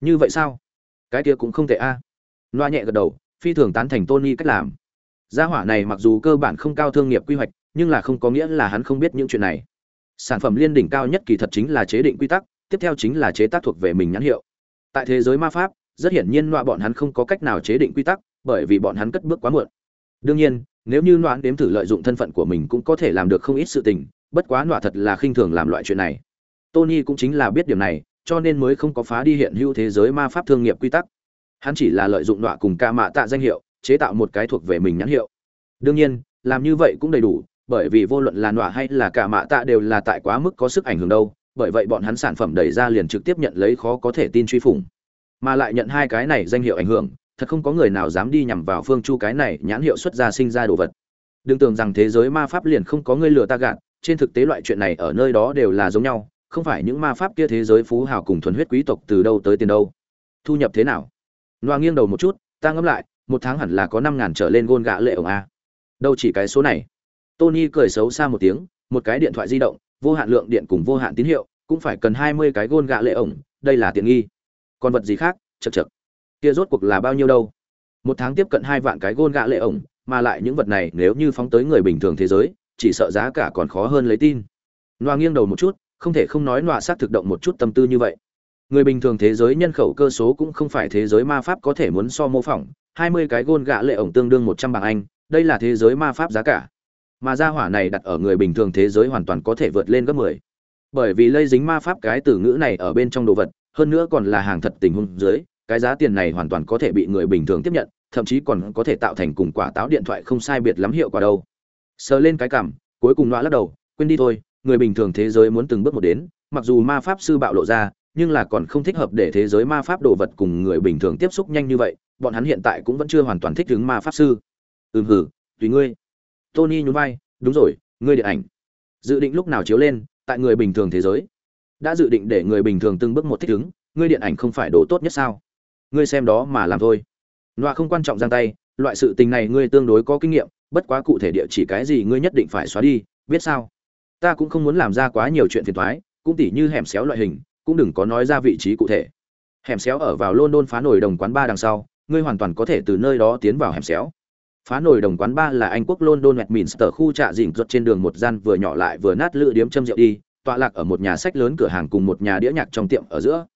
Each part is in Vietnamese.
như vậy sao? Cái kia cũng không tệ a. Loa nhẹ gật đầu, phi thường tán thành tony cách làm. Gia hỏa này mặc dù cơ bản không cao thương nghiệp quy hoạch, nhưng là không có nghĩa là hắn không biết những chuyện này. Sản phẩm liên đỉnh cao nhất kỳ thật chính là chế định quy tắc, tiếp theo chính là chế tác thuộc về mình nhãn hiệu. Tại thế giới ma pháp, rất hiển nhiên loa bọn hắn không có cách nào chế định quy tắc, bởi vì bọn hắn cất bước quá muộn. Đương nhiên, nếu như loạn đếm thử lợi dụng thân phận của mình cũng có thể làm được không ít sự tình, bất quá loa thật là khinh thường làm loại chuyện này. Tony cũng chính là biết điểm này cho nên mới không có phá đi hiện hữu thế giới ma pháp thương nghiệp quy tắc. Hắn chỉ là lợi dụng đọa cùng ca mạ tạ danh hiệu, chế tạo một cái thuộc về mình nhãn hiệu. Đương nhiên, làm như vậy cũng đầy đủ, bởi vì vô luận là đọa hay là ca mạ tạ đều là tại quá mức có sức ảnh hưởng đâu, bởi vậy bọn hắn sản phẩm đẩy ra liền trực tiếp nhận lấy khó có thể tin truy phủng. Mà lại nhận hai cái này danh hiệu ảnh hưởng, thật không có người nào dám đi nhằm vào phương chu cái này nhãn hiệu xuất ra sinh ra đồ vật. Đừng tưởng rằng thế giới ma pháp liền không có người lừa ta gạt, trên thực tế loại chuyện này ở nơi đó đều là giống nhau không phải những ma pháp kia thế giới phú hào cùng thuần huyết quý tộc từ đâu tới tiền đâu. Thu nhập thế nào? Loa nghiêng đầu một chút, ta ngẫm lại, một tháng hẳn là có năm ngàn trở lên gôn gạ lệ ổng a. Đâu chỉ cái số này. Tony cười xấu xa một tiếng, một cái điện thoại di động, vô hạn lượng điện cùng vô hạn tín hiệu, cũng phải cần hai mươi cái gôn gạ lệ ổng, đây là tiện nghi. Còn vật gì khác? Chật chật kia rốt cuộc là bao nhiêu đâu? Một tháng tiếp cận hai vạn cái gôn gạ lệ ổng, mà lại những vật này nếu như phóng tới người bình thường thế giới, chỉ sợ giá cả còn khó hơn lấy tin. Loa nghiêng đầu một chút không thể không nói nọa sát thực động một chút tâm tư như vậy. Người bình thường thế giới nhân khẩu cơ số cũng không phải thế giới ma pháp có thể muốn so mô phỏng, hai mươi cái gôn gạ lệ ổng tương đương một trăm bảng anh, đây là thế giới ma pháp giá cả. Mà gia hỏa này đặt ở người bình thường thế giới hoàn toàn có thể vượt lên gấp mười. Bởi vì lây dính ma pháp cái từ ngữ này ở bên trong đồ vật, hơn nữa còn là hàng thật tình huống dưới, cái giá tiền này hoàn toàn có thể bị người bình thường tiếp nhận, thậm chí còn có thể tạo thành cùng quả táo điện thoại không sai biệt lắm hiệu quả đâu. Sờ lên cái cảm, cuối cùng loa lắc đầu, quên đi thôi người bình thường thế giới muốn từng bước một đến, mặc dù ma pháp sư bạo lộ ra, nhưng là còn không thích hợp để thế giới ma pháp đồ vật cùng người bình thường tiếp xúc nhanh như vậy, bọn hắn hiện tại cũng vẫn chưa hoàn toàn thích ứng ma pháp sư. Ừm hử, tùy ngươi. Tony nhún vai, đúng rồi, ngươi điện ảnh. Dự định lúc nào chiếu lên, tại người bình thường thế giới. Đã dự định để người bình thường từng bước một thích ứng, ngươi điện ảnh không phải đồ tốt nhất sao? Ngươi xem đó mà làm thôi. Loại không quan trọng giang tay, loại sự tình này ngươi tương đối có kinh nghiệm, bất quá cụ thể địa chỉ cái gì ngươi nhất định phải xóa đi, biết sao? Ta cũng không muốn làm ra quá nhiều chuyện phiền toái cũng tỉ như hẻm xéo loại hình, cũng đừng có nói ra vị trí cụ thể. Hẻm xéo ở vào london phá nổi đồng quán ba đằng sau, ngươi hoàn toàn có thể từ nơi đó tiến vào hẻm xéo. Phá nổi đồng quán ba là anh quốc london westminster khu trạ dình ruột trên đường một gian vừa nhỏ lại vừa nát lựa điếm châm rượu đi, tọa lạc ở một nhà sách lớn cửa hàng cùng một nhà đĩa nhạc trong tiệm ở giữa.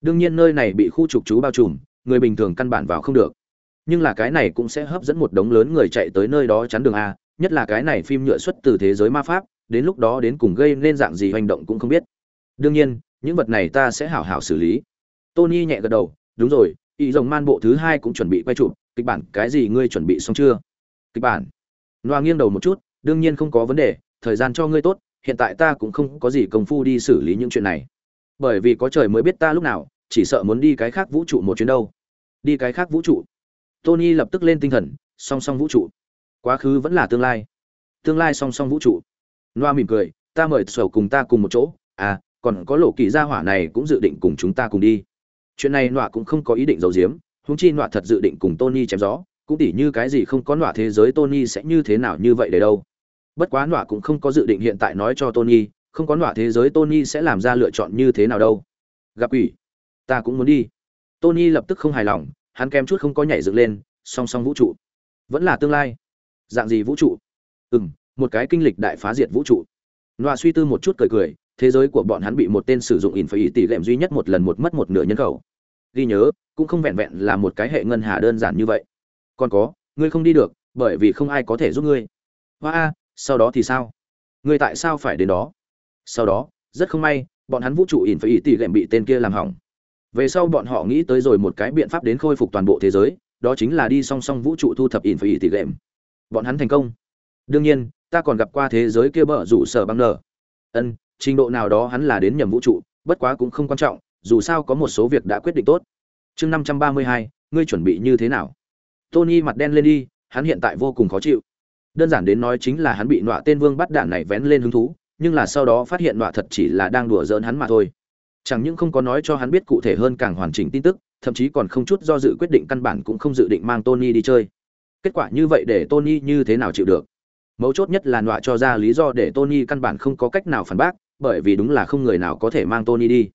Đương nhiên nơi này bị khu trục chú bao trùm, người bình thường căn bản vào không được. Nhưng là cái này cũng sẽ hấp dẫn một đống lớn người chạy tới nơi đó chắn đường a, nhất là cái này phim nhựa xuất từ thế giới ma pháp đến lúc đó đến cùng gây nên dạng gì hành động cũng không biết. Đương nhiên, những vật này ta sẽ hảo hảo xử lý. Tony nhẹ gật đầu, đúng rồi, Y rồng man bộ thứ hai cũng chuẩn bị quay chụp, kịch bản cái gì ngươi chuẩn bị xong chưa? Kịch bản? Loa nghiêng đầu một chút, đương nhiên không có vấn đề, thời gian cho ngươi tốt, hiện tại ta cũng không có gì công phu đi xử lý những chuyện này. Bởi vì có trời mới biết ta lúc nào, chỉ sợ muốn đi cái khác vũ trụ một chuyến đâu. Đi cái khác vũ trụ? Tony lập tức lên tinh thần, song song vũ trụ. Quá khứ vẫn là tương lai. Tương lai song song vũ trụ noa mỉm cười, ta mời sầu cùng ta cùng một chỗ. À còn có lộ kỳ gia hỏa này cũng dự định cùng chúng ta cùng đi. Chuyện này noa cũng không có ý định giấu giếm húng chi noa thật dự định cùng tony chém gió, cũng tỉ như cái gì không có noa thế giới tony sẽ như thế nào như vậy để đâu. Bất quá noa cũng không có dự định hiện tại nói cho tony, không có noa thế giới tony sẽ làm ra lựa chọn như thế nào đâu. Gặp quỷ. Ta cũng muốn đi. Tony lập tức không hài lòng, hắn kém chút không có nhảy dựng lên, song song vũ trụ. Vẫn là tương lai. Dạng gì vũ trụ? Ừ m một cái kinh lịch đại phá diệt vũ trụ. Loa suy tư một chút cười cười, thế giới của bọn hắn bị một tên sử dụng in phải ý tỷ lệm duy nhất một lần một mất một nửa nhân khẩu. Ghi nhớ, cũng không vẹn vẹn là một cái hệ ngân hà đơn giản như vậy. Còn có, ngươi không đi được, bởi vì không ai có thể giúp ngươi. Hoa a, sau đó thì sao? Ngươi tại sao phải đến đó? Sau đó, rất không may, bọn hắn vũ trụ in phải ý tỷ lệm bị tên kia làm hỏng. Về sau bọn họ nghĩ tới rồi một cái biện pháp đến khôi phục toàn bộ thế giới, đó chính là đi song song vũ trụ thu thập in phải ý tỷ lệm bọn hắn thành công. Đương nhiên ta còn gặp qua thế giới kia bở rủ sở băng nở ân, trình độ nào đó hắn là đến nhầm vũ trụ, bất quá cũng không quan trọng, dù sao có một số việc đã quyết định tốt. Chương năm trăm ba mươi hai, ngươi chuẩn bị như thế nào? Tony mặt đen lên đi, hắn hiện tại vô cùng khó chịu. Đơn giản đến nói chính là hắn bị nọa tên vương bắt đạn này vén lên hứng thú, nhưng là sau đó phát hiện nọa thật chỉ là đang đùa giỡn hắn mà thôi. Chẳng những không có nói cho hắn biết cụ thể hơn càng hoàn chỉnh tin tức, thậm chí còn không chút do dự quyết định căn bản cũng không dự định mang tony đi chơi. Kết quả như vậy để tony như thế nào chịu được? Mấu chốt nhất là nọa cho ra lý do để tony căn bản không có cách nào phản bác, bởi vì đúng là không người nào có thể mang tony đi.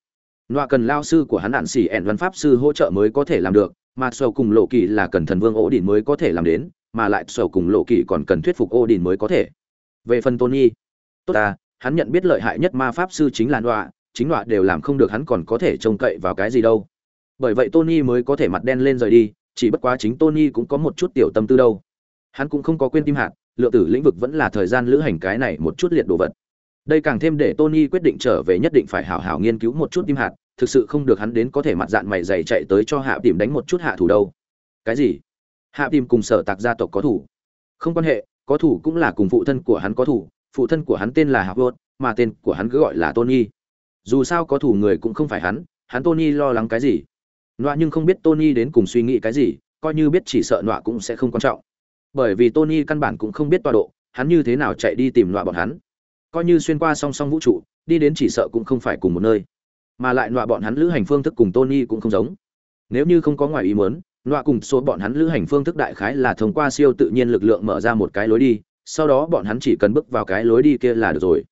Nọa cần lao sư của hắn đạn xỉ ẹn văn pháp sư hỗ trợ mới có thể làm được, mà sầu cùng lộ kỳ là cần thần vương ổ đỉnh mới có thể làm đến, mà lại sầu cùng lộ kỳ còn cần thuyết phục ổ đỉnh mới có thể. Về phần tony, tốt ta, hắn nhận biết lợi hại nhất ma pháp sư chính là nọa, chính nọa đều làm không được hắn còn có thể trông cậy vào cái gì đâu. Bởi vậy tony mới có thể mặt đen lên rời đi, chỉ bất quá chính tony cũng có một chút tiểu tâm tư đâu. Hắn cũng không có quên tim hạt lượng tử lĩnh vực vẫn là thời gian lữ hành cái này một chút liệt đồ vật. Đây càng thêm để tony quyết định trở về nhất định phải hảo hảo nghiên cứu một chút tim hạt thực sự không được hắn đến có thể mặt dạng mày dày chạy tới cho hạ tìm đánh một chút hạ thủ đâu. Cái gì? Hạ tìm cùng sở tạc gia tộc có thủ? Không quan hệ, có thủ cũng là cùng phụ thân của hắn có thủ, phụ thân của hắn tên là hạc mà tên của hắn cứ gọi là tony. Dù sao có thủ người cũng không phải hắn hắn tony lo lắng cái gì? Nọa nhưng không biết tony đến cùng suy nghĩ cái gì, coi như biết chỉ sợ nọa cũng sẽ không quan trọng bởi vì tony căn bản cũng không biết tọa độ, hắn như thế nào chạy đi tìm loại bọn hắn. Coi như xuyên qua song song vũ trụ, đi đến chỉ sợ cũng không phải cùng một nơi. Mà lại loại bọn hắn lữ hành phương thức cùng tony cũng không giống. Nếu như không có ngoài ý muốn loại cùng số bọn hắn lữ hành phương thức đại khái là thông qua siêu tự nhiên lực lượng mở ra một cái lối đi, sau đó bọn hắn chỉ cần bước vào cái lối đi kia là được rồi.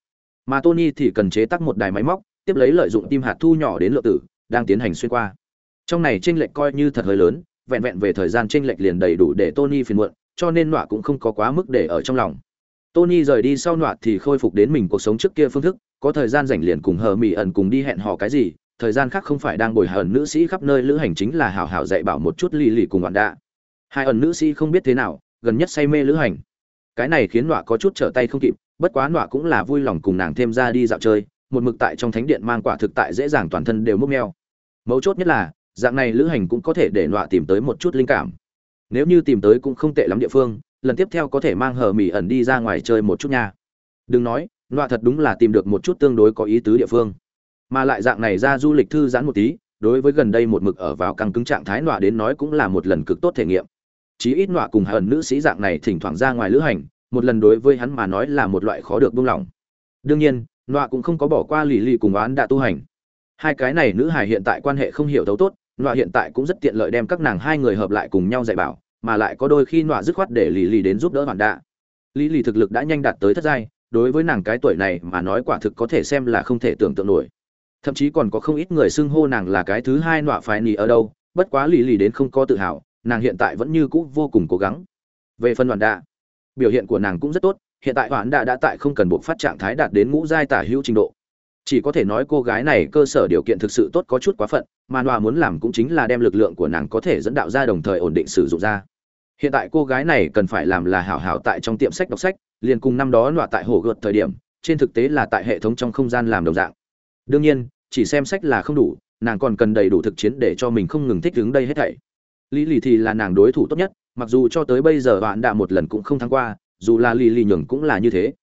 Mà tony thì cần chế tác một đài máy móc, tiếp lấy lợi dụng tim hạt thu nhỏ đến lượng tử, đang tiến hành xuyên qua. Trong này chênh lệch coi như thật hơi lớn, vẹn vẹn về thời gian chênh lệch liền đầy đủ để tony phiền muộn cho nên nọa cũng không có quá mức để ở trong lòng. Tony rời đi sau nọa thì khôi phục đến mình cuộc sống trước kia phương thức, có thời gian rảnh liền cùng hờ mỹ ẩn cùng đi hẹn hò cái gì, thời gian khác không phải đang bồi hờ nữ sĩ khắp nơi lữ hành chính là hảo hảo dạy bảo một chút lì lì cùng bạn đạ. Hai ẩn nữ sĩ không biết thế nào, gần nhất say mê lữ hành. Cái này khiến nọa có chút trở tay không kịp, bất quá nọa cũng là vui lòng cùng nàng thêm ra đi dạo chơi, một mực tại trong thánh điện mang quả thực tại dễ dàng toàn thân đều múc meo. Mấu chốt nhất là, dạng này lữ hành cũng có thể để nọa tìm tới một chút linh cảm nếu như tìm tới cũng không tệ lắm địa phương, lần tiếp theo có thể mang hờ mỹ ẩn đi ra ngoài chơi một chút nha. Đừng nói loạ thật đúng là tìm được một chút tương đối có ý tứ địa phương. Mà lại dạng này ra du lịch thư giãn một tí, đối với gần đây một mực ở vào căng cứng trạng thái loạ đến nói cũng là một lần cực tốt thể nghiệm. Chí ít loạ cùng hờn nữ sĩ dạng này thỉnh thoảng ra ngoài lữ hành, một lần đối với hắn mà nói là một loại khó được buông lỏng. Đương nhiên loạ cũng không có bỏ qua lì lì cùng oán đã tu hành. Hai cái này nữ hải hiện tại quan hệ không hiểu thấu tốt nọa hiện tại cũng rất tiện lợi đem các nàng hai người hợp lại cùng nhau dạy bảo, mà lại có đôi khi nọa dứt khoát để lì lì đến giúp đỡ hoàn đạ. Lì lì thực lực đã nhanh đạt tới thất giai, đối với nàng cái tuổi này mà nói quả thực có thể xem là không thể tưởng tượng nổi. Thậm chí còn có không ít người xưng hô nàng là cái thứ hai nọa phái nì ở đâu, bất quá lì lì đến không có tự hào, nàng hiện tại vẫn như cũ vô cùng cố gắng. Về phần hoàn đạ, biểu hiện của nàng cũng rất tốt, hiện tại hoàn đạ đã tại không cần buộc phát trạng thái đạt đến ngũ giai tả hữu trình độ chỉ có thể nói cô gái này cơ sở điều kiện thực sự tốt có chút quá phận, mà nọa muốn làm cũng chính là đem lực lượng của nàng có thể dẫn đạo ra đồng thời ổn định sử dụng ra. Hiện tại cô gái này cần phải làm là hảo hảo tại trong tiệm sách đọc sách, liền cùng năm đó nọa tại hồ gợt thời điểm, trên thực tế là tại hệ thống trong không gian làm đồng dạng. Đương nhiên, chỉ xem sách là không đủ, nàng còn cần đầy đủ thực chiến để cho mình không ngừng thích ứng đây hết thảy. Lý lì thì là nàng đối thủ tốt nhất, mặc dù cho tới bây giờ bạn đã một lần cũng không thắng qua, dù là lì lì nhường cũng là như thế.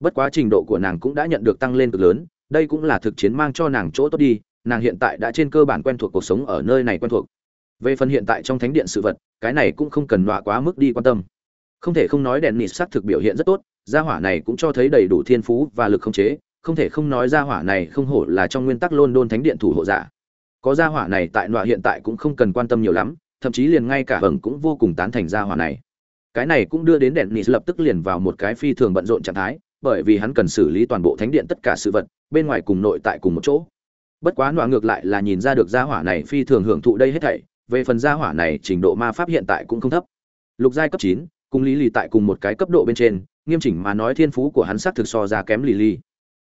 Bất quá trình độ của nàng cũng đã nhận được tăng lên cực lớn đây cũng là thực chiến mang cho nàng chỗ tốt đi, nàng hiện tại đã trên cơ bản quen thuộc cuộc sống ở nơi này quen thuộc. Về phần hiện tại trong thánh điện sự vật, cái này cũng không cần đọa quá mức đi quan tâm. Không thể không nói đèn nịt xác thực biểu hiện rất tốt, gia hỏa này cũng cho thấy đầy đủ thiên phú và lực khống chế, không thể không nói gia hỏa này không hổ là trong nguyên tắc luôn đôn thánh điện thủ hộ giả. Có gia hỏa này tại nọa hiện tại cũng không cần quan tâm nhiều lắm, thậm chí liền ngay cả hầng cũng vô cùng tán thành gia hỏa này. Cái này cũng đưa đến đèn nịt lập tức liền vào một cái phi thường bận rộn trạng thái bởi vì hắn cần xử lý toàn bộ thánh điện tất cả sự vật, bên ngoài cùng nội tại cùng một chỗ. Bất quá nọa ngược lại là nhìn ra được gia hỏa này phi thường hưởng thụ đây hết thảy, về phần gia hỏa này trình độ ma pháp hiện tại cũng không thấp. Lục giai cấp chín, cùng lý lì tại cùng một cái cấp độ bên trên, nghiêm chỉnh mà nói thiên phú của hắn xác thực so ra kém lì lì.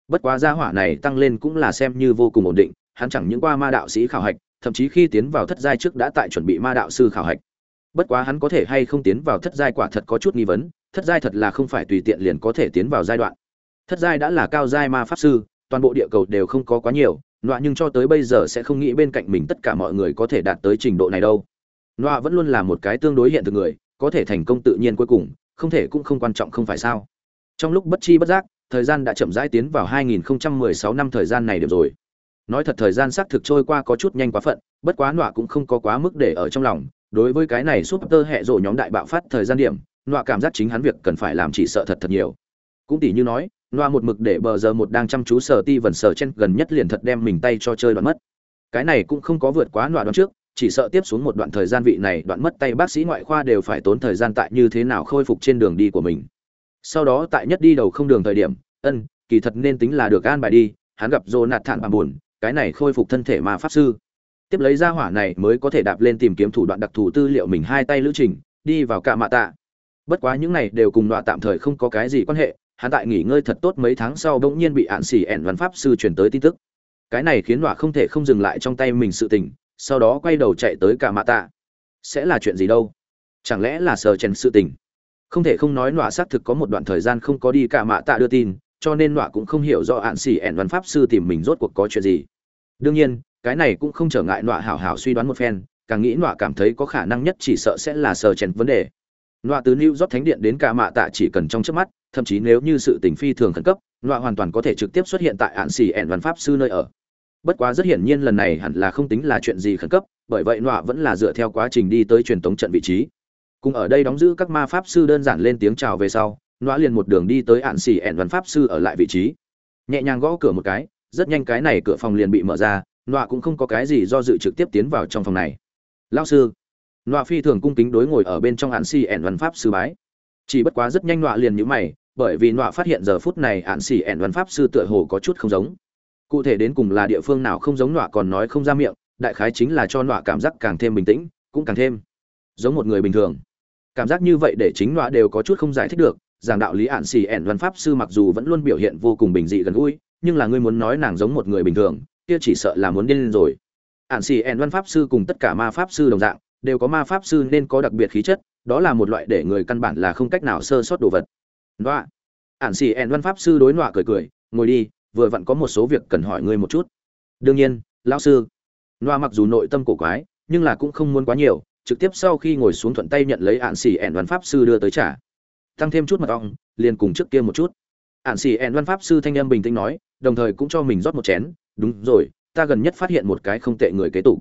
Bất quá gia hỏa này tăng lên cũng là xem như vô cùng ổn định, hắn chẳng những qua ma đạo sĩ khảo hạch, thậm chí khi tiến vào thất giai trước đã tại chuẩn bị ma đạo sư khảo hạch. Bất quá hắn có thể hay không tiến vào thất giai quả thật có chút nghi vấn thất giai thật là không phải tùy tiện liền có thể tiến vào giai đoạn. Thất giai đã là cao giai ma pháp sư, toàn bộ địa cầu đều không có quá nhiều, nọa nhưng cho tới bây giờ sẽ không nghĩ bên cạnh mình tất cả mọi người có thể đạt tới trình độ này đâu. Nọa vẫn luôn là một cái tương đối hiện thực người, có thể thành công tự nhiên cuối cùng, không thể cũng không quan trọng không phải sao. Trong lúc bất chi bất giác, thời gian đã chậm rãi tiến vào 2016 năm thời gian này được rồi. Nói thật thời gian xác thực trôi qua có chút nhanh quá phận, bất quá nọa cũng không có quá mức để ở trong lòng, đối với cái này súp tơ hệ rộ nhóm đại bạo phát thời gian điểm nọa cảm giác chính hắn việc cần phải làm chỉ sợ thật thật nhiều. Cũng tỷ như nói, nọa một mực để bờ giờ một đang chăm chú sở ti vần sở chen gần nhất liền thật đem mình tay cho chơi đoạn mất. Cái này cũng không có vượt quá nọa đoạn trước, chỉ sợ tiếp xuống một đoạn thời gian vị này đoạn mất tay bác sĩ ngoại khoa đều phải tốn thời gian tại như thế nào khôi phục trên đường đi của mình. Sau đó tại nhất đi đầu không đường thời điểm, ân, kỳ thật nên tính là được an bài đi, hắn gặp rồi nạt thản bà buồn, cái này khôi phục thân thể mà pháp sư. Tiếp lấy ra hỏa này mới có thể đạp lên tìm kiếm thủ đoạn đặc thù tư liệu mình hai tay lữ trình, đi vào cạ mạ tạ bất quá những này đều cùng đọa tạm thời không có cái gì quan hệ, hắn tại nghỉ ngơi thật tốt mấy tháng sau bỗng nhiên bị ạn xỉ ẻn văn pháp sư chuyển tới tin tức. Cái này khiến đọa không thể không dừng lại trong tay mình sự tình, sau đó quay đầu chạy tới cả mạ tạ. Sẽ là chuyện gì đâu? Chẳng lẽ là sờ chèn sự tình? Không thể không nói nọa xác thực có một đoạn thời gian không có đi cả mạ tạ đưa tin, cho nên nọa cũng không hiểu do ạn xỉ ẻn văn pháp sư tìm mình rốt cuộc có chuyện gì. Đương nhiên, cái này cũng không trở ngại nọa hảo hảo suy đoán một phen, càng nghĩ nọa cảm thấy có khả năng nhất chỉ sợ sẽ là sờ chèn vấn đề nọa từ new york thánh điện đến cả mạ tạ chỉ cần trong trước mắt, thậm chí nếu như sự tình phi thường khẩn cấp, nọa hoàn toàn có thể trực tiếp xuất hiện tại ạn xỉ ẹn văn pháp sư nơi ở. Bất quá rất hiển nhiên lần này hẳn là không tính là chuyện gì khẩn cấp, bởi vậy nọa vẫn là dựa theo quá trình đi tới truyền tống trận vị trí. Cùng ở đây đóng giữ các ma pháp sư đơn giản lên tiếng chào về sau, nọa liền một đường đi tới ạn xỉ ẹn văn pháp sư ở lại vị trí. Nhẹ nhàng gõ cửa một cái, rất nhanh cái này cửa phòng liền bị mở ra, nọa cũng không có cái gì do dự trực tiếp tiến vào trong phòng này. Lao sư nọa phi thường cung kính đối ngồi ở bên trong hạn xì ẻn văn pháp sư bái. Chỉ bất quá rất nhanh nọa liền nhíu mày, bởi vì nọa phát hiện giờ phút này hạn xì ẻn văn pháp sư tựa hồ có chút không giống. Cụ thể đến cùng là địa phương nào không giống nọa còn nói không ra miệng, đại khái chính là cho nọa cảm giác càng thêm bình tĩnh, cũng càng thêm giống một người bình thường. Cảm giác như vậy để chính nọa đều có chút không giải thích được, giảng đạo lý ạn xì ẻn văn pháp sư mặc dù vẫn luôn biểu hiện vô cùng bình dị gần gũi, nhưng là ngươi muốn nói nàng giống một người bình thường, kia chỉ sợ là muốn điên lên rồi. Ạn xì ẻn văn pháp sư cùng tất cả ma pháp sư đồng dạng đều có ma pháp sư nên có đặc biệt khí chất, đó là một loại để người căn bản là không cách nào sơ sót đồ vật. Nọa. Ản xì ẹn văn pháp sư đối nọa cười cười, ngồi đi, vừa vặn có một số việc cần hỏi ngươi một chút. Đương nhiên, lão sư. Nọa mặc dù nội tâm cổ quái, nhưng là cũng không muốn quá nhiều, trực tiếp sau khi ngồi xuống thuận tay nhận lấy ạn xì ẹn văn pháp sư đưa tới trả tăng thêm chút mật ong, liền cùng trước kia một chút. Ạn xì ẹn văn pháp sư thanh em bình tĩnh nói, đồng thời cũng cho mình rót một chén. Đúng rồi, ta gần nhất phát hiện một cái không tệ người kế tục.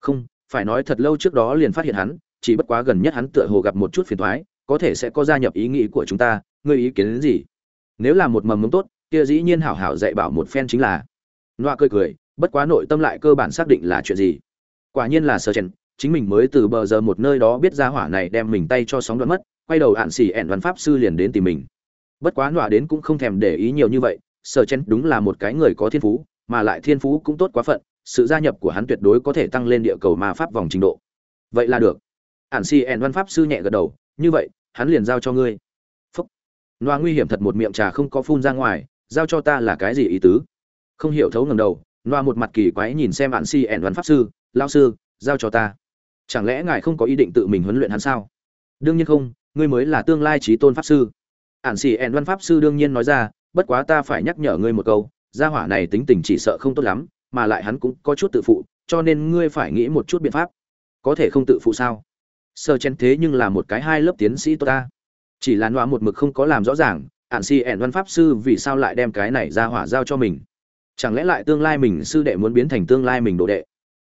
Không phải nói thật lâu trước đó liền phát hiện hắn, chỉ bất quá gần nhất hắn tựa hồ gặp một chút phiền thoái, có thể sẽ có gia nhập ý nghĩ của chúng ta, ngươi ý kiến đến gì? Nếu là một mầm mống tốt, kia dĩ nhiên hảo hảo dạy bảo một phen chính là. Loa cười cười, bất quá nội tâm lại cơ bản xác định là chuyện gì. Quả nhiên là sơ chen chính mình mới từ bờ giờ một nơi đó biết ra hỏa này đem mình tay cho sóng đoạn mất, quay đầu ạn xỉ ẹn văn pháp sư liền đến tìm mình. Bất quá nọa đến cũng không thèm để ý nhiều như vậy Sở chen đúng là một cái người có thiên phú, mà lại thiên phú cũng tốt quá phận sự gia nhập của hắn tuyệt đối có thể tăng lên địa cầu ma pháp vòng trình độ. Vậy là được. Ản xỉ ẹn văn pháp sư nhẹ gật đầu, như vậy, hắn liền giao cho ngươi. Phúc. Noa nguy hiểm thật một miệng trà không có phun ra ngoài, giao cho ta là cái gì ý tứ? Không hiểu thấu ngầm đầu loa một mặt kỳ quái nhìn xem ản si ẻn văn pháp sư lao sư, giao cho ta. Chẳng lẽ ngài không có ý định tự mình huấn luyện hắn sao? Đương nhiên không, ngươi mới là tương lai trí tôn pháp sư. Ản xì ẻn văn pháp sư đương nhiên nói ra, bất quá ta phải nhắc nhở ngươi một câu, gia hỏa này tính tình chỉ sợ không tốt lắm mà lại hắn cũng có chút tự phụ, cho nên ngươi phải nghĩ một chút biện pháp. Có thể không tự phụ sao? Sơ chen thế nhưng là một cái hai lớp tiến sĩ tốt ta. Chỉ là nọa một mực không có làm rõ ràng ạn si ẻn văn pháp sư vì sao lại đem cái này ra hỏa giao cho mình? Chẳng lẽ lại tương lai mình sư đệ muốn biến thành tương lai mình đồ đệ?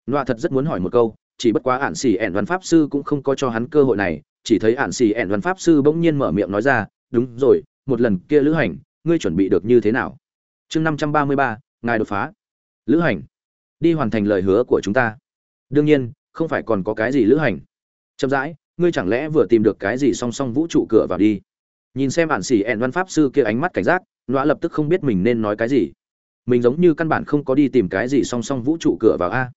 Loa thật rất muốn hỏi một câu, chỉ bất quá ạn xỉ ẻn văn pháp sư cũng không có cho hắn cơ hội này, chỉ thấy ạn xỉ ẻn văn pháp sư bỗng nhiên mở miệng nói ra, đúng rồi, một lần kia lữ hành, ngươi chuẩn bị được như thế nào? Chương năm trăm ba mươi ba, ngài đột phá lữ hành. Đi hoàn thành lời hứa của chúng ta. Đương nhiên, không phải còn có cái gì lữ hành. Chậm rãi, ngươi chẳng lẽ vừa tìm được cái gì song song vũ trụ cửa vào đi? Nhìn xem bản xỉ ẹn văn pháp sư kia ánh mắt cảnh giác, nọa lập tức không biết mình nên nói cái gì. Mình giống như căn bản không có đi tìm cái gì song song vũ trụ cửa vào a.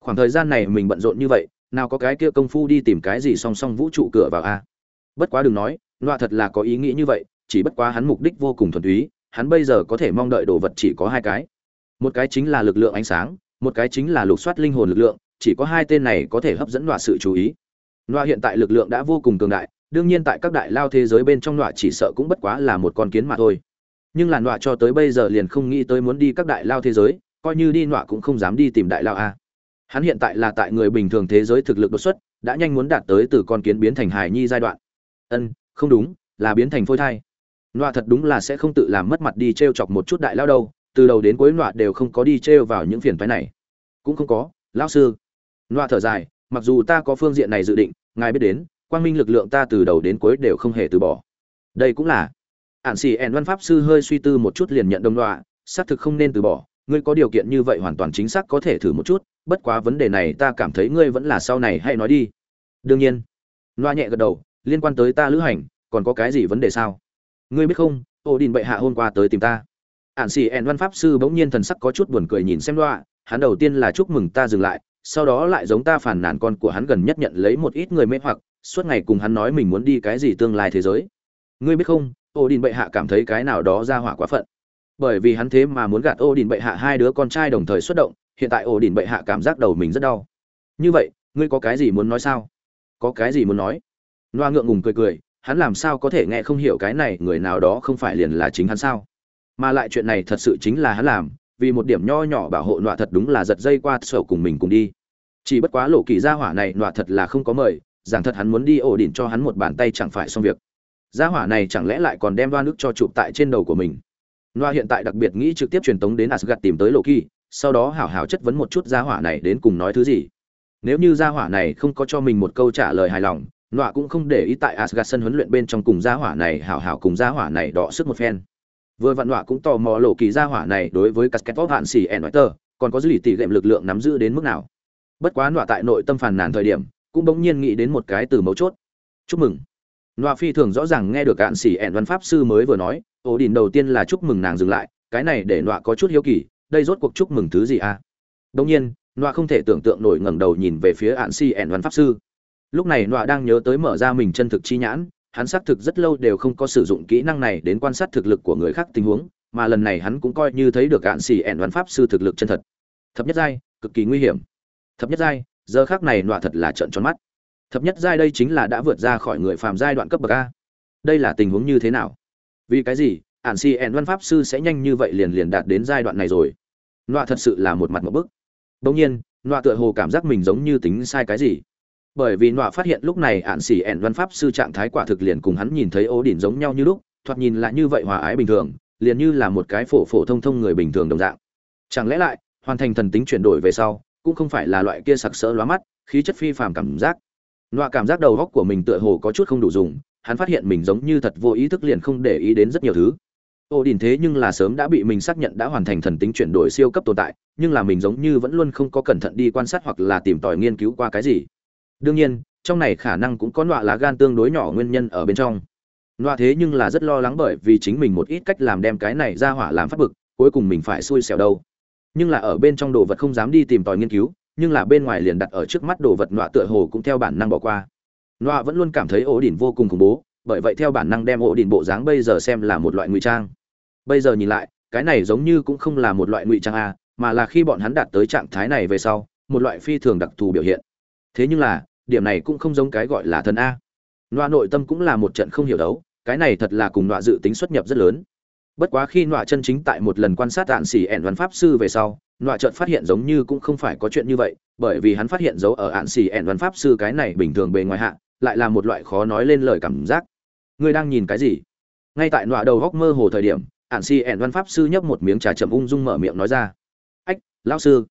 Khoảng thời gian này mình bận rộn như vậy, nào có cái kia công phu đi tìm cái gì song song vũ trụ cửa vào a. Bất quá đừng nói, nọa thật là có ý nghĩ như vậy, chỉ bất quá hắn mục đích vô cùng thuần túy, hắn bây giờ có thể mong đợi đồ vật chỉ có hai cái một cái chính là lực lượng ánh sáng, một cái chính là lục soát linh hồn lực lượng, chỉ có hai tên này có thể hấp dẫn đoạ sự chú ý. Đoạ hiện tại lực lượng đã vô cùng cường đại, đương nhiên tại các đại lao thế giới bên trong nọa chỉ sợ cũng bất quá là một con kiến mà thôi. Nhưng là nọa cho tới bây giờ liền không nghĩ tới muốn đi các đại lao thế giới, coi như đi nọa cũng không dám đi tìm đại lao a. Hắn hiện tại là tại người bình thường thế giới thực lực đột xuất, đã nhanh muốn đạt tới từ con kiến biến thành hài nhi giai đoạn. Ân, không đúng, là biến thành phôi thai. Nọa thật đúng là sẽ không tự làm mất mặt đi t r e o chọc một chút đại lao đâu từ đầu đến cuối nọa đều không có đi trêu vào những phiền phái này. Cũng không có, lão sư. Nọa thở dài, mặc dù ta có phương diện này dự định, ngài biết đến, quang minh lực lượng ta từ đầu đến cuối đều không hề từ bỏ. Đây cũng là. Ạn xì ẻn văn pháp sư hơi suy tư một chút liền nhận đồng nọa, xác thực không nên từ bỏ, ngươi có điều kiện như vậy hoàn toàn chính xác có thể thử một chút, bất quá vấn đề này ta cảm thấy ngươi vẫn là sau này hãy nói đi. Đương nhiên. Loa nhẹ gật đầu, liên quan tới ta lữ hành, còn có cái gì vấn đề sao? Ngươi biết không ô đình bệ hạ hôm qua tới tìm ta ạn xì ẹn văn pháp sư bỗng nhiên thần sắc có chút buồn cười nhìn xem loa, hắn đầu tiên là chúc mừng ta dừng lại, sau đó lại giống ta phản nàn con của hắn gần nhất nhận lấy một ít người mê hoặc, suốt ngày cùng hắn nói mình muốn đi cái gì tương lai thế giới. Ngươi biết không ô đình bệ hạ cảm thấy cái nào đó ra hỏa quá phận. Bởi vì hắn thế mà muốn gạt ô đình bệ hạ hai đứa con trai đồng thời xuất động, hiện tại ô đình bệ hạ cảm giác đầu mình rất đau. Như vậy, ngươi có cái gì muốn nói sao? Có cái gì muốn nói? Loa ngượng ngùng cười cười, hắn làm sao có thể nghe không hiểu cái này, người nào đó không phải liền là chính hắn sao? Mà lại chuyện này thật sự chính là hắn làm, vì một điểm nho nhỏ bảo hộ nọa thật đúng là giật dây qua sầu cùng mình cùng đi. Chỉ bất quá lộ kỳ gia hỏa này nọa thật là không có mời rằng thật hắn muốn đi ổ đỉnh cho hắn một bàn tay chẳng phải xong việc. Gia hỏa này chẳng lẽ lại còn đem đoan nước cho chụp tại trên đầu của mình? Nọa hiện tại đặc biệt nghĩ trực tiếp truyền tống đến asgad tìm tới lộ kỳ, sau đó hảo hảo chất vấn một chút gia hỏa này đến cùng nói thứ gì. Nếu như gia hỏa này không có cho mình một câu trả lời hài lòng, nọa cũng không để ý tại asgad sân huấn luyện bên trong cùng gia hỏa này hảo hảo cùng gia hỏa này đọ sức một phen vừa vạn nọa cũng tò mò lộ kỳ gia hỏa này đối với casket vóc hạn xỉ ẻn nói tờ, còn có dư lì tỷ lệm lực lượng nắm giữ đến mức nào. Bất quá nọa tại nội tâm phàn nàn thời điểm, cũng bỗng nhiên nghĩ đến một cái từ mấu chốt. Chúc mừng. Nọa phi thường rõ ràng nghe được cạn xỉ ẻn văn pháp sư mới vừa nói ổ đình đầu tiên là chúc mừng nàng dừng lại, cái này để nọa có chút hiếu kỳ, đây rốt cuộc chúc mừng thứ gì à? Đông nhiên, nọa không thể tưởng tượng nổi ngẩng đầu nhìn về phía ạn xỉ ẻn văn pháp sư. Lúc này nọa đang nhớ tới mở ra mình chân thực chi nhãn hắn xác thực rất lâu đều không có sử dụng kỹ năng này đến quan sát thực lực của người khác tình huống, mà lần này hắn cũng coi như thấy được cạn xì ẻn văn pháp sư thực lực chân thật. Thập nhất giai, cực kỳ nguy hiểm. Thập nhất giai, giờ khác này nọa thật là trợn tròn mắt. Thập nhất giai đây chính là đã vượt ra khỏi người phàm giai đoạn cấp bậc a. Đây là tình huống như thế nào? Vì cái gì ản si ẻn văn pháp sư sẽ nhanh như vậy liền liền đạt đến giai đoạn này rồi? Nọa thật sự là một mặt một bức. Đông nhiên, nọa tựa hồ cảm giác mình giống như tính sai cái gì bởi vì nọa phát hiện lúc này ạn xỉ ẻn văn pháp sư trạng thái quả thực liền cùng hắn nhìn thấy ố đỉnh giống nhau như lúc, thoạt nhìn lại như vậy hòa ái bình thường, liền như là một cái phổ phổ thông thông người bình thường đồng dạng. Chẳng lẽ lại, hoàn thành thần tính chuyển đổi về sau, cũng không phải là loại kia sặc sỡ lóa mắt, khí chất phi phàm cảm giác. Nọa cảm giác đầu góc của mình tựa hồ có chút không đủ dùng, hắn phát hiện mình giống như thật vô ý thức liền không để ý đến rất nhiều thứ. Ô đình thế nhưng là sớm đã bị mình xác nhận đã hoàn thành thần tính chuyển đổi siêu cấp tồn tại, nhưng là mình giống như vẫn luôn không có cẩn thận đi quan sát hoặc là tìm tòi nghiên cứu qua cái gì đương nhiên, trong này khả năng cũng có nọa lá gan tương đối nhỏ nguyên nhân ở bên trong. Nọa thế nhưng là rất lo lắng bởi vì chính mình một ít cách làm đem cái này ra hỏa làm phát bực, cuối cùng mình phải xui xẻo đâu. Nhưng là ở bên trong đồ vật không dám đi tìm tòi nghiên cứu, nhưng là bên ngoài liền đặt ở trước mắt đồ vật nọa tựa hồ cũng theo bản năng bỏ qua. Nọa vẫn luôn cảm thấy ổ đỉnh vô cùng khủng bố, bởi vậy theo bản năng đem ổ đỉnh bộ dáng bây giờ xem là một loại ngụy trang. Bây giờ nhìn lại, cái này giống như cũng không là một loại ngụy trang a mà là khi bọn hắn đạt tới trạng thái này về sau, một loại phi thường đặc thù biểu hiện thế nhưng là, điểm này cũng không giống cái gọi là thần a. Nọa nội tâm cũng là một trận không hiểu đấu, cái này thật là cùng nọa dự tính xuất nhập rất lớn. Bất quá khi nọa chân chính tại một lần quan sát đạn xỉ ẻn văn pháp sư về sau, nọa chợt phát hiện giống như cũng không phải có chuyện như vậy, bởi vì hắn phát hiện dấu ở ạn xỉ ẻn văn pháp sư cái này bình thường bề ngoài hạ, lại là một loại khó nói lên lời cảm giác. Ngươi đang nhìn cái gì? Ngay tại nọa đầu góc mơ hồ thời điểm ạn xỉ ẻn văn pháp sư nhấp một miếng trà chậm ung dung mở miệng nói ra. Ách, lão sư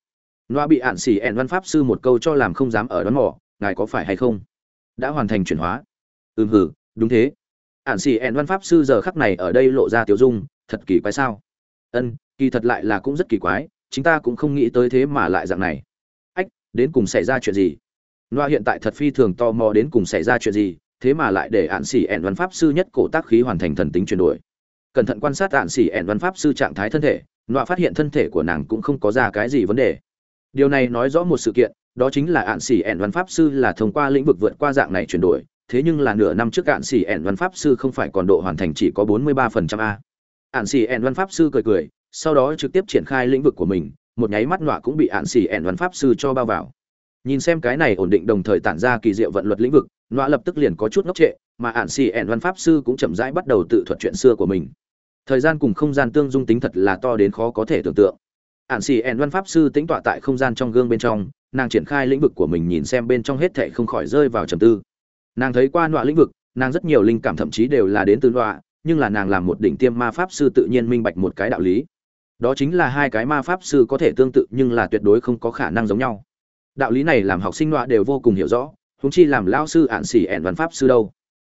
nọa bị ạn xỉ ẻn văn pháp sư một câu cho làm không dám ở đón mỏ ngài có phải hay không? Đã hoàn thành chuyển hóa. Ừm hử đúng thế. Ạn xỉ ẻn văn pháp sư giờ khắc này ở đây lộ ra tiểu dung, thật kỳ quái sao? Ân, kỳ thật lại là cũng rất kỳ quái chúng ta cũng không nghĩ tới thế mà lại dạng này. Ách, đến cùng xảy ra chuyện gì? Loa hiện tại thật phi thường tò mò đến cùng xảy ra chuyện gì, thế mà lại để ạn xỉ ẻn văn pháp sư nhất cổ tác khí hoàn thành thần tính chuyển đổi. Cẩn thận quan sát ạn xỉ ẻn văn pháp sư trạng thái thân thể loa phát hiện thân thể của nàng cũng không có ra cái gì vấn đề điều này nói rõ một sự kiện, đó chính là ạn xỉ ẻn văn pháp sư là thông qua lĩnh vực vượt qua dạng này chuyển đổi, thế nhưng là nửa năm trước ạn xỉ ẻn văn pháp sư không phải còn độ hoàn thành chỉ có bốn mươi ba phần trăm a. Ạn xỉ ẻn văn pháp sư cười cười, sau đó trực tiếp triển khai lĩnh vực của mình, một nháy mắt nọa cũng bị ạn xỉ ẻn văn pháp sư cho bao vào. Nhìn xem cái này ổn định đồng thời tản ra kỳ diệu vận luật lĩnh vực, nọa lập tức liền có chút ngốc trệ, mà ạn xỉ ẻn văn pháp sư cũng chậm rãi bắt đầu tự thuật chuyện xưa của mình. Thời gian cùng không gian tương dung tính thật là to đến khó có thể tưởng tượng ạn xì ẻn văn pháp sư tính tọa tại không gian trong gương bên trong, nàng triển khai lĩnh vực của mình nhìn xem bên trong hết thệ không khỏi rơi vào trầm tư. Nàng thấy qua nọa lĩnh vực, nàng rất nhiều linh cảm thậm chí đều là đến từ nọa, nhưng là nàng làm một đỉnh tiêm ma pháp sư tự nhiên minh bạch một cái đạo lý. Đó chính là hai cái ma pháp sư có thể tương tự nhưng là tuyệt đối không có khả năng giống nhau. Đạo lý này làm học sinh nọa đều vô cùng hiểu rõ húng chi làm lao sư ạn xỉ ẻn văn pháp sư đâu.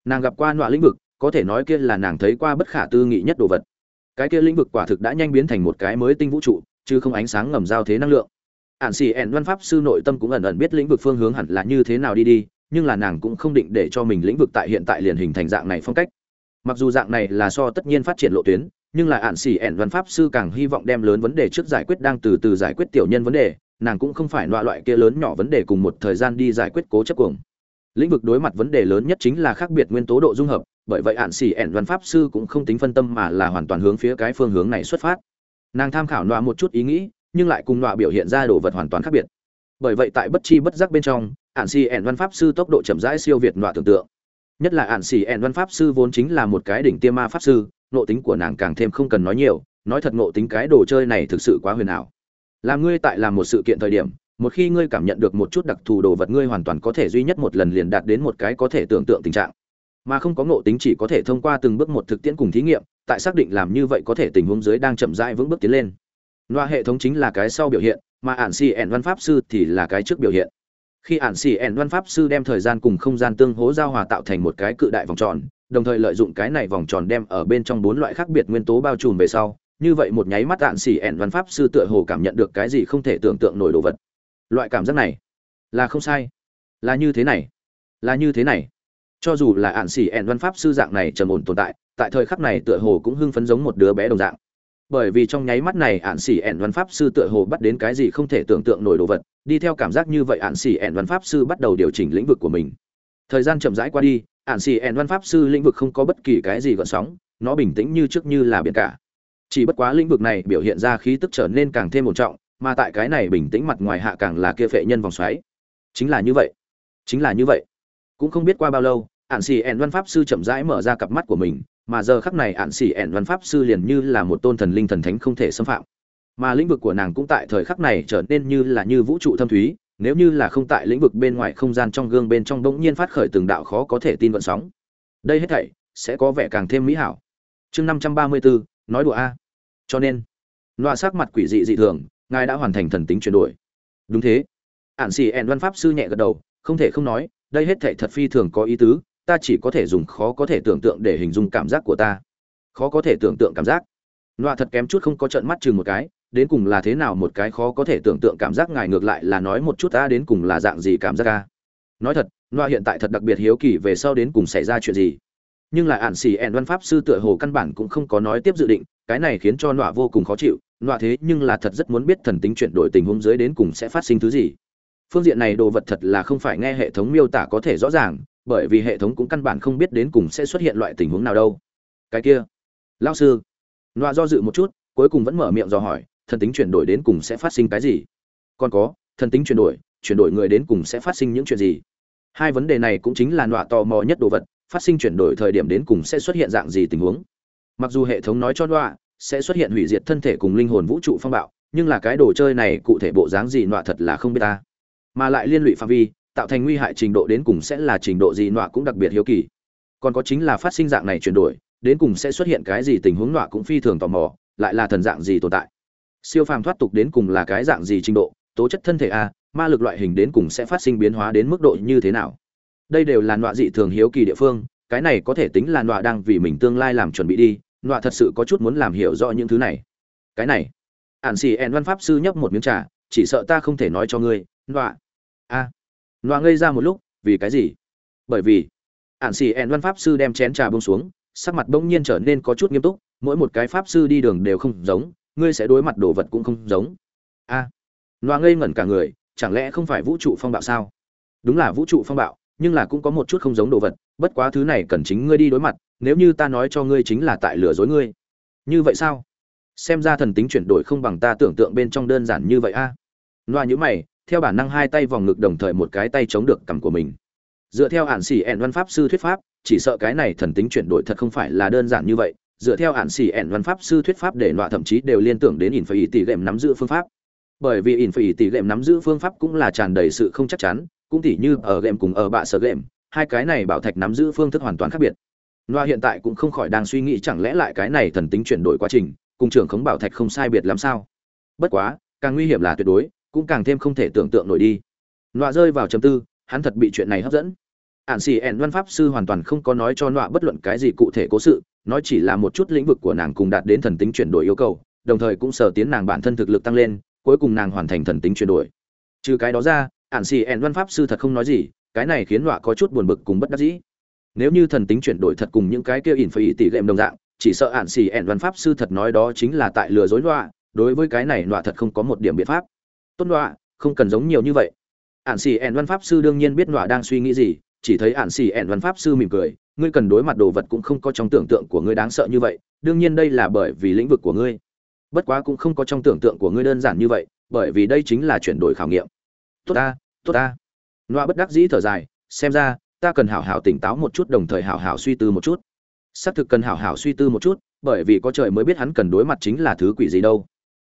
Nàng gặp qua nọa lĩnh vực, có thể nói kia là nàng thấy qua bất khả tư nghị nhất đồ vật. Cái kia lĩnh vực quả thực đã nhanh biến thành một cái mới tinh vũ trụ chứ không ánh sáng ngầm giao thế năng lượng. Ạn xì ẻn văn pháp sư nội tâm cũng ẩn ẩn biết lĩnh vực phương hướng hẳn là như thế nào đi đi, nhưng là nàng cũng không định để cho mình lĩnh vực tại hiện tại liền hình thành dạng này phong cách. Mặc dù dạng này là so tất nhiên phát triển lộ tuyến, nhưng là ạn xì ẻn văn pháp sư càng hy vọng đem lớn vấn đề trước giải quyết đang từ từ giải quyết tiểu nhân vấn đề, nàng cũng không phải loại loại kia lớn nhỏ vấn đề cùng một thời gian đi giải quyết cố chấp cuồng. Lĩnh vực đối mặt vấn đề lớn nhất chính là khác biệt nguyên tố độ dung hợp, bởi vậy ạn xì ẻn văn pháp sư cũng không tính phân tâm mà là hoàn toàn hướng phía cái phương hướng này xuất phát nàng tham khảo nọa một chút ý nghĩ, nhưng lại cùng nọa biểu hiện ra đồ vật hoàn toàn khác biệt. Bởi vậy tại bất chi bất giác bên trong ạn xì ẻn văn pháp sư tốc độ chậm rãi siêu việt nọa tưởng tượng. Nhất là ạn xì ẻn văn pháp sư vốn chính là một cái đỉnh tiêm ma pháp sư nộ tính của nàng càng thêm không cần nói nhiều, nói thật nộ tính cái đồ chơi này thực sự quá huyền ảo. Làm ngươi tại làm một sự kiện thời điểm, một khi ngươi cảm nhận được một chút đặc thù đồ vật ngươi hoàn toàn có thể duy nhất một lần liền đạt đến một cái có thể tưởng tượng tình trạng. Mà không có ngộ tính chỉ có thể thông qua từng bước một thực tiễn cùng thí nghiệm tại xác định làm như vậy có thể tình huống dưới đang chậm rãi vững bước tiến lên. Loa hệ thống chính là cái sau biểu hiện, mà ản xì ẻn văn pháp sư thì là cái trước biểu hiện. Khi ản xì ẻn văn pháp sư đem thời gian cùng không gian tương hỗ giao hòa tạo thành một cái cự đại vòng tròn, đồng thời lợi dụng cái này vòng tròn đem ở bên trong bốn loại khác biệt nguyên tố bao trùm về sau, như vậy một nháy mắt ản xì ẻn văn pháp sư tựa hồ cảm nhận được cái gì không thể tưởng tượng nổi đồ vật. Loại cảm giác này là không sai, là như thế này, là như thế này. Cho dù là ạn xỉ ẹn văn pháp sư dạng này trầm ổn tồn tại tại thời khắc này tựa hồ cũng hưng phấn giống một đứa bé đồng dạng. Bởi vì trong nháy mắt này ạn xỉ ẹn văn pháp sư tựa hồ bắt đến cái gì không thể tưởng tượng nổi đồ vật, đi theo cảm giác như vậy ạn xỉ ẹn văn pháp sư bắt đầu điều chỉnh lĩnh vực của mình. Thời gian chậm rãi qua đi ạn xỉ ẹn văn pháp sư lĩnh vực không có bất kỳ cái gì gợn sóng, nó bình tĩnh như trước như là biển cả. Chỉ bất quá lĩnh vực này biểu hiện ra khí tức trở nên càng thêm một trọng, mà tại cái này bình tĩnh mặt ngoài hạ càng là kia phệ nhân vòng xoáy. Chính là như vậy. Chính là như vậy. Cũng không biết qua bao lâu ạn xỉ ẻn văn pháp sư chậm rãi mở ra cặp mắt của mình mà giờ khắc này ạn xỉ ẹn văn pháp sư liền như là một tôn thần linh thần thánh không thể xâm phạm. Mà lĩnh vực của nàng cũng tại thời khắc này trở nên như là như vũ trụ thâm thúy, nếu như là không tại lĩnh vực bên ngoài không gian trong gương bên trong bỗng nhiên phát khởi từng đạo khó có thể tin vận sóng. Đây hết thảy sẽ có vẻ càng thêm mỹ hảo. Chương năm trăm ba mươi bốn, nói đùa a. Cho nên, loa sắc mặt quỷ dị dị thường, ngài đã hoàn thành thần tính chuyển đổi. Đúng thế. Ạn xì ẹn văn pháp sư nhẹ gật đầu, không thể không nói, đây hết thảy thật phi thường có ý tứ ta chỉ có thể dùng khó có thể tưởng tượng để hình dung cảm giác của ta. Khó có thể tưởng tượng cảm giác. Loa thật kém chút không có trận mắt chừng một cái, đến cùng là thế nào một cái khó có thể tưởng tượng cảm giác ngài ngược lại là nói một chút ta đến cùng là dạng gì cảm giác ca nói thật loa hiện tại thật đặc biệt hiếu kỳ về sau đến cùng xảy ra chuyện gì. Nhưng lại ản xì ẹn văn pháp sư tựa hồ căn bản cũng không có nói tiếp dự định, cái này khiến cho nọa vô cùng khó chịu. Nọa thế nhưng là thật rất muốn biết thần tính chuyển đổi tình huống dưới đến cùng sẽ phát sinh thứ gì. Phương diện này đồ vật thật là không phải nghe hệ thống miêu tả có thể rõ ràng bởi vì hệ thống cũng căn bản không biết đến cùng sẽ xuất hiện loại tình huống nào đâu. Cái kia lao sư. Nọa do dự một chút, cuối cùng vẫn mở miệng dò hỏi, thần tính chuyển đổi đến cùng sẽ phát sinh cái gì? Còn có, thần tính chuyển đổi chuyển đổi người đến cùng sẽ phát sinh những chuyện gì? Hai vấn đề này cũng chính là nọa tò mò nhất đồ vật, phát sinh chuyển đổi thời điểm đến cùng sẽ xuất hiện dạng gì tình huống. Mặc dù hệ thống nói cho nọa, sẽ xuất hiện hủy diệt thân thể cùng linh hồn vũ trụ phong bạo, nhưng là cái đồ chơi này cụ thể bộ dáng gì nọa thật là không biết ta. Mà lại liên lụy phạm vi tạo thành nguy hại trình độ đến cùng sẽ là trình độ gì nọa cũng đặc biệt hiếu kỳ. Còn có chính là phát sinh dạng này chuyển đổi, đến cùng sẽ xuất hiện cái gì tình huống nọa cũng phi thường tò mò, lại là thần dạng gì tồn tại. Siêu phàm thoát tục đến cùng là cái dạng gì trình độ, tố chất thân thể a, ma lực loại hình đến cùng sẽ phát sinh biến hóa đến mức độ như thế nào? Đây đều là nọa dị thường hiếu kỳ địa phương, cái này có thể tính là nọa đang vì mình tương lai làm chuẩn bị đi, nọa thật sự có chút muốn làm hiểu rõ những thứ này. Cái này. Ản xì ẹn văn pháp sư nhấp một miếng trà, chỉ sợ ta không thể nói cho ngươi, nọa. A. à. Loa ngây ra một lúc, vì cái gì bởi vì, ản xì ẹn văn pháp sư đem chén trà bông xuống, sắc mặt bỗng nhiên trở nên có chút nghiêm túc, mỗi một cái pháp sư đi đường đều không giống, ngươi sẽ đối mặt đồ vật cũng không giống a à. ngây ngẩn cả người, chẳng lẽ không phải vũ trụ phong bạo sao đúng là vũ trụ phong bạo, nhưng là cũng có một chút không giống đồ vật, bất quá thứ này cần chính ngươi đi đối mặt, nếu như ta nói cho ngươi chính là tại lừa dối ngươi như vậy sao xem ra thần tính chuyển đổi không bằng ta tưởng tượng bên trong đơn giản như vậy a à? loa nhữ mày theo bản năng hai tay vòng ngực đồng thời một cái tay chống được cằm của mình. Dựa theo hạn xỉ ẹn văn pháp sư thuyết pháp, chỉ sợ cái này thần tính chuyển đổi thật không phải là đơn giản như vậy. Dựa theo hạn xỉ ẹn văn pháp sư thuyết pháp để loa thậm chí đều liên tưởng đến ỉn phải tỷ lệm nắm giữ phương pháp. Bởi vì ỉn phải tỷ lệm nắm giữ phương pháp cũng là tràn đầy sự không chắc chắn, cũng tỉ như ở game cùng ở bạ sở game hai cái này bảo thạch nắm giữ phương thức hoàn toàn khác biệt. Loa hiện tại cũng không khỏi đang suy nghĩ chẳng lẽ lại cái này thần tính chuyển đổi quá trình, cùng trưởng khống bảo thạch không sai biệt lắm sao? Bất quá, càng nguy hiểm là tuyệt đối cũng càng thêm không thể tưởng tượng nổi đi. Nọa rơi vào chấm tư, hắn thật bị chuyện này hấp dẫn. Ạn xì ẹn văn pháp sư hoàn toàn không có nói cho nọa bất luận cái gì cụ thể cố sự, nói chỉ là một chút lĩnh vực của nàng cùng đạt đến thần tính chuyển đổi yêu cầu, đồng thời cũng sở tiến nàng bản thân thực lực tăng lên, cuối cùng nàng hoàn thành thần tính chuyển đổi. Trừ cái đó ra ạn xì ẹn văn pháp sư thật không nói gì, cái này khiến nọa có chút buồn bực cùng bất đắc dĩ. Nếu như thần tính chuyển đổi thật cùng những cái kia ỉn phải tỷ lệm đồng dạng, chỉ sợ ạn xì ẹn văn pháp sư thật nói đó chính là tại lừa dối nọa, đối với cái này nọa thật không có một điểm biện pháp tốt nọa, không cần giống nhiều như vậy. Ạn xì ẹn văn pháp sư đương nhiên biết nọa đang suy nghĩ gì, chỉ thấy ạn xì ẹn văn pháp sư mỉm cười, ngươi cần đối mặt đồ vật cũng không có trong tưởng tượng của ngươi đáng sợ như vậy, đương nhiên đây là bởi vì lĩnh vực của ngươi. Bất quá cũng không có trong tưởng tượng của ngươi đơn giản như vậy, bởi vì đây chính là chuyển đổi khảo nghiệm. Tốt ta tốt ta. Nọa bất đắc dĩ thở dài, xem ra, ta cần hảo hảo tỉnh táo một chút đồng thời hảo hảo suy tư một chút. Xác thực cần hảo hảo suy tư một chút, bởi vì có trời mới biết hắn cần đối mặt chính là thứ quỷ gì đâu.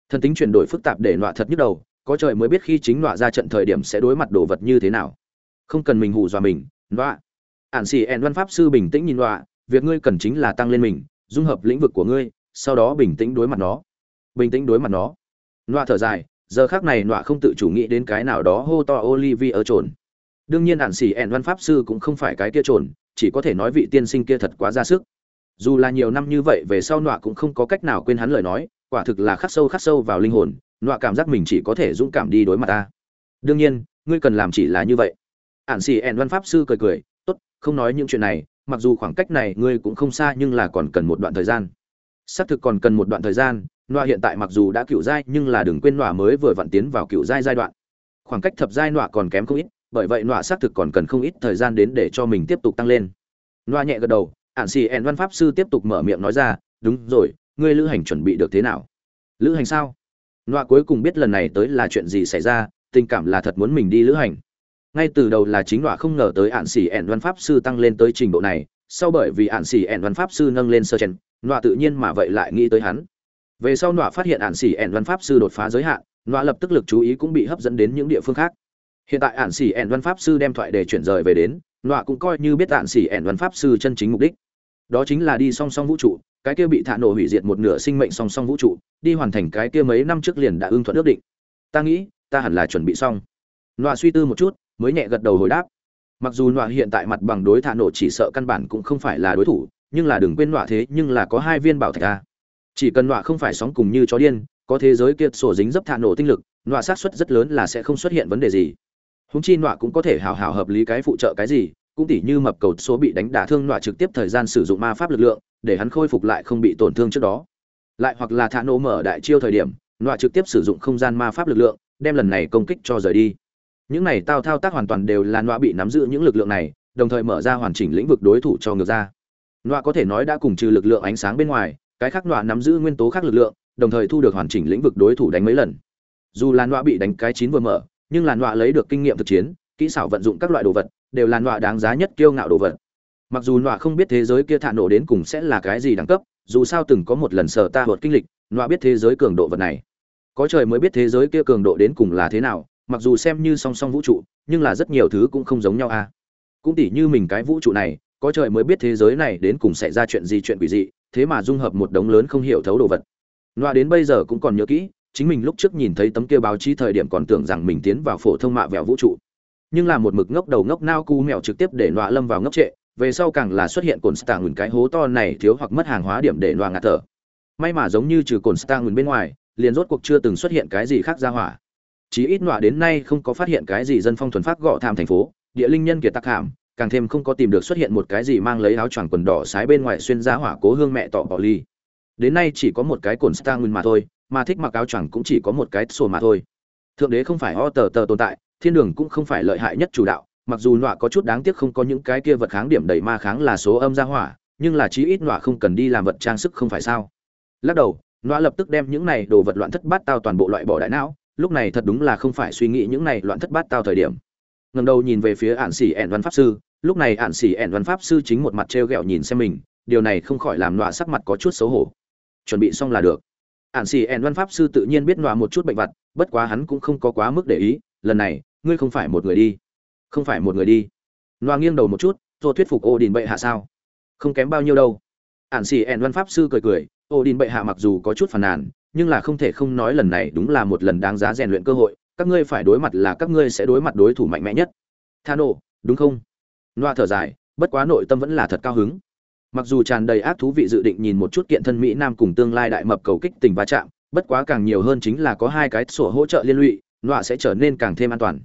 Thần tính chuyển đổi phức tạp để nọa thật nhức đầu có trời mới biết khi chính nọa ra trận thời điểm sẽ đối mặt đồ vật như thế nào. Không cần mình hù dọa mình, nọa. Ản xì ẹn văn pháp sư bình tĩnh nhìn nọa, việc ngươi cần chính là tăng lên mình, dung hợp lĩnh vực của ngươi, sau đó bình tĩnh đối mặt nó. Bình tĩnh đối mặt nó. Nọa thở dài, giờ khác này nọa không tự chủ nghĩ đến cái nào đó hô to Olivier ở trồn. Đương nhiên ản xì ẹn văn pháp sư cũng không phải cái kia trồn, chỉ có thể nói vị tiên sinh kia thật quá ra sức. Dù là nhiều năm như vậy về sau nọa cũng không có cách nào quên hắn lời nói, quả thực là khắc sâu khắc sâu vào linh hồn nọa cảm giác mình chỉ có thể dũng cảm đi đối mặt ta. Đương nhiên, ngươi cần làm chỉ là như vậy. Ản xì ẹn văn pháp sư cười cười, tốt, không nói những chuyện này, mặc dù khoảng cách này ngươi cũng không xa nhưng là còn cần một đoạn thời gian. Xác thực còn cần một đoạn thời gian, nọa hiện tại mặc dù đã cựu giai nhưng là đừng quên nọa mới vừa vặn tiến vào cựu giai giai đoạn. Khoảng cách thập giai nọa còn kém không ít, bởi vậy nọa xác thực còn cần không ít thời gian đến để cho mình tiếp tục tăng lên. Nọa nhẹ gật đầu, ản xì ẹn văn pháp sư tiếp tục mở miệng nói ra, đúng rồi, ngươi lữ hành chuẩn bị được thế nào? Lữ hành sao? Nọa cuối cùng biết lần này tới là chuyện gì xảy ra, tình cảm là thật muốn mình đi lữ hành. Ngay từ đầu là chính nọa không ngờ tới ạn xỉ ẹn văn pháp sư tăng lên tới trình độ này, sau bởi vì ạn xỉ ẹn văn pháp sư nâng lên sơ chen nọa tự nhiên mà vậy lại nghĩ tới hắn. Về sau nọa phát hiện ạn xỉ ẹn văn pháp sư đột phá giới hạn, nọa lập tức lực chú ý cũng bị hấp dẫn đến những địa phương khác. Hiện tại ạn xỉ ẹn văn pháp sư đem thoại để chuyển rời về đến, nọa cũng coi như biết ạn xỉ ẹn văn pháp sư chân chính mục đích. Đó chính là đi song song vũ trụ cái kia bị thả nổ hủy diệt một nửa sinh mệnh song song vũ trụ, đi hoàn thành cái kia mấy năm trước liền đã ưng thuận ước định. Ta nghĩ, ta hẳn là chuẩn bị xong. Nọa suy tư một chút, mới nhẹ gật đầu hồi đáp. Mặc dù nọa hiện tại mặt bằng đối thả nổ chỉ sợ căn bản cũng không phải là đối thủ, nhưng là đừng quên nọa thế, nhưng là có hai viên bảo thạch a chỉ cần nọa không phải sóng cùng như chó điên, có thế giới kiệt sổ dính dấp thả nổ tinh lực, nọa xác suất rất lớn là sẽ không xuất hiện vấn đề gì. Húng chi nọa cũng có thể hào hào hợp lý cái phụ trợ cái gì, cũng tỉ như mập cầu số bị đánh đả thương nọa trực tiếp thời gian sử dụng ma pháp lực lượng để hắn khôi phục lại không bị tổn thương trước đó. Lại hoặc là thả nổ mở đại chiêu thời điểm, nọa trực tiếp sử dụng không gian ma pháp lực lượng, đem lần này công kích cho rời đi. Những này tao thao tác hoàn toàn đều là nọa bị nắm giữ những lực lượng này, đồng thời mở ra hoàn chỉnh lĩnh vực đối thủ cho ngược ra. Nọa có thể nói đã cùng trừ lực lượng ánh sáng bên ngoài, cái khác nọa nắm giữ nguyên tố khác lực lượng, đồng thời thu được hoàn chỉnh lĩnh vực đối thủ đánh mấy lần. Dù là nọa bị đánh cái chín vừa mở, nhưng là nọa lấy được kinh nghiệm thực chiến, kỹ xảo vận dụng các loại đồ vật, đều là nọa đáng giá nhất kiêu ngạo đồ vật mặc dù nọa không biết thế giới kia thạ nổ đến cùng sẽ là cái gì đẳng cấp, dù sao từng có một lần sở ta vượt kinh lịch, nọa biết thế giới cường độ vật này. Có trời mới biết thế giới kia cường độ đến cùng là thế nào, mặc dù xem như song song vũ trụ, nhưng là rất nhiều thứ cũng không giống nhau a à. cũng tỉ như mình cái vũ trụ này, có trời mới biết thế giới này đến cùng xảy ra chuyện gì chuyện quỷ dị, thế mà dung hợp một đống lớn không hiểu thấu đồ vật. Nọa đến bây giờ cũng còn nhớ kỹ, chính mình lúc trước nhìn thấy tấm kia báo chí thời điểm còn tưởng rằng mình tiến vào phổ thông mạ vẹo vũ trụ. Nhưng là một mực ngốc đầu ngốc nao cu mèo trực tiếp để nọa lâm vào ngốc trệ về sau càng là xuất hiện cồn stạng ngừng cái hố to này thiếu hoặc mất hàng hóa điểm để loa ngạt thở. May mà giống như trừ cồn stạng ngừng bên ngoài, liền rốt cuộc chưa từng xuất hiện cái gì khác ra hỏa. Chí ít nọa đến nay không có phát hiện cái gì dân phong thuần phát gõ tham thành phố, địa linh nhân kiệt tắc hàm, càng thêm không có tìm được xuất hiện một cái gì mang lấy áo choàng quần đỏ sái bên ngoài xuyên ra hỏa cố hương mẹ tọ bỏ ly. Đến nay chỉ có một cái cồn stạng ngừng mà thôi, mà thích mặc áo choàng cũng chỉ có một cái sổ mà thôi. Thượng đế không phải o tờ tờ tồn tại, thiên đường cũng không phải lợi hại nhất chủ đạo mặc dù nọa có chút đáng tiếc không có những cái kia vật kháng điểm đầy ma kháng là số âm ra hỏa, nhưng là chí ít nọa không cần đi làm vật trang sức không phải sao. Lắc đầu, nọa lập tức đem những này đồ vật loạn thất bát tao toàn bộ loại bỏ đại não, lúc này thật đúng là không phải suy nghĩ những này loạn thất bát tao thời điểm. Ngần đầu nhìn về phía ạn xỉ ẻn văn pháp sư, lúc này ạn xỉ ẻn văn pháp sư chính một mặt t r e o g ẹ o nhìn xem mình, điều này không khỏi làm nọa sắc mặt có chút xấu hổ. Chuẩn bị xong là được. Ạn xỉ ẻn văn pháp sư tự nhiên biết nọa một chút bệnh vặt, bất quá hắn cũng không có quá mức để ý, lần này, ngươi không phải một người đi không phải một người đi. Loa nghiêng đầu một chút rồi thuyết phục ô đình bệ hạ sao? Không kém bao nhiêu đâu. Ạn xì ẻn văn pháp sư cười cười ô đình bệ hạ mặc dù có chút phàn nàn, nhưng là không thể không nói lần này đúng là một lần đáng giá rèn luyện cơ hội, các ngươi phải đối mặt là các ngươi sẽ đối mặt đối thủ mạnh mẽ nhất. Tha thano, đúng không? Loa thở dài, bất quá nội tâm vẫn là thật cao hứng. Mặc dù tràn đầy ác thú vị dự định nhìn một chút kiện thân mỹ nam cùng tương lai đại mập cầu kích tình va chạm, bất quá càng nhiều hơn chính là có hai cái sổ hỗ trợ liên lụy loa sẽ trở nên càng thêm an toàn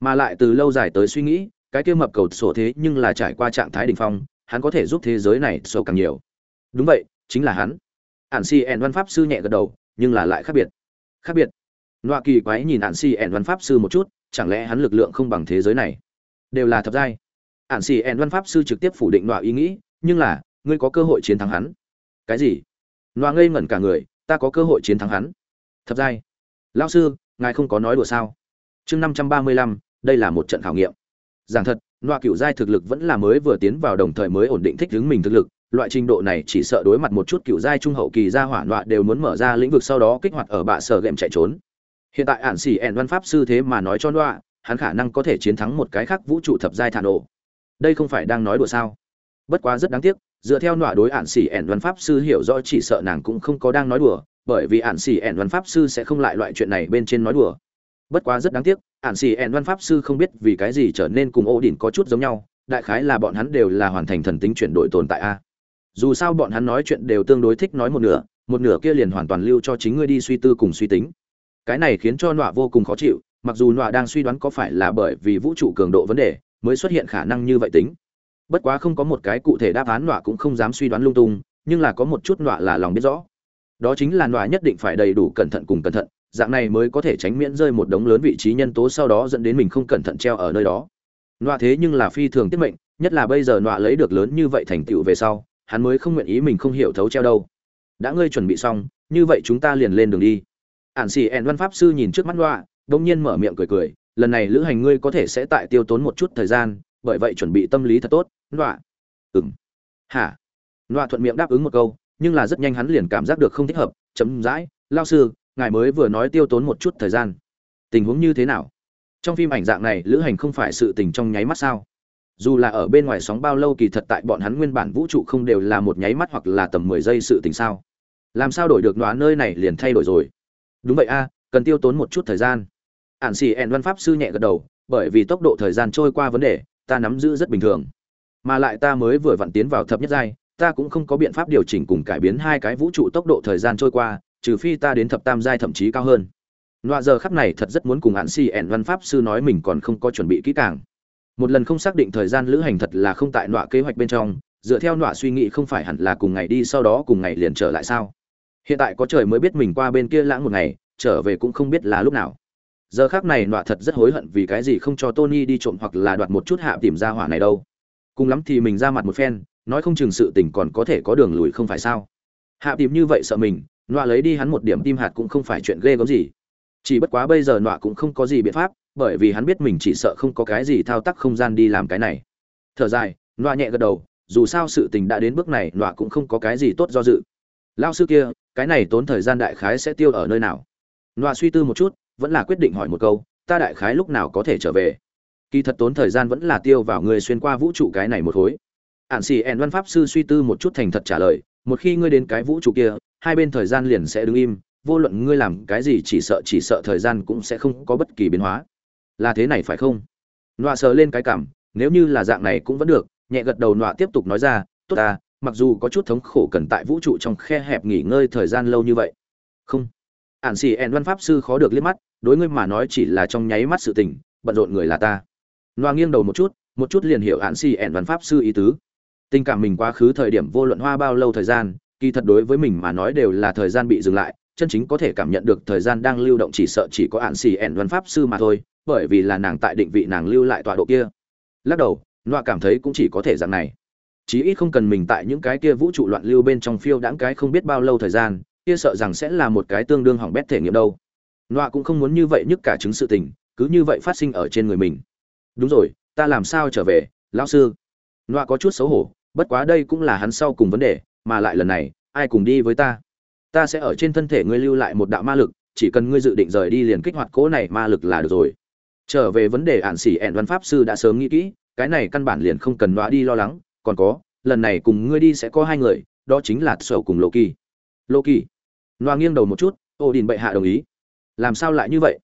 mà lại từ lâu dài tới suy nghĩ, cái kia mập cầu sổ thế nhưng là trải qua trạng thái đ ỉ n h phong, hắn có thể giúp thế giới này sổ càng nhiều. Đúng vậy, chính là hắn. Ạn si ẻn văn pháp sư nhẹ gật đầu, nhưng là lại khác biệt. Khác biệt. Nọa kỳ quái nhìn ạn si ẻn văn pháp sư một chút, chẳng lẽ hắn lực lượng không bằng thế giới này? Đều là thập giai. Ạn si ẻn văn pháp sư trực tiếp phủ định nọa ý nghĩ, nhưng là, ngươi có cơ hội chiến thắng hắn. Cái gì? Nọa ngây ngẩn cả người, ta có cơ hội chiến thắng hắn. Thập giai. Lao sư, ngài không có nói đùa sao? Chương năm trăm ba mươi lăm đây là một trận khảo nghiệm. Giảng thật loa cựu giai thực lực vẫn là mới vừa tiến vào đồng thời mới ổn định thích ứng mình thực lực, loại trình độ này chỉ sợ đối mặt một chút cựu giai trung hậu kỳ gia hỏa loạn đều muốn mở ra lĩnh vực sau đó kích hoạt ở bạ sở gệm chạy trốn. Hiện tại ản xỉ ẻn văn pháp sư thế mà nói cho loa hắn khả năng có thể chiến thắng một cái khác vũ trụ thập giai thản ổ đây không phải đang nói đùa sao? Bất quá rất đáng tiếc, dựa theo nọa đối ản xỉ ẻn văn pháp sư hiểu rõ chỉ sợ nàng cũng không có đang nói đùa, bởi vì ản xỉ ẻn văn pháp sư sẽ không lại loại chuyện này bên trên nói đùa bất quá rất đáng tiếc ản xì ẹn văn pháp sư không biết vì cái gì trở nên cùng ô đỉnh có chút giống nhau, đại khái là bọn hắn đều là hoàn thành thần tính chuyển đổi tồn tại a. Dù sao bọn hắn nói chuyện đều tương đối thích nói một nửa một nửa kia liền hoàn toàn lưu cho chính ngươi đi suy tư cùng suy tính. Cái này khiến cho nọa vô cùng khó chịu, mặc dù nọa đang suy đoán có phải là bởi vì vũ trụ cường độ vấn đề mới xuất hiện khả năng như vậy tính. Bất quá không có một cái cụ thể đáp án nọa cũng không dám suy đoán lung tung, nhưng là có một chút nọa là lòng biết rõ. Đó chính là nọa nhất định phải đầy đủ cẩn thận cùng cẩn thận dạng này mới có thể tránh miễn rơi một đống lớn vị trí nhân tố sau đó dẫn đến mình không cẩn thận treo ở nơi đó. Nọa thế nhưng là phi thường tiết mệnh, nhất là bây giờ nọa lấy được lớn như vậy thành tựu về sau, hắn mới không nguyện ý mình không hiểu thấu treo đâu. Đã ngươi chuẩn bị xong, như vậy chúng ta liền lên đường đi. Ản xì ẻn văn pháp sư nhìn trước mắt nọa đông nhiên mở miệng cười cười, lần này lữ hành ngươi có thể sẽ tại tiêu tốn một chút thời gian, bởi vậy chuẩn bị tâm lý thật tốt, nọa. Ừm. hả? Nọa thuận miệng đáp ứng một câu, nhưng là rất nhanh hắn liền cảm giác được không thích hợp chấm dãi lao sư ngài mới vừa nói tiêu tốn một chút thời gian. Tình huống như thế nào? Trong phim ảnh dạng này, lữ hành không phải sự tình trong nháy mắt sao? Dù là ở bên ngoài sóng bao lâu kỳ thật tại bọn hắn nguyên bản vũ trụ không đều là một nháy mắt hoặc là tầm mười giây sự tình sao? Làm sao đổi được nóa nơi này liền thay đổi rồi? Đúng vậy a, cần tiêu tốn một chút thời gian. Ản xì ẹn văn pháp sư nhẹ gật đầu, bởi vì tốc độ thời gian trôi qua vấn đề, ta nắm giữ rất bình thường. Mà lại ta mới vừa vặn tiến vào thập nhất giai, ta cũng không có biện pháp điều chỉnh cùng cải biến hai cái vũ trụ tốc độ thời gian trôi qua trừ phi ta đến thập tam giai thậm chí cao hơn. Nọa giờ khắp này thật rất muốn cùng hạn si ẻn văn pháp sư nói mình còn không có chuẩn bị kỹ càng. Một lần không xác định thời gian lữ hành thật là không tại nọa kế hoạch bên trong, dựa theo nọa suy nghĩ không phải hẳn là cùng ngày đi sau đó cùng ngày liền trở lại sao. Hiện tại có trời mới biết mình qua bên kia lãng một ngày, trở về cũng không biết là lúc nào. Giờ khác này nọa thật rất hối hận vì cái gì không cho tony đi trộm hoặc là đoạt một chút hạ tìm ra hỏa này đâu. Cùng lắm thì mình ra mặt một phen, nói không chừng sự tình còn có thể có đường lùi không phải sao. Hạ tìm như vậy sợ mình nọa lấy đi hắn một điểm tim hạt cũng không phải chuyện ghê gớm gì. Chỉ bất quá bây giờ nọa cũng không có gì biện pháp, bởi vì hắn biết mình chỉ sợ không có cái gì thao tác không gian đi làm cái này. Thở dài, nọa nhẹ gật đầu, dù sao sự tình đã đến bước này, nọa cũng không có cái gì tốt do dự. Lao sư kia, cái này tốn thời gian đại khái sẽ tiêu ở nơi nào? Nọa suy tư một chút, vẫn là quyết định hỏi một câu, ta đại khái lúc nào có thể trở về? Kỳ thật tốn thời gian vẫn là tiêu vào người xuyên qua vũ trụ cái này một khối. Ạn xì ẹn văn pháp sư suy tư một chút thành thật trả lời, một khi ngươi đến cái vũ trụ kia hai bên thời gian liền sẽ đứng im, vô luận ngươi làm cái gì chỉ sợ chỉ sợ thời gian cũng sẽ không có bất kỳ biến hóa. Là thế này phải không? Nọa sờ lên cái cảm, nếu như là dạng này cũng vẫn được, nhẹ gật đầu nọa tiếp tục nói ra, tốt ta, mặc dù có chút thống khổ cần tại vũ trụ trong khe hẹp nghỉ ngơi thời gian lâu như vậy. Không. Ản xì ẹn văn pháp sư khó được liếc mắt, đối ngươi mà nói chỉ là trong nháy mắt sự tình, bận rộn người là ta. Nọa nghiêng đầu một chút một chút liền hiểu ản xì ẹn văn pháp sư ý tứ. Tình cảm mình quá khứ thời điểm vô luận hoa bao lâu thời gian kỳ thật đối với mình mà nói đều là thời gian bị dừng lại, chân chính có thể cảm nhận được thời gian đang lưu động chỉ sợ chỉ có ạn xì ẻn văn pháp sư mà thôi, bởi vì là nàng tại định vị nàng lưu lại tọa độ kia. Lắc đầu, loa cảm thấy cũng chỉ có thể dạng này. Chí ít không cần mình tại những cái kia vũ trụ loạn lưu bên trong phiêu đãng cái không biết bao lâu thời gian, kia sợ rằng sẽ là một cái tương đương hỏng bét thể nghiệm đâu. Loa cũng không muốn như vậy nhất cả chứng sự tình, cứ như vậy phát sinh ở trên người mình. Đúng rồi, ta làm sao trở về, lão sư? Loa có chút xấu hổ, bất quá đây cũng là hắn sau cùng vấn đề mà lại lần này, ai cùng đi với ta? Ta sẽ ở trên thân thể ngươi lưu lại một đạo ma lực, chỉ cần ngươi dự định rời đi liền kích hoạt cỗ này ma lực là được rồi. Trở về vấn đề ạn xỉ ẹn văn pháp sư đã sớm nghĩ kỹ, cái này căn bản liền không cần đoá đi lo lắng. Còn có, lần này cùng ngươi đi sẽ có hai người, đó chính là sở cùng lô kỳ lô kỳ loa nghiêng đầu một chút, ô đình bệ hạ đồng ý. Làm sao lại như vậy?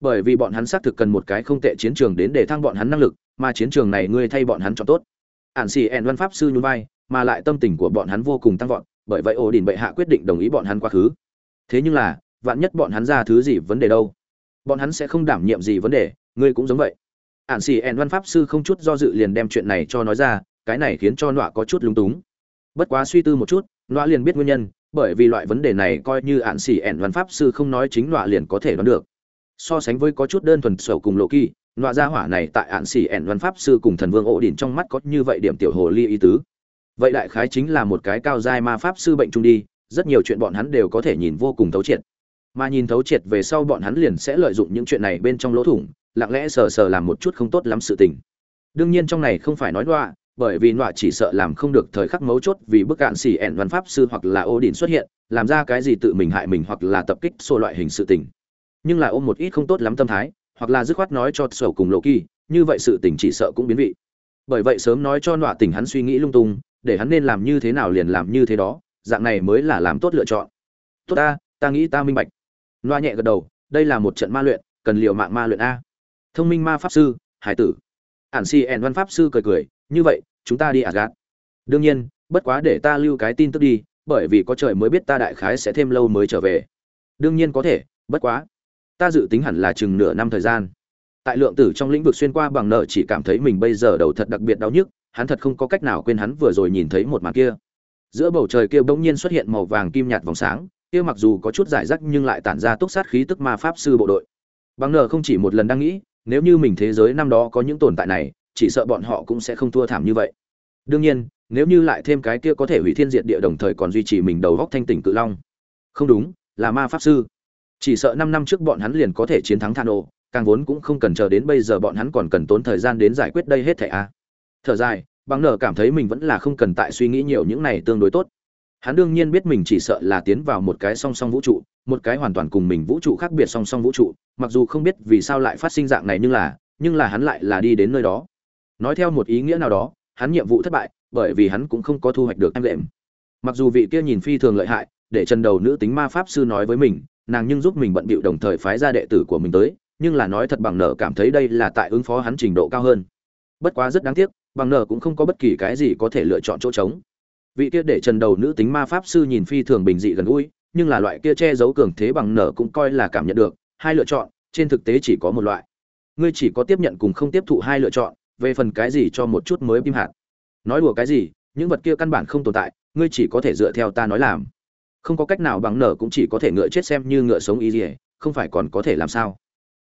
Bởi vì bọn hắn xác thực cần một cái không tệ chiến trường đến để thăng bọn hắn năng lực, mà chiến trường này ngươi thay bọn hắn cho tốt. Ạn xỉ ẹn văn pháp sư nhún vai mà lại tâm tình của bọn hắn vô cùng tăng vọt, bởi vậy Odin bệ hạ quyết định đồng ý bọn hắn quá khứ. Thế nhưng là, vạn nhất bọn hắn ra thứ gì vấn đề đâu? Bọn hắn sẽ không đảm nhiệm gì vấn đề, ngươi cũng giống vậy. Ản Sĩ En văn pháp sư không chút do dự liền đem chuyện này cho nói ra, cái này khiến cho nọa có chút lúng túng. Bất quá suy tư một chút, nọa liền biết nguyên nhân, bởi vì loại vấn đề này coi như Ản Sĩ En văn pháp sư không nói chính nọa liền có thể đoán được. So sánh với có chút đơn thuần sầu cùng lộ kỳ nọa gia hỏa này tại Ản Sĩ En văn pháp sư cùng thần vương ổ đỉnh trong mắt có như vậy điểm tiểu hồ ly ý tứ vậy đại khái chính là một cái cao giai ma pháp sư bệnh trung đi, rất nhiều chuyện bọn hắn đều có thể nhìn vô cùng thấu triệt. Mà nhìn thấu triệt về sau bọn hắn liền sẽ lợi dụng những chuyện này bên trong lỗ thủng, lặng lẽ sờ sờ làm một chút không tốt lắm sự tình. Đương nhiên trong này không phải nói nọa bởi vì nọa chỉ sợ làm không được thời khắc mấu chốt vì bức cạn xỉ ẻn văn pháp sư hoặc là ô đình xuất hiện, làm ra cái gì tự mình hại mình hoặc là tập kích xô loại hình sự tình. Nhưng là ôm một ít không tốt lắm tâm thái, hoặc là dứt khoát nói cho sầu cùng lộ kỳ như vậy sự tình chỉ sợ cũng biến vị. Bởi vậy sớm nói cho nọa tình hắn suy nghĩ lung tung để hắn nên làm như thế nào liền làm như thế đó, dạng này mới là làm tốt lựa chọn. Tốt ta ta nghĩ ta minh bạch. Loa nhẹ gật đầu, đây là một trận ma luyện, cần liệu mạng ma luyện a. Thông minh ma pháp sư, hải tử. Ản si ẻn văn pháp sư cười cười, như vậy, chúng ta đi ả gạt. Đương nhiên, bất quá để ta lưu cái tin tức đi, bởi vì có trời mới biết ta đại khái sẽ thêm lâu mới trở về. Đương nhiên có thể, bất quá. Ta dự tính hẳn là chừng nửa năm thời gian. Tại lượng tử trong lĩnh vực xuyên qua bằng nợ chỉ cảm thấy mình bây giờ đầu thật đặc biệt đau nhức hắn thật không có cách nào quên hắn vừa rồi nhìn thấy một màn kia. Giữa bầu trời kia bỗng nhiên xuất hiện màu vàng kim nhạt vòng sáng, kia mặc dù có chút giải rác nhưng lại tản ra túc sát khí tức ma pháp sư bộ đội. Bằng nợ không chỉ một lần đang nghĩ, nếu như mình thế giới năm đó có những tồn tại này, chỉ sợ bọn họ cũng sẽ không thua thảm như vậy. Đương nhiên, nếu như lại thêm cái kia có thể hủy thiên diệt địa đồng thời còn duy trì mình đầu góc thanh tỉnh cự long. Không đúng, là ma pháp sư. Chỉ sợ năm năm trước bọn hắn liền có thể chiến thắng thano, càng vốn cũng không cần chờ đến bây giờ bọn hắn còn cần tốn thời gian đến giải quyết đây hết thảy a thở dài, bằng nở cảm thấy mình vẫn là không cần tại suy nghĩ nhiều những này tương đối tốt. Hắn đương nhiên biết mình chỉ sợ là tiến vào một cái song song vũ trụ, một cái hoàn toàn cùng mình vũ trụ khác biệt song song vũ trụ, mặc dù không biết vì sao lại phát sinh dạng này nhưng là nhưng là hắn lại là đi đến nơi đó. Nói theo một ý nghĩa nào đó, hắn nhiệm vụ thất bại, bởi vì hắn cũng không có thu hoạch được em lệm. Mặc dù vị kia nhìn phi thường lợi hại, để trần đầu nữ tính ma pháp sư nói với mình, nàng nhưng giúp mình bận bịu đồng thời phái ra đệ tử của mình tới, nhưng là nói thật bằng nợ cảm thấy đây là tại ứng phó hắn trình độ cao hơn. Bất quá rất đáng tiếc bằng nở cũng không có bất kỳ cái gì có thể lựa chọn chỗ trống. Vị kia để trần đầu nữ tính ma pháp sư nhìn phi thường bình dị gần gũi, nhưng là loại kia che giấu cường thế bằng nở cũng coi là cảm nhận được, hai lựa chọn, trên thực tế chỉ có một loại. Ngươi chỉ có tiếp nhận cùng không tiếp thụ hai lựa chọn, về phần cái gì cho một chút mới im hạt. Nói đùa cái gì, những vật kia căn bản không tồn tại, ngươi chỉ có thể dựa theo ta nói làm. Không có cách nào bằng nở cũng chỉ có thể ngựa chết xem như ngựa sống y dỉa không phải còn có thể làm sao.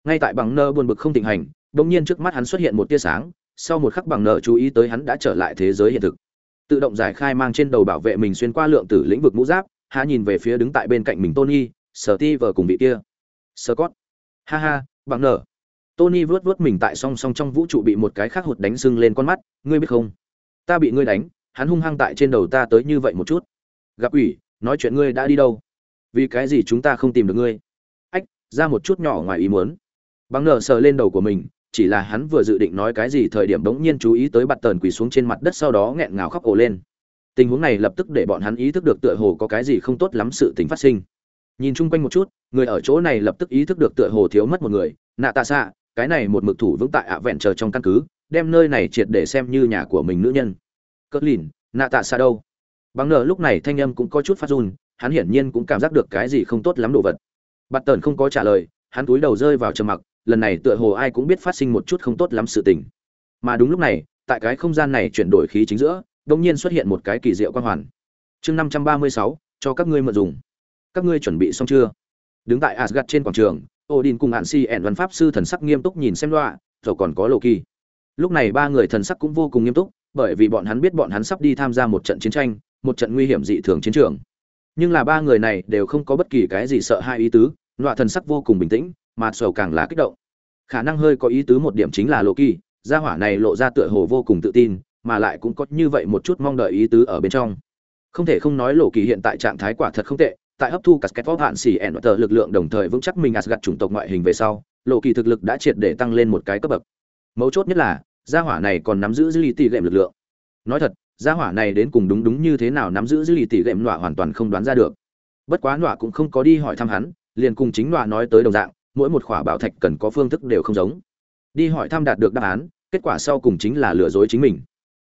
Ngay tại bằng nơ buồn bực không tình hành, đột nhiên trước mắt hắn xuất hiện một tia sáng sau một khắc bằng nợ chú ý tới hắn đã trở lại thế giới hiện thực. Tự động giải khai mang trên đầu bảo vệ mình xuyên qua lượng tử lĩnh vực mũ giáp hạ nhìn về phía đứng tại bên cạnh mình tony sở ti vờ cùng vị kia. Sơ cót ha ha, bằng nợ. tony vuốt vuốt mình tại song song trong vũ trụ bị một cái khác hụt đánh sưng lên con mắt, ngươi biết không? Ta bị ngươi đánh, hắn hung hăng tại trên đầu ta tới như vậy một chút. Gặp ủy nói chuyện ngươi đã đi đâu? Vì cái gì chúng ta không tìm được ngươi? Ách, ra một chút nhỏ ngoài ý muốn. Bằng nở sờ lên đầu của mình chỉ là hắn vừa dự định nói cái gì thời điểm bỗng nhiên chú ý tới bạt tần quỳ xuống trên mặt đất sau đó nghẹn ngào khóc ồ lên. Tình huống này lập tức để bọn hắn ý thức được tựa hồ có cái gì không tốt lắm sự tình phát sinh. Nhìn chung quanh một chút, người ở chỗ này lập tức ý thức được tựa hồ thiếu mất một người. Nạ tạ xạ cái này một mực thủ vững tại ạ vẹn chờ trong căn cứ, đem nơi này triệt để xem như nhà của mình nữ nhân. Cất lìn, nạ tạ xạ đâu? Bằng nợ lúc này thanh âm cũng có chút phát run, hắn hiển nhiên cũng cảm giác được cái gì không tốt lắm đồ vật. Bạt tần không có trả lời, hắn túi đầu rơi vào trầm mặc lần này tựa hồ ai cũng biết phát sinh một chút không tốt lắm sự tình. Mà đúng lúc này, tại cái không gian này chuyển đổi khí chính giữa, đột nhiên xuất hiện một cái kỳ diệu quang hoàn. Chương năm trăm ba mươi sáu, cho các ngươi mượn dùng. Các ngươi chuẩn bị xong chưa? Đứng tại Asgard trên quảng trường, odin cùng hạn si ẻn văn pháp sư thần sắc nghiêm túc nhìn xem loa rồi còn có Loki. lúc này ba người thần sắc cũng vô cùng nghiêm túc, bởi vì bọn hắn biết bọn hắn sắp đi tham gia một trận chiến tranh, một trận nguy hiểm dị thường chiến trường. Nhưng là ba người này đều không có bất kỳ cái gì sợ hai ý tứ, loa thần sắc vô cùng bình tĩnh mà sầu càng là kích động. Khả năng hơi có ý tứ một điểm chính là lộ kỳ, gia hỏa này lộ ra tựa hồ vô cùng tự tin, mà lại cũng có như vậy một chút mong đợi ý tứ ở bên trong. Không thể không nói lộ kỳ hiện tại trạng thái quả thật không tệ, tại hấp thu cả sketch hạn xỉ ẻn tờ lực lượng đồng thời vững chắc mình asgad chủng tộc ngoại hình về sau, lộ kỳ thực lực đã triệt để tăng lên một cái cấp bậc. Mấu chốt nhất là, gia hỏa này còn nắm giữ dư lì tỷ lệm lực lượng. Nói thật, gia hỏa này đến cùng đúng đúng như thế nào nắm giữ dư lì tỷ lệm nọa hoàn toàn không đoán ra được. Bất quá nọa cũng không có đi hỏi thăm hắn, liền cùng chính nọa nói tới đồng dạng mỗi một khỏa bảo thạch cần có phương thức đều không giống. Đi hỏi thăm đạt được đáp án, kết quả sau cùng chính là lừa dối chính mình.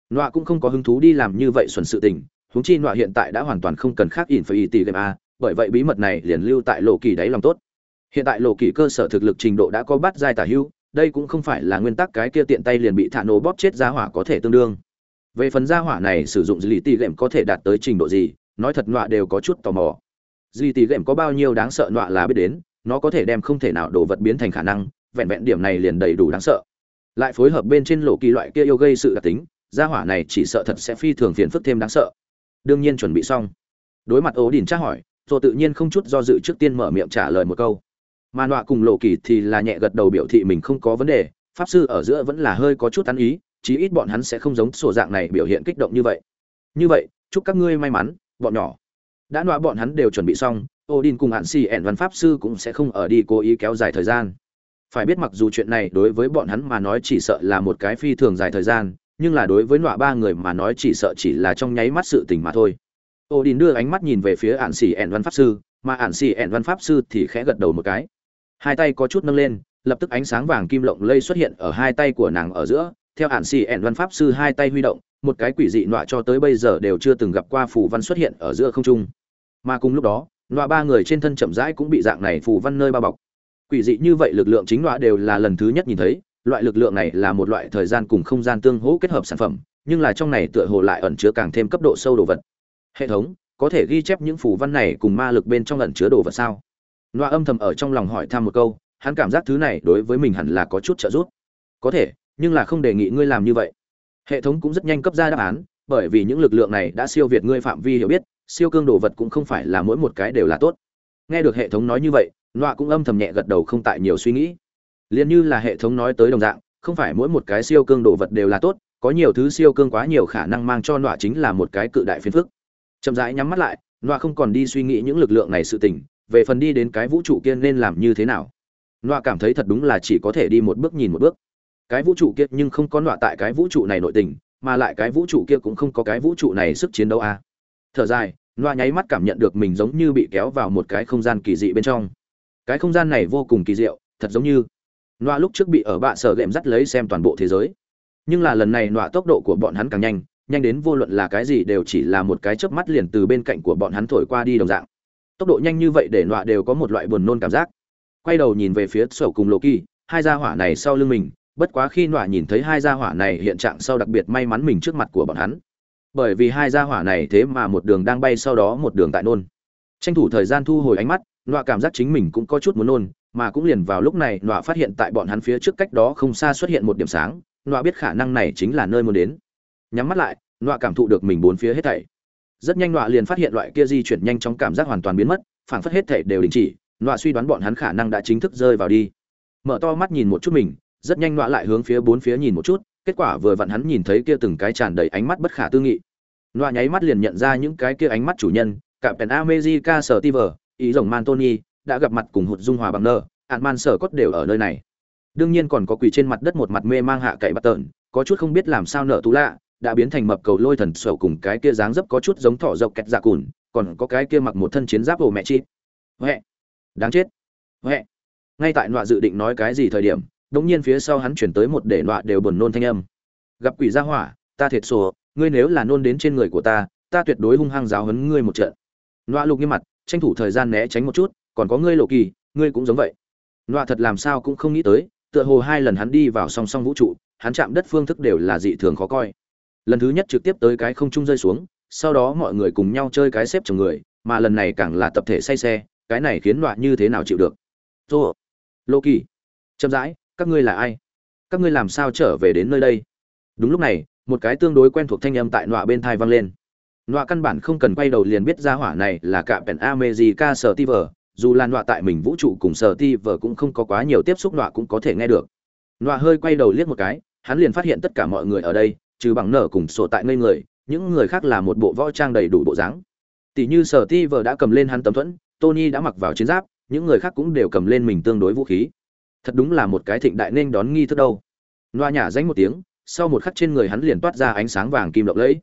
Nọa cũng không có hứng thú đi làm như vậy xuẩn sự tình, huống chi nọa hiện tại đã hoàn toàn không cần khác ỉn phải ý tỷ game a, bởi vậy bí mật này liền lưu tại lộ kỳ đáy lòng tốt. Hiện tại lộ kỳ cơ sở thực lực trình độ đã có bắt giai tả hưu, đây cũng không phải là nguyên tắc cái kia tiện tay liền bị thả nổ bóp chết ra hỏa có thể tương đương. Về phần gia hỏa này sử dụng dữ lý tỷ có thể đạt tới trình độ gì, nói thật nọa đều có chút tò mò. Duy tì gệm có bao nhiêu đáng sợ nọa là biết đến nó có thể đem không thể nào đồ vật biến thành khả năng, vẹn vẹn điểm này liền đầy đủ đáng sợ. Lại phối hợp bên trên lộ kỳ loại kia yêu gây sự đặc tính, gia hỏa này chỉ sợ thật sẽ phi thường phiền phức thêm đáng sợ. Đương nhiên chuẩn bị xong. Đối mặt ố đình tra hỏi rồi tự nhiên không chút do dự trước tiên mở miệng trả lời một câu. Mà nọa cùng lộ kỳ thì là nhẹ gật đầu biểu thị mình không có vấn đề, pháp sư ở giữa vẫn là hơi có chút tán ý, chí ít bọn hắn sẽ không giống sổ dạng này biểu hiện kích động như vậy. Như vậy, chúc các ngươi may mắn, bọn nhỏ. Đã nọa bọn hắn đều chuẩn bị xong odin cùng hạn si ẻn văn pháp sư cũng sẽ không ở đi cố ý kéo dài thời gian. Phải biết mặc dù chuyện này đối với bọn hắn mà nói chỉ sợ là một cái phi thường dài thời gian, nhưng là đối với nọa ba người mà nói chỉ sợ chỉ là trong nháy mắt sự tình mà thôi. Odin đưa ánh mắt nhìn về phía ạn xỉ ẻn văn pháp sư, mà ạn xỉ ẻn văn pháp sư thì khẽ gật đầu một cái. Hai tay có chút nâng lên, lập tức ánh sáng vàng kim lộng lây xuất hiện ở hai tay của nàng ở giữa. Theo ạn xỉ ẻn văn pháp sư hai tay huy động, một cái quỷ dị nọa cho tới bây giờ đều chưa từng gặp qua phù văn xuất hiện ở giữa không trung. Mà cùng lúc đó nọa ba người trên thân chậm rãi cũng bị dạng này phù văn nơi bao bọc. Quỷ dị như vậy lực lượng chính nọa đều là lần thứ nhất nhìn thấy, loại lực lượng này là một loại thời gian cùng không gian tương hỗ kết hợp sản phẩm, nhưng là trong này tựa hồ lại ẩn chứa càng thêm cấp độ sâu đồ vật. Hệ thống, có thể ghi chép những phù văn này cùng ma lực bên trong ẩn chứa đồ vật sao? Nọa âm thầm ở trong lòng hỏi thăm một câu, hắn cảm giác thứ này đối với mình hẳn là có chút trợ giúp. Có thể, nhưng là không đề nghị ngươi làm như vậy. Hệ thống cũng rất nhanh cấp ra đáp án, bởi vì những lực lượng này đã siêu việt ngươi phạm vi hiểu biết siêu cương đồ vật cũng không phải là mỗi một cái đều là tốt. Nghe được hệ thống nói như vậy, nọa cũng âm thầm nhẹ gật đầu không tại nhiều suy nghĩ. Liền như là hệ thống nói tới đồng dạng, không phải mỗi một cái siêu cương đồ vật đều là tốt, có nhiều thứ siêu cương quá nhiều khả năng mang cho nọa chính là một cái cự đại phiền phức. Chậm rãi nhắm mắt lại, nọa không còn đi suy nghĩ những lực lượng này sự tình, về phần đi đến cái vũ trụ kia nên làm như thế nào. Nọa cảm thấy thật đúng là chỉ có thể đi một bước nhìn một bước. Cái vũ trụ kia nhưng không có nọa tại cái vũ trụ này nội tình, mà lại cái vũ trụ kia cũng không có cái vũ trụ này sức chiến đấu a à thở dài, loa nháy mắt cảm nhận được mình giống như bị kéo vào một cái không gian kỳ dị bên trong. Cái không gian này vô cùng kỳ diệu, thật giống như loa lúc trước bị ở bạ sở ghệm dắt lấy xem toàn bộ thế giới. Nhưng là lần này loa tốc độ của bọn hắn càng nhanh nhanh đến vô luận là cái gì đều chỉ là một cái chớp mắt liền từ bên cạnh của bọn hắn thổi qua đi đồng dạng. Tốc độ nhanh như vậy để loa đều có một loại buồn nôn cảm giác. Quay đầu nhìn về phía sổ cùng lộ kỳ hai gia hỏa này sau lưng mình, bất quá khi loa nhìn thấy hai gia hỏa này hiện trạng sau đặc biệt may mắn mình trước mặt của bọn hắn bởi vì hai gia hỏa này thế mà một đường đang bay sau đó một đường tại nôn. Tranh thủ thời gian thu hồi ánh mắt, nọa cảm giác chính mình cũng có chút muốn nôn, mà cũng liền vào lúc này nọa phát hiện tại bọn hắn phía trước cách đó không xa xuất hiện một điểm sáng, nọa biết khả năng này chính là nơi muốn đến. Nhắm mắt lại, nọa cảm thụ được mình bốn phía hết thảy. Rất nhanh nọa liền phát hiện loại kia di chuyển nhanh chóng cảm giác hoàn toàn biến mất, phảng phất hết thảy đều đình chỉ, nọa suy đoán bọn hắn khả năng đã chính thức rơi vào đi. Mở to mắt nhìn một chút mình, rất nhanh nọa lại hướng phía bốn phía nhìn một chút kết quả vừa vặn hắn nhìn thấy kia từng cái tràn đầy ánh mắt bất khả tư nghị. Loa nháy mắt liền nhận ra những cái kia ánh mắt chủ nhân cả pèn amejica sở tiver, ý rồng mantoni, đã gặp mặt cùng hụt dung hòa bằng nơ, ạn man sở cốt đều ở nơi này. Đương nhiên còn có quỷ trên mặt đất một mặt mê mang hạ cậy bắt tợn, có chút không biết làm sao nợ tú lạ, đã biến thành mập cầu lôi thần sầu cùng cái kia dáng dấp có chút giống thỏ dọc kẹt dạ cùn, còn có cái kia mặc một thân chiến giáp ổ mẹ chi. Huệ. Đáng chết. Huệ. Ngay tại nọa dự định nói cái gì thời điểm đống nhiên phía sau hắn chuyển tới một để loạ đều buồn nôn thanh âm. Gặp quỷ gia hỏa, ta thiệt sổ, ngươi nếu là nôn đến trên người của ta ta tuyệt đối hung hăng giáo hấn ngươi một trận. Loạ lục nghiêm mặt, tranh thủ thời gian né tránh một chút, còn có ngươi lộ kỳ, ngươi cũng giống vậy. Loạ thật làm sao cũng không nghĩ tới, tựa hồ hai lần hắn đi vào song song vũ trụ, hắn chạm đất phương thức đều là dị thường khó coi. Lần thứ nhất trực tiếp tới cái không trung rơi xuống, sau đó mọi người cùng nhau chơi cái xếp chồng người, mà lần này càng là tập thể say xe, cái này khiến loạ như thế nào chịu được? Dô lô kỳ, chậm rãi các ngươi là ai? Các ngươi làm sao trở về đến nơi đây? Đúng lúc này, một cái tương đối quen thuộc thanh âm tại nọa bên thai vang lên. Nọa căn bản không cần quay đầu liền biết ra hỏa này là cả pèn amejica sở ti vờ, dù là nọa tại mình vũ trụ cùng sở ti vờ cũng không có quá nhiều tiếp xúc nọa cũng có thể nghe được. Nọa hơi quay đầu liếc một cái, hắn liền phát hiện tất cả mọi người ở đây, trừ bằng nở cùng sổ tại ngây người, những người khác là một bộ võ trang đầy đủ bộ dáng. Tỷ như sở ti vờ đã cầm lên hắn tấm thuẫn, tony đã mặc vào chiến giáp, những người khác cũng đều cầm lên mình tương đối vũ khí thật đúng là một cái thịnh đại nên đón nghi thức đâu. Loa nhả danh một tiếng, sau một khắc trên người hắn liền toát ra ánh sáng vàng kim lộng lẫy.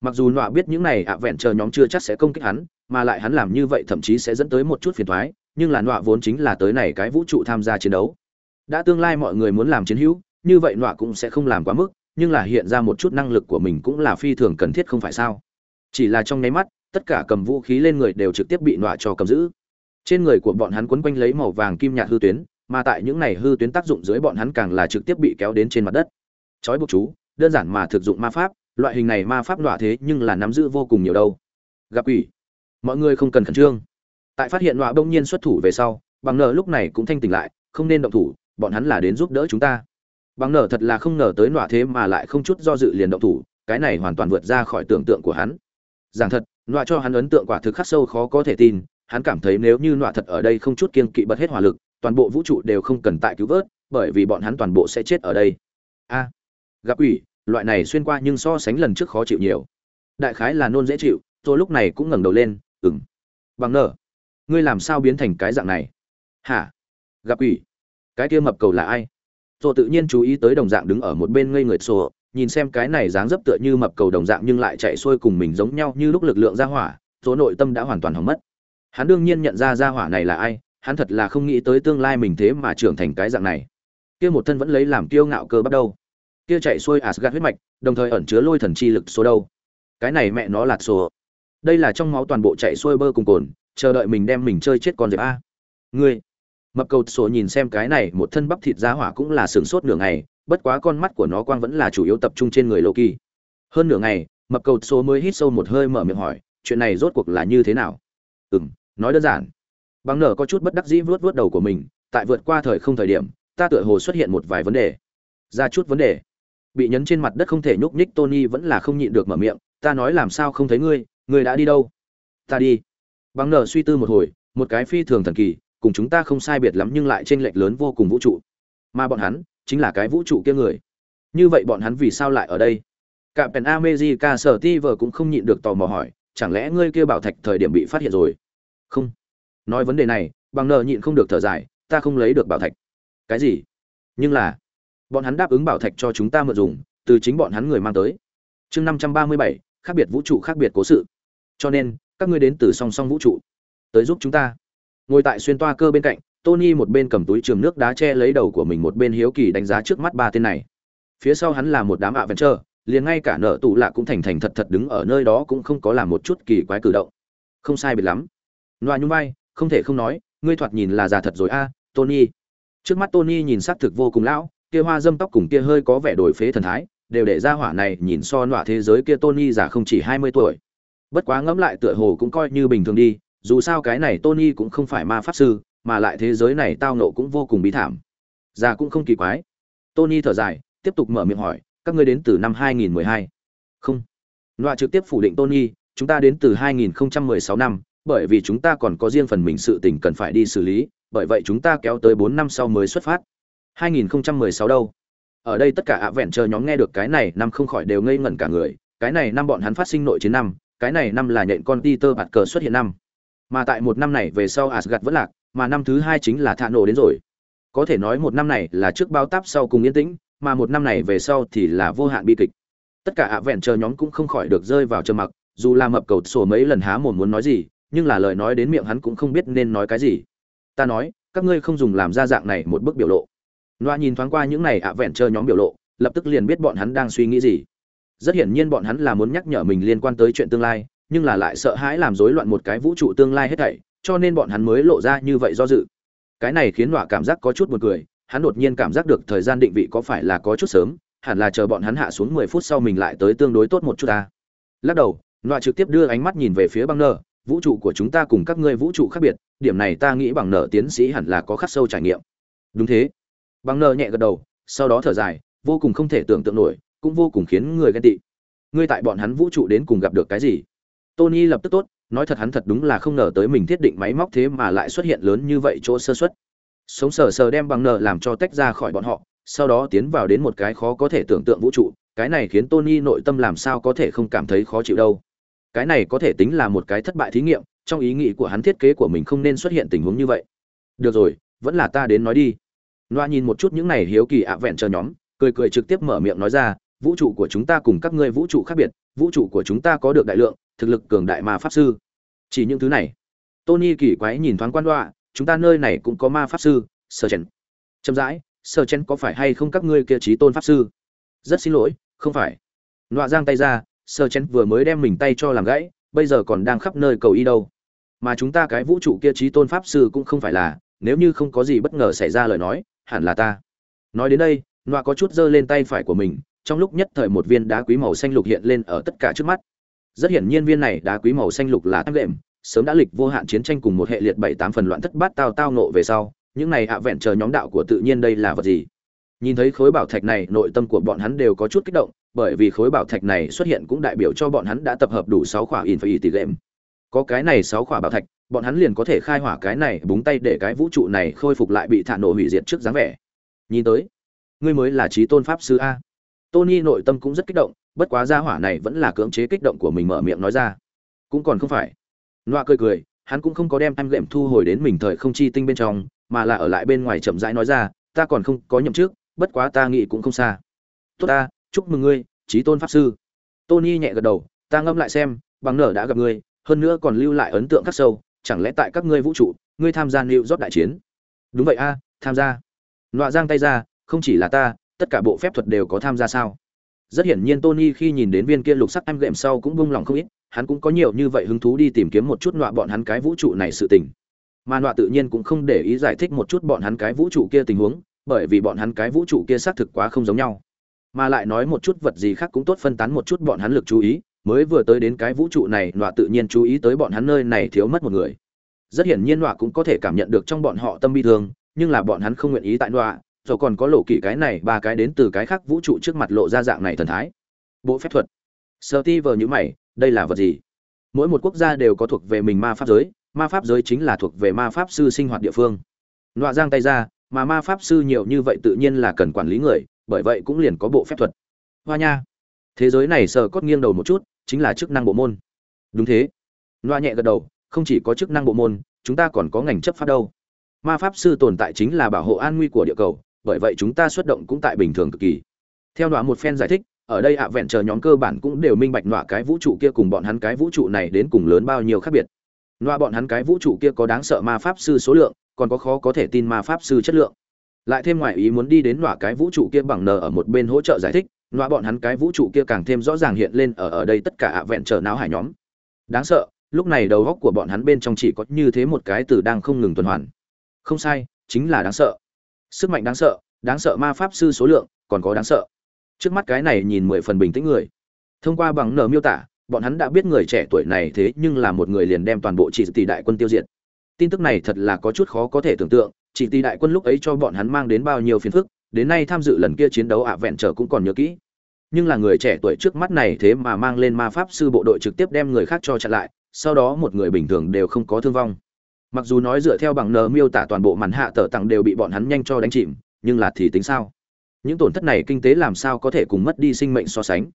Mặc dù nọa biết những này ạ vẹn chờ nhóm chưa chắc sẽ công kích hắn, mà lại hắn làm như vậy thậm chí sẽ dẫn tới một chút phiền thoái nhưng là nọa vốn chính là tới này cái vũ trụ tham gia chiến đấu. Đã tương lai mọi người muốn làm chiến hữu, như vậy nọa cũng sẽ không làm quá mức, nhưng là hiện ra một chút năng lực của mình cũng là phi thường cần thiết không phải sao. Chỉ là trong nháy mắt, tất cả cầm vũ khí lên người đều trực tiếp bị nọa cho cầm giữ. Trên người của bọn hắn quấn quanh lấy màu vàng kim nhạt hư tuyến mà tại những này hư tuyến tác dụng dưới bọn hắn càng là trực tiếp bị kéo đến trên mặt đất. Chói buộc chú, đơn giản mà thực dụng ma pháp, loại hình này ma pháp đọa thế nhưng là nắm giữ vô cùng nhiều đâu. Gặp ủy mọi người không cần khẩn trương. Tại phát hiện nọa bỗng nhiên xuất thủ về sau bằng nợ lúc này cũng thanh tỉnh lại, không nên động thủ, bọn hắn là đến giúp đỡ chúng ta. Bằng nợ thật là không ngờ tới nọa thế mà lại không chút do dự liền động thủ, cái này hoàn toàn vượt ra khỏi tưởng tượng của hắn. Giảng thật nọa cho hắn ấn tượng quả thực khắc sâu khó có thể tin, hắn cảm thấy nếu như nọa thật ở đây không chút kiên kỵ bật hết hỏa lực toàn bộ vũ trụ đều không cần tại cứu vớt, bởi vì bọn hắn toàn bộ sẽ chết ở đây. A, gặp ủy loại này xuyên qua nhưng so sánh lần trước khó chịu nhiều. Đại khái là nôn dễ chịu, tôi lúc này cũng ngẩng đầu lên ừng bằng nở, ngươi làm sao biến thành cái dạng này? Hả? Gặp ủy cái kia mập cầu là ai? Tôi tự nhiên chú ý tới đồng dạng đứng ở một bên ngây người sổ, nhìn xem cái này dáng dấp tựa như mập cầu đồng dạng nhưng lại chạy xuôi cùng mình giống nhau như lúc lực lượng ra hỏa số nội tâm đã hoàn toàn hỏng mất. Hắn đương nhiên nhận ra ra hỏa này là ai hắn thật là không nghĩ tới tương lai mình thế mà trưởng thành cái dạng này kia một thân vẫn lấy làm kiêu ngạo cơ bắt đầu kia chạy xuôi Asgard huyết mạch đồng thời ẩn chứa lôi thần chi lực số đâu cái này mẹ nó là số đây là trong máu toàn bộ chạy xuôi bơ cùng cồn chờ đợi mình đem mình chơi chết con dẹp a ngươi mập cầu số nhìn xem cái này một thân bắp thịt giá hỏa cũng là sửng sốt nửa ngày bất quá con mắt của nó quang vẫn là chủ yếu tập trung trên người Loki. Hơn nửa ngày, mập cầu số mới hít sâu một hơi mở miệng hỏi, chuyện này rốt cuộc là như thế nào? Ừm, nói đơn giản. Bằng nở có chút bất đắc dĩ vuốt vuốt đầu của mình, tại vượt qua thời không thời điểm, ta tựa hồ xuất hiện một vài vấn đề. Ra chút vấn đề. Bị nhấn trên mặt đất không thể nhúc nhích Tony vẫn là không nhịn được mở miệng, ta nói làm sao không thấy ngươi, ngươi đã đi đâu? Ta đi. Bằng nở suy tư một hồi, một cái phi thường thần kỳ, cùng chúng ta không sai biệt lắm nhưng lại chênh lệch lớn vô cùng vũ trụ. Mà bọn hắn, chính là cái vũ trụ kia người như vậy bọn hắn vì sao lại ở đây cả pèn amejica sở ti vờ cũng không nhịn được tò mò hỏi chẳng lẽ ngươi kia bảo thạch thời điểm bị phát hiện rồi không nói vấn đề này bằng nờ nhịn không được thở dài ta không lấy được bảo thạch cái gì nhưng là bọn hắn đáp ứng bảo thạch cho chúng ta mượn dùng từ chính bọn hắn người mang tới chương năm trăm ba mươi bảy khác biệt vũ trụ khác biệt cố sự cho nên các ngươi đến từ song song vũ trụ tới giúp chúng ta ngồi tại xuyên toa cơ bên cạnh Tony một bên cầm túi trường nước đá che lấy đầu của mình một bên hiếu kỳ đánh giá trước mắt ba tên này. Phía sau hắn là một đám ạ venture, liền ngay cả nợ tụ lạ cũng thành thành thật thật đứng ở nơi đó cũng không có làm một chút kỳ quái cử động. Không sai biệt lắm. Loa nhún vai, không thể không nói, ngươi thoạt nhìn là già thật rồi a, Tony. Trước mắt Tony nhìn sắc thực vô cùng lão, kia hoa dâm tóc cùng kia hơi có vẻ đổi phế thần thái, đều để ra hỏa này nhìn so nọa thế giới kia Tony già không chỉ 20 tuổi. Bất quá ngẫm lại tựa hồ cũng coi như bình thường đi, dù sao cái này Tony cũng không phải ma pháp sư, mà lại thế giới này tao nộ cũng vô cùng bí thảm già cũng không kỳ quái tony thở dài tiếp tục mở miệng hỏi các ngươi đến từ năm 2012. không loa trực tiếp phủ định tony chúng ta đến từ 2016 năm bởi vì chúng ta còn có riêng phần mình sự tình cần phải đi xử lý, bởi vậy chúng ta kéo tới 4 năm sau mới xuất phát. 2016 đâu. Ở đây tất cả ạ vẹn chờ nhóm nghe được cái này năm không khỏi đều ngây ngẩn cả người, cái này năm bọn hắn phát sinh nội chiến năm, cái này năm là nhện con Peter bạt cờ xuất hiện năm. Mà tại một năm này về sau Asgard vẫn lạc, mà năm thứ hai chính là thạ nổ đến rồi. Có thể nói một năm này là trước bao táp sau cùng yên tĩnh, mà một năm này về sau thì là vô hạn bi kịch. Tất cả ạ vẹn chờ nhóm cũng không khỏi được rơi vào trầm mặc, dù là mập cầu sổ mấy lần há mồm muốn nói gì nhưng là lời nói đến miệng hắn cũng không biết nên nói cái gì. Ta nói, các ngươi không dùng làm ra dạng này một bức biểu lộ. Loa nhìn thoáng qua những này ạ vẹn chờ nhóm biểu lộ, lập tức liền biết bọn hắn đang suy nghĩ gì. Rất hiển nhiên bọn hắn là muốn nhắc nhở mình liên quan tới chuyện tương lai, nhưng là lại sợ hãi làm rối loạn một cái vũ trụ tương lai hết thảy, cho nên bọn hắn mới lộ ra như vậy do dự. Cái này khiến loa cảm giác có chút buồn cười, hắn đột nhiên cảm giác được thời gian định vị có phải là có chút sớm, hẳn là chờ bọn hắn hạ xuống mười phút sau mình lại tới tương đối tốt một chút ta. Lắc đầu, loa trực tiếp đưa ánh mắt nhìn về phía băng nơ vũ trụ của chúng ta cùng các ngươi vũ trụ khác biệt, điểm này ta nghĩ bằng nợ tiến sĩ hẳn là có khắc sâu trải nghiệm. Đúng thế. Bằng nợ nhẹ gật đầu, sau đó thở dài, vô cùng không thể tưởng tượng nổi, cũng vô cùng khiến người ghen tị. Ngươi tại bọn hắn vũ trụ đến cùng gặp được cái gì? Tony lập tức tốt, nói thật hắn thật đúng là không ngờ tới mình thiết định máy móc thế mà lại xuất hiện lớn như vậy chỗ sơ xuất sống sờ sờ đem bằng nợ làm cho tách ra khỏi bọn họ, sau đó tiến vào đến một cái khó có thể tưởng tượng vũ trụ, cái này khiến tony nội tâm làm sao có thể không cảm thấy khó chịu đâu cái này có thể tính là một cái thất bại thí nghiệm, trong ý nghĩ của hắn thiết kế của mình không nên xuất hiện tình huống như vậy. Được rồi, vẫn là ta đến nói đi. Loa nhìn một chút những này hiếu kỳ ạ vẹn chờ nhóm, cười cười trực tiếp mở miệng nói ra, vũ trụ của chúng ta cùng các ngươi vũ trụ khác biệt, vũ trụ của chúng ta có được đại lượng, thực lực cường đại ma pháp sư. Chỉ những thứ này. Tony kỳ quái nhìn thoáng quan đoạ chúng ta nơi này cũng có ma pháp sư sơ chen. Chậm rãi sơ chen có phải hay không các ngươi kia trí tôn pháp sư? Rất xin lỗi, không phải. Loa giang tay ra sơ chen vừa mới đem mình tay cho làm gãy, bây giờ còn đang khắp nơi cầu y đâu. Mà chúng ta cái vũ trụ kia trí tôn pháp sư cũng không phải là, nếu như không có gì bất ngờ xảy ra lời nói, hẳn là ta. Nói đến đây, nọa có chút giơ lên tay phải của mình, trong lúc nhất thời một viên đá quý màu xanh lục hiện lên ở tất cả trước mắt. Rất hiển nhiên viên này đá quý màu xanh lục là tam lệm sớm đã lịch vô hạn chiến tranh cùng một hệ liệt bảy tám phần loạn thất bát tao tao nộ về sau, những này ạ vẹn chờ nhóm đạo của tự nhiên đây là vật gì? Nhìn thấy khối bảo thạch này, nội tâm của bọn hắn đều có chút kích động, bởi vì khối bảo thạch này xuất hiện cũng đại biểu cho bọn hắn đã tập hợp đủ sáu khỏa in phải tỷ lệm có cái này sáu khỏa bảo thạch, bọn hắn liền có thể khai hỏa cái này, búng tay để cái vũ trụ này khôi phục lại bị thả nổ hủy diệt trước dáng vẻ. Nhìn tới, ngươi mới là trí tôn pháp sư a. Tony nội tâm cũng rất kích động, bất quá gia hỏa này vẫn là cưỡng chế kích động của mình mở miệng nói ra. Cũng còn không phải. Noa cười cười, hắn cũng không có đem em lệm thu hồi đến mình thời không chi tinh bên trong, mà là ở lại bên ngoài chậm rãi nói ra, ta còn không có nhậm trước bất quá ta nghĩ cũng không xa. Tốt ta, chúc mừng ngươi trí tôn pháp sư. Tony nhẹ gật đầu, ta ngâm lại xem, bằng nở đã gặp ngươi, hơn nữa còn lưu lại ấn tượng khắc sâu, chẳng lẽ tại các ngươi vũ trụ, ngươi tham gia liệu rót đại chiến? Đúng vậy a, tham gia. Nọa giang tay ra, không chỉ là ta, tất cả bộ phép thuật đều có tham gia sao? Rất hiển nhiên tony khi nhìn đến viên kia lục sắc em gệm sau cũng bung lòng không ít, hắn cũng có nhiều như vậy hứng thú đi tìm kiếm một chút nọa bọn hắn cái vũ trụ này sự tình. Mà nọa tự nhiên cũng không để ý giải thích một chút bọn hắn cái vũ trụ kia tình huống bởi vì bọn hắn cái vũ trụ kia xác thực quá không giống nhau. Mà lại nói một chút vật gì khác cũng tốt phân tán một chút bọn hắn lực chú ý, mới vừa tới đến cái vũ trụ này, nọa tự nhiên chú ý tới bọn hắn nơi này thiếu mất một người. Rất hiển nhiên nọa cũng có thể cảm nhận được trong bọn họ tâm bi thương, nhưng là bọn hắn không nguyện ý tại nọa, rồi còn có lộ kỷ cái này, ba cái đến từ cái khác vũ trụ trước mặt lộ ra dạng này thần thái. Bộ phép thuật. Sơ ti vờ như mày, đây là vật gì? Mỗi một quốc gia đều có thuộc về mình ma pháp giới, ma pháp giới chính là thuộc về ma pháp sư sinh hoạt địa phương. Nọa giang tay ra mà ma pháp sư nhiều như vậy tự nhiên là cần quản lý người, bởi vậy cũng liền có bộ phép thuật. Hoa nha, thế giới này sờ cốt nghiêng đầu một chút, chính là chức năng bộ môn. Đúng thế. Loa nhẹ gật đầu, không chỉ có chức năng bộ môn, chúng ta còn có ngành chấp pháp đâu. Ma pháp sư tồn tại chính là bảo hộ an nguy của địa cầu, bởi vậy chúng ta xuất động cũng tại bình thường cực kỳ. Theo đoạn một phen giải thích, ở đây ạ vẹn chờ nhóm cơ bản cũng đều minh bạch nọa cái vũ trụ kia cùng bọn hắn cái vũ trụ này đến cùng lớn bao nhiêu khác biệt. Nọa bọn hắn cái vũ trụ kia có đáng sợ ma pháp sư số lượng còn có khó có thể tin ma pháp sư chất lượng. Lại thêm ngoại ý muốn đi đến nọa cái vũ trụ kia bằng nờ ở một bên hỗ trợ giải thích, nọa bọn hắn cái vũ trụ kia càng thêm rõ ràng hiện lên ở ở đây tất cả ạ vẹn trở não hải nhóm. Đáng sợ, lúc này đầu góc của bọn hắn bên trong chỉ có như thế một cái từ đang không ngừng tuần hoàn. Không sai, chính là đáng sợ. Sức mạnh đáng sợ đáng sợ ma pháp sư số lượng còn có đáng sợ. Trước mắt cái này nhìn mười phần bình tĩnh người. Thông qua bằng nờ miêu tả, bọn hắn đã biết người trẻ tuổi này thế nhưng là một người liền đem toàn bộ chỉ tỷ đại quân tiêu diệt tin tức này thật là có chút khó có thể tưởng tượng, chỉ tỷ đại quân lúc ấy cho bọn hắn mang đến bao nhiêu phiền phức, đến nay tham dự lần kia chiến đấu ạ vẹn trở cũng còn nhớ kỹ. Nhưng là người trẻ tuổi trước mắt này thế mà mang lên ma pháp sư bộ đội trực tiếp đem người khác cho chặn lại, sau đó một người bình thường đều không có thương vong. Mặc dù nói dựa theo bằng nờ miêu tả toàn bộ màn hạ tờ tặng đều bị bọn hắn nhanh cho đánh chìm, nhưng là thì tính sao? Những tổn thất này kinh tế làm sao có thể cùng mất đi sinh mệnh so sánh?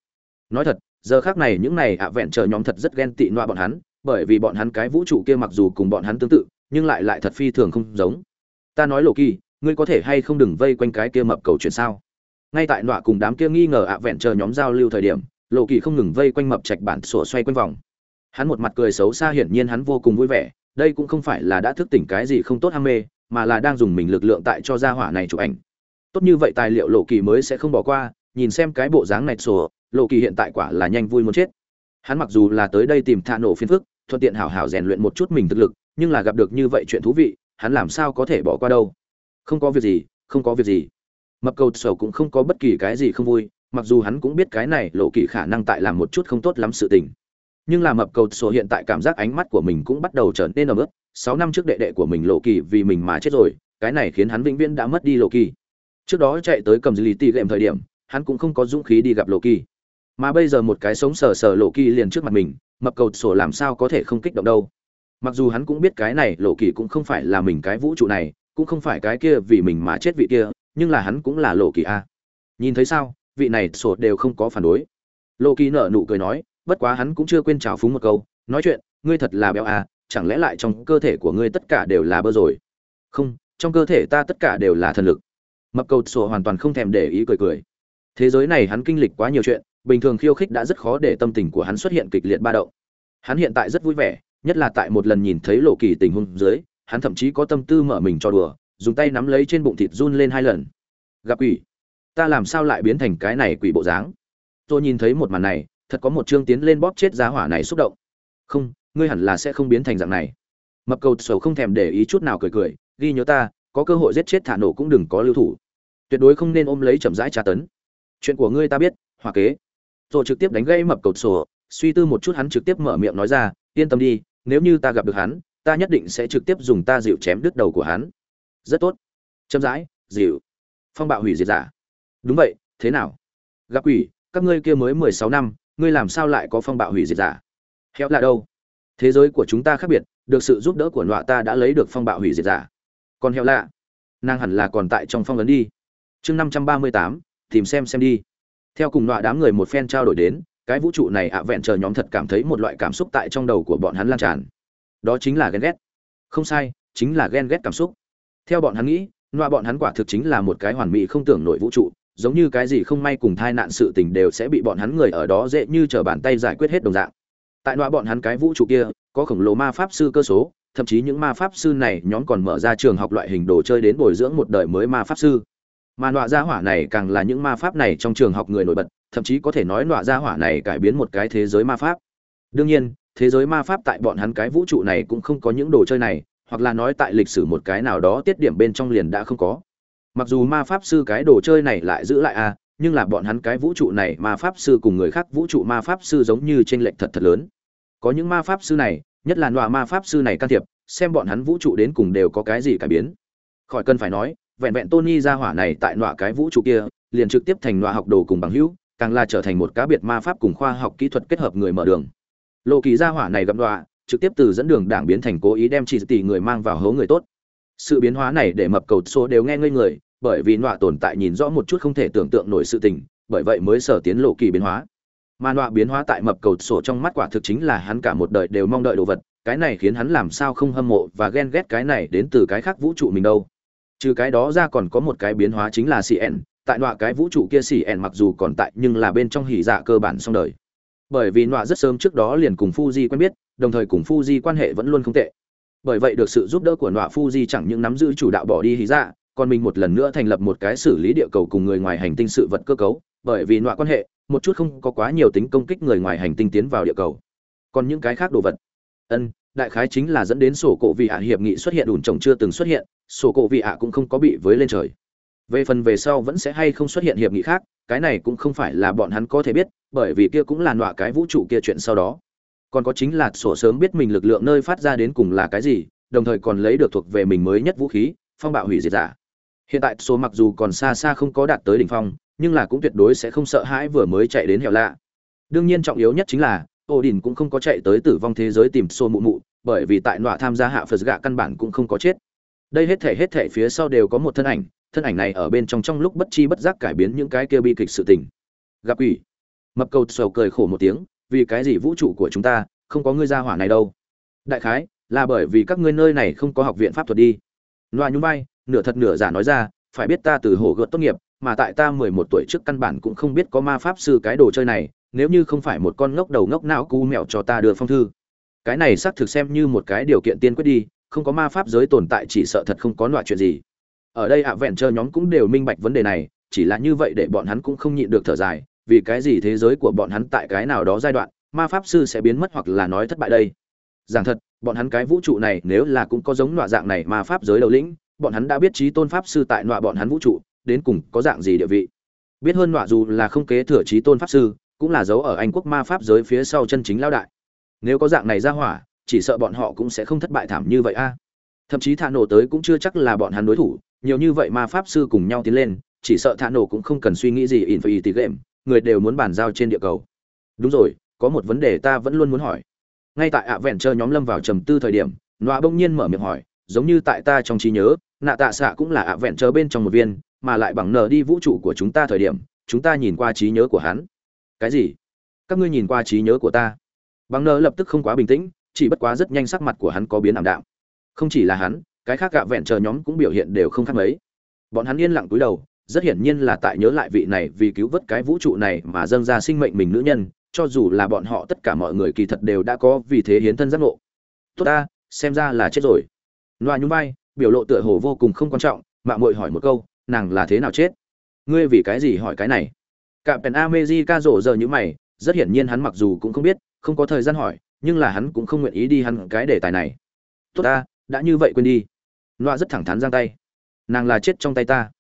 Nói thật, giờ khác này những này ạ vẹn chờ nhóm thật rất ghen tị noa bọn hắn bởi vì bọn hắn cái vũ trụ kia mặc dù cùng bọn hắn tương tự, nhưng lại lại thật phi thường không giống. Ta nói lộ kỳ, ngươi có thể hay không đừng vây quanh cái kia mập cầu chuyện sao? Ngay tại nọa cùng đám kia nghi ngờ ạ vẹn chờ nhóm giao lưu thời điểm, lộ kỳ không ngừng vây quanh mập trạch bản sổ xoay quanh vòng. Hắn một mặt cười xấu xa hiển nhiên hắn vô cùng vui vẻ, đây cũng không phải là đã thức tỉnh cái gì không tốt ham mê, mà là đang dùng mình lực lượng tại cho gia hỏa này chụp ảnh. Tốt như vậy tài liệu lộ kỳ mới sẽ không bỏ qua, nhìn xem cái bộ dáng này sổ, lộ kỳ hiện tại quả là nhanh vui muốn chết. Hắn mặc dù là tới đây tìm thạ nổ phiền phức thuận tiện hảo hảo rèn luyện một chút mình thực lực nhưng là gặp được như vậy chuyện thú vị hắn làm sao có thể bỏ qua đâu? Không có việc gì không có việc gì. Mập cầu sầu cũng không có bất kỳ cái gì không vui mặc dù hắn cũng biết cái này lộ kỳ khả năng tại làm một chút không tốt lắm sự tình. Nhưng là mập cầu sổ hiện tại cảm giác ánh mắt của mình cũng bắt đầu trở nên ấm ướt, sáu năm trước đệ đệ của mình lộ kỳ vì mình mà chết rồi cái này khiến hắn vĩnh viễn đã mất đi lộ kỳ. Trước đó chạy tới cầm dư lý tì gệm thời điểm hắn cũng không có dũng khí đi gặp lộ kỳ. Mà bây giờ một cái sống sờ sờ lộ kỳ liền trước mặt mình mập cầu sổ làm sao có thể không kích động đâu. Mặc dù hắn cũng biết cái này lộ kỳ cũng không phải là mình cái vũ trụ này, cũng không phải cái kia vì mình mà chết vị kia, nhưng là hắn cũng là lộ kỳ a. Nhìn thấy sao, vị này sổ đều không có phản đối. Lộ kỳ nở nụ cười nói, bất quá hắn cũng chưa quên trào phúng một câu, nói chuyện, ngươi thật là béo à chẳng lẽ lại trong cơ thể của ngươi tất cả đều là bơ rồi? Không, trong cơ thể ta tất cả đều là thần lực. Mập cầu sổ hoàn toàn không thèm để ý cười cười. Thế giới này hắn kinh lịch quá nhiều chuyện bình thường khiêu khích đã rất khó để tâm tình của hắn xuất hiện kịch liệt ba động. Hắn hiện tại rất vui vẻ, nhất là tại một lần nhìn thấy lộ kỳ tình huống dưới, hắn thậm chí có tâm tư mở mình cho đùa, dùng tay nắm lấy trên bụng thịt run lên hai lần. Gặp quỷ. Ta làm sao lại biến thành cái này quỷ bộ dáng? Tôi nhìn thấy một màn này, thật có một chương tiến lên bóp chết giá hỏa này xúc động. Không, ngươi hẳn là sẽ không biến thành dạng này. Mập cầu sầu không thèm để ý chút nào cười cười, ghi nhớ ta, có cơ hội giết chết thả nổ cũng đừng có lưu thủ. Tuyệt đối không nên ôm lấy chậm rãi tra tấn. Chuyện của ngươi ta biết hòa kế rồi trực tiếp đánh gây mập cầu sổ. Suy tư một chút hắn trực tiếp mở miệng nói ra, yên tâm đi, nếu như ta gặp được hắn, ta nhất định sẽ trực tiếp dùng ta dịu chém đứt đầu của hắn. Rất tốt. Chậm rãi, dịu. Phong bạo hủy diệt giả. Đúng vậy, thế nào? Gặp quỷ, các ngươi kia mới mười sáu năm, ngươi làm sao lại có phong bạo hủy diệt giả? Héo là đâu. Thế giới của chúng ta khác biệt, được sự giúp đỡ của nọa ta đã lấy được phong bạo hủy diệt giả. Còn héo lạ. Nàng hẳn là còn tại trong phong ấn đi. Chương năm trăm ba mươi tám, tìm xem xem đi theo cùng loại đám người một phen trao đổi đến, cái vũ trụ này ạ vẹn chờ nhóm thật cảm thấy một loại cảm xúc tại trong đầu của bọn hắn lan tràn. Đó chính là ghen ghét. Không sai, chính là ghen ghét cảm xúc. Theo bọn hắn nghĩ, loại bọn hắn quả thực chính là một cái hoàn mỹ không tưởng nổi vũ trụ, giống như cái gì không may cùng thai nạn sự tình đều sẽ bị bọn hắn người ở đó dễ như trở bàn tay giải quyết hết đồng dạng. Tại loại bọn hắn cái vũ trụ kia, có khổng lồ ma pháp sư cơ số, thậm chí những ma pháp sư này nhóm còn mở ra trường học loại hình đồ chơi đến bồi dưỡng một đời mới ma pháp sư mà nọa gia hỏa này càng là những ma pháp này trong trường học người nổi bật, thậm chí có thể nói nọa gia hỏa này cải biến một cái thế giới ma pháp. Đương nhiên, thế giới ma pháp tại bọn hắn cái vũ trụ này cũng không có những đồ chơi này, hoặc là nói tại lịch sử một cái nào đó tiết điểm bên trong liền đã không có. Mặc dù ma pháp sư cái đồ chơi này lại giữ lại a, nhưng là bọn hắn cái vũ trụ này ma pháp sư cùng người khác vũ trụ ma pháp sư giống như t r ê n lệch thật thật lớn. Có những ma pháp sư này, nhất là nọa ma pháp sư này can thiệp, xem bọn hắn vũ trụ đến cùng đều có cái gì cải biến. Khỏi cần phải nói vẹn vẹn Tony ra hỏa này tại nọa cái vũ trụ kia, liền trực tiếp thành nọa học đồ cùng bằng hữu, càng là trở thành một cá biệt ma pháp cùng khoa học kỹ thuật kết hợp người mở đường. Lộ kỳ Ra hỏa này gặp nọa, trực tiếp từ dẫn đường đảng biến thành cố ý đem chỉ tỷ người mang vào hố người tốt. Sự biến hóa này để mập cầu số đều nghe ngây người, bởi vì nọa tồn tại nhìn rõ một chút không thể tưởng tượng nổi sự tình, bởi vậy mới sở tiến lộ kỳ biến hóa. Mà nọa biến hóa tại mập cầu sổ trong mắt quả thực chính là hắn cả một đời đều mong đợi đồ vật, cái này khiến hắn làm sao không hâm mộ và ghen ghét cái này đến từ cái khác vũ trụ mình đâu trừ cái đó ra còn có một cái biến hóa chính là cn tại nọa cái vũ trụ kia cn mặc dù còn tại nhưng là bên trong hỉ dạ cơ bản xong đời. Bởi vì nọa rất sớm trước đó liền cùng Fuji quen biết, đồng thời cùng Fuji quan hệ vẫn luôn không tệ. Bởi vậy được sự giúp đỡ của nọa Fuji chẳng những nắm giữ chủ đạo bỏ đi hỉ dạ còn mình một lần nữa thành lập một cái xử lý địa cầu cùng người ngoài hành tinh sự vật cơ cấu. Bởi vì nọa quan hệ, một chút không có quá nhiều tính công kích người ngoài hành tinh tiến vào địa cầu. Còn những cái khác đồ vật. Ân đại khái chính là dẫn đến sổ cổ vị hạ hiệp nghị xuất hiện ủn trồng chưa từng xuất hiện sổ cổ vị hạ cũng không có bị với lên trời. Về phần về sau vẫn sẽ hay không xuất hiện hiệp nghị khác cái này cũng không phải là bọn hắn có thể biết bởi vì kia cũng là nọa cái vũ trụ kia chuyện sau đó. Còn có chính là sổ sớm biết mình lực lượng nơi phát ra đến cùng là cái gì đồng thời còn lấy được thuộc về mình mới nhất vũ khí phong bạo hủy diệt giả. Hiện tại số mặc dù còn xa xa không có đạt tới đỉnh phong, nhưng là cũng tuyệt đối sẽ không sợ hãi vừa mới chạy đến hẻo lạ. Đương nhiên trọng yếu nhất chính là, Odin cũng không có chạy tới tử vong thế giới tìm xô mụ mụ, bởi vì tại nọa tham gia hạ Phật gạ căn bản cũng không có chết. Đây hết thể hết thể phía sau đều có một thân ảnh, thân ảnh này ở bên trong trong lúc bất chi bất giác cải biến những cái kia bi kịch sự tình. Gặp quỷ. Mập cầu sầu cười khổ một tiếng, vì cái gì vũ trụ của chúng ta không có ngươi gia hỏa này đâu. Đại khái là bởi vì các ngươi nơi này không có học viện pháp thuật đi. Loa nhún vai, nửa thật nửa giả nói ra phải biết ta từ hổ gợt tốt nghiệp mà tại ta mười một tuổi trước căn bản cũng không biết có ma pháp sư cái đồ chơi này nếu như không phải một con ngốc đầu ngốc não cu mèo cho ta đưa phong thư. Cái này xác thực xem như một cái điều kiện tiên quyết đi, không có ma pháp giới tồn tại chỉ sợ thật không có loại chuyện gì. Ở đây ạ, vẹn chờ nhóm cũng đều minh bạch vấn đề này, chỉ là như vậy để bọn hắn cũng không nhịn được thở dài, vì cái gì thế giới của bọn hắn tại cái nào đó giai đoạn, ma pháp sư sẽ biến mất hoặc là nói thất bại đây? Giảng thật, bọn hắn cái vũ trụ này nếu là cũng có giống loại dạng này ma pháp giới đầu lĩnh, bọn hắn đã biết trí tôn pháp sư tại loại bọn hắn vũ trụ, đến cùng có dạng gì địa vị. Biết hơn loại dù là không kế thừa trí tôn pháp sư cũng là dấu ở anh quốc ma pháp giới phía sau chân chính lao đại. Nếu có dạng này ra hỏa, chỉ sợ bọn họ cũng sẽ không thất bại thảm như vậy a. Thậm chí thả nổ tới cũng chưa chắc là bọn hắn đối thủ, nhiều như vậy ma pháp sư cùng nhau tiến lên, chỉ sợ thả nổ cũng không cần suy nghĩ gì in phải tí game, người đều muốn bàn giao trên địa cầu. Đúng rồi, có một vấn đề ta vẫn luôn muốn hỏi. Ngay tại ạ vẹn chờ nhóm lâm vào trầm tư thời điểm, nọa bỗng nhiên mở miệng hỏi, giống như tại ta trong trí nhớ, nạ tạ xạ cũng là ạ vẹn chờ bên trong một viên, mà lại bằng nờ đi vũ trụ của chúng ta thời điểm, chúng ta nhìn qua trí nhớ của hắn cái gì? Các ngươi nhìn qua trí nhớ của ta. Bằng nơ lập tức không quá bình tĩnh, chỉ bất quá rất nhanh sắc mặt của hắn có biến ảm đạm. Không chỉ là hắn, cái khác gạ vẹn chờ nhóm cũng biểu hiện đều không khác mấy. Bọn hắn yên lặng cúi đầu, rất hiển nhiên là tại nhớ lại vị này vì cứu vớt cái vũ trụ này mà dâng ra sinh mệnh mình nữ nhân, cho dù là bọn họ tất cả mọi người kỳ thật đều đã có vì thế hiến thân giác ngộ. Tốt ta, xem ra là chết rồi. Loa nhún vai, biểu lộ tựa hồ vô cùng không quan trọng mạng muội hỏi một câu, nàng là thế nào chết? Ngươi vì cái gì hỏi cái này? Cả Pen America rộ giờ như mày, rất hiển nhiên hắn mặc dù cũng không biết, không có thời gian hỏi, nhưng là hắn cũng không nguyện ý đi hắn cái đề tài này. Tốt ta, đã như vậy quên đi. Loa rất thẳng thắn giang tay. Nàng là chết trong tay ta.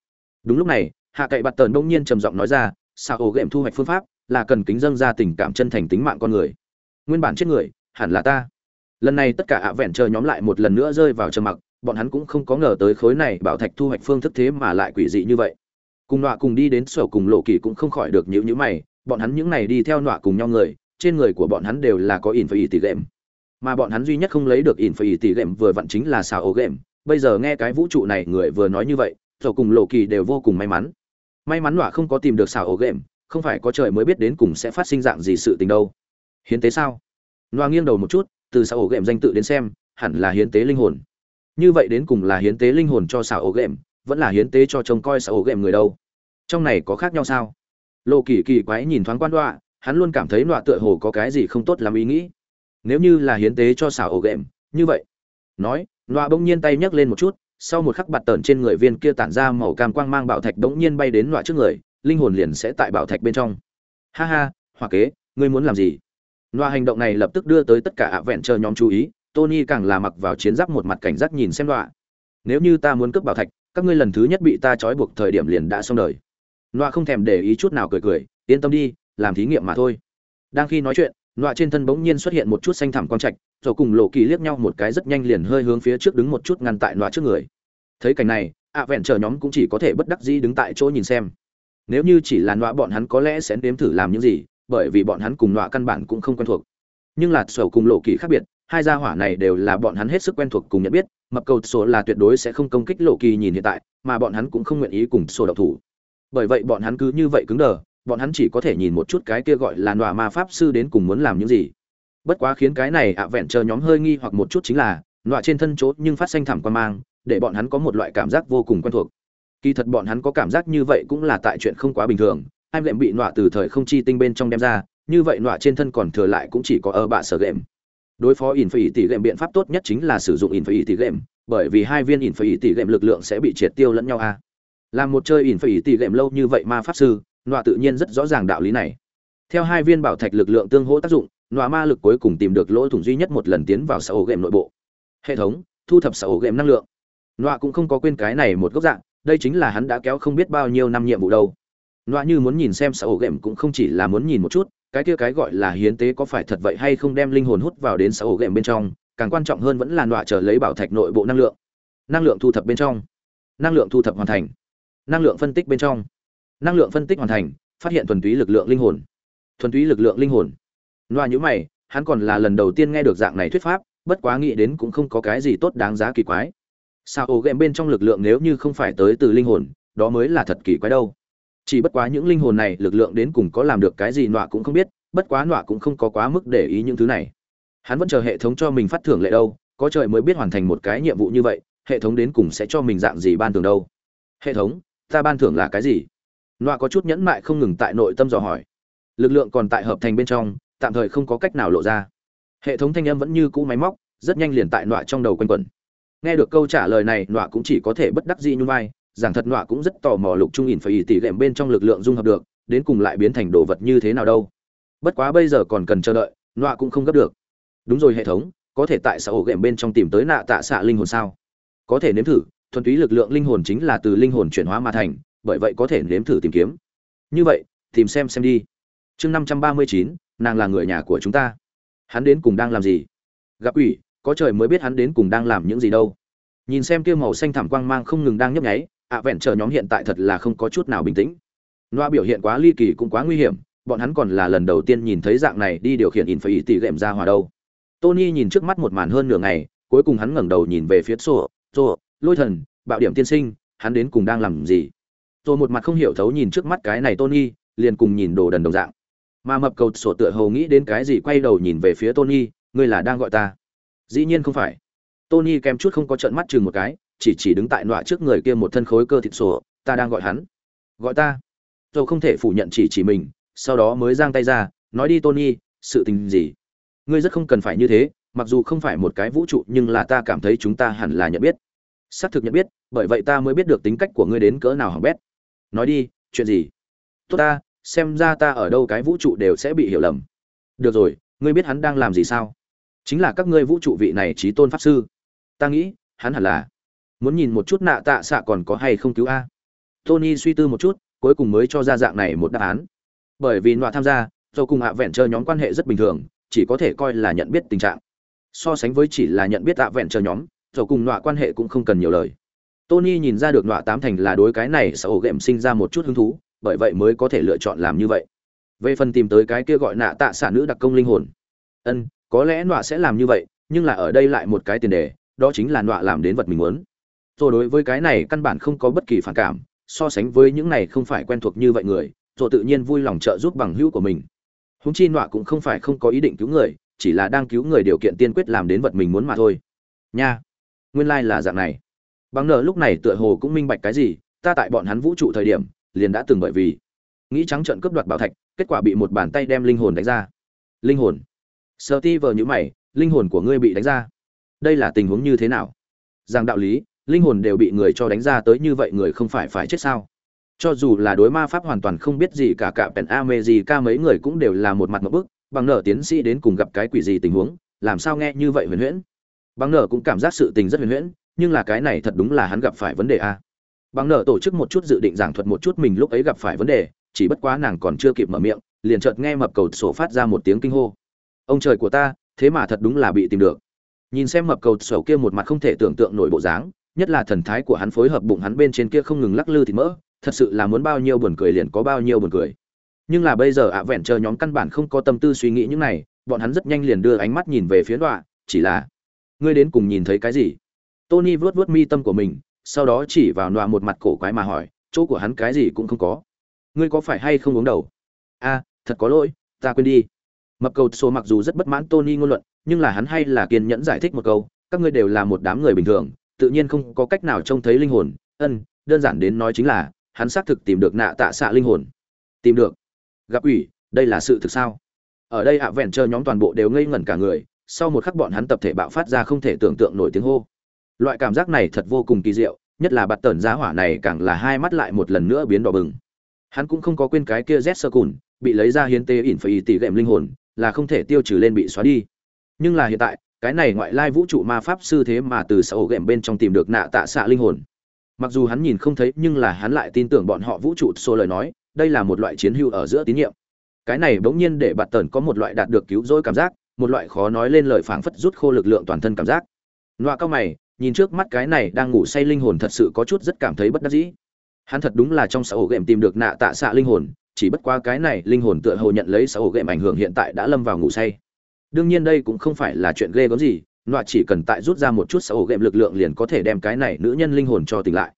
Đúng lúc này, hạ cậy bạt Tẩn đông nhiên trầm giọng nói ra, sao ổ game thu hoạch phương pháp, là cần kính dâng ra tình cảm chân thành tính mạng con người. Nguyên bản chết người, hẳn là ta. Lần này tất cả ạ vẹn chờ nhóm lại một lần nữa rơi vào trầm mặc, bọn hắn cũng không có ngờ tới khối này bảo thạch thu hoạch phương thức thế mà lại quỷ dị như vậy cùng nọa cùng đi đến sổ cùng lộ kỳ cũng không khỏi được nhữ nhữ mày, bọn hắn những này đi theo nọa cùng nhau người, trên người của bọn hắn đều là có in phải tỷ lệm mà bọn hắn duy nhất không lấy được in phải tỷ lệm vừa vặn chính là xào ố game bây giờ nghe cái vũ trụ này người vừa nói như vậy sở cùng lộ kỳ đều vô cùng may mắn. May mắn nọa không có tìm được xào ố game không phải có trời mới biết đến cùng sẽ phát sinh dạng gì sự tình đâu. Hiến tế sao? Nọa nghiêng đầu một chút, từ xào ố game danh tự đến xem, hẳn là hiến tế linh hồn. Như vậy đến cùng là hiến tế linh hồn cho xào ố game vẫn là hiến tế cho trông coi xào ổ game người đâu. Trong này có khác nhau sao? Lộ kỳ kỳ quái nhìn thoáng quan đoạ hắn luôn cảm thấy đoạ tựa hồ có cái gì không tốt làm ý nghĩ. Nếu như là hiến tế cho xảo ổ game như vậy. Nói đoạ bỗng nhiên tay nhấc lên một chút, sau một khắc bạt tờn trên người viên kia tản ra màu cam quang mang bảo thạch bỗng nhiên bay đến đoạ trước người, linh hồn liền sẽ tại bảo thạch bên trong. Ha ha, hoa kế, ngươi muốn làm gì? Đoạ hành động này lập tức đưa tới tất cả ạ vẹn chờ nhóm chú ý, tony càng là mặc vào chiến giáp một mặt cảnh giác nhìn xem đoạ nếu như ta muốn cướp bảo thạch các ngươi lần thứ nhất bị ta trói buộc thời điểm liền đã xong đời. Nọa không thèm để ý chút nào cười cười, yên tâm đi, làm thí nghiệm mà thôi. Đang khi nói chuyện, nọa trên thân bỗng nhiên xuất hiện một chút xanh thảm quang trạch, rồi cùng lộ kỳ liếc nhau một cái rất nhanh liền hơi hướng phía trước đứng một chút ngăn tại nọa trước người. Thấy cảnh này, ạ vẹn chờ nhóm cũng chỉ có thể bất đắc dĩ đứng tại chỗ nhìn xem. Nếu như chỉ là nọa bọn hắn có lẽ sẽ nếm thử làm những gì, bởi vì bọn hắn cùng nọa căn bản cũng không quen thuộc. Nhưng là sổ cùng lộ kỳ khác biệt hai gia hỏa này đều là bọn hắn hết sức quen thuộc cùng nhận biết, mập cầu sổ là tuyệt đối sẽ không công kích lộ kỳ nhìn hiện tại, mà bọn hắn cũng không nguyện ý cùng sổ độc thủ. Bởi vậy bọn hắn cứ như vậy cứng đờ, bọn hắn chỉ có thể nhìn một chút cái kia gọi là nọa ma pháp sư đến cùng muốn làm những gì. Bất quá khiến cái này ạ vẹn chờ nhóm hơi nghi hoặc một chút chính là, nọa trên thân chốt nhưng phát xanh thảm quan mang, để bọn hắn có một loại cảm giác vô cùng quen thuộc. Kỳ thật bọn hắn có cảm giác như vậy cũng là tại chuyện không quá bình thường, hai lệm bị nọa từ thời không chi tinh bên trong đem ra, như vậy nọa trên thân còn thừa lại cũng chỉ có ở bạ sở lệm đối phó in phải tỷ lệm biện pháp tốt nhất chính là sử dụng in phải tỷ lệm bởi vì hai viên in phải tỷ lệm lực lượng sẽ bị triệt tiêu lẫn nhau a. Làm một chơi in phải tỷ lệm lâu như vậy ma pháp sư, nọa tự nhiên rất rõ ràng đạo lý này. Theo hai viên bảo thạch lực lượng tương hỗ tác dụng, nọa ma lực cuối cùng tìm được lỗ thủng duy nhất một lần tiến vào xã ổ game nội bộ. Hệ thống, thu thập xã ổ game năng lượng. Nọa cũng không có quên cái này một góc dạng, đây chính là hắn đã kéo không biết bao nhiêu năm nhiệm vụ đâu. Nọa như muốn nhìn xem xã ổ game cũng không chỉ là muốn nhìn một chút cái kia cái gọi là hiến tế có phải thật vậy hay không đem linh hồn hút vào đến xã ổ game bên trong, càng quan trọng hơn vẫn là nọa chờ lấy bảo thạch nội bộ năng lượng. Năng lượng thu thập bên trong. Năng lượng thu thập hoàn thành. Năng lượng phân tích bên trong. Năng lượng phân tích hoàn thành, phát hiện thuần túy lực lượng linh hồn. Thuần túy lực lượng linh hồn. Loa nhữ mày, hắn còn là lần đầu tiên nghe được dạng này thuyết pháp, bất quá nghĩ đến cũng không có cái gì tốt đáng giá kỳ quái. Sao ổ ghệm bên trong lực lượng nếu như không phải tới từ linh hồn, đó mới là thật kỳ quái đâu chỉ bất quá những linh hồn này lực lượng đến cùng có làm được cái gì nọa cũng không biết, bất quá nọa cũng không có quá mức để ý những thứ này. Hắn vẫn chờ hệ thống cho mình phát thưởng lệ đâu, có trời mới biết hoàn thành một cái nhiệm vụ như vậy, hệ thống đến cùng sẽ cho mình dạng gì ban thưởng đâu. Hệ thống, ta ban thưởng là cái gì? Nọa có chút nhẫn mại không ngừng tại nội tâm dò hỏi. Lực lượng còn tại hợp thành bên trong, tạm thời không có cách nào lộ ra. Hệ thống thanh âm vẫn như cũ máy móc, rất nhanh liền tại nọa trong đầu quanh quẩn. Nghe được câu trả lời này, nọa cũng chỉ có thể bất đắc dĩ nhún vai giảng thật nọa cũng rất tò mò lục trung ỉn phải ỉ tỉ lệm bên trong lực lượng dung hợp được, đến cùng lại biến thành đồ vật như thế nào đâu. Bất quá bây giờ còn cần chờ đợi, nọa cũng không gấp được. Đúng rồi hệ thống, có thể tại xã ổ ghệm bên trong tìm tới nạ tạ xạ linh hồn sao? Có thể nếm thử, thuần túy lực lượng linh hồn chính là từ linh hồn chuyển hóa mà thành, bởi vậy có thể nếm thử tìm kiếm. Như vậy, tìm xem xem đi. Chương năm trăm ba mươi chín, nàng là người nhà của chúng ta. Hắn đến cùng đang làm gì? Gặp ủy có trời mới biết hắn đến cùng đang làm những gì đâu. Nhìn xem kia màu xanh thảm quang mang không ngừng đang nhấp nháy ạ vẹn chờ nhóm hiện tại thật là không có chút nào bình tĩnh loa biểu hiện quá ly kỳ cũng quá nguy hiểm bọn hắn còn là lần đầu tiên nhìn thấy dạng này đi điều khiển in phải ý tỷ lệm ra hòa đâu tony nhìn trước mắt một màn hơn nửa ngày cuối cùng hắn ngẩng đầu nhìn về phía sổ sổ lôi thần bạo điểm tiên sinh hắn đến cùng đang làm gì rồi một mặt không hiểu thấu nhìn trước mắt cái này Tony, liền cùng nhìn đồ đần đồng dạng. Mà mập cầu sổ tựa hồ nghĩ đến cái gì quay đầu nhìn về phía Tony, ngươi là đang gọi ta? Dĩ nhiên không phải. Tony kèm chút không có trợn mắt chừng một cái, chỉ chỉ đứng tại nọa trước người kia một thân khối cơ thịt sổ, ta đang gọi hắn. Gọi ta? tôi không thể phủ nhận chỉ chỉ mình, sau đó mới giang tay ra, nói đi Tony, sự tình gì? Ngươi rất không cần phải như thế, mặc dù không phải một cái vũ trụ nhưng là ta cảm thấy chúng ta hẳn là nhận biết. Xác thực nhận biết, bởi vậy ta mới biết được tính cách của ngươi đến cỡ nào hỏng bét nói đi chuyện gì tốt ta xem ra ta ở đâu cái vũ trụ đều sẽ bị hiểu lầm được rồi ngươi biết hắn đang làm gì sao chính là các ngươi vũ trụ vị này trí tôn pháp sư ta nghĩ hắn hẳn là muốn nhìn một chút nạ tạ xạ còn có hay không cứu a. Tony suy tư một chút, cuối cùng mới cho ra dạng này một đáp án. Bởi vì nọa tham gia do cùng ạ vẹn chờ nhóm quan hệ rất bình thường, chỉ có thể coi là nhận biết tình trạng. So sánh với chỉ là nhận biết ạ vẹn chờ nhóm do cùng nọa quan hệ cũng không cần nhiều lời. Tony nhìn ra được nọa tám thành là đối cái này sẽ ổ ghệm sinh ra một chút hứng thú, bởi vậy mới có thể lựa chọn làm như vậy. Về phần tìm tới cái kia gọi nạ tạ xả nữ đặc công linh hồn. Ân, có lẽ nọa sẽ làm như vậy, nhưng là ở đây lại một cái tiền đề, đó chính là nọa làm đến vật mình muốn rồi đối với cái này căn bản không có bất kỳ phản cảm, so sánh với những này không phải quen thuộc như vậy người rồi tự nhiên vui lòng trợ giúp bằng hữu của mình. Húng chi nọa cũng không phải không có ý định cứu người, chỉ là đang cứu người điều kiện tiên quyết làm đến vật mình muốn mà thôi. Nha, nguyên lai là dạng này. Bằng nợ lúc này tựa hồ cũng minh bạch cái gì, ta tại bọn hắn vũ trụ thời điểm, liền đã từng bởi vì nghĩ trắng trợn cướp đoạt bảo thạch, kết quả bị một bàn tay đem linh hồn đánh ra. Linh hồn. Sợ ti vờ nhữ mày, linh hồn của ngươi bị đánh ra. Đây là tình huống như thế nào? Rằng đạo lý linh hồn đều bị người cho đánh ra tới như vậy người không phải phải chết sao? Cho dù là đối ma pháp hoàn toàn không biết gì cả cả pèn a mê gì ca mấy người cũng đều là một mặt một bức, bằng nở tiến sĩ đến cùng gặp cái quỷ gì tình huống, làm sao nghe như vậy huyền huyễn? Bằng nở cũng cảm giác sự tình rất huyền huyễn, nhưng là cái này thật đúng là hắn gặp phải vấn đề a. Bằng nở tổ chức một chút dự định giảng thuật một chút mình lúc ấy gặp phải vấn đề, chỉ bất quá nàng còn chưa kịp mở miệng, liền chợt nghe mập cầu sổ phát ra một tiếng kinh hô. Ông trời của ta, thế mà thật đúng là bị tìm được. Nhìn xem mập cầu sổ kia một mặt không thể tưởng tượng nổi bộ dáng nhất là thần thái của hắn phối hợp bụng hắn bên trên kia không ngừng lắc lư thì mỡ, thật sự là muốn bao nhiêu buồn cười liền có bao nhiêu buồn cười. Nhưng là bây giờ ạ vẹn chờ nhóm căn bản không có tâm tư suy nghĩ những này, bọn hắn rất nhanh liền đưa ánh mắt nhìn về phía đọa, chỉ là, ngươi đến cùng nhìn thấy cái gì? Tony vuốt vuốt mi tâm của mình, sau đó chỉ vào đọa một mặt cổ quái mà hỏi, chỗ của hắn cái gì cũng không có. Ngươi có phải hay không uống đầu? A, thật có lỗi, ta quên đi. Mập cầu số mặc dù rất bất mãn tony ngôn luận, nhưng là hắn hay là kiên nhẫn giải thích một câu, các ngươi đều là một đám người bình thường tự nhiên không có cách nào trông thấy linh hồn, ân, đơn giản đến nói chính là, hắn xác thực tìm được nạ tạ xạ linh hồn. Tìm được. Gặp ủy, đây là sự thực sao? Ở đây ạ vẹn chờ nhóm toàn bộ đều ngây ngẩn cả người, sau một khắc bọn hắn tập thể bạo phát ra không thể tưởng tượng nổi tiếng hô. Loại cảm giác này thật vô cùng kỳ diệu, nhất là bạt tần giá hỏa này càng là hai mắt lại một lần nữa biến đỏ bừng. Hắn cũng không có quên cái kia z sơ cùn, bị lấy ra hiến tế ỉn phải tỷ gệm linh hồn, là không thể tiêu trừ lên bị xóa đi. Nhưng là hiện tại cái này ngoại lai vũ trụ ma pháp sư thế mà từ xã ổ gệm bên trong tìm được nạ tạ xạ linh hồn. Mặc dù hắn nhìn không thấy, nhưng là hắn lại tin tưởng bọn họ vũ trụ xô lời nói, đây là một loại chiến hữu ở giữa tín nhiệm. Cái này bỗng nhiên để bạt tần có một loại đạt được cứu rỗi cảm giác, một loại khó nói lên lời phảng phất rút khô lực lượng toàn thân cảm giác. Loa cao mày, nhìn trước mắt cái này đang ngủ say linh hồn thật sự có chút rất cảm thấy bất đắc dĩ. Hắn thật đúng là trong xã hội game tìm được nạ tạ xạ linh hồn, chỉ bất qua cái này linh hồn tựa hồ nhận lấy xã hội game ảnh hưởng hiện tại đã lâm vào ngủ say đương nhiên đây cũng không phải là chuyện ghê gớm gì, nọa chỉ cần tại rút ra một chút xã hội game lực lượng liền có thể đem cái này nữ nhân linh hồn cho tỉnh lại.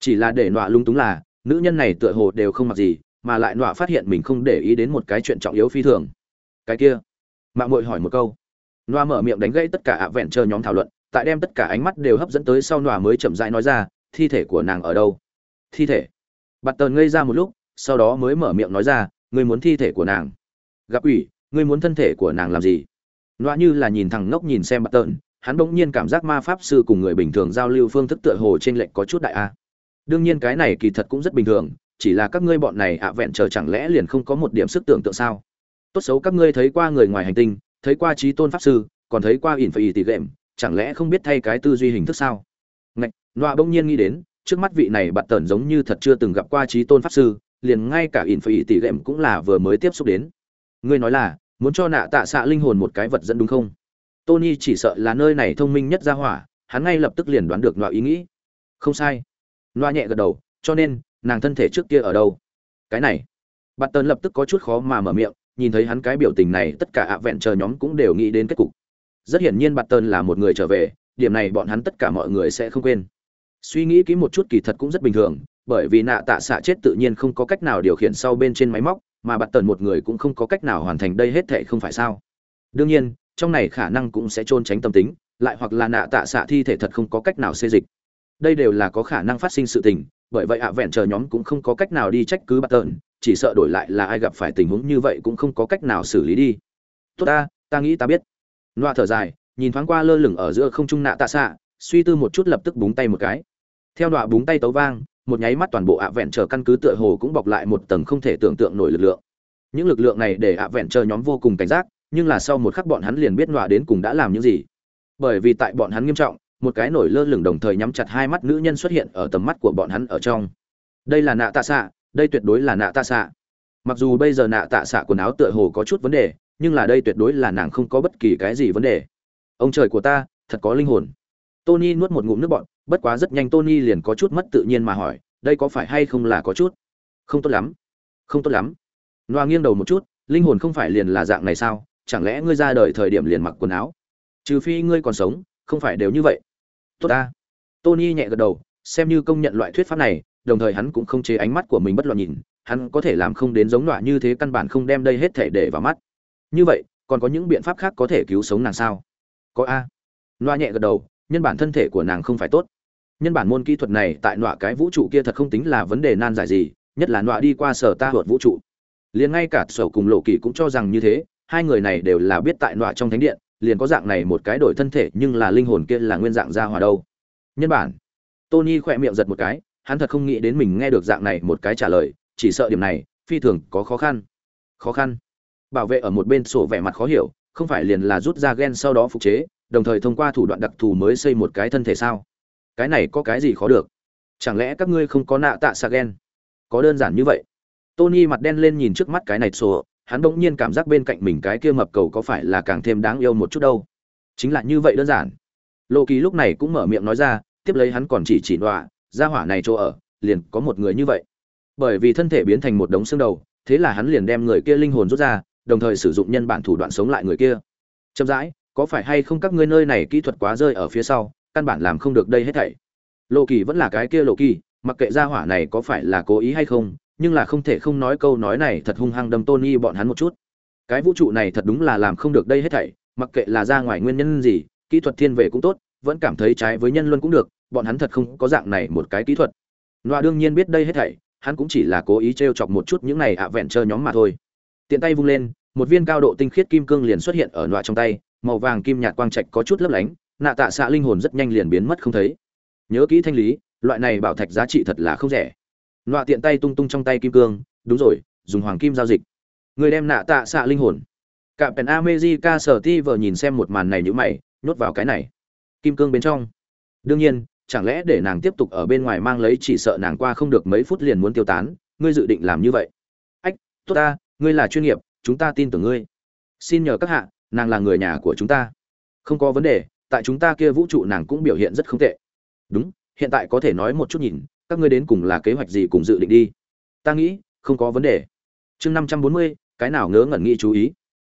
Chỉ là để nọa lung túng là, nữ nhân này tựa hồ đều không mặc gì, mà lại nọa phát hiện mình không để ý đến một cái chuyện trọng yếu phi thường. Cái kia. Mạng mội hỏi một câu. Nọa mở miệng đánh gãy tất cả ạ vẹn chờ nhóm thảo luận, tại đem tất cả ánh mắt đều hấp dẫn tới sau nọa mới chậm rãi nói ra, thi thể của nàng ở đâu? Thi thể. Bạt tờn ngây ra một lúc, sau đó mới mở miệng nói ra, ngươi muốn thi thể của nàng. Gặp ủy ngươi muốn thân thể của nàng làm gì? Loa như là nhìn thằng ngốc nhìn xem bạt tợn hắn bỗng nhiên cảm giác ma pháp sư cùng người bình thường giao lưu phương thức tựa hồ trên lệnh có chút đại a. Đương nhiên cái này kỳ thật cũng rất bình thường, chỉ là các ngươi bọn này ạ vẹn chờ chẳng lẽ liền không có một điểm sức tưởng tượng sao? Tốt xấu các ngươi thấy qua người ngoài hành tinh, thấy qua trí tôn pháp sư, còn thấy qua ỉn phải tỷ gệm, chẳng lẽ không biết thay cái tư duy hình thức sao? Ngạch loa bỗng nhiên nghĩ đến, trước mắt vị này bạt tần giống như thật chưa từng gặp qua trí tôn pháp sư, liền ngay cả ỉn phải tỷ gệm cũng là vừa mới tiếp xúc đến. Ngươi nói là muốn cho nạ tạ xạ linh hồn một cái vật dẫn đúng không? Tony chỉ sợ là nơi này thông minh nhất ra hỏa, hắn ngay lập tức liền đoán được nọa ý nghĩ. Không sai. Nọa nhẹ gật đầu, cho nên, nàng thân thể trước kia ở đâu? Cái này. Bạn tần lập tức có chút khó mà mở miệng, nhìn thấy hắn cái biểu tình này, tất cả ạ vẹn chờ nhóm cũng đều nghĩ đến kết cục. Rất hiển nhiên bạn tần là một người trở về, điểm này bọn hắn tất cả mọi người sẽ không quên. Suy nghĩ kỹ một chút kỳ thật cũng rất bình thường, bởi vì nạ tạ xạ chết tự nhiên không có cách nào điều khiển sau bên trên máy móc mà bạt tần một người cũng không có cách nào hoàn thành đây hết thệ không phải sao? Đương nhiên, trong này khả năng cũng sẽ trôn tránh tâm tính, lại hoặc là nạ tạ xạ thi thể thật không có cách nào xê dịch. Đây đều là có khả năng phát sinh sự tình, bởi vậy ạ vẹn chờ nhóm cũng không có cách nào đi trách cứ bạt tần, chỉ sợ đổi lại là ai gặp phải tình huống như vậy cũng không có cách nào xử lý đi. Tốt ta ta nghĩ ta biết. Loa thở dài, nhìn thoáng qua lơ lửng ở giữa không trung nạ tạ xạ, suy tư một chút lập tức búng tay một cái. Theo đọa búng tay tấu vang một nháy mắt toàn bộ ạ vẹn chờ căn cứ tựa hồ cũng bọc lại một tầng không thể tưởng tượng nổi lực lượng. Những lực lượng này để ạ vẹn chờ nhóm vô cùng cảnh giác, nhưng là sau một khắc bọn hắn liền biết nọa đến cùng đã làm những gì. Bởi vì tại bọn hắn nghiêm trọng, một cái nổi lơ lửng đồng thời nhắm chặt hai mắt nữ nhân xuất hiện ở tầm mắt của bọn hắn ở trong. Đây là nạ tạ xạ, đây tuyệt đối là nạ tạ xạ. Mặc dù bây giờ nạ tạ xạ quần áo tựa hồ có chút vấn đề, nhưng là đây tuyệt đối là nàng không có bất kỳ cái gì vấn đề. Ông trời của ta, thật có linh hồn tony nuốt một ngụm nước bọt. bất quá rất nhanh tony liền có chút mất tự nhiên mà hỏi, đây có phải hay không là có chút? Không tốt lắm. Không tốt lắm. Noa nghiêng đầu một chút, linh hồn không phải liền là dạng này sao? Chẳng lẽ ngươi ra đời thời điểm liền mặc quần áo? Trừ phi ngươi còn sống, không phải đều như vậy. Tốt ta. Tony nhẹ gật đầu, xem như công nhận loại thuyết pháp này, đồng thời hắn cũng không chế ánh mắt của mình bất loạn nhìn, hắn có thể làm không đến giống loại như thế căn bản không đem đây hết thể để vào mắt. Như vậy, còn có những biện pháp khác có thể cứu sống nàng sao? Có a. Loa nhẹ gật đầu nhân bản thân thể của nàng không phải tốt. Nhân bản môn kỹ thuật này tại nọa cái vũ trụ kia thật không tính là vấn đề nan giải gì, nhất là nọa đi qua sở ta hụt vũ trụ. Liền ngay cả sở cùng lộ kỳ cũng cho rằng như thế, hai người này đều là biết tại nọa trong thánh điện, liền có dạng này một cái đổi thân thể nhưng là linh hồn kia là nguyên dạng ra hòa đâu. Nhân bản. Tony khỏe miệng giật một cái, hắn thật không nghĩ đến mình nghe được dạng này một cái trả lời, chỉ sợ điểm này, phi thường có khó khăn. Khó khăn. Bảo vệ ở một bên sổ vẻ mặt khó hiểu, không phải liền là rút ra gen sau đó phục chế đồng thời thông qua thủ đoạn đặc thù mới xây một cái thân thể sao? Cái này có cái gì khó được? Chẳng lẽ các ngươi không có nạ tạ xạ ghen có đơn giản như vậy. Tony mặt đen lên nhìn trước mắt cái này sổ, hắn bỗng nhiên cảm giác bên cạnh mình cái kia mập cầu có phải là càng thêm đáng yêu một chút đâu. Chính là như vậy đơn giản. Lộ kỳ lúc này cũng mở miệng nói ra, tiếp lấy hắn còn chỉ chỉ đọa, ra hỏa này chỗ ở, liền có một người như vậy. Bởi vì thân thể biến thành một đống xương đầu, thế là hắn liền đem người kia linh hồn rút ra, đồng thời sử dụng nhân bản thủ đoạn sống lại người kia. Chậm rãi có phải hay không các ngươi nơi này kỹ thuật quá rơi ở phía sau căn bản làm không được đây hết thảy. Lộ kỳ vẫn là cái kia lộ kỳ mặc kệ ra hỏa này có phải là cố ý hay không nhưng là không thể không nói câu nói này thật hung hăng đâm tony bọn hắn một chút. Cái vũ trụ này thật đúng là làm không được đây hết thảy mặc kệ là ra ngoài nguyên nhân gì kỹ thuật thiên về cũng tốt vẫn cảm thấy trái với nhân luân cũng được bọn hắn thật không có dạng này một cái kỹ thuật. Loa đương nhiên biết đây hết thảy, hắn cũng chỉ là cố ý trêu chọc một chút những này ạ vẹn chơi nhóm mà thôi. Tiện tay vung lên, một viên cao độ tinh khiết kim cương liền xuất hiện ở loa trong tay, màu vàng kim nhạt quang trạch có chút lấp lánh, nạ tạ xạ linh hồn rất nhanh liền biến mất không thấy. Nhớ kỹ thanh lý, loại này bảo thạch giá trị thật là không rẻ. nọa tiện tay tung tung trong tay kim cương, đúng rồi, dùng hoàng kim giao dịch. Người đem nạ tạ xạ linh hồn. Cả Pen America sở ti vợ nhìn xem một màn này nhữ mày, nhốt vào cái này. Kim cương bên trong. Đương nhiên, chẳng lẽ để nàng tiếp tục ở bên ngoài mang lấy chỉ sợ nàng qua không được mấy phút liền muốn tiêu tán ngươi dự định làm như vậy ách tốt ta ngươi là chuyên nghiệp chúng ta tin tưởng ngươi xin nhờ các hạ nàng là người nhà của chúng ta. Không có vấn đề, tại chúng ta kia vũ trụ nàng cũng biểu hiện rất không tệ. Đúng, hiện tại có thể nói một chút nhìn, các ngươi đến cùng là kế hoạch gì cùng dự định đi? Ta nghĩ, không có vấn đề. Chương năm trăm bốn mươi, cái nào ngớ ngẩn nghĩ chú ý?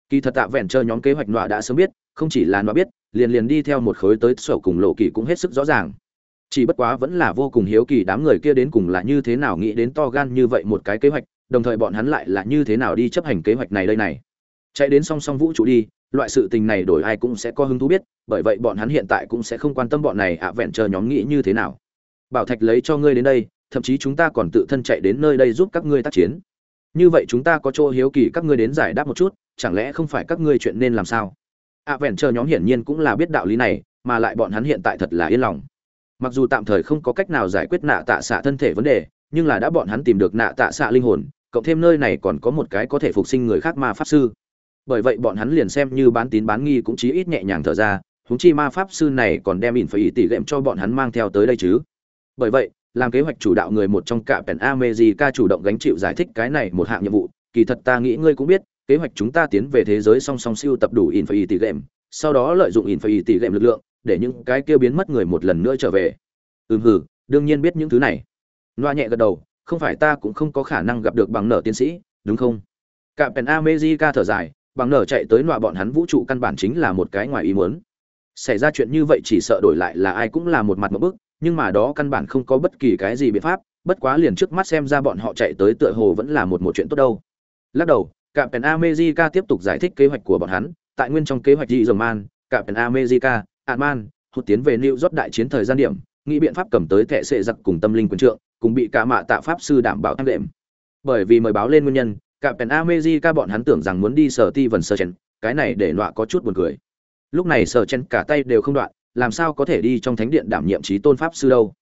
Kỳ thật tạ vẹn chơi nhóm kế hoạch nọa đã sớm biết, không chỉ là nọa biết, liền liền đi theo một khối tới sổ cùng lộ kỳ cũng hết sức rõ ràng. Chỉ bất quá vẫn là vô cùng hiếu kỳ đám người kia đến cùng là như thế nào nghĩ đến to gan như vậy một cái kế hoạch, đồng thời bọn hắn lại là như thế nào đi chấp hành kế hoạch này đây này. Chạy đến song song vũ trụ đi loại sự tình này đổi ai cũng sẽ có hứng thú biết, bởi vậy bọn hắn hiện tại cũng sẽ không quan tâm bọn này ạ vẹn chờ nhóm nghĩ như thế nào. Bảo thạch lấy cho ngươi đến đây, thậm chí chúng ta còn tự thân chạy đến nơi đây giúp các ngươi tác chiến. Như vậy chúng ta có chỗ hiếu kỳ các ngươi đến giải đáp một chút, chẳng lẽ không phải các ngươi chuyện nên làm sao? ạ vẹn chờ nhóm hiển nhiên cũng là biết đạo lý này, mà lại bọn hắn hiện tại thật là yên lòng. Mặc dù tạm thời không có cách nào giải quyết nạ tạ xạ thân thể vấn đề, nhưng là đã bọn hắn tìm được nạ tạ xạ linh hồn, cộng thêm nơi này còn có một cái có thể phục sinh người khác ma pháp sư bởi vậy bọn hắn liền xem như bán tín bán nghi cũng chí ít nhẹ nhàng thở ra húng chi ma pháp sư này còn đem ỉn phải ý tỷ lệm cho bọn hắn mang theo tới đây chứ. Bởi vậy, làm kế hoạch chủ đạo người một trong cả pèn ca chủ động gánh chịu giải thích cái này một hạng nhiệm vụ, kỳ thật ta nghĩ ngươi cũng biết, kế hoạch chúng ta tiến về thế giới song song siêu tập đủ ỉn phải ý tỷ lệm, sau đó lợi dụng ỉn phải ý tỷ lệm lực lượng, để những cái kia biến mất người một lần nữa trở về. Ừm hử đương nhiên biết những thứ này. Loa nhẹ gật đầu, không phải ta cũng không có khả năng gặp được bằng nở tiến sĩ, đúng không? Cả pèn amejica thở dài bằng nở chạy tới nọa bọn hắn vũ trụ căn bản chính là một cái ngoài ý muốn xảy ra chuyện như vậy chỉ sợ đổi lại là ai cũng là một mặt một bức nhưng mà đó căn bản không có bất kỳ cái gì biện pháp bất quá liền trước mắt xem ra bọn họ chạy tới tựa hồ vẫn là một một chuyện tốt đâu lắc đầu Captain pèn amejica tiếp tục giải thích kế hoạch của bọn hắn tại nguyên trong kế hoạch dị dòng man cả pèn amejica Atman, hụt tiến về New York đại chiến thời gian điểm, nghĩ biện pháp cầm tới thẻ sệ giặc cùng tâm linh quân trượng, cùng bị cả mạ tạ pháp sư đảm bảo tham đệm. Bởi vì mời báo lên nguyên nhân, cả Pen America bọn hắn tưởng rằng muốn đi sở ti vần sở chén, cái này để nọa có chút buồn cười. Lúc này sở chén cả tay đều không đoạn, làm sao có thể đi trong thánh điện đảm nhiệm trí tôn pháp sư đâu?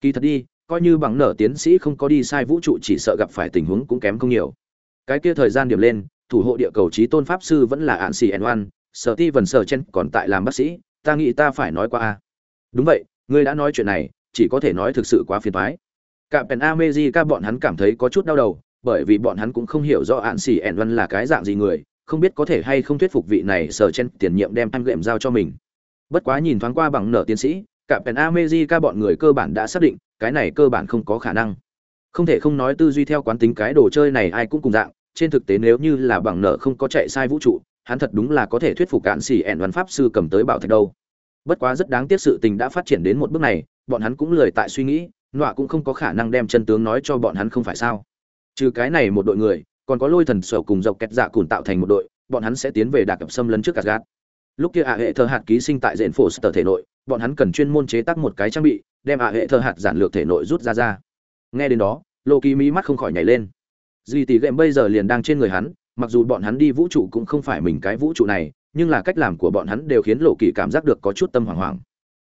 Kỳ thật đi, coi như bằng nở tiến sĩ không có đi sai vũ trụ chỉ sợ gặp phải tình huống cũng kém không nhiều. Cái kia thời gian điểm lên, thủ hộ địa cầu trí tôn pháp sư vẫn là ạn xì N1, sở ti vần sở chén còn tại làm bác sĩ, ta nghĩ ta phải nói qua a đúng vậy ngươi đã nói chuyện này chỉ có thể nói thực sự quá phiền toái. cả pèn Amejica bọn hắn cảm thấy có chút đau đầu bởi vì bọn hắn cũng không hiểu rõ ạn xỉ ẻn văn là cái dạng gì người, không biết có thể hay không thuyết phục vị này sở chen tiền nhiệm đem ăn gệm giao cho mình. Bất quá nhìn thoáng qua bằng nở tiến sĩ, cả pèn America bọn người cơ bản đã xác định, cái này cơ bản không có khả năng. Không thể không nói tư duy theo quán tính cái đồ chơi này ai cũng cùng dạng, trên thực tế nếu như là bằng nợ không có chạy sai vũ trụ, hắn thật đúng là có thể thuyết phục cạn xỉ ẻn văn pháp sư cầm tới bảo thạch đâu. Bất quá rất đáng tiếc sự tình đã phát triển đến một bước này, bọn hắn cũng lười tại suy nghĩ, nọa cũng không có khả năng đem chân tướng nói cho bọn hắn không phải sao trừ cái này một đội người, còn có lôi thần sở cùng dọc kẹt dạ cùn tạo thành một đội, bọn hắn sẽ tiến về đạc cập xâm lấn trước gạt lúc kia ạ hệ thơ hạt ký sinh tại diện phổ sở thể nội, bọn hắn cần chuyên môn chế tác một cái trang bị, đem ạ hệ thơ hạt giản lược thể nội rút ra ra. Nghe đến đó, lô ký mỹ mắt không khỏi nhảy lên. Duy tỷ game bây giờ liền đang trên người hắn, mặc dù bọn hắn đi vũ trụ cũng không phải mình cái vũ trụ này, nhưng là cách làm của bọn hắn đều khiến lộ kỳ cảm giác được có chút tâm hoảng hoảng.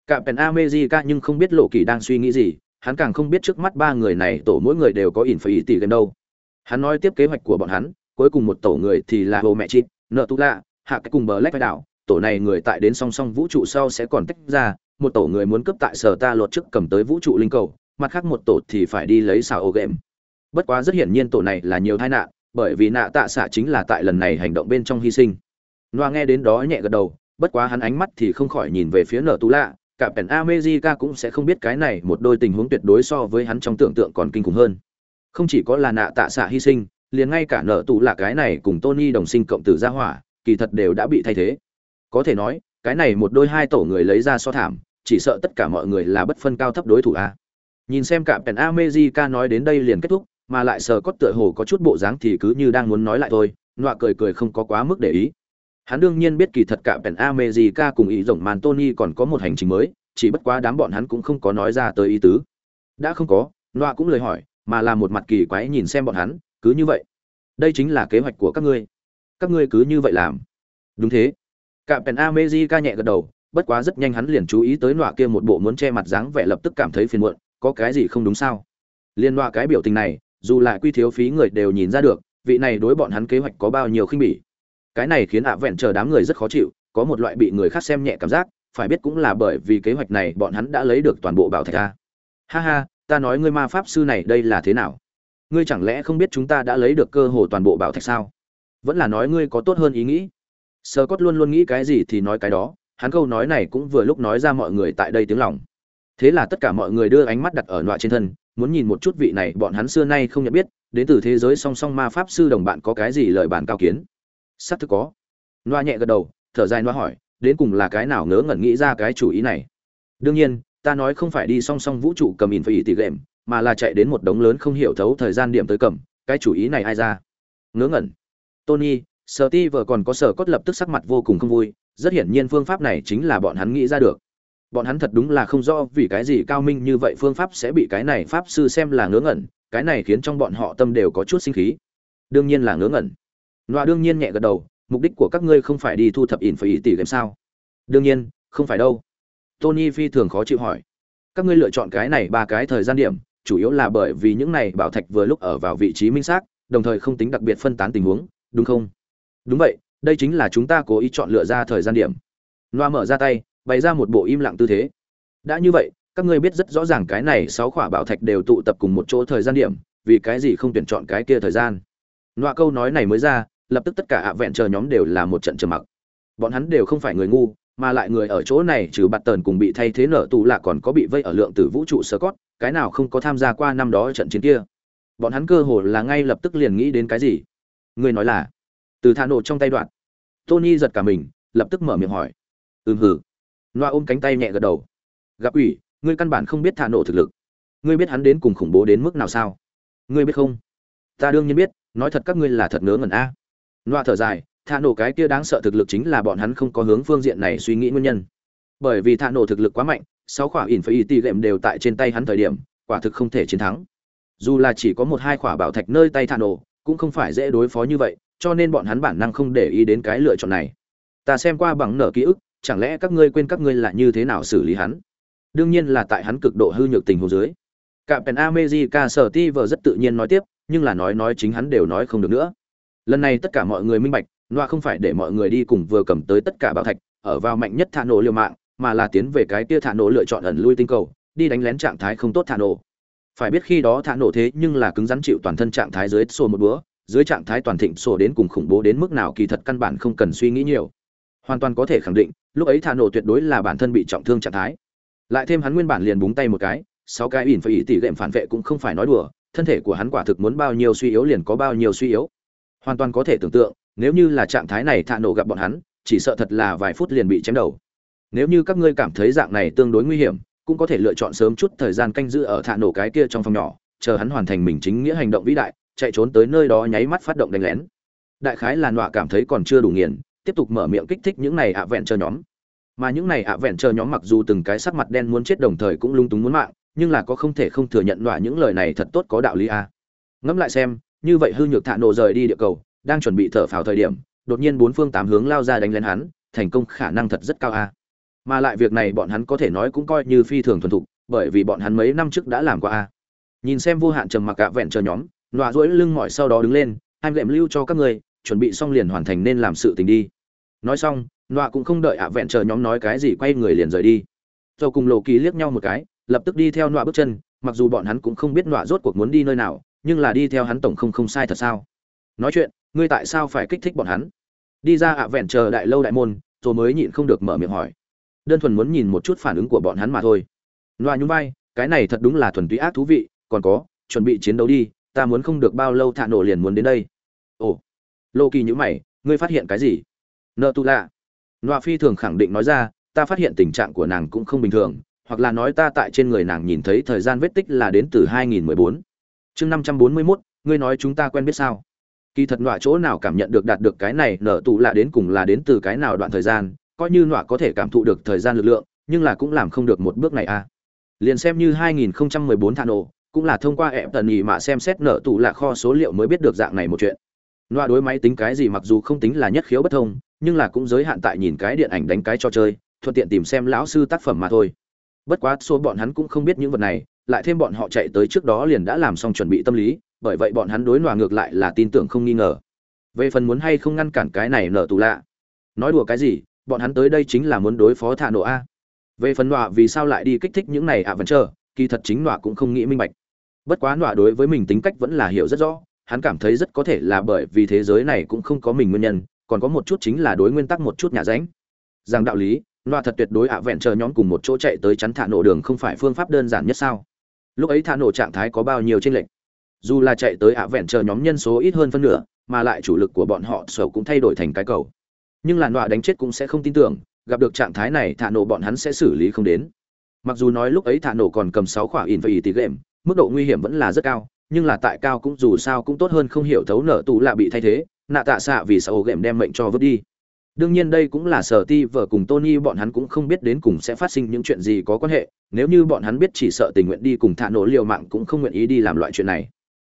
Cả pèn amejica nhưng không biết lộ kỳ đang suy nghĩ gì, hắn càng không biết trước mắt ba người này tổ mỗi người đều có ỉn phải ý tỷ game đâu hắn nói tiếp kế hoạch của bọn hắn, cuối cùng một tổ người thì là hồ mẹ chít, nợ tu lạ hạ cái cùng bờ lách vai đảo. Tổ này người tại đến song song vũ trụ sau sẽ còn tách ra, một tổ người muốn cấp tại sở ta lột trước cầm tới vũ trụ linh cầu, mặt khác một tổ thì phải đi lấy xào ô game. Bất quá rất hiển nhiên tổ này là nhiều tai nạn, bởi vì nạ tạ xạ chính là tại lần này hành động bên trong hy sinh. Noa nghe đến đó nhẹ gật đầu, bất quá hắn ánh mắt thì không khỏi nhìn về phía nở tú lạ cả pèn America cũng sẽ không biết cái này một đôi tình huống tuyệt đối so với hắn trong tưởng tượng còn kinh khủng hơn. Không chỉ có là nạ tạ xạ hy sinh, liền ngay cả nợ tụ là cái này cùng Tony đồng sinh cộng tử gia hỏa, kỳ thật đều đã bị thay thế. Có thể nói, cái này một đôi hai tổ người lấy ra so thảm, chỉ sợ tất cả mọi người là bất phân cao thấp đối thủ a. Nhìn xem cả pèn America nói đến đây liền kết thúc, mà lại sờ cốt tựa hồ có chút bộ dáng thì cứ như đang muốn nói lại thôi, nọa cười cười không có quá mức để ý. Hắn đương nhiên biết kỳ thật cả pèn America cùng ý rộng màn Tony còn có một hành trình mới, chỉ bất quá đám bọn hắn cũng không có nói ra tới ý tứ. Đã không có, nọa cũng lời hỏi, mà là một mặt kỳ quái nhìn xem bọn hắn, cứ như vậy. Đây chính là kế hoạch của các ngươi. Các ngươi cứ như vậy làm. Đúng thế. Cả Pen ca nhẹ gật đầu, bất quá rất nhanh hắn liền chú ý tới nọa kia một bộ muốn che mặt dáng vẻ lập tức cảm thấy phiền muộn, có cái gì không đúng sao? Liên nọa cái biểu tình này, dù lại quy thiếu phí người đều nhìn ra được, vị này đối bọn hắn kế hoạch có bao nhiêu khinh bỉ cái này khiến ạ vẹn chờ đám người rất khó chịu có một loại bị người khác xem nhẹ cảm giác phải biết cũng là bởi vì kế hoạch này bọn hắn đã lấy được toàn bộ bảo thạch a ha ha ta nói ngươi ma pháp sư này đây là thế nào? Ngươi chẳng lẽ không biết chúng ta đã lấy được cơ hồ toàn bộ bảo thạch sao? Vẫn là nói ngươi có tốt hơn ý nghĩ. Sơ cốt luôn luôn nghĩ cái gì thì nói cái đó. Hắn câu nói này cũng vừa lúc nói ra mọi người tại đây tiếng lòng. Thế là tất cả mọi người đưa ánh mắt đặt ở nọa trên thân, muốn nhìn một chút vị này bọn hắn xưa nay không nhận biết, đến từ thế giới song song ma pháp sư đồng bạn có cái gì lời bàn cao kiến. Xác thực có. Nọa nhẹ gật đầu, thở dài nọa hỏi, đến cùng là cái nào ngớ ngẩn nghĩ ra cái chủ ý này? Đương nhiên ta nói không phải đi song song vũ trụ cầm in phải tỷ game mà là chạy đến một đống lớn không hiểu thấu thời gian điểm tới cầm cái chủ ý này ai ra? Ngớ ngẩn. Tony sở ti vợ còn có sở cốt lập tức sắc mặt vô cùng không vui rất hiển nhiên phương pháp này chính là bọn hắn nghĩ ra được. Bọn hắn thật đúng là không rõ vì cái gì cao minh như vậy phương pháp sẽ bị cái này pháp sư xem là ngớ ngẩn cái này khiến trong bọn họ tâm đều có chút sinh khí. Đương nhiên là ngớ ngẩn. Loa đương nhiên nhẹ gật đầu, mục đích của các ngươi không phải đi thu thập ỉn phải tỷ game sao? Đương nhiên, không phải đâu. Tony phi thường khó chịu hỏi. Các ngươi lựa chọn cái này ba cái thời gian điểm, chủ yếu là bởi vì những này bảo thạch vừa lúc ở vào vị trí minh xác, đồng thời không tính đặc biệt phân tán tình huống, đúng không? Đúng vậy, đây chính là chúng ta cố ý chọn lựa ra thời gian điểm. Noa mở ra tay, bày ra một bộ im lặng tư thế. Đã như vậy, các ngươi biết rất rõ ràng cái này sáu khỏa bảo thạch đều tụ tập cùng một chỗ thời gian điểm, vì cái gì không tuyển chọn cái kia thời gian? Noa câu nói này mới ra, lập tức tất cả ạ vẹn chờ nhóm đều là một trận trầm mặc bọn hắn đều không phải người ngu mà lại người ở chỗ này trừ bạt tần cùng bị thay thế nở tù là còn có bị vây ở lượng tử vũ trụ sơ cót cái nào không có tham gia qua năm đó trận chiến kia. Bọn hắn cơ hồ là ngay lập tức liền nghĩ đến cái gì? Người nói là từ thả nổ trong tay đoạn. Tony giật cả mình lập tức mở miệng hỏi. Ừm hử loa ôm cánh tay nhẹ gật đầu. Gặp ủy ngươi căn bản không biết thả nổ thực lực. Ngươi biết hắn đến cùng khủng bố đến mức nào sao? Ngươi biết không? Ta đương nhiên biết nói thật các ngươi là thật ngớ ngẩn a. Noa thở dài, thả nổ cái kia đáng sợ thực lực chính là bọn hắn không có hướng phương diện này suy nghĩ nguyên nhân. Bởi vì thả nổ thực lực quá mạnh, sáu quả ỉn phải tỷ lệm đều tại trên tay hắn thời điểm, quả thực không thể chiến thắng. Dù là chỉ có một hai quả bảo thạch nơi tay thả nổ, cũng không phải dễ đối phó như vậy, cho nên bọn hắn bản năng không để ý đến cái lựa chọn này. Ta xem qua bằng nở ký ức, chẳng lẽ các ngươi quên các ngươi là như thế nào xử lý hắn? Đương nhiên là tại hắn cực độ hư nhược tình huống dưới. Captain America sở ti vờ rất tự nhiên nói tiếp, nhưng là nói nói chính hắn đều nói không được nữa lần này tất cả mọi người minh bạch loa không phải để mọi người đi cùng vừa cầm tới tất cả bảo thạch, ở vào mạnh nhất thả nổ liều mạng, mà là tiến về cái kia thả nổ lựa chọn ẩn lui tinh cầu, đi đánh lén trạng thái không tốt thả nổ phải biết khi đó thả nổ thế nhưng là cứng rắn chịu toàn thân trạng thái dưới sổ một búa dưới trạng thái toàn thịnh sổ đến cùng khủng bố đến mức nào kỳ thật căn bản không cần suy nghĩ nhiều. Hoàn toàn có thể khẳng định, lúc ấy thả nổ tuyệt đối là bản thân bị trọng thương trạng thái. Lại thêm hắn nguyên bản liền búng tay một cái, sáu cái ỉn phải ý tỷ lệm phản vệ cũng không phải nói đùa, thân thể của hắn quả thực muốn bao nhiêu suy yếu liền có bao nhiêu suy yếu. Hoàn toàn có thể tưởng tượng nếu như là trạng thái này thạ nổ gặp bọn hắn, chỉ sợ thật là vài phút liền bị chém đầu. Nếu như các ngươi cảm thấy dạng này tương đối nguy hiểm, cũng có thể lựa chọn sớm chút thời gian canh giữ ở thạ nổ cái kia trong phòng nhỏ, chờ hắn hoàn thành mình chính nghĩa hành động vĩ đại, chạy trốn tới nơi đó nháy mắt phát động đánh lén. Đại khái là nọa cảm thấy còn chưa đủ nghiền, tiếp tục mở miệng kích thích những này ạ vẹn chờ nhóm. Mà những này ạ vẹn chờ nhóm mặc dù từng cái sắc mặt đen muốn chết đồng thời cũng lung túng muốn mạng, nhưng là có không thể không thừa nhận nọa những lời này thật tốt có đạo lý a. À. ngẫm lại xem, như vậy hư nhược thạ nổ rời đi địa cầu đang chuẩn bị thở phào thời điểm, đột nhiên bốn phương tám hướng lao ra đánh lên hắn, thành công khả năng thật rất cao a à. mà lại việc này bọn hắn có thể nói cũng coi như phi thường thuần thục, bởi vì bọn hắn mấy năm trước đã làm qua a à. nhìn xem vô hạn trầm mặc cả vẹn chờ nhóm, nọa duỗi lưng mỏi sau đó đứng lên anh lệm lưu cho các người, chuẩn bị xong liền hoàn thành nên làm sự tình đi nói xong, nọa cũng không đợi ạ vẹn chờ nhóm nói cái gì quay người liền rời đi dầu cùng lộ kỳ liếc nhau một cái, lập tức đi theo nọa bước chân, mặc dù bọn hắn cũng không biết nọa rốt cuộc muốn đi nơi nào, nhưng là đi theo hắn tổng không không sai thật sao nói chuyện ngươi tại sao phải kích thích bọn hắn? Đi ra ạ vẹn chờ đại lâu đại môn rồi mới nhịn không được mở miệng hỏi. Đơn thuần muốn nhìn một chút phản ứng của bọn hắn mà thôi. Loa nhún vai cái này thật đúng là thuần túy ác thú vị còn có chuẩn bị chiến đấu đi ta muốn không được bao lâu thạ nổ liền muốn đến đây. Ồ. Lô kỳ nhữ mày ngươi phát hiện cái gì? Nợ tu lạ. Loa phi thường khẳng định nói ra ta phát hiện tình trạng của nàng cũng không bình thường hoặc là nói ta tại trên người nàng nhìn thấy thời gian vết tích là đến từ 2014. chương 541, ngươi nói chúng ta quen biết sao? Kỳ thật nọa chỗ nào cảm nhận được đạt được cái này nở tụ lạ đến cùng là đến từ cái nào đoạn thời gian coi như nọa có thể cảm thụ được thời gian lực lượng nhưng là cũng làm không được một bước này a à. liền xem như 2014 thả nổ cũng là thông qua ẹp tần nhị mà xem xét nợ tụ lạ kho số liệu mới biết được dạng này một chuyện nọa đối máy tính cái gì mặc dù không tính là nhất khiếu bất thông, nhưng là cũng giới hạn tại nhìn cái điện ảnh đánh cái cho chơi, thuận tiện tìm xem lão sư tác phẩm mà thôi. Bất quá số bọn hắn cũng không biết những vật này, lại thêm bọn họ chạy tới trước đó liền đã làm xong chuẩn bị tâm lý, bởi vậy bọn hắn đối nòa ngược lại là tin tưởng không nghi ngờ. Về phần muốn hay không ngăn cản cái này nở tù lạ. Nói đùa cái gì, bọn hắn tới đây chính là muốn đối phó thả nổ a. Về phần nọa vì sao lại đi kích thích những này ạ vẫn chờ, kỳ thật chính nọa cũng không nghĩ minh bạch. Bất quá nọa đối với mình tính cách vẫn là hiểu rất rõ, hắn cảm thấy rất có thể là bởi vì thế giới này cũng không có mình nguyên nhân còn có một chút chính là đối nguyên tắc một chút nhà ránh rằng đạo lý nọa thật tuyệt đối ạ vẹn chờ nhóm cùng một chỗ chạy tới chắn thả nổ đường không phải phương pháp đơn giản nhất sao lúc ấy thả nổ trạng thái có bao nhiêu tranh lệch dù là chạy tới ạ vẹn chờ nhóm nhân số ít hơn phân nửa, mà lại chủ lực của bọn họ sở cũng thay đổi thành cái cầu. Nhưng làn đọa đánh chết cũng sẽ không tin tưởng, gặp được trạng thái này thả nổ bọn hắn sẽ xử lý không đến. Mặc dù nói lúc ấy thả nổ còn cầm sáu khỏa in và ý tí game mức độ nguy hiểm vẫn là rất cao, nhưng là tại cao cũng dù sao cũng tốt hơn không hiểu thấu nở tù lạ bị thay thế, nạ tạ xạ vì sao ghệm đem mệnh cho vứt đi. Đương nhiên đây cũng là sở ti vợ cùng tony bọn hắn cũng không biết đến cùng sẽ phát sinh những chuyện gì có quan hệ, nếu như bọn hắn biết chỉ sợ tình nguyện đi cùng thả nổ liều mạng cũng không nguyện ý đi làm loại chuyện này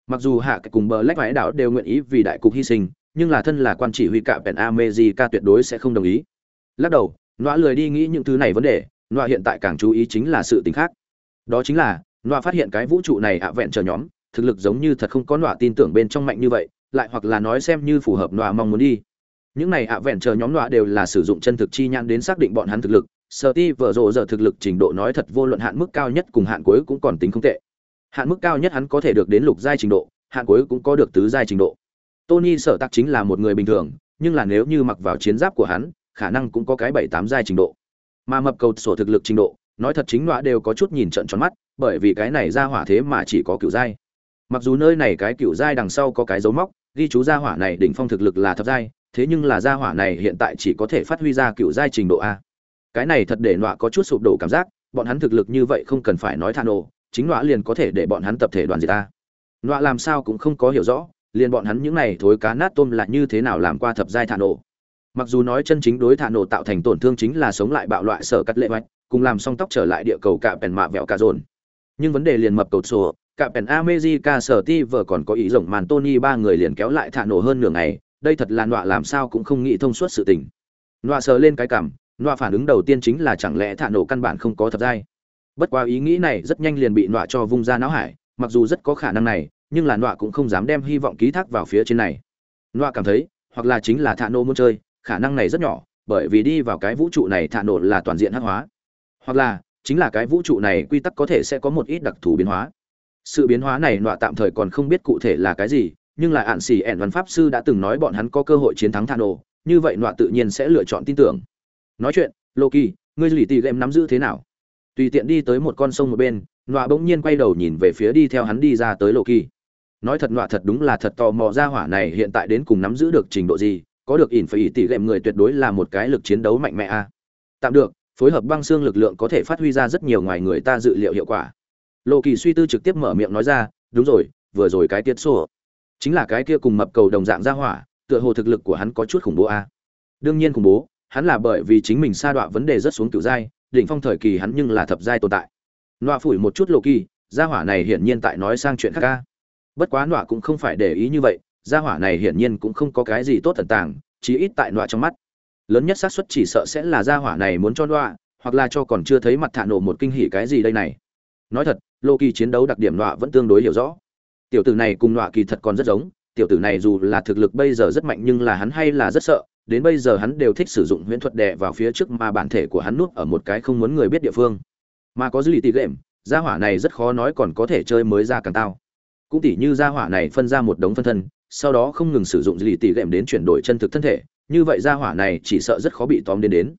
mặc dù hạ Cái cùng bờ lách vải đảo đều nguyện ý vì đại cục hy sinh, nhưng là thân là quan chỉ huy cả pèn amejica tuyệt đối sẽ không đồng ý. Lắc đầu, nọa lười đi nghĩ những thứ này vấn đề, nọa hiện tại càng chú ý chính là sự t khác. Đó chính là, nọa phát hiện cái vũ trụ này ạ vẹn chờ nhóm, thực lực giống như thật không có nọa tin tưởng bên trong mạnh như vậy, lại hoặc là nói xem như phù hợp nọa mong muốn đi. Những này ạ vẹn chờ nhóm nọa đều là sử dụng chân thực chi nhãn đến xác định bọn hắn thực lực. Sở ti vợ rộ giờ thực lực trình độ nói thật vô luận hạn mức cao nhất cùng hạn cuối cũng còn tính không tệ hạn mức cao nhất hắn có thể được đến lục giai trình độ, hạn cuối cũng có được tứ giai trình độ. Tony sở tắc chính là một người bình thường, nhưng là nếu như mặc vào chiến giáp của hắn, khả năng cũng có cái bảy tám giai trình độ. Mà mập cầu sổ thực lực trình độ, nói thật chính loại đều có chút nhìn trận tròn mắt, bởi vì cái này ra hỏa thế mà chỉ có cựu giai. Mặc dù nơi này cái cựu giai đằng sau có cái dấu móc, ghi chú gia hỏa này đỉnh phong thực lực là thập giai, thế nhưng là gia hỏa này hiện tại chỉ có thể phát huy ra cựu giai trình độ a. Cái này thật để nọa có chút sụp đổ cảm giác, bọn hắn thực lực như vậy không cần phải nói thà nổ chính nọa liền có thể để bọn hắn tập thể đoàn diệt ta. Nọa làm sao cũng không có hiểu rõ liền bọn hắn những này thối cá nát tôm là như thế nào làm qua thập giai thà nổ. Mặc dù nói chân chính đối thà nổ tạo thành tổn thương chính là sống lại bạo loại sở cắt lệ mạch cùng làm xong tóc trở lại địa cầu cả bèn mạ vẹo cả dồn. Nhưng vấn đề liền mập cầu sổ cả bèn America sở ti vợ còn có ý rộng màn Tony ba người liền kéo lại thả nổ hơn nửa ngày, đây thật là nọa làm sao cũng không nghĩ thông suốt sự tình. Nọa sờ lên cái cảm nọa phản ứng đầu tiên chính là chẳng lẽ thả nổ căn bản không có thập giai. Bất quá ý nghĩ này rất nhanh liền bị nọa cho vung ra não hải, mặc dù rất có khả năng này, nhưng là nọa cũng không dám đem hy vọng ký thác vào phía trên này. Nọa cảm thấy, hoặc là chính là thả Nô muốn chơi, khả năng này rất nhỏ, bởi vì đi vào cái vũ trụ này thả nổ là toàn diện hắc hóa. Hoặc là, chính là cái vũ trụ này quy tắc có thể sẽ có một ít đặc thù biến hóa sự biến hóa này nọa tạm thời còn không biết cụ thể là cái gì nhưng là ạn xỉ ẻn văn pháp sư đã từng nói bọn hắn có cơ hội chiến thắng thano như vậy nọa tự nhiên sẽ lựa chọn tin tưởng nói chuyện loki ngươi lì tì game nắm giữ thế nào tùy tiện đi tới một con sông một bên, nọa bỗng nhiên quay đầu nhìn về phía đi theo hắn đi ra tới loki nói thật nọa thật đúng là thật tò mò ra hỏa này hiện tại đến cùng nắm giữ được trình độ gì, có được ỉn phải ỉ tỉ gệm người tuyệt đối là một cái lực chiến đấu mạnh mẽ a. Tạm được, phối hợp băng xương lực lượng có thể phát huy ra rất nhiều ngoài người ta dự liệu hiệu quả. Lộ kỳ suy tư trực tiếp mở miệng nói ra, đúng rồi, vừa rồi cái tiết sổ chính là cái kia cùng mập cầu đồng dạng ra hỏa, tựa hồ thực lực của hắn có chút khủng bố a. Đương nhiên khủng bố, hắn là bởi vì chính mình sa đọa vấn đề rất xuống cựu giai đỉnh phong thời kỳ hắn nhưng là thập giai tồn tại. Nọa phủi một chút lộ kỳ gia hỏa này hiển nhiên tại nói sang chuyện khác ca. Bất quá nọa cũng không phải để ý như vậy, gia hỏa này hiển nhiên cũng không có cái gì tốt thần tàng, chí ít tại nọa trong mắt. Lớn nhất xác suất chỉ sợ sẽ là gia hỏa này muốn cho nọa, hoặc là cho còn chưa thấy mặt thả nổ một kinh hỉ cái gì đây này. Nói thật lô kỳ chiến đấu đặc điểm nọa vẫn tương đối hiểu rõ. Tiểu tử này cùng nọa kỳ thật còn rất giống, tiểu tử này dù là thực lực bây giờ rất mạnh nhưng là hắn hay là rất sợ đến bây giờ hắn đều thích sử dụng huyễn thuật đè vào phía trước mà bản thể của hắn nuốt ở một cái không muốn người biết địa phương. Mà có dư lý tỷ lệm, gia hỏa này rất khó nói còn có thể chơi mới ra càng tao. Cũng tỉ như gia hỏa này phân ra một đống phân thân sau đó không ngừng sử dụng lì tỉ lệm đến chuyển đổi chân thực thân thể như vậy gia hỏa này chỉ sợ rất khó bị tóm đến đến.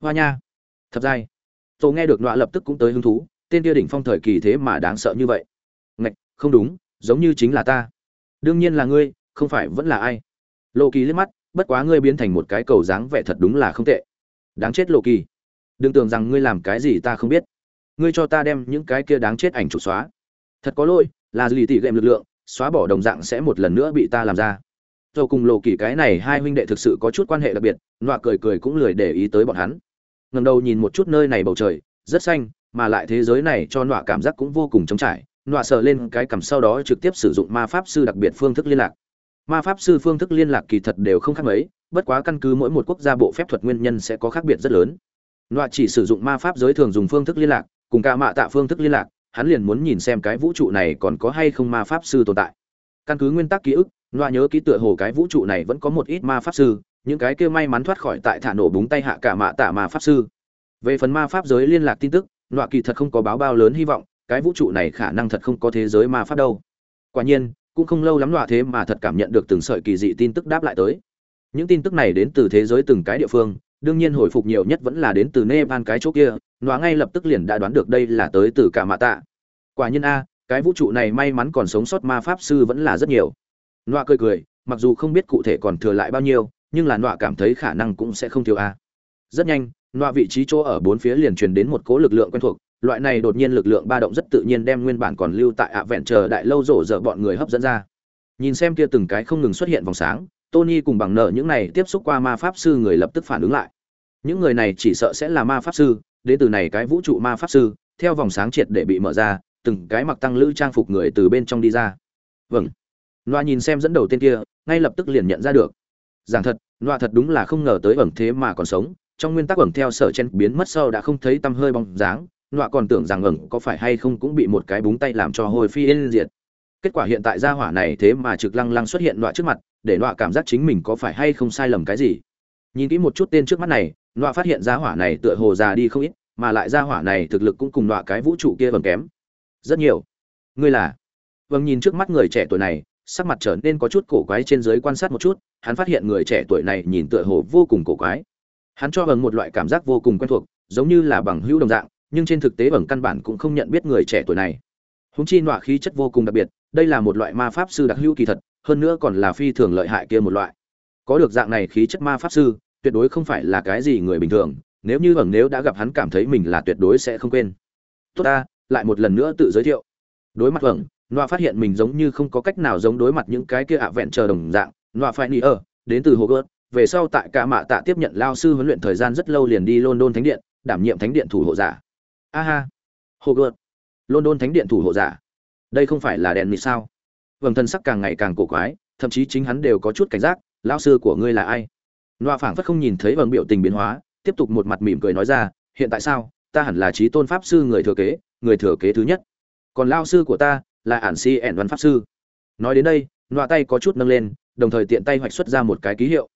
Hoa nha. Thập giai tôi nghe được nọa lập tức cũng tới hứng thú tên kia đỉnh phong thời kỳ thế mà đáng sợ như vậy. Ngạch không đúng giống như chính là ta. Đương nhiên là ngươi không phải vẫn là ai. Lộ kỳ liếc mắt bất quá ngươi biến thành một cái cầu dáng vẻ thật đúng là không tệ. Đáng chết lộ kỳ đừng tưởng rằng ngươi làm cái gì ta không biết. Ngươi cho ta đem những cái kia đáng chết ảnh chụp xóa. Thật có lỗi, là lì tỉ gệm lực lượng, xóa bỏ đồng dạng sẽ một lần nữa bị ta làm ra. Rồi cùng lộ kỳ cái này hai huynh đệ thực sự có chút quan hệ đặc biệt, nọa cười cười cũng lười để ý tới bọn hắn. Ngầm đầu nhìn một chút nơi này bầu trời, rất xanh, mà lại thế giới này cho nọa cảm giác cũng vô cùng trống trải. Nọa sờ lên cái cằm sau đó trực tiếp sử dụng ma pháp sư đặc biệt phương thức liên lạc ma pháp sư phương thức liên lạc kỳ thật đều không khác mấy, bất quá căn cứ mỗi một quốc gia bộ phép thuật nguyên nhân sẽ có khác biệt rất lớn. Loạ chỉ sử dụng ma pháp giới thường dùng phương thức liên lạc, cùng cả mạ tạ phương thức liên lạc, hắn liền muốn nhìn xem cái vũ trụ này còn có hay không ma pháp sư tồn tại. Căn cứ nguyên tắc ký ức loạ nhớ ký tựa hồ cái vũ trụ này vẫn có một ít ma pháp sư, những cái kia may mắn thoát khỏi tại thả nổ búng tay hạ cả mạ tạ ma pháp sư. Về phần ma pháp giới liên lạc tin tức loạ kỳ thật không có báo bao lớn hy vọng, cái vũ trụ này khả năng thật không có thế giới ma pháp đâu. Quả nhiên cũng không lâu lắm loạ thế mà thật cảm nhận được từng sợi kỳ dị tin tức đáp lại tới. Những tin tức này đến từ thế giới từng cái địa phương, đương nhiên hồi phục nhiều nhất vẫn là đến từ nepal cái chỗ kia nọa ngay lập tức liền đã đoán được đây là tới từ cả mạ tạ. Quả nhiên a, cái vũ trụ này may mắn còn sống sót ma pháp sư vẫn là rất nhiều. Nọa cười cười, mặc dù không biết cụ thể còn thừa lại bao nhiêu, nhưng là nọa cảm thấy khả năng cũng sẽ không thiếu a. Rất nhanh nọa vị trí chỗ ở bốn phía liền truyền đến một cố lực lượng quen thuộc loại này đột nhiên lực lượng ba động rất tự nhiên đem nguyên bản còn lưu tại ạ vẹn chờ đại lâu rổ dở bọn người hấp dẫn ra. Nhìn xem kia từng cái không ngừng xuất hiện vòng sáng, tony cùng bằng nợ những này tiếp xúc qua ma pháp sư người lập tức phản ứng lại. Những người này chỉ sợ sẽ là ma pháp sư, đến từ này cái vũ trụ ma pháp sư, theo vòng sáng triệt để bị mở ra, từng cái mặc tăng lữ trang phục người từ bên trong đi ra. Vâng. Loa nhìn xem dẫn đầu tên kia, ngay lập tức liền nhận ra được. Giảng thật, loa thật đúng là không ngờ tới ẩn thế mà còn sống, trong nguyên tắc ẩn theo sở chen biến mất sau đã không thấy tăm hơi bóng dáng nọa còn tưởng rằng ẩn có phải hay không cũng bị một cái búng tay làm cho hồi phi yên diệt. Kết quả hiện tại gia hỏa này thế mà trực lăng lăng xuất hiện nọa trước mặt, để nọa cảm giác chính mình có phải hay không sai lầm cái gì. Nhìn kỹ một chút tên trước mắt này, nọa phát hiện gia hỏa này tựa hồ già đi không ít, mà lại gia hỏa này thực lực cũng cùng nọa cái vũ trụ kia vầng kém. Rất nhiều. Ngươi là? Vâng nhìn trước mắt người trẻ tuổi này, sắc mặt trở nên có chút cổ quái trên dưới quan sát một chút, hắn phát hiện người trẻ tuổi này nhìn tựa hồ vô cùng cổ quái. Hắn cho vâng một loại cảm giác vô cùng quen thuộc, giống như là bằng hữu đồng dạng nhưng trên thực tế vâng căn bản cũng không nhận biết người trẻ tuổi này. Húng chi nọa khí chất vô cùng đặc biệt đây là một loại ma pháp sư đặc hữu kỳ thật hơn nữa còn là phi thường lợi hại kia một loại. Có được dạng này khí chất ma pháp sư tuyệt đối không phải là cái gì người bình thường nếu như vâng nếu đã gặp hắn cảm thấy mình là tuyệt đối sẽ không quên. Tốt ta lại một lần nữa tự giới thiệu. Đối mặt vâng Noa phát hiện mình giống như không có cách nào giống đối mặt những cái kia ạ vẹn chờ đồng dạng, Noa phải nỉ ở, đến từ hồ gớt về sau tại cả mạ tạ tiếp nhận lao sư huấn luyện thời gian rất lâu liền đi London Thánh điện, đảm nhiệm Thánh điện thủ hộ giả. Aha. Hogwarts. London Thánh điện thủ hộ giả. Đây không phải là đèn mịt sao? Vầng thân sắc càng ngày càng cổ quái, thậm chí chính hắn đều có chút cảnh giác, lão sư của ngươi là ai? Noa phảng phất không nhìn thấy vầng biểu tình biến hóa, tiếp tục một mặt mỉm cười nói ra, hiện tại sao? Ta hẳn là trí tôn pháp sư người thừa kế, người thừa kế thứ nhất. Còn lão sư của ta, là ản si ẻn văn pháp sư nói đến đây nọa tay có chút nâng lên đồng thời tiện tay hoạch xuất ra một cái ký hiệu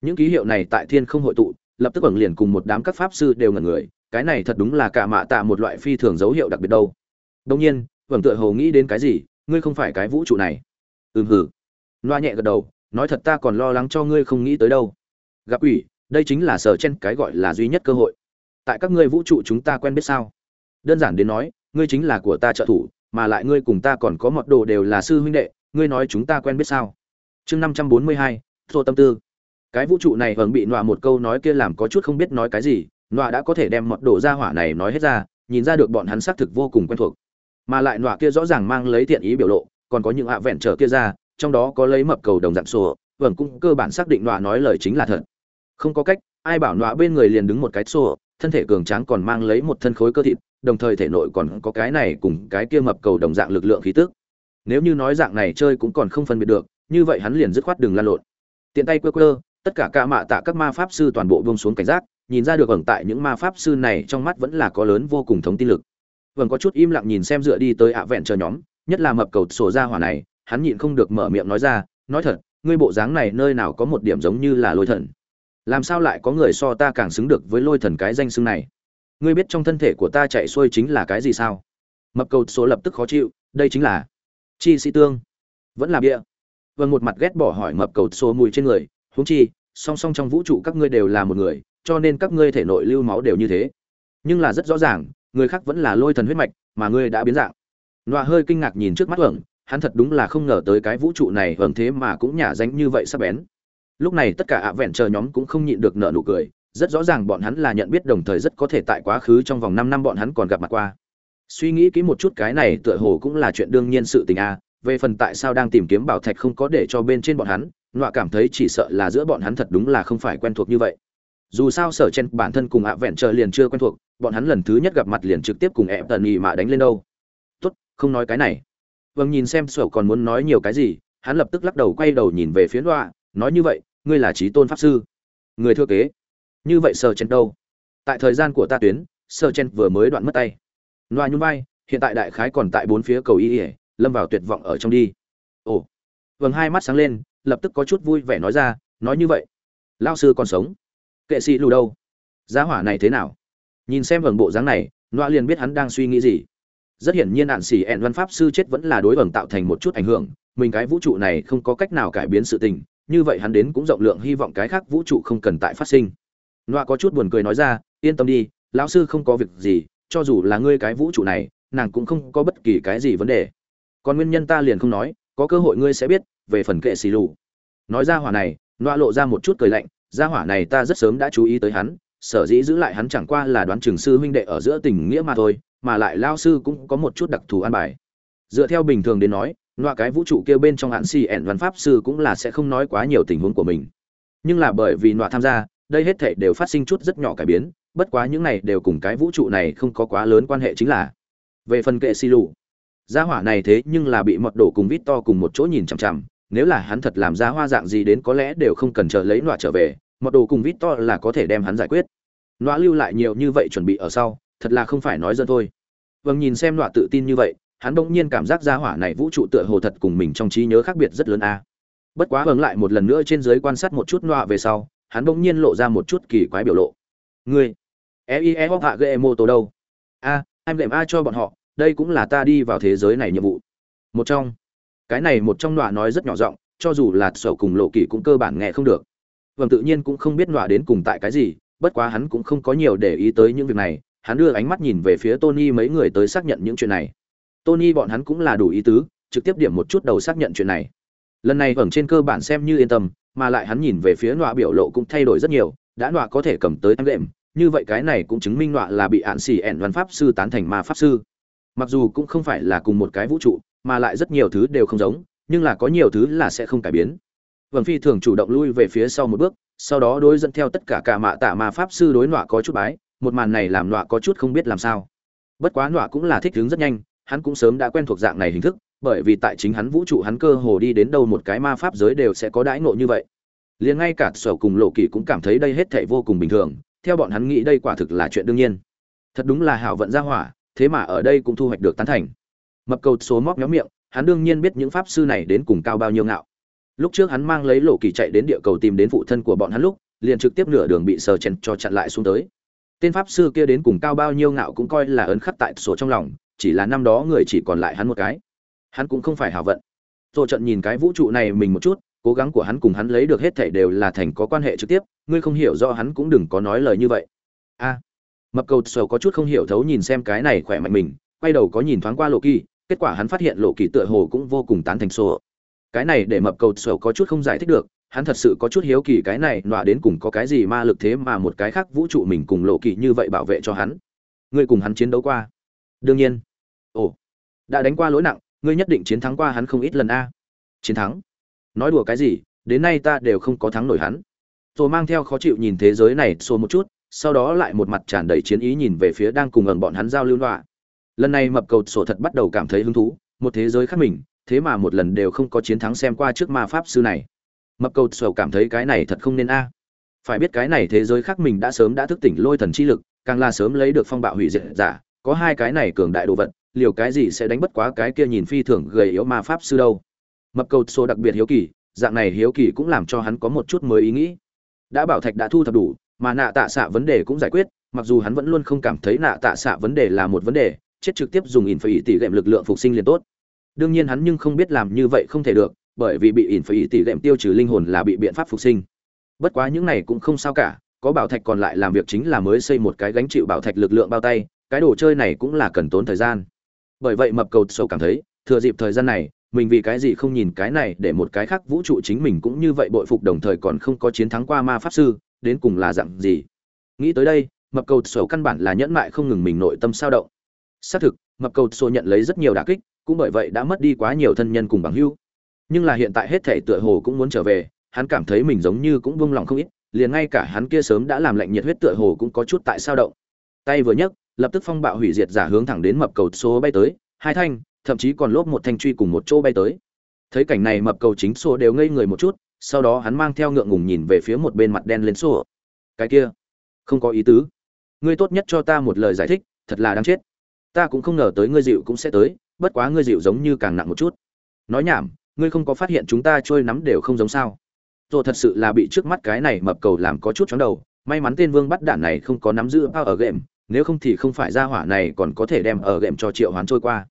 những ký hiệu này tại thiên không hội tụ lập tức ẩn liền cùng một đám các pháp sư đều ngẩn người cái này thật đúng là cả mạ tạ một loại phi thường dấu hiệu đặc biệt đâu. Đông nhiên vẩn tựa hồ nghĩ đến cái gì, ngươi không phải cái vũ trụ này. Ừm hử loa nhẹ gật đầu, nói thật ta còn lo lắng cho ngươi không nghĩ tới đâu. Gặp ủy, đây chính là sở chen cái gọi là duy nhất cơ hội. Tại các ngươi vũ trụ chúng ta quen biết sao? Đơn giản đến nói, ngươi chính là của ta trợ thủ, mà lại ngươi cùng ta còn có mọt đồ đều là sư huynh đệ, ngươi nói chúng ta quen biết sao? Chương năm trăm bốn mươi hai thô tâm tư. Cái vũ trụ này vẫn bị nọa một câu nói kia làm có chút không biết nói cái gì nọa đã có thể đem mọt đồ ra hỏa này nói hết ra, nhìn ra được bọn hắn xác thực vô cùng quen thuộc. Mà lại nọa kia rõ ràng mang lấy thiện ý biểu lộ, còn có những ạ vẹn trở kia ra, trong đó có lấy mập cầu đồng dạng sổ vâng cũng cơ bản xác định nọa nói lời chính là thật. Không có cách, ai bảo nọa bên người liền đứng một cái sổ, thân thể cường tráng còn mang lấy một thân khối cơ thịt, đồng thời thể nội còn có cái này cùng cái kia mập cầu đồng dạng lực lượng khí tức. Nếu như nói dạng này chơi cũng còn không phân biệt được, như vậy hắn liền dứt khoát đường lan lộn. Tiện tay quơ quơ, tất cả ca mạ tạ các ma pháp sư toàn bộ buông xuống cảnh giác nhìn ra được ẩn tại những ma pháp sư này trong mắt vẫn là có lớn vô cùng thống tin lực. Vẫn có chút im lặng nhìn xem dựa đi tới ạ vẹn chờ nhóm nhất là mập cầu sổ ra hỏa này hắn nhịn không được mở miệng nói ra nói thật ngươi bộ dáng này nơi nào có một điểm giống như là lôi thần? Làm sao lại có người so ta càng xứng được với lôi thần cái danh xưng này? Ngươi biết trong thân thể của ta chạy xuôi chính là cái gì sao? Mập cầu số lập tức khó chịu đây chính là chi sĩ tương. Vẫn là bịa, vâng một mặt ghét bỏ hỏi mập cầu số mùi trên người huống chi song song trong vũ trụ các ngươi đều là một người cho nên các ngươi thể nội lưu máu đều như thế nhưng là rất rõ ràng người khác vẫn là lôi thần huyết mạch mà ngươi đã biến dạng nọa hơi kinh ngạc nhìn trước mắt vâng hắn thật đúng là không ngờ tới cái vũ trụ này vâng thế mà cũng nhả danh như vậy sắp bén lúc này tất cả ạ vẹn chờ nhóm cũng không nhịn được nợ nụ cười rất rõ ràng bọn hắn là nhận biết đồng thời rất có thể tại quá khứ trong vòng 5 năm bọn hắn còn gặp mặt qua. Suy nghĩ kỹ một chút cái này tựa hồ cũng là chuyện đương nhiên sự tình a, về phần tại sao đang tìm kiếm bảo thạch không có để cho bên trên bọn hắn, nọa cảm thấy chỉ sợ là giữa bọn hắn thật đúng là không phải quen thuộc như vậy. Dù sao sở chen bản thân cùng ạ vẹn chờ liền chưa quen thuộc, bọn hắn lần thứ nhất gặp mặt liền trực tiếp cùng ẹp tần nhì mà đánh lên đâu. Tốt, không nói cái này. Vâng nhìn xem sở còn muốn nói nhiều cái gì, hắn lập tức lắc đầu quay đầu nhìn về phía đoạ nói như vậy, ngươi là trí tôn pháp sư. Người thừa kế. Như vậy sở chen đâu? Tại thời gian của ta tuyến sở chen vừa mới đoạn mất tay. Loa nhún vai hiện tại đại khái còn tại bốn phía cầu y ỉa lâm vào tuyệt vọng ở trong đi. Ồ. Vâng hai mắt sáng lên lập tức có chút vui vẻ nói ra nói như vậy. Lao sư còn sống kệ sĩ lù đâu giá hỏa này thế nào nhìn xem vầng bộ dáng này loa liền biết hắn đang suy nghĩ gì rất hiển nhiên nạn xỉ ẹn văn pháp sư chết vẫn là đối vầng tạo thành một chút ảnh hưởng mình cái vũ trụ này không có cách nào cải biến sự tình như vậy hắn đến cũng rộng lượng hy vọng cái khác vũ trụ không cần tại phát sinh Noa có chút buồn cười nói ra, yên tâm đi, lão sư không có việc gì, cho dù là ngươi cái vũ trụ này, nàng cũng không có bất kỳ cái gì vấn đề. Còn nguyên nhân ta liền không nói, có cơ hội ngươi sẽ biết, về phần kệ xì lù. Nói ra hỏa này, Noa lộ ra một chút cười lạnh, gia hỏa này ta rất sớm đã chú ý tới hắn, sở dĩ giữ lại hắn chẳng qua là đoán trường sư huynh đệ ở giữa tình nghĩa mà thôi, mà lại lao sư cũng có một chút đặc thù an bài. Dựa theo bình thường đến nói, loại cái vũ trụ kia bên trong hạn xì ẻn văn pháp sư cũng là sẽ không nói quá nhiều tình huống của mình. Nhưng là bởi vì loại tham gia, đây hết thể đều phát sinh chút rất nhỏ cải biến, bất quá những này đều cùng cái vũ trụ này không có quá lớn quan hệ chính là. Về phần kệ xì lù, gia hỏa này thế nhưng là bị mật đổ cùng vít to cùng một chỗ nhìn chằm chằm, nếu là hắn thật làm ra hoa dạng gì đến có lẽ đều không cần chờ lấy nọa trở về, mọt đồ cùng vít to là có thể đem hắn giải quyết. Nọa lưu lại nhiều như vậy chuẩn bị ở sau, thật là không phải nói dân thôi. Vâng nhìn xem nọa tự tin như vậy, hắn bỗng nhiên cảm giác gia hỏa này vũ trụ tựa hồ thật cùng mình trong trí nhớ khác biệt rất lớn a. Bất quá vâng lại một lần nữa trên dưới quan sát một chút nọa về sau, hắn bỗng nhiên lộ ra một chút kỳ quái biểu lộ ngươi eie hoặc hạ gây mô tô đâu a em lệm a cho bọn họ đây cũng là ta đi vào thế giới này nhiệm vụ một trong cái này một trong nọa nói rất nhỏ giọng, cho dù là sầu cùng lộ kỳ cũng cơ bản nghe không được. Vâng tự nhiên cũng không biết nọa đến cùng tại cái gì, bất quá hắn cũng không có nhiều để ý tới những việc này. Hắn đưa ánh mắt nhìn về phía tony mấy người tới xác nhận những chuyện này. Tony bọn hắn cũng là đủ ý tứ, trực tiếp điểm một chút đầu xác nhận chuyện này. Lần này vâng trên cơ bản xem như yên tâm, mà lại hắn nhìn về phía nọa biểu lộ cũng thay đổi rất nhiều, đã nọa có thể cầm tới em đệm. Như vậy cái này cũng chứng minh nọa là bị ạn xì ẻn văn pháp sư tán thành ma pháp sư. Mặc dù cũng không phải là cùng một cái vũ trụ mà lại rất nhiều thứ đều không giống, nhưng là có nhiều thứ là sẽ không cải biến. Vầng phi thường chủ động lui về phía sau một bước, sau đó đối dẫn theo tất cả cả mạ tạ ma pháp sư đối nọa có chút bái, một màn này làm nọa có chút không biết làm sao. Bất quá nọa cũng là thích hướng rất nhanh, hắn cũng sớm đã quen thuộc dạng này hình thức, bởi vì tại chính hắn vũ trụ hắn cơ hồ đi đến đâu một cái ma pháp giới đều sẽ có đãi ngộ như vậy. Liền ngay cả sở cùng lộ kỳ cũng cảm thấy đây hết thảy vô cùng bình thường, theo bọn hắn nghĩ đây quả thực là chuyện đương nhiên. Thật đúng là hảo vận ra hỏa, thế mà ở đây cũng thu hoạch được tán thành mập cầu số móc nhóm miệng, hắn đương nhiên biết những pháp sư này đến cùng cao bao nhiêu ngạo. Lúc trước hắn mang lấy lộ kỳ chạy đến địa cầu tìm đến phụ thân của bọn hắn lúc, liền trực tiếp nửa đường bị sờ chèn cho chặn lại xuống tới. Tên pháp sư kia đến cùng cao bao nhiêu ngạo cũng coi là ấn khắc tại sổ trong lòng, chỉ là năm đó người chỉ còn lại hắn một cái. Hắn cũng không phải hào vận. Rồi trận nhìn cái vũ trụ này mình một chút, cố gắng của hắn cùng hắn lấy được hết thảy đều là thành có quan hệ trực tiếp, ngươi không hiểu do hắn cũng đừng có nói lời như vậy. A. Mập cầu sầu có chút không hiểu thấu nhìn xem cái này khỏe mạnh mình quay đầu có nhìn thoáng qua lộ kỳ, kết quả hắn phát hiện lộ kỳ tựa hồ cũng vô cùng tán thành sổ. Cái này để mập cầu sổ có chút không giải thích được, hắn thật sự có chút hiếu kỳ cái này nọa đến cùng có cái gì ma lực thế mà một cái khác vũ trụ mình cùng lộ kỳ như vậy bảo vệ cho hắn. Ngươi cùng hắn chiến đấu qua. Đương nhiên. Ồ. Đã đánh qua lỗi nặng, ngươi nhất định chiến thắng qua hắn không ít lần a. Chiến thắng? Nói đùa cái gì, đến nay ta đều không có thắng nổi hắn. Tôi mang theo khó chịu nhìn thế giới này xô một chút, sau đó lại một mặt tràn đầy chiến ý nhìn về phía đang cùng ẩn bọn hắn giao lưu loạ lần này mập cầu sổ thật bắt đầu cảm thấy hứng thú, một thế giới khác mình, thế mà một lần đều không có chiến thắng xem qua trước ma pháp sư này. Mập cầu sổ cảm thấy cái này thật không nên a. Phải biết cái này thế giới khác mình đã sớm đã thức tỉnh lôi thần chi lực, càng là sớm lấy được phong bạo hủy diệt giả, có hai cái này cường đại đồ vật, liều cái gì sẽ đánh bất quá cái kia nhìn phi thường gầy yếu ma pháp sư đâu. Mập cầu sổ đặc biệt hiếu kỳ, dạng này hiếu kỳ cũng làm cho hắn có một chút mới ý nghĩ. Đã bảo thạch đã thu thập đủ, mà nạ tạ xạ vấn đề cũng giải quyết, mặc dù hắn vẫn luôn không cảm thấy nạ tạ xạ vấn đề là một vấn đề chết trực tiếp dùng ỉn phải tỷ lệm lực lượng phục sinh liền tốt. Đương nhiên hắn nhưng không biết làm như vậy không thể được, bởi vì bị ỉn phải tỷ lệm tiêu trừ linh hồn là bị biện pháp phục sinh. Bất quá những này cũng không sao cả, có bảo thạch còn lại làm việc chính là mới xây một cái gánh chịu bảo thạch lực lượng bao tay, cái đồ chơi này cũng là cần tốn thời gian. Bởi vậy mập cầu sầu cảm thấy, thừa dịp thời gian này, mình vì cái gì không nhìn cái này để một cái khác vũ trụ chính mình cũng như vậy bội phục đồng thời còn không có chiến thắng qua ma pháp sư, đến cùng là dạng gì? Nghĩ tới đây, mập cầu sầu căn bản là nhẫn mại không ngừng mình nội tâm sao động xác thực mập cầu Xô nhận lấy rất nhiều đả kích, cũng bởi vậy đã mất đi quá nhiều thân nhân cùng bằng hữu. Nhưng là hiện tại hết thể tựa hồ cũng muốn trở về, hắn cảm thấy mình giống như cũng buông lòng không ít, liền ngay cả hắn kia sớm đã làm lạnh nhiệt huyết tựa hồ cũng có chút tại sao động. Tay vừa nhấc, lập tức phong bạo hủy diệt giả hướng thẳng đến mập cầu Xô bay tới, hai thanh, thậm chí còn lốp một thanh truy cùng một chỗ bay tới. Thấy cảnh này mập cầu chính Xô đều ngây người một chút, sau đó hắn mang theo ngượng ngùng nhìn về phía một bên mặt đen lên Xô. cái kia, không có ý tứ. Ngươi tốt nhất cho ta một lời giải thích, thật là đáng chết ta cũng không ngờ tới ngươi dịu cũng sẽ tới, bất quá ngươi dịu giống như càng nặng một chút. Nói nhảm, ngươi không có phát hiện chúng ta trôi nắm đều không giống sao? Rồi thật sự là bị trước mắt cái này mập cầu làm có chút chóng đầu, may mắn tên vương bắt đạn này không có nắm giữ bao ở game, nếu không thì không phải ra hỏa này còn có thể đem ở game cho triệu hoán trôi qua.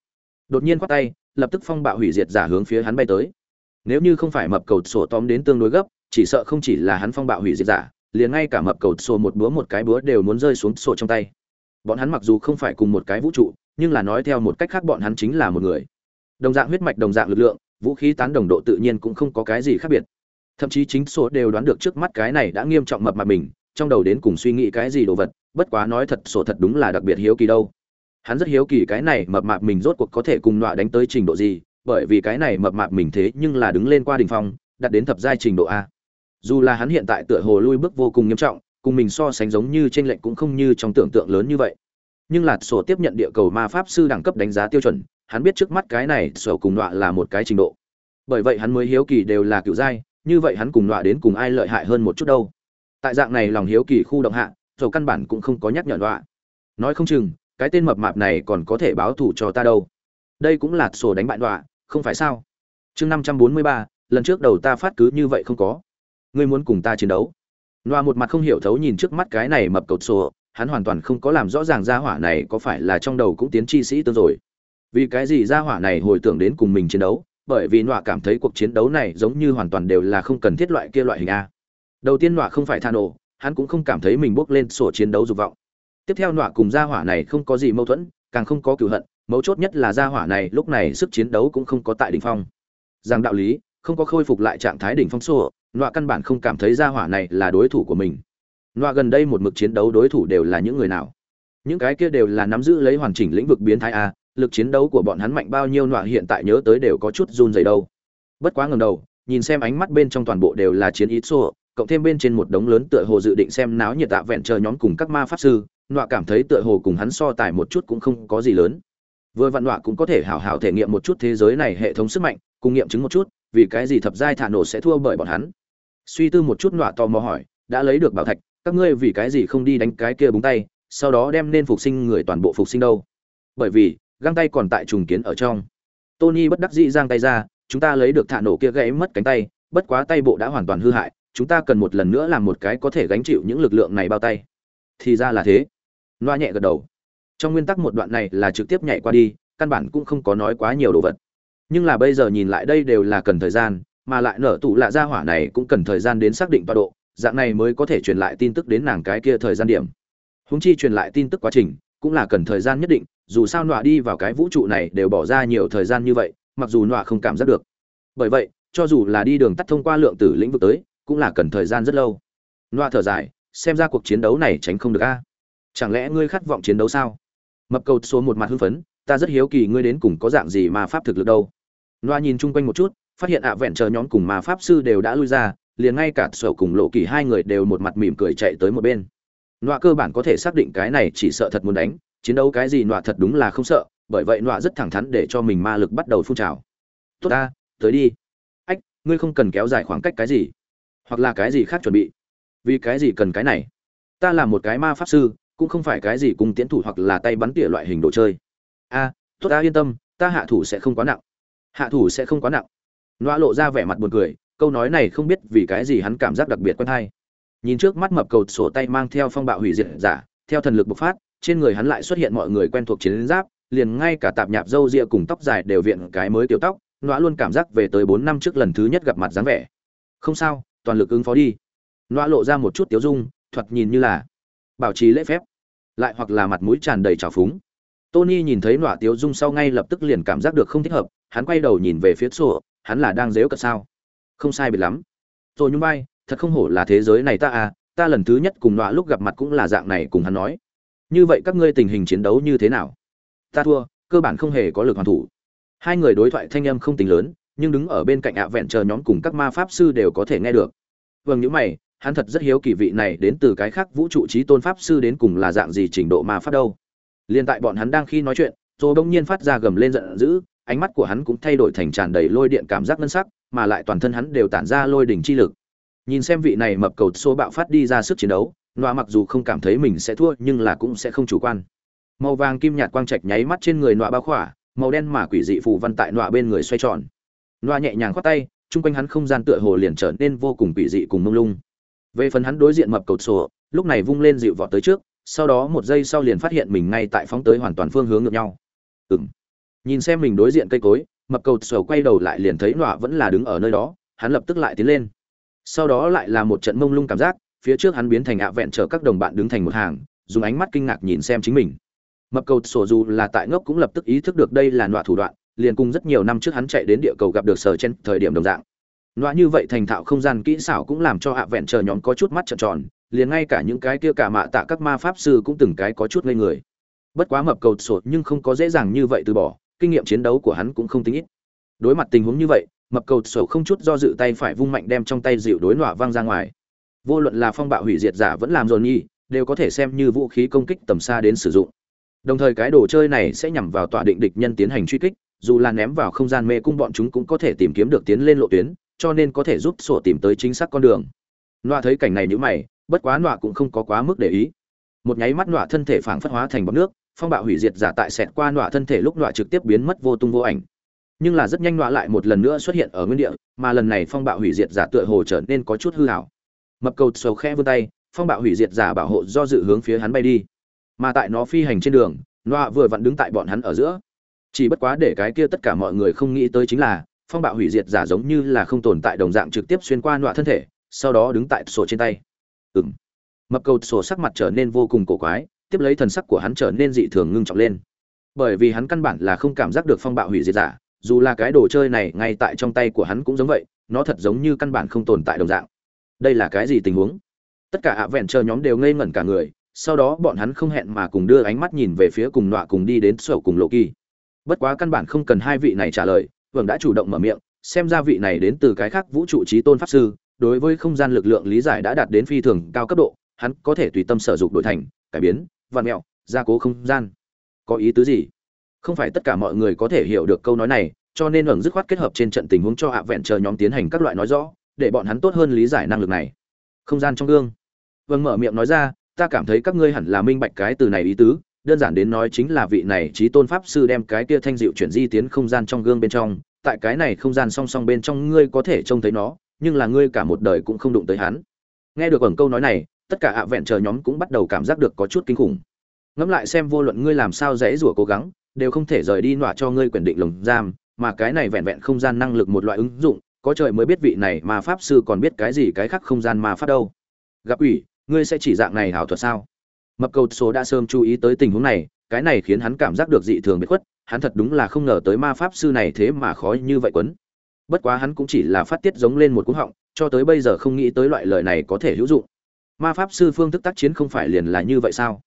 Đột nhiên quát tay, lập tức phong bạo hủy diệt giả hướng phía hắn bay tới. Nếu như không phải mập cầu sổ tóm đến tương đối gấp, chỉ sợ không chỉ là hắn phong bạo hủy diệt giả, liền ngay cả mập cầu sổ một búa một cái búa đều muốn rơi xuống sổ trong tay bọn hắn mặc dù không phải cùng một cái vũ trụ, nhưng là nói theo một cách khác bọn hắn chính là một người. Đồng dạng huyết mạch, đồng dạng lực lượng, vũ khí tán đồng độ tự nhiên cũng không có cái gì khác biệt. Thậm chí chính số đều đoán được trước mắt cái này đã nghiêm trọng mập mặt mình, trong đầu đến cùng suy nghĩ cái gì đồ vật, bất quá nói thật, sổ thật đúng là đặc biệt hiếu kỳ đâu. Hắn rất hiếu kỳ cái này mập mạp mình rốt cuộc có thể cùng nọa đánh tới trình độ gì, bởi vì cái này mập mạp mình thế nhưng là đứng lên qua đỉnh phong đặt đến thập giai trình độ a. Dù là hắn hiện tại tựa hồ lui bước vô cùng nghiêm trọng cùng mình so sánh giống như trên lệnh cũng không như trong tưởng tượng lớn như vậy. Nhưng lạt sổ tiếp nhận địa cầu ma pháp sư đẳng cấp đánh giá tiêu chuẩn, hắn biết trước mắt cái này sổ cùng nọa là một cái trình độ. Bởi vậy hắn mới hiếu kỳ đều là cựu giai như vậy hắn cùng nọa đến cùng ai lợi hại hơn một chút đâu. Tại dạng này lòng hiếu kỳ khu động hạ dầu căn bản cũng không có nhắc nhở nọa. Nói không chừng, cái tên mập mạp này còn có thể báo thù cho ta đâu. Đây cũng là sổ đánh bại nọa, không phải sao? Chương năm trăm bốn mươi ba, lần trước đầu ta phát cứ như vậy không có. Ngươi muốn cùng ta chiến đấu loa một mặt không hiểu thấu nhìn trước mắt cái này mập cột sổ, hắn hoàn toàn không có làm rõ ràng gia hỏa này có phải là trong đầu cũng tiến chi sĩ tương rồi. Vì cái gì gia hỏa này hồi tưởng đến cùng mình chiến đấu, bởi vì nọa cảm thấy cuộc chiến đấu này giống như hoàn toàn đều là không cần thiết loại kia loại hình a. Đầu tiên nọa không phải than nổ hắn cũng không cảm thấy mình bước lên sổ chiến đấu dục vọng. Tiếp theo nọa cùng gia hỏa này không có gì mâu thuẫn, càng không có cửu hận, mấu chốt nhất là gia hỏa này lúc này sức chiến đấu cũng không có tại đỉnh phong. Rằng đạo lý, không có khôi phục lại trạng thái đỉnh phong sổ nọa căn bản không cảm thấy gia hỏa này là đối thủ của mình. Nọa gần đây một mực chiến đấu đối thủ đều là những người nào? Những cái kia đều là nắm giữ lấy hoàn chỉnh lĩnh vực biến thái a lực chiến đấu của bọn hắn mạnh bao nhiêu nọa hiện tại nhớ tới đều có chút run rẩy đâu. Bất quá ngầm đầu, nhìn xem ánh mắt bên trong toàn bộ đều là chiến ý xô, cộng thêm bên trên một đống lớn tựa hồ dự định xem náo nhiệt tạ vẹn chờ nhóm cùng các ma pháp sư, nọa cảm thấy tựa hồ cùng hắn so tài một chút cũng không có gì lớn. Vừa vặn nọa cũng có thể hào hào thể nghiệm một chút thế giới này hệ thống sức mạnh, cùng nghiệm chứng một chút, vì cái gì thập giai thả nổ sẽ thua bởi bọn hắn suy tư một chút nọa tò mò hỏi, đã lấy được bảo thạch, các ngươi vì cái gì không đi đánh cái kia búng tay, sau đó đem nên phục sinh người toàn bộ phục sinh đâu? Bởi vì, găng tay còn tại trùng kiến ở trong. Tony bất đắc dĩ giang tay ra, chúng ta lấy được thả nổ kia gãy mất cánh tay, bất quá tay bộ đã hoàn toàn hư hại, chúng ta cần một lần nữa làm một cái có thể gánh chịu những lực lượng này bao tay. Thì ra là thế. Loa nhẹ gật đầu. Trong nguyên tắc một đoạn này là trực tiếp nhảy qua đi, căn bản cũng không có nói quá nhiều đồ vật. Nhưng là bây giờ nhìn lại đây đều là cần thời gian mà lại nở tủ lạ ra hỏa này cũng cần thời gian đến xác định tọa độ, dạng này mới có thể truyền lại tin tức đến nàng cái kia thời gian điểm. Húng chi truyền lại tin tức quá trình, cũng là cần thời gian nhất định, dù sao nọa đi vào cái vũ trụ này đều bỏ ra nhiều thời gian như vậy, mặc dù nọa không cảm giác được. Bởi vậy, cho dù là đi đường tắt thông qua lượng tử lĩnh vực tới, cũng là cần thời gian rất lâu. Nọa thở dài, xem ra cuộc chiến đấu này tránh không được a. Chẳng lẽ ngươi khát vọng chiến đấu sao? Mập cầu số một mặt hưng phấn, ta rất hiếu kỳ ngươi đến cùng có dạng gì mà pháp thực lực đâu. Nọa nhìn chung quanh một chút phát hiện ạ vẹn chờ nhóm cùng mà pháp sư đều đã lui ra, liền ngay cả sở cùng lộ kỳ hai người đều một mặt mỉm cười chạy tới một bên. Nọa cơ bản có thể xác định cái này chỉ sợ thật muốn đánh, chiến đấu cái gì nọa thật đúng là không sợ, bởi vậy nọa rất thẳng thắn để cho mình ma lực bắt đầu phun trào. Tốt ta, tới đi. Ách, ngươi không cần kéo dài khoảng cách cái gì, hoặc là cái gì khác chuẩn bị. Vì cái gì cần cái này? Ta là một cái ma pháp sư, cũng không phải cái gì cùng tiến thủ hoặc là tay bắn tỉa loại hình đồ chơi. A, tốt ta, yên tâm, ta hạ thủ sẽ không quá nặng. Hạ thủ sẽ không quá nặng nọa lộ ra vẻ mặt buồn cười, câu nói này không biết vì cái gì hắn cảm giác đặc biệt quen hay. Nhìn trước mắt mập cầu sổ tay mang theo phong bạo hủy diệt giả, theo thần lực bộc phát, trên người hắn lại xuất hiện mọi người quen thuộc chiến giáp, liền ngay cả tạp nhạp râu ria cùng tóc dài đều viện cái mới tiểu tóc, nọa luôn cảm giác về tới bốn năm trước lần thứ nhất gặp mặt dáng vẻ. Không sao, toàn lực ứng phó đi. Nọa lộ ra một chút tiếu dung, thoạt nhìn như là bảo trì lễ phép, lại hoặc là mặt mũi tràn đầy trào phúng. Tony nhìn thấy nọa tiếu dung sau ngay lập tức liền cảm giác được không thích hợp, hắn quay đầu nhìn về phía sổ hắn là đang dếu cợt sao? Không sai biệt lắm. Rồi nhung bay thật không hổ là thế giới này ta à ta lần thứ nhất cùng nọa lúc gặp mặt cũng là dạng này cùng hắn nói. Như vậy các ngươi tình hình chiến đấu như thế nào? Ta thua, cơ bản không hề có lực hoàn thủ. Hai người đối thoại thanh âm không tính lớn, nhưng đứng ở bên cạnh ạ vẹn chờ nhóm cùng các ma pháp sư đều có thể nghe được. Vâng những mày, hắn thật rất hiếu kỳ vị này đến từ cái khác vũ trụ trí tôn pháp sư đến cùng là dạng gì trình độ ma pháp đâu. Liên tại bọn hắn đang khi nói chuyện rồi bỗng nhiên phát ra gầm lên giận dữ ánh mắt của hắn cũng thay đổi thành tràn đầy lôi điện cảm giác ngân sắc, mà lại toàn thân hắn đều tản ra lôi đỉnh chi lực. Nhìn xem vị này mập cầu số bạo phát đi ra sức chiến đấu Noa mặc dù không cảm thấy mình sẽ thua, nhưng là cũng sẽ không chủ quan. Màu vàng kim nhạt quang trạch nháy mắt trên người nọa bao khỏa, màu đen mà quỷ dị phù văn tại nọa bên người xoay tròn. Nọa nhẹ nhàng khoát tay, chung quanh hắn không gian tựa hồ liền trở nên vô cùng quỷ dị cùng mông lung. Về phần hắn đối diện mập cầu sổ, lúc này vung lên dịu vọt tới trước, sau đó một giây sau liền phát hiện mình ngay tại phóng tới hoàn toàn phương hướng ngược nhau. Ừm nhìn xem mình đối diện cây cối, mập cầu Sầu quay đầu lại liền thấy nọa vẫn là đứng ở nơi đó, hắn lập tức lại tiến lên. Sau đó lại là một trận mông lung cảm giác, phía trước hắn biến thành ạ vẹn chở các đồng bạn đứng thành một hàng, dùng ánh mắt kinh ngạc nhìn xem chính mình. Mập cầu sổ dù là tại ngốc cũng lập tức ý thức được đây là nọa thủ đoạn, liền cùng rất nhiều năm trước hắn chạy đến địa cầu gặp được sở trên thời điểm đồng dạng. Nọa như vậy thành thạo không gian kỹ xảo cũng làm cho ạ vẹn chờ nhóm có chút mắt trợn tròn, liền ngay cả những cái kia cả mạ tạ các ma pháp sư cũng từng cái có chút ngây người. Bất quá mập cầu sổ nhưng không có dễ dàng như vậy từ bỏ kinh nghiệm chiến đấu của hắn cũng không tính ít. Đối mặt tình huống như vậy, mập cầu sổ không chút do dự tay phải vung mạnh đem trong tay dịu đối nọa vang ra ngoài. Vô luận là phong bạo hủy diệt giả vẫn làm dồn nhi đều có thể xem như vũ khí công kích tầm xa đến sử dụng. Đồng thời cái đồ chơi này sẽ nhằm vào tọa định địch nhân tiến hành truy kích, dù là ném vào không gian mê cung bọn chúng cũng có thể tìm kiếm được tiến lên lộ tuyến, cho nên có thể giúp sổ tìm tới chính xác con đường. Nọa thấy cảnh này như mày, bất quá nọa cũng không có quá mức để ý. Một nháy mắt nọa thân thể phảng phất hóa thành bọc nước phong bạo hủy diệt giả tại xẹt qua nọa thân thể lúc nọa trực tiếp biến mất vô tung vô ảnh. Nhưng là rất nhanh nọa lại một lần nữa xuất hiện ở nguyên địa, mà lần này phong bạo hủy diệt giả tựa hồ trở nên có chút hư hảo mập cầu sầu khe vươn tay, phong bạo hủy diệt giả bảo hộ do dự hướng phía hắn bay đi. Mà tại nó phi hành trên đường, nọa vừa vặn đứng tại bọn hắn ở giữa. Chỉ bất quá để cái kia tất cả mọi người không nghĩ tới chính là, phong bạo hủy diệt giả giống như là không tồn tại đồng dạng trực tiếp xuyên qua nọa thân thể, sau đó đứng tại sổ trên tay. Ừ m mập cầu sổ sắc mặt trở nên vô cùng cổ quái tiếp lấy thần sắc của hắn trở nên dị thường ngưng trọng lên. Bởi vì hắn căn bản là không cảm giác được phong bạo hủy diệt giả, dù là cái đồ chơi này ngay tại trong tay của hắn cũng giống vậy, nó thật giống như căn bản không tồn tại đồng dạng. Đây là cái gì tình huống? Tất cả ạ vẹn chờ nhóm đều ngây ngẩn cả người, sau đó bọn hắn không hẹn mà cùng đưa ánh mắt nhìn về phía cùng nọa cùng đi đến sổ cùng lộ kỳ bất quá căn bản không cần hai vị này trả lời vâng đã chủ động mở miệng, xem ra vị này đến từ cái khác vũ trụ trí tôn pháp sư, đối với không gian lực lượng lý giải đã đạt đến phi thường cao cấp độ, hắn có thể tùy tâm sở dụng đổi thành, cải biến vạn mẹo, gia cố không gian. Có ý tứ gì? Không phải tất cả mọi người có thể hiểu được câu nói này, cho nên ẩn dứt khoát kết hợp trên trận tình huống cho hạ vẹn chờ nhóm tiến hành các loại nói rõ, để bọn hắn tốt hơn lý giải năng lực này. Không gian trong gương. Vâng mở miệng nói ra, ta cảm thấy các ngươi hẳn là minh bạch cái từ này ý tứ, đơn giản đến nói chính là vị này trí tôn pháp sư đem cái kia thanh dịu chuyển di tiến không gian trong gương bên trong, tại cái này không gian song song bên trong ngươi có thể trông thấy nó, nhưng là ngươi cả một đời cũng không đụng tới hắn. Nghe được ẩn câu nói này tất cả ạ vẹn chờ nhóm cũng bắt đầu cảm giác được có chút kinh khủng. Ngẫm lại xem vô luận ngươi làm sao dễ rủa cố gắng, đều không thể rời đi nọa cho ngươi quyền định lồng giam, mà cái này vẹn vẹn không gian năng lực một loại ứng dụng, có trời mới biết vị này mà pháp sư còn biết cái gì cái khác không gian mà pháp đâu. Gặp ủy, ngươi sẽ chỉ dạng này hảo thuật sao? Mập cầu số đã sớm chú ý tới tình huống này, cái này khiến hắn cảm giác được dị thường biệt khuất, hắn thật đúng là không ngờ tới ma pháp sư này thế mà khó như vậy quấn. Bất quá hắn cũng chỉ là phát tiết giống lên một cú họng, cho tới bây giờ không nghĩ tới loại lời này có thể hữu dụng ma pháp sư phương thức tác chiến không phải liền là như vậy sao?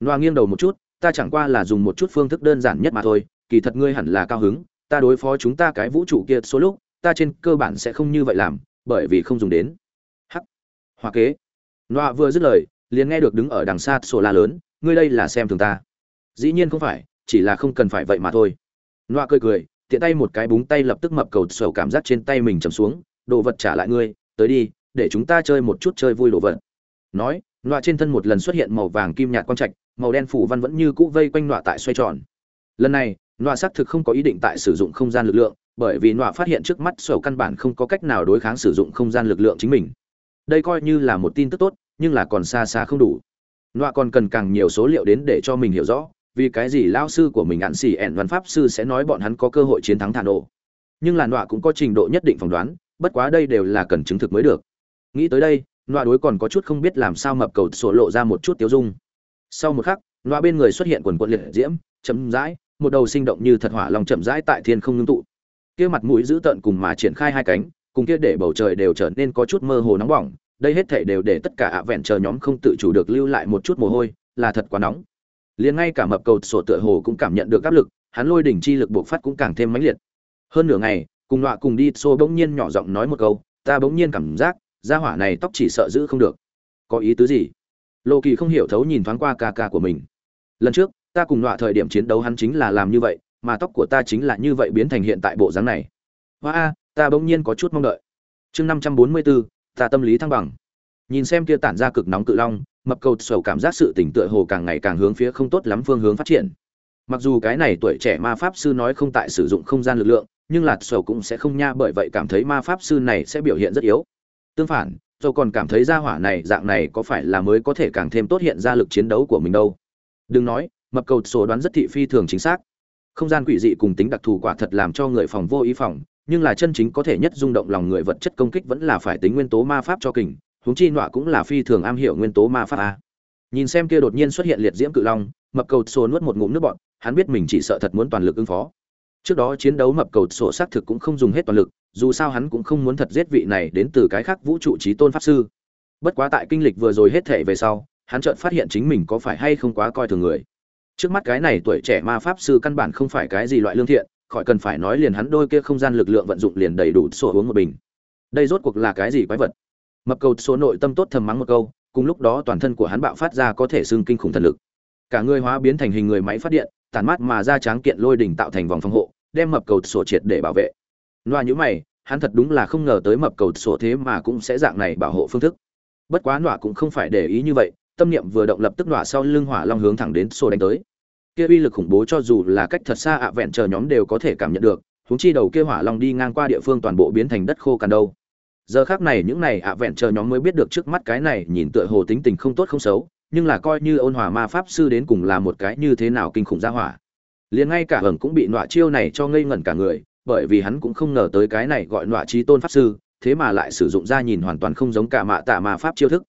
Noa nghiêng đầu một chút, ta chẳng qua là dùng một chút phương thức đơn giản nhất mà thôi, kỳ thật ngươi hẳn là cao hứng, ta đối phó chúng ta cái vũ trụ kia số lúc, ta trên cơ bản sẽ không như vậy làm, bởi vì không dùng đến. Hắc. Hoa kế. Noa vừa dứt lời, liền nghe được đứng ở đằng xa sổ la lớn, ngươi đây là xem thường ta. Dĩ nhiên không phải, chỉ là không cần phải vậy mà thôi. Noa cười cười, tiện tay một cái búng tay lập tức mập cầu sầu cảm giác trên tay mình chầm xuống, đồ vật trả lại ngươi, tới đi, để chúng ta chơi một chút chơi vui đồ vật nói, nọa trên thân một lần xuất hiện màu vàng kim nhạt quang trạch, màu đen phủ văn vẫn như cũ vây quanh nọa tại xoay tròn. Lần này, nọa xác thực không có ý định tại sử dụng không gian lực lượng, bởi vì nọa phát hiện trước mắt sầu căn bản không có cách nào đối kháng sử dụng không gian lực lượng chính mình. Đây coi như là một tin tức tốt, nhưng là còn xa xa không đủ. Nọa còn cần càng nhiều số liệu đến để cho mình hiểu rõ, vì cái gì lao sư của mình ạn xỉ ẻn văn pháp sư sẽ nói bọn hắn có cơ hội chiến thắng thả nổ. Nhưng là nọa cũng có trình độ nhất định phỏng đoán, bất quá đây đều là cần chứng thực mới được. Nghĩ tới đây nọa đối còn có chút không biết làm sao mập cầu sổ lộ ra một chút tiêu dung. Sau một khắc nọa bên người xuất hiện quần quận liệt diễm chấm rãi, một đầu sinh động như thật hỏa lòng chậm rãi tại thiên không ngưng tụ. Kia mặt mũi giữ tợn cùng mà triển khai hai cánh cùng kia để bầu trời đều trở nên có chút mơ hồ nóng bỏng đây hết thể đều để tất cả ạ vẹn chờ nhóm không tự chủ được lưu lại một chút mồ hôi là thật quá nóng. Liền ngay cả mập cầu sổ tựa hồ cũng cảm nhận được áp lực hắn lôi đỉnh chi lực bộc phát cũng càng thêm mãnh liệt. Hơn nửa ngày cùng nọa cùng đi xô bỗng nhiên nhỏ giọng nói một câu ta bỗng nhiên cảm giác gia hỏa này tóc chỉ sợ giữ không được. Có ý tứ gì? Lộ kỳ không hiểu thấu nhìn thoáng qua ca ca của mình. Lần trước, ta cùng nọa thời điểm chiến đấu hắn chính là làm như vậy, mà tóc của ta chính là như vậy biến thành hiện tại bộ dáng này. Hoa a, ta bỗng nhiên có chút mong đợi. Chương năm trăm bốn mươi bốn ta tâm lý thăng bằng. Nhìn xem kia tản ra cực nóng cự long, mập cầu sầu cảm giác sự tỉnh tựa hồ càng ngày càng hướng phía không tốt lắm phương hướng phát triển. Mặc dù cái này tuổi trẻ ma pháp sư nói không tại sử dụng không gian lực lượng, nhưng lạt sầu cũng sẽ không nha bởi vậy cảm thấy ma pháp sư này sẽ biểu hiện rất yếu tương phản, dầu còn cảm thấy gia hỏa này dạng này có phải là mới có thể càng thêm tốt hiện ra lực chiến đấu của mình đâu. Đừng nói, mập cầu số đoán rất thị phi thường chính xác. Không gian quỷ dị cùng tính đặc thù quả thật làm cho người phòng vô ý phòng, nhưng là chân chính có thể nhất rung động lòng người vật chất công kích vẫn là phải tính nguyên tố ma pháp cho kình, huống chi nọa cũng là phi thường am hiểu nguyên tố ma pháp a. Nhìn xem kia đột nhiên xuất hiện liệt diễm cự long, mập cầu sổ nuốt một ngụm nước bọt, hắn biết mình chỉ sợ thật muốn toàn lực ứng phó. Trước đó chiến đấu mập cầu sổ xác thực cũng không dùng hết toàn lực dù sao hắn cũng không muốn thật giết vị này đến từ cái khác vũ trụ trí tôn pháp sư. Bất quá tại kinh lịch vừa rồi hết thể về sau, hắn chợt phát hiện chính mình có phải hay không quá coi thường người. Trước mắt cái này tuổi trẻ ma pháp sư căn bản không phải cái gì loại lương thiện, khỏi cần phải nói liền hắn đôi kia không gian lực lượng vận dụng liền đầy đủ sổ uống một bình. Đây rốt cuộc là cái gì quái vật? Mập cầu số nội tâm tốt thầm mắng một câu, cùng lúc đó toàn thân của hắn bạo phát ra có thể xưng kinh khủng thần lực. Cả người hóa biến thành hình người máy phát điện tàn mát mà ra tráng kiện lôi đỉnh tạo thành vòng phòng hộ, đem mập cầu sổ triệt để bảo vệ loa nhữ mày, hắn thật đúng là không ngờ tới mập cầu sổ thế mà cũng sẽ dạng này bảo hộ phương thức. Bất quá nọa cũng không phải để ý như vậy, tâm niệm vừa động lập tức nọa sau lưng hỏa long hướng thẳng đến sổ đánh tới. Kia uy lực khủng bố cho dù là cách thật xa ạ vẹn chờ nhóm đều có thể cảm nhận được, huống chi đầu kia hỏa long đi ngang qua địa phương toàn bộ biến thành đất khô cằn đâu. Giờ khác này những này ạ vẹn chờ nhóm mới biết được trước mắt cái này nhìn tựa hồ tính tình không tốt không xấu, nhưng là coi như ôn hòa ma pháp sư đến cùng là một cái như thế nào kinh khủng ra hỏa. Liền ngay cả hửng cũng bị nọa chiêu này cho ngây ngẩn cả người bởi vì hắn cũng không ngờ tới cái này gọi nọa trí tôn pháp sư, thế mà lại sử dụng ra nhìn hoàn toàn không giống cả mạ tạ ma pháp chiêu thức.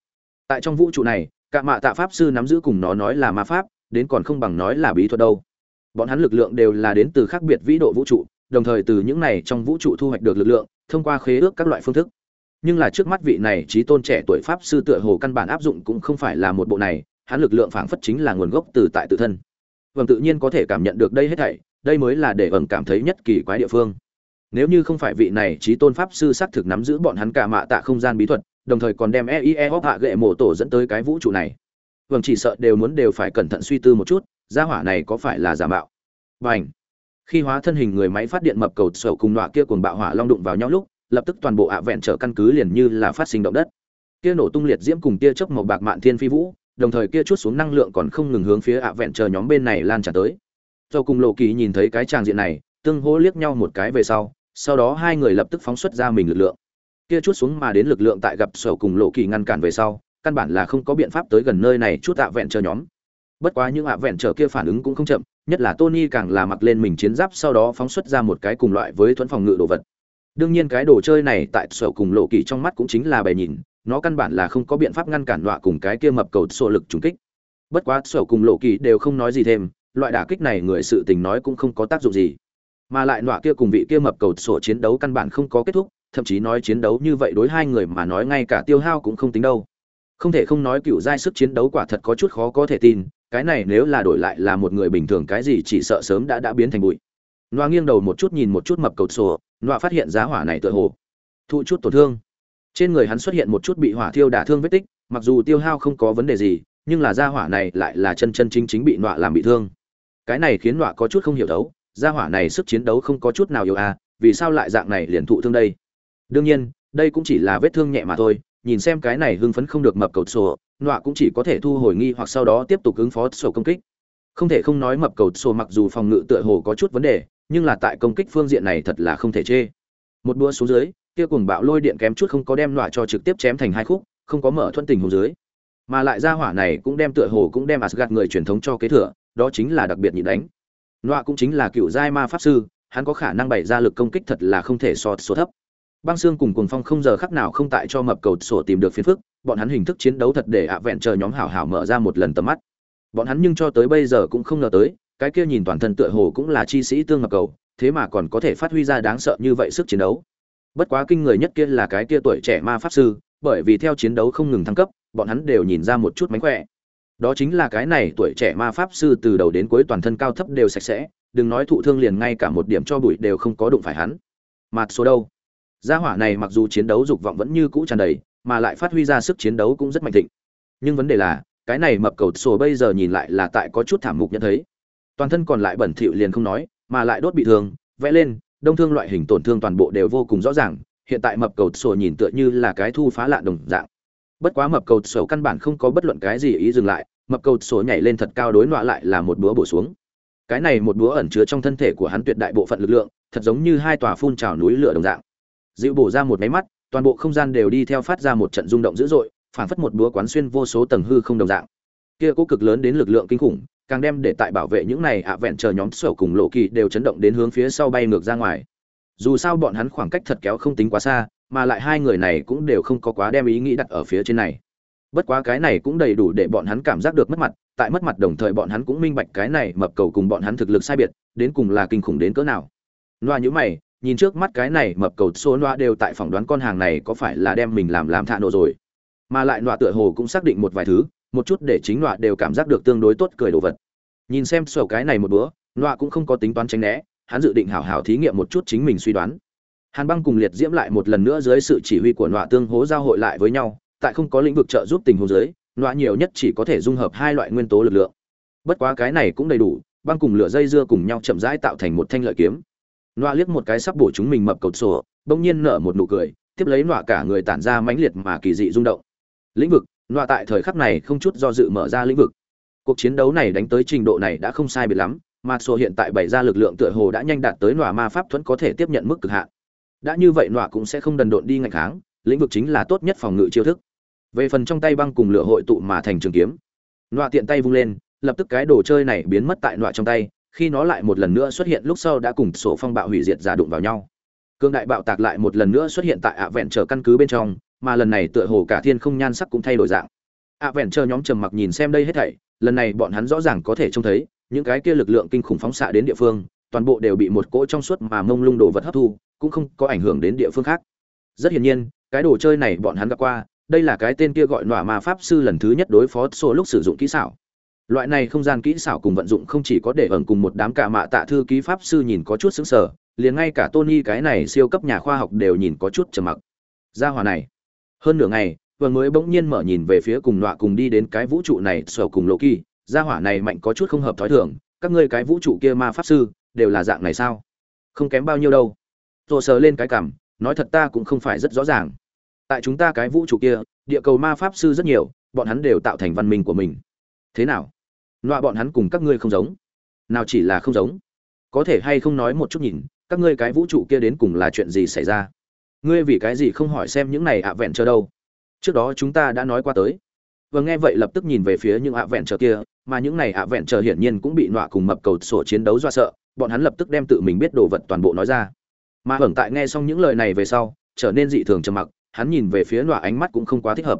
Tại trong vũ trụ này, cả mạ tạ pháp sư nắm giữ cùng nó nói là ma pháp, đến còn không bằng nói là bí thuật đâu. Bọn hắn lực lượng đều là đến từ khác biệt vĩ độ vũ trụ, đồng thời từ những này trong vũ trụ thu hoạch được lực lượng, thông qua khế ước các loại phương thức. Nhưng là trước mắt vị này trí tôn trẻ tuổi pháp sư tựa hồ căn bản áp dụng cũng không phải là một bộ này, hắn lực lượng phảng phất chính là nguồn gốc từ tại tự thân. Vâng tự nhiên có thể cảm nhận được đây hết thảy đây mới là để ẩn cảm thấy nhất kỳ quái địa phương. Nếu như không phải vị này trí tôn pháp sư xác thực nắm giữ bọn hắn cả mạ tạ không gian bí thuật, đồng thời còn đem eie hóc hạ gệ mộ tổ dẫn tới cái vũ trụ này. Vâng chỉ sợ đều muốn đều phải cẩn thận suy tư một chút, gia hỏa này có phải là giả mạo? Và ảnh khi hóa thân hình người máy phát điện mập cầu sầu cùng nọa kia cùng bạo hỏa long đụng vào nhau lúc, lập tức toàn bộ ạ vẹn trở căn cứ liền như là phát sinh động đất. Kia nổ tung liệt diễm cùng tia chớp màu bạc mạn thiên phi vũ, đồng thời kia chút xuống năng lượng còn không ngừng hướng phía ạ vẹn chờ nhóm bên này lan tràn tới do cùng lộ kỳ nhìn thấy cái tràng diện này, tương hỗ liếc nhau một cái về sau sau đó hai người lập tức phóng xuất ra mình lực lượng. Kia chút xuống mà đến lực lượng tại gặp sầu cùng lộ kỳ ngăn cản về sau, căn bản là không có biện pháp tới gần nơi này chút ạ vẹn chờ nhóm. Bất quá những ạ vẹn chờ kia phản ứng cũng không chậm, nhất là tony càng là mặc lên mình chiến giáp sau đó phóng xuất ra một cái cùng loại với thuẫn phòng ngự đồ vật. Đương nhiên cái đồ chơi này tại sở cùng lộ kỳ trong mắt cũng chính là bày nhìn, nó căn bản là không có biện pháp ngăn cản đọa cùng cái kia mập cầu sổ lực trùng kích. Bất quá sở cùng lộ kỳ đều không nói gì thêm loại đả kích này người sự tình nói cũng không có tác dụng gì. Mà lại nọa kia cùng vị kia mập cầu sổ chiến đấu căn bản không có kết thúc, thậm chí nói chiến đấu như vậy đối hai người mà nói ngay cả tiêu hao cũng không tính đâu. Không thể không nói cựu giai sức chiến đấu quả thật có chút khó có thể tin, cái này nếu là đổi lại là một người bình thường cái gì chỉ sợ sớm đã đã biến thành bụi. Nọa nghiêng đầu một chút nhìn một chút mập cầu sổ, nọa phát hiện giá hỏa này tựa hồ thụ chút tổn thương. Trên người hắn xuất hiện một chút bị hỏa thiêu đả thương vết tích, mặc dù tiêu hao không có vấn đề gì, nhưng là gia hỏa này lại là chân chân chính chính bị nọa làm bị thương cái này khiến nọa có chút không hiểu đấu, gia hỏa này sức chiến đấu không có chút nào yếu à vì sao lại dạng này liền thụ thương đây? Đương nhiên, đây cũng chỉ là vết thương nhẹ mà thôi, nhìn xem cái này hưng phấn không được mập cầu sổ, nọa cũng chỉ có thể thu hồi nghi hoặc sau đó tiếp tục ứng phó sổ công kích. Không thể không nói mập cầu sổ mặc dù phòng ngự tựa hồ có chút vấn đề, nhưng là tại công kích phương diện này thật là không thể chê. Một đua xuống dưới, kia cùng bạo lôi điện kém chút không có đem nọa cho trực tiếp chém thành hai khúc, không có mở thuận tình hồ dưới. Mà lại ra hỏa này cũng đem tựa hồ cũng đem Asgard người truyền thống cho kế thừa đó chính là đặc biệt nhịn đánh. Nọa cũng chính là cựu giai ma pháp sư, hắn có khả năng bày ra lực công kích thật là không thể so số thấp. Băng xương cùng cuồng phong không giờ khắc nào không tại cho mập cầu sổ tìm được phiền phức, bọn hắn hình thức chiến đấu thật để ạ vẹn chờ nhóm hảo hảo mở ra một lần tầm mắt. Bọn hắn nhưng cho tới bây giờ cũng không ngờ tới, cái kia nhìn toàn thân tựa hồ cũng là chi sĩ tương ngập cầu, thế mà còn có thể phát huy ra đáng sợ như vậy sức chiến đấu. Bất quá kinh người nhất kia là cái kia tuổi trẻ ma pháp sư, bởi vì theo chiến đấu không ngừng thăng cấp, bọn hắn đều nhìn ra một chút mánh khỏe đó chính là cái này tuổi trẻ ma pháp sư từ đầu đến cuối toàn thân cao thấp đều sạch sẽ, đừng nói thụ thương liền ngay cả một điểm cho bụi đều không có đụng phải hắn. Mặt số đâu? Gia hỏa này mặc dù chiến đấu dục vọng vẫn như cũ tràn đầy, mà lại phát huy ra sức chiến đấu cũng rất mạnh thịnh. Nhưng vấn đề là, cái này mập cầu sổ bây giờ nhìn lại là tại có chút thảm mục nhận thấy. Toàn thân còn lại bẩn thỉu liền không nói, mà lại đốt bị thương, vẽ lên, đông thương loại hình tổn thương toàn bộ đều vô cùng rõ ràng, hiện tại mập cầu sổ nhìn tựa như là cái thu phá lạ đồng dạng bất quá mập cầu sổ căn bản không có bất luận cái gì ý dừng lại, mập cầu sổ nhảy lên thật cao đối nọa lại là một búa bổ xuống. Cái này một búa ẩn chứa trong thân thể của hắn tuyệt đại bộ phận lực lượng, thật giống như hai tòa phun trào núi lửa đồng dạng. Dịu bổ ra một máy mắt, toàn bộ không gian đều đi theo phát ra một trận rung động dữ dội, phảng phất một búa quán xuyên vô số tầng hư không đồng dạng. Kia cố cực lớn đến lực lượng kinh khủng, càng đem để tại bảo vệ những này ạ vẹn chờ nhóm sổ cùng lộ kỳ đều chấn động đến hướng phía sau bay ngược ra ngoài. Dù sao bọn hắn khoảng cách thật kéo không tính quá xa mà lại hai người này cũng đều không có quá đem ý nghĩ đặt ở phía trên này. Bất quá cái này cũng đầy đủ để bọn hắn cảm giác được mất mặt, tại mất mặt đồng thời bọn hắn cũng minh bạch cái này mập cầu cùng bọn hắn thực lực sai biệt, đến cùng là kinh khủng đến cỡ nào. Loa nhữ mày, nhìn trước mắt cái này mập cầu số loa đều tại phỏng đoán con hàng này có phải là đem mình làm làm thạ nộ rồi. Mà lại loa tựa hồ cũng xác định một vài thứ, một chút để chính loa đều cảm giác được tương đối tốt cười đồ vật. Nhìn xem sổ cái này một bữa loa cũng không có tính toán tránh né, hắn dự định hảo hảo thí nghiệm một chút chính mình suy đoán hàn băng cùng liệt diễm lại một lần nữa dưới sự chỉ huy của nọa tương hố giao hội lại với nhau, tại không có lĩnh vực trợ giúp tình huống dưới, nọa nhiều nhất chỉ có thể dung hợp hai loại nguyên tố lực lượng. Bất quá cái này cũng đầy đủ, băng cùng lửa dây dưa cùng nhau chậm rãi tạo thành một thanh lợi kiếm. Nọa liếc một cái sắp bổ chúng mình mập cầu sổ, bỗng nhiên nở một nụ cười, tiếp lấy nọa cả người tản ra mãnh liệt mà kỳ dị rung động. Lĩnh vực, nọa tại thời khắc này không chút do dự mở ra lĩnh vực. Cuộc chiến đấu này đánh tới trình độ này đã không sai biệt lắm, mà sổ hiện tại bày ra lực lượng tựa hồ đã nhanh đạt tới nọa ma pháp thuẫn có thể tiếp nhận mức cực hạn đã như vậy nọa cũng sẽ không đần độn đi ngạch kháng, lĩnh vực chính là tốt nhất phòng ngự chiêu thức. Về phần trong tay băng cùng lửa hội tụ mà thành trường kiếm. Nọa tiện tay vung lên, lập tức cái đồ chơi này biến mất tại nọa trong tay, khi nó lại một lần nữa xuất hiện lúc sau đã cùng sổ phong bạo hủy diệt giả đụng vào nhau. Cương đại bạo tạc lại một lần nữa xuất hiện tại ạ vẹn chờ căn cứ bên trong, mà lần này tựa hồ cả thiên không nhan sắc cũng thay đổi dạng. Ạ vẹn chờ nhóm trầm mặc nhìn xem đây hết thảy, lần này bọn hắn rõ ràng có thể trông thấy, những cái kia lực lượng kinh khủng phóng xạ đến địa phương, toàn bộ đều bị một cỗ trong suốt mà mông lung đồ vật hấp thu cũng không có ảnh hưởng đến địa phương khác. Rất hiển nhiên, cái đồ chơi này bọn hắn gặp qua, đây là cái tên kia gọi nọa ma pháp sư lần thứ nhất đối phó sổ lúc sử dụng kỹ xảo. Loại này không gian kỹ xảo cùng vận dụng không chỉ có để ẩn cùng một đám cả mạ tạ thư ký pháp sư nhìn có chút xứng sở liền ngay cả tony cái này siêu cấp nhà khoa học đều nhìn có chút trầm mặc. Gia hòa này, hơn nửa ngày, vừa mới bỗng nhiên mở nhìn về phía cùng nọa cùng đi đến cái vũ trụ này sở cùng lộ kỳ gia hỏa này mạnh có chút không hợp thói thường, các ngươi cái vũ trụ kia ma pháp sư, đều là dạng này sao? Không kém bao nhiêu đâu rồi sờ lên cái cảm, nói thật ta cũng không phải rất rõ ràng. Tại chúng ta cái vũ trụ kia, địa cầu ma pháp sư rất nhiều, bọn hắn đều tạo thành văn minh của mình. Thế nào? Loại bọn hắn cùng các ngươi không giống. Nào chỉ là không giống. Có thể hay không nói một chút nhìn, các ngươi cái vũ trụ kia đến cùng là chuyện gì xảy ra? Ngươi vì cái gì không hỏi xem những này ạ vẹn chờ đâu? Trước đó chúng ta đã nói qua tới. Vừa nghe vậy lập tức nhìn về phía những ạ vẹn chờ kia, mà những này ạ vẹn chờ hiển nhiên cũng bị nọa cùng mập cầu sổ chiến đấu do sợ, bọn hắn lập tức đem tự mình biết đồ vật toàn bộ nói ra mà hưởng tại nghe xong những lời này về sau, trở nên dị thường trầm mặc, hắn nhìn về phía nọa ánh mắt cũng không quá thích hợp.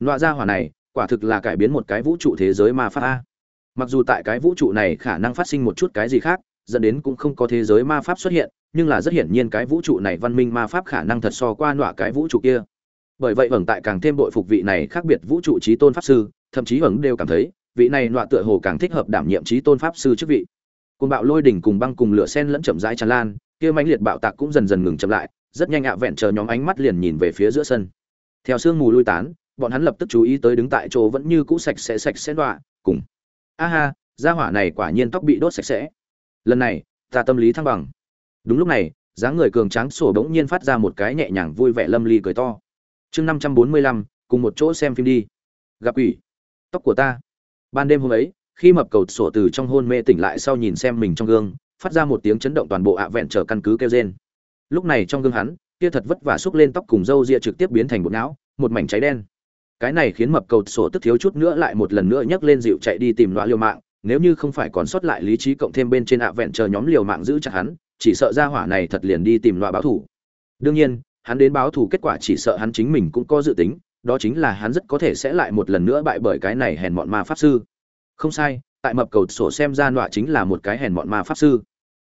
Nọa ra hỏa này, quả thực là cải biến một cái vũ trụ thế giới ma pháp a. Mặc dù tại cái vũ trụ này khả năng phát sinh một chút cái gì khác, dẫn đến cũng không có thế giới ma pháp xuất hiện, nhưng là rất hiển nhiên cái vũ trụ này văn minh ma pháp khả năng thật so qua nọa cái vũ trụ kia. Bởi vậy hưởng tại càng thêm đội phục vị này khác biệt vũ trụ trí tôn pháp sư, thậm chí hưởng đều cảm thấy, vị này nọa tựa hồ càng thích hợp đảm nhiệm trí tôn pháp sư chức vị. Côn bạo lôi đỉnh cùng băng cùng lửa sen lẫn chậm rãi tràn lan kia mãnh liệt bạo tạc cũng dần dần ngừng chậm lại, rất nhanh ạ vẹn chờ nhóm ánh mắt liền nhìn về phía giữa sân. Theo sương mù lui tán, bọn hắn lập tức chú ý tới đứng tại chỗ vẫn như cũ sạch sẽ sạch sẽ đọa, cùng. A ha, gia hỏa này quả nhiên tóc bị đốt sạch sẽ. Lần này, ta tâm lý thăng bằng. Đúng lúc này, dáng người cường tráng sổ bỗng nhiên phát ra một cái nhẹ nhàng vui vẻ lâm ly cười to. Chương năm trăm bốn mươi lăm, cùng một chỗ xem phim đi. Gặp quỷ. Tóc của ta. Ban đêm hôm ấy, khi mập cầu sổ từ trong hôn mê tỉnh lại sau nhìn xem mình trong gương phát ra một tiếng chấn động toàn bộ ạ vẹn trở căn cứ kêu rên. Lúc này trong gương hắn, kia thật vất vả xúc lên tóc cùng râu ria trực tiếp biến thành bột não, một mảnh cháy đen. Cái này khiến mập cầu sổ tức thiếu chút nữa lại một lần nữa nhấc lên dịu chạy đi tìm loại liều mạng, nếu như không phải còn sót lại lý trí cộng thêm bên trên ạ vẹn chờ nhóm liều mạng giữ chặt hắn, chỉ sợ ra hỏa này thật liền đi tìm loại báo thủ. Đương nhiên, hắn đến báo thủ kết quả chỉ sợ hắn chính mình cũng có dự tính, đó chính là hắn rất có thể sẽ lại một lần nữa bại bởi cái này hèn mọn ma pháp sư. Không sai tại mập cầu sổ xem ra nọa chính là một cái hèn mọn ma pháp sư.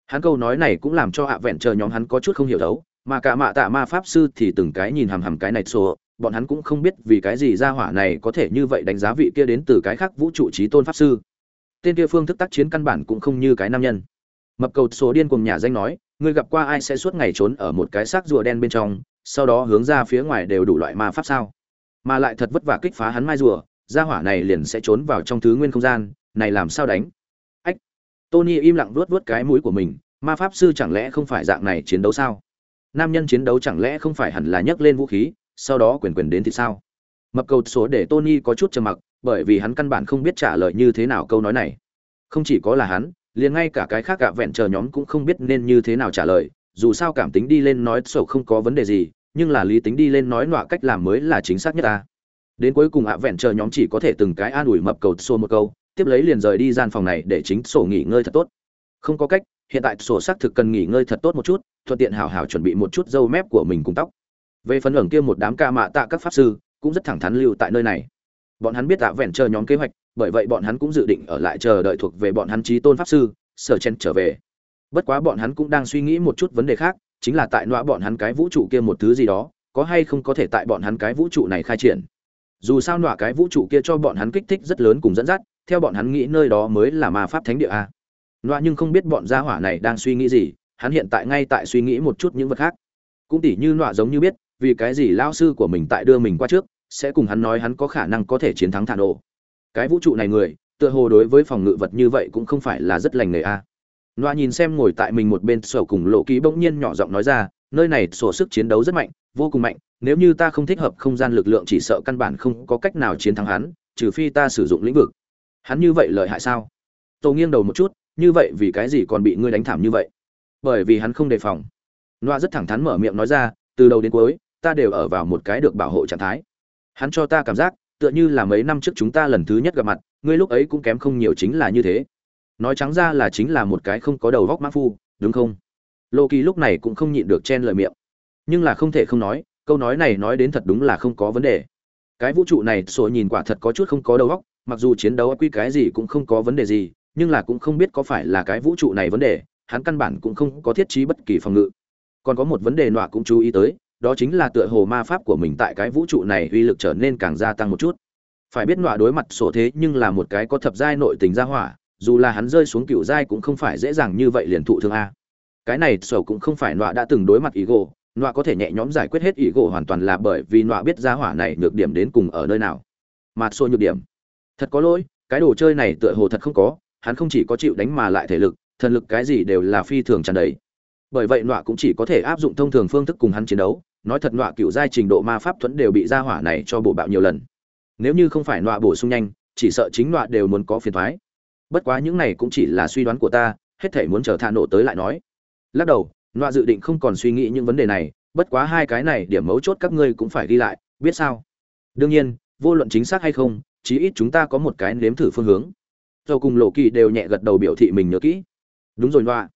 Hắn câu nói này cũng làm cho hạ vẹn chờ nhóm hắn có chút không hiểu đấu mà cả mạ tạ ma pháp sư thì từng cái nhìn hằm hằm cái này sổ, bọn hắn cũng không biết vì cái gì ra hỏa này có thể như vậy đánh giá vị kia đến từ cái khác vũ trụ trí tôn pháp sư. Tên kia phương thức tác chiến căn bản cũng không như cái nam nhân. Mập cầu số điên cùng nhà danh nói, ngươi gặp qua ai sẽ suốt ngày trốn ở một cái xác rùa đen bên trong, sau đó hướng ra phía ngoài đều đủ loại ma pháp sao? Mà lại thật vất vả kích phá hắn mai rùa, ra hỏa này liền sẽ trốn vào trong thứ nguyên không gian này làm sao đánh? Ách, tony im lặng vuốt vuốt cái mũi của mình, ma pháp sư chẳng lẽ không phải dạng này chiến đấu sao? Nam nhân chiến đấu chẳng lẽ không phải hẳn là nhấc lên vũ khí, sau đó quyền quyền đến thì sao? Mập cầu số để tony có chút trầm mặc, bởi vì hắn căn bản không biết trả lời như thế nào câu nói này. Không chỉ có là hắn, liền ngay cả cái khác gạ vẹn chờ nhóm cũng không biết nên như thế nào trả lời, dù sao cảm tính đi lên nói sổ không có vấn đề gì, nhưng là lý tính đi lên nói nọa cách làm mới là chính xác nhất ta. Đến cuối cùng ạ vẹn chờ nhóm chỉ có thể từng cái an ủi mập cầu xô một câu tiếp lấy liền rời đi gian phòng này để chính sổ nghỉ ngơi thật tốt. Không có cách, hiện tại sổ xác thực cần nghỉ ngơi thật tốt một chút, thuận tiện hào hào chuẩn bị một chút râu mép của mình cùng tóc. Về phần ẩn kia một đám ca mạ tạ các pháp sư, cũng rất thẳng thắn lưu tại nơi này. Bọn hắn biết tạ vẹn chờ nhóm kế hoạch, bởi vậy bọn hắn cũng dự định ở lại chờ đợi thuộc về bọn hắn trí tôn pháp sư, sở chen trở về. Bất quá bọn hắn cũng đang suy nghĩ một chút vấn đề khác, chính là tại nọa bọn hắn cái vũ trụ kia một thứ gì đó, có hay không có thể tại bọn hắn cái vũ trụ này khai triển. Dù sao nọa cái vũ trụ kia cho bọn hắn kích thích rất lớn cùng dẫn dắt theo bọn hắn nghĩ nơi đó mới là ma pháp thánh địa a. Loa nhưng không biết bọn gia hỏa này đang suy nghĩ gì hắn hiện tại ngay tại suy nghĩ một chút những vật khác. Cũng tỉ như loa giống như biết vì cái gì lao sư của mình tại đưa mình qua trước sẽ cùng hắn nói hắn có khả năng có thể chiến thắng thả nổ. Cái vũ trụ này người tựa hồ đối với phòng ngự vật như vậy cũng không phải là rất lành nghề a. Loa nhìn xem ngồi tại mình một bên sổ cùng lộ ký bỗng nhiên nhỏ giọng nói ra, nơi này sổ sức chiến đấu rất mạnh, vô cùng mạnh, nếu như ta không thích hợp không gian lực lượng chỉ sợ căn bản không có cách nào chiến thắng hắn, trừ phi ta sử dụng lĩnh vực. Hắn như vậy lợi hại sao? Tô nghiêng đầu một chút, như vậy vì cái gì còn bị ngươi đánh thảm như vậy? Bởi vì hắn không đề phòng. Noa rất thẳng thắn mở miệng nói ra, từ đầu đến cuối, ta đều ở vào một cái được bảo hộ trạng thái. Hắn cho ta cảm giác, tựa như là mấy năm trước chúng ta lần thứ nhất gặp mặt, ngươi lúc ấy cũng kém không nhiều chính là như thế nói trắng ra là chính là một cái không có đầu góc mã phu đúng không lô kỳ lúc này cũng không nhịn được chen lời miệng nhưng là không thể không nói câu nói này nói đến thật đúng là không có vấn đề cái vũ trụ này sổ nhìn quả thật có chút không có đầu góc mặc dù chiến đấu quy cái gì cũng không có vấn đề gì, nhưng là cũng không biết có phải là cái vũ trụ này vấn đề, hắn căn bản cũng không có thiết trí bất kỳ phòng ngự. Còn có một vấn đề nọa cũng chú ý tới, đó chính là tựa hồ ma pháp của mình tại cái vũ trụ này uy lực trở nên càng gia tăng một chút. Phải biết nọa đối mặt sổ thế nhưng là một cái có thập giai nội tình gia hỏa, dù là hắn rơi xuống cựu giai cũng không phải dễ dàng như vậy liền thụ thương a. Cái này sổ cũng không phải nọa đã từng đối mặt ý gỗ nọa có thể nhẹ nhõm giải quyết hết ý gỗ hoàn toàn là bởi vì nọa biết ra hỏa này nhược điểm đến cùng ở nơi nào. Mặt sổ nhược điểm thật có lỗi, cái đồ chơi này tựa hồ thật không có, hắn không chỉ có chịu đánh mà lại thể lực, thần lực cái gì đều là phi thường tràn đầy. Bởi vậy nọa cũng chỉ có thể áp dụng thông thường phương thức cùng hắn chiến đấu, nói thật nọa cựu giai trình độ ma pháp thuẫn đều bị ra hỏa này cho bổ bạo nhiều lần. Nếu như không phải nọa bổ sung nhanh, chỉ sợ chính nọa đều muốn có phiền thoái bất quá những này cũng chỉ là suy đoán của ta, hết thể muốn chờ thạ nổ tới lại nói. Lắc đầu, nọa dự định không còn suy nghĩ những vấn đề này, bất quá hai cái này điểm mấu chốt các ngươi cũng phải ghi lại, biết sao? Đương nhiên, vô luận chính xác hay không chí ít chúng ta có một cái nếm thử phương hướng. Dầu cùng lộ kỳ đều nhẹ gật đầu biểu thị mình nhớ kỹ. Đúng rồi loa.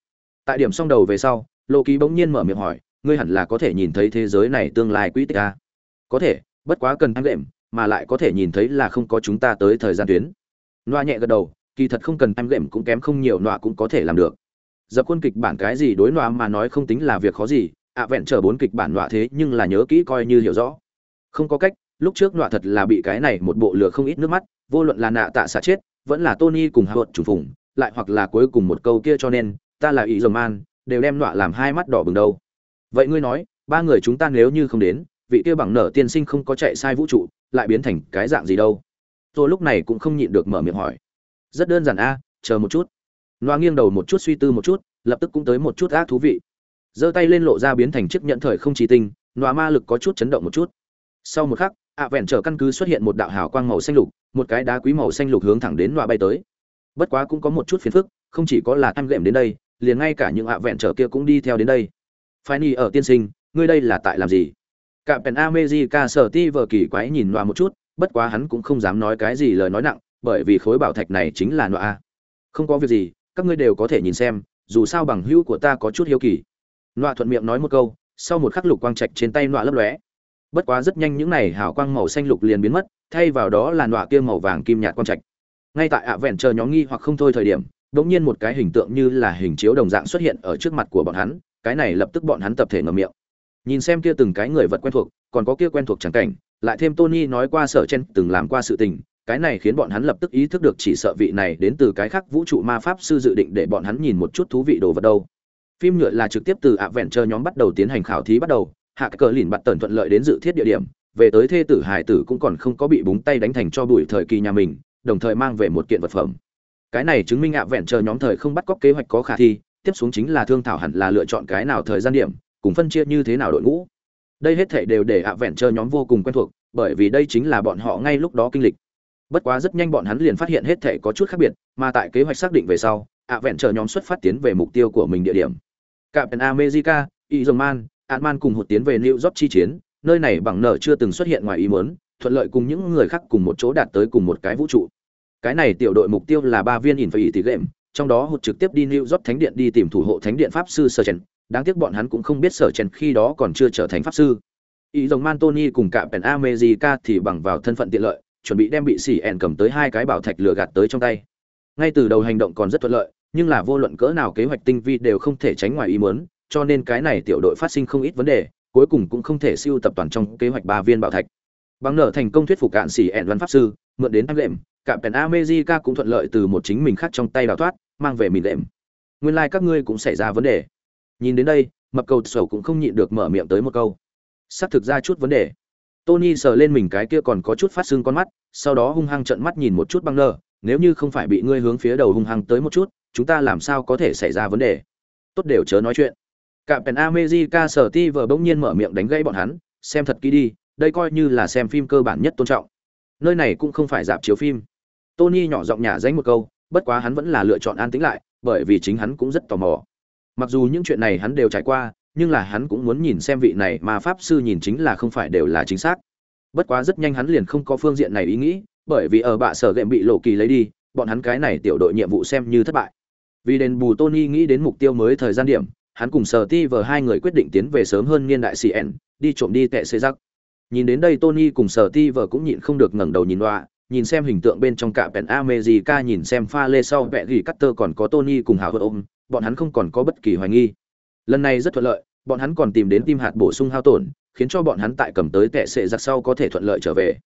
Tại điểm xong đầu về sau, lộ kỳ bỗng nhiên mở miệng hỏi, ngươi hẳn là có thể nhìn thấy thế giới này tương lai quỹ tích a có thể, bất quá cần ăn đệm, mà lại có thể nhìn thấy là không có chúng ta tới thời gian tuyến. Loa nhẹ gật đầu, kỳ thật không cần ăn đệm cũng kém không nhiều, loa cũng có thể làm được. Dập quân kịch bản cái gì đối loa mà nói không tính là việc khó gì, ạ vẹn chờ bốn kịch bản loa thế nhưng là nhớ kỹ coi như hiểu rõ. Không có cách lúc trước nọa thật là bị cái này một bộ lửa không ít nước mắt, vô luận là nạ tạ xả chết, vẫn là tony cùng hạ vợt trùng phủng lại hoặc là cuối cùng một câu kia cho nên, ta là ý dòng man, đều đem nọa làm hai mắt đỏ bừng đâu. Vậy ngươi nói, ba người chúng ta nếu như không đến, vị kia bằng nở tiên sinh không có chạy sai vũ trụ, lại biến thành cái dạng gì đâu? Tôi lúc này cũng không nhịn được mở miệng hỏi. Rất đơn giản a, chờ một chút. Loa nghiêng đầu một chút suy tư một chút, lập tức cũng tới một chút ác thú vị. Giơ tay lên lộ ra biến thành chiếc nhận thời không trí tinh loa ma lực có chút chấn động một chút. Sau một khắc ạ vẹn trở căn cứ xuất hiện một đạo hào quang màu xanh lục, một cái đá quý màu xanh lục hướng thẳng đến loa bay tới. Bất quá cũng có một chút phiền phức, không chỉ có là tham lệm đến đây, liền ngay cả những ạ vẹn trở kia cũng đi theo đến đây. Phái ni ở tiên sinh, ngươi đây là tại làm gì? Cả pèn amejica sở ti vờ kỳ quái nhìn loa một chút, bất quá hắn cũng không dám nói cái gì lời nói nặng, bởi vì khối bảo thạch này chính là loa. Không có việc gì, các ngươi đều có thể nhìn xem, dù sao bằng hữu của ta có chút hiếu kỳ. Loa thuận miệng nói một câu, sau một khắc lục quang trạch trên tay loa lấp lóe bất quá rất nhanh những này hào quang màu xanh lục liền biến mất, thay vào đó là nọa kia màu vàng kim nhạt quang trạch. Ngay tại ạ vẹn chờ nhóm nghi hoặc không thôi thời điểm đ nhiên một cái hình tượng như là hình chiếu đồng dạng xuất hiện ở trước mặt của bọn hắn, cái này lập tức bọn hắn tập thể ngầm miệng. Nhìn xem kia từng cái người vật quen thuộc, còn có kia quen thuộc chẳng cảnh, lại thêm tony nói qua sở chen từng làm qua sự tình, cái này khiến bọn hắn lập tức ý thức được chỉ sợ vị này đến từ cái khác vũ trụ ma pháp sư dự định để bọn hắn nhìn một chút thú vị đồ vật đâu. Phim nhựa là trực tiếp từ ạ vẹn chờ nhóm bắt đầu tiến hành khảo thí bắt đầu hạ cờ lìn bắt tần thuận lợi đến dự thiết địa điểm về tới thê tử hải tử cũng còn không có bị búng tay đánh thành cho bụi thời kỳ nhà mình đồng thời mang về một kiện vật phẩm. Cái này chứng minh ạ vẹn chờ nhóm thời không bắt cóc kế hoạch có khả thi tiếp xuống chính là thương thảo hẳn là lựa chọn cái nào thời gian điểm cùng phân chia như thế nào đội ngũ. Đây hết thảy đều để ạ vẹn chờ nhóm vô cùng quen thuộc bởi vì đây chính là bọn họ ngay lúc đó kinh lịch. Bất quá rất nhanh bọn hắn liền phát hiện hết thảy có chút khác biệt mà tại kế hoạch xác định về sau ạ vẹn chờ nhóm xuất phát tiến về mục tiêu của mình địa điểm. Captain America, An Man cùng hụt tiến về New York chi chiến, nơi này bằng nợ chưa từng xuất hiện ngoài ý muốn, thuận lợi cùng những người khác cùng một chỗ đạt tới cùng một cái vũ trụ. Cái này tiểu đội mục tiêu là ba viên Infinity Game, trong đó hụt trực tiếp đi New York Thánh điện đi tìm thủ hộ Thánh điện pháp sư Sở Chen, đáng tiếc bọn hắn cũng không biết Sở Chen khi đó còn chưa trở thành pháp sư. Ý rồng Mantoni cùng cả Pen America thì bằng vào thân phận tiện lợi, chuẩn bị đem bị xỉ ẻn cầm tới hai cái bảo thạch lửa gạt tới trong tay. Ngay từ đầu hành động còn rất thuận lợi, nhưng là vô luận cỡ nào kế hoạch tinh vi đều không thể tránh ngoài ý muốn, cho nên cái này tiểu đội phát sinh không ít vấn đề, cuối cùng cũng không thể siêu tập toàn trong kế hoạch ba viên bảo thạch. Bằng nở thành công thuyết phục cạn sĩ ẻn văn pháp sư, mượn đến anh lệm, cạm pèn America cũng thuận lợi từ một chính mình khác trong tay đào thoát, mang về mình lệm. Nguyên lai các ngươi cũng xảy ra vấn đề. Nhìn đến đây mập cầu sầu cũng không nhịn được mở miệng tới một câu. Sắp thực ra chút vấn đề. Tony sờ lên mình cái kia còn có chút phát sưng con mắt sau đó hung hăng trợn mắt nhìn một chút băng nở, nếu như không phải bị ngươi hướng phía đầu hung hăng tới một chút chúng ta làm sao có thể xảy ra vấn đề? Tốt đều chớ nói chuyện cả Pen America sở ti vờ bỗng nhiên mở miệng đánh gãy bọn hắn xem thật kỹ đi đây coi như là xem phim cơ bản nhất tôn trọng nơi này cũng không phải dạp chiếu phim tony nhỏ giọng nhả dánh một câu bất quá hắn vẫn là lựa chọn an tĩnh lại, bởi vì chính hắn cũng rất tò mò. Mặc dù những chuyện này hắn đều trải qua, nhưng là hắn cũng muốn nhìn xem vị này mà pháp sư nhìn chính là không phải đều là chính xác. Bất quá rất nhanh hắn liền không có phương diện này ý nghĩ, bởi vì ở bạ sở gệm bị lộ kỳ lấy đi, bọn hắn cái này tiểu đội nhiệm vụ xem như thất bại. Vì đền bù Tony nghĩ đến mục tiêu mới thời gian điểm, hắn cùng Sở Ti vờ hai người quyết định tiến về sớm hơn niên đại CN, đi trộm đi tệ xê giắc Nhìn đến đây Tony cùng Sở Ti vờ cũng nhịn không được ngẩng đầu nhìn loa, nhìn xem hình tượng bên trong cả Pen America nhìn xem pha lê sau vẽ gỉ cắt tơ còn có Tony cùng hào ôm, bọn hắn không còn có bất kỳ hoài nghi. Lần này rất thuận lợi, bọn hắn còn tìm đến tim hạt bổ sung hao tổn, khiến cho bọn hắn tại cầm tới tệ xệ giặc sau có thể thuận lợi trở về.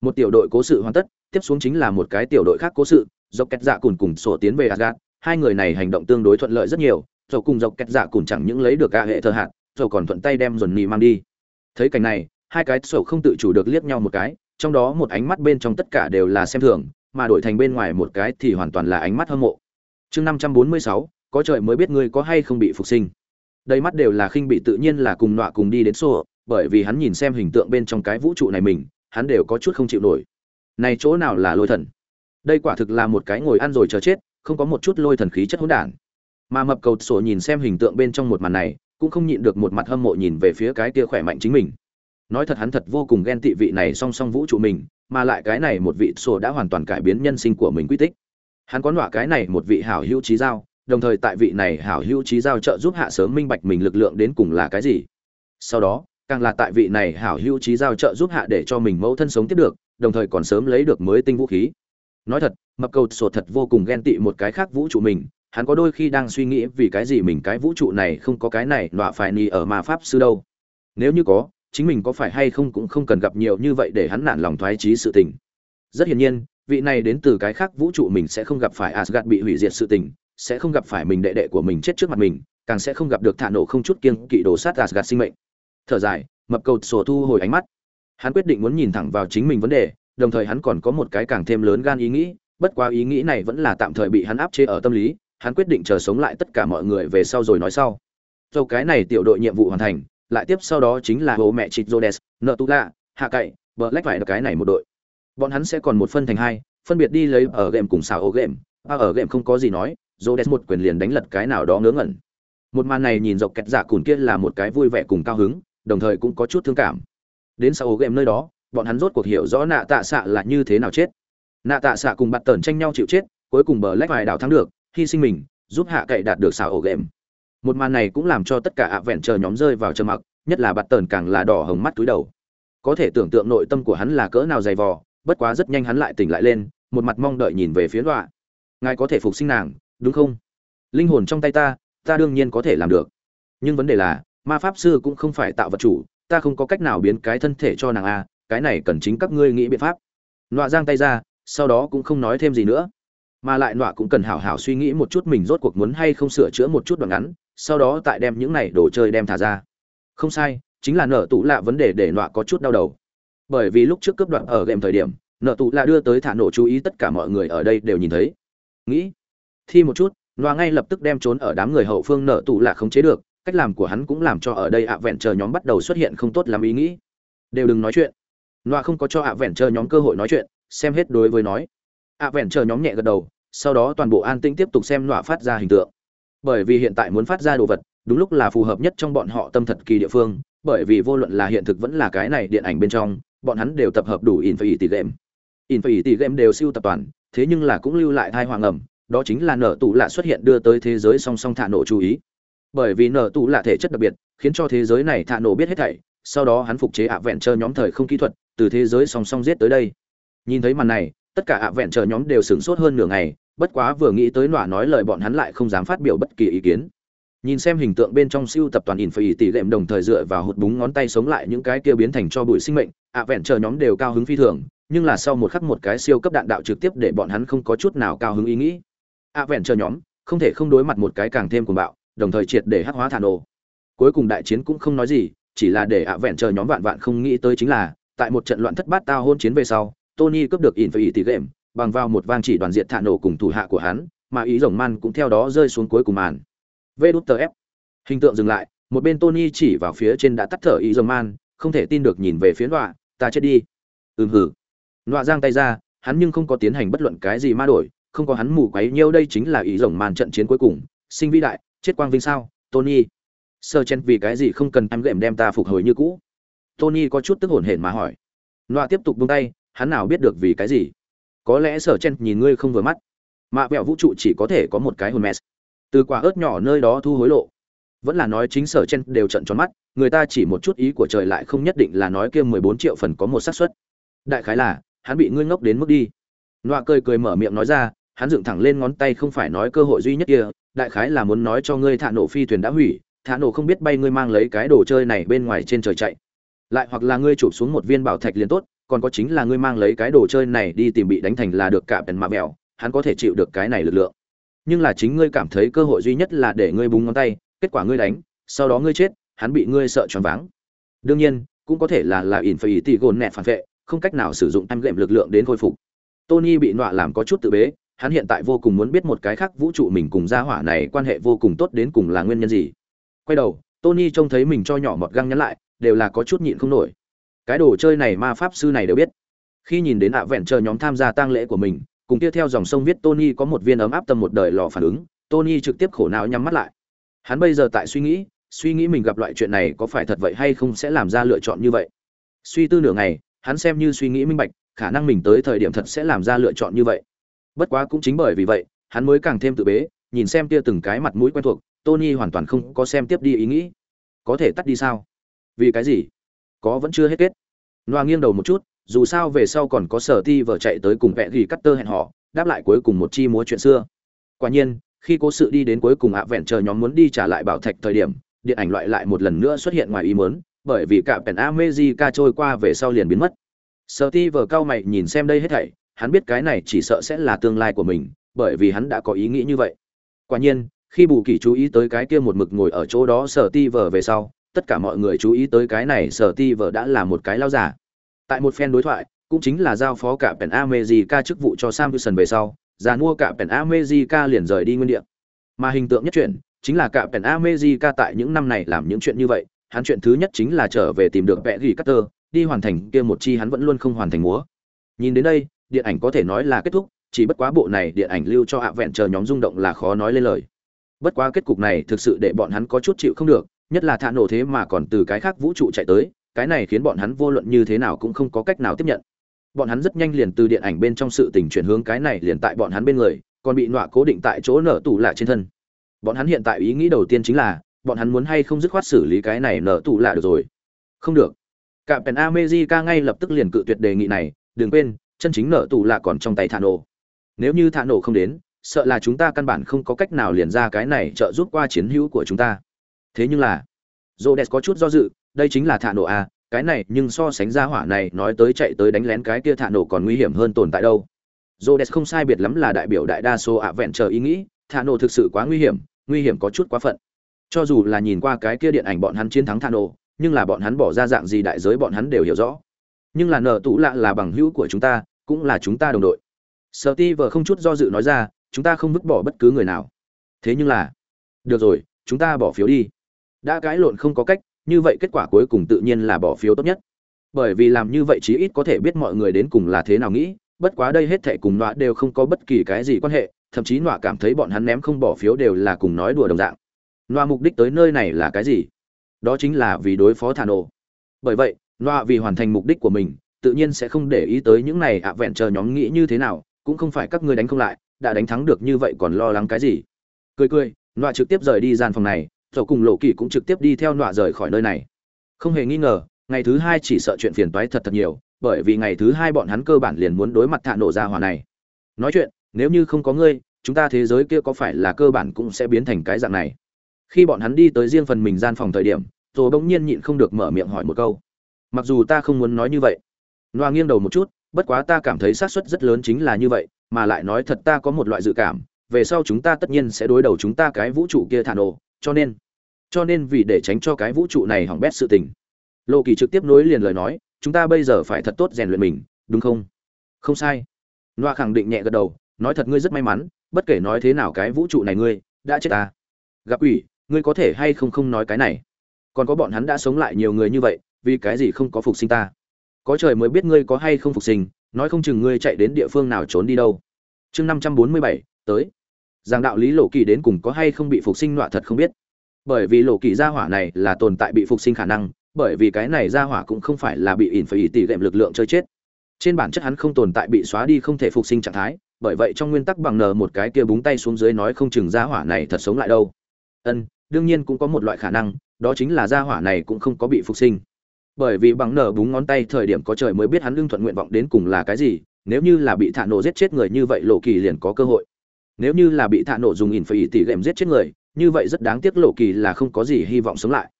Một tiểu đội cố sự hoàn tất, tiếp xuống chính là một cái tiểu đội khác cố sự, dọc kẹt dạ cùng cùng sổ tiến về Asgard, hai người này hành động tương đối thuận lợi rất nhiều, rồi cùng dọc kẹt dạ cùng chẳng những lấy được cả hệ thờ hạt, rồi còn thuận tay đem dồn nì mang đi. Thấy cảnh này, hai cái sổ không tự chủ được liếc nhau một cái, trong đó một ánh mắt bên trong tất cả đều là xem thường, mà đổi thành bên ngoài một cái thì hoàn toàn là ánh mắt hâm mộ. Chương 546, có trời mới biết ngươi có hay không bị phục sinh. Đây mắt đều là khinh bị tự nhiên là cùng nọa cùng đi đến xô, bởi vì hắn nhìn xem hình tượng bên trong cái vũ trụ này mình, hắn đều có chút không chịu nổi. Này chỗ nào là lôi thần? Đây quả thực là một cái ngồi ăn rồi chờ chết, không có một chút lôi thần khí chất hỗn đản. Mà mập cầu sổ nhìn xem hình tượng bên trong một màn này, cũng không nhịn được một mặt hâm mộ nhìn về phía cái kia khỏe mạnh chính mình. Nói thật hắn thật vô cùng ghen tị vị này song song vũ trụ mình mà lại cái này một vị sổ đã hoàn toàn cải biến nhân sinh của mình quy tích. Hắn có nọa cái này một vị hảo hữu trí giao đồng thời tại vị này hảo hữu trí giao trợ giúp hạ sớm minh bạch mình lực lượng đến cùng là cái gì. Sau đó càng là tại vị này hảo hữu trí giao trợ giúp hạ để cho mình mẫu thân sống tiếp được đồng thời còn sớm lấy được mới tinh vũ khí. Nói thật mập cầu sổ thật vô cùng ghen tị một cái khác vũ trụ mình hắn có đôi khi đang suy nghĩ vì cái gì mình cái vũ trụ này không có cái này nọa phải ni ở ma pháp sư đâu nếu như có chính mình có phải hay không cũng không cần gặp nhiều như vậy để hắn nản lòng thoái trí sự tình rất hiển nhiên vị này đến từ cái khác vũ trụ mình sẽ không gặp phải asgad bị hủy diệt sự tình, sẽ không gặp phải mình đệ đệ của mình chết trước mặt mình, càng sẽ không gặp được thả nổ không chút kiêng kỵ đồ sát asgad sinh mệnh. Thở dài, mập cầu sổ thu hồi ánh mắt. Hắn quyết định muốn nhìn thẳng vào chính mình vấn đề, đồng thời hắn còn có một cái càng thêm lớn gan ý nghĩ, bất quá ý nghĩ này vẫn là tạm thời bị hắn áp chế ở tâm lý, hắn quyết định chờ sống lại tất cả mọi người về sau rồi nói sau. Dầu cái này tiểu đội nhiệm vụ hoàn thành, lại tiếp sau đó chính là bố mẹ chị Rhodes, Nợ Hạ Cậy, Black phải cái này một đội. Bọn hắn sẽ còn một phân thành hai phân biệt đi lấy ở game cùng xào ổ game. A ở game không có gì nói dô một quyền liền đánh lật cái nào đó ngớ ngẩn. Một màn này nhìn dọc kẹt giả cùn kia là một cái vui vẻ cùng cao hứng đồng thời cũng có chút thương cảm. Đến sau ổ game nơi đó bọn hắn rốt cuộc hiểu rõ nạ tạ xạ là như thế nào chết. Nạ tạ xạ cùng bạt tần tranh nhau chịu chết cuối cùng bờ lách vài đảo thắng được hy sinh mình, giúp hạ cậy đạt được xảo ổ game một màn này cũng làm cho tất cả ạ vẹn chờ nhóm rơi vào trầm mặc, nhất là bạt tần càng là đỏ hồng mắt túi đầu. Có thể tưởng tượng nội tâm của hắn là cỡ nào dày vò, bất quá rất nhanh hắn lại tỉnh lại lên, một mặt mong đợi nhìn về phía đọa. Ngài có thể phục sinh nàng, đúng không? Linh hồn trong tay ta ta đương nhiên có thể làm được. Nhưng vấn đề là, ma pháp sư cũng không phải tạo vật chủ, ta không có cách nào biến cái thân thể cho nàng a, cái này cần chính các ngươi nghĩ biện pháp. Nọa giang tay ra, sau đó cũng không nói thêm gì nữa mà lại nọa cũng cần hảo hảo suy nghĩ một chút mình rốt cuộc muốn hay không sửa chữa một chút đoạn ngắn, sau đó tại đem những này đồ chơi đem thả ra. Không sai, chính là nợ tủ lạ vấn đề để nọa có chút đau đầu. Bởi vì lúc trước cướp đoạn ở game thời điểm, nợ tụ lạ đưa tới thả nổ chú ý tất cả mọi người ở đây đều nhìn thấy. Nghĩ, thi một chút, nọa ngay lập tức đem trốn ở đám người hậu phương nợ tụ lạ khống chế được, cách làm của hắn cũng làm cho ở đây ạ vẹn chờ nhóm bắt đầu xuất hiện không tốt làm ý nghĩ. Đều đừng nói chuyện. Nọa không có cho ạ vẹn chờ nhóm cơ hội nói chuyện, xem hết đối với nói ạ vẹn chờ nhóm nhẹ gật đầu sau đó toàn bộ an tĩnh tiếp tục xem nọa phát ra hình tượng bởi vì hiện tại muốn phát ra đồ vật đúng lúc là phù hợp nhất trong bọn họ tâm thật kỳ địa phương bởi vì vô luận là hiện thực vẫn là cái này điện ảnh bên trong bọn hắn đều tập hợp đủ Infinity Game. Infinity Game đều siêu tập toàn, thế nhưng là cũng lưu lại thai hoàng ẩm, đó chính là nở tủ lạ xuất hiện đưa tới thế giới song song thả nổ chú ý. Bởi vì nở tủ lạ thể chất đặc biệt, khiến cho thế giới này thả nổ biết hết thảy, sau đó hắn phục chế ạ vẹn chờ nhóm thời không kỹ thuật, từ thế giới song song giết tới đây. Nhìn thấy màn này, tất cả ạ vẹn chờ nhóm đều sửng sốt hơn nửa ngày, bất quá vừa nghĩ tới nọa nói lời bọn hắn lại không dám phát biểu bất kỳ ý kiến. Nhìn xem hình tượng bên trong siêu tập toàn in phải tỷ lệm đồng thời dựa vào hụt búng ngón tay sống lại những cái kia biến thành cho bụi sinh mệnh ạ vẹn chờ nhóm đều cao hứng phi thường nhưng là sau một khắc một cái siêu cấp đạn đạo trực tiếp để bọn hắn không có chút nào cao hứng ý nghĩ. Ạ vẹn chờ nhóm không thể không đối mặt một cái càng thêm cuồng bạo đồng thời triệt để hắc hóa thả nổ cuối cùng đại chiến cũng không nói gì chỉ là để ạ vẹn chờ nhóm vạn vạn không nghĩ tới chính là tại một trận loạn thất bát tao hôn chiến về sau tony cướp được in phải tỷ lệm bằng vào một vang chỉ đoàn diện thả nổ cùng thủ hạ của hắn, mà ý rồng man cũng theo đó rơi xuống cuối cùng màn. VDTF. hình tượng dừng lại, một bên tony chỉ vào phía trên đã tắt thở ý rồng man, không thể tin được nhìn về phía nọa, ta chết đi. Ừm hử nọa giang tay ra, hắn nhưng không có tiến hành bất luận cái gì ma đổi, không có hắn mù quấy nhiêu, đây chính là ý rồng man trận chiến cuối cùng. Sinh vĩ đại, chết quang vinh sao, tony? Sơ chen vì cái gì không cần em gệm đem ta phục hồi như cũ? Tony có chút tức hổn hển mà hỏi. Nọa tiếp tục buông tay hắn nào biết được vì cái gì? Có lẽ sở chen nhìn ngươi không vừa mắt. Mạ vẹo vũ trụ chỉ có thể có một cái hồn mess từ quả ớt nhỏ nơi đó thu hối lộ. Vẫn là nói chính sở chen đều trận tròn mắt, người ta chỉ một chút ý của trời lại không nhất định là nói kia mười bốn triệu phần có một xác suất. Đại khái là, hắn bị ngươi ngốc đến mức đi. Nọa cười cười mở miệng nói ra, hắn dựng thẳng lên ngón tay không phải nói cơ hội duy nhất kia, đại khái là muốn nói cho ngươi thả nổ phi thuyền đã hủy, thả nổ không biết bay ngươi mang lấy cái đồ chơi này bên ngoài trên trời chạy. Lại hoặc là ngươi chụp xuống một viên bảo thạch liền tốt còn có chính là ngươi mang lấy cái đồ chơi này đi tìm bị đánh thành là được cả bèn mạ mèo, hắn có thể chịu được cái này lực lượng. Nhưng là chính ngươi cảm thấy cơ hội duy nhất là để ngươi búng ngón tay, kết quả ngươi đánh, sau đó ngươi chết, hắn bị ngươi sợ choáng váng. Đương nhiên, cũng có thể là là ỉn phải tỷ gồn nẹt phản vệ, không cách nào sử dụng em lệm lực lượng đến khôi phục. Tony bị nọa làm có chút tự bế, hắn hiện tại vô cùng muốn biết một cái khác vũ trụ mình cùng gia hỏa này quan hệ vô cùng tốt đến cùng là nguyên nhân gì. Quay đầu, tony trông thấy mình cho nhỏ mọt găng nhắn lại, đều là có chút nhịn không nổi cái đồ chơi này ma pháp sư này đều biết. Khi nhìn đến ạ vẹn chờ nhóm tham gia tang lễ của mình cùng kia theo dòng sông viết Tony có một viên ấm áp tâm một đời lò phản ứng, Tony trực tiếp khổ não nhắm mắt lại. Hắn bây giờ tại suy nghĩ, suy nghĩ mình gặp loại chuyện này có phải thật vậy hay không sẽ làm ra lựa chọn như vậy. Suy tư nửa ngày, hắn xem như suy nghĩ minh bạch, khả năng mình tới thời điểm thật sẽ làm ra lựa chọn như vậy. Bất quá cũng chính bởi vì vậy hắn mới càng thêm tự bế nhìn xem kia từng cái mặt mũi quen thuộc tony hoàn toàn không có xem tiếp đi ý nghĩ. Có thể tắt đi sao? Vì cái gì? Có vẫn chưa hết kết loa nghiêng đầu một chút dù sao về sau còn có sở ti vợ chạy tới cùng vẽ ghi cắt tơ hẹn họ đáp lại cuối cùng một chi múa chuyện xưa quả nhiên khi cố sự đi đến cuối cùng ạ vẹn chờ nhóm muốn đi trả lại bảo thạch thời điểm điện ảnh loại lại một lần nữa xuất hiện ngoài ý muốn bởi vì cả pèn America trôi qua về sau liền biến mất. Sở thi vợ cao mày nhìn xem đây hết thảy, hắn biết cái này chỉ sợ sẽ là tương lai của mình, bởi vì hắn đã có ý nghĩ như vậy. Quả nhiên, khi Bù Kỳ chú ý tới cái kia một mực ngồi ở chỗ đó sở ti vờ về sau, tất cả mọi người chú ý tới cái này sở ty vợ đã là một cái lao giả. Tại một phen đối thoại, cũng chính là giao phó cả pèn America chức vụ cho Sam Wilson về sau, già mua cả pèn America liền rời đi nguyên địa. Mà hình tượng nhất chuyện, chính là cả pèn America tại những năm này làm những chuyện như vậy, hắn chuyện thứ nhất chính là trở về tìm được vẽ ghi cutter đi hoàn thành kia một chi hắn vẫn luôn không hoàn thành múa nhìn đến đây điện ảnh có thể nói là kết thúc chỉ bất quá bộ này điện ảnh lưu cho hạ vẹn chờ nhóm rung động là khó nói lên lời bất quá kết cục này thực sự để bọn hắn có chút chịu không được nhất là thạ nổ thế mà còn từ cái khác vũ trụ chạy tới, cái này khiến bọn hắn vô luận như thế nào cũng không có cách nào tiếp nhận. Bọn hắn rất nhanh liền từ điện ảnh bên trong sự tình chuyển hướng cái này liền tại bọn hắn bên người, còn bị nọa cố định tại chỗ nở tủ lạ trên thân. Bọn hắn hiện tại ý nghĩ đầu tiên chính là, bọn hắn muốn hay không dứt khoát xử lý cái này nở tù lạ được rồi. Không được. Cả pèn amejica ngay lập tức liền cự tuyệt đề nghị này, đừng quên, chân chính nở tù lạ còn trong tay thả nổ. Nếu như thả nổ không đến, sợ là chúng ta căn bản không có cách nào liền ra cái này trợ giúp qua chiến hữu của chúng ta thế nhưng là j có chút do dự, đây chính là thả nổ à cái này nhưng so sánh ra hỏa này nói tới chạy tới đánh lén cái kia thả nổ còn nguy hiểm hơn tồn tại đâu. J không sai biệt lắm là đại biểu đại đa số ạ vẹn chờ ý nghĩ, thả nổ thực sự quá nguy hiểm nguy hiểm có chút quá phận. Cho dù là nhìn qua cái kia điện ảnh bọn hắn chiến thắng thano nhưng là bọn hắn bỏ ra dạng gì đại giới bọn hắn đều hiểu rõ. Nhưng là nợ tủ lạ là bằng hữu của chúng ta, cũng là chúng ta đồng đội. Sợ ti vờ không chút do dự nói ra, chúng ta không vứt bỏ bất cứ người nào. Thế nhưng là, được rồi, chúng ta bỏ phiếu đi đã cãi lộn không có cách như vậy kết quả cuối cùng tự nhiên là bỏ phiếu tốt nhất bởi vì làm như vậy chí ít có thể biết mọi người đến cùng là thế nào nghĩ bất quá đây hết thệ cùng nọa đều không có bất kỳ cái gì quan hệ thậm chí nọa cảm thấy bọn hắn ném không bỏ phiếu đều là cùng nói đùa đồng dạng nọa mục đích tới nơi này là cái gì? Đó chính là vì đối phó Thano. Bởi vậy, nọa vì hoàn thành mục đích của mình, tự nhiên sẽ không để ý tới những này ạ vẹn chờ nhóm nghĩ như thế nào, cũng không phải các ngươi đánh không lại, đã đánh thắng được như vậy còn lo lắng cái gì? Cười cười, nọa trực tiếp rời đi gian phòng này, rồi cùng Lộ Kỳ cũng trực tiếp đi theo nọa rời khỏi nơi này. Không hề nghi ngờ, ngày thứ hai chỉ sợ chuyện phiền toái thật thật nhiều, bởi vì ngày thứ hai bọn hắn cơ bản liền muốn đối mặt thạ nổ ra hỏa này. Nói chuyện, nếu như không có ngươi, chúng ta thế giới kia có phải là cơ bản cũng sẽ biến thành cái dạng này? khi bọn hắn đi tới riêng phần mình gian phòng thời điểm rồi bỗng nhiên nhịn không được mở miệng hỏi một câu mặc dù ta không muốn nói như vậy noa nghiêng đầu một chút bất quá ta cảm thấy xác suất rất lớn chính là như vậy mà lại nói thật ta có một loại dự cảm về sau chúng ta tất nhiên sẽ đối đầu chúng ta cái vũ trụ kia thả nổ cho nên cho nên vì để tránh cho cái vũ trụ này hỏng bét sự tình. Lộ kỳ trực tiếp nối liền lời nói, chúng ta bây giờ phải thật tốt rèn luyện mình, đúng không? Không sai. Noa khẳng định nhẹ gật đầu, nói thật ngươi rất may mắn, bất kể nói thế nào cái vũ trụ này ngươi, đã chết ta. Gặp ủy ngươi có thể hay không không nói cái này? Còn có bọn hắn đã sống lại nhiều người như vậy, vì cái gì không có phục sinh ta? Có trời mới biết ngươi có hay không phục sinh, nói không chừng ngươi chạy đến địa phương nào trốn đi đâu. Chương năm trăm bốn mươi bảy, tới rằng đạo lý lộ kỳ đến cùng có hay không bị phục sinh nọa thật không biết. Bởi vì lộ kỳ gia hỏa này là tồn tại bị phục sinh khả năng, bởi vì cái này gia hỏa cũng không phải là bị ỉn phải tỷ lệm lực lượng chơi chết. Trên bản chất hắn không tồn tại bị xóa đi không thể phục sinh trạng thái, bởi vậy trong nguyên tắc bằng nờ một cái kia búng tay xuống dưới nói không chừng gia hỏa này thật sống lại đâu. Ân, đương nhiên cũng có một loại khả năng, đó chính là gia hỏa này cũng không có bị phục sinh. Bởi vì bằng nở búng ngón tay thời điểm có trời mới biết hắn lương thuận nguyện vọng đến cùng là cái gì, nếu như là bị thả nổ giết chết người như vậy lộ kỳ liền có cơ hội nếu như là bị thả nổ dùng ỉn phải tỉ lệm giết chết người, như vậy rất đáng tiếc lộ kỳ là không có gì hy vọng sống lại.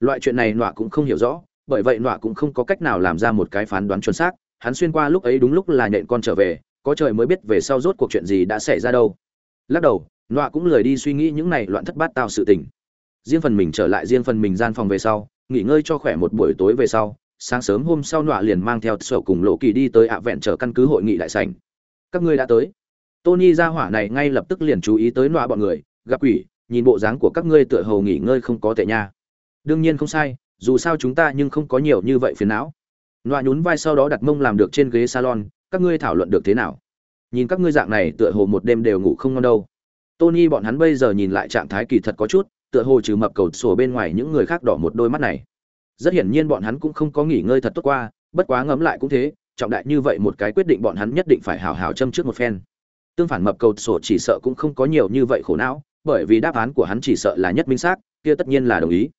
Loại chuyện này nọa cũng không hiểu rõ, bởi vậy nọa cũng không có cách nào làm ra một cái phán đoán chuẩn xác. Hắn xuyên qua lúc ấy đúng lúc là nhện con trở về, có trời mới biết về sau rốt cuộc chuyện gì đã xảy ra đâu. Lắc đầu, nọa cũng lười đi suy nghĩ những này loạn thất bát tạo sự tình. Riêng phần mình trở lại riêng phần mình gian phòng về sau, nghỉ ngơi cho khỏe một buổi tối về sau, sáng sớm hôm sau nọa liền mang theo sở cùng lộ kỳ đi tới ạ vẹn trở căn cứ hội nghị đại sảnh. Các ngươi đã tới tony ra hỏa này ngay lập tức liền chú ý tới nọa bọn người, gặp quỷ, nhìn bộ dáng của các ngươi tựa hồ nghỉ ngơi không có tệ nha. Đương nhiên không sai, dù sao chúng ta nhưng không có nhiều như vậy phiền não. Nọa nhún vai sau đó đặt mông làm được trên ghế salon, các ngươi thảo luận được thế nào? Nhìn các ngươi dạng này tựa hồ một đêm đều ngủ không ngon đâu. Tony bọn hắn bây giờ nhìn lại trạng thái kỳ thật có chút, tựa hồ trừ mập cầu sổ bên ngoài những người khác đỏ một đôi mắt này. Rất hiển nhiên bọn hắn cũng không có nghỉ ngơi thật tốt qua, bất quá ngấm lại cũng thế, trọng đại như vậy một cái quyết định bọn hắn nhất định phải hào hào châm trước một phen tương phản mập cầu sổ chỉ sợ cũng không có nhiều như vậy khổ não, bởi vì đáp án của hắn chỉ sợ là nhất minh xác, kia tất nhiên là đồng ý.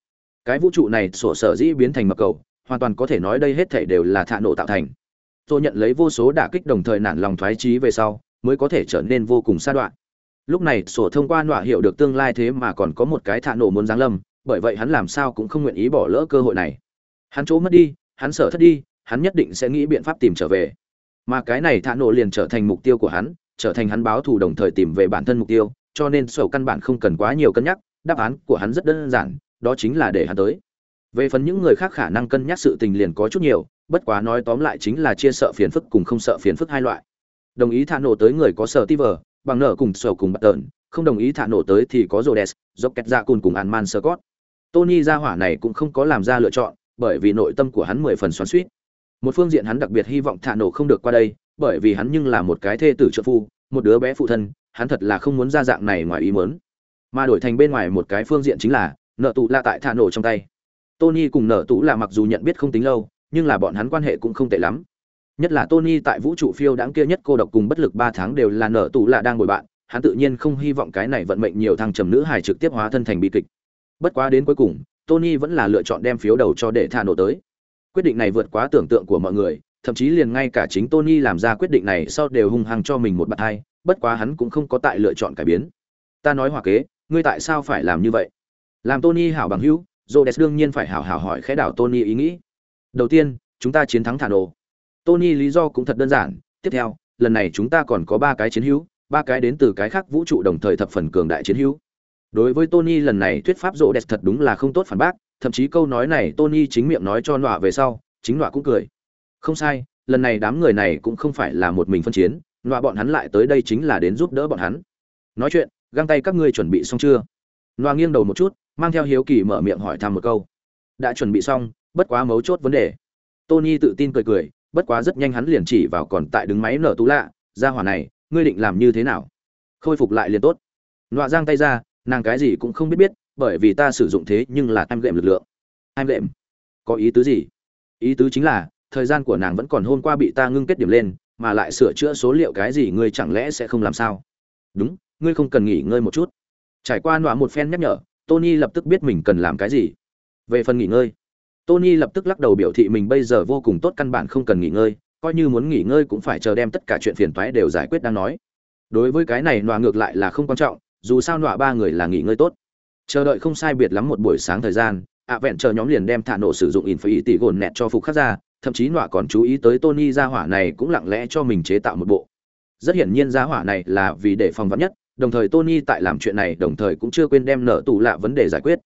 Cái vũ trụ này sổ sở dĩ biến thành mập cầu, hoàn toàn có thể nói đây hết thể đều là thạ nổ tạo thành. Tôi nhận lấy vô số đả kích đồng thời nản lòng thoái trí về sau, mới có thể trở nên vô cùng xa đoạn. Lúc này, sổ thông qua nọa hiểu được tương lai thế mà còn có một cái thạ nổ muốn giáng lâm, bởi vậy hắn làm sao cũng không nguyện ý bỏ lỡ cơ hội này. Hắn chỗ mất đi, hắn sợ thất đi, hắn nhất định sẽ nghĩ biện pháp tìm trở về. Mà cái này thạ nổ liền trở thành mục tiêu của hắn trở thành hắn báo thù đồng thời tìm về bản thân mục tiêu cho nên sổ căn bản không cần quá nhiều cân nhắc đáp án của hắn rất đơn giản đó chính là để hắn tới về phần những người khác khả năng cân nhắc sự tình liền có chút nhiều bất quá nói tóm lại chính là chia sợ phiền phức cùng không sợ phiền phức hai loại đồng ý thả nổ tới người có sở tiver bằng nợ cùng sầu cùng bắt tợn không đồng ý thả nổ tới thì có Rhodes, dốc kẹt ra cùng cùng Anman Scott. Tony ra hỏa này cũng không có làm ra lựa chọn, bởi vì nội tâm của hắn mười phần xoắn xuýt. Một phương diện hắn đặc biệt hy vọng thả nổ không được qua đây, bởi vì hắn nhưng là một cái thê tử trợ phu, một đứa bé phụ thân, hắn thật là không muốn ra dạng này ngoài ý muốn. Mà đổi thành bên ngoài một cái phương diện chính là nợ tụ là tại thả nổ trong tay. Tony cùng nợ tụ là mặc dù nhận biết không tính lâu, nhưng là bọn hắn quan hệ cũng không tệ lắm. Nhất là Tony tại vũ trụ phiêu đáng kia nhất cô độc cùng bất lực ba tháng đều là nợ tụ là đang bồi bạn, hắn tự nhiên không hy vọng cái này vận mệnh nhiều thằng trầm nữ hài trực tiếp hóa thân thành bi kịch. Bất quá đến cuối cùng, Tony vẫn là lựa chọn đem phiếu đầu cho để thả nổ tới. Quyết định này vượt quá tưởng tượng của mọi người, thậm chí liền ngay cả chính Tony làm ra quyết định này sau đều hung hăng cho mình một bạt hai, bất quá hắn cũng không có tại lựa chọn cải biến. Ta nói hòa kế, ngươi tại sao phải làm như vậy? Làm Tony hảo bằng hữu, Rhodes đương nhiên phải hảo hảo hỏi khẽ đảo Tony ý nghĩ. Đầu tiên, chúng ta chiến thắng thả đồ. Tony lý do cũng thật đơn giản, tiếp theo, lần này chúng ta còn có ba cái chiến hữu, ba cái đến từ cái khác vũ trụ đồng thời thập phần cường đại chiến hữu. Đối với Tony lần này thuyết pháp Rhodes thật đúng là không tốt phản bác, thậm chí câu nói này Tony chính miệng nói cho nọa về sau, chính nọa cũng cười. Không sai, lần này đám người này cũng không phải là một mình phân chiến, loa bọn hắn lại tới đây chính là đến giúp đỡ bọn hắn. Nói chuyện, găng tay các ngươi chuẩn bị xong chưa? loa nghiêng đầu một chút, mang theo hiếu kỳ mở miệng hỏi thăm một câu. Đã chuẩn bị xong, bất quá mấu chốt vấn đề. Tony tự tin cười cười, bất quá rất nhanh hắn liền chỉ vào còn tại đứng máy nở tú lạ, ra hỏa này, ngươi định làm như thế nào khôi phục lại liền tốt loa giang tay ra nàng cái gì cũng không biết biết bởi vì ta sử dụng thế nhưng là em gệm lực lượng em gệm có ý tứ gì ý tứ chính là thời gian của nàng vẫn còn hôm qua bị ta ngưng kết điểm lên, mà lại sửa chữa số liệu cái gì ngươi chẳng lẽ sẽ không làm sao? Đúng, ngươi không cần nghỉ ngơi một chút. Trải qua nọa một phen nhắc nhở, tony lập tức biết mình cần làm cái gì. Về phần nghỉ ngơi, tony lập tức lắc đầu biểu thị mình bây giờ vô cùng tốt căn bản không cần nghỉ ngơi, coi như muốn nghỉ ngơi cũng phải chờ đem tất cả chuyện phiền toái đều giải quyết đang nói. Đối với cái này nọa ngược lại là không quan trọng, dù sao nọa ba người là nghỉ ngơi tốt. Chờ đợi không sai biệt lắm một buổi sáng thời gian, ạ vẹn chờ nhóm liền đem thả nổ sử dụng in phải ý tỷ gồn nẹt cho phục khắc ra thậm chí nọa còn chú ý tới tony gia hỏa này cũng lặng lẽ cho mình chế tạo một bộ. Rất hiển nhiên gia hỏa này là vì để phòng vắn nhất, đồng thời tony tại làm chuyện này đồng thời cũng chưa quên đem nợ tủ lạ vấn đề giải quyết.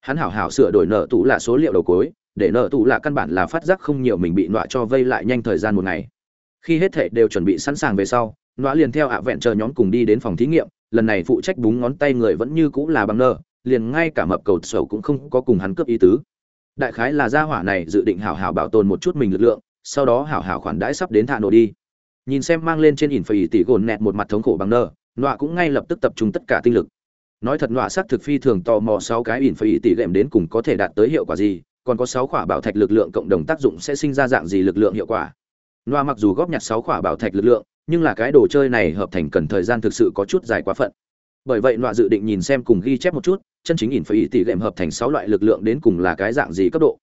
Hắn hảo hảo sửa đổi nợ tủ lạ số liệu đầu cuối, để nợ tủ lạ căn bản là phát giác không nhiều mình bị nọa cho vây lại nhanh thời gian một ngày. Khi hết thệ đều chuẩn bị sẵn sàng về sau, nọa liền theo ạ vẹn chờ nhóm cùng đi đến phòng thí nghiệm, lần này phụ trách búng ngón tay người vẫn như cũng là bằng nợ, liền ngay cả mập cầu sầu cũng không có cùng hắn cướp ý tứ đại khái là gia hỏa này dự định hảo hảo bảo tồn một chút mình lực lượng sau đó hảo hảo khoản đãi sắp đến thạ nổ đi. Nhìn xem mang lên trên ỉn phải tỷ gồn nẹt một mặt thống khổ bằng nơ, nọa cũng ngay lập tức tập trung tất cả tinh lực. Nói thật nọa xác thực phi thường tò mò sáu cái ỉn phải tỷ lệm đến cùng có thể đạt tới hiệu quả gì còn có sáu khỏa bảo thạch lực lượng cộng đồng tác dụng sẽ sinh ra dạng gì lực lượng hiệu quả. Nọa mặc dù góp nhặt sáu khỏa bảo thạch lực lượng nhưng là cái đồ chơi này hợp thành cần thời gian thực sự có chút dài quá phận. Bởi vậy nọa dự định nhìn xem cùng ghi chép một chút chân chính ỉn phải tỷ lệm hợp thành sáu loại lực lượng đến cùng là cái dạng gì cấp độ.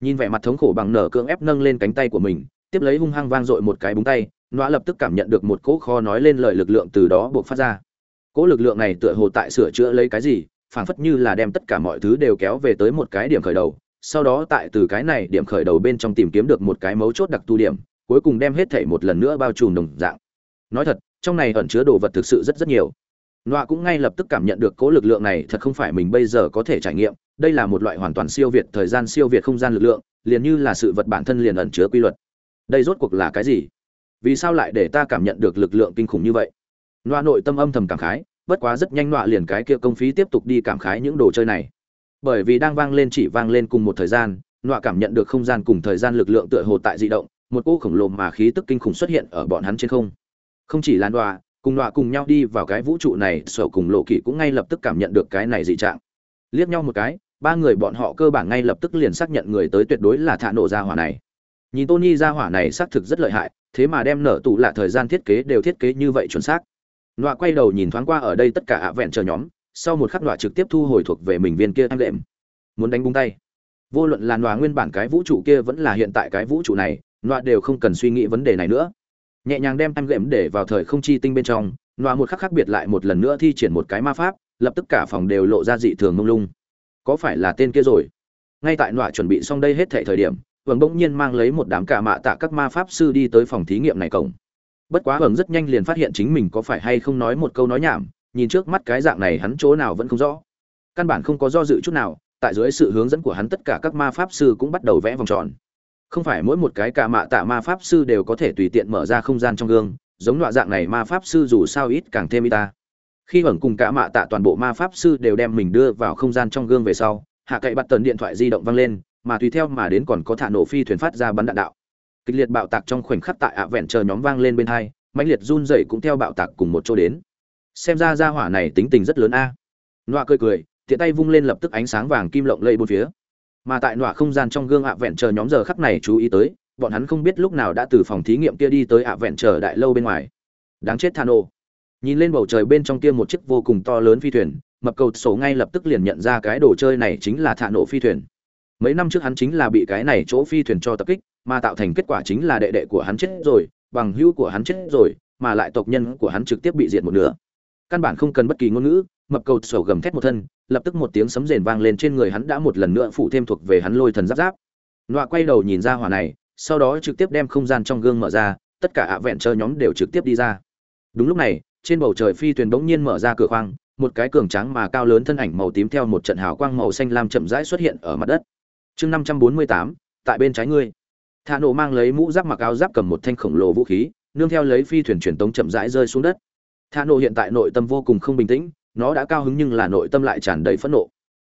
Nhìn vẻ mặt thống khổ bằng nở cưỡng ép nâng lên cánh tay của mình, tiếp lấy hung hăng vang dội một cái búng tay loa lập tức cảm nhận được một cỗ kho nói lên lời lực lượng từ đó buộc phát ra. Cỗ lực lượng này tựa hồ tại sửa chữa lấy cái gì, phảng phất như là đem tất cả mọi thứ đều kéo về tới một cái điểm khởi đầu, sau đó tại từ cái này điểm khởi đầu bên trong tìm kiếm được một cái mấu chốt đặc tu điểm, cuối cùng đem hết thảy một lần nữa bao trùm đồng dạng. Nói thật, trong này ẩn chứa đồ vật thực sự rất rất nhiều. Nọa cũng ngay lập tức cảm nhận được cố lực lượng này thật không phải mình bây giờ có thể trải nghiệm, đây là một loại hoàn toàn siêu việt thời gian siêu việt không gian lực lượng, liền như là sự vật bản thân liền ẩn chứa quy luật. Đây rốt cuộc là cái gì? Vì sao lại để ta cảm nhận được lực lượng kinh khủng như vậy? Nọa nội tâm âm thầm cảm khái, bất quá rất nhanh nọa liền cái kia công phí tiếp tục đi cảm khái những đồ chơi này bởi vì đang vang lên chỉ vang lên cùng một thời gian nọa cảm nhận được không gian cùng thời gian lực lượng tựa hồ tại di động một cỗ khổng lồ mà khí tức kinh khủng xuất hiện ở bọn hắn trên không không chỉ là nọa cùng nọa cùng nhau đi vào cái vũ trụ này, sở cùng lộ kỷ cũng ngay lập tức cảm nhận được cái này dị trạng. Liếc nhau một cái, ba người bọn họ cơ bản ngay lập tức liền xác nhận người tới tuyệt đối là thả nổ ra hỏa này. Nhìn tony ra hỏa này xác thực rất lợi hại, thế mà đem nở tụ lạ thời gian thiết kế đều thiết kế như vậy chuẩn xác. Nọa quay đầu nhìn thoáng qua ở đây tất cả ạ vẹn chờ nhóm, sau một khắc nọa trực tiếp thu hồi thuộc về mình viên kia em đệm. Muốn đánh bung tay. Vô luận là nọa nguyên bản cái vũ trụ kia vẫn là hiện tại cái vũ trụ này, nọa đều không cần suy nghĩ vấn đề này nữa nhẹ nhàng đem em gệm để vào thời không chi tinh bên trong, nọa một khắc khác biệt lại một lần nữa thi triển một cái ma pháp, lập tức cả phòng đều lộ ra dị thường mông lung. Có phải là tên kia rồi? Ngay tại nọa chuẩn bị xong đây hết thệ thời điểm vầng bỗng nhiên mang lấy một đám cả mạ tạ các ma pháp sư đi tới phòng thí nghiệm này cổng. Bất quá vầng rất nhanh liền phát hiện chính mình có phải hay không nói một câu nói nhảm, nhìn trước mắt cái dạng này hắn chỗ nào vẫn không rõ. Căn bản không có do dự chút nào, tại dưới sự hướng dẫn của hắn tất cả các ma pháp sư cũng bắt đầu vẽ vòng tròn không phải mỗi một cái cả mạ tạ ma pháp sư đều có thể tùy tiện mở ra không gian trong gương, giống loại dạng này ma pháp sư dù sao ít càng thêm y ta. Khi vẩn cùng cả mạ tạ toàn bộ ma pháp sư đều đem mình đưa vào không gian trong gương về sau, hạ cậy bắt tần điện thoại di động vang lên, mà tùy theo mà đến còn có thả nổ phi thuyền phát ra bắn đạn đạo. Kịch liệt bạo tạc trong khoảnh khắc tại ạ vẹn chờ nhóm vang lên bên hai, mãnh liệt run rẩy cũng theo bạo tạc cùng một chỗ đến. Xem ra gia hỏa này tính tình rất lớn a. À. cười cười, tiện tay vung lên lập tức ánh sáng vàng kim lộng lây bốn phía mà tại nọa không gian trong gương ạ vẹn chờ nhóm giờ khắc này chú ý tới, bọn hắn không biết lúc nào đã từ phòng thí nghiệm kia đi tới ạ vẹn chờ đại lâu bên ngoài. Đáng chết thano. Nhìn lên bầu trời bên trong kia một chiếc vô cùng to lớn phi thuyền, mập cầu sổ ngay lập tức liền nhận ra cái đồ chơi này chính là thạ nổ phi thuyền. Mấy năm trước hắn chính là bị cái này chỗ phi thuyền cho tập kích, mà tạo thành kết quả chính là đệ đệ của hắn chết rồi, bằng hữu của hắn chết rồi, mà lại tộc nhân của hắn trực tiếp bị diệt một nửa. Căn bản không cần bất kỳ ngôn ngữ mập cầu sổ gầm thét một thân, lập tức một tiếng sấm rền vang lên trên người hắn đã một lần nữa phụ thêm thuộc về hắn lôi thần giáp giáp. Nọa quay đầu nhìn ra hỏa này, sau đó trực tiếp đem không gian trong gương mở ra, tất cả ạ vẹn chơi nhóm đều trực tiếp đi ra. Đúng lúc này, trên bầu trời phi thuyền bỗng nhiên mở ra cửa khoang, một cái cường tráng mà cao lớn thân ảnh màu tím theo một trận hào quang màu xanh lam chậm rãi xuất hiện ở mặt đất. Chương năm trăm bốn mươi tám, tại bên trái ngươi. Thả nổ mang lấy mũ giáp mặc áo giáp cầm một thanh khổng lồ vũ khí, nương theo lấy phi thuyền truyền tống chậm rãi rơi xuống đất. Thả nổ hiện tại nội tâm vô cùng không bình tĩnh nó đã cao hứng nhưng là nội tâm lại tràn đầy phẫn nộ.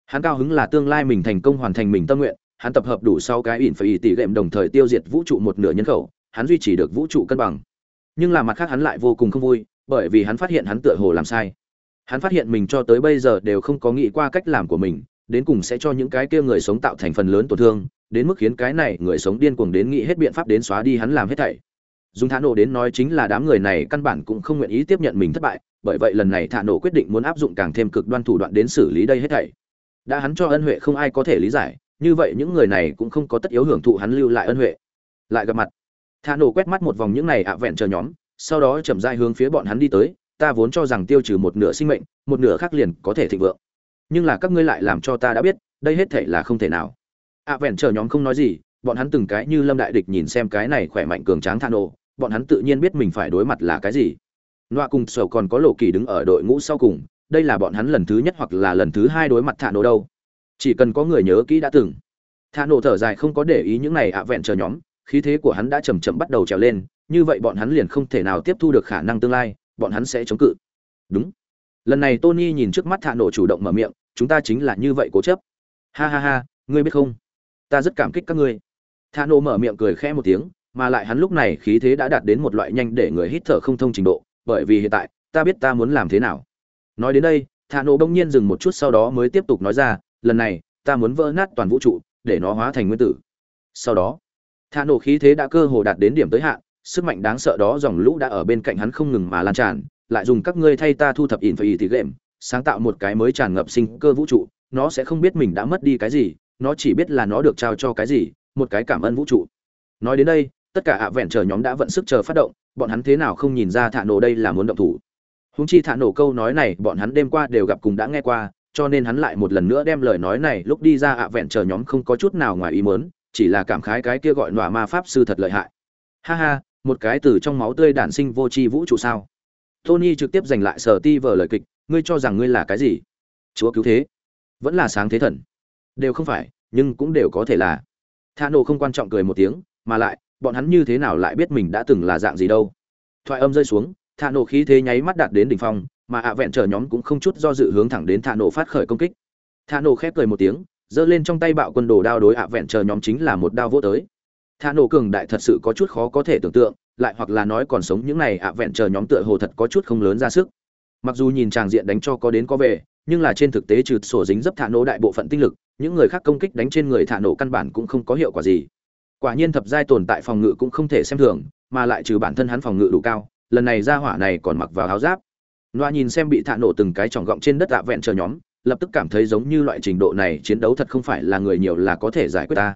Hắn cao hứng là tương lai mình thành công hoàn thành mình tâm nguyện, hắn tập hợp đủ sau cái ỉn phải ỉ tỷ gệm đồng thời tiêu diệt vũ trụ một nửa nhân khẩu, hắn duy trì được vũ trụ cân bằng. Nhưng là mặt khác hắn lại vô cùng không vui, bởi vì hắn phát hiện hắn tựa hồ làm sai. Hắn phát hiện mình cho tới bây giờ đều không có nghĩ qua cách làm của mình, đến cùng sẽ cho những cái kia người sống tạo thành phần lớn tổn thương, đến mức khiến cái này người sống điên cuồng đến nghĩ hết biện pháp đến xóa đi hắn làm hết thảy. Dùng thả nổ đến nói chính là đám người này căn bản cũng không nguyện ý tiếp nhận mình thất bại bởi vậy lần này thả nổ quyết định muốn áp dụng càng thêm cực đoan thủ đoạn đến xử lý đây hết thảy. Đã hắn cho ân huệ không ai có thể lý giải, như vậy những người này cũng không có tất yếu hưởng thụ hắn lưu lại ân huệ. Lại gặp mặt thả nổ quét mắt một vòng những này ạ vẹn chờ nhóm, sau đó chậm rãi hướng phía bọn hắn đi tới, ta vốn cho rằng tiêu trừ một nửa sinh mệnh, một nửa khác liền có thể thịnh vượng. Nhưng là các ngươi lại làm cho ta đã biết, đây hết thể là không thể nào. Ạ vẹn chờ nhóm không nói gì, bọn hắn từng cái như lâm đại địch nhìn xem cái này khỏe mạnh cường tráng thạ nổ, bọn hắn tự nhiên biết mình phải đối mặt là cái gì. Nọa cùng sầu còn có lộ kỳ đứng ở đội ngũ sau cùng, đây là bọn hắn lần thứ nhất hoặc là lần thứ hai đối mặt Thạ nổ đâu. Chỉ cần có người nhớ kỹ đã từng. Thạ nổ thở dài không có để ý những này ạ vẹn chờ nhóm, khí thế của hắn đã chầm chậm bắt đầu trèo lên, như vậy bọn hắn liền không thể nào tiếp thu được khả năng tương lai, bọn hắn sẽ chống cự. Đúng. Lần này tony nhìn trước mắt thạ nổ chủ động mở miệng, chúng ta chính là như vậy cố chấp. Ha ha ha, ngươi biết không? Ta rất cảm kích các ngươi. Thạ nổ mở miệng cười khẽ một tiếng, mà lại hắn lúc này khí thế đã đạt đến một loại nhanh để người hít thở không thông trình độ bởi vì hiện tại, ta biết ta muốn làm thế nào. Nói đến đây, thạ nổ bỗng nhiên dừng một chút sau đó mới tiếp tục nói ra, lần này, ta muốn vỡ nát toàn vũ trụ, để nó hóa thành nguyên tử. Sau đó, thạ nổ khí thế đã cơ hồ đạt đến điểm tới hạn, sức mạnh đáng sợ đó dòng lũ đã ở bên cạnh hắn không ngừng mà lan tràn, lại dùng các ngươi thay ta thu thập ỉn phải ỉ thì game sáng tạo một cái mới tràn ngập sinh cơ vũ trụ, nó sẽ không biết mình đã mất đi cái gì, nó chỉ biết là nó được trao cho cái gì, một cái cảm ơn vũ trụ. Nói đến đây tất cả ạ vẹn chờ nhóm đã vận sức chờ phát động, bọn hắn thế nào không nhìn ra thả nổ đây là muốn động thủ. Húng chi thả nổ câu nói này bọn hắn đêm qua đều gặp cùng đã nghe qua, cho nên hắn lại một lần nữa đem lời nói này lúc đi ra ạ vẹn chờ nhóm không có chút nào ngoài ý mớn chỉ là cảm khái cái kia gọi nọa ma pháp sư thật lợi hại. Ha ha, một cái từ trong máu tươi đản sinh vô tri vũ trụ sao? Tony trực tiếp giành lại sở ti vở lời kịch, ngươi cho rằng ngươi là cái gì? Chúa cứu thế. Vẫn là sáng thế thần. Đều không phải, nhưng cũng đều có thể là. Tha nổ không quan trọng cười một tiếng, mà lại bọn hắn như thế nào lại biết mình đã từng là dạng gì đâu. Thoại âm rơi xuống thả nổ khí thế nháy mắt đạt đến đỉnh phong, mà ạ vẹn chờ nhóm cũng không chút do dự hướng thẳng đến thả nổ phát khởi công kích. Thả nổ khép cười một tiếng, giơ lên trong tay bạo quân đồ đao đối ạ vẹn chờ nhóm chính là một đao vô tới. Thả nổ cường đại thật sự có chút khó có thể tưởng tượng, lại hoặc là nói còn sống những này ạ vẹn chờ nhóm tựa hồ thật có chút không lớn ra sức. Mặc dù nhìn tràng diện đánh cho có đến có về, nhưng là trên thực tế trừ sổ dính dấp thả nổ đại bộ phận tinh lực, những người khác công kích đánh trên người thả nổ căn bản cũng không có hiệu quả gì quả nhiên thập giai tồn tại phòng ngự cũng không thể xem thường, mà lại trừ bản thân hắn phòng ngự đủ cao, lần này ra hỏa này còn mặc vào áo giáp. Loa nhìn xem bị thạ nổ từng cái tròng gọng trên đất tạ vẹn chờ nhóm, lập tức cảm thấy giống như loại trình độ này chiến đấu thật không phải là người nhiều là có thể giải quyết ta.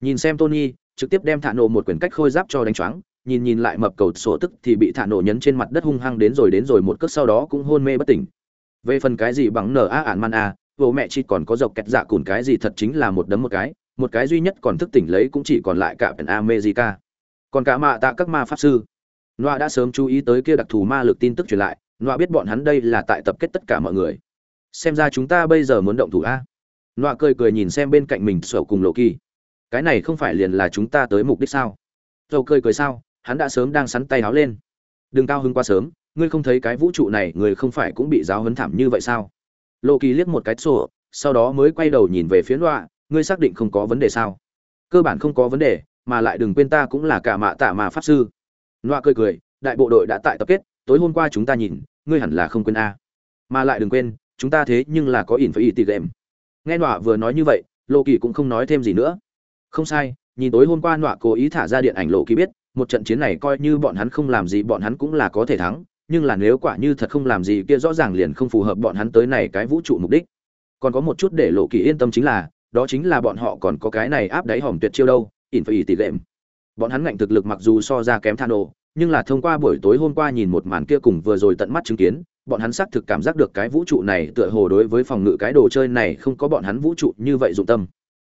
Nhìn xem tony, trực tiếp đem thạ nổ một quyển cách khôi giáp cho đánh choáng, nhìn nhìn lại mập cầu sổ tức thì bị thả nổ nhấn trên mặt đất hung hăng đến rồi đến rồi một cước sau đó cũng hôn mê bất tỉnh. Về phần cái gì bằng nở a ản man a, vô mẹ chi còn có dọc kẹt dạ cùn cái gì thật chính là một đấm một cái một cái duy nhất còn thức tỉnh lấy cũng chỉ còn lại cả pèn america. Còn cả mạ tạ các ma pháp sư. Noa đã sớm chú ý tới kia đặc thù ma lực tin tức truyền lại noa biết bọn hắn đây là tại tập kết tất cả mọi người. Xem ra chúng ta bây giờ muốn động thủ a. Noa cười cười nhìn xem bên cạnh mình sổ cùng lộ kỳ cái này không phải liền là chúng ta tới mục đích sao? Dầu cười cười sao, hắn đã sớm đang sắn tay háo lên. Đừng cao hứng quá sớm, ngươi không thấy cái vũ trụ này người không phải cũng bị giáo hấn thảm như vậy sao? Lộ kỳ liếc một cái sổ sau đó mới quay đầu nhìn về phía loạ ngươi xác định không có vấn đề sao? Cơ bản không có vấn đề, mà lại đừng quên ta cũng là cả mạ tạ mà pháp sư. Loa cười cười, đại bộ đội đã tại tập kết, tối hôm qua chúng ta nhìn, ngươi hẳn là không quên a. Mà lại đừng quên, chúng ta thế nhưng là có ỉn phải ỉ tỉ game nghe nọa vừa nói như vậy lộ kỳ cũng không nói thêm gì nữa. Không sai, nhìn tối hôm qua nọa cố ý thả ra điện ảnh lộ kỳ biết, một trận chiến này coi như bọn hắn không làm gì bọn hắn cũng là có thể thắng, nhưng là nếu quả như thật không làm gì kia rõ ràng liền không phù hợp bọn hắn tới này cái vũ trụ mục đích. Còn có một chút để lộ kỳ yên tâm chính là đó chính là bọn họ còn có cái này áp đáy hòm tuyệt chiêu đâu, ỉn phải tỷ lệm. Bọn hắn ngạnh thực lực mặc dù so ra kém thano, nhưng là thông qua buổi tối hôm qua nhìn một màn kia cùng vừa rồi tận mắt chứng kiến, bọn hắn xác thực cảm giác được cái vũ trụ này tựa hồ đối với phòng ngự cái đồ chơi này không có bọn hắn vũ trụ như vậy dụng tâm.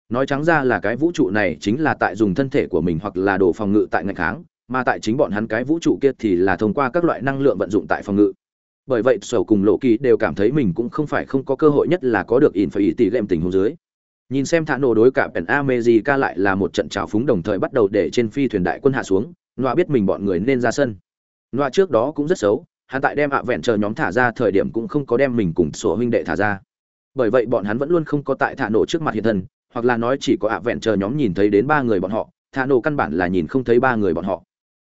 Nói trắng ra là cái vũ trụ này chính là tại dùng thân thể của mình hoặc là đồ phòng ngự tại ngạch kháng, mà tại chính bọn hắn cái vũ trụ kia thì là thông qua các loại năng lượng vận dụng tại phòng ngự. Bởi vậy sầu cùng lộ kỳ đều cảm thấy mình cũng không phải không có cơ hội nhất là có được in phải ý tỷ lệm tình huống dưới nhìn xem thả nổ đối cả pèn ca lại là một trận trào phúng đồng thời bắt đầu để trên phi thuyền đại quân hạ xuống, Nọa biết mình bọn người nên ra sân. Nọa trước đó cũng rất xấu, hắn tại đem ạ vẹn chờ nhóm thả ra thời điểm cũng không có đem mình cùng sổ huynh đệ thả ra. Bởi vậy bọn hắn vẫn luôn không có tại thả nổ trước mặt hiện thân, hoặc là nói chỉ có ạ vẹn chờ nhóm nhìn thấy đến ba người bọn họ thả nổ căn bản là nhìn không thấy ba người bọn họ.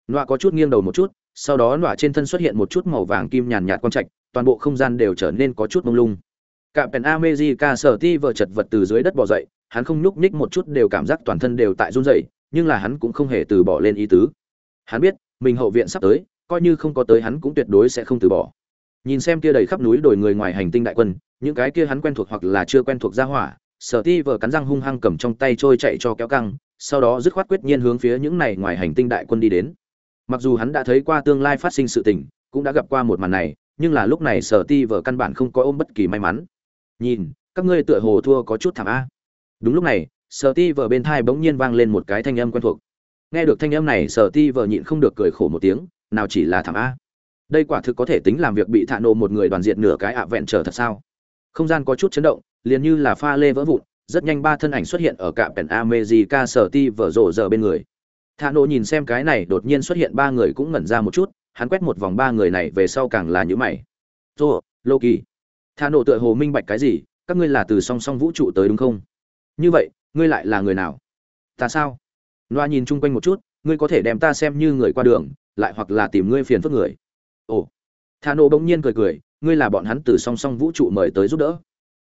Nọa có chút nghiêng đầu một chút, sau đó Nọa trên thân xuất hiện một chút màu vàng kim nhàn nhạt quang trạch, toàn bộ không gian đều trở nên có chút mông lung. Cạm pèn America sở ti vợ chật vật từ dưới đất bò dậy, hắn không nhúc nhích một chút đều cảm giác toàn thân đều tại run rẩy, nhưng là hắn cũng không hề từ bỏ lên ý tứ. Hắn biết, mình hậu viện sắp tới, coi như không có tới hắn cũng tuyệt đối sẽ không từ bỏ. Nhìn xem kia đầy khắp núi đồi người ngoài hành tinh đại quân, những cái kia hắn quen thuộc hoặc là chưa quen thuộc ra hỏa, Sở Ti vợ cắn răng hung hăng cầm trong tay trôi chạy cho kéo căng, sau đó dứt khoát quyết nhiên hướng phía những này ngoài hành tinh đại quân đi đến. Mặc dù hắn đã thấy qua tương lai phát sinh sự tình, cũng đã gặp qua một màn này, nhưng là lúc này Sở Ti vợ căn bản không có ôm bất kỳ may mắn nhìn, các ngươi tựa hồ thua có chút thảm a. Đúng lúc này, sở ti vờ bên thai bỗng nhiên vang lên một cái thanh âm quen thuộc. Nghe được thanh âm này, sở ti vờ nhịn không được cười khổ một tiếng, nào chỉ là thảm a. Đây quả thực có thể tính làm việc bị thạ nộ một người đoàn diện nửa cái ạ vẹn trở thật sao? Không gian có chút chấn động, liền như là pha lê vỡ vụn, rất nhanh ba thân ảnh xuất hiện ở cạm pèn amejica sở ti vờ rộ giờ bên người. Thạ nộ nhìn xem cái này, đột nhiên xuất hiện ba người cũng ngẩn ra một chút, hắn quét một vòng ba người này về sau càng là nhữ mày. Rô loki thà nổ tựa hồ minh bạch cái gì, các ngươi là từ song song vũ trụ tới đúng không? Như vậy, ngươi lại là người nào? Ta sao? Loa nhìn chung quanh một chút, ngươi có thể đem ta xem như người qua đường, lại hoặc là tìm ngươi phiền phức người. Ồ. Thà nổ bỗng nhiên cười cười, ngươi là bọn hắn từ song song vũ trụ mời tới giúp đỡ.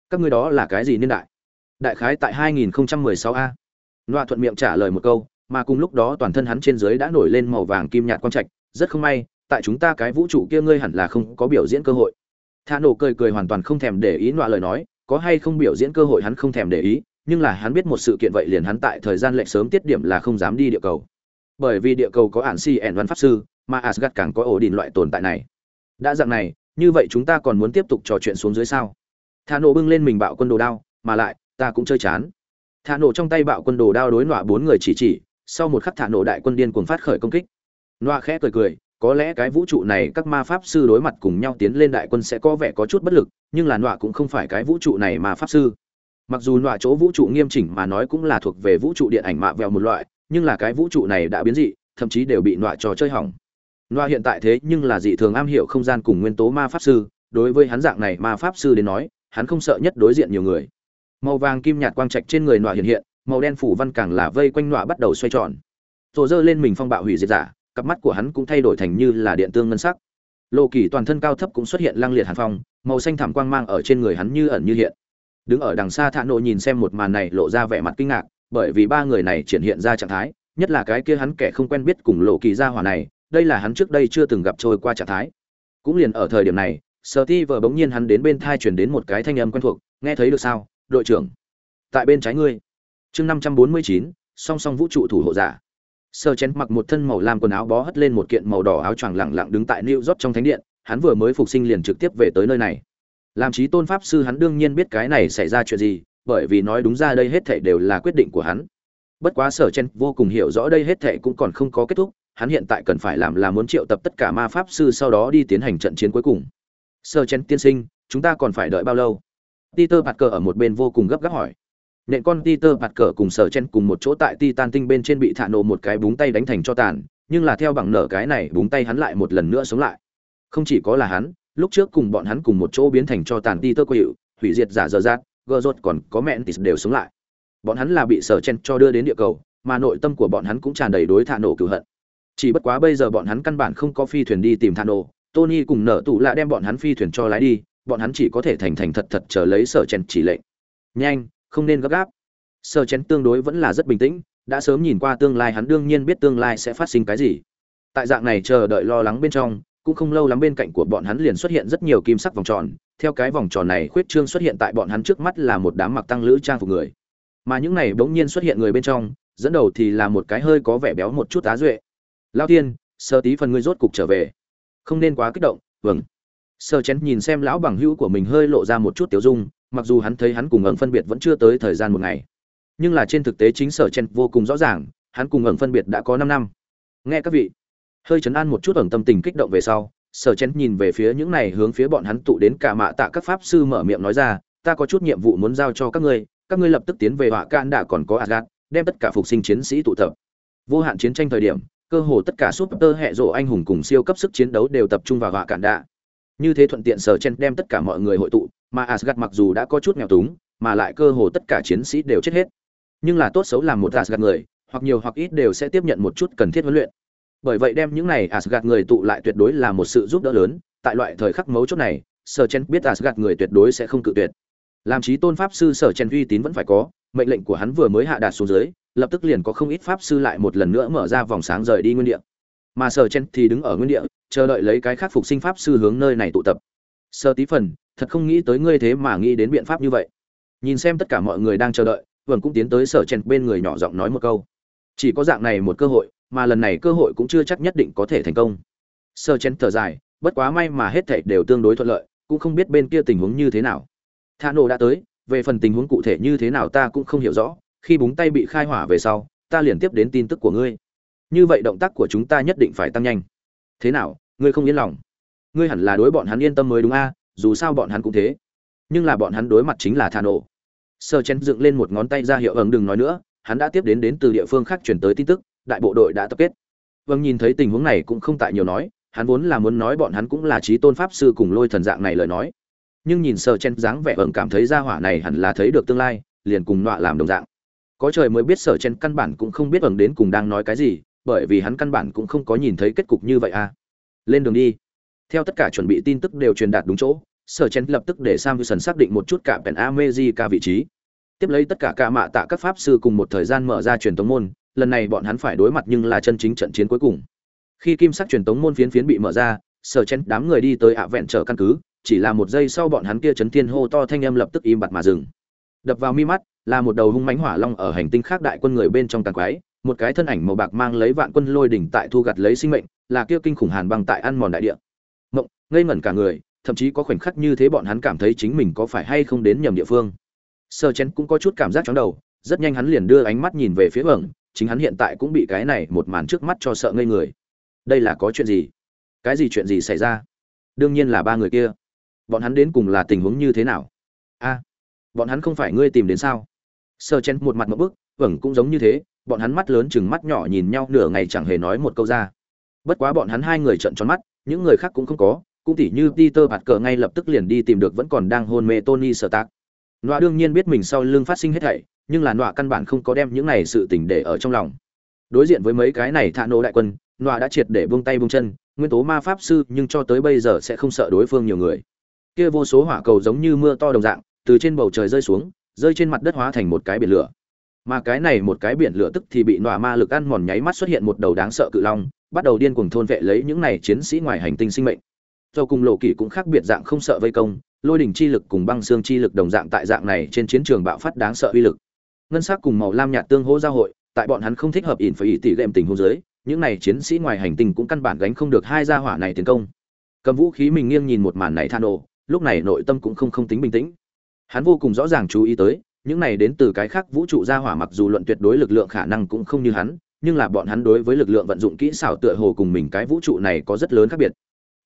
Các ngươi đó là cái gì niên đại? Đại khái tại 2016 a. Loa thuận miệng trả lời một câu, mà cùng lúc đó toàn thân hắn trên dưới đã nổi lên màu vàng kim nhạt quang trạch. Rất không may, tại chúng ta cái vũ trụ kia ngươi hẳn là không có biểu diễn cơ hội thà nổ cười cười hoàn toàn không thèm để ý nọa lời nói, có hay không biểu diễn cơ hội hắn không thèm để ý, nhưng là hắn biết một sự kiện vậy liền hắn tại thời gian lệch sớm tiết điểm là không dám đi địa cầu. Bởi vì địa cầu có ản si ẻn văn pháp sư, mà asgad càng có ổ đình loại tồn tại này. Đã dạng này, như vậy chúng ta còn muốn tiếp tục trò chuyện xuống dưới sao? Thà nổ bưng lên mình bạo quân đồ đao, mà lại, ta cũng chơi chán. Thả nổ trong tay bạo quân đồ đao đối nọa bốn người chỉ chỉ, sau một khắc thả nổ đại quân điên cuồng phát khởi công kích. Nọa khẽ cười cười có lẽ cái vũ trụ này các ma pháp sư đối mặt cùng nhau tiến lên đại quân sẽ có vẻ có chút bất lực, nhưng là nọa cũng không phải cái vũ trụ này mà pháp sư. Mặc dù nọa chỗ vũ trụ nghiêm chỉnh mà nói cũng là thuộc về vũ trụ điện ảnh mạ vẹo một loại, nhưng là cái vũ trụ này đã biến dị, thậm chí đều bị nọa trò chơi hỏng. Nọa hiện tại thế nhưng là dị thường am hiểu không gian cùng nguyên tố ma pháp sư, đối với hắn dạng này ma pháp sư đến nói, hắn không sợ nhất đối diện nhiều người. Màu vàng kim nhạt quang trạch trên người nọa hiện hiện, màu đen phủ văn càng là vây quanh nọa bắt đầu xoay tròn. Rồi dơ lên mình phong bạo hủy diệt giả cặp mắt của hắn cũng thay đổi thành như là điện tương ngân sắc. Lộ kỳ toàn thân cao thấp cũng xuất hiện lăng liệt hàn phong, màu xanh thảm quang mang ở trên người hắn như ẩn như hiện. Đứng ở đằng xa thạ nộ nhìn xem một màn này lộ ra vẻ mặt kinh ngạc, bởi vì ba người này triển hiện ra trạng thái, nhất là cái kia hắn kẻ không quen biết cùng lộ kỳ gia hỏa này, đây là hắn trước đây chưa từng gặp trôi qua trạng thái. Cũng liền ở thời điểm này sở ti vờ bỗng nhiên hắn đến bên thai chuyển đến một cái thanh âm quen thuộc, nghe thấy được sao, đội trưởng? Tại bên trái ngươi. Chương năm trăm bốn mươi chín, song song vũ trụ thủ hộ giả sơ chén mặc một thân màu lam quần áo bó hất lên một kiện màu đỏ áo choàng lẳng lặng đứng tại new york trong thánh điện, hắn vừa mới phục sinh liền trực tiếp về tới nơi này. Làm trí tôn pháp sư hắn đương nhiên biết cái này xảy ra chuyện gì, bởi vì nói đúng ra đây hết thảy đều là quyết định của hắn. Bất quá sở chen vô cùng hiểu rõ đây hết thảy cũng còn không có kết thúc, hắn hiện tại cần phải làm là muốn triệu tập tất cả ma pháp sư sau đó đi tiến hành trận chiến cuối cùng. Sở chen tiên sinh, chúng ta còn phải đợi bao lâu? Peter bạt cờ ở một bên vô cùng gấp gáp hỏi nện con Peter bạt cờ cùng sở chen cùng một chỗ tại Titan tinh bên trên bị thả nổ một cái búng tay đánh thành cho tàn, nhưng là theo bằng nở cái này búng tay hắn lại một lần nữa sống lại. Không chỉ có là hắn, lúc trước cùng bọn hắn cùng một chỗ biến thành cho tàn Peter Quill, hủy diệt giả dở dát, gờ rốt còn có mẹn thì đều sống lại. Bọn hắn là bị sở chen cho đưa đến địa cầu, mà nội tâm của bọn hắn cũng tràn đầy đối thả nổ cửu hận. Chỉ bất quá bây giờ bọn hắn căn bản không có phi thuyền đi tìm thả nổ, Tony cùng nở tụ lạ đem bọn hắn phi thuyền cho lái đi, bọn hắn chỉ có thể thành thành thật thật chờ lấy sở chen chỉ lệnh. Nhanh, không nên gấp gáp. Sơ chén tương đối vẫn là rất bình tĩnh, đã sớm nhìn qua tương lai, hắn đương nhiên biết tương lai sẽ phát sinh cái gì. Tại dạng này chờ đợi lo lắng bên trong, cũng không lâu lắm bên cạnh của bọn hắn liền xuất hiện rất nhiều kim sắc vòng tròn. Theo cái vòng tròn này khuyết trương xuất hiện tại bọn hắn trước mắt là một đám mặc tăng lữ trang phục người. Mà những này bỗng nhiên xuất hiện người bên trong, dẫn đầu thì là một cái hơi có vẻ béo một chút á duệ. Lao tiên, sơ tí phần ngươi rốt cục trở về. Không nên quá kích động vâng. Sơ chén nhìn xem lão bằng hữu của mình hơi lộ ra một chút tiểu dung mặc dù hắn thấy hắn cùng ẩn phân biệt vẫn chưa tới thời gian một ngày nhưng là trên thực tế chính sở chen vô cùng rõ ràng hắn cùng ẩn phân biệt đã có năm năm nghe các vị hơi chấn an một chút ẩn tâm tình kích động về sau sở chen nhìn về phía những này hướng phía bọn hắn tụ đến cả mạ tạ các pháp sư mở miệng nói ra ta có chút nhiệm vụ muốn giao cho các ngươi các ngươi lập tức tiến về họa can đã còn có Asgard, đem tất cả phục sinh chiến sĩ tụ tập. Vô hạn chiến tranh thời điểm, cơ hồ tất cả super hệ rộ anh hùng cùng siêu cấp sức chiến đấu đều tập trung vào họa cản đạ. Như thế thuận tiện sở chen đem tất cả mọi người hội tụ, mà Asgard mặc dù đã có chút nghèo túng, mà lại cơ hồ tất cả chiến sĩ đều chết hết nhưng là tốt xấu làm một Asgard người, hoặc nhiều hoặc ít đều sẽ tiếp nhận một chút cần thiết huấn luyện. Bởi vậy đem những này Asgard người tụ lại tuyệt đối là một sự giúp đỡ lớn, tại loại thời khắc mấu chốt này, Sở Chen biết Asgard người tuyệt đối sẽ không cự tuyệt. Làm chí tôn pháp sư Sở Chen uy tín vẫn phải có, mệnh lệnh của hắn vừa mới hạ đạt xuống dưới, lập tức liền có không ít pháp sư lại một lần nữa mở ra vòng sáng rời đi nguyên địa. Mà Sở Chen thì đứng ở nguyên địa, chờ đợi lấy cái khác phục sinh pháp sư hướng nơi này tụ tập. Sở Tí phần, thật không nghĩ tới ngươi thế mà nghĩ đến biện pháp như vậy. Nhìn xem tất cả mọi người đang chờ đợi, vâng cũng tiến tới sở chen bên người nhỏ giọng nói một câu. Chỉ có dạng này một cơ hội mà lần này cơ hội cũng chưa chắc nhất định có thể thành công. Sở chen thở dài bất quá may mà hết thảy đều tương đối thuận lợi cũng không biết bên kia tình huống như thế nào. Thà nổ đã tới về phần tình huống cụ thể như thế nào ta cũng không hiểu rõ khi búng tay bị khai hỏa về sau ta liền tiếp đến tin tức của ngươi. Như vậy động tác của chúng ta nhất định phải tăng nhanh. Thế nào ngươi không yên lòng? Ngươi hẳn là đối bọn hắn yên tâm mới đúng a dù sao bọn hắn cũng thế. Nhưng là bọn hắn đối mặt chính là thà nổ sơ chén dựng lên một ngón tay ra hiệu ẩn đừng nói nữa, hắn đã tiếp đến đến từ địa phương khác chuyển tới tin tức, đại bộ đội đã tập kết. Vâng nhìn thấy tình huống này cũng không tại nhiều nói, hắn vốn là muốn nói bọn hắn cũng là trí tôn pháp sư cùng lôi thần dạng này lời nói. Nhưng nhìn sơ chen dáng vẻ ẩn cảm thấy ra hỏa này hẳn là thấy được tương lai, liền cùng nọa làm đồng dạng. Có trời mới biết sở chen căn bản cũng không biết ẩn đến cùng đang nói cái gì, bởi vì hắn căn bản cũng không có nhìn thấy kết cục như vậy à. Lên đường đi theo tất cả chuẩn bị tin tức đều truyền đạt đúng chỗ, sở chen lập tức để sam wilson xác định một chút cả pèn amejica vị trí. Tiếp lấy tất cả cả mạ tạ các pháp sư cùng một thời gian mở ra truyền tống môn, lần này bọn hắn phải đối mặt nhưng là chân chính trận chiến cuối cùng. Khi kim sắc truyền tống môn phiến phiến bị mở ra, sở chen đám người đi tới ạ vẹn trở căn cứ, chỉ là một giây sau bọn hắn kia chấn thiên hô to thanh âm lập tức im bặt mà dừng. Đập vào mi mắt, là một đầu hung mãnh hỏa long ở hành tinh khác đại quân người bên trong tàn quái, một cái thân ảnh màu bạc mang lấy vạn quân lôi đỉnh tại thu gặt lấy sinh mệnh, là kia kinh khủng hàn băng tại ăn mòn đại địa ngây ngẩn cả người, thậm chí có khoảnh khắc như thế bọn hắn cảm thấy chính mình có phải hay không đến nhầm địa phương. Sơ chen cũng có chút cảm giác chóng đầu, rất nhanh hắn liền đưa ánh mắt nhìn về phía vầng chính hắn hiện tại cũng bị cái này một màn trước mắt cho sợ ngây người. Đây là có chuyện gì? Cái gì chuyện gì xảy ra? Đương nhiên là ba người kia. Bọn hắn đến cùng là tình huống như thế nào? A, bọn hắn không phải ngươi tìm đến sao? Sơ chen một mặt một bức vầng cũng giống như thế, bọn hắn mắt lớn chừng mắt nhỏ nhìn nhau nửa ngày chẳng hề nói một câu ra. Bất quá bọn hắn hai người trợn tròn mắt, những người khác cũng không có cũng tỉ như Peter bạt cờ ngay lập tức liền đi tìm được vẫn còn đang hôn mê Tony Stark. Nọa đương nhiên biết mình sau lưng phát sinh hết thảy, nhưng là Nọa căn bản không có đem những này sự tình để ở trong lòng. Đối diện với mấy cái này thạ nổ đại quân, Nọa đã triệt để buông tay buông chân, nguyên tố ma pháp sư nhưng cho tới bây giờ sẽ không sợ đối phương nhiều người. Kia vô số hỏa cầu giống như mưa to đồng dạng, từ trên bầu trời rơi xuống, rơi trên mặt đất hóa thành một cái biển lửa. mà cái này một cái biển lửa tức thì bị nọa ma lực ăn mòn nháy mắt xuất hiện một đầu đáng sợ cự long bắt đầu điên cuồng thôn vệ lấy những này chiến sĩ ngoài hành tinh sinh mệnh do cùng lộ kỳ cũng khác biệt dạng không sợ vây công, lôi đỉnh chi lực cùng băng xương chi lực đồng dạng tại dạng này trên chiến trường bạo phát đáng sợ uy lực. Ngân sắc cùng màu lam nhạt tương hỗ giao hội, tại bọn hắn không thích hợp ỉn phải ỉ tỷ lệm tình hôn giới những này chiến sĩ ngoài hành tinh cũng căn bản gánh không được hai gia hỏa này tiến công. Cầm vũ khí mình nghiêng nhìn một màn này than ồ lúc này nội tâm cũng không không tính bình tĩnh. Hắn vô cùng rõ ràng chú ý tới, những này đến từ cái khác vũ trụ gia hỏa mặc dù luận tuyệt đối lực lượng khả năng cũng không như hắn, nhưng là bọn hắn đối với lực lượng vận dụng kỹ xảo tựa hồ cùng mình cái vũ trụ này có rất lớn khác biệt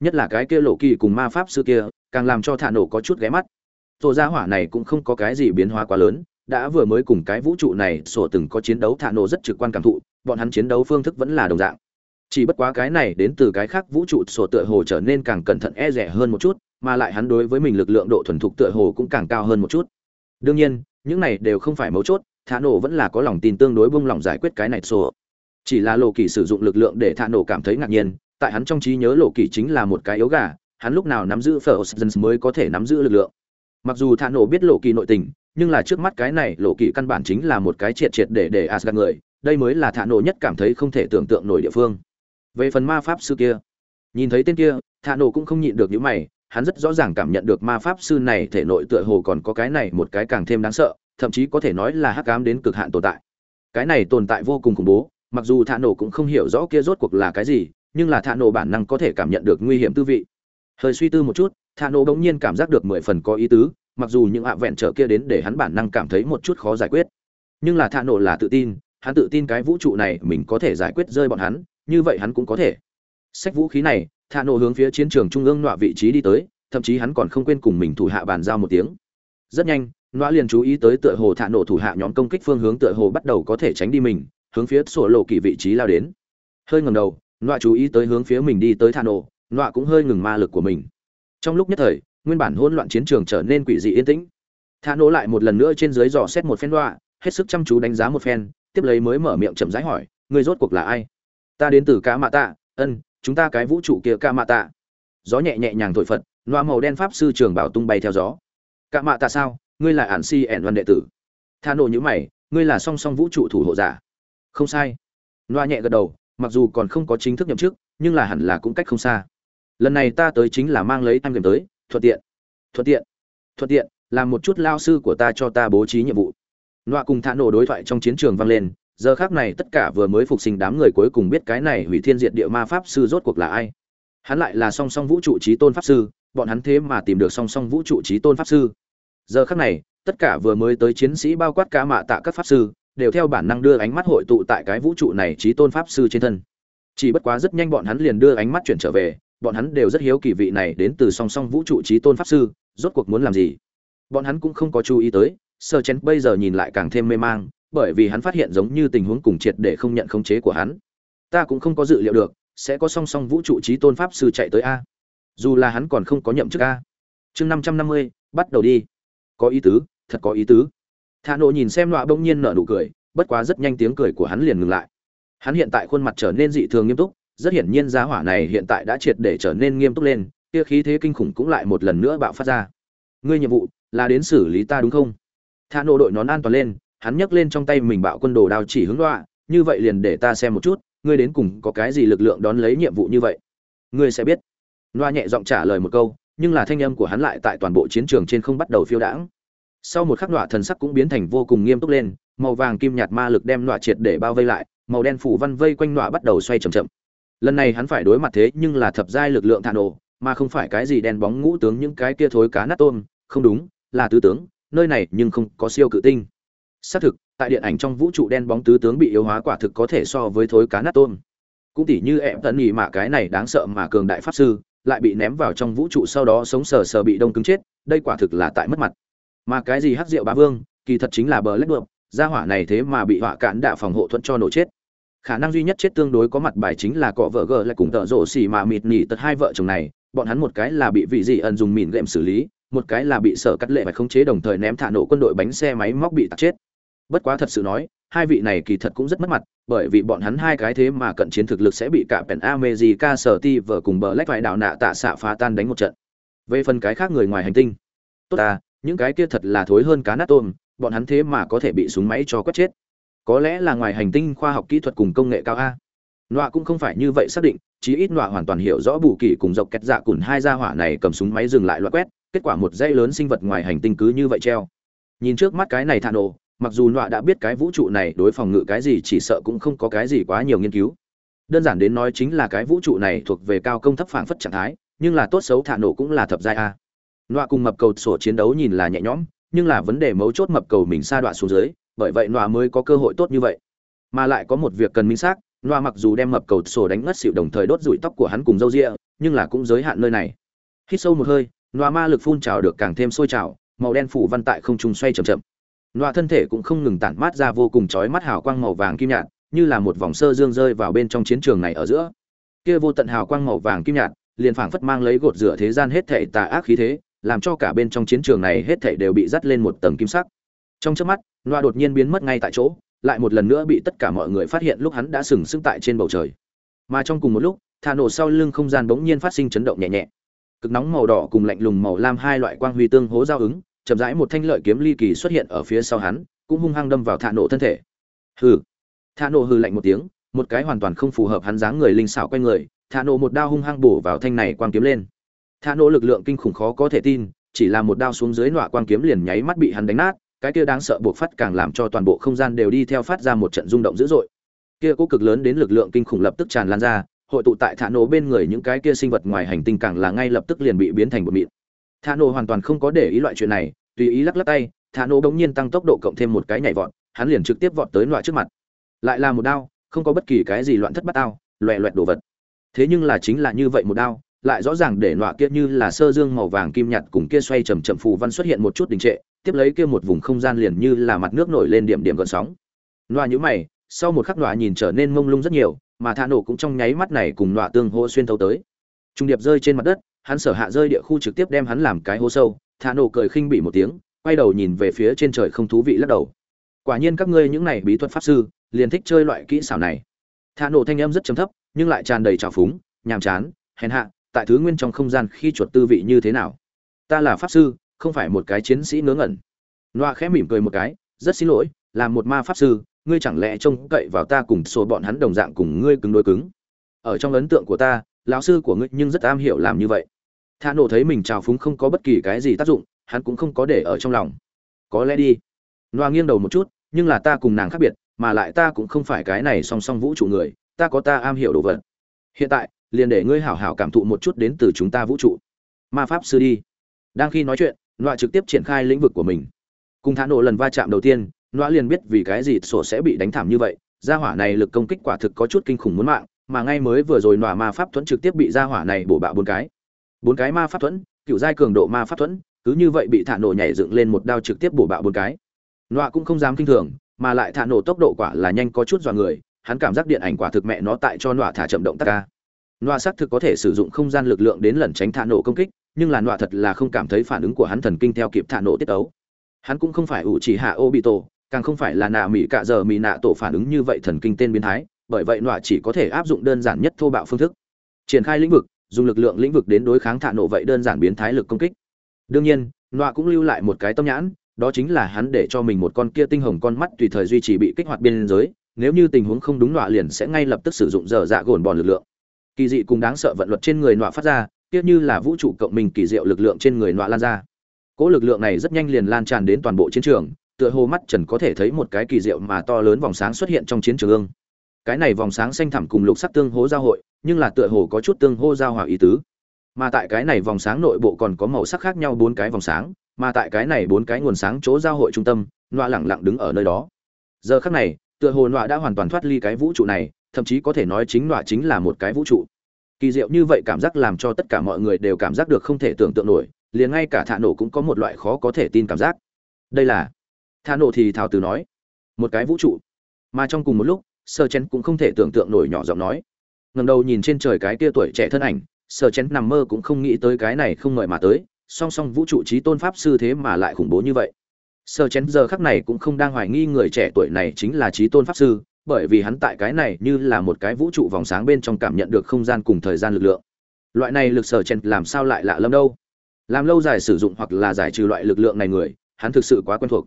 nhất là cái kia lộ kỳ cùng ma pháp sư kia, càng làm cho thả nổ có chút ghé mắt. Tổ gia hỏa này cũng không có cái gì biến hóa quá lớn, đã vừa mới cùng cái vũ trụ này sổ từng có chiến đấu, thả nổ rất trực quan cảm thụ, bọn hắn chiến đấu phương thức vẫn là đồng dạng. Chỉ bất quá cái này đến từ cái khác vũ trụ sổ tựa hồ trở nên càng cẩn thận e rẻ hơn một chút, mà lại hắn đối với mình lực lượng độ thuần thục tựa hồ cũng càng cao hơn một chút. Đương nhiên, những này đều không phải mấu chốt, thả nổ vẫn là có lòng tin tương đối bung lòng giải quyết cái này sổ. Chỉ là lộ kỳ sử dụng lực lượng để thả nổ cảm thấy ngạc nhiên tại hắn trong trí nhớ lộ kỳ chính là một cái yếu gà hắn lúc nào nắm giữ phở mới có thể nắm giữ lực lượng mặc dù thả nổ biết lộ kỳ nội tình nhưng là trước mắt cái này lộ kỳ căn bản chính là một cái triệt triệt để để Asgard người, đây mới là thả nổ nhất cảm thấy không thể tưởng tượng nổi địa phương. Về phần ma pháp sư kia, nhìn thấy tên kia, thả nổ cũng không nhịn được những mày, hắn rất rõ ràng cảm nhận được ma pháp sư này thể nội tựa hồ còn có cái này một cái càng thêm đáng sợ, thậm chí có thể nói là hắc ám đến cực hạn tồn tại. Cái này tồn tại vô cùng khủng bố, mặc dù thả nổ cũng không hiểu rõ kia rốt cuộc là cái gì, nhưng là thạ nổ bản năng có thể cảm nhận được nguy hiểm tư vị. Hơi suy tư một chút, thạ nổ bỗng nhiên cảm giác được mười phần có ý tứ, mặc dù những ạ vẹn trở kia đến để hắn bản năng cảm thấy một chút khó giải quyết. Nhưng là thạ nổ là tự tin hắn tự tin cái vũ trụ này mình có thể giải quyết rơi bọn hắn như vậy hắn cũng có thể. Sách vũ khí này thạ nổ hướng phía chiến trường trung ương nọa vị trí đi tới thậm chí hắn còn không quên cùng mình thủ hạ bàn giao một tiếng. Rất nhanh nọa liền chú ý tới tựa hồ thạ nổ thủ hạ nhóm công kích phương hướng tựa hồ bắt đầu có thể tránh đi mình hướng phía sổ lộ kỳ vị trí lao đến. Hơi ngầm đầu nọa chú ý tới hướng phía mình đi tới thà nổ nọa cũng hơi ngừng ma lực của mình. Trong lúc nhất thời, nguyên bản hỗn loạn chiến trường trở nên quỷ dị yên tĩnh. Thà nổ lại một lần nữa trên dưới dò xét một phen nọa, hết sức chăm chú đánh giá một phen, tiếp lấy mới mở miệng chậm rãi hỏi người rốt cuộc là ai? Ta đến từ cá mạ tạ ân, chúng ta cái vũ trụ kia ca mạ tạ gió nhẹ nhẹ nhàng thổi phật loa màu đen pháp sư trường bảo tung bay theo gió. Ca mạ tạ sao? Ngươi là ản si ẻn văn đệ tử. Tha nổ nhữ mày, ngươi là song song vũ trụ thủ hộ giả. Không sai. Loa nhẹ gật đầu mặc dù còn không có chính thức nhậm chức, nhưng là hẳn là cũng cách không xa. Lần này ta tới chính là mang lấy tham kiểm tới, thuận tiện. Thuận tiện. Thuận tiện, làm một chút lao sư của ta cho ta bố trí nhiệm vụ. Loa cùng thả nổ đối thoại trong chiến trường vang lên, giờ khác này tất cả vừa mới phục sinh đám người cuối cùng biết cái này hủy thiên diệt địa ma pháp sư rốt cuộc là ai. Hắn lại là song song vũ trụ trí tôn pháp sư, bọn hắn thế mà tìm được song song vũ trụ trí tôn pháp sư. Giờ khác này, tất cả vừa mới tới chiến sĩ bao quát cả mạ tạ các pháp sư đều theo bản năng đưa ánh mắt hội tụ tại cái vũ trụ này trí tôn pháp sư trên thân. Chỉ bất quá rất nhanh bọn hắn liền đưa ánh mắt chuyển trở về, bọn hắn đều rất hiếu kỳ vị này đến từ song song vũ trụ trí tôn pháp sư, rốt cuộc muốn làm gì. Bọn hắn cũng không có chú ý tới sơ chén bây giờ nhìn lại càng thêm mê mang, bởi vì hắn phát hiện giống như tình huống cùng triệt để không nhận khống chế của hắn. Ta cũng không có dự liệu được, sẽ có song song vũ trụ trí tôn pháp sư chạy tới a. Dù là hắn còn không có nhậm chức a. Chương năm trăm năm mươi, bắt đầu đi. Có ý tứ, thật có ý tứ thà nộ nhìn xem nọa bỗng nhiên nở nụ cười, bất quá rất nhanh tiếng cười của hắn liền ngừng lại. Hắn hiện tại khuôn mặt trở nên dị thường nghiêm túc, rất hiển nhiên giá hỏa này hiện tại đã triệt để trở nên nghiêm túc lên, kia khí thế kinh khủng cũng lại một lần nữa bạo phát ra. Ngươi nhiệm vụ là đến xử lý ta đúng không? Thả Nộ đội nón an toàn lên, hắn nhấc lên trong tay mình bạo quân đồ đao chỉ hướng đọa như vậy liền để ta xem một chút, ngươi đến cùng có cái gì lực lượng đón lấy nhiệm vụ như vậy? Ngươi sẽ biết. Loa nhẹ giọng trả lời một câu, nhưng là thanh âm của hắn lại tại toàn bộ chiến trường trên không bắt đầu phiêu đãng sau một khắc nọa thần sắc cũng biến thành vô cùng nghiêm túc lên, màu vàng kim nhạt ma lực đem nọa triệt để bao vây lại, màu đen phủ văn vây quanh nọa bắt đầu xoay chậm chậm. Lần này hắn phải đối mặt thế nhưng là thập giai lực lượng thản nổ, mà không phải cái gì đen bóng ngũ tướng những cái kia thối cá nát tôm, không đúng, là tứ tướng, nơi này nhưng không có siêu cự tinh. Xác thực, tại điện ảnh trong vũ trụ đen bóng tứ tướng bị yếu hóa quả thực có thể so với thối cá nát tôm. Cũng tỉ như em tận nhị mạ cái này đáng sợ mà cường đại pháp sư, lại bị ném vào trong vũ trụ sau đó sống sờ sờ bị đông cứng chết, đây quả thực là tại mất mặt mà cái gì hắc rượu bá vương, kỳ thật chính là bờ lách bượm gia hỏa này thế mà bị họa cản đạ phòng hộ thuận cho nổ chết. Khả năng duy nhất chết tương đối có mặt bài chính là cọ vợ gờ lại cùng tợ rộ xì mà mịt nỉ tật hai vợ chồng này, bọn hắn một cái là bị vị dị ẩn dùng mìn gệm xử lý, một cái là bị sở cắt lệ và khống chế đồng thời ném thả nổ quân đội bánh xe máy móc bị tạt chết. Bất quá thật sự nói, hai vị này kỳ thật cũng rất mất mặt, bởi vì bọn hắn hai cái thế mà cận chiến thực lực sẽ bị cả pèn amejica sở ti vợ cùng bờ lách vải đạo nạ tạ xạ phá tan đánh một trận. Về phần cái khác người ngoài hành tinh, tốt ta những cái kia thật là thối hơn cá nát tôm, bọn hắn thế mà có thể bị súng máy cho quất chết. Có lẽ là ngoài hành tinh khoa học kỹ thuật cùng công nghệ cao a. Nọa cũng không phải như vậy xác định, chí ít nọa hoàn toàn hiểu rõ bù kỳ cùng dọc kẹt dạ cùn hai gia hỏa này cầm súng máy dừng lại loại quét, kết quả một dây lớn sinh vật ngoài hành tinh cứ như vậy treo. Nhìn trước mắt cái này thả nổ, mặc dù nọa đã biết cái vũ trụ này đối phòng ngự cái gì chỉ sợ cũng không có cái gì quá nhiều nghiên cứu. Đơn giản đến nói chính là cái vũ trụ này thuộc về cao công thấp phảng phất trạng thái, nhưng là tốt xấu thả nổ cũng là thập giai a nọa cùng mập cầu sổ chiến đấu nhìn là nhẹ nhõm, nhưng là vấn đề mấu chốt mập cầu mình sa đoạn xuống dưới, bởi vậy nọa mới có cơ hội tốt như vậy. Mà lại có một việc cần minh xác, nọa mặc dù đem mập cầu sổ đánh ngất xịu đồng thời đốt rủi tóc của hắn cùng râu ria, nhưng là cũng giới hạn nơi này. Hít sâu một hơi, nọa ma lực phun trào được càng thêm sôi trào, màu đen phủ văn tại không trung xoay chậm chậm. Nọa thân thể cũng không ngừng tản mát ra vô cùng chói mắt hào quang màu vàng kim nhạt, như là một vòng sơ dương rơi vào bên trong chiến trường này ở giữa. Kia vô tận hào quang màu vàng kim nhạt, liền phảng phất mang lấy gột rửa thế gian hết thảy tà ác khí thế làm cho cả bên trong chiến trường này hết thảy đều bị dắt lên một tầng kim sắc. Trong chớp mắt noa đột nhiên biến mất ngay tại chỗ, lại một lần nữa bị tất cả mọi người phát hiện lúc hắn đã sừng sững tại trên bầu trời. Mà trong cùng một lúc thả nổ sau lưng không gian bỗng nhiên phát sinh chấn động nhẹ nhẹ. Cực nóng màu đỏ cùng lạnh lùng màu lam hai loại quang huy tương hỗ giao ứng, chậm rãi một thanh lợi kiếm ly kỳ xuất hiện ở phía sau hắn, cũng hung hăng đâm vào thả nổ thân thể. Hừ. Thả nổ hừ lạnh một tiếng, một cái hoàn toàn không phù hợp hắn dáng người linh xảo quanh người thả nổ một đao hung hăng bổ vào thanh này quang kiếm lên thả nổ lực lượng kinh khủng khó có thể tin, chỉ là một đao xuống dưới nọa quang kiếm liền nháy mắt bị hắn đánh nát, cái kia đáng sợ buộc phát càng làm cho toàn bộ không gian đều đi theo phát ra một trận rung động dữ dội. Kia cố cực lớn đến lực lượng kinh khủng lập tức tràn lan ra, hội tụ tại thả nổ bên người những cái kia sinh vật ngoài hành tinh càng là ngay lập tức liền bị biến thành bột mịn. Thả nổ hoàn toàn không có để ý loại chuyện này, tùy ý lắc lắc tay, thả nổ bỗng nhiên tăng tốc độ cộng thêm một cái nhảy vọt, hắn liền trực tiếp vọt tới loại trước mặt. Lại là một đao, không có bất kỳ cái gì loạn thất bát ao loẹt loẹt đồ vật. Thế nhưng là chính là như vậy một đao lại rõ ràng để nọa kia như là sơ dương màu vàng kim nhạt cùng kia xoay chầm chậm phù văn xuất hiện một chút đình trệ, tiếp lấy kia một vùng không gian liền như là mặt nước nổi lên điểm điểm gợn sóng. Nọa nhíu mày, sau một khắc nọa nhìn trở nên mông lung rất nhiều, mà thả nổ cũng trong nháy mắt này cùng nọa tương hô xuyên thấu tới. Trung điệp rơi trên mặt đất, hắn sở hạ rơi địa khu trực tiếp đem hắn làm cái hố sâu thả nổ cười khinh bỉ một tiếng, quay đầu nhìn về phía trên trời không thú vị lắc đầu. Quả nhiên các ngươi những này bí thuật pháp sư, liền thích chơi loại kỹ xảo này. Thả nổ thanh âm rất trầm thấp, nhưng lại tràn đầy trào phúng, nhàm chán, hèn hạ tại thứ nguyên trong không gian khi chuột tư vị như thế nào? Ta là pháp sư, không phải một cái chiến sĩ ngớ ngẩn. Noa khẽ mỉm cười một cái, rất xin lỗi, là một ma pháp sư, ngươi chẳng lẽ trông cậy vào ta cùng số bọn hắn đồng dạng cùng ngươi cứng đối cứng? Ở trong ấn tượng của ta, lão sư của ngươi nhưng rất am hiểu làm như vậy. Thà nổ thấy mình trào phúng không có bất kỳ cái gì tác dụng, hắn cũng không có để ở trong lòng. Có lẽ đi. Noa nghiêng đầu một chút, nhưng là ta cùng nàng khác biệt, mà lại ta cũng không phải cái này song song vũ trụ người, ta có ta am hiểu đồ vật. Hiện tại liền để ngươi hảo hảo cảm thụ một chút đến từ chúng ta vũ trụ. Ma pháp sư đi. Đang khi nói chuyện, nọa trực tiếp triển khai lĩnh vực của mình. Cùng thả nổ lần va chạm đầu tiên, nọa liền biết vì cái gì sổ sẽ bị đánh thảm như vậy. Gia hỏa này lực công kích quả thực có chút kinh khủng muốn mạng, mà ngay mới vừa rồi nọa ma pháp thuẫn trực tiếp bị gia hỏa này bổ bạo bốn cái. Bốn cái ma pháp thuẫn, cựu giai cường độ ma pháp thuẫn, cứ như vậy bị thả nổ nhảy dựng lên một đao trực tiếp bổ bạo bốn cái. Nọa cũng không dám kinh thường, mà lại thả nổ tốc độ quả là nhanh có chút dọa người, hắn cảm giác điện ảnh quả thực mẹ nó tại cho nọa thả chậm động tác ca nọa xác thực có thể sử dụng không gian lực lượng đến lẩn tránh thả nổ công kích, nhưng là nọa thật là không cảm thấy phản ứng của hắn thần kinh theo kịp thả nổ tiết ấu hắn cũng không phải ủ chỉ hạ ô bị tổ càng không phải là nạ mỹ cả giờ mỹ nạ tổ phản ứng như vậy thần kinh tên biến thái, bởi vậy nọa chỉ có thể áp dụng đơn giản nhất thô bạo phương thức. Triển khai lĩnh vực, dùng lực lượng lĩnh vực đến đối kháng thả nổ vậy đơn giản biến thái lực công kích. Đương nhiên, nọa cũng lưu lại một cái tâm nhãn, đó chính là hắn để cho mình một con kia tinh hồng con mắt tùy thời duy trì bị kích hoạt biên giới, nếu như tình huống không đúng nọa liền sẽ ngay lập tức sử dụng dở dạ gồn bòn lực lượng kỳ dị cùng đáng sợ vận luật trên người nọa phát ra tiếc như là vũ trụ cộng minh kỳ diệu lực lượng trên người nọa lan ra. Cỗ lực lượng này rất nhanh liền lan tràn đến toàn bộ chiến trường, tựa hồ mắt trần có thể thấy một cái kỳ diệu mà to lớn vòng sáng xuất hiện trong chiến trường ương. Cái này vòng sáng xanh thẳm cùng lục sắc tương hố giao hội, nhưng là tựa hồ có chút tương hô giao hòa ý tứ. Mà tại cái này vòng sáng nội bộ còn có màu sắc khác nhau bốn cái vòng sáng, mà tại cái này bốn cái nguồn sáng chỗ giao hội trung tâm, nọa lẳng lặng đứng ở nơi đó. Giờ khác này, tựa hồ nọa đã hoàn toàn thoát ly cái vũ trụ này thậm chí có thể nói chính nọa chính là một cái vũ trụ. Kỳ diệu như vậy cảm giác làm cho tất cả mọi người đều cảm giác được không thể tưởng tượng nổi, liền ngay cả thả nổ cũng có một loại khó có thể tin cảm giác. Đây là thả nổ thì thào từ nói, một cái vũ trụ. Mà trong cùng một lúc, sơ chén cũng không thể tưởng tượng nổi nhỏ giọng nói. Ngầm đầu nhìn trên trời cái kia tuổi trẻ thân ảnh, sơ chén nằm mơ cũng không nghĩ tới cái này không ngợi mà tới, song song vũ trụ trí tôn pháp sư thế mà lại khủng bố như vậy. Sơ chén giờ khắc này cũng không đang hoài nghi người trẻ tuổi này chính là trí tôn pháp sư bởi vì hắn tại cái này như là một cái vũ trụ vòng sáng bên trong cảm nhận được không gian cùng thời gian lực lượng. Loại này lực sở chen làm sao lại lạ lâm đâu? Làm lâu dài sử dụng hoặc là giải trừ loại lực lượng này người, hắn thực sự quá quen thuộc.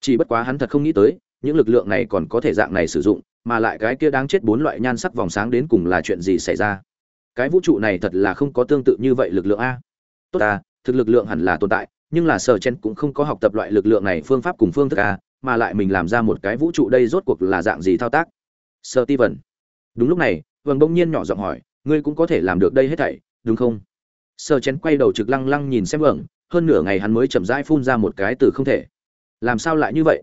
Chỉ bất quá hắn thật không nghĩ tới, những lực lượng này còn có thể dạng này sử dụng, mà lại cái kia đáng chết bốn loại nhan sắc vòng sáng đến cùng là chuyện gì xảy ra? Cái vũ trụ này thật là không có tương tự như vậy lực lượng a. Tốt ta, thực lực lượng hẳn là tồn tại, nhưng là sở chen cũng không có học tập loại lực lượng này phương pháp cùng phương thức a mà lại mình làm ra một cái vũ trụ đây rốt cuộc là dạng gì thao tác? Sơ ti vần đúng lúc này vâng bỗng nhiên nhỏ giọng hỏi, ngươi cũng có thể làm được đây hết thảy, đúng không? Sơ chen quay đầu trực lăng lăng nhìn xem vâng hơn nửa ngày hắn mới chậm rãi phun ra một cái từ không thể. Làm sao lại như vậy?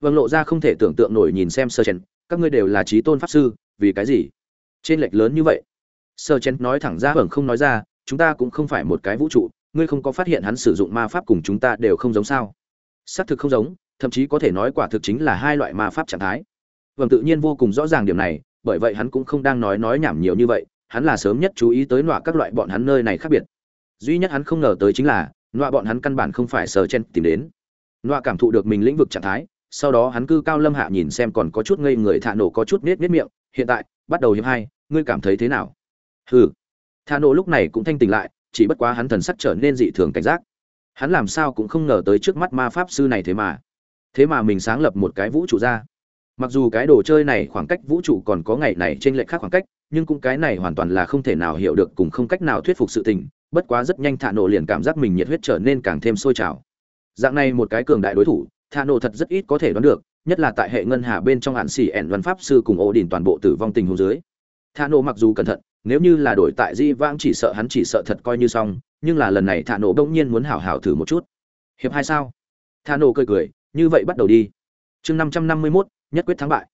Vâng lộ ra không thể tưởng tượng nổi nhìn xem sơ chen, các ngươi đều là trí tôn pháp sư, vì cái gì? Trên lệch lớn như vậy. Sơ chen nói thẳng ra vâng không nói ra, chúng ta cũng không phải một cái vũ trụ, ngươi không có phát hiện hắn sử dụng ma pháp cùng chúng ta đều không giống sao? Xác thực không giống thậm chí có thể nói quả thực chính là hai loại ma pháp trạng thái. Vâng tự nhiên vô cùng rõ ràng điểm này, bởi vậy hắn cũng không đang nói nói nhảm nhiều như vậy, hắn là sớm nhất chú ý tới nọa các loại bọn hắn nơi này khác biệt. Duy nhất hắn không ngờ tới chính là, nọa bọn hắn căn bản không phải sờ chen tìm đến. Nọa cảm thụ được mình lĩnh vực trạng thái, sau đó hắn cư cao lâm hạ nhìn xem còn có chút ngây người thả nổ có chút nết nết miệng, hiện tại, bắt đầu hiệp hai, ngươi cảm thấy thế nào? Hừ. Thả nổ lúc này cũng thanh tỉnh lại, chỉ bất quá hắn thần sắc trở nên dị thường cảnh giác. Hắn làm sao cũng không ngờ tới trước mắt ma pháp sư này thế mà thế mà mình sáng lập một cái vũ trụ ra. Mặc dù cái đồ chơi này khoảng cách vũ trụ còn có ngày này trên lệch khác khoảng cách, nhưng cũng cái này hoàn toàn là không thể nào hiểu được cùng không cách nào thuyết phục sự tình, bất quá rất nhanh thạ nổ liền cảm giác mình nhiệt huyết trở nên càng thêm sôi trào. Dạng này một cái cường đại đối thủ, thạ nổ thật rất ít có thể đoán được, nhất là tại hệ ngân hà bên trong hạn xỉ ẻn văn pháp sư cùng ổ đỉnh toàn bộ tử vong tình hồ dưới. Thạ nổ mặc dù cẩn thận, nếu như là đổi tại di vãng chỉ sợ hắn chỉ sợ thật coi như xong, nhưng là lần này thạ nổ bỗng nhiên muốn hảo hảo thử một chút. Hiệp hai sao? Thạ nổ cười cười như vậy bắt đầu đi chương năm trăm năm mươi mốt nhất quyết thắng bại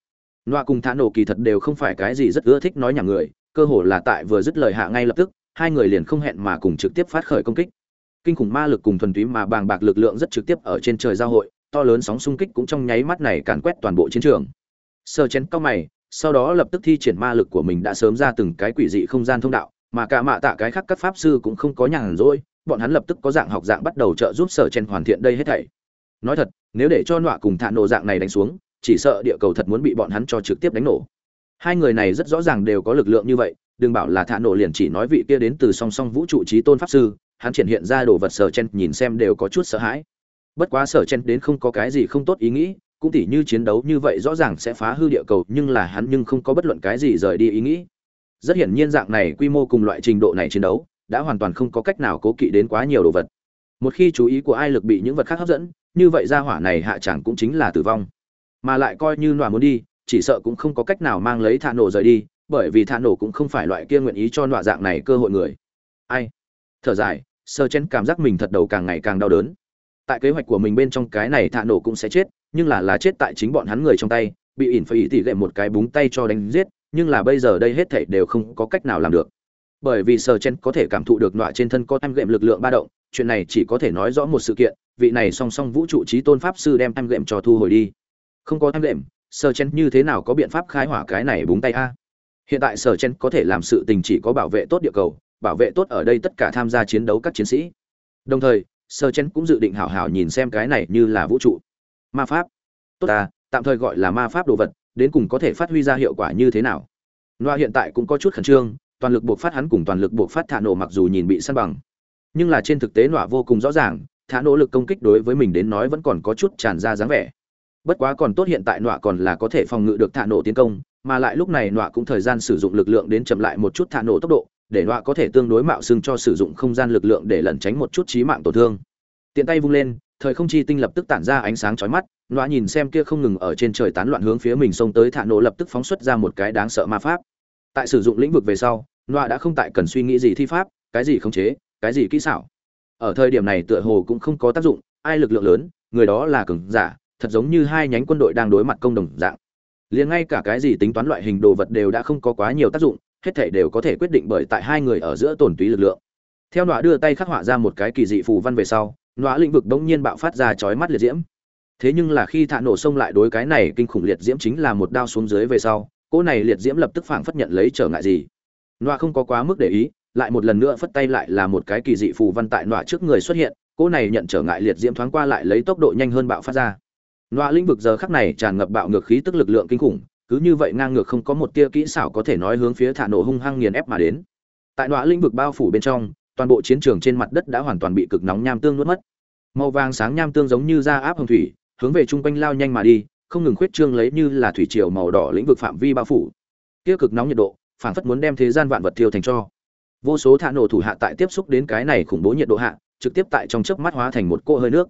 Noa cùng Thả nổ kỳ thật đều không phải cái gì rất ưa thích nói nhảm người, cơ hồ là tại vừa dứt lời hạ ngay lập tức, hai người liền không hẹn mà cùng trực tiếp phát khởi công kích. Kinh khủng ma lực cùng thuần túy mà bàng bạc lực lượng rất trực tiếp ở trên trời giao hội, to lớn sóng xung kích cũng trong nháy mắt này càn quét toàn bộ chiến trường. Sơ chén cao mày, sau đó lập tức thi triển ma lực của mình đã sớm ra từng cái quỷ dị không gian thông đạo, mà cả mạ tạ cái khác các pháp sư cũng không có nhàn rỗi, bọn hắn lập tức có dạng học dạng bắt đầu trợ giúp sở chen hoàn thiện đây hết thảy. Nói thật, nếu để cho nọa cùng thạ nổ dạng này đánh xuống, chỉ sợ địa cầu thật muốn bị bọn hắn cho trực tiếp đánh nổ. Hai người này rất rõ ràng đều có lực lượng như vậy đừng bảo là thạ nổ liền chỉ nói vị kia đến từ song song vũ trụ trí tôn pháp sư hắn triển hiện ra đồ vật sở chen nhìn xem đều có chút sợ hãi. Bất quá sở chen đến không có cái gì không tốt ý nghĩ cũng tỉ như chiến đấu như vậy rõ ràng sẽ phá hư địa cầu nhưng là hắn nhưng không có bất luận cái gì rời đi ý nghĩ. Rất hiển nhiên dạng này quy mô cùng loại trình độ này chiến đấu đã hoàn toàn không có cách nào cố kỵ đến quá nhiều đồ vật. Một khi chú ý của ai lực bị những vật khác hấp dẫn như vậy ra hỏa này hạ chẳng cũng chính là tử vong. Mà lại coi như nọa muốn đi, chỉ sợ cũng không có cách nào mang lấy thạ nổ rời đi, bởi vì thạ nổ cũng không phải loại kia nguyện ý cho nọa dạng này cơ hội người. Ai? Thở dài, sơ chen cảm giác mình thật đầu càng ngày càng đau đớn. Tại kế hoạch của mình bên trong cái này thạ nổ cũng sẽ chết, nhưng là là chết tại chính bọn hắn người trong tay, bị ỉn phải ý tỷ lệ một cái búng tay cho đánh giết, nhưng là bây giờ đây hết thảy đều không có cách nào làm được bởi vì sơ chen có thể cảm thụ được nọa trên thân có em gệm lực lượng ba động, chuyện này chỉ có thể nói rõ một sự kiện, vị này song song vũ trụ trí tôn pháp sư đem em gệm cho thu hồi đi. Không có em gệm sở chen như thế nào có biện pháp khai hỏa cái này búng tay a? Hiện tại sở chen có thể làm sự tình chỉ có bảo vệ tốt địa cầu, bảo vệ tốt ở đây tất cả tham gia chiến đấu các chiến sĩ. Đồng thời, sở chen cũng dự định hảo hảo nhìn xem cái này như là vũ trụ. Ma pháp. Tốt ta, tạm thời gọi là ma pháp đồ vật, đến cùng có thể phát huy ra hiệu quả như thế nào? Loa hiện tại cũng có chút khẩn trương toàn lực buộc phát hắn cùng toàn lực buộc phát thả nổ mặc dù nhìn bị săn bằng, nhưng là trên thực tế nọa vô cùng rõ ràng thả nỗ lực công kích đối với mình đến nói vẫn còn có chút tràn ra dáng vẻ. Bất quá còn tốt hiện tại nọa còn là có thể phòng ngự được thả nổ tiến công, mà lại lúc này nọa cũng thời gian sử dụng lực lượng đến chậm lại một chút thả nổ tốc độ, để nọa có thể tương đối mạo xưng cho sử dụng không gian lực lượng để lẩn tránh một chút trí mạng tổn thương. Tiện tay vung lên, thời không chi tinh lập tức tản ra ánh sáng chói mắt, nọa nhìn xem kia không ngừng ở trên trời tán loạn hướng phía mình xông tới thả nổ lập tức phóng xuất ra một cái đáng sợ ma pháp. Tại sử dụng lĩnh vực về sau nọa đã không tại cần suy nghĩ gì thi pháp, cái gì khống chế, cái gì kỹ xảo. Ở thời điểm này tựa hồ cũng không có tác dụng, ai lực lượng lớn, người đó là cường giả, thật giống như hai nhánh quân đội đang đối mặt công đồng dạng. Liền ngay cả cái gì tính toán loại hình đồ vật đều đã không có quá nhiều tác dụng, hết thảy đều có thể quyết định bởi tại hai người ở giữa tổn túy lực lượng. Theo nọa đưa tay khắc họa ra một cái kỳ dị phù văn về sau nọa lĩnh vực đống nhiên bạo phát ra chói mắt liệt diễm. Thế nhưng là khi thạ nổ xông lại đối cái này kinh khủng liệt diễm chính là một đao xuống dưới về sau, cỗ này liệt diễm lập tức phảng phất nhận lấy trở ngại gì nọa không có quá mức để ý lại một lần nữa phất tay lại là một cái kỳ dị phù văn tại nọa trước người xuất hiện cỗ này nhận trở ngại liệt diễm thoáng qua lại lấy tốc độ nhanh hơn bạo phát ra Nọa lĩnh vực giờ khắc này tràn ngập bạo ngược khí tức lực lượng kinh khủng, cứ như vậy ngang ngược không có một tia kỹ xảo có thể nói hướng phía thả nổ hung hăng nghiền ép mà đến. Tại nọa lĩnh vực bao phủ bên trong, toàn bộ chiến trường trên mặt đất đã hoàn toàn bị cực nóng nham tương nuốt mất. Màu vàng sáng nham tương giống như da áp hồng thủy, hướng về trung quanh lao nhanh mà đi, không ngừng khuyết trương lấy như là thủy triều màu đỏ lĩnh vực phạm vi bao phủ kia cực nóng nhiệt độ phảng phất muốn đem thế gian vạn vật thiêu thành cho. Vô số thả nổ thủ hạ tại tiếp xúc đến cái này khủng bố nhiệt độ hạ, trực tiếp tại trong chớp mắt hóa thành một cô hơi nước.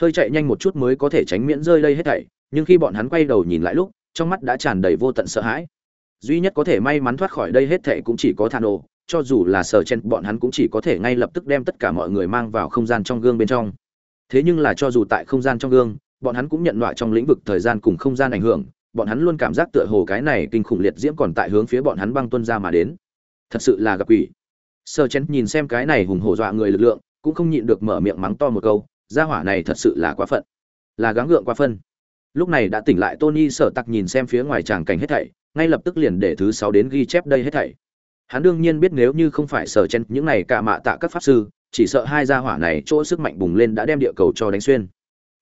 Hơi chạy nhanh một chút mới có thể tránh miễn rơi đây hết thảy, nhưng khi bọn hắn quay đầu nhìn lại lúc, trong mắt đã tràn đầy vô tận sợ hãi. Duy nhất có thể may mắn thoát khỏi đây hết thảy cũng chỉ có thả nổ, cho dù là sở chen, bọn hắn cũng chỉ có thể ngay lập tức đem tất cả mọi người mang vào không gian trong gương bên trong. Thế nhưng là cho dù tại không gian trong gương, bọn hắn cũng nhận loại trong lĩnh vực thời gian cùng không gian ảnh hưởng bọn hắn luôn cảm giác tựa hồ cái này kinh khủng liệt diễm còn tại hướng phía bọn hắn băng tuân ra mà đến. Thật sự là gặp quỷ. Sơ chen nhìn xem cái này hùng hổ dọa người lực lượng, cũng không nhịn được mở miệng mắng to một câu, gia hỏa này thật sự là quá phận. Là gắng gượng quá phân. Lúc này đã tỉnh lại tony sở tặc nhìn xem phía ngoài tràng cảnh hết thảy, ngay lập tức liền để thứ sáu đến ghi chép đây hết thảy. Hắn đương nhiên biết nếu như không phải sở chen những này cả mạ tạ các pháp sư, chỉ sợ hai gia hỏa này chỗ sức mạnh bùng lên đã đem địa cầu cho đánh xuyên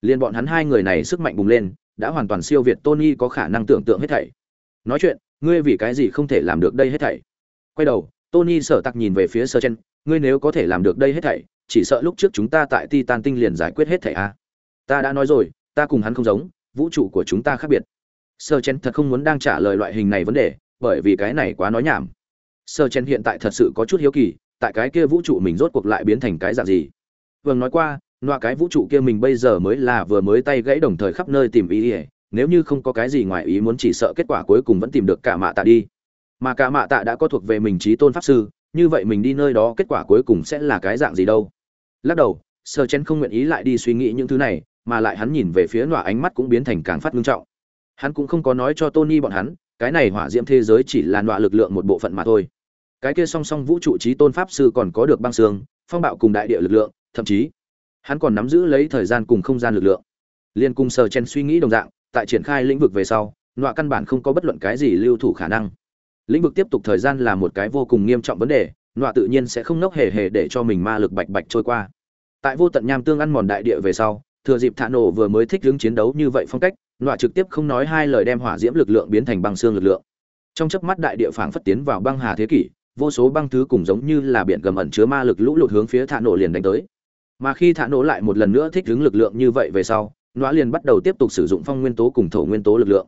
liền bọn hắn hai người này sức mạnh bùng lên, đã hoàn toàn siêu việt tony có khả năng tưởng tượng hết thảy. Nói chuyện, ngươi vì cái gì không thể làm được đây hết thảy? Quay đầu, tony sở tặc nhìn về phía sơ chen ngươi nếu có thể làm được đây hết thảy, chỉ sợ lúc trước chúng ta tại titan tinh liền giải quyết hết thảy a ta đã nói rồi, ta cùng hắn không giống, vũ trụ của chúng ta khác biệt. Sơ chen thật không muốn đang trả lời loại hình này vấn đề, bởi vì cái này quá nói nhảm. Sơ chen hiện tại thật sự có chút hiếu kỳ, tại cái kia vũ trụ mình rốt cuộc lại biến thành cái dạng gì? Vâng nói qua loa cái vũ trụ kia mình bây giờ mới là vừa mới tay gãy đồng thời khắp nơi tìm ý ỉa, nếu như không có cái gì ngoài ý muốn chỉ sợ kết quả cuối cùng vẫn tìm được cả mạ tạ đi. Mà cả mạ tạ đã có thuộc về mình trí tôn pháp sư, như vậy mình đi nơi đó kết quả cuối cùng sẽ là cái dạng gì đâu? Lắc đầu, sơ chen không nguyện ý lại đi suy nghĩ những thứ này, mà lại hắn nhìn về phía nọa ánh mắt cũng biến thành càng phát ngưng trọng. Hắn cũng không có nói cho tony bọn hắn, cái này hỏa diễm thế giới chỉ là nọa lực lượng một bộ phận mà thôi. Cái kia song song vũ trụ trí tôn pháp sư còn có được băng xương, phong bạo cùng đại địa lực lượng, thậm chí hắn còn nắm giữ lấy thời gian cùng không gian lực lượng. Liên cung sờ chen suy nghĩ đồng dạng, tại triển khai lĩnh vực về sau, nọa căn bản không có bất luận cái gì lưu thủ khả năng. Lĩnh vực tiếp tục thời gian là một cái vô cùng nghiêm trọng vấn đề, nọa tự nhiên sẽ không nốc hề hề để cho mình ma lực bạch bạch trôi qua. Tại vô tận nham tương ăn mòn đại địa về sau, thừa dịp thạ nổ vừa mới thích hướng chiến đấu như vậy phong cách, nọa trực tiếp không nói hai lời đem hỏa diễm lực lượng biến thành băng xương lực lượng. Trong chớp mắt đại địa phảng phất tiến vào băng hà thế kỷ, vô số băng thứ cùng giống như là biển gầm ẩn chứa ma lực lũ lụt hướng phía thạ nổ liền đánh tới mà khi thả nổ lại một lần nữa thích ứng lực lượng như vậy về sau nó liền bắt đầu tiếp tục sử dụng phong nguyên tố cùng thổ nguyên tố lực lượng.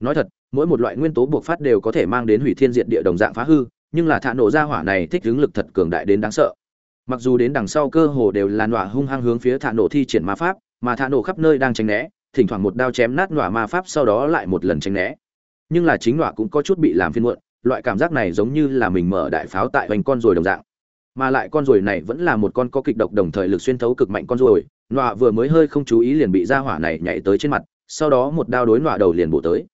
Nói thật, mỗi một loại nguyên tố buộc phát đều có thể mang đến hủy thiên diện địa đồng dạng phá hư, nhưng là thả nổ ra hỏa này thích ứng lực thật cường đại đến đáng sợ. Mặc dù đến đằng sau cơ hồ đều là nọa hung hăng hướng phía thả nổ thi triển ma pháp, mà thả nổ khắp nơi đang tránh né, thỉnh thoảng một đao chém nát nọa ma pháp sau đó lại một lần tránh né. Nhưng là chính nọa cũng có chút bị làm phiên muộn, loại cảm giác này giống như là mình mở đại pháo tại vành con rồi đồng dạng mà lại con ruồi này vẫn là một con có kịch độc đồng thời lực xuyên thấu cực mạnh con ruồi. Nọa vừa mới hơi không chú ý liền bị ra hỏa này nhảy tới trên mặt, sau đó một đao đối nọa đầu liền bổ tới.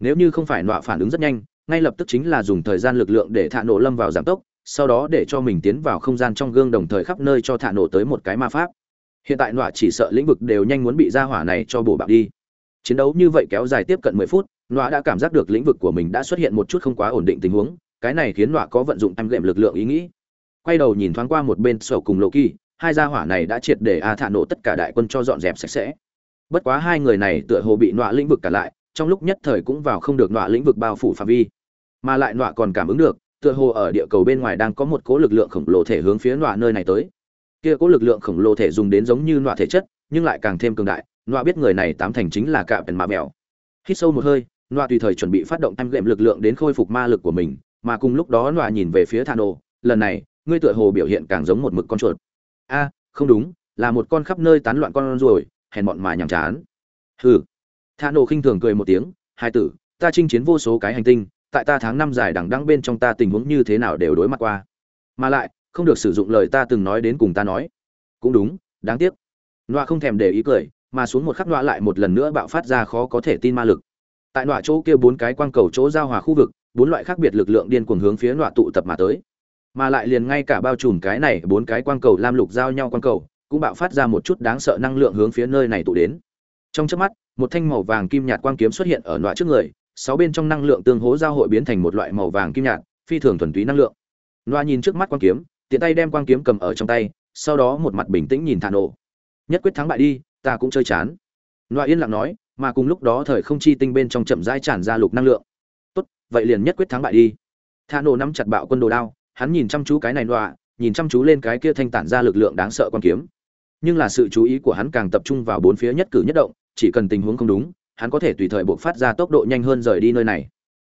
Nếu như không phải nọa phản ứng rất nhanh, ngay lập tức chính là dùng thời gian lực lượng để thả nổ lâm vào giảm tốc, sau đó để cho mình tiến vào không gian trong gương đồng thời khắp nơi cho thả nổ tới một cái ma pháp. Hiện tại nọa chỉ sợ lĩnh vực đều nhanh muốn bị ra hỏa này cho bổ bạo đi. Chiến đấu như vậy kéo dài tiếp cận mười phút, nọa đã cảm giác được lĩnh vực của mình đã xuất hiện một chút không quá ổn định tình huống, cái này khiến nọa có vận dụng em gệm lực lượng ý nghĩ quay đầu nhìn thoáng qua một bên sầu cùng lộ kỳ, hai gia hỏa này đã triệt để a thả nổ tất cả đại quân cho dọn dẹp sạch sẽ. Bất quá hai người này tựa hồ bị nọa lĩnh vực cả lại, trong lúc nhất thời cũng vào không được nọa lĩnh vực bao phủ phạm vi. Mà lại nọa còn cảm ứng được, tựa hồ ở địa cầu bên ngoài đang có một cố lực lượng khổng lồ thể hướng phía nọa nơi này tới. Kia cố lực lượng khổng lồ thể dùng đến giống như nọa thể chất, nhưng lại càng thêm cường đại, nọa biết người này tám thành chính là cạm bèn mạ mèo. Hít sâu một hơi, nọa tùy thời chuẩn bị phát động em gệm lực lượng đến khôi phục ma lực của mình, mà cùng lúc đó nọa nhìn về phía thà nổ lần này ngươi tựa hồ biểu hiện càng giống một mực con chuột. A, không đúng, là một con khắp nơi tán loạn con ruồi, hèn bọn mà nhàm chán. Hừ. Thà nổ khinh thường cười một tiếng, hai tử, ta chinh chiến vô số cái hành tinh, tại ta tháng năm dài đằng đăng bên trong ta tình huống như thế nào đều đối mặt qua. Mà lại, không được sử dụng lời ta từng nói đến cùng ta nói. Cũng đúng, đáng tiếc. Nọa không thèm để ý cười, mà xuống một khắc nọa lại một lần nữa bạo phát ra khó có thể tin ma lực. Tại nọa chỗ kia bốn cái quang cầu chỗ giao hòa khu vực, bốn loại khác biệt lực lượng điên cuồng hướng phía nọa tụ tập mà tới mà lại liền ngay cả bao trùm cái này bốn cái quang cầu lam lục giao nhau quang cầu, cũng bạo phát ra một chút đáng sợ năng lượng hướng phía nơi này tụ đến. Trong chớp mắt, một thanh màu vàng kim nhạt quang kiếm xuất hiện ở nọa trước người, sáu bên trong năng lượng tương hố giao hội biến thành một loại màu vàng kim nhạt, phi thường thuần túy năng lượng. Nọa nhìn trước mắt quang kiếm, tiện tay đem quang kiếm cầm ở trong tay, sau đó một mặt bình tĩnh nhìn thả nổ nhất quyết thắng bại đi, ta cũng chơi chán. Nọa yên lặng nói, mà cùng lúc đó thời không chi tinh bên trong chậm rãi tràn ra lục năng lượng. Tốt, vậy liền nhất quyết thắng bại đi. Thả nổ nắm chặt bạo quân đồ đao hắn nhìn chăm chú cái này đọa nhìn chăm chú lên cái kia thanh tản ra lực lượng đáng sợ quan kiếm. Nhưng là sự chú ý của hắn càng tập trung vào bốn phía nhất cử nhất động, chỉ cần tình huống không đúng, hắn có thể tùy thời buộc phát ra tốc độ nhanh hơn rời đi nơi này.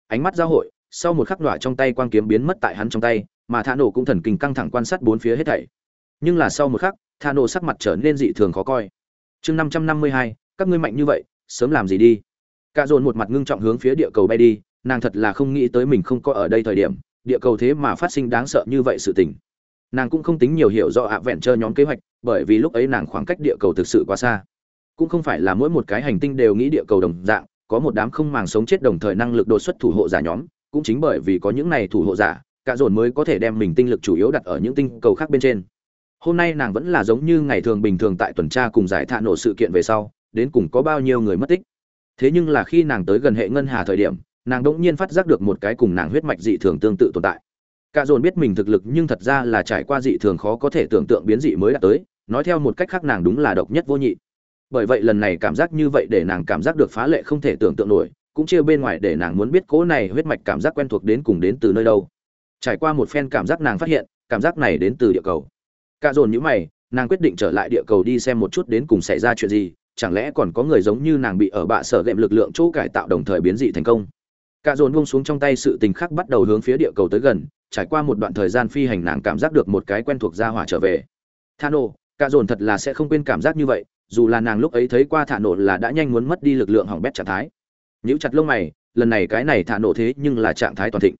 Ánh mắt giao hội, sau một khắc đọa trong tay quang kiếm biến mất tại hắn trong tay, mà thả nổ cũng thần kinh căng thẳng quan sát bốn phía hết thảy. Nhưng là sau một khắc, thả nổ sắc mặt trở nên dị thường khó coi. Chương năm trăm năm mươi hai, các ngươi mạnh như vậy, sớm làm gì đi. Cạ dồn một mặt ngưng trọng hướng phía địa cầu bay đi, nàng thật là không nghĩ tới mình không có ở đây thời điểm địa cầu thế mà phát sinh đáng sợ như vậy sự tình. Nàng cũng không tính nhiều hiểu rõ ạ vẹn chơi nhóm kế hoạch, bởi vì lúc ấy nàng khoảng cách địa cầu thực sự quá xa. Cũng không phải là mỗi một cái hành tinh đều nghĩ địa cầu đồng dạng, có một đám không màng sống chết đồng thời năng lực đột xuất thủ hộ giả nhóm, cũng chính bởi vì có những này thủ hộ giả, cả dồn mới có thể đem mình tinh lực chủ yếu đặt ở những tinh cầu khác bên trên. Hôm nay nàng vẫn là giống như ngày thường bình thường tại tuần tra cùng giải thạ nổ sự kiện về sau, đến cùng có bao nhiêu người mất tích. Thế nhưng là khi nàng tới gần hệ ngân hà thời điểm nàng đỗng nhiên phát giác được một cái cùng nàng huyết mạch dị thường tương tự tồn tại. Cả dồn biết mình thực lực nhưng thật ra là trải qua dị thường khó có thể tưởng tượng biến dị mới đã tới, nói theo một cách khác nàng đúng là độc nhất vô nhị. Bởi vậy lần này cảm giác như vậy để nàng cảm giác được phá lệ không thể tưởng tượng nổi, cũng chia bên ngoài để nàng muốn biết cố này huyết mạch cảm giác quen thuộc đến cùng đến từ nơi đâu. Trải qua một phen cảm giác nàng phát hiện, cảm giác này đến từ địa cầu. Cả dồn nhữ mày, nàng quyết định trở lại địa cầu đi xem một chút đến cùng xảy ra chuyện gì, chẳng lẽ còn có người giống như nàng bị ở bạ sở gệm lực lượng chỗ cải tạo đồng thời biến dị thành công cả dồn buông xuống trong tay sự tình khắc bắt đầu hướng phía địa cầu tới gần trải qua một đoạn thời gian phi hành nàng cảm giác được một cái quen thuộc ra hỏa trở về. Thano, nổ cả dồn thật là sẽ không quên cảm giác như vậy dù là nàng lúc ấy thấy qua thả nổ là đã nhanh muốn mất đi lực lượng hỏng bét trạng thái. Nhíu chặt lông mày lần này cái này thả nổ thế nhưng là trạng thái toàn thịnh.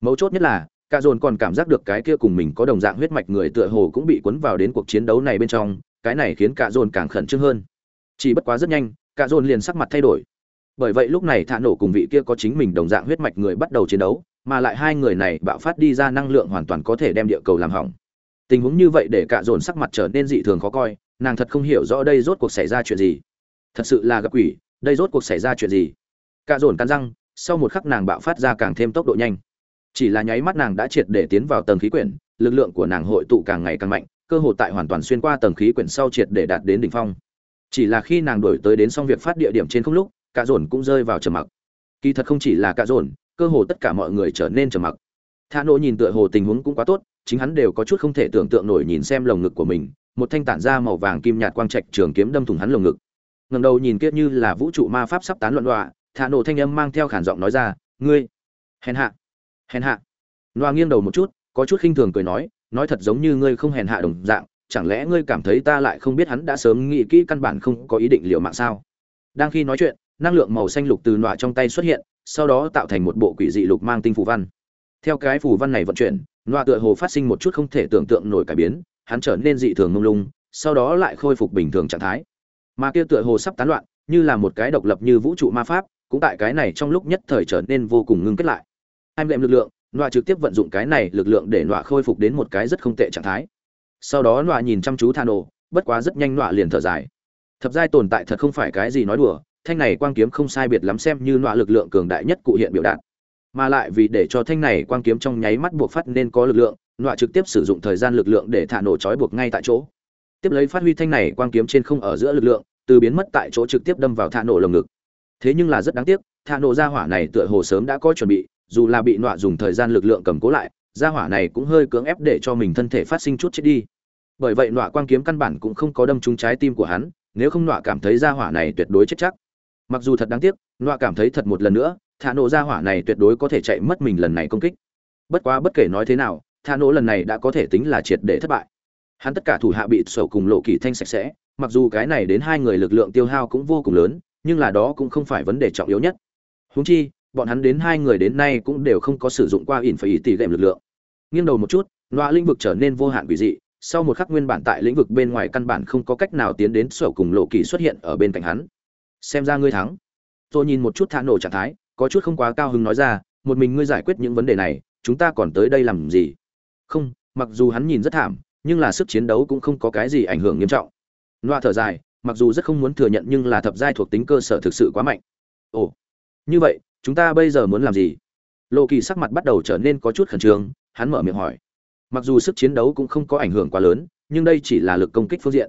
Mấu chốt nhất là cả dồn còn cảm giác được cái kia cùng mình có đồng dạng huyết mạch người tựa hồ cũng bị cuốn vào đến cuộc chiến đấu này bên trong cái này khiến cả dồn càng khẩn trương hơn. Chỉ bất quá rất nhanh cả dồn liền sắc mặt thay đổi bởi vậy lúc này thả nổ cùng vị kia có chính mình đồng dạng huyết mạch người bắt đầu chiến đấu, mà lại hai người này bạo phát đi ra năng lượng hoàn toàn có thể đem địa cầu làm hỏng. Tình huống như vậy để cả dồn sắc mặt trở nên dị thường khó coi, nàng thật không hiểu rõ đây rốt cuộc xảy ra chuyện gì. Thật sự là gặp quỷ, đây rốt cuộc xảy ra chuyện gì? Cả dồn cắn răng, sau một khắc nàng bạo phát ra càng thêm tốc độ nhanh. Chỉ là nháy mắt nàng đã triệt để tiến vào tầng khí quyển, lực lượng của nàng hội tụ càng ngày càng mạnh, cơ hội tại hoàn toàn xuyên qua tầng khí quyển sau triệt để đạt đến đỉnh phong. Chỉ là khi nàng đổi tới đến xong việc phát địa điểm trên không lúc cả dồn cũng rơi vào trầm mặc kỳ thật không chỉ là cả dồn cơ hồ tất cả mọi người trở nên trầm mặc Tha Nỗ nhìn tựa hồ tình huống cũng quá tốt, chính hắn đều có chút không thể tưởng tượng nổi nhìn xem lồng ngực của mình, một thanh tản ra màu vàng kim nhạt quang trạch trường kiếm đâm thủng hắn lồng ngực. Ngẩng đầu nhìn kia như là vũ trụ ma pháp sắp tán loạn loạn, Tha Nỗ thanh âm mang theo khản giọng nói ra, "Ngươi, hèn hạ, hèn hạ." Loa nghiêng đầu một chút, có chút khinh thường cười nói, nói thật giống như ngươi không hèn hạ đồng dạng, chẳng lẽ ngươi cảm thấy ta lại không biết hắn đã sớm nghĩ kỹ căn bản không có ý định liều mạng sao? Đang khi nói chuyện, năng lượng màu xanh lục từ nọa trong tay xuất hiện, sau đó tạo thành một bộ quỷ dị lục mang tinh phù văn. Theo cái phù văn này vận chuyển loa tựa hồ phát sinh một chút không thể tưởng tượng nổi cải biến hắn trở nên dị thường mông lung sau đó lại khôi phục bình thường trạng thái. Mà kia tựa hồ sắp tán loạn như là một cái độc lập như vũ trụ ma pháp cũng tại cái này trong lúc nhất thời trở nên vô cùng ngưng kết lại. Hai lệm lực lượng loa trực tiếp vận dụng cái này lực lượng để loa khôi phục đến một cái rất không tệ trạng thái. Sau đó loa nhìn chăm chú thà nổ bất quá rất nhanh loa liền thở dài. Thập giai tồn tại thật không phải cái gì nói đùa thanh này quang kiếm không sai biệt lắm xem như nọa lực lượng cường đại nhất cụ hiện biểu đạt. Mà lại vì để cho thanh này quang kiếm trong nháy mắt buộc phát nên có lực lượng, nọa trực tiếp sử dụng thời gian lực lượng để thả nổ trói buộc ngay tại chỗ. Tiếp lấy phát huy thanh này quang kiếm trên không ở giữa lực lượng, từ biến mất tại chỗ trực tiếp đâm vào thả nổ lồng ngực. Thế nhưng là rất đáng tiếc, thả nổ ra hỏa này tựa hồ sớm đã có chuẩn bị, dù là bị nọa dùng thời gian lực lượng cầm cố lại, ra hỏa này cũng hơi cưỡng ép để cho mình thân thể phát sinh chút chết đi. Bởi vậy nọa quang kiếm căn bản cũng không có đâm trúng trái tim của hắn, nếu không nọa cảm thấy ra hỏa này tuyệt đối chết chắc mặc dù thật đáng tiếc loa cảm thấy thật một lần nữa, thả nổ ra hỏa này tuyệt đối có thể chạy mất mình lần này công kích. Bất quá bất kể nói thế nào, thả nổ lần này đã có thể tính là triệt để thất bại. Hắn tất cả thủ hạ bị sổ cùng lộ kỳ thanh sạch sẽ, mặc dù cái này đến hai người lực lượng tiêu hao cũng vô cùng lớn, nhưng là đó cũng không phải vấn đề trọng yếu nhất. Húng chi, bọn hắn đến hai người đến nay cũng đều không có sử dụng qua ỉn phải ý tỷ gệm lực lượng. Nghiêng đầu một chút loa lĩnh vực trở nên vô hạn quỷ dị, sau một khắc nguyên bản tại lĩnh vực bên ngoài căn bản không có cách nào tiến đến sổ cùng lộ kỳ xuất hiện ở bên cạnh hắn xem ra ngươi thắng. Tôi nhìn một chút thả nổ trạng thái, có chút không quá cao hứng nói ra, một mình ngươi giải quyết những vấn đề này, chúng ta còn tới đây làm gì? Không, mặc dù hắn nhìn rất thảm, nhưng là sức chiến đấu cũng không có cái gì ảnh hưởng nghiêm trọng. Loa thở dài, mặc dù rất không muốn thừa nhận nhưng là thập giai thuộc tính cơ sở thực sự quá mạnh. Ồ, như vậy, chúng ta bây giờ muốn làm gì? Lộ kỳ sắc mặt bắt đầu trở nên có chút khẩn trương, hắn mở miệng hỏi. Mặc dù sức chiến đấu cũng không có ảnh hưởng quá lớn, nhưng đây chỉ là lực công kích phương diện.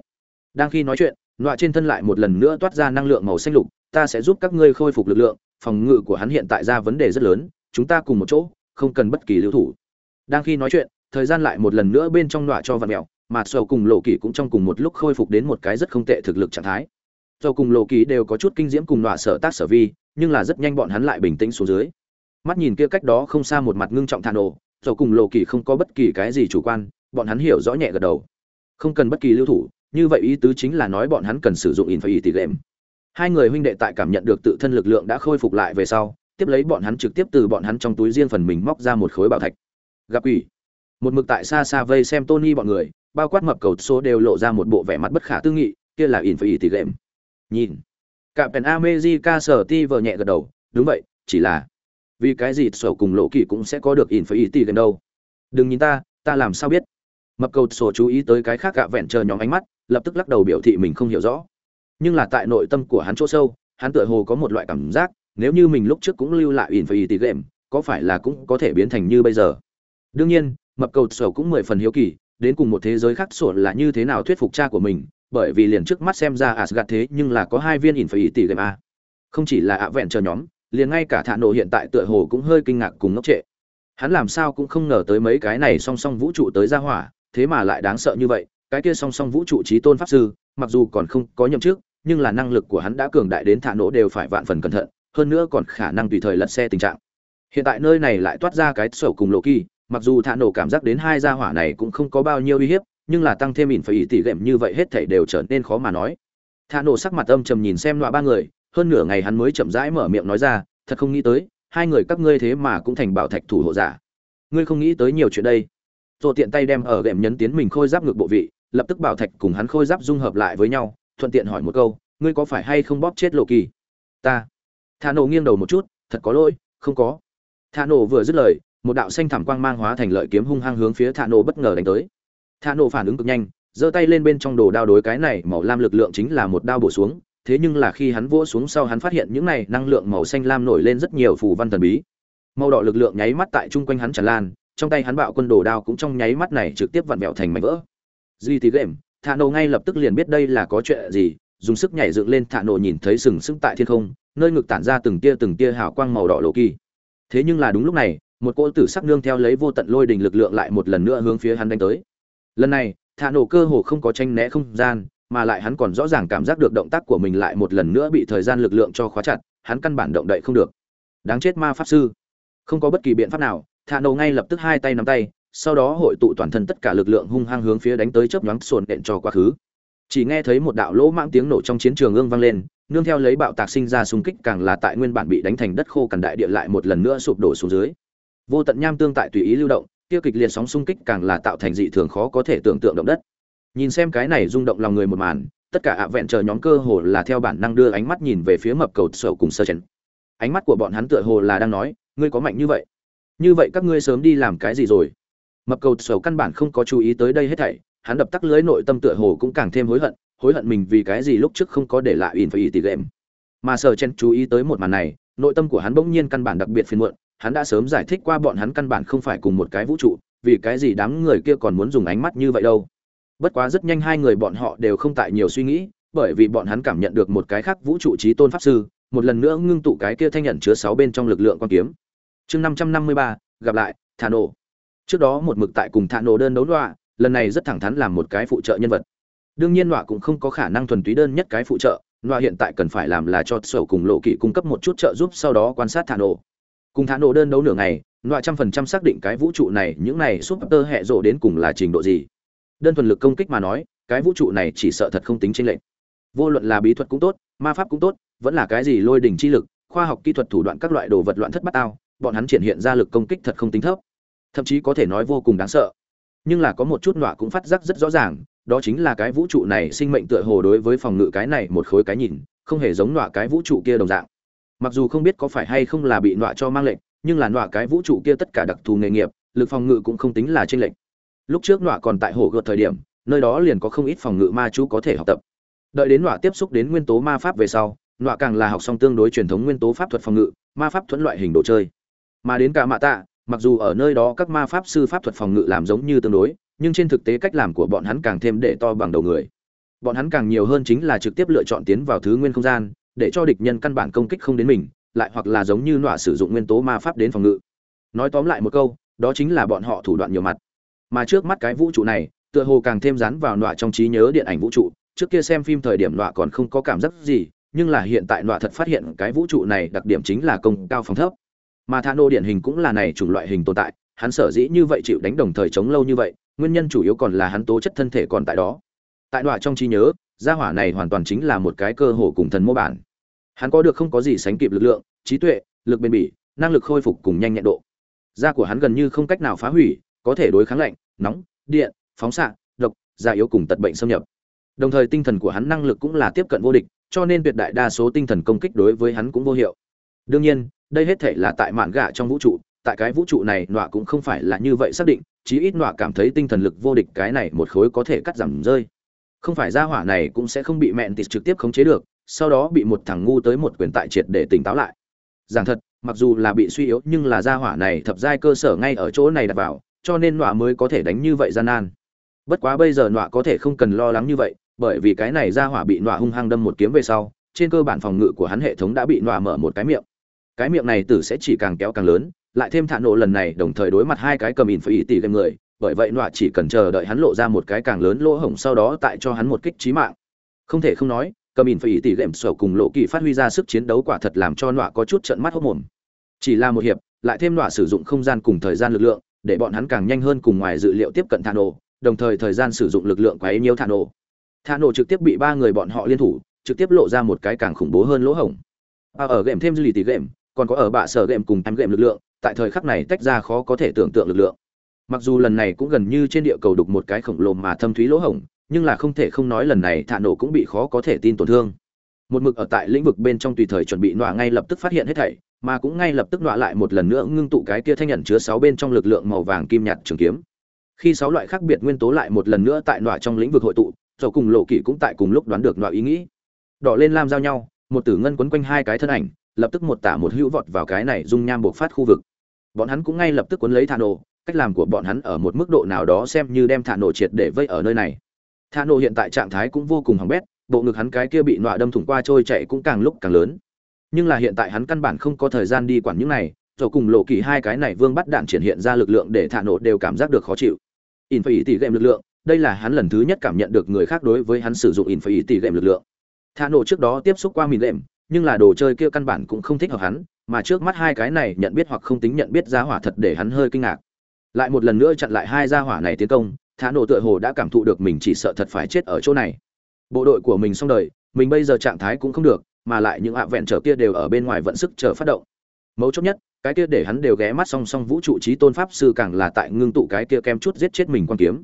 Đang khi nói chuyện nọa trên thân lại một lần nữa toát ra năng lượng màu xanh lục, ta sẽ giúp các ngươi khôi phục lực lượng, phòng ngự của hắn hiện tại ra vấn đề rất lớn, chúng ta cùng một chỗ, không cần bất kỳ lưu thủ. Đang khi nói chuyện, thời gian lại một lần nữa bên trong nọa cho vạt mèo mà sầu cùng lộ kỳ cũng trong cùng một lúc khôi phục đến một cái rất không tệ thực lực trạng thái. Sầu cùng lộ kỳ đều có chút kinh diễm cùng nọa sở tác sở vi, nhưng là rất nhanh bọn hắn lại bình tĩnh xuống dưới. Mắt nhìn kia cách đó không xa một mặt ngưng trọng thản ổ sầu cùng lộ kỳ không có bất kỳ cái gì chủ quan, bọn hắn hiểu rõ nhẹ gật đầu. Không cần bất kỳ lưu thủ như vậy ý tứ chính là nói bọn hắn cần sử dụng in phải tỷ lệm hai người huynh đệ tại cảm nhận được tự thân lực lượng đã khôi phục lại về sau, tiếp lấy bọn hắn trực tiếp từ bọn hắn trong túi riêng phần mình móc ra một khối bảo thạch. Gặp quỷ. Một mực tại xa xa vây xem tony bọn người, bao quát mập cầu số đều lộ ra một bộ vẻ mặt bất khả tư nghị, kia là in phải tỷ lệm nhìn. Cả pèn amejica sở ti vờ nhẹ gật đầu, đúng vậy, chỉ là vì cái gì sổ cùng lộ kỳ cũng sẽ có được in phải tỷ đâu? Đừng nhìn ta ta làm sao biết? Mập cầu sổ chú ý tới cái khác gạ vẹn chờ nhóm ánh mắt lập tức lắc đầu biểu thị mình không hiểu rõ. Nhưng là tại nội tâm của hắn chỗ sâu, hắn tựa hồ có một loại cảm giác, nếu như mình lúc trước cũng lưu lại in phải tỷ game có phải là cũng có thể biến thành như bây giờ? Đương nhiên, mập cầu sổ cũng mười phần hiếu kỳ, đến cùng một thế giới khác sổ là như thế nào thuyết phục cha của mình, bởi vì liền trước mắt xem ra Asgard thế nhưng là có hai viên in phải tỷ game a. Không chỉ là ạ vẹn chờ nhóm, liền ngay cả thạ nộ hiện tại tựa hồ cũng hơi kinh ngạc cùng ngốc trệ. Hắn làm sao cũng không ngờ tới mấy cái này song song vũ trụ tới ra hỏa, thế mà lại đáng sợ như vậy cái kia song song vũ trụ trí tôn pháp sư, mặc dù còn không có nhậm chức, nhưng là năng lực của hắn đã cường đại đến thả nổ đều phải vạn phần cẩn thận, hơn nữa còn khả năng tùy thời lật xe tình trạng. Hiện tại nơi này lại toát ra cái sổ cùng lộ kỳ, mặc dù thả nổ cảm giác đến hai gia hỏa này cũng không có bao nhiêu uy hiếp, nhưng là tăng thêm ỉn phải ý tỉ gệm như vậy hết thảy đều trở nên khó mà nói. Thả nổ sắc mặt âm trầm nhìn xem loại ba người, hơn nửa ngày hắn mới chậm rãi mở miệng nói ra, thật không nghĩ tới, hai người các ngươi thế mà cũng thành bảo thạch thủ hộ giả. Ngươi không nghĩ tới nhiều chuyện đây. Rồi tiện tay đem ở gệm nhấn tiến mình khôi giáp ngược bộ vị lập tức bảo thạch cùng hắn khôi giáp dung hợp lại với nhau, thuận tiện hỏi một câu, ngươi có phải hay không bóp chết lộ kỳ? Ta. Thà nổ nghiêng đầu một chút, thật có lỗi, không có. Thà nổ vừa dứt lời, một đạo xanh thảm quang mang hóa thành lợi kiếm hung hăng hướng phía thà nổ bất ngờ đánh tới. Thà nổ phản ứng cực nhanh, giơ tay lên bên trong đồ đao đối cái này màu lam lực lượng chính là một đao bổ xuống, thế nhưng là khi hắn vỗ xuống sau hắn phát hiện những này năng lượng màu xanh lam nổi lên rất nhiều phù văn thần bí. Màu đỏ lực lượng nháy mắt tại chung quanh hắn tràn lan, trong tay hắn bạo quân đồ đao cũng trong nháy mắt này trực tiếp vặn vẹo thành mảnh vỡ duy thì game thả nổ ngay lập tức liền biết đây là có chuyện gì, dùng sức nhảy dựng lên thả nổ nhìn thấy sừng sững tại thiên không, nơi ngực tản ra từng tia từng tia hào quang màu đỏ lộ kỳ. Thế nhưng là đúng lúc này, một cỗ tử sắc nương theo lấy vô tận lôi đình lực lượng lại một lần nữa hướng phía hắn đánh tới. Lần này thả nổ cơ hồ không có tranh né không gian, mà lại hắn còn rõ ràng cảm giác được động tác của mình lại một lần nữa bị thời gian lực lượng cho khóa chặt, hắn căn bản động đậy không được. Đáng chết ma pháp sư. Không có bất kỳ biện pháp nào thả nổ ngay lập tức hai tay nắm tay sau đó hội tụ toàn thân tất cả lực lượng hung hăng hướng phía đánh tới chớp nhoáng sồn đện cho quá khứ. Chỉ nghe thấy một đạo lỗ mãng tiếng nổ trong chiến trường ương vang lên, nương theo lấy bạo tạc sinh ra xung kích càng là tại nguyên bản bị đánh thành đất khô cằn đại địa lại một lần nữa sụp đổ xuống dưới. Vô tận nham tương tại tùy ý lưu động, tiêu kịch liệt sóng xung kích càng là tạo thành dị thường khó có thể tưởng tượng động đất. Nhìn xem cái này rung động lòng người một màn, tất cả ạ vẹn chờ nhóm cơ hồ là theo bản năng đưa ánh mắt nhìn về phía mập cầu sầu cùng sơ chấn. Ánh mắt của bọn hắn tựa hồ là đang nói, ngươi có mạnh như vậy? Như vậy các ngươi sớm đi làm cái gì rồi? Mập cầu sầu căn bản không có chú ý tới đây hết thảy, hắn đập tắc lưới nội tâm tựa hồ cũng càng thêm hối hận hối hận mình vì cái gì lúc trước không có để lại in phải ý tỷ game. Mà sở chen chú ý tới một màn này, nội tâm của hắn bỗng nhiên căn bản đặc biệt phiền muộn, hắn đã sớm giải thích qua bọn hắn căn bản không phải cùng một cái vũ trụ, vì cái gì đám người kia còn muốn dùng ánh mắt như vậy đâu. Bất quá rất nhanh hai người bọn họ đều không tại nhiều suy nghĩ, bởi vì bọn hắn cảm nhận được một cái khác vũ trụ trí tôn pháp sư, một lần nữa ngưng tụ cái kia thanh nhận chứa sáu bên trong lực lượng quan kiếm. Chương năm trăm năm mươi ba, gặp lại thả nổ trước đó một mực tại cùng thạ nổ đơn đấu loạ lần này rất thẳng thắn làm một cái phụ trợ nhân vật. Đương nhiên loạ cũng không có khả năng thuần túy đơn nhất cái phụ trợ loạ hiện tại cần phải làm là cho sổ cùng lộ kỵ cung cấp một chút trợ giúp sau đó quan sát thạ nổ. Cùng thạ nổ đơn đấu nửa ngày loạ trăm phần trăm xác định cái vũ trụ này, những này súp tơ hệ rộ đến cùng là trình độ gì. Đơn thuần lực công kích mà nói, cái vũ trụ này chỉ sợ thật không tính tranh lệch. Vô luận là bí thuật cũng tốt, ma pháp cũng tốt, vẫn là cái gì lôi đỉnh chi lực, khoa học kỹ thuật thủ đoạn các loại đồ vật loạn thất bát ao bọn hắn triển hiện ra lực công kích thật không tính thấp thậm chí có thể nói vô cùng đáng sợ. Nhưng là có một chút nọa cũng phát giác rất rõ ràng, đó chính là cái vũ trụ này sinh mệnh tựa hồ đối với phòng ngự cái này một khối cái nhìn, không hề giống nọa cái vũ trụ kia đồng dạng. Mặc dù không biết có phải hay không là bị nọa cho mang lệnh, nhưng là nọa cái vũ trụ kia tất cả đặc thù nghề nghiệp, lực phòng ngự cũng không tính là trên lệnh lúc trước nọa còn tại hồ gợt thời điểm, nơi đó liền có không ít phòng ngự ma chú có thể học tập. Đợi đến nọa tiếp xúc đến nguyên tố ma pháp về sau, nọa càng là học xong tương đối truyền thống nguyên tố pháp thuật phòng ngự, ma pháp thuẫn loại hình đồ chơi. Mà đến cả mạ tạ mặc dù ở nơi đó các ma pháp sư pháp thuật phòng ngự làm giống như tương đối, nhưng trên thực tế cách làm của bọn hắn càng thêm để to bằng đầu người. Bọn hắn càng nhiều hơn chính là trực tiếp lựa chọn tiến vào thứ nguyên không gian, để cho địch nhân căn bản công kích không đến mình, lại hoặc là giống như nọa sử dụng nguyên tố ma pháp đến phòng ngự. Nói tóm lại một câu, đó chính là bọn họ thủ đoạn nhiều mặt. Mà trước mắt cái vũ trụ này, tựa hồ càng thêm dán vào nọa trong trí nhớ điện ảnh vũ trụ. Trước kia xem phim thời điểm nọa còn không có cảm giác gì, nhưng là hiện tại nọa thật phát hiện cái vũ trụ này đặc điểm chính là công cao phòng thấp mà thà nô điển hình cũng là này chủng loại hình tồn tại, hắn sở dĩ như vậy chịu đánh đồng thời chống lâu như vậy, nguyên nhân chủ yếu còn là hắn tố chất thân thể còn tại đó. Tại đọa trong trí nhớ, gia hỏa này hoàn toàn chính là một cái cơ hồ cùng thần mô bản. Hắn có được không có gì sánh kịp lực lượng, trí tuệ, lực bền bỉ, năng lực khôi phục cùng nhanh nhẹn độ. Da của hắn gần như không cách nào phá hủy, có thể đối kháng lạnh, nóng, điện, phóng xạ, độc, da yếu cùng tật bệnh xâm nhập. Đồng thời tinh thần của hắn năng lực cũng là tiếp cận vô địch, cho nên tuyệt đại đa số tinh thần công kích đối với hắn cũng vô hiệu. Đương nhiên đây hết thể là tại mạn gạ trong vũ trụ, tại cái vũ trụ này, nọa cũng không phải là như vậy xác định, chí ít nọa cảm thấy tinh thần lực vô địch cái này một khối có thể cắt giảm rơi. Không phải gia hỏa này cũng sẽ không bị mẹn tịt trực tiếp khống chế được, sau đó bị một thằng ngu tới một quyền tại triệt để tỉnh táo lại. Giảng thật, mặc dù là bị suy yếu, nhưng là gia hỏa này thập giai cơ sở ngay ở chỗ này đặt vào, cho nên nọa mới có thể đánh như vậy gian nan. Bất quá bây giờ nọa có thể không cần lo lắng như vậy, bởi vì cái này gia hỏa bị nọa hung hăng đâm một kiếm về sau, trên cơ bản phòng ngự của hắn hệ thống đã bị nọa mở một cái miệng cái miệng này tử sẽ chỉ càng kéo càng lớn lại thêm thả nổ lần này đồng thời đối mặt hai cái cầm in phải ý tỷ game người bởi vậy nọa chỉ cần chờ đợi hắn lộ ra một cái càng lớn lỗ hổng sau đó tại cho hắn một kích trí mạng. Không thể không nói cầm in phải ý tỷ game sổ cùng lộ kỳ phát huy ra sức chiến đấu quả thật làm cho nọa có chút trận mắt hốc mồm. Chỉ là một hiệp lại thêm nọa sử dụng không gian cùng thời gian lực lượng để bọn hắn càng nhanh hơn cùng ngoài dự liệu tiếp cận thả nổ đồng thời thời gian sử dụng lực lượng quá nhiều thả nổ. Thả nổ trực tiếp bị ba người bọn họ liên thủ trực tiếp lộ ra một cái càng khủng bố hơn lỗ hổng. À, ở game thêm dư lì tỷ game còn có ở bạ sở game cùng em game lực lượng, tại thời khắc này tách ra khó có thể tưởng tượng lực lượng. Mặc dù lần này cũng gần như trên địa cầu đục một cái khổng lồ mà thâm thúy lỗ hổng, nhưng là không thể không nói lần này thả nổ cũng bị khó có thể tin tổn thương. Một mực ở tại lĩnh vực bên trong tùy thời chuẩn bị nọa ngay lập tức phát hiện hết thảy, mà cũng ngay lập tức nọa lại một lần nữa ngưng tụ cái kia thanh nhận chứa sáu bên trong lực lượng màu vàng kim nhạt trường kiếm. Khi sáu loại khác biệt nguyên tố lại một lần nữa tại nọa trong lĩnh vực hội tụ rồi cùng lộ kỷ cũng tại cùng lúc đoán được nọa ý nghĩ. Đỏ lên lam giao nhau, một tử ngân quấn quanh hai cái thân ảnh lập tức một tả một hữu vọt vào cái này dung nham bộc phát khu vực. Bọn hắn cũng ngay lập tức cuốn lấy thả nổ, cách làm của bọn hắn ở một mức độ nào đó xem như đem thả nổ triệt để vây ở nơi này. Thả nổ hiện tại trạng thái cũng vô cùng hỏng bét, bộ ngực hắn cái kia bị nọa đâm thủng qua trôi chạy cũng càng lúc càng lớn. Nhưng là hiện tại hắn căn bản không có thời gian đi quản những này, rồi cùng lộ kỳ hai cái này vương bắt đạn triển hiện ra lực lượng để thả nổ đều cảm giác được khó chịu. In phải ý tỷ game lực lượng, đây là hắn lần thứ nhất cảm nhận được người khác đối với hắn sử dụng in phải ý tỷ game lực lượng. Thả nổ trước đó tiếp xúc qua mìn lệm nhưng là đồ chơi kia căn bản cũng không thích hợp hắn, mà trước mắt hai cái này nhận biết hoặc không tính nhận biết giá hỏa thật để hắn hơi kinh ngạc. Lại một lần nữa chặn lại hai gia hỏa này tiến công, thả nổ tựa hồ đã cảm thụ được mình chỉ sợ thật phải chết ở chỗ này. Bộ đội của mình xong đời, mình bây giờ trạng thái cũng không được, mà lại những ạ vẹn trở kia đều ở bên ngoài vận sức chờ phát động. Mấu chốt nhất, cái kia để hắn đều ghé mắt song song vũ trụ trí tôn pháp sư càng là tại ngưng tụ cái kia kem chút giết chết mình quan kiếm.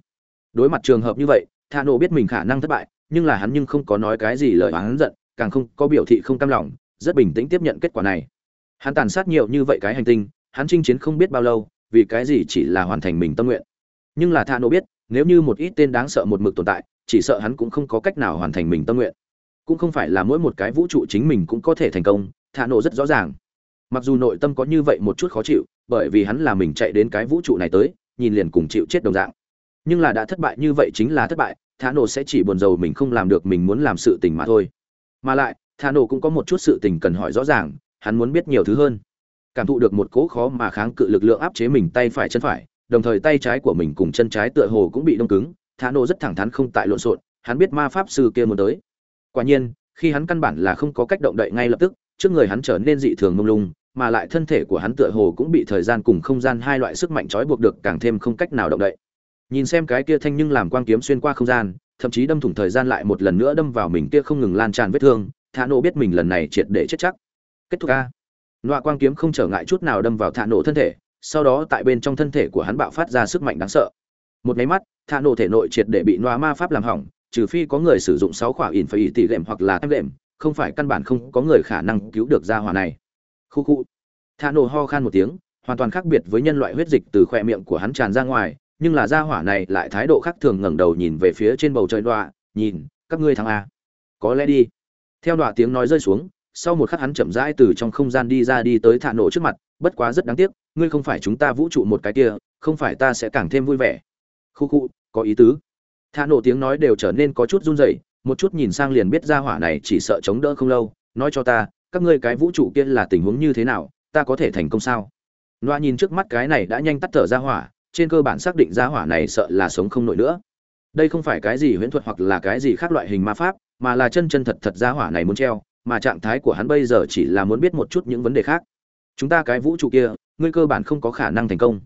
Đối mặt trường hợp như vậy, Thả nổ biết mình khả năng thất bại, nhưng là hắn nhưng không có nói cái gì lời oán giận càng không có biểu thị không cam lòng, rất bình tĩnh tiếp nhận kết quả này. Hắn tàn sát nhiều như vậy cái hành tinh, hắn chinh chiến không biết bao lâu, vì cái gì chỉ là hoàn thành mình tâm nguyện. Nhưng là Thạ Nộ biết, nếu như một ít tên đáng sợ một mực tồn tại, chỉ sợ hắn cũng không có cách nào hoàn thành mình tâm nguyện. Cũng không phải là mỗi một cái vũ trụ chính mình cũng có thể thành công thả Nộ rất rõ ràng. Mặc dù nội tâm có như vậy một chút khó chịu, bởi vì hắn là mình chạy đến cái vũ trụ này tới, nhìn liền cùng chịu chết đồng dạng. Nhưng là đã thất bại như vậy chính là thất bại thả Nộ sẽ chỉ buồn rầu mình không làm được mình muốn làm sự tình mà thôi mà lại thà nổ cũng có một chút sự tình cần hỏi rõ ràng, hắn muốn biết nhiều thứ hơn. Cảm thụ được một cỗ khó mà kháng cự lực lượng áp chế mình tay phải chân phải, đồng thời tay trái của mình cùng chân trái tựa hồ cũng bị đông cứng thà nổ rất thẳng thắn không tại lộn xộn, hắn biết ma pháp sư kia muốn tới. Quả nhiên, khi hắn căn bản là không có cách động đậy ngay lập tức, trước người hắn trở nên dị thường mông lung, mà lại thân thể của hắn tựa hồ cũng bị thời gian cùng không gian hai loại sức mạnh trói buộc được càng thêm không cách nào động đậy. Nhìn xem cái kia thanh nhưng làm quang kiếm xuyên qua không gian thậm chí đâm thủng thời gian lại một lần nữa đâm vào mình kia không ngừng lan tràn vết thương thả nổ biết mình lần này triệt để chết chắc. Kết thúc a nọa quang kiếm không trở ngại chút nào đâm vào thả nổ thân thể, sau đó tại bên trong thân thể của hắn bạo phát ra sức mạnh đáng sợ. Một máy mắt thả nổ thể nội triệt để bị nọa ma pháp làm hỏng, trừ phi có người sử dụng sáu khỏa ỉn phải tỷ lệm hoặc là em lệm, không phải căn bản không có người khả năng cứu được gia hỏa này. Khu khu. Thả nổ ho khan một tiếng, hoàn toàn khác biệt với nhân loại huyết dịch từ khoe miệng của hắn tràn ra ngoài nhưng là gia hỏa này lại thái độ khác thường ngẩng đầu nhìn về phía trên bầu trời đọa nhìn, các ngươi thắng a có lẽ đi. Theo đọa tiếng nói rơi xuống, sau một khắc hắn chậm rãi từ trong không gian đi ra đi tới thạ nổ trước mặt, bất quá rất đáng tiếc, ngươi không phải chúng ta vũ trụ một cái kia, không phải ta sẽ càng thêm vui vẻ. Khu khu, có ý tứ. Thạ nổ tiếng nói đều trở nên có chút run rẩy, một chút nhìn sang liền biết ra hỏa này chỉ sợ chống đỡ không lâu, nói cho ta, các ngươi cái vũ trụ kia là tình huống như thế nào, ta có thể thành công sao? Loa nhìn trước mắt cái này đã nhanh tắt thở ra hỏa trên cơ bản xác định ra hỏa này sợ là sống không nổi nữa. Đây không phải cái gì huyễn thuật hoặc là cái gì khác loại hình ma pháp, mà là chân chân thật thật ra hỏa này muốn treo, mà trạng thái của hắn bây giờ chỉ là muốn biết một chút những vấn đề khác. Chúng ta cái vũ trụ kia, ngươi cơ bản không có khả năng thành công.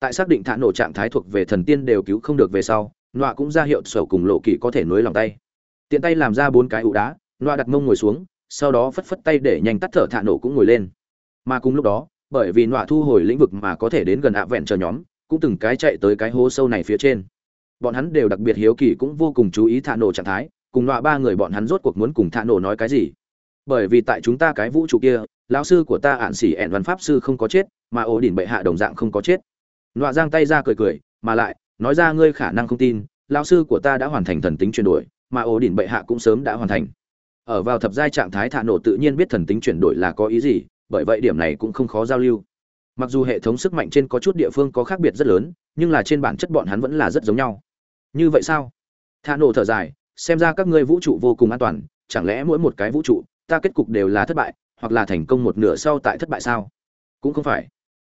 Tại xác định thả nổ trạng thái thuộc về thần tiên đều cứu không được về sau, nọa cũng ra hiệu sổ cùng lộ kỳ có thể nối lòng tay. Tiện tay làm ra bốn cái ụ đá, nọa đặt mông ngồi xuống, sau đó phất phất tay để nhanh tắt thở thả nổ cũng ngồi lên. Mà cùng lúc đó, bởi vì nọa thu hồi lĩnh vực mà có thể đến gần ạ vẹn chờ nhóm cũng từng cái chạy tới cái hố sâu này phía trên. Bọn hắn đều đặc biệt hiếu kỳ cũng vô cùng chú ý thạ nổ trạng thái, cùng loại ba người bọn hắn rốt cuộc muốn cùng thạ nổ nói cái gì. Bởi vì tại chúng ta cái vũ trụ kia, lão sư của ta ạn xỉ ẹn văn pháp sư không có chết, mà ổ đỉnh bệ hạ đồng dạng không có chết. Loại giang tay ra cười cười, mà lại, nói ra ngươi khả năng không tin, lão sư của ta đã hoàn thành thần tính chuyển đổi, mà ổ đỉnh bệ hạ cũng sớm đã hoàn thành. Ở vào thập giai trạng thái thạ nổ tự nhiên biết thần tính chuyển đổi là có ý gì, bởi vậy điểm này cũng không khó giao lưu mặc dù hệ thống sức mạnh trên có chút địa phương có khác biệt rất lớn, nhưng là trên bản chất bọn hắn vẫn là rất giống nhau. Như vậy sao? Thà nổ thở dài, xem ra các ngươi vũ trụ vô cùng an toàn, chẳng lẽ mỗi một cái vũ trụ, ta kết cục đều là thất bại, hoặc là thành công một nửa sau tại thất bại sao? Cũng không phải.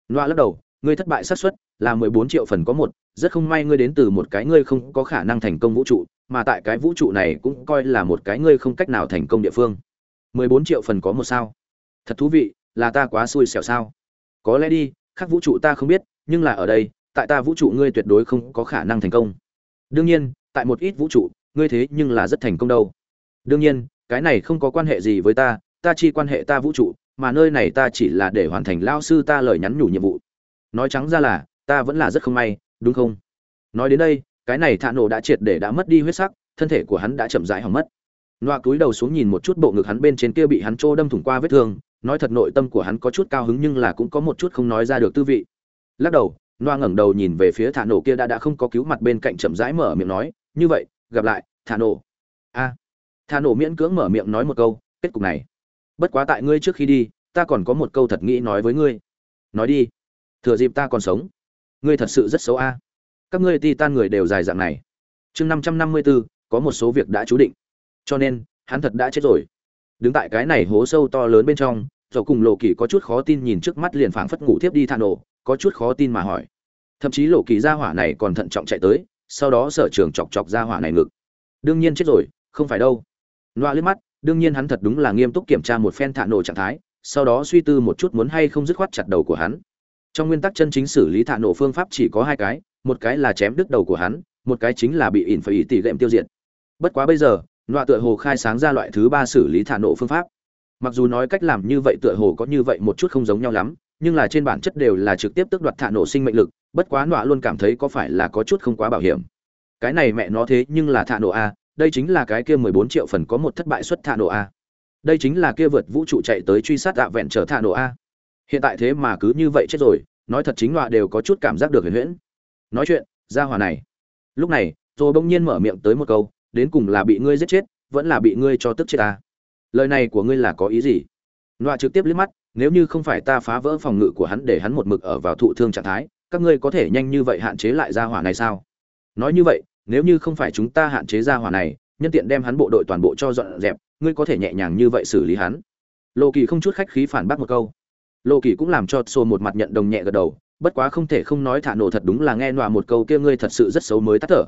Loa lắc đầu, ngươi thất bại xác suất là mười bốn triệu phần có một, rất không may ngươi đến từ một cái ngươi không có khả năng thành công vũ trụ, mà tại cái vũ trụ này cũng coi là một cái ngươi không cách nào thành công địa phương. mười bốn triệu phần có một sao? Thật thú vị, là ta quá xui xẻo sao? Có lẽ đi, khác vũ trụ ta không biết, nhưng là ở đây, tại ta vũ trụ ngươi tuyệt đối không có khả năng thành công. Đương nhiên, tại một ít vũ trụ, ngươi thế nhưng là rất thành công đâu. Đương nhiên, cái này không có quan hệ gì với ta ta chỉ quan hệ ta vũ trụ, mà nơi này ta chỉ là để hoàn thành lao sư ta lời nhắn nhủ nhiệm vụ. Nói trắng ra là, ta vẫn là rất không may, đúng không? Nói đến đây, cái này thạ nổ đã triệt để đã mất đi huyết sắc, thân thể của hắn đã chậm rãi hỏng mất. Loa túi đầu xuống nhìn một chút bộ ngực hắn bên trên kia bị hắn trô đâm thủng qua vết thương nói thật nội tâm của hắn có chút cao hứng nhưng là cũng có một chút không nói ra được tư vị. Lắc đầu, noa ngẩng đầu nhìn về phía thả nổ kia đã đã không có cứu mặt bên cạnh chậm rãi mở miệng nói, như vậy, gặp lại, thả nổ. A. Thả nổ miễn cưỡng mở miệng nói một câu, kết cục này. Bất quá tại ngươi trước khi đi, ta còn có một câu thật nghĩ nói với ngươi. Nói đi, thừa dịp ta còn sống. Ngươi thật sự rất xấu a. Các ngươi ti tan người đều dài dạng này. Chương năm trăm năm mươi bốn có một số việc đã chú định. Cho nên, hắn thật đã chết rồi. Đứng tại cái này hố sâu to lớn bên trong dầu cùng lộ kỳ có chút khó tin nhìn trước mắt liền phảng phất ngủ thiếp đi thà nổ, có chút khó tin mà hỏi. Thậm chí lộ kỳ ra hỏa này còn thận trọng chạy tới, sau đó sở trường chọc chọc ra hỏa này ngực. Đương nhiên chết rồi, không phải đâu. Loa liếc mắt, đương nhiên hắn thật đúng là nghiêm túc kiểm tra một phen thả nổ trạng thái, sau đó suy tư một chút muốn hay không dứt khoát chặt đầu của hắn. Trong nguyên tắc chân chính xử lý thả nổ phương pháp chỉ có hai cái, một cái là chém đứt đầu của hắn, một cái chính là bị ỉn phải ý tỷ lệm tiêu diệt. Bất quá bây giờ, loa tựa hồ khai sáng ra loại thứ ba xử lý thả nổ phương pháp mặc dù nói cách làm như vậy tựa hồ có như vậy một chút không giống nhau lắm, nhưng là trên bản chất đều là trực tiếp tước đoạt thả nổ sinh mệnh lực, bất quá nọa luôn cảm thấy có phải là có chút không quá bảo hiểm. Cái này mẹ nó thế nhưng là thả nổ a, đây chính là cái kia mười bốn triệu phần có một thất bại xuất thả nổ a. Đây chính là kia vượt vũ trụ chạy tới truy sát ạ vẹn trở thả nổ a. Hiện tại thế mà cứ như vậy chết rồi, nói thật chính nọa đều có chút cảm giác được huyền huyễn. Nói chuyện, ra hòa này. Lúc này rồi bỗng nhiên mở miệng tới một câu, đến cùng là bị ngươi giết chết, vẫn là bị ngươi cho tức chết ta lời này của ngươi là có ý gì? Nọa trực tiếp liếc mắt, nếu như không phải ta phá vỡ phòng ngự của hắn để hắn một mực ở vào thụ thương trạng thái, các ngươi có thể nhanh như vậy hạn chế lại gia hỏa này sao? Nói như vậy, nếu như không phải chúng ta hạn chế gia hỏa này, nhân tiện đem hắn bộ đội toàn bộ cho dọn dẹp, ngươi có thể nhẹ nhàng như vậy xử lý hắn? Lộ kỳ không chút khách khí phản bác một câu. Lộ kỳ cũng làm cho xô một mặt nhận đồng nhẹ gật đầu, bất quá không thể không nói thả nổ thật đúng là nghe nọa một câu kia ngươi thật sự rất xấu mới tắt thở.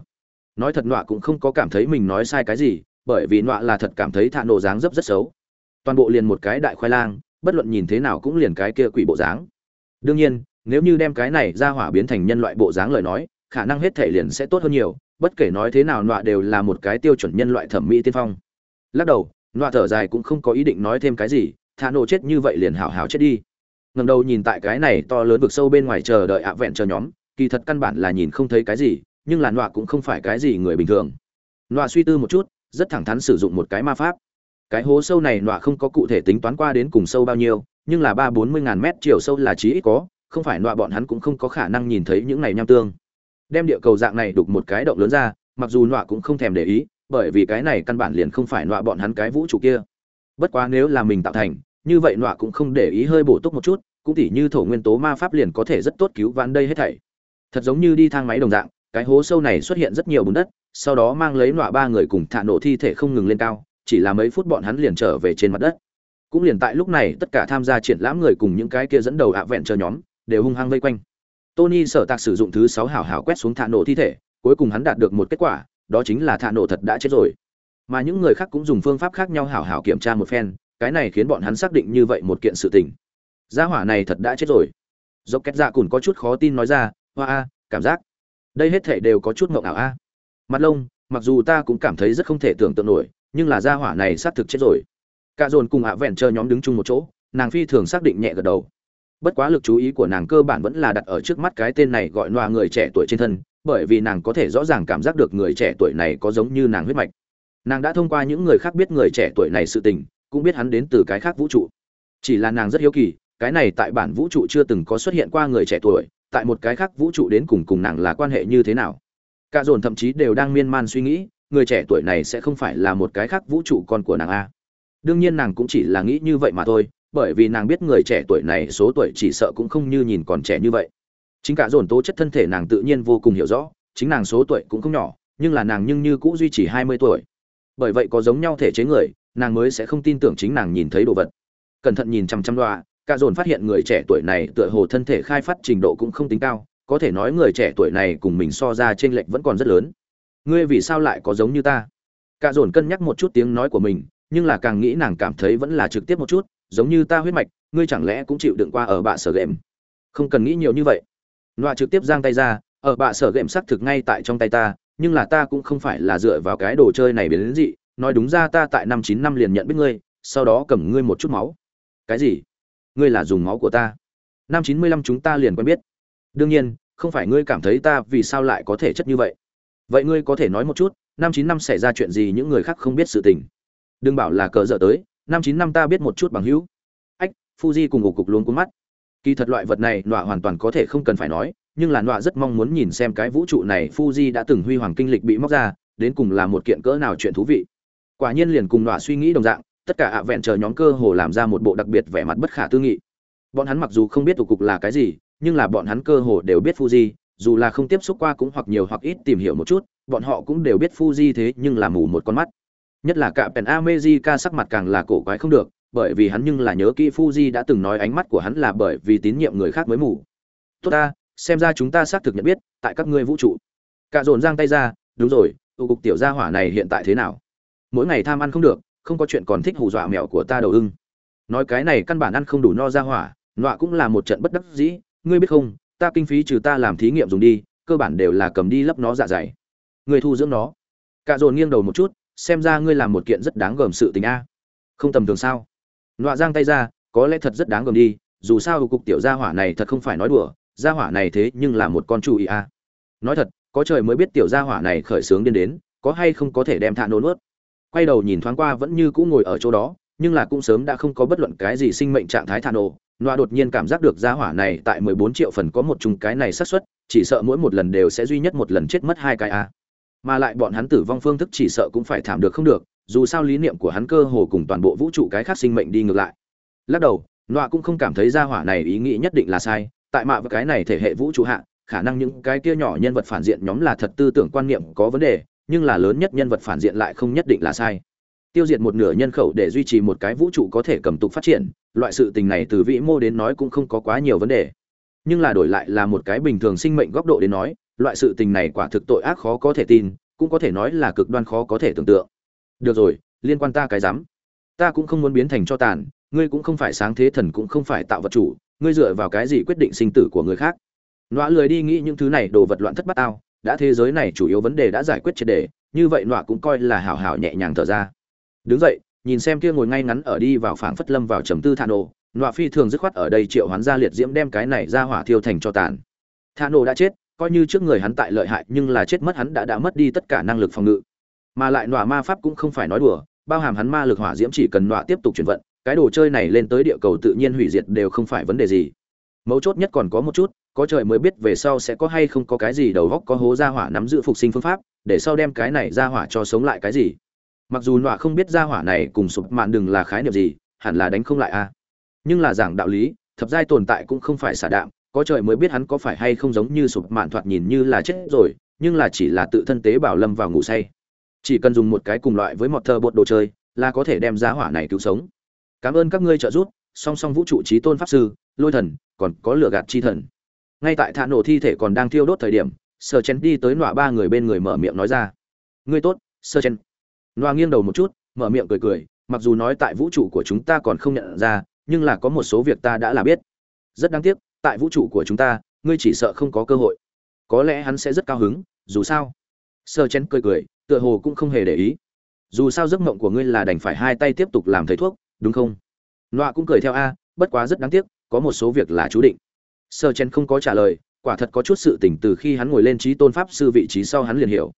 Nói thật nọa cũng không có cảm thấy mình nói sai cái gì bởi vì nọa là thật cảm thấy thạ nổ dáng dấp rất xấu. Toàn bộ liền một cái đại khoai lang, bất luận nhìn thế nào cũng liền cái kia quỷ bộ dáng. Đương nhiên, nếu như đem cái này ra hỏa biến thành nhân loại bộ dáng lời nói, khả năng hết thể liền sẽ tốt hơn nhiều, bất kể nói thế nào nọa đều là một cái tiêu chuẩn nhân loại thẩm mỹ tiên phong. Lắc đầu, nọa thở dài cũng không có ý định nói thêm cái gì thả nổ chết như vậy liền hảo hảo chết đi. Ngẩng đầu nhìn tại cái này to lớn vực sâu bên ngoài chờ đợi ạ vẹn chờ nhóm, kỳ thật căn bản là nhìn không thấy cái gì, nhưng là nọa cũng không phải cái gì người bình thường. Nọa suy tư một chút rất thẳng thắn sử dụng một cái ma pháp. Cái hố sâu này nọa không có cụ thể tính toán qua đến cùng sâu bao nhiêu, nhưng là ba bốn mươi ngàn mét chiều sâu là chí ít có, không phải nọa bọn hắn cũng không có khả năng nhìn thấy những này nham tương. Đem địa cầu dạng này đục một cái động lớn ra, mặc dù nọa cũng không thèm để ý, bởi vì cái này căn bản liền không phải nọa bọn hắn cái vũ trụ kia. Bất quá nếu là mình tạo thành, như vậy nọa cũng không để ý hơi bổ túc một chút, cũng tỉ như thổ nguyên tố ma pháp liền có thể rất tốt cứu vãn đây hết thảy. Thật giống như đi thang máy đồng dạng, cái hố sâu này xuất hiện rất nhiều bùn đất sau đó mang lấy nọa ba người cùng thả nổ thi thể không ngừng lên cao, chỉ là mấy phút bọn hắn liền trở về trên mặt đất. Cũng liền tại lúc này, tất cả tham gia triển lãm người cùng những cái kia dẫn đầu ạ vẹn chờ nhóm, đều hung hăng vây quanh. Tony sở tạc sử dụng thứ sáu hảo hảo quét xuống thả nổ thi thể, cuối cùng hắn đạt được một kết quả, đó chính là thạ nổ thật đã chết rồi. Mà những người khác cũng dùng phương pháp khác nhau hảo hảo kiểm tra một phen, cái này khiến bọn hắn xác định như vậy một kiện sự tình. Gia hỏa này thật đã chết rồi. Dốc két dạ cùn có chút khó tin nói ra, hoa a, cảm giác. Đây hết thể đều có chút mộng ảo a mặt lông, mặc dù ta cũng cảm thấy rất không thể tưởng tượng nổi, nhưng là gia hỏa này xác thực chết rồi. Cả dồn cùng ạ vẹn chờ nhóm đứng chung một chỗ, nàng phi thường xác định nhẹ gật đầu. Bất quá lực chú ý của nàng cơ bản vẫn là đặt ở trước mắt cái tên này gọi loa người trẻ tuổi trên thân, bởi vì nàng có thể rõ ràng cảm giác được người trẻ tuổi này có giống như nàng huyết mạch. Nàng đã thông qua những người khác biết người trẻ tuổi này sự tình, cũng biết hắn đến từ cái khác vũ trụ. Chỉ là nàng rất hiếu kỳ, cái này tại bản vũ trụ chưa từng có xuất hiện qua người trẻ tuổi, tại một cái khác vũ trụ đến cùng cùng nàng là quan hệ như thế nào cả dồn thậm chí đều đang miên man suy nghĩ, người trẻ tuổi này sẽ không phải là một cái khác vũ trụ con của nàng a. Đương nhiên nàng cũng chỉ là nghĩ như vậy mà thôi, bởi vì nàng biết người trẻ tuổi này số tuổi chỉ sợ cũng không như nhìn còn trẻ như vậy. Chính cả dồn tố chất thân thể nàng tự nhiên vô cùng hiểu rõ, chính nàng số tuổi cũng không nhỏ, nhưng là nàng nhưng như cũ duy trì hai mươi tuổi. Bởi vậy có giống nhau thể chế người, nàng mới sẽ không tin tưởng chính nàng nhìn thấy đồ vật. Cẩn thận nhìn chăm chăm đoạ cả dồn phát hiện người trẻ tuổi này tựa hồ thân thể khai phát trình độ cũng không tính cao có thể nói người trẻ tuổi này cùng mình so ra trên lệch vẫn còn rất lớn. Ngươi vì sao lại có giống như ta? Cả dồn cân nhắc một chút tiếng nói của mình, nhưng là càng nghĩ nàng cảm thấy vẫn là trực tiếp một chút, giống như ta huyết mạch, ngươi chẳng lẽ cũng chịu đựng qua ở bạ sở ghệm không cần nghĩ nhiều như vậy. Loa trực tiếp giang tay ra, ở bạ sở ghệm xác thực ngay tại trong tay ta, nhưng là ta cũng không phải là dựa vào cái đồ chơi này biến đến dị, nói đúng ra ta tại năm chín năm liền nhận biết ngươi, sau đó cầm ngươi một chút máu. Cái gì? Ngươi là dùng máu của ta. Năm chín mươi lăm chúng ta liền quen biết đương nhiên, không phải ngươi cảm thấy ta vì sao lại có thể chất như vậy. Vậy ngươi có thể nói một chút, năm chín năm xảy ra chuyện gì những người khác không biết sự tình. Đừng bảo là cờ dở tới, năm chín năm ta biết một chút bằng hữu. Ách, fuji cùng ngục cục luôn cuốn mắt. Kỳ thật loại vật này, nọa hoàn toàn có thể không cần phải nói, nhưng là nọa rất mong muốn nhìn xem cái vũ trụ này fuji đã từng huy hoàng kinh lịch bị móc ra, đến cùng là một kiện cỡ nào chuyện thú vị. Quả nhiên liền cùng nọa suy nghĩ đồng dạng, tất cả ạ vẹn chờ nhóm cơ hồ làm ra một bộ đặc biệt vẻ mặt bất khả tư nghị. Bọn hắn mặc dù không biết tụ cục là cái gì nhưng là bọn hắn cơ hồ đều biết fuji dù là không tiếp xúc qua cũng hoặc nhiều hoặc ít tìm hiểu một chút bọn họ cũng đều biết fuji thế nhưng là mù một con mắt nhất là cả Pen America sắc mặt càng là cổ quái không được, bởi vì hắn nhưng là nhớ kỹ Fuji đã từng nói ánh mắt của hắn là bởi vì tín nhiệm người khác mới mù. Tốt ta, xem ra chúng ta xác thực nhận biết, tại các ngươi vũ trụ. Cả dồn giang tay ra, đúng rồi, tụ cục tiểu gia hỏa này hiện tại thế nào? Mỗi ngày tham ăn không được, không có chuyện còn thích hù dọa mèo của ta đầu ưng. Nói cái này căn bản ăn không đủ no gia hỏa, nọa cũng là một trận bất đắc dĩ, ngươi biết không, ta kinh phí trừ ta làm thí nghiệm dùng đi, cơ bản đều là cầm đi lấp nó dạ dày. Người thu dưỡng nó. Cả dồn nghiêng đầu một chút, xem ra ngươi làm một kiện rất đáng gờm sự tình a không tầm thường sao nọa giang tay ra có lẽ thật rất đáng gờm đi dù sao cục tiểu gia hỏa này thật không phải nói đùa gia hỏa này thế nhưng là một con chủ ý a nói thật có trời mới biết tiểu gia hỏa này khởi sướng điên đến có hay không có thể đem thạ nôn ướt quay đầu nhìn thoáng qua vẫn như cũ ngồi ở chỗ đó nhưng là cũng sớm đã không có bất luận cái gì sinh mệnh trạng thái thạ nổ nọa đột nhiên cảm giác được gia hỏa này tại mười bốn triệu phần có một chung cái này xác suất, chỉ sợ mỗi một lần đều sẽ duy nhất một lần chết mất hai cái a. Mà lại bọn hắn tử vong phương thức chỉ sợ cũng phải thảm được không được, dù sao lý niệm của hắn cơ hồ cùng toàn bộ vũ trụ cái khác sinh mệnh đi ngược lại. Lắc đầu nọa cũng không cảm thấy gia hỏa này ý nghĩ nhất định là sai, tại mạ và cái này thể hệ vũ trụ hạ, khả năng những cái kia nhỏ nhân vật phản diện nhóm là thật tư tưởng quan niệm có vấn đề, nhưng là lớn nhất nhân vật phản diện lại không nhất định là sai. Tiêu diệt một nửa nhân khẩu để duy trì một cái vũ trụ có thể cầm tục phát triển loại sự tình này từ vĩ mô đến nói cũng không có quá nhiều vấn đề. Nhưng là đổi lại là một cái bình thường sinh mệnh góc độ đến nói, loại sự tình này quả thực tội ác khó có thể tin, cũng có thể nói là cực đoan khó có thể tưởng tượng. Được rồi, liên quan ta cái dám ta cũng không muốn biến thành cho tàn, ngươi cũng không phải sáng thế thần cũng không phải tạo vật chủ, ngươi dựa vào cái gì quyết định sinh tử của người khác? Nọa lười đi nghĩ những thứ này, đồ vật loạn thất bát ao đã thế giới này chủ yếu vấn đề đã giải quyết triệt đề, như vậy nọa cũng coi là hảo hảo nhẹ nhàng thở ra. Đứng dậy nhìn xem kia ngồi ngay ngắn ở đi vào phảng phất lâm vào trầm tư thản nộ. nọa phi thường dứt khoát ở đây triệu hoán ra liệt diễm đem cái này ra hỏa thiêu thành cho tàn. Thản nộ đã chết, coi như trước người hắn tại lợi hại, nhưng là chết mất hắn đã đã mất đi tất cả năng lực phòng ngự. Mà lại nọa ma pháp cũng không phải nói đùa, bao hàm hắn ma lực hỏa diễm chỉ cần nọa tiếp tục chuyển vận, cái đồ chơi này lên tới địa cầu tự nhiên hủy diệt đều không phải vấn đề gì. Mấu chốt nhất còn có một chút, có trời mới biết về sau sẽ có hay không có cái gì đầu góc có hố ra hỏa nắm giữ phục sinh phương pháp, để sau đem cái này ra hỏa cho sống lại cái gì mặc dù nọa không biết ra hỏa này cùng sụp mạn đừng là khái niệm gì, hẳn là đánh không lại a. Nhưng là giảng đạo lý, thập giai tồn tại cũng không phải xả đạm, có trời mới biết hắn có phải hay không giống như sụp mạn thoạt nhìn như là chết rồi, nhưng là chỉ là tự thân tế bảo lâm vào ngủ say. Chỉ cần dùng một cái cùng loại với mọt thơ bột đồ chơi, là có thể đem giá hỏa này cứu sống. Cảm ơn các ngươi trợ giúp, song song vũ trụ trí tôn pháp sư, lôi thần, còn có lửa gạt chi thần. Ngay tại thạ nổ thi thể còn đang thiêu đốt thời điểm sơ chen đi tới nọa ba người bên người mở miệng nói ra. Ngươi tốt sơ chen noa nghiêng đầu một chút, mở miệng cười cười, mặc dù nói tại vũ trụ của chúng ta còn không nhận ra, nhưng là có một số việc ta đã là biết. Rất đáng tiếc, tại vũ trụ của chúng ta, ngươi chỉ sợ không có cơ hội. Có lẽ hắn sẽ rất cao hứng, dù sao. Sơ chen cười cười, tựa hồ cũng không hề để ý. Dù sao giấc mộng của ngươi là đành phải hai tay tiếp tục làm thầy thuốc, đúng không? Nọa cũng cười theo a, bất quá rất đáng tiếc, có một số việc là chú định. Sơ chen không có trả lời, quả thật có chút sự tỉnh từ khi hắn ngồi lên trí tôn pháp sư vị trí sau hắn liền hiểu.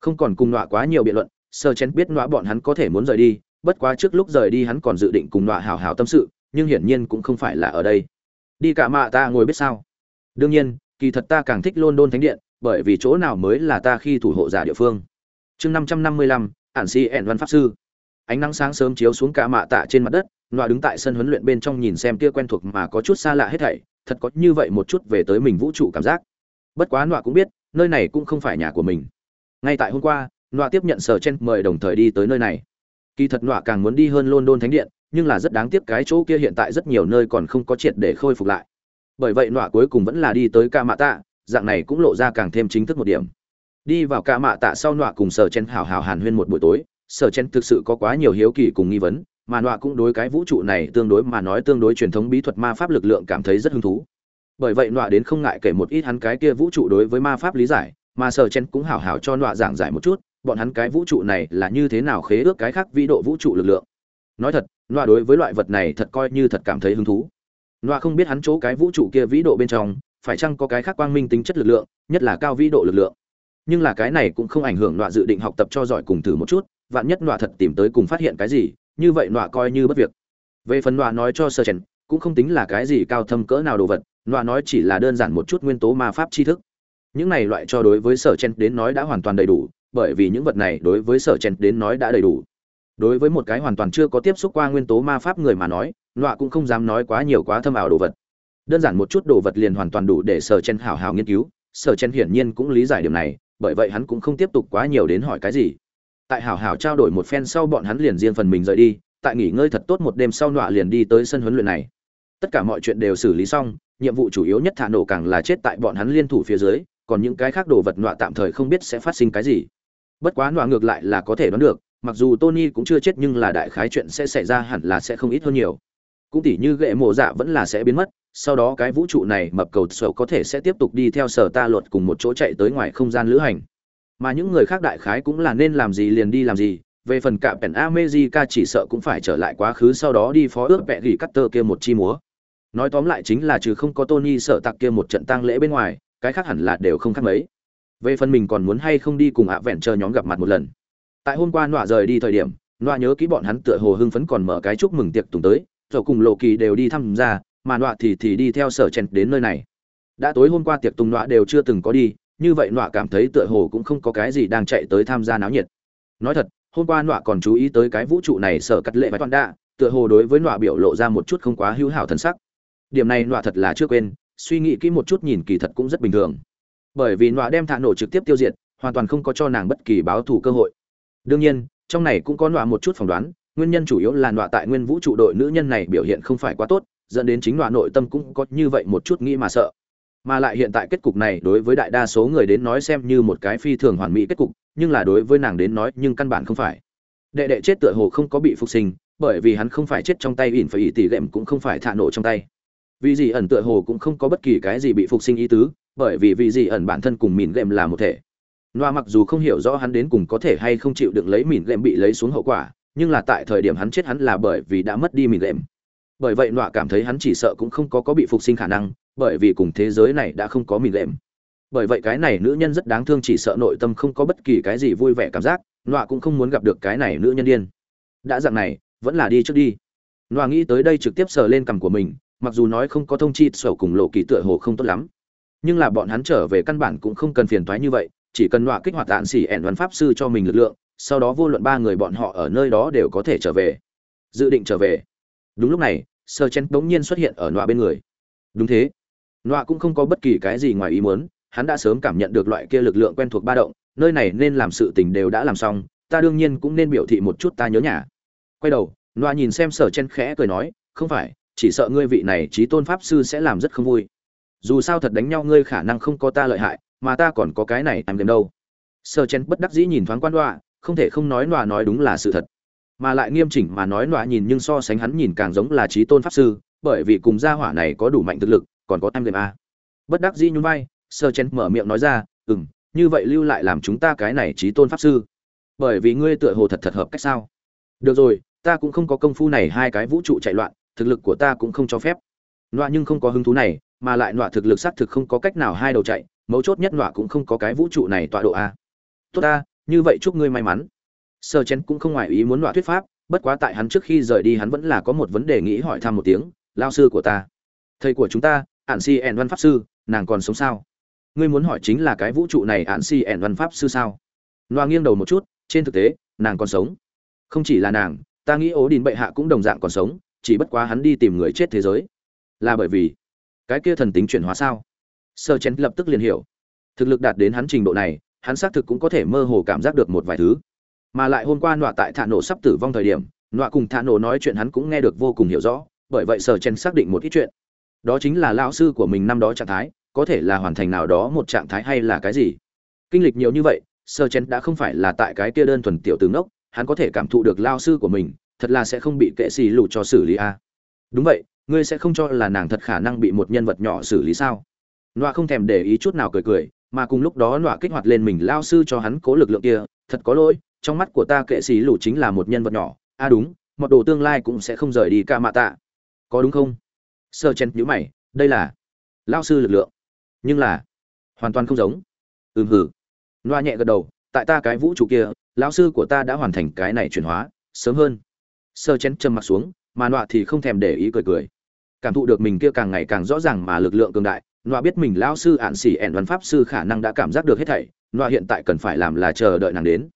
Không còn cùng nọa quá nhiều biện luận sơ chén biết nọa bọn hắn có thể muốn rời đi, bất quá trước lúc rời đi hắn còn dự định cùng nọa hào hào tâm sự, nhưng hiển nhiên cũng không phải là ở đây. Đi cả mạ ta ngồi biết sao? Đương nhiên, kỳ thật ta càng thích london thánh điện, bởi vì chỗ nào mới là ta khi thủ hộ giả địa phương. Chương năm trăm năm mươi lăm, ản si ẻn văn pháp sư. Ánh nắng sáng sớm chiếu xuống cả mạ tạ trên mặt đất, nọa đứng tại sân huấn luyện bên trong nhìn xem kia quen thuộc mà có chút xa lạ hết thảy, thật có như vậy một chút về tới mình vũ trụ cảm giác. Bất quá nọa cũng biết, nơi này cũng không phải nhà của mình. Ngay tại hôm qua nọa tiếp nhận sở chen mời đồng thời đi tới nơi này. Kỳ thật nọa càng muốn đi hơn london thánh điện, nhưng là rất đáng tiếc cái chỗ kia hiện tại rất nhiều nơi còn không có triệt để khôi phục lại. Bởi vậy nọa cuối cùng vẫn là đi tới ca mạ tạ dạng này cũng lộ ra càng thêm chính thức một điểm. Đi vào ca mạ tạ sau nọa cùng sở chen hào hào hàn huyên một buổi tối, sở chen thực sự có quá nhiều hiếu kỳ cùng nghi vấn, mà nọa cũng đối cái vũ trụ này tương đối, mà nói tương đối truyền thống bí thuật ma pháp lực lượng cảm thấy rất hứng thú. Bởi vậy nọa đến không ngại kể một ít hắn cái kia vũ trụ đối với ma pháp lý giải, mà sở chen cũng hào hào cho nọa giảng giải một chút bọn hắn cái vũ trụ này là như thế nào khế ước cái khác vĩ độ vũ trụ lực lượng? Nói thật loa đối với loại vật này thật coi như thật cảm thấy hứng thú. Loa không biết hắn chỗ cái vũ trụ kia vĩ độ bên trong, phải chăng có cái khác quang minh tính chất lực lượng, nhất là cao vĩ độ lực lượng. Nhưng là cái này cũng không ảnh hưởng loa dự định học tập cho giỏi cùng thử một chút, vạn nhất loa thật tìm tới cùng phát hiện cái gì, như vậy loa coi như bất việc. Về phần loa nói cho sơ chèn cũng không tính là cái gì cao thâm cỡ nào đồ vật loa nói chỉ là đơn giản một chút nguyên tố ma pháp tri thức. Những này loại cho đối với sở chen đến nói đã hoàn toàn đầy đủ bởi vì những vật này đối với sở chèn đến nói đã đầy đủ. Đối với một cái hoàn toàn chưa có tiếp xúc qua nguyên tố ma pháp người mà nói, nọa cũng không dám nói quá nhiều quá thâm ảo đồ vật. Đơn giản một chút đồ vật liền hoàn toàn đủ để sở chen hào hào nghiên cứu, sở chen hiển nhiên cũng lý giải điểm này, bởi vậy hắn cũng không tiếp tục quá nhiều đến hỏi cái gì. Tại hảo hảo trao đổi một phen sau bọn hắn liền riêng phần mình rời đi, tại nghỉ ngơi thật tốt một đêm sau nọa liền đi tới sân huấn luyện này. Tất cả mọi chuyện đều xử lý xong, nhiệm vụ chủ yếu nhất thả nổ càng là chết tại bọn hắn liên thủ phía dưới, còn những cái khác đồ vật nọa tạm thời không biết sẽ phát sinh cái gì bất quá nọa ngược lại là có thể đoán được, mặc dù tony cũng chưa chết nhưng là đại khái chuyện sẽ xảy ra hẳn là sẽ không ít hơn nhiều. Cũng tỉ như ghệ mộ dạ vẫn là sẽ biến mất, sau đó cái vũ trụ này mập cầu sầu có thể sẽ tiếp tục đi theo sở ta luật cùng một chỗ chạy tới ngoài không gian lữ hành. Mà những người khác đại khái cũng là nên làm gì liền đi làm gì, về phần cạm pèn America chỉ sợ cũng phải trở lại quá khứ sau đó đi phó ước vẽ gỉ cắt tơ kia một chi múa. Nói tóm lại chính là trừ không có Tony sợ tặc kia một trận tang lễ bên ngoài, cái khác hẳn là đều không khác mấy về phần mình còn muốn hay không đi cùng ạ vẹn chờ nhóm gặp mặt một lần. Tại hôm qua nọa rời đi thời điểm, nọa nhớ kỹ bọn hắn tựa hồ hưng phấn còn mở cái chúc mừng tiệc tùng tới, rồi cùng lộ kỳ đều đi thăm ra, mà nọa thì thì đi theo sở chen đến nơi này. Đã tối hôm qua tiệc tùng nọa đều chưa từng có đi, như vậy nọa cảm thấy tựa hồ cũng không có cái gì đang chạy tới tham gia náo nhiệt. Nói thật, hôm qua nọa còn chú ý tới cái vũ trụ này sở cắt lệ và toàn đạ, tựa hồ đối với nọa biểu lộ ra một chút không quá hữu hảo thần sắc. Điểm này nọa thật là chưa quên, suy nghĩ kỹ một chút nhìn kỳ thật cũng rất bình thường bởi vì nọa đem thả nổ trực tiếp tiêu diệt, hoàn toàn không có cho nàng bất kỳ báo thù cơ hội. Đương nhiên, trong này cũng có nọa một chút phỏng đoán, nguyên nhân chủ yếu là nọa tại nguyên vũ trụ đội nữ nhân này biểu hiện không phải quá tốt, dẫn đến chính nọa nội tâm cũng có như vậy một chút nghĩ mà sợ. Mà lại hiện tại kết cục này đối với đại đa số người đến nói xem như một cái phi thường hoàn mỹ kết cục, nhưng là đối với nàng đến nói nhưng căn bản không phải. Đệ đệ chết tựa hồ không có bị phục sinh, bởi vì hắn không phải chết trong tay ỉn phải ỉ tỉ lệm cũng không phải thả nổ trong tay. Vì gì ẩn tựa hồ cũng không có bất kỳ cái gì bị phục sinh ý tứ bởi vì vì gì ẩn bản thân cùng mìn lệm là một thể. Noa mặc dù không hiểu rõ hắn đến cùng có thể hay không chịu đựng lấy mìn lệm bị lấy xuống hậu quả, nhưng là tại thời điểm hắn chết hắn là bởi vì đã mất đi mìn lệm. Bởi vậy Noa cảm thấy hắn chỉ sợ cũng không có có bị phục sinh khả năng, bởi vì cùng thế giới này đã không có mìn lệm. Bởi vậy cái này nữ nhân rất đáng thương chỉ sợ nội tâm không có bất kỳ cái gì vui vẻ cảm giác, noa cũng không muốn gặp được cái này nữ nhân điên. Đã dạng này, vẫn là đi trước đi. Noa nghĩ tới đây trực tiếp sờ lên cằm của mình, mặc dù nói không có thông chi sầu cùng lộ kỳ tựa hồ không tốt lắm nhưng là bọn hắn trở về căn bản cũng không cần phiền toái như vậy, chỉ cần nọa kích hoạt tạn xỉ ẻn văn pháp sư cho mình lực lượng, sau đó vô luận ba người bọn họ ở nơi đó đều có thể trở về. Dự định trở về. Đúng lúc này sơ chen bỗng nhiên xuất hiện ở nọa bên người. Đúng thế. Nọa cũng không có bất kỳ cái gì ngoài ý muốn, hắn đã sớm cảm nhận được loại kia lực lượng quen thuộc ba động, nơi này nên làm sự tình đều đã làm xong, ta đương nhiên cũng nên biểu thị một chút ta nhớ nhà. Quay đầu, nọa nhìn xem sở chen khẽ cười nói, không phải, chỉ sợ ngươi vị này trí tôn pháp sư sẽ làm rất không vui dù sao thật đánh nhau ngươi khả năng không có ta lợi hại, mà ta còn có cái này em đến đâu. Sơ chen bất đắc dĩ nhìn thoáng quan đoạ không thể không nói nọa nói đúng là sự thật. Mà lại nghiêm chỉnh mà nói nọa nhìn nhưng so sánh hắn nhìn càng giống là trí tôn pháp sư, bởi vì cùng gia hỏa này có đủ mạnh thực lực, còn có em đến a. Bất đắc dĩ nhún vai, sơ chen mở miệng nói ra ừ m như vậy lưu lại làm chúng ta cái này trí tôn pháp sư. Bởi vì ngươi tựa hồ thật thật hợp cách sao? Được rồi, ta cũng không có công phu này hai cái vũ trụ chạy loạn, thực lực của ta cũng không cho phép. Nọa nhưng không có hứng thú này mà lại nọa thực lực xác thực không có cách nào hai đầu chạy, mấu chốt nhất nọa cũng không có cái vũ trụ này tọa độ a. Tốt ta, như vậy chúc ngươi may mắn. Sơ chén cũng không ngoài ý muốn nọa thuyết pháp, bất quá tại hắn trước khi rời đi hắn vẫn là có một vấn đề nghĩ hỏi thăm một tiếng lao sư của ta, thầy của chúng ta ạn si ẻn văn pháp sư, nàng còn sống sao? Ngươi muốn hỏi chính là cái vũ trụ này ạn si ẻn văn pháp sư sao? Loa nghiêng đầu một chút, trên thực tế, nàng còn sống. Không chỉ là nàng, ta nghĩ ố đình bệ hạ cũng đồng dạng còn sống, chỉ bất quá hắn đi tìm người chết thế giới. Là bởi vì cái kia thần tính chuyển hóa sao? Sơ chén lập tức liền hiểu. Thực lực đạt đến hắn trình độ này, hắn xác thực cũng có thể mơ hồ cảm giác được một vài thứ. Mà lại hôm qua nọa tại thả nổ sắp tử vong thời điểm, nọa cùng thả nổ nói chuyện hắn cũng nghe được vô cùng hiểu rõ, bởi vậy sở chen xác định một ít chuyện. Đó chính là lão sư của mình năm đó trạng thái, có thể là hoàn thành nào đó một trạng thái hay là cái gì. Kinh lịch nhiều như vậy sở chen đã không phải là tại cái kia đơn thuần tiểu tướng ngốc, hắn có thể cảm thụ được lao sư của mình, thật là sẽ không bị kệ xì lụ cho xử lý a. À. đúng vậy ngươi sẽ không cho là nàng thật khả năng bị một nhân vật nhỏ xử lý sao? Nọa không thèm để ý chút nào cười cười, mà cùng lúc đó nọa kích hoạt lên mình lao sư cho hắn cố lực lượng kia, thật có lỗi, trong mắt của ta kệ sĩ lù chính là một nhân vật nhỏ. A à đúng, một đồ tương lai cũng sẽ không rời đi ca mạ tạ. Có đúng không? Sơ chen nhữ mày, đây là lao sư lực lượng. Nhưng là hoàn toàn không giống. Ừm hử. Loa nhẹ gật đầu, tại ta cái vũ trụ kia, lão sư của ta đã hoàn thành cái này chuyển hóa, sớm hơn. Sơ chen châm mặt xuống, mà nọa thì không thèm để ý cười cười cảm thụ được mình kia càng ngày càng rõ ràng mà lực lượng cường đại, nọa biết mình lão sư ạn xỉ ẻn văn pháp sư khả năng đã cảm giác được hết thảy, nọa hiện tại cần phải làm là chờ đợi nàng đến.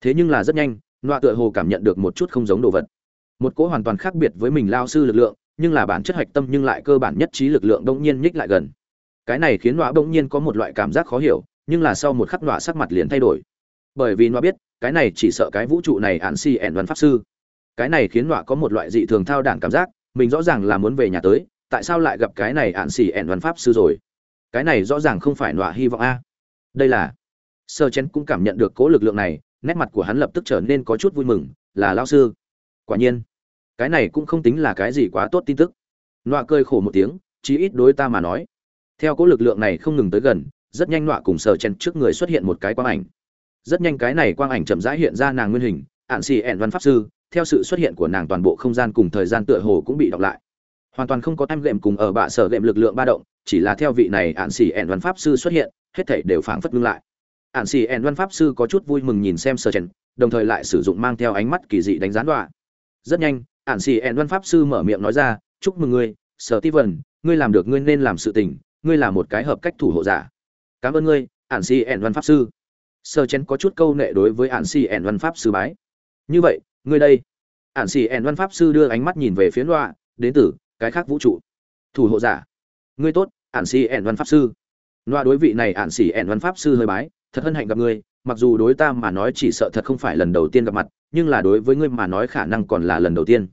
Thế nhưng là rất nhanh, nọa tựa hồ cảm nhận được một chút không giống đồ vật. Một cỗ hoàn toàn khác biệt với mình lao sư lực lượng, nhưng là bản chất hạch tâm nhưng lại cơ bản nhất trí lực lượng bỗng nhiên nhích lại gần. Cái này khiến nọa bỗng nhiên có một loại cảm giác khó hiểu, nhưng là sau một khắc nọa sắc mặt liền thay đổi. Bởi vì nọa biết, cái này chỉ sợ cái vũ trụ này ạn xỉ ẻn văn pháp sư. Cái này khiến nọa có một loại dị thường thao đản cảm giác mình rõ ràng là muốn về nhà tới, tại sao lại gặp cái này ạn xỉ ẻn văn pháp sư rồi? Cái này rõ ràng không phải nọa hy vọng a. Đây là, sơ chén cũng cảm nhận được cố lực lượng này, nét mặt của hắn lập tức trở nên có chút vui mừng, là lao sư. Quả nhiên, cái này cũng không tính là cái gì quá tốt tin tức. Nọa cười khổ một tiếng, chí ít đối ta mà nói. Theo cố lực lượng này không ngừng tới gần, rất nhanh nọa cùng sờ chen trước người xuất hiện một cái quang ảnh. Rất nhanh cái này quang ảnh chậm rãi hiện ra nàng nguyên hình, ạn xì ẹn văn pháp sư theo sự xuất hiện của nàng toàn bộ không gian cùng thời gian tựa hồ cũng bị đọc lại. Hoàn toàn không có em lệm cùng ở bạ sở lệm lực lượng ba động chỉ là theo vị này ạn xỉ ẹn văn pháp sư xuất hiện hết thảy đều phảng phất ngưng lại. Ạn xỉ ẹn văn pháp sư có chút vui mừng nhìn xem sơ trần, đồng thời lại sử dụng mang theo ánh mắt kỳ dị đánh gián đoạn rất nhanh ạn xỉ ẹn văn pháp sư mở miệng nói ra chúc mừng ngươi sở ti vần ngươi làm được ngươi nên làm sự tình ngươi là một cái hợp cách thủ hộ giả. Cảm ơn ngươi ạn xỉ ẹn văn pháp sư. Sơ trần có chút câu nệ đối với ạn xỉ ẹn văn pháp sư bái. Như vậy ngươi đây. Ạn xì ẹn văn pháp sư đưa ánh mắt nhìn về phía loạ đến từ cái khác vũ trụ. Thủ hộ giả. Ngươi tốt ạn xì ẹn văn pháp sư. Loạ đối vị này ạn xì ẹn văn pháp sư hơi bái, thật hân hạnh gặp ngươi, mặc dù đối ta mà nói chỉ sợ thật không phải lần đầu tiên gặp mặt, nhưng là đối với ngươi mà nói khả năng còn là lần đầu tiên.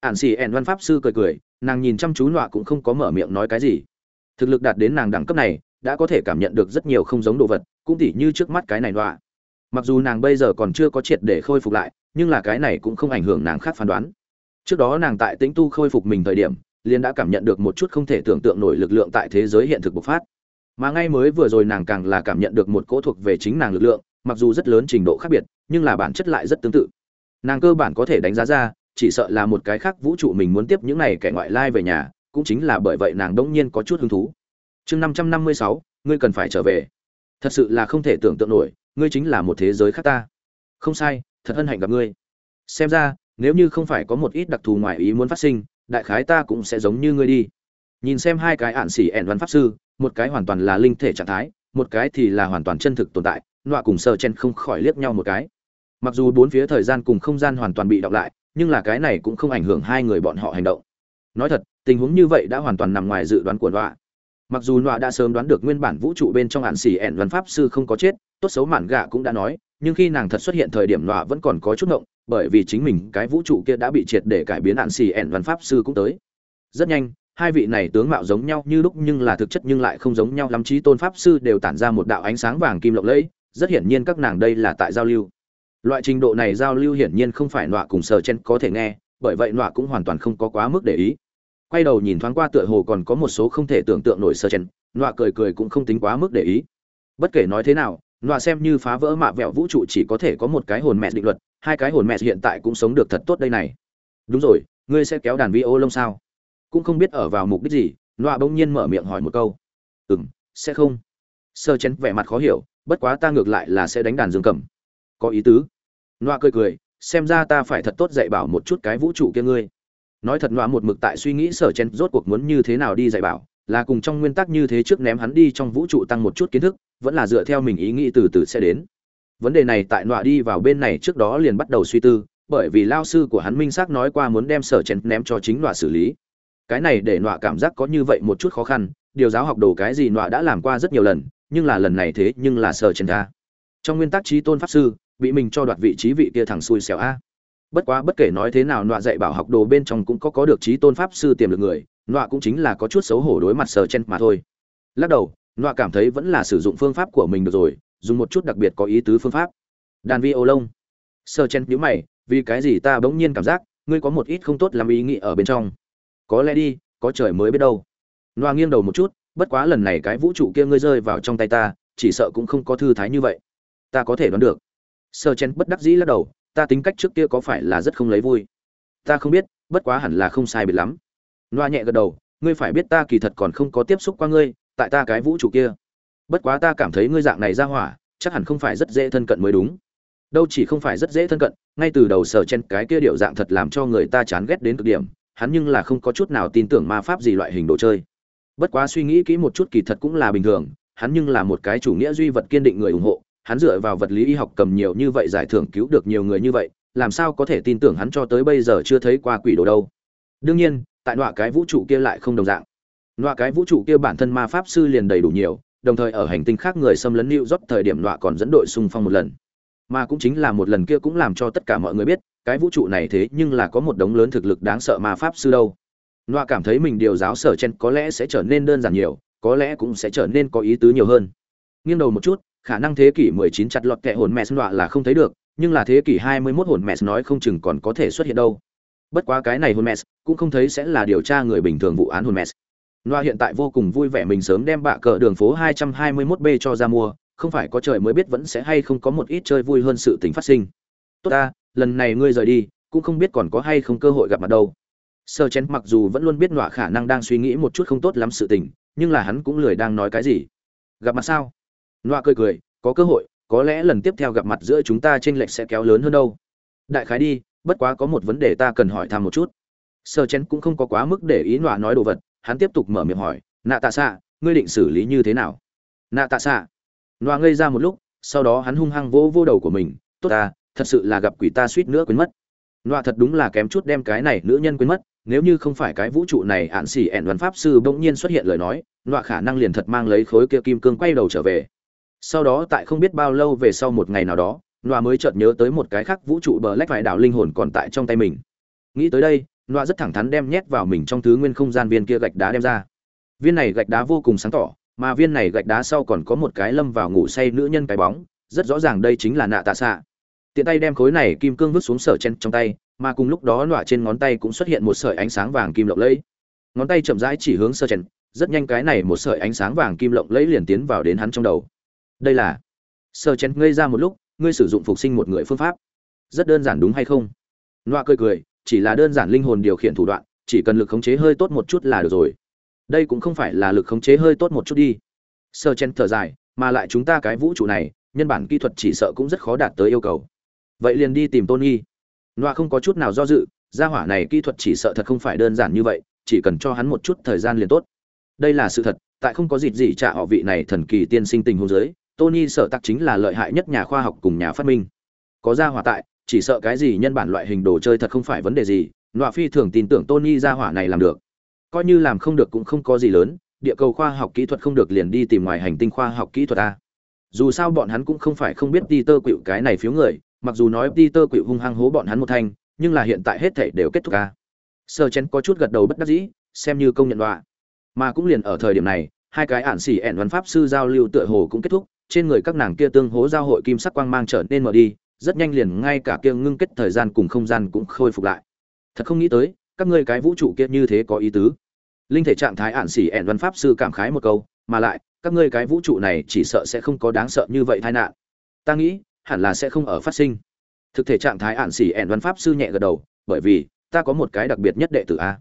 Ạn xì ẹn văn pháp sư cười cười, nàng nhìn chăm chú loạ cũng không có mở miệng nói cái gì. Thực lực đạt đến nàng đẳng cấp này, đã có thể cảm nhận được rất nhiều không giống đồ vật, cũng tỉ như trước mắt cái này loạ mặc dù nàng bây giờ còn chưa có triệt để khôi phục lại nhưng là cái này cũng không ảnh hưởng nàng khác phán đoán. Trước đó nàng tại tĩnh tu khôi phục mình thời điểm, liền đã cảm nhận được một chút không thể tưởng tượng nổi lực lượng tại thế giới hiện thực bộc phát. Mà ngay mới vừa rồi nàng càng là cảm nhận được một cỗ thuộc về chính nàng lực lượng, mặc dù rất lớn trình độ khác biệt, nhưng là bản chất lại rất tương tự. Nàng cơ bản có thể đánh giá ra, chỉ sợ là một cái khác vũ trụ mình muốn tiếp những này kẻ ngoại lai về nhà, cũng chính là bởi vậy nàng đông nhiên có chút hứng thú. Chương năm trăm năm mươi sáu, ngươi cần phải trở về. Thật sự là không thể tưởng tượng nổi, ngươi chính là một thế giới khác ta. Không sai thật hân hạnh gặp ngươi. Xem ra, nếu như không phải có một ít đặc thù ngoài ý muốn phát sinh, đại khái ta cũng sẽ giống như ngươi đi. Nhìn xem hai cái ạn xỉ ẻn văn pháp sư, một cái hoàn toàn là linh thể trạng thái, một cái thì là hoàn toàn chân thực tồn tại, nọa cùng sơ chen không khỏi liếc nhau một cái. Mặc dù bốn phía thời gian cùng không gian hoàn toàn bị đọc lại, nhưng là cái này cũng không ảnh hưởng hai người bọn họ hành động. Nói thật, tình huống như vậy đã hoàn toàn nằm ngoài dự đoán của nọa. Mặc dù nọa đã sớm đoán được nguyên bản vũ trụ bên trong hạn xỉ ẻn văn pháp sư không có chết, tốt xấu mạn gạ cũng đã nói nhưng khi nàng thật xuất hiện thời điểm nọa vẫn còn có chút ngộng, bởi vì chính mình cái vũ trụ kia đã bị triệt để cải biến hạn xì ẻn văn pháp sư cũng tới. Rất nhanh, hai vị này tướng mạo giống nhau như lúc nhưng là thực chất nhưng lại không giống nhau lắm trí tôn pháp sư đều tản ra một đạo ánh sáng vàng kim lộng lẫy, rất hiển nhiên các nàng đây là tại giao lưu. Loại trình độ này giao lưu hiển nhiên không phải nọa cùng sờ chen có thể nghe, bởi vậy nọa cũng hoàn toàn không có quá mức để ý. Quay đầu nhìn thoáng qua tựa hồ còn có một số không thể tưởng tượng nổi sờ chen, nọa cười cười cũng không tính quá mức để ý. Bất kể nói thế nào nọa xem như phá vỡ mạ vẹo vũ trụ chỉ có thể có một cái hồn mẹ định luật, hai cái hồn mẹ hiện tại cũng sống được thật tốt đây này. Đúng rồi, ngươi sẽ kéo đàn vi ô lông sao? Cũng không biết ở vào mục đích gì nọa bỗng nhiên mở miệng hỏi một câu. Ừ m sẽ không. Sơ chén vẻ mặt khó hiểu, bất quá ta ngược lại là sẽ đánh đàn dương cầm. Có ý tứ. Nọa cười cười, xem ra ta phải thật tốt dạy bảo một chút cái vũ trụ kia ngươi. Nói thật nọa một mực tại suy nghĩ sở chen rốt cuộc muốn như thế nào đi dạy bảo là cùng trong nguyên tắc như thế trước ném hắn đi trong vũ trụ tăng một chút kiến thức, vẫn là dựa theo mình ý nghĩ từ từ sẽ đến. Vấn đề này tại nọa đi vào bên này trước đó liền bắt đầu suy tư, bởi vì lao sư của hắn minh xác nói qua muốn đem sở chén ném cho chính nọa xử lý. Cái này để nọa cảm giác có như vậy một chút khó khăn, điều giáo học đồ cái gì nọa đã làm qua rất nhiều lần, nhưng là lần này thế nhưng là sở chén ta trong nguyên tắc trí tôn pháp sư, bị mình cho đoạt vị trí vị kia thằng xui xẻo a bất quá bất kể nói thế nào, nọa dạy bảo học đồ bên trong cũng có có được trí tôn pháp sư tiềm lực người, nọa cũng chính là có chút xấu hổ đối mặt sờ chen mà thôi. Lắc đầu, nọa cảm thấy vẫn là sử dụng phương pháp của mình được rồi, dùng một chút đặc biệt có ý tứ phương pháp. Đàn vi ô lông. Sơ chen nhíu mày, vì cái gì ta bỗng nhiên cảm giác, ngươi có một ít không tốt làm ý nghĩ ở bên trong. Có lẽ đi, có trời mới biết đâu. Nọa nghiêng đầu một chút, bất quá lần này cái vũ trụ kia ngươi rơi vào trong tay ta, chỉ sợ cũng không có thư thái như vậy. Ta có thể đoán được. Sơ chen bất đắc dĩ lắc đầu ta tính cách trước kia có phải là rất không lấy vui? Ta không biết, bất quá hẳn là không sai biệt lắm. Noa nhẹ gật đầu, ngươi phải biết ta kỳ thật còn không có tiếp xúc qua ngươi, tại ta cái vũ trụ kia. Bất quá ta cảm thấy ngươi dạng này ra hỏa, chắc hẳn không phải rất dễ thân cận mới đúng. Đâu chỉ không phải rất dễ thân cận, ngay từ đầu sở chen cái kia điệu dạng thật làm cho người ta chán ghét đến cực điểm, hắn nhưng là không có chút nào tin tưởng ma pháp gì loại hình đồ chơi. Bất quá suy nghĩ kỹ một chút kỳ thật cũng là bình thường, hắn nhưng là một cái chủ nghĩa duy vật kiên định người ủng hộ hắn dựa vào vật lý y học cầm nhiều như vậy giải thưởng cứu được nhiều người như vậy làm sao có thể tin tưởng hắn cho tới bây giờ chưa thấy qua quỷ đồ đâu đương nhiên tại nọa cái vũ trụ kia lại không đồng dạng nọa cái vũ trụ kia bản thân ma pháp sư liền đầy đủ nhiều đồng thời ở hành tinh khác người xâm lấn lưu York thời điểm nọa còn dẫn đội xung phong một lần. Mà cũng chính là một lần kia cũng làm cho tất cả mọi người biết, cái vũ trụ này thế nhưng là có một đống lớn thực lực đáng sợ ma pháp sư đâu. Nọa cảm thấy mình điều giáo sở chen có lẽ sẽ trở nên đơn giản nhiều, có lẽ cũng sẽ trở nên có ý tứ nhiều hơn. Nghiêng đầu một chút, khả năng thế kỷ 19 chặt lọt kẻ hồn mẹ xâm là không thấy được, nhưng là thế kỷ 21 hồn mẹ nói không chừng còn có thể xuất hiện đâu. Bất quá cái này hồn mẹ cũng không thấy sẽ là điều tra người bình thường vụ án hồn mẹ loa hiện tại vô cùng vui vẻ mình sớm đem bạ cờ đường phố 221B cho ra mua, không phải có trời mới biết vẫn sẽ hay không có một ít chơi vui hơn sự tình phát sinh. Tốt ta, lần này ngươi rời đi, cũng không biết còn có hay không cơ hội gặp mặt đâu. Sơ chén mặc dù vẫn luôn biết Noa khả năng đang suy nghĩ một chút không tốt lắm sự tình, nhưng là hắn cũng lười đang nói cái gì. Gặp mặt sao? Noa cười cười, có cơ hội, có lẽ lần tiếp theo gặp mặt giữa chúng ta trên lệch sẽ kéo lớn hơn đâu. Đại khái đi, bất quá có một vấn đề ta cần hỏi thăm một chút. Sơ chén cũng không có quá mức để ý Nọa nói đồ vật, hắn tiếp tục mở miệng hỏi nạ tạ Sạ, ngươi định xử lý như thế nào nạ tạ Sạ, Nọa ngây ra một lúc sau đó hắn hung hăng vỗ vô đầu của mình tốt ta thật sự là gặp quỷ ta suýt nữa quên mất Nọa thật đúng là kém chút đem cái này nữ nhân quên mất nếu như không phải cái vũ trụ này ạn xỉ ẹn văn pháp sư bỗng nhiên xuất hiện lời nói Nọa khả năng liền thật mang lấy khối kia kim cương quay đầu trở về sau đó tại không biết bao lâu về sau một ngày nào đó noa mới chợt nhớ tới một cái khác vũ trụ bờ lách phải đảo linh hồn còn tại trong tay mình nghĩ tới đây Noa rất thẳng thắn đem nhét vào mình trong thứ nguyên không gian viên kia gạch đá đem ra. Viên này gạch đá vô cùng sáng tỏ, mà viên này gạch đá sau còn có một cái lâm vào ngủ say nữ nhân cái bóng, rất rõ ràng đây chính là nạ tạ xạ. Tiện tay đem khối này kim cương vứt xuống sở chen trong tay, mà cùng lúc đó loa trên ngón tay cũng xuất hiện một sợi ánh sáng vàng kim lộng lẫy. Ngón tay chậm rãi chỉ hướng sơ chen rất nhanh cái này một sợi ánh sáng vàng kim lộng lẫy liền tiến vào đến hắn trong đầu. Đây là Sơ Chen ngây ra một lúc, ngươi sử dụng phục sinh một người phương pháp. Rất đơn giản đúng hay không? Noa cười cười, chỉ là đơn giản linh hồn điều khiển thủ đoạn chỉ cần lực khống chế hơi tốt một chút là được rồi. Đây cũng không phải là lực khống chế hơi tốt một chút đi. Sơ chen thở dài mà lại chúng ta cái vũ trụ này nhân bản kỹ thuật chỉ sợ cũng rất khó đạt tới yêu cầu. Vậy liền đi tìm tôn nghi. Loa không có chút nào do dự gia hỏa này kỹ thuật chỉ sợ thật không phải đơn giản như vậy chỉ cần cho hắn một chút thời gian liền tốt. Đây là sự thật tại không có dịp gì trả họ vị này thần kỳ tiên sinh tình hôn giới tony sở tắc chính là lợi hại nhất nhà khoa học cùng nhà phát minh. Có gia hỏa tại, chỉ sợ cái gì nhân bản loại hình đồ chơi thật không phải vấn đề gì, nọa phi thường tin tưởng tony ra hỏa này làm được. Coi như làm không được cũng không có gì lớn, địa cầu khoa học kỹ thuật không được liền đi tìm ngoài hành tinh khoa học kỹ thuật a. Dù sao bọn hắn cũng không phải không biết peter quỷ cái này phiếu người, mặc dù nói peter quỷ hung hăng hố bọn hắn một thanh, nhưng là hiện tại hết thể đều kết thúc a. Sơ chen có chút gật đầu bất đắc dĩ, xem như công nhận đọa mà cũng liền ở thời điểm này, hai cái ản xỉ ẻn văn pháp sư giao lưu tựa hồ cũng kết thúc trên người các nàng kia tương hố giao hội kim sắc quang mang trở nên mở đi, rất nhanh liền ngay cả kia ngưng kết thời gian cùng không gian cũng khôi phục lại. Thật không nghĩ tới, các ngươi cái vũ trụ kia như thế có ý tứ. Linh thể trạng thái ạn xỉ ẹn văn pháp sư cảm khái một câu, mà lại, các ngươi cái vũ trụ này chỉ sợ sẽ không có đáng sợ như vậy tai nạn. Ta nghĩ, hẳn là sẽ không ở phát sinh. Thực thể trạng thái ạn xỉ ẹn văn pháp sư nhẹ gật đầu, bởi vì, ta có một cái đặc biệt nhất đệ tử a.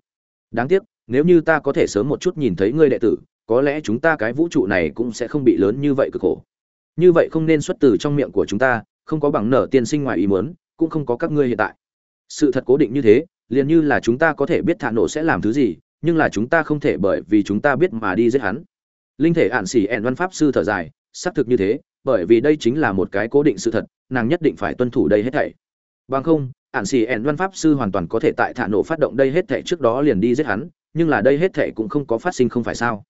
Đáng tiếc, nếu như ta có thể sớm một chút nhìn thấy ngươi đệ tử, có lẽ chúng ta cái vũ trụ này cũng sẽ không bị lớn như vậy cực khổ như vậy không nên xuất từ trong miệng của chúng ta, không có bằng nở tiên sinh ngoài ý muốn, cũng không có các ngươi hiện tại. Sự thật cố định như thế, liền như là chúng ta có thể biết thả nổ sẽ làm thứ gì, nhưng là chúng ta không thể bởi vì chúng ta biết mà đi giết hắn. Linh thể ạn xỉ ẹn văn pháp sư thở dài, xác thực như thế, bởi vì đây chính là một cái cố định sự thật, nàng nhất định phải tuân thủ đây hết thảy. Bằng không, ạn xỉ ẹn văn pháp sư hoàn toàn có thể tại thả nổ phát động đây hết thảy trước đó liền đi giết hắn, nhưng là đây hết thảy cũng không có phát sinh không phải sao?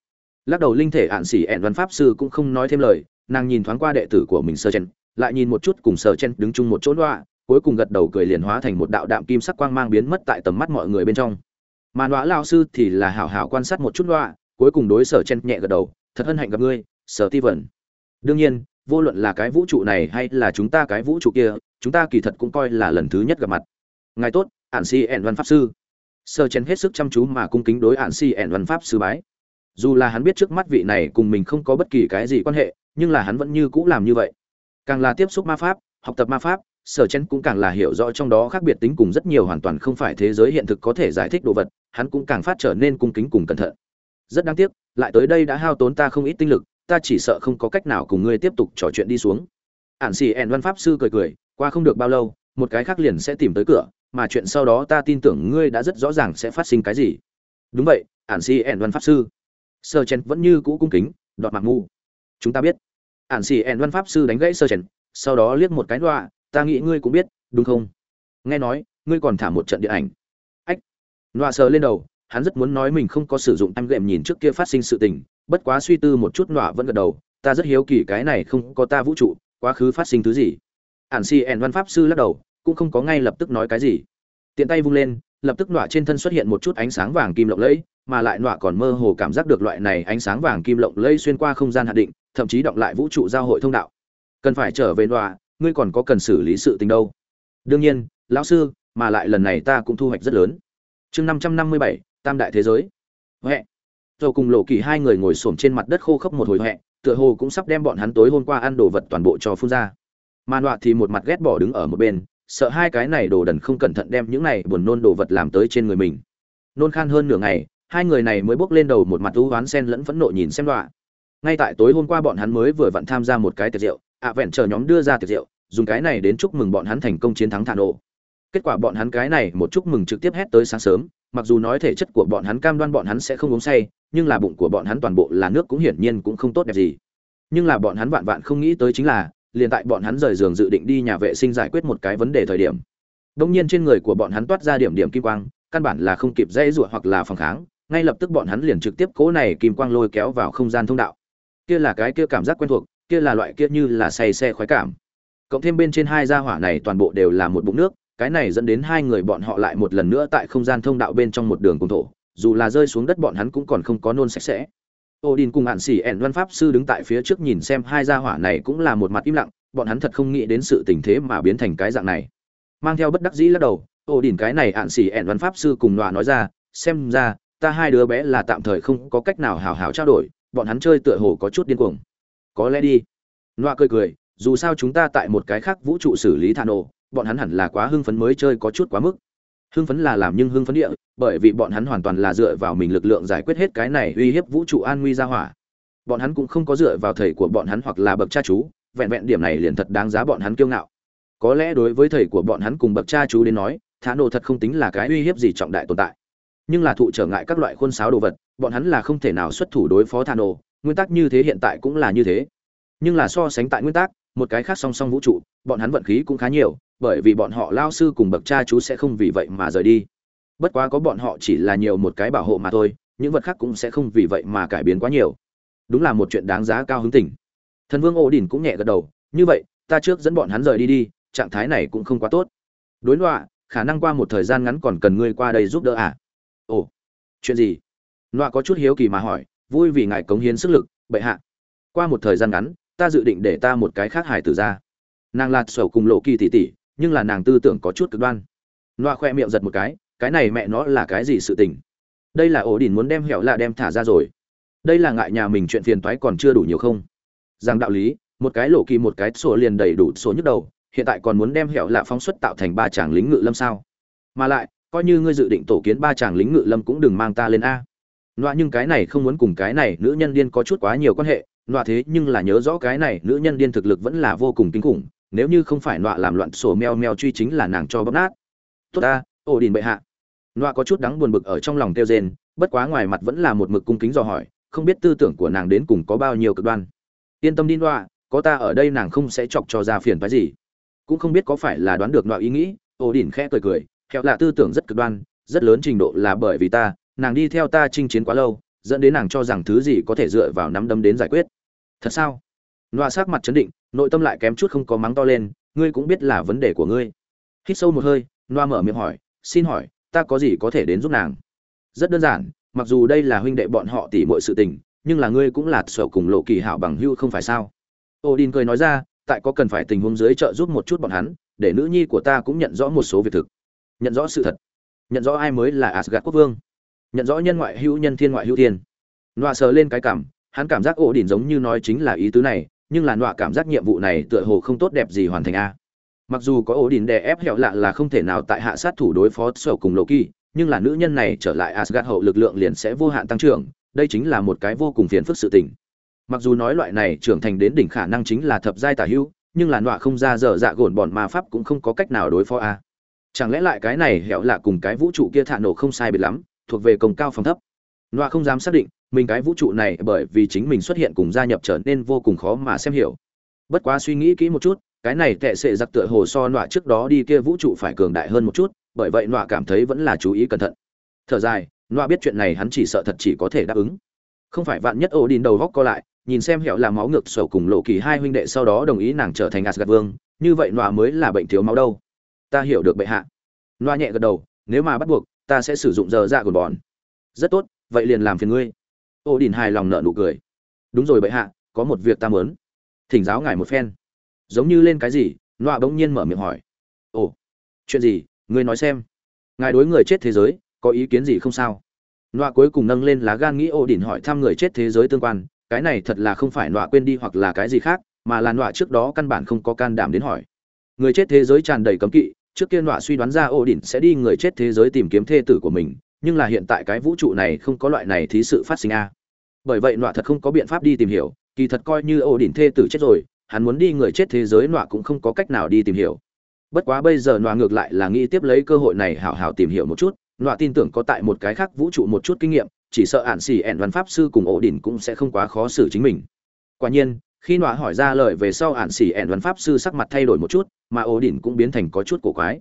Lắc đầu linh thể ạn xỉ ẹn văn pháp sư cũng không nói thêm lời nàng nhìn thoáng qua đệ tử của mình sơ chen lại nhìn một chút cùng sơ chen đứng chung một chỗ đoạ, cuối cùng gật đầu cười liền hóa thành một đạo đạm kim sắc quang mang biến mất tại tầm mắt mọi người bên trong. Mà nọa lao sư thì là hảo hảo quan sát một chút đoạ, cuối cùng đối sở chen nhẹ gật đầu thật hân hạnh gặp ngươi sở ti vẩn đương nhiên vô luận là cái vũ trụ này hay là chúng ta cái vũ trụ kia chúng ta kỳ thật cũng coi là lần thứ nhất gặp mặt. Ngài tốt ạn si ẻn văn pháp sư. Sơ chen hết sức chăm chú mà cung kính đối ạn si ẻn văn pháp sư bái. Dù là hắn biết trước mắt vị này cùng mình không có bất kỳ cái gì quan hệ nhưng là hắn vẫn như cũ làm như vậy. Càng là tiếp xúc ma pháp, học tập ma pháp, sở chen cũng càng là hiểu rõ trong đó khác biệt tính cùng rất nhiều hoàn toàn không phải thế giới hiện thực có thể giải thích đồ vật, hắn cũng càng phát trở nên cung kính cùng cẩn thận. Rất đáng tiếc, lại tới đây đã hao tốn ta không ít tinh lực, ta chỉ sợ không có cách nào cùng ngươi tiếp tục trò chuyện đi xuống. Ản xì ẻn văn pháp sư cười cười, qua không được bao lâu, một cái khác liền sẽ tìm tới cửa, mà chuyện sau đó ta tin tưởng ngươi đã rất rõ ràng sẽ phát sinh cái gì. Đúng vậy, ản xì ẻn văn pháp sư. Sơ chen vẫn như cũ cung kính, đọt mặt ngu. Chúng ta biết ản xì ẻn văn pháp sư đánh gãy sơ chen sau đó liếc một cái đọa, ta nghĩ ngươi cũng biết, đúng không? Nghe nói, ngươi còn thả một trận điện ảnh. Ách. Đọa sờ lên đầu, hắn rất muốn nói mình không có sử dụng em gệm nhìn trước kia phát sinh sự tình, bất quá suy tư một chút nọa vẫn gật đầu, ta rất hiếu kỳ cái này không có ta vũ trụ, quá khứ phát sinh thứ gì? Ản xì ẻn văn pháp sư lắc đầu, cũng không có ngay lập tức nói cái gì. Tiện tay vung lên, lập tức nọa trên thân xuất hiện một chút ánh sáng vàng kim lộng lẫy, mà lại nọa còn mơ hồ cảm giác được loại này ánh sáng vàng kim lộng lẫy xuyên qua không gian hạn định thậm chí động lại vũ trụ giao hội thông đạo. Cần phải trở về đọa, ngươi còn có cần xử lý sự tình đâu. Đương nhiên, lão sư, mà lại lần này ta cũng thu hoạch rất lớn. Chương năm trăm năm mươi bảy, tam đại thế giới. Huệ. Rồi cùng lộ kỳ hai người ngồi xổm trên mặt đất khô khốc một hồi huệ, tựa hồ cũng sắp đem bọn hắn tối hôm qua ăn đồ vật toàn bộ cho phun ra. Mà đọa thì một mặt ghét bỏ đứng ở một bên, sợ hai cái này đồ đần không cẩn thận đem những này buồn nôn đồ vật làm tới trên người mình. Nôn khan hơn nửa ngày, hai người này mới bốc lên đầu một mặt thú oán sen lẫn phẫn nộ nhìn xem đọa ngay tại tối hôm qua bọn hắn mới vừa vặn tham gia một cái tiệc rượu ạ vẹn chờ nhóm đưa ra tiệc rượu dùng cái này đến chúc mừng bọn hắn thành công chiến thắng thả nổ kết quả bọn hắn cái này một chúc mừng trực tiếp hét tới sáng sớm mặc dù nói thể chất của bọn hắn cam đoan bọn hắn sẽ không uống say nhưng là bụng của bọn hắn toàn bộ là nước cũng hiển nhiên cũng không tốt đẹp gì nhưng là bọn hắn vạn vạn không nghĩ tới chính là liền tại bọn hắn rời giường dự định đi nhà vệ sinh giải quyết một cái vấn đề thời điểm đông nhiên trên người của bọn hắn toát ra điểm điểm kim quang căn bản là không kịp dây ruột hoặc là phòng kháng ngay lập tức bọn hắn liền trực tiếp cố này kim quang lôi kéo vào không gian thông đạo kia là cái kia cảm giác quen thuộc, kia là loại kia như là say xe khoái cảm. Cộng thêm bên trên hai gia hỏa này toàn bộ đều là một bụng nước, cái này dẫn đến hai người bọn họ lại một lần nữa tại không gian thông đạo bên trong một đường cùng thổ, dù là rơi xuống đất bọn hắn cũng còn không có nôn sạch sẽ. Odin cùng hạn sĩ ẻn văn pháp sư đứng tại phía trước nhìn xem hai gia hỏa này cũng là một mặt im lặng, bọn hắn thật không nghĩ đến sự tình thế mà biến thành cái dạng này. Mang theo bất đắc dĩ lắc đầu Odin cái này hạn sĩ ẻn văn pháp sư cùng nọa nói ra, xem ra, ta hai đứa bé là tạm thời không có cách nào hào hào trao đổi bọn hắn chơi tựa hồ có chút điên cuồng. Có lẽ đi. Loa cười cười, dù sao chúng ta tại một cái khác vũ trụ xử lý thà nổ bọn hắn hẳn là quá hưng phấn mới chơi có chút quá mức. Hưng phấn là làm nhưng hưng phấn địa, bởi vì bọn hắn hoàn toàn là dựa vào mình lực lượng giải quyết hết cái này uy hiếp vũ trụ an nguy ra hỏa. Bọn hắn cũng không có dựa vào thầy của bọn hắn hoặc là bậc cha chú, vẹn vẹn điểm này liền thật đáng giá bọn hắn kiêu ngạo. Có lẽ đối với thầy của bọn hắn cùng bậc cha chú đến nói thả nổ thật không tính là cái uy hiếp gì trọng đại tồn tại, nhưng là thụ trở ngại các loại khuôn sáo đồ vật bọn hắn là không thể nào xuất thủ đối phó Thanos, nguyên tắc như thế hiện tại cũng là như thế. Nhưng là so sánh tại nguyên tắc một cái khác song song vũ trụ bọn hắn vận khí cũng khá nhiều bởi vì bọn họ lao sư cùng bậc cha chú sẽ không vì vậy mà rời đi. Bất quá có bọn họ chỉ là nhiều một cái bảo hộ mà thôi những vật khác cũng sẽ không vì vậy mà cải biến quá nhiều. Đúng là một chuyện đáng giá cao hứng tỉnh. thần vương ổ cũng nhẹ gật đầu như vậy ta trước dẫn bọn hắn rời đi đi trạng thái này cũng không quá tốt. Đối loạn, khả năng qua một thời gian ngắn còn cần ngươi qua đây giúp đỡ à? Ồ chuyện gì? Nọa có chút hiếu kỳ mà hỏi, vui vì ngài cống hiến sức lực, bệ hạ. Qua một thời gian ngắn, ta dự định để ta một cái khác hài tử ra. Nàng lạt sầu cùng lộ kỳ tỉ tỉ, nhưng là nàng tư tưởng có chút cực đoan. Loa khoe miệng giật một cái cái này mẹ nó là cái gì sự tình? Đây là ổ đỉnh muốn đem hẻo lạ đem thả ra rồi. Đây là ngại nhà mình chuyện phiền toái còn chưa đủ nhiều không? Rằng đạo lý, một cái lộ kỳ một cái sổ liền đầy đủ số nhức đầu, hiện tại còn muốn đem hẻo lạ phóng xuất tạo thành ba chàng lính ngự lâm sao? Mà lại, coi như ngươi dự định tổ kiến ba chàng lính ngự lâm cũng đừng mang ta lên a nọa nhưng cái này không muốn cùng cái này nữ nhân điên có chút quá nhiều quan hệ, nọa thế nhưng là nhớ rõ cái này nữ nhân điên thực lực vẫn là vô cùng kinh khủng, nếu như không phải nọa làm loạn sổ meo meo truy chính là nàng cho bóp nát. Tốt ta, ổ đình bệ hạ. Nọa có chút đắng buồn bực ở trong lòng tiêu rên, bất quá ngoài mặt vẫn là một mực cung kính dò hỏi, không biết tư tưởng của nàng đến cùng có bao nhiêu cực đoan. Yên tâm đi nọa, có ta ở đây nàng không sẽ chọc cho ra phiền phái gì. Cũng không biết có phải là đoán được nọa ý nghĩ, ổ đình khẽ cười cười kẹo là tư tưởng rất cực đoan, rất lớn trình độ là bởi vì ta nàng đi theo ta chinh chiến quá lâu, dẫn đến nàng cho rằng thứ gì có thể dựa vào nắm đấm đến giải quyết. Thật sao? Nọa sát mặt chấn định, nội tâm lại kém chút không có mắng to lên, ngươi cũng biết là vấn đề của ngươi. Hít sâu một hơi nọa mở miệng hỏi, xin hỏi, ta có gì có thể đến giúp nàng? Rất đơn giản, mặc dù đây là huynh đệ bọn họ tỉ mọi sự tình, nhưng là ngươi cũng là sở cùng lộ kỳ hảo bằng hưu không phải sao? Odin cười nói ra, tại có cần phải tình huống dưới trợ giúp một chút bọn hắn, để nữ nhi của ta cũng nhận rõ một số việc thực. Nhận rõ sự thật. Nhận rõ ai mới là asgad quốc vương nhận rõ nhân ngoại hữu nhân thiên ngoại hữu thiên. Nọa sờ lên cái cảm, hắn cảm giác ổ đỉnh giống như nói chính là ý tứ này, nhưng là nọa cảm giác nhiệm vụ này tựa hồ không tốt đẹp gì hoàn thành a. Mặc dù có ổ đỉnh đè ép hẹo lạ là không thể nào tại hạ sát thủ đối phó sở cùng loki nhưng là nữ nhân này trở lại asgad hậu lực lượng liền sẽ vô hạn tăng trưởng, đây chính là một cái vô cùng phiền phức sự tình. Mặc dù nói loại này trưởng thành đến đỉnh khả năng chính là thập giai tả hữu, nhưng là nọa không ra dở dạ gồn bọn ma pháp cũng không có cách nào đối phó a. Chẳng lẽ lại cái này hẹo lạ cùng cái vũ trụ kia thạ nổ không sai biệt lắm thuộc về công cao phòng thấp. Nọa không dám xác định mình cái vũ trụ này bởi vì chính mình xuất hiện cùng gia nhập trở nên vô cùng khó mà xem hiểu. Bất quá suy nghĩ kỹ một chút, cái này tệ sệ giặc tựa hồ so nọa trước đó đi kia vũ trụ phải cường đại hơn một chút, bởi vậy nọa cảm thấy vẫn là chú ý cẩn thận. Thở dài nọa biết chuyện này hắn chỉ sợ thật chỉ có thể đáp ứng. Không phải vạn nhất ổ đìn đầu góc co lại, nhìn xem hẹo là máu ngược sổ cùng lộ kỳ hai huynh đệ sau đó đồng ý nàng trở thành asgad vương, như vậy nọa mới là bệnh thiếu máu đâu. Ta hiểu được bệ hạ. Nọa nhẹ gật đầu, nếu mà bắt buộc ta sẽ sử dụng giờ dạ của bọn, rất tốt vậy liền làm phiền ngươi. Ô đình hài lòng nợ nụ cười. Đúng rồi bệ hạ có một việc ta muốn. Thỉnh giáo ngài một phen. Giống như lên cái gì nọa bỗng nhiên mở miệng hỏi. Ồ chuyện gì ngươi nói xem. Ngài đối người chết thế giới có ý kiến gì không sao? Nọa cuối cùng nâng lên lá gan nghĩ ô đình hỏi thăm người chết thế giới tương quan. Cái này thật là không phải nọa quên đi hoặc là cái gì khác mà là nọa trước đó căn bản không có can đảm đến hỏi. Người chết thế giới tràn đầy cấm kỵ trước kia nọa suy đoán ra ô Đỉnh sẽ đi người chết thế giới tìm kiếm thê tử của mình, nhưng là hiện tại cái vũ trụ này không có loại này thí sự phát sinh a. Bởi vậy nọa thật không có biện pháp đi tìm hiểu, kỳ thật coi như ô Đỉnh thê tử chết rồi, hắn muốn đi người chết thế giới nọa cũng không có cách nào đi tìm hiểu. Bất quá bây giờ nọa ngược lại là nghĩ tiếp lấy cơ hội này hảo hảo tìm hiểu một chút, nọa tin tưởng có tại một cái khác vũ trụ một chút kinh nghiệm, chỉ sợ ạn xì ẻn văn pháp sư cùng ổ đỉnh cũng sẽ không quá khó xử chính mình. Quả nhiên khi nọa hỏi ra lời về sau ạn xỉ ẻn văn pháp sư sắc mặt thay đổi một chút, mà ổ đỉnh cũng biến thành có chút cổ quái.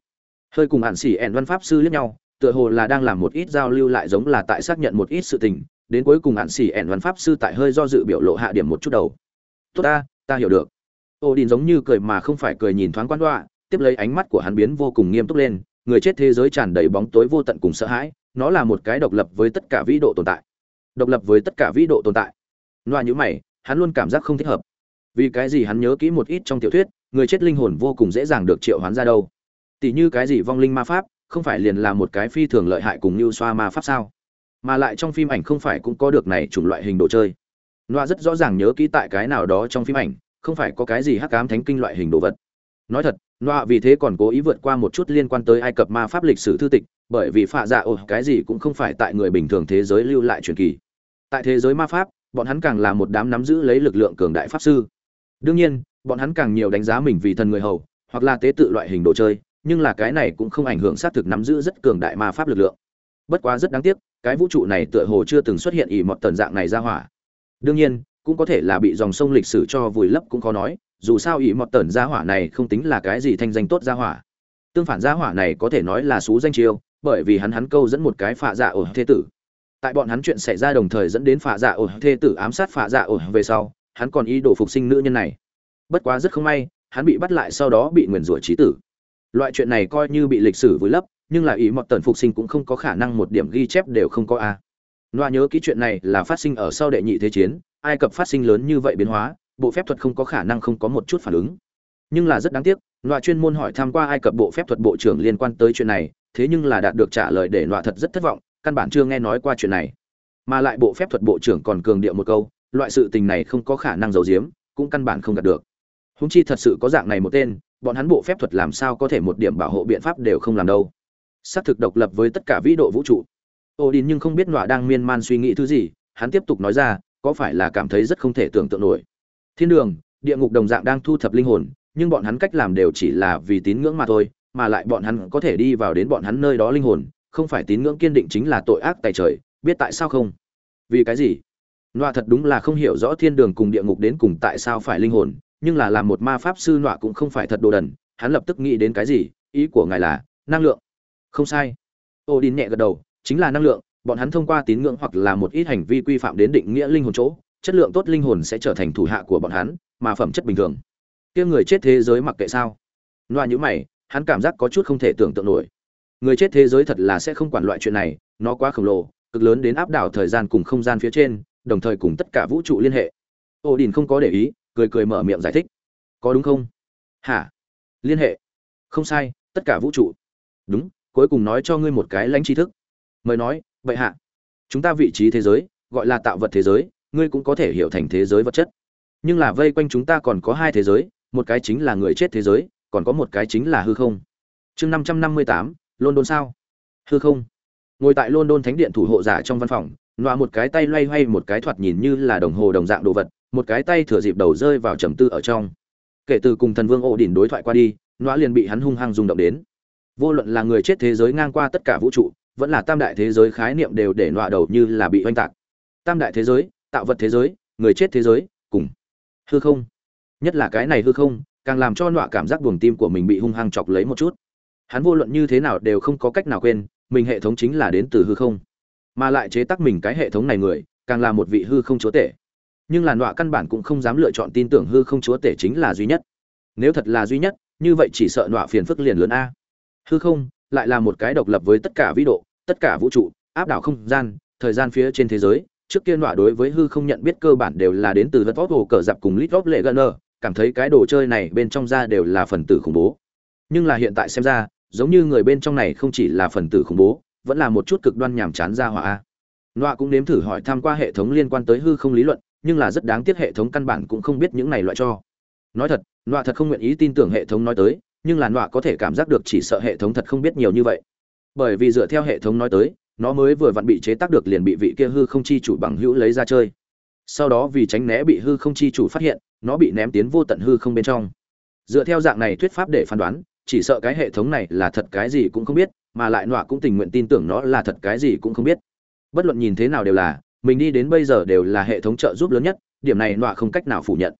Hơi cùng ạn xỉ ẻn văn pháp sư liếc nhau, tựa hồ là đang làm một ít giao lưu lại giống là tại xác nhận một ít sự tình, đến cuối cùng ạn xỉ ẻn văn pháp sư tại hơi do dự biểu lộ hạ điểm một chút đầu. Tốt ta ta hiểu được. Ổ đỉnh giống như cười mà không phải cười nhìn thoáng quan đoạ tiếp lấy ánh mắt của hắn biến vô cùng nghiêm túc lên, người chết thế giới tràn đầy bóng tối vô tận cùng sợ hãi, nó là một cái độc lập với tất cả vĩ độ tồn tại. Độc lập với tất cả vĩ độ tồn tại. Loa nhữ mày, hắn luôn cảm giác không thích hợp vì cái gì hắn nhớ kỹ một ít trong tiểu thuyết, người chết linh hồn vô cùng dễ dàng được triệu hoán ra đâu. Tỷ như cái gì vong linh ma pháp, không phải liền là một cái phi thường lợi hại cùng như xoa ma pháp sao? Mà lại trong phim ảnh không phải cũng có được này chủng loại hình đồ chơi. Loa rất rõ ràng nhớ kỹ tại cái nào đó trong phim ảnh, không phải có cái gì hắc ám thánh kinh loại hình đồ vật. Nói thật loa vì thế còn cố ý vượt qua một chút liên quan tới ai cập ma pháp lịch sử thư tịch, bởi vì phạ dạ ồ cái gì cũng không phải tại người bình thường thế giới lưu lại truyền kỳ. Tại thế giới ma pháp, bọn hắn càng là một đám nắm giữ lấy lực lượng cường đại pháp sư đương nhiên, bọn hắn càng nhiều đánh giá mình vì thần người hầu, hoặc là tế tự loại hình đồ chơi, nhưng là cái này cũng không ảnh hưởng xác thực nắm giữ rất cường đại ma pháp lực lượng. Bất quá rất đáng tiếc, cái vũ trụ này tựa hồ chưa từng xuất hiện ỉ mọt tần dạng này ra hỏa. Đương nhiên, cũng có thể là bị dòng sông lịch sử cho vùi lấp cũng khó nói, dù sao ỉ mọt tần gia hỏa này không tính là cái gì thanh danh tốt gia hỏa. Tương phản gia hỏa này có thể nói là xú danh chiêu, bởi vì hắn hắn câu dẫn một cái phạ dạ ổ thê tử. Tại bọn hắn chuyện xảy ra đồng thời dẫn đến phạ dạ ổ thê tử ám sát phạ dạ ổ về sau hắn còn ý đồ phục sinh nữ nhân này. Bất quá rất không may, hắn bị bắt lại sau đó bị nguyền rủa trí tử. Loại chuyện này coi như bị lịch sử vùi lấp, nhưng là ý mọt tần phục sinh cũng không có khả năng một điểm ghi chép đều không có a. Loa nhớ ký chuyện này là phát sinh ở sau đệ nhị thế chiến, ai cập phát sinh lớn như vậy biến hóa, bộ phép thuật không có khả năng không có một chút phản ứng. Nhưng là rất đáng tiếc loại chuyên môn hỏi tham qua ai cập bộ phép thuật bộ trưởng liên quan tới chuyện này, thế nhưng là đạt được trả lời để loại thật rất thất vọng, căn bản chưa nghe nói qua chuyện này. Mà lại bộ phép thuật bộ trưởng còn cường điệu một câu loại sự tình này không có khả năng giấu giếm, cũng căn bản không đạt được. Húng chi thật sự có dạng này một tên, bọn hắn bộ phép thuật làm sao có thể một điểm bảo hộ biện pháp đều không làm đâu. Sát thực độc lập với tất cả vĩ độ vũ trụ. Odin nhưng không biết nọa đang miên man suy nghĩ thứ gì, hắn tiếp tục nói ra, có phải là cảm thấy rất không thể tưởng tượng nổi. Thiên đường, địa ngục đồng dạng đang thu thập linh hồn, nhưng bọn hắn cách làm đều chỉ là vì tín ngưỡng mà thôi, mà lại bọn hắn có thể đi vào đến bọn hắn nơi đó linh hồn, không phải tín ngưỡng kiên định chính là tội ác tại trời, biết tại sao không? Vì cái gì? Nọa thật đúng là không hiểu rõ thiên đường cùng địa ngục đến cùng tại sao phải linh hồn, nhưng là làm một ma pháp sư nọa cũng không phải thật đồ đần, hắn lập tức nghĩ đến cái gì, ý của ngài là, năng lượng. Không sai. Odin nhẹ gật đầu, chính là năng lượng, bọn hắn thông qua tín ngưỡng hoặc là một ít hành vi quy phạm đến định nghĩa linh hồn chỗ, chất lượng tốt linh hồn sẽ trở thành thủ hạ của bọn hắn, mà phẩm chất bình thường. Kia người chết thế giới mặc kệ sao? Loa nhữ mày, hắn cảm giác có chút không thể tưởng tượng nổi. Người chết thế giới thật là sẽ không quản loại chuyện này, nó quá khổng lồ, cực lớn đến áp đảo thời gian cùng không gian phía trên đồng thời cùng tất cả vũ trụ liên hệ. Ô đình không có để ý, cười cười mở miệng giải thích. Có đúng không? Hả? Liên hệ. Không sai, tất cả vũ trụ. Đúng, cuối cùng nói cho ngươi một cái lãnh tri thức. Mời nói, vậy hạ. Chúng ta vị trí thế giới, gọi là tạo vật thế giới, ngươi cũng có thể hiểu thành thế giới vật chất. Nhưng là vây quanh chúng ta còn có hai thế giới, một cái chính là người chết thế giới, còn có một cái chính là hư không. Chương năm trăm năm mươi tám, london sao? Hư không. Ngồi tại london thánh điện thủ hộ giả trong văn phòng nọa một cái tay loay hoay một cái thoạt nhìn như là đồng hồ đồng dạng đồ vật, một cái tay thừa dịp đầu rơi vào trầm tư ở trong. Kể từ cùng thần vương ổ đỉnh đối thoại qua đi, nọa liền bị hắn hung hăng rung động đến. Vô luận là người chết thế giới ngang qua tất cả vũ trụ, vẫn là tam đại thế giới khái niệm đều để nọa đầu như là bị oanh tạc. Tam đại thế giới, tạo vật thế giới, người chết thế giới, cùng hư không. Nhất là cái này hư không, càng làm cho nọa cảm giác buồng tim của mình bị hung hăng chọc lấy một chút. Hắn vô luận như thế nào đều không có cách nào quên, mình hệ thống chính là đến từ hư không mà lại chế tác mình cái hệ thống này người, càng là một vị hư không chúa tể. Nhưng làn đọa căn bản cũng không dám lựa chọn tin tưởng hư không chúa tể chính là duy nhất. Nếu thật là duy nhất, như vậy chỉ sợ đọa phiền phức liền lớn a. Hư không lại là một cái độc lập với tất cả vĩ độ, tất cả vũ trụ, áp đảo không gian, thời gian phía trên thế giới. Trước kia đọa đối với hư không nhận biết cơ bản đều là đến từ vật vót hồ cờ dạp cùng lít vót lệ gân cảm thấy cái đồ chơi này bên trong ra đều là phần tử khủng bố. Nhưng là hiện tại xem ra, giống như người bên trong này không chỉ là phần tử khủng bố vẫn là một chút cực đoan nhàm chán ra hỏa a. Nọa cũng nếm thử hỏi tham qua hệ thống liên quan tới hư không lý luận, nhưng là rất đáng tiếc hệ thống căn bản cũng không biết những này loại cho. Nói thật, nọa thật không nguyện ý tin tưởng hệ thống nói tới, nhưng là nọa có thể cảm giác được chỉ sợ hệ thống thật không biết nhiều như vậy. Bởi vì dựa theo hệ thống nói tới, nó mới vừa vặn bị chế tác được liền bị vị kia hư không chi chủ bằng hữu lấy ra chơi. Sau đó vì tránh né bị hư không chi chủ phát hiện, nó bị ném tiến vô tận hư không bên trong. Dựa theo dạng này thuyết pháp để phán đoán, chỉ sợ cái hệ thống này là thật cái gì cũng không biết mà lại nọa cũng tình nguyện tin tưởng nó là thật cái gì cũng không biết. Bất luận nhìn thế nào đều là, mình đi đến bây giờ đều là hệ thống trợ giúp lớn nhất, điểm này nọa không cách nào phủ nhận.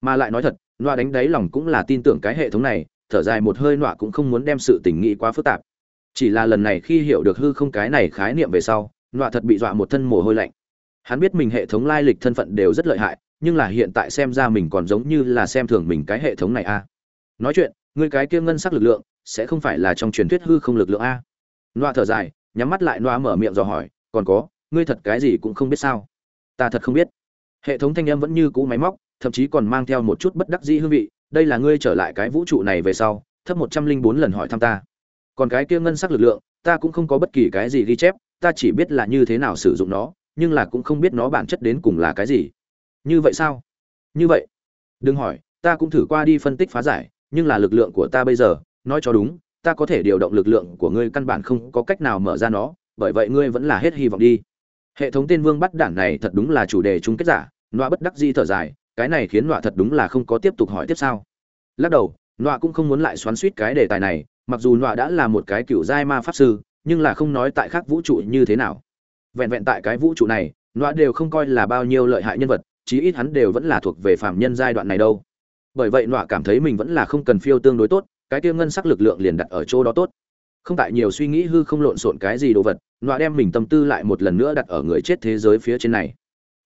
Mà lại nói thật, nọa đánh đáy lòng cũng là tin tưởng cái hệ thống này, thở dài một hơi nọa cũng không muốn đem sự tình nghĩ quá phức tạp. Chỉ là lần này khi hiểu được hư không cái này khái niệm về sau, nọa thật bị dọa một thân mồ hôi lạnh. Hắn biết mình hệ thống lai lịch thân phận đều rất lợi hại, nhưng là hiện tại xem ra mình còn giống như là xem thường mình cái hệ thống này a nói chuyện, ngươi cái kia ngân sắc lực lượng sẽ không phải là trong truyền thuyết hư không lực lượng a. Noa thở dài, nhắm mắt lại noa mở miệng dò hỏi, còn có, ngươi thật cái gì cũng không biết sao? Ta thật không biết. Hệ thống thanh âm vẫn như cũ máy móc, thậm chí còn mang theo một chút bất đắc dĩ hương vị, đây là ngươi trở lại cái vũ trụ này về sau, thấp một trăm linh bốn lần hỏi thăm ta. Còn cái kia ngân sắc lực lượng, ta cũng không có bất kỳ cái gì ghi chép, ta chỉ biết là như thế nào sử dụng nó, nhưng là cũng không biết nó bản chất đến cùng là cái gì. Như vậy sao? Như vậy. Đừng hỏi, ta cũng thử qua đi phân tích phá giải, nhưng là lực lượng của ta bây giờ nói cho đúng, ta có thể điều động lực lượng của ngươi căn bản không có cách nào mở ra nó, bởi vậy ngươi vẫn là hết hy vọng đi. Hệ thống tên vương bắt đản này thật đúng là chủ đề chung kết giả, nọa bất đắc di thở dài, cái này khiến nọa thật đúng là không có tiếp tục hỏi tiếp sao. Lắc đầu, nọa cũng không muốn lại xoắn suýt cái đề tài này, mặc dù nọa đã là một cái cựu giai ma pháp sư, nhưng là không nói tại khác vũ trụ như thế nào. Vẹn vẹn tại cái vũ trụ này, nọa đều không coi là bao nhiêu lợi hại nhân vật, chí ít hắn đều vẫn là thuộc về phạm nhân giai đoạn này đâu. Bởi vậy nọa cảm thấy mình vẫn là không cần phiêu tương đối tốt cái kia ngân sắc lực lượng liền đặt ở chỗ đó tốt. Không tại nhiều suy nghĩ hư không lộn xộn cái gì đồ vật, nọa đem mình tâm tư lại một lần nữa đặt ở người chết thế giới phía trên này.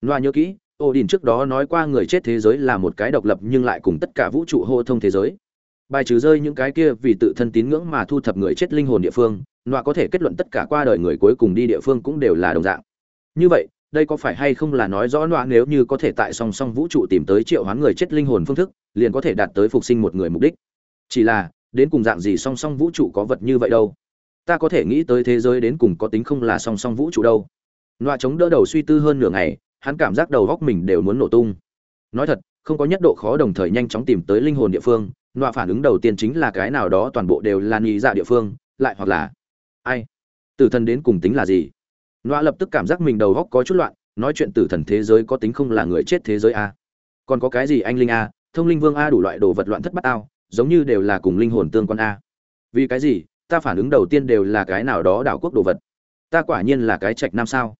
Nọa nhớ kỹ ô đình trước đó nói qua người chết thế giới là một cái độc lập nhưng lại cùng tất cả vũ trụ hô thông thế giới. Bài trừ rơi những cái kia vì tự thân tín ngưỡng mà thu thập người chết linh hồn địa phương, nọa có thể kết luận tất cả qua đời người cuối cùng đi địa phương cũng đều là đồng dạng. Như vậy, đây có phải hay không là nói rõ loa nếu như có thể tại song song vũ trụ tìm tới triệu hoán người chết linh hồn phương thức, liền có thể đạt tới phục sinh một người mục đích? Chỉ là đến cùng dạng gì song song vũ trụ có vật như vậy đâu? Ta có thể nghĩ tới thế giới đến cùng có tính không là song song vũ trụ đâu. Loa chống đỡ đầu suy tư hơn nửa ngày, hắn cảm giác đầu góc mình đều muốn nổ tung. Nói thật, không có nhất độ khó đồng thời nhanh chóng tìm tới linh hồn địa phương, loa phản ứng đầu tiên chính là cái nào đó toàn bộ đều là nghĩ dạ địa phương, lại hoặc là ai? Tử thần đến cùng tính là gì? Loa lập tức cảm giác mình đầu góc có chút loạn, nói chuyện tử thần thế giới có tính không là người chết thế giới a. Còn có cái gì anh linh a? Thông linh vương a đủ loại đồ vật loạn thất bát ao giống như đều là cùng linh hồn tương quan a. Vì cái gì, ta phản ứng đầu tiên đều là cái nào đó đảo quốc đồ vật. Ta quả nhiên là cái trạch nam sao.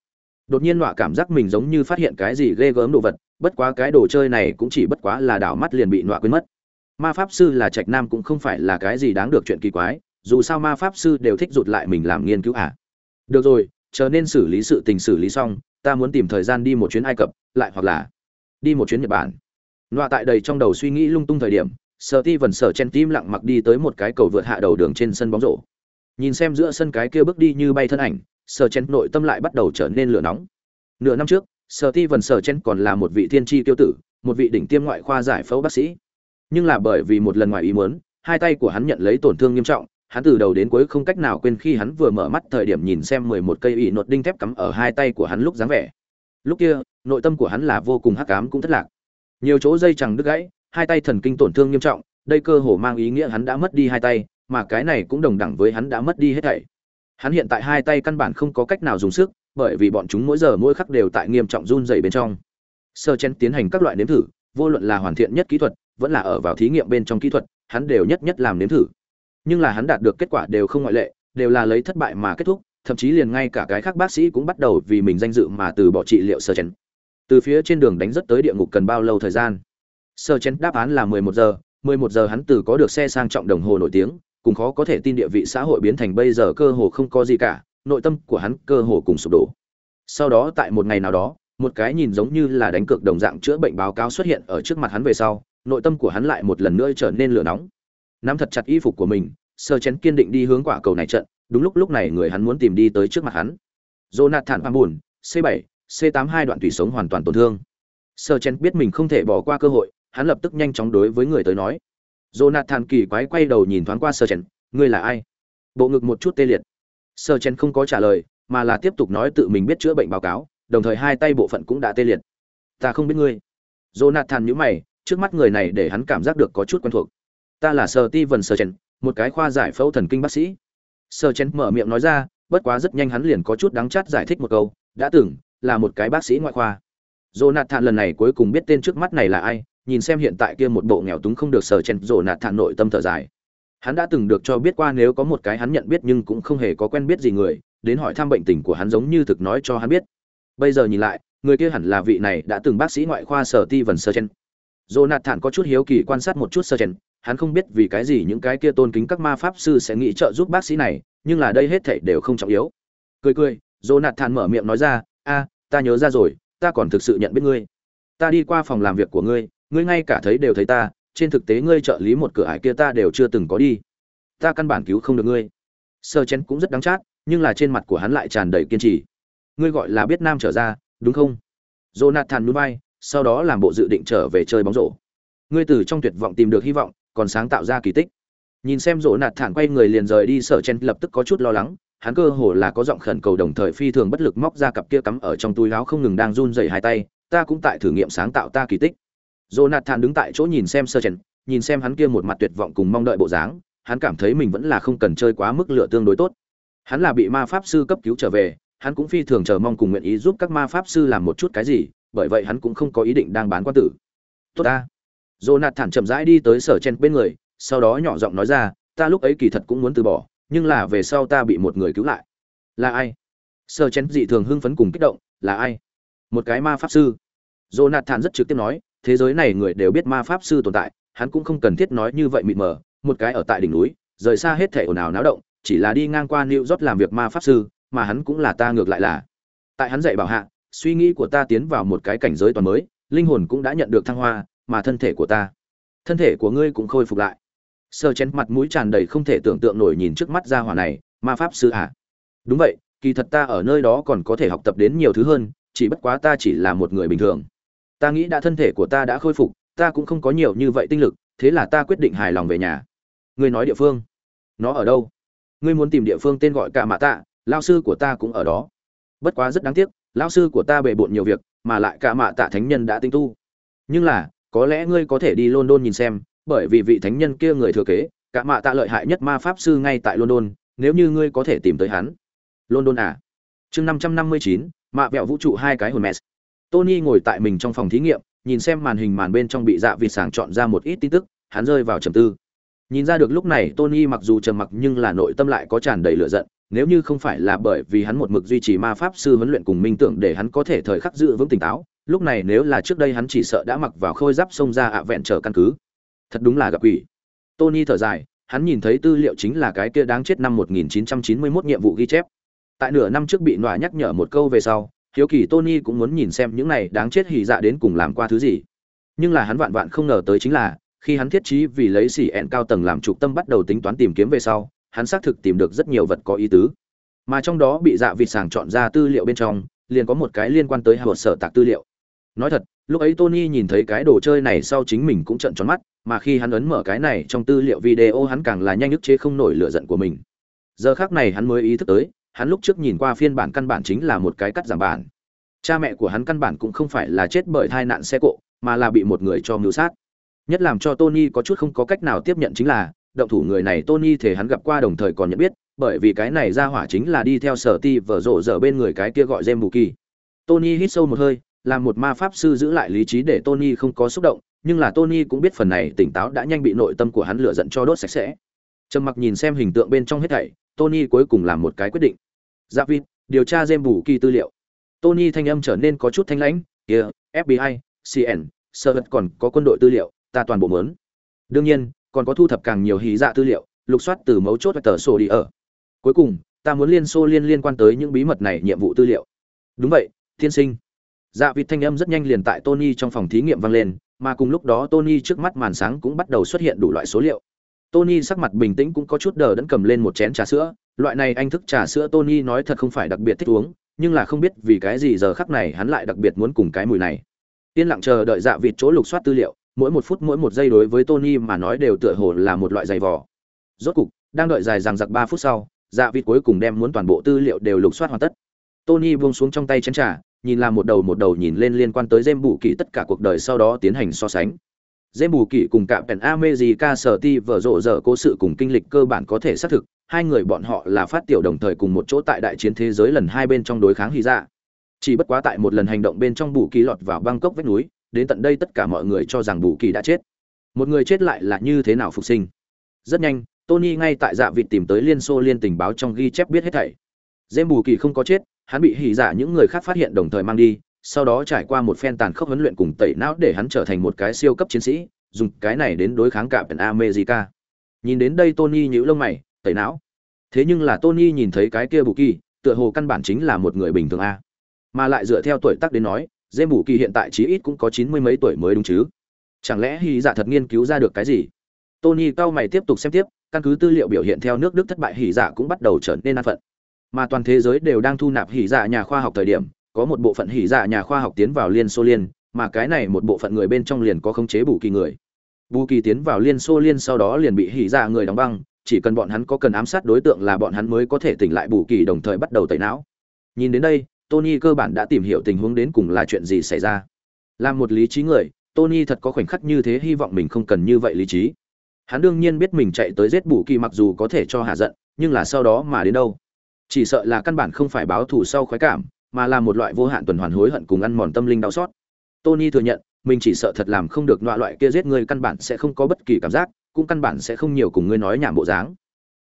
Đột nhiên nọa cảm giác mình giống như phát hiện cái gì ghê gớm đồ vật, bất quá cái đồ chơi này cũng chỉ bất quá là đảo mắt liền bị nọa quên mất. Ma pháp sư là trạch nam cũng không phải là cái gì đáng được chuyện kỳ quái, dù sao ma pháp sư đều thích rụt lại mình làm nghiên cứu à. Được rồi, chờ nên xử lý sự tình xử lý xong, ta muốn tìm thời gian đi một chuyến ai cập, lại hoặc là đi một chuyến nhật bản. Nọa tại đầy trong đầu suy nghĩ lung tung thời điểm sở ti vần sở chen tim lặng mặc đi tới một cái cầu vượt hạ đầu đường trên sân bóng rổ. Nhìn xem giữa sân cái kia bước đi như bay thân ảnh, sở chen nội tâm lại bắt đầu trở nên lửa nóng. Nửa năm trước, sở ti vần sở chen còn là một vị thiên tri tiêu tử, một vị đỉnh tiêm ngoại khoa giải phẫu bác sĩ. Nhưng là bởi vì một lần ngoài ý muốn, hai tay của hắn nhận lấy tổn thương nghiêm trọng, hắn từ đầu đến cuối không cách nào quên khi hắn vừa mở mắt thời điểm nhìn xem mười một cây ỷ nột đinh thép cắm ở hai tay của hắn lúc dáng vẻ. Lúc kia, nội tâm của hắn là vô cùng hắc ám cũng thất lạc. Nhiều chỗ dây chẳng đứt gãy hai tay thần kinh tổn thương nghiêm trọng, đây cơ hồ mang ý nghĩa hắn đã mất đi hai tay, mà cái này cũng đồng đẳng với hắn đã mất đi hết thảy. Hắn hiện tại hai tay căn bản không có cách nào dùng sức, bởi vì bọn chúng mỗi giờ mỗi khắc đều tại nghiêm trọng run rẩy bên trong. Sơ chen tiến hành các loại nếm thử, vô luận là hoàn thiện nhất kỹ thuật, vẫn là ở vào thí nghiệm bên trong kỹ thuật, hắn đều nhất nhất làm nếm thử. Nhưng là hắn đạt được kết quả đều không ngoại lệ, đều là lấy thất bại mà kết thúc, thậm chí liền ngay cả cái khác bác sĩ cũng bắt đầu vì mình danh dự mà từ bỏ trị liệu sơ chen. Từ phía trên đường đánh rất tới địa ngục cần bao lâu thời gian? Sơ chén đáp án là mười một giờ, mười một giờ hắn từ có được xe sang trọng đồng hồ nổi tiếng, cùng khó có thể tin địa vị xã hội biến thành bây giờ cơ hồ không có gì cả, nội tâm của hắn cơ hồ cùng sụp đổ. Sau đó tại một ngày nào đó, một cái nhìn giống như là đánh cược đồng dạng chữa bệnh báo cáo xuất hiện ở trước mặt hắn về sau, nội tâm của hắn lại một lần nữa trở nên lửa nóng. Nắm thật chặt y phục của mình, sơ chén kiên định đi hướng quả cầu này trận, đúng lúc lúc này người hắn muốn tìm đi tới trước mặt hắn. Jonathan hoàng buồn c 7 c 8 hai đoạn tủy sống hoàn toàn tổn thương. Sơ chén biết mình không thể bỏ qua cơ hội hắn lập tức nhanh chóng đối với người tới nói. Jonathan kỳ quái quay đầu nhìn thoáng qua sơ chén ngươi là ai? Bộ ngực một chút tê liệt. Sơ chén không có trả lời, mà là tiếp tục nói tự mình biết chữa bệnh báo cáo, đồng thời hai tay bộ phận cũng đã tê liệt. Ta không biết ngươi. Jonathan nhíu mày, trước mắt người này để hắn cảm giác được có chút quen thuộc. Ta là sơ ti vần sơ chen, một cái khoa giải phẫu thần kinh bác sĩ. Sơ chen mở miệng nói ra, bất quá rất nhanh hắn liền có chút đáng chát giải thích một câu, đã từng là một cái bác sĩ ngoại khoa. Jonathan lần này cuối cùng biết tên trước mắt này là ai nhìn xem hiện tại kia một bộ nghèo túng không được sờ chen thản nội tâm thở dài hắn đã từng được cho biết qua nếu có một cái hắn nhận biết nhưng cũng không hề có quen biết gì người đến hỏi thăm bệnh tình của hắn giống như thực nói cho hắn biết bây giờ nhìn lại người kia hẳn là vị này đã từng bác sĩ ngoại khoa sở ti vần sơ chen thản có chút hiếu kỳ quan sát một chút sơ chen, hắn không biết vì cái gì những cái kia tôn kính các ma pháp sư sẽ nghĩ trợ giúp bác sĩ này, nhưng là đây hết thảy đều không trọng yếu. Cười cười, rồi nạt thản mở miệng nói ra, "A, ta nhớ ra rồi, ta còn thực sự nhận biết ngươi. Ta đi qua phòng làm việc của ngươi, ngươi ngay cả thấy đều thấy ta, trên thực tế ngươi trợ lý một cửa ải kia ta đều chưa từng có đi. Ta căn bản cứu không được ngươi." Sơ chén cũng rất đáng chát, nhưng là trên mặt của hắn lại tràn đầy kiên trì. "Ngươi gọi là biết nam trở ra, đúng không?" Jonathan núi bay sau đó làm bộ dự định trở về chơi bóng rổ ngươi từ trong tuyệt vọng tìm được hy vọng còn sáng tạo ra kỳ tích nhìn xem rổ nạt thản quay người liền rời đi sở chen lập tức có chút lo lắng hắn cơ hồ là có giọng khẩn cầu đồng thời phi thường bất lực móc ra cặp kia cắm ở trong túi áo không ngừng đang run rẩy hai tay ta cũng tại thử nghiệm sáng tạo ta kỳ tích Jonathan đứng tại chỗ nhìn xem Sơ Chen, nhìn xem hắn kia một mặt tuyệt vọng cùng mong đợi bộ dáng, hắn cảm thấy mình vẫn là không cần chơi quá mức lựa tương đối tốt. Hắn là bị ma pháp sư cấp cứu trở về, hắn cũng phi thường chờ mong cùng nguyện ý giúp các ma pháp sư làm một chút cái gì, bởi vậy hắn cũng không có ý định đang bán quan tử. Tốt ta. Jonathan chậm rãi đi tới sở chen bên người sau đó nhỏ giọng nói ra ta lúc ấy kỳ thật cũng muốn từ bỏ nhưng là về sau ta bị một người cứu lại. Là ai? Sở chen dị thường hưng phấn cùng kích động là ai? Một cái ma pháp sư. Jonathan rất trực tiếp nói thế giới này người đều biết ma pháp sư tồn tại, hắn cũng không cần thiết nói như vậy mịt mờ, một cái ở tại đỉnh núi, rời xa hết thể ồn ào náo động, chỉ là đi ngang qua new york làm việc ma pháp sư, mà hắn cũng là ta ngược lại là. Tại hắn dạy bảo hạ, suy nghĩ của ta tiến vào một cái cảnh giới toàn mới, linh hồn cũng đã nhận được thăng hoa, mà thân thể của ta, thân thể của ngươi cũng khôi phục lại. Sơ chén mặt mũi tràn đầy không thể tưởng tượng nổi nhìn trước mắt ra hỏa này, ma pháp sư à? Đúng vậy, kỳ thật ta ở nơi đó còn có thể học tập đến nhiều thứ hơn, chỉ bất quá ta chỉ là một người bình thường ta nghĩ đã thân thể của ta đã khôi phục, ta cũng không có nhiều như vậy tinh lực, thế là ta quyết định hài lòng về nhà. Ngươi nói địa phương? Nó ở đâu? Ngươi muốn tìm địa phương tên gọi cả mạ tạ lao sư của ta cũng ở đó. Bất quá rất đáng tiếc lao sư của ta bề bộn nhiều việc, mà lại cả mạ tạ thánh nhân đã tinh tu. Nhưng là, có lẽ ngươi có thể đi london nhìn xem, bởi vì vị thánh nhân kia người thừa kế cả mạ tạ lợi hại nhất ma pháp sư ngay tại london, nếu như ngươi có thể tìm tới hắn. London à? Chương năm trăm năm mươi chín, mạ vẹo vũ trụ hai cái hồn mess tony ngồi tại mình trong phòng thí nghiệm, nhìn xem màn hình màn bên trong bị dạ vịt sàng chọn ra một ít tin tức, hắn rơi vào trầm tư. Nhìn ra được lúc này tony mặc dù trầm mặc nhưng là nội tâm lại có tràn đầy lửa giận, nếu như không phải là bởi vì hắn một mực duy trì ma pháp sư huấn luyện cùng minh tưởng để hắn có thể thời khắc giữ vững tỉnh táo, lúc này nếu là trước đây hắn chỉ sợ đã mặc vào khôi giáp xông ra ạ vẹn trở căn cứ. Thật đúng là gặp quỷ. Tony thở dài, hắn nhìn thấy tư liệu chính là cái kia đáng chết năm 1991 nhiệm vụ ghi chép. Tại nửa năm trước bị nọa nhắc nhở một câu về sau hiếu kỳ tony cũng muốn nhìn xem những này đáng chết hì dạ đến cùng làm qua thứ gì. Nhưng là hắn vạn vạn không ngờ tới chính là, khi hắn thiết trí vì lấy xỉ ẹn cao tầng làm trục tâm bắt đầu tính toán tìm kiếm về sau, hắn xác thực tìm được rất nhiều vật có ý tứ. Mà trong đó bị dạ vịt sàng chọn ra tư liệu bên trong, liền có một cái liên quan tới hợp sở tạc tư liệu. Nói thật, lúc ấy tony nhìn thấy cái đồ chơi này sau chính mình cũng trận tròn mắt, mà khi hắn ấn mở cái này trong tư liệu video hắn càng là nhanh ức chế không nổi lửa giận của mình. Giờ khác này hắn mới ý thức tới hắn lúc trước nhìn qua phiên bản căn bản chính là một cái cắt giảm bản. Cha mẹ của hắn căn bản cũng không phải là chết bởi tai nạn xe cộ, mà là bị một người cho mưu sát. Nhất làm cho tony có chút không có cách nào tiếp nhận chính là, động thủ người này tony thể hắn gặp qua đồng thời còn nhận biết, bởi vì cái này ra hỏa chính là đi theo sở ti vở rộ dở bên người cái kia gọi jem bù kỳ tony hít sâu một hơi, làm một ma pháp sư giữ lại lý trí để tony không có xúc động, nhưng là tony cũng biết phần này tỉnh táo đã nhanh bị nội tâm của hắn lửa giận cho đốt sạch sẽ. Trầm mặc nhìn xem hình tượng bên trong hết thảy tony cuối cùng làm một cái quyết định. Dạ vịt, điều tra jem bù kỳ tư liệu. Tony thanh âm trở nên có chút thanh lãnh. Kia fbi cn sơ vật còn có quân đội tư liệu, ta toàn bộ muốn. đương nhiên, còn có thu thập càng nhiều hí dạ tư liệu, lục soát từ mấu chốt và tờ sổ đi ở. Cuối cùng, ta muốn liên xô liên liên quan tới những bí mật này nhiệm vụ tư liệu. Đúng vậy thiên sinh. Dạ vịt thanh âm rất nhanh liền tại tony trong phòng thí nghiệm vang lên, mà cùng lúc đó tony trước mắt màn sáng cũng bắt đầu xuất hiện đủ loại số liệu tony sắc mặt bình tĩnh cũng có chút đờ đẫn cầm lên một chén trà sữa. Loại này anh thức trà sữa tony nói thật không phải đặc biệt thích uống, nhưng là không biết vì cái gì giờ khắc này hắn lại đặc biệt muốn cùng cái mùi này. Tiên lặng chờ đợi dạ vịt chỗ lục soát tư liệu, mỗi một phút mỗi một giây đối với tony mà nói đều tựa hồ là một loại giày vò. Rốt cục, đang đợi dài rằng giặc ba phút sau dạ vịt cuối cùng đem muốn toàn bộ tư liệu đều lục soát hoàn tất. Tony buông xuống trong tay chén trà, nhìn làm một đầu một đầu nhìn lên liên quan tới dêm Bụ kỳ tất cả cuộc đời sau đó tiến hành so sánh dêm bù kỳ cùng cả pèn amejica sở ti vở rộ rỡ cố sự cùng kinh lịch cơ bản có thể xác thực, hai người bọn họ là phát tiểu đồng thời cùng một chỗ tại đại chiến thế giới lần hai bên trong đối kháng hy dạ. Chỉ bất quá tại một lần hành động bên trong bù kỳ lọt vào bangkok vách núi, đến tận đây tất cả mọi người cho rằng bù kỳ đã chết. Một người chết lại là như thế nào phục sinh? Rất nhanh, tony ngay tại dạ vịt tìm tới liên xô liên tình báo trong ghi chép biết hết thảy. Dêm bù kỳ không có chết, hắn bị hỉ giả dạ những người khác phát hiện đồng thời mang đi sau đó trải qua một phen tàn khốc huấn luyện cùng tẩy não để hắn trở thành một cái siêu cấp chiến sĩ, dùng cái này đến đối kháng cả pèn america. Nhìn đến đây tony nhíu lông mày, tẩy não. Thế nhưng là tony nhìn thấy cái kia bù kỳ tựa hồ căn bản chính là một người bình thường a. Mà lại dựa theo tuổi tác đến nói dê bù kỳ hiện tại chí ít cũng có chín mươi mấy tuổi mới đúng chứ. Chẳng lẽ hy dạ thật nghiên cứu ra được cái gì? Tony cao mày tiếp tục xem tiếp, căn cứ tư liệu biểu hiện theo nước đức thất bại hỉ dạ cũng bắt đầu trở nên an phận. Mà toàn thế giới đều đang thu nạp hỉ dạ nhà khoa học thời điểm có một bộ phận hỉ dạ nhà khoa học tiến vào liên xô liên, mà cái này một bộ phận người bên trong liền có khống chế bù kỳ người. Bù kỳ tiến vào liên xô liên sau đó liền bị hỉ dạ người đóng băng, chỉ cần bọn hắn có cần ám sát đối tượng là bọn hắn mới có thể tỉnh lại bù kỳ đồng thời bắt đầu tẩy não. Nhìn đến đây, tony cơ bản đã tìm hiểu tình huống đến cùng là chuyện gì xảy ra. Làm một lý trí người, tony thật có khoảnh khắc như thế hy vọng mình không cần như vậy lý trí. Hắn đương nhiên biết mình chạy tới giết bù kỳ mặc dù có thể cho hạ giận, nhưng là sau đó mà đến đâu? Chỉ sợ là căn bản không phải báo thù sau khoái cảm mà là một loại vô hạn tuần hoàn hối hận cùng ăn mòn tâm linh đau xót. Tony thừa nhận, mình chỉ sợ thật làm không được loại loại kia giết người căn bản sẽ không có bất kỳ cảm giác, cũng căn bản sẽ không nhiều cùng ngươi nói nhảm bộ dáng.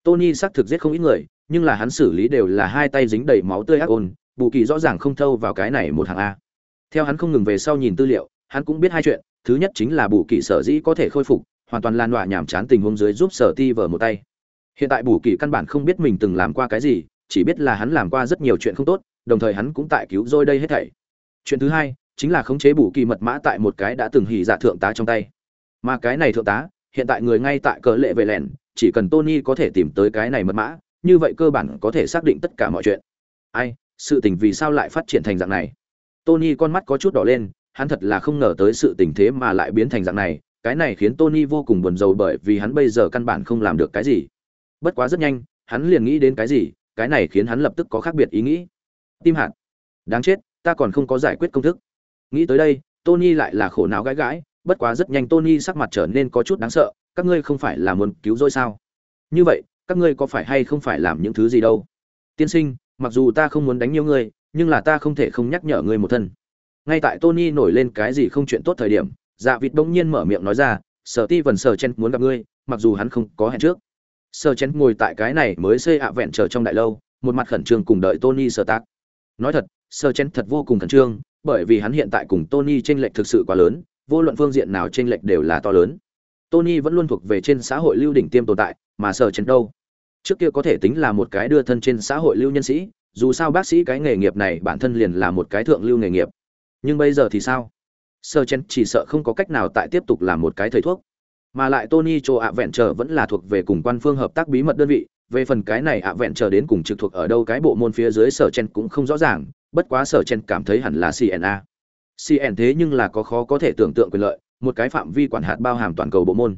Tony xác thực giết không ít người, nhưng là hắn xử lý đều là hai tay dính đầy máu tươi ác ôn, bù kỳ rõ ràng không thâu vào cái này một hàng a. Theo hắn không ngừng về sau nhìn tư liệu, hắn cũng biết hai chuyện, thứ nhất chính là bù kỳ sở dĩ có thể khôi phục, hoàn toàn lan đọa nhảm chán tình huống dưới giúp sở ti vờ một tay. Hiện tại bù kỳ căn bản không biết mình từng làm qua cái gì, chỉ biết là hắn làm qua rất nhiều chuyện không tốt đồng thời hắn cũng tại cứu rồi đây hết thảy chuyện thứ hai chính là khống chế bù kỳ mật mã tại một cái đã từng hỉ dạ thượng tá trong tay mà cái này thượng tá hiện tại người ngay tại cờ lệ về lẻn chỉ cần tony có thể tìm tới cái này mật mã như vậy cơ bản có thể xác định tất cả mọi chuyện ai sự tình vì sao lại phát triển thành dạng này Tony con mắt có chút đỏ lên, hắn thật là không ngờ tới sự tình thế mà lại biến thành dạng này, cái này khiến Tony vô cùng buồn rầu bởi vì hắn bây giờ căn bản không làm được cái gì. Bất quá rất nhanh, hắn liền nghĩ đến cái gì, cái này khiến hắn lập tức có khác biệt ý nghĩ. Tim hạt. Đáng chết, ta còn không có giải quyết công thức. Nghĩ tới đây, Tony lại là khổ não gãi gãi, bất quá rất nhanh Tony sắc mặt trở nên có chút đáng sợ, các ngươi không phải là muốn cứu rồi sao? Như vậy, các ngươi có phải hay không phải làm những thứ gì đâu? Tiên sinh, mặc dù ta không muốn đánh nhiều ngươi, nhưng là ta không thể không nhắc nhở ngươi một thân. Ngay tại Tony nổi lên cái gì không chuyện tốt thời điểm, Dạ Vịt bỗng nhiên mở miệng nói ra, "Sở Ti vần Sở Chen muốn gặp ngươi, mặc dù hắn không có hẹn trước." Sở Chen ngồi tại cái này mới xây ạ vẹn chờ trong đại lâu, một mặt khẩn trương cùng đợi Tony Sở Tác. Nói thật, sơ Chen thật vô cùng khẩn trương, bởi vì hắn hiện tại cùng Tony chênh lệch thực sự quá lớn, vô luận phương diện nào chênh lệch đều là to lớn. Tony vẫn luôn thuộc về trên xã hội lưu đỉnh tiêm tồn tại, mà sơ Chen đâu? Trước kia có thể tính là một cái đưa thân trên xã hội lưu nhân sĩ, dù sao bác sĩ cái nghề nghiệp này bản thân liền là một cái thượng lưu nghề nghiệp. Nhưng bây giờ thì sao? sơ Chen chỉ sợ không có cách nào tại tiếp tục làm một cái thầy thuốc. Mà lại Tony chỗ ạ vẹn trở vẫn là thuộc về cùng quan phương hợp tác bí mật đơn vị, về phần cái này ạ vẹn trở đến cùng trực thuộc ở đâu cái bộ môn phía dưới Sở Chen cũng không rõ ràng, bất quá Sở Chen cảm thấy hẳn là CNA. CN thế nhưng là có khó có thể tưởng tượng quyền lợi, một cái phạm vi quản hạt bao hàm toàn cầu bộ môn.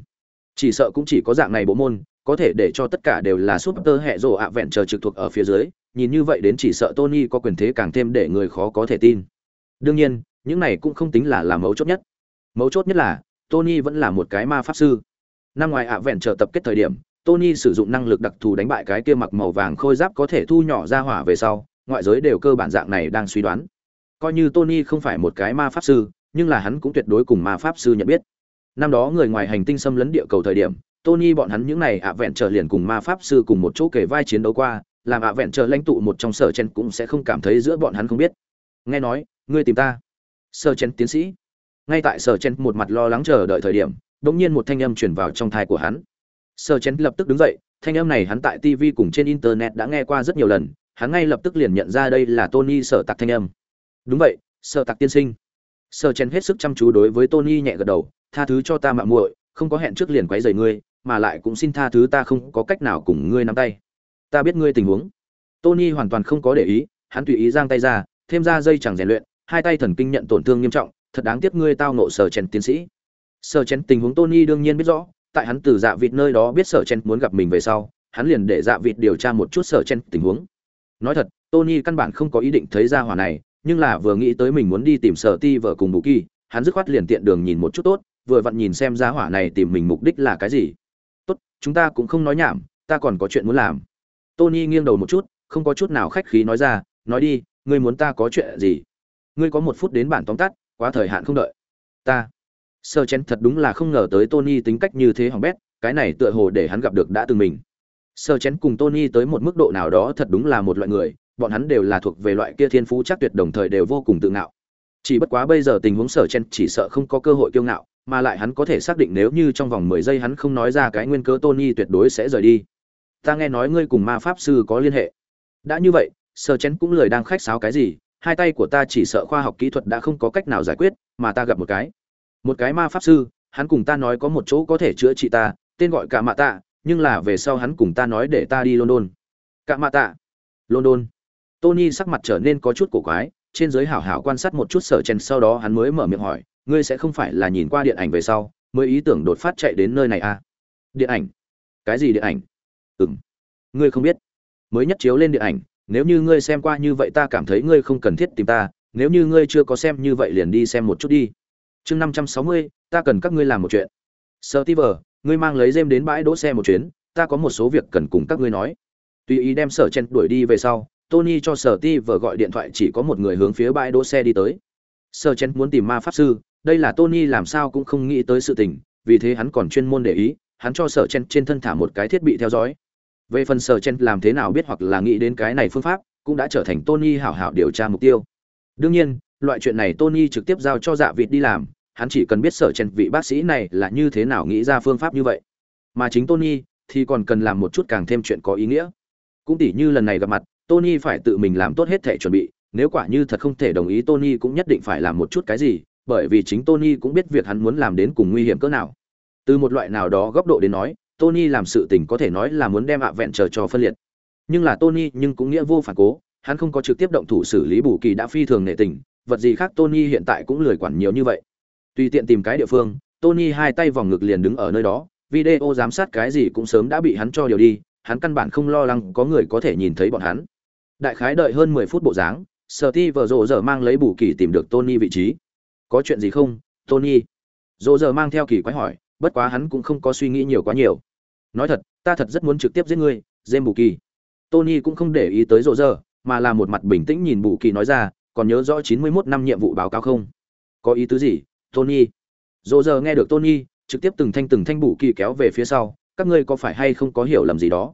Chỉ sợ cũng chỉ có dạng này bộ môn, có thể để cho tất cả đều là super hệ rộ ạ vẹn chờ trực thuộc ở phía dưới, nhìn như vậy đến chỉ sợ Tony có quyền thế càng thêm để người khó có thể tin. Đương nhiên, những này cũng không tính là là mấu chốt nhất. Mấu chốt nhất là Tony vẫn là một cái ma pháp sư. Năm ngoài ạ vẹn chờ tập kết thời điểm, Tony sử dụng năng lực đặc thù đánh bại cái kia mặc màu vàng khôi giáp có thể thu nhỏ ra hỏa về sau, ngoại giới đều cơ bản dạng này đang suy đoán. Coi như Tony không phải một cái ma pháp sư, nhưng là hắn cũng tuyệt đối cùng ma pháp sư nhận biết. Năm đó người ngoài hành tinh xâm lấn địa cầu thời điểm, Tony bọn hắn những này ạ vẹn trở liền cùng ma pháp sư cùng một chỗ kể vai chiến đấu qua, làm ạ vẹn trở lãnh tụ một trong sở chen cũng sẽ không cảm thấy giữa bọn hắn không biết. Nghe nói, ngươi tìm ta. Sở chen tiến sĩ. Ngay tại sở chen một mặt lo lắng chờ đợi thời điểm, đột nhiên một thanh âm truyền vào trong thai của hắn. Sở chen lập tức đứng dậy, thanh âm này hắn tại TV cùng trên internet đã nghe qua rất nhiều lần, hắn ngay lập tức liền nhận ra đây là Tony sở tạc thanh âm. Đúng vậy, sở tạc tiên sinh. Sở chen hết sức chăm chú đối với Tony nhẹ gật đầu, tha thứ cho ta mạo muội, không có hẹn trước liền quấy rầy ngươi, mà lại cũng xin tha thứ ta không có cách nào cùng ngươi nắm tay ta biết ngươi tình huống tony hoàn toàn không có để ý hắn tùy ý giang tay ra thêm ra dây chẳng rèn luyện hai tay thần kinh nhận tổn thương nghiêm trọng thật đáng tiếc ngươi tao nộ sở chèn tiến sĩ sở chèn tình huống tony đương nhiên biết rõ tại hắn từ dạ vịt nơi đó biết sở chen muốn gặp mình về sau, hắn liền để dạ vịt điều tra một chút sở chen tình huống. Nói thật, tony căn bản không có ý định thấy ra hỏa này, nhưng là vừa nghĩ tới mình muốn đi tìm sở ti vợ cùng bù kỳ, hắn dứt khoát liền tiện đường nhìn một chút tốt, vừa vặn nhìn xem ra hỏa này tìm mình mục đích là cái gì. Tốt, chúng ta cũng không nói nhảm, ta còn có chuyện muốn làm. Tony nghiêng đầu một chút, không có chút nào khách khí nói ra, nói đi, ngươi muốn ta có chuyện gì? Ngươi có một phút đến bản tóm tắt, quá thời hạn không đợi. Ta sơ chén thật đúng là không ngờ tới tony tính cách như thế hỏng bét cái này tựa hồ để hắn gặp được đã từng mình sơ chén cùng tony tới một mức độ nào đó thật đúng là một loại người bọn hắn đều là thuộc về loại kia thiên phú chắc tuyệt đồng thời đều vô cùng tự ngạo chỉ bất quá bây giờ tình huống sở chen chỉ sợ không có cơ hội kiêu ngạo mà lại hắn có thể xác định nếu như trong vòng mười giây hắn không nói ra cái nguyên cớ Tony tuyệt đối sẽ rời đi. Ta nghe nói ngươi cùng ma pháp sư có liên hệ. Đã như vậy, Sở Chén cũng lời đang khách sáo cái gì, hai tay của ta chỉ sợ khoa học kỹ thuật đã không có cách nào giải quyết, mà ta gặp một cái. Một cái ma pháp sư, hắn cùng ta nói có một chỗ có thể chữa trị ta, tên gọi Cả Mạ Tạ, nhưng là về sau hắn cùng ta nói để ta đi London. Cả Mạ Tạ? London. Tony sắc mặt trở nên có chút cổ quái, trên dưới hảo hảo quan sát một chút Sở chen sau đó hắn mới mở miệng hỏi, ngươi sẽ không phải là nhìn qua điện ảnh về sau mới ý tưởng đột phát chạy đến nơi này à điện ảnh cái gì điện ảnh ừ m ngươi không biết mới nhất chiếu lên điện ảnh nếu như ngươi xem qua như vậy ta cảm thấy ngươi không cần thiết tìm ta nếu như ngươi chưa có xem như vậy liền đi xem một chút đi chương năm trăm sáu mươi ta cần các ngươi làm một chuyện sơ ti vờ ngươi mang lấy dêm đến bãi đỗ xe một chuyến ta có một số việc cần cùng các ngươi nói tùy ý đem sở chen đuổi đi về sau tony cho sở ti vờ gọi điện thoại chỉ có một người hướng phía bãi đỗ xe đi tới sở chen muốn tìm ma pháp sư đây là Tony làm sao cũng không nghĩ tới sự tình, vì thế hắn còn chuyên môn để ý, hắn cho Sở Chen trên thân thả một cái thiết bị theo dõi. Về phần Sở Chen làm thế nào biết hoặc là nghĩ đến cái này phương pháp, cũng đã trở thành Tony hảo hảo điều tra mục tiêu. Đương nhiên, loại chuyện này Tony trực tiếp giao cho Dạ Vịt đi làm, hắn chỉ cần biết Sở Chen vị bác sĩ này là như thế nào nghĩ ra phương pháp như vậy. Mà chính Tony thì còn cần làm một chút càng thêm chuyện có ý nghĩa. Cũng tỉ như lần này gặp mặt, Tony phải tự mình làm tốt hết thể chuẩn bị, nếu quả như thật không thể đồng ý Tony cũng nhất định phải làm một chút cái gì, bởi vì chính Tony cũng biết việc hắn muốn làm đến cùng nguy hiểm cỡ nào. Từ một loại nào đó góc độ đến nói, Tony làm sự tình có thể nói là muốn đem ạ vẹn chờ cho phân liệt. Nhưng là Tony nhưng cũng nghĩa vô phản cố, hắn không có trực tiếp động thủ xử lý bù kỳ đã phi thường nệ tình, vật gì khác tony hiện tại cũng lười quản nhiều như vậy. Tùy tiện tìm cái địa phương, tony hai tay vòng ngực liền đứng ở nơi đó, video giám sát cái gì cũng sớm đã bị hắn cho điều đi, hắn căn bản không lo lắng có người có thể nhìn thấy bọn hắn. Đại khái đợi hơn mười phút bộ dáng, Steve vừa rồ giờ mang lấy bù kỳ tìm được tony vị trí. Có chuyện gì không, tony? Rồ giờ mang theo kỳ quái hỏi, bất quá hắn cũng không có suy nghĩ nhiều quá nhiều. Nói thật, ta thật rất muốn trực tiếp giết ngươi jem bù kỳ. Tony cũng không để ý tới rồ giờ mà là một mặt bình tĩnh nhìn bù kỳ nói ra còn nhớ rõ chín mươi 91 năm nhiệm vụ báo cáo không? Có ý tứ gì tony? Dỗ giờ nghe được tony trực tiếp từng thanh từng thanh bù kỳ kéo về phía sau các ngươi có phải hay không có hiểu lầm gì đó?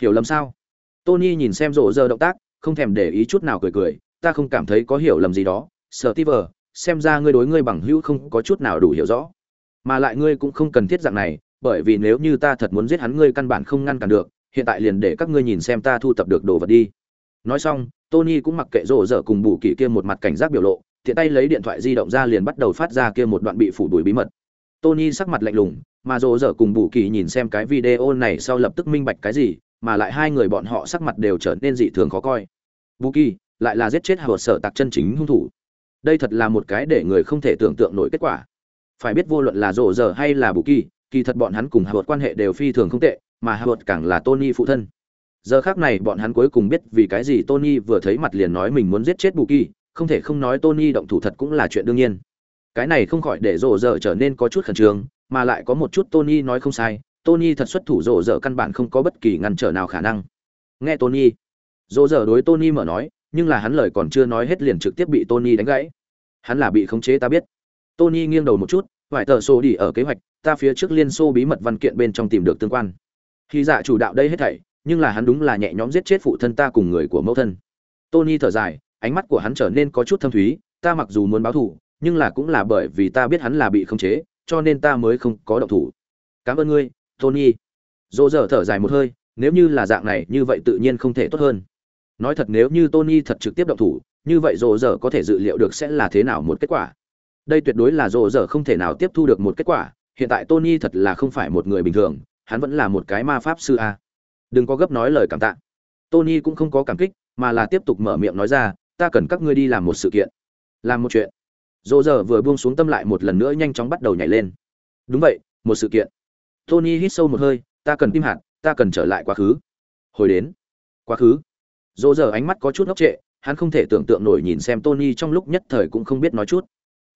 Hiểu lầm sao? Tony nhìn xem Dỗ giờ động tác không thèm để ý chút nào cười cười ta không cảm thấy có hiểu lầm gì đó. Steve, xem ra ngươi đối ngươi bằng hữu không có chút nào đủ hiểu rõ. Mà lại ngươi cũng không cần thiết dạng này bởi vì nếu như ta thật muốn giết hắn ngươi căn bản không ngăn cản được hiện tại liền để các ngươi nhìn xem ta thu tập được đồ vật đi. Nói xong tony cũng mặc kệ rộ rỡ cùng bù kỳ kia một mặt cảnh giác biểu lộ, tiện tay lấy điện thoại di động ra liền bắt đầu phát ra kia một đoạn bị phủ đuổi bí mật. Tony sắc mặt lạnh lùng, mà rộ rỡ cùng bù kỳ nhìn xem cái video này sau lập tức minh bạch cái gì, mà lại hai người bọn họ sắc mặt đều trở nên dị thường khó coi. Bù kỳ, lại là giết chết hạ sở tạc chân chính hung thủ. Đây thật là một cái để người không thể tưởng tượng nổi kết quả. Phải biết vô luận là rộ rỡ hay là bù kỳ kỳ thật bọn hắn cùng hạ quan hệ đều phi thường không tệ, mà hạ càng là tony phụ thân giờ khác này bọn hắn cuối cùng biết vì cái gì tony vừa thấy mặt liền nói mình muốn giết chết bù kỳ không thể không nói tony động thủ thật cũng là chuyện đương nhiên. Cái này không khỏi để rộ rợ trở nên có chút khẩn trương, mà lại có một chút tony nói không sai, tony thật xuất thủ rộ rợ căn bản không có bất kỳ ngăn trở nào khả năng. Nghe tony. Rộ rợ đối tony mở nói, nhưng là hắn lời còn chưa nói hết liền trực tiếp bị tony đánh gãy. Hắn là bị khống chế ta biết. Tony nghiêng đầu một chút vải tờ sổ đi ở kế hoạch, ta phía trước liên xô bí mật văn kiện bên trong tìm được tương quan. Khi dạ chủ đạo đây hết thảy nhưng là hắn đúng là nhẹ nhõm giết chết phụ thân ta cùng người của mẫu thân. Tony thở dài, ánh mắt của hắn trở nên có chút thâm thúy, ta mặc dù muốn báo thù, nhưng là cũng là bởi vì ta biết hắn là bị khống chế, cho nên ta mới không có động thủ. Cảm ơn ngươi, tony. Dỗ dở thở dài một hơi, nếu như là dạng này, như vậy tự nhiên không thể tốt hơn. Nói thật nếu như tony thật trực tiếp động thủ, như vậy dỗ dở có thể dự liệu được sẽ là thế nào một kết quả. Đây tuyệt đối là dỗ dở không thể nào tiếp thu được một kết quả, hiện tại tony thật là không phải một người bình thường, hắn vẫn là một cái ma pháp sư a đừng có gấp nói lời cảm tạ. Tony cũng không có cảm kích, mà là tiếp tục mở miệng nói ra, ta cần các ngươi đi làm một sự kiện, làm một chuyện. Dỗ giờ vừa buông xuống tâm lại một lần nữa nhanh chóng bắt đầu nhảy lên. Đúng vậy, một sự kiện. Tony hít sâu một hơi, ta cần tim hạt, ta cần trở lại quá khứ. Hồi đến, quá khứ. Dỗ giờ ánh mắt có chút ngốc trệ, hắn không thể tưởng tượng nổi nhìn xem tony trong lúc nhất thời cũng không biết nói chút.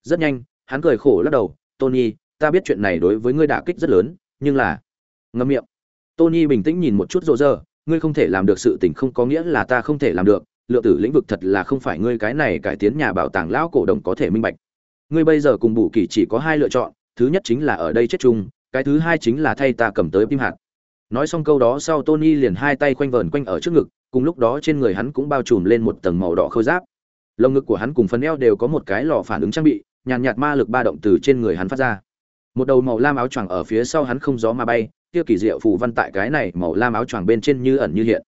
Rất nhanh, hắn cười khổ lắc đầu, tony, ta biết chuyện này đối với ngươi đả kích rất lớn, nhưng là ngâm miệng tony bình tĩnh nhìn một chút rộ rơ ngươi không thể làm được sự tình không có nghĩa là ta không thể làm được lượng tử lĩnh vực thật là không phải ngươi cái này cải tiến nhà bảo tàng lão cổ đồng có thể minh bạch. Ngươi bây giờ cùng bù kỳ chỉ có hai lựa chọn, thứ nhất chính là ở đây chết chung, cái thứ hai chính là thay ta cầm tới tim hạt. Nói xong câu đó sau tony liền hai tay quanh vờn quanh ở trước ngực, cùng lúc đó trên người hắn cũng bao trùm lên một tầng màu đỏ khôi giáp. Lồng ngực của hắn cùng phần eo đều có một cái lò phản ứng trang bị, nhàn nhạt ma lực ba động từ trên người hắn phát ra. Một đầu màu lam áo choàng ở phía sau hắn không gió mà bay kia kỳ diệu phù văn tại cái này màu lam áo choàng bên trên như ẩn như hiện.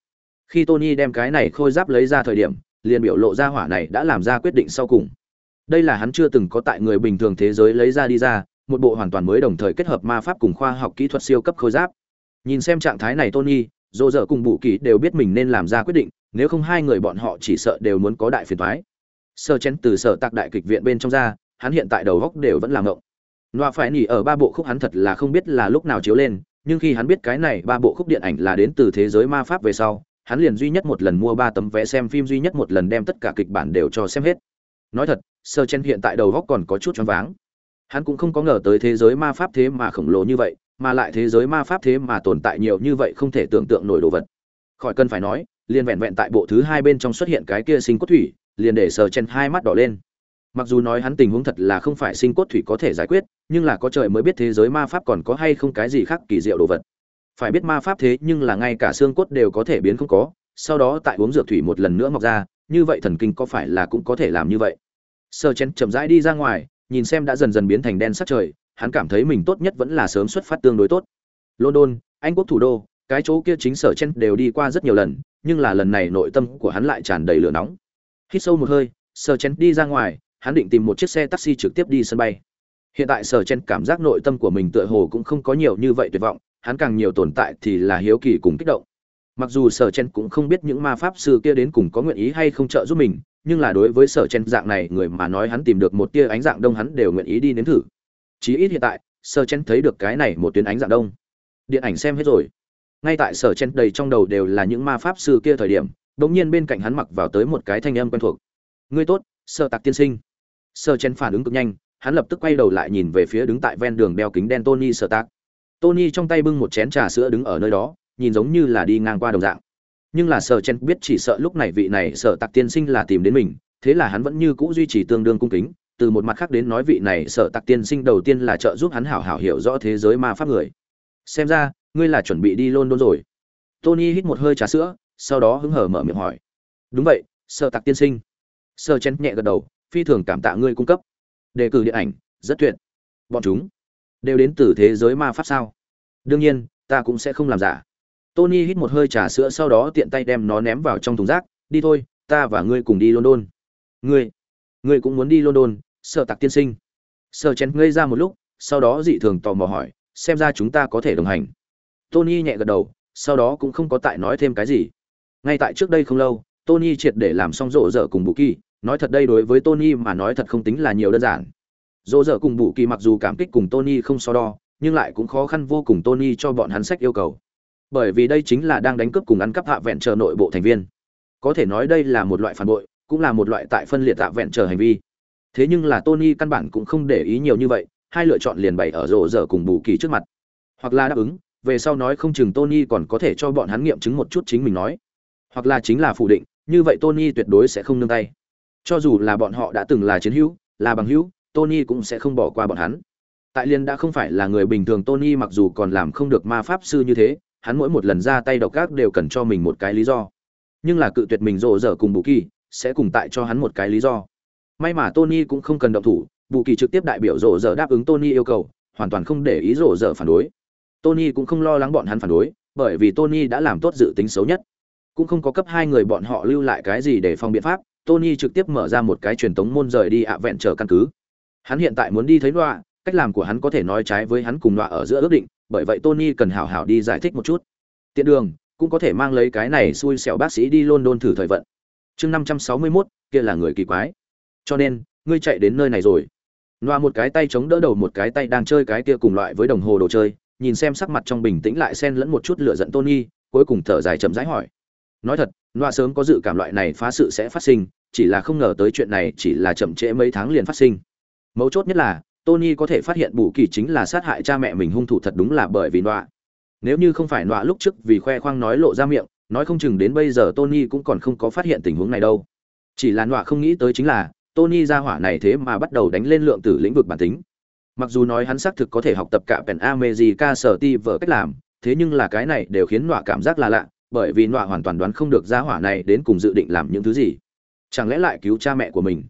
Khi tony đem cái này khôi giáp lấy ra thời điểm, liền biểu lộ ra hỏa này đã làm ra quyết định sau cùng. Đây là hắn chưa từng có tại người bình thường thế giới lấy ra đi ra, một bộ hoàn toàn mới đồng thời kết hợp ma pháp cùng khoa học kỹ thuật siêu cấp khôi giáp. Nhìn xem trạng thái này tony dỗ dở cùng bụ kỳ đều biết mình nên làm ra quyết định, nếu không hai người bọn họ chỉ sợ đều muốn có đại phiền toái. sơ chén từ sở tạc đại kịch viện bên trong ra, hắn hiện tại đầu góc đều vẫn làm ngộng. Loa phải nỉ ở ba bộ khúc hắn thật là không biết là lúc nào chiếu lên nhưng khi hắn biết cái này ba bộ khúc điện ảnh là đến từ thế giới ma pháp về sau, hắn liền duy nhất một lần mua ba tấm vé xem phim, duy nhất một lần đem tất cả kịch bản đều cho xem hết. Nói thật sơ chen hiện tại đầu góc còn có chút choáng váng. Hắn cũng không có ngờ tới thế giới ma pháp thế mà khổng lồ như vậy, mà lại thế giới ma pháp thế mà tồn tại nhiều như vậy không thể tưởng tượng nổi đồ vật. Khỏi cần phải nói, liền vẹn vẹn tại bộ thứ hai bên trong xuất hiện cái kia sinh cốt thủy, liền để sờ chen hai mắt đỏ lên mặc dù nói hắn tình huống thật là không phải sinh cốt thủy có thể giải quyết, nhưng là có trời mới biết thế giới ma pháp còn có hay không cái gì khác kỳ diệu đồ vật. Phải biết ma pháp thế nhưng là ngay cả xương cốt đều có thể biến không có, sau đó tại uống dược thủy một lần nữa mọc ra, như vậy thần kinh có phải là cũng có thể làm như vậy? Sơ chén chậm rãi đi ra ngoài, nhìn xem đã dần dần biến thành đen sắc trời, hắn cảm thấy mình tốt nhất vẫn là sớm xuất phát tương đối tốt. London, anh quốc thủ đô, cái chỗ kia chính sở chen đều đi qua rất nhiều lần, nhưng là lần này nội tâm của hắn lại tràn đầy lửa nóng. Hít sâu một hơi sở chen đi ra ngoài hắn định tìm một chiếc xe taxi trực tiếp đi sân bay. Hiện tại sở chen cảm giác nội tâm của mình tựa hồ cũng không có nhiều như vậy tuyệt vọng, hắn càng nhiều tồn tại thì là hiếu kỳ cùng kích động. Mặc dù sở chen cũng không biết những ma pháp sư kia đến cùng có nguyện ý hay không trợ giúp mình, nhưng là đối với sở chen dạng này người mà nói hắn tìm được một tia ánh dạng đông hắn đều nguyện ý đi nếm thử. Chí ít hiện tại, sở chen thấy được cái này một tuyến ánh dạng đông. Điện ảnh xem hết rồi. Ngay tại sở chen đầy trong đầu đều là những ma pháp sư kia thời điểm, đột nhiên bên cạnh hắn mặc vào tới một cái thanh âm quen thuộc. Ngươi tốt, sở tạc tiên sinh. Sơ chen phản ứng cực nhanh, hắn lập tức quay đầu lại nhìn về phía đứng tại ven đường đeo kính đen tony sở tạc tony trong tay bưng một chén trà sữa đứng ở nơi đó, nhìn giống như là đi ngang qua đồng dạng. Nhưng là Sơ chen biết chỉ sợ lúc này vị này sở tạc tiên sinh là tìm đến mình, thế là hắn vẫn như cũ duy trì tương đương cung kính, từ một mặt khác đến nói vị này sở tạc tiên sinh đầu tiên là trợ giúp hắn hảo hảo hiểu rõ thế giới ma pháp người. Xem ra, ngươi là chuẩn bị đi london rồi. Tony hít một hơi trà sữa, sau đó hứng hở mở miệng hỏi. Đúng vậy, sở tạc tiên sinh. Sở chen nhẹ gật đầu phi thường cảm tạ ngươi cung cấp đề cử điện ảnh rất tuyệt bọn chúng đều đến từ thế giới ma pháp sao đương nhiên ta cũng sẽ không làm giả Tony hít một hơi trà sữa sau đó tiện tay đem nó ném vào trong thùng rác, "Đi thôi, ta và ngươi cùng đi London." "Ngươi, ngươi cũng muốn đi London?" Sợ tặc tiên sinh. sợ Chén ngây ra một lúc, sau đó dị thường tò mò hỏi, "Xem ra chúng ta có thể đồng hành." Tony nhẹ gật đầu, sau đó cũng không có tại nói thêm cái gì. Ngay tại trước đây không lâu, Tony triệt để làm xong rộ rợ cùng Bù Kỳ, nói thật đây đối với Tony mà nói thật không tính là nhiều đơn giản. dỗ dở cùng Bù Kỳ mặc dù cảm kích cùng Tony không so đo, nhưng lại cũng khó khăn vô cùng Tony cho bọn hắn sách yêu cầu. Bởi vì đây chính là đang đánh cướp cùng ăn cắp hạ vẹn chờ nội bộ thành viên. Có thể nói đây là một loại phản bội cũng là một loại tại phân liệt hạ vẹn chờ hành vi. Thế nhưng là tony căn bản cũng không để ý nhiều như vậy hai lựa chọn liền bày ở rộ rở cùng bù kỳ trước mặt. Hoặc là đáp ứng về sau nói không chừng tony còn có thể cho bọn hắn nghiệm chứng một chút chính mình nói. Hoặc là chính là phủ định như vậy tony tuyệt đối sẽ không nương tay cho dù là bọn họ đã từng là chiến hữu, là bằng hữu, tony cũng sẽ không bỏ qua bọn hắn. Tại liên đã không phải là người bình thường, tony mặc dù còn làm không được ma pháp sư như thế, hắn mỗi một lần ra tay độc ác đều cần cho mình một cái lý do. Nhưng là cự tuyệt mình rộ rở cùng bù kỳ sẽ cùng tại cho hắn một cái lý do. May mà tony cũng không cần động thủ bù kỳ trực tiếp đại biểu rộ rở đáp ứng tony yêu cầu, hoàn toàn không để ý rộ rở phản đối. Tony cũng không lo lắng bọn hắn phản đối, bởi vì tony đã làm tốt dự tính xấu nhất. Cũng không có cấp hai người bọn họ lưu lại cái gì để phòng biện pháp tony trực tiếp mở ra một cái truyền tống môn rời đi ạ vẹn trở căn cứ hắn hiện tại muốn đi thấy đọa cách làm của hắn có thể nói trái với hắn cùng đọa ở giữa ước định bởi vậy Tony cần hảo hảo đi giải thích một chút. Tiện đường, cũng có thể mang lấy cái này xui xẻo bác sĩ đi London thử thời vận. Chương 561, kia là người kỳ quái. Cho nên, ngươi chạy đến nơi này rồi. Noa một cái tay chống đỡ đầu một cái tay đang chơi cái kia cùng loại với đồng hồ đồ chơi, nhìn xem sắc mặt trong bình tĩnh lại xen lẫn một chút lửa giận Tony, cuối cùng thở dài chậm rãi hỏi. Nói thật, Noa sớm có dự cảm loại này phá sự sẽ phát sinh, chỉ là không ngờ tới chuyện này chỉ là chậm trễ mấy tháng liền phát sinh. Mấu chốt nhất là, Tony có thể phát hiện Bù Kỳ chính là sát hại cha mẹ mình hung thủ thật đúng là bởi vì nọa. Nếu như không phải nọa lúc trước vì khoe khoang nói lộ ra miệng, nói không chừng đến bây giờ Tony cũng còn không có phát hiện tình huống này đâu. Chỉ là nọa không nghĩ tới chính là, Tony ra hỏa này thế mà bắt đầu đánh lên lượng tử lĩnh vực bản tính. Mặc dù nói hắn xác thực có thể học tập cả Pen America sở ti vợ cách làm, thế nhưng là cái này đều khiến nọa cảm giác là lạ, bởi vì nọa hoàn toàn đoán không được ra hỏa này đến cùng dự định làm những thứ gì. Chẳng lẽ lại cứu cha mẹ của mình?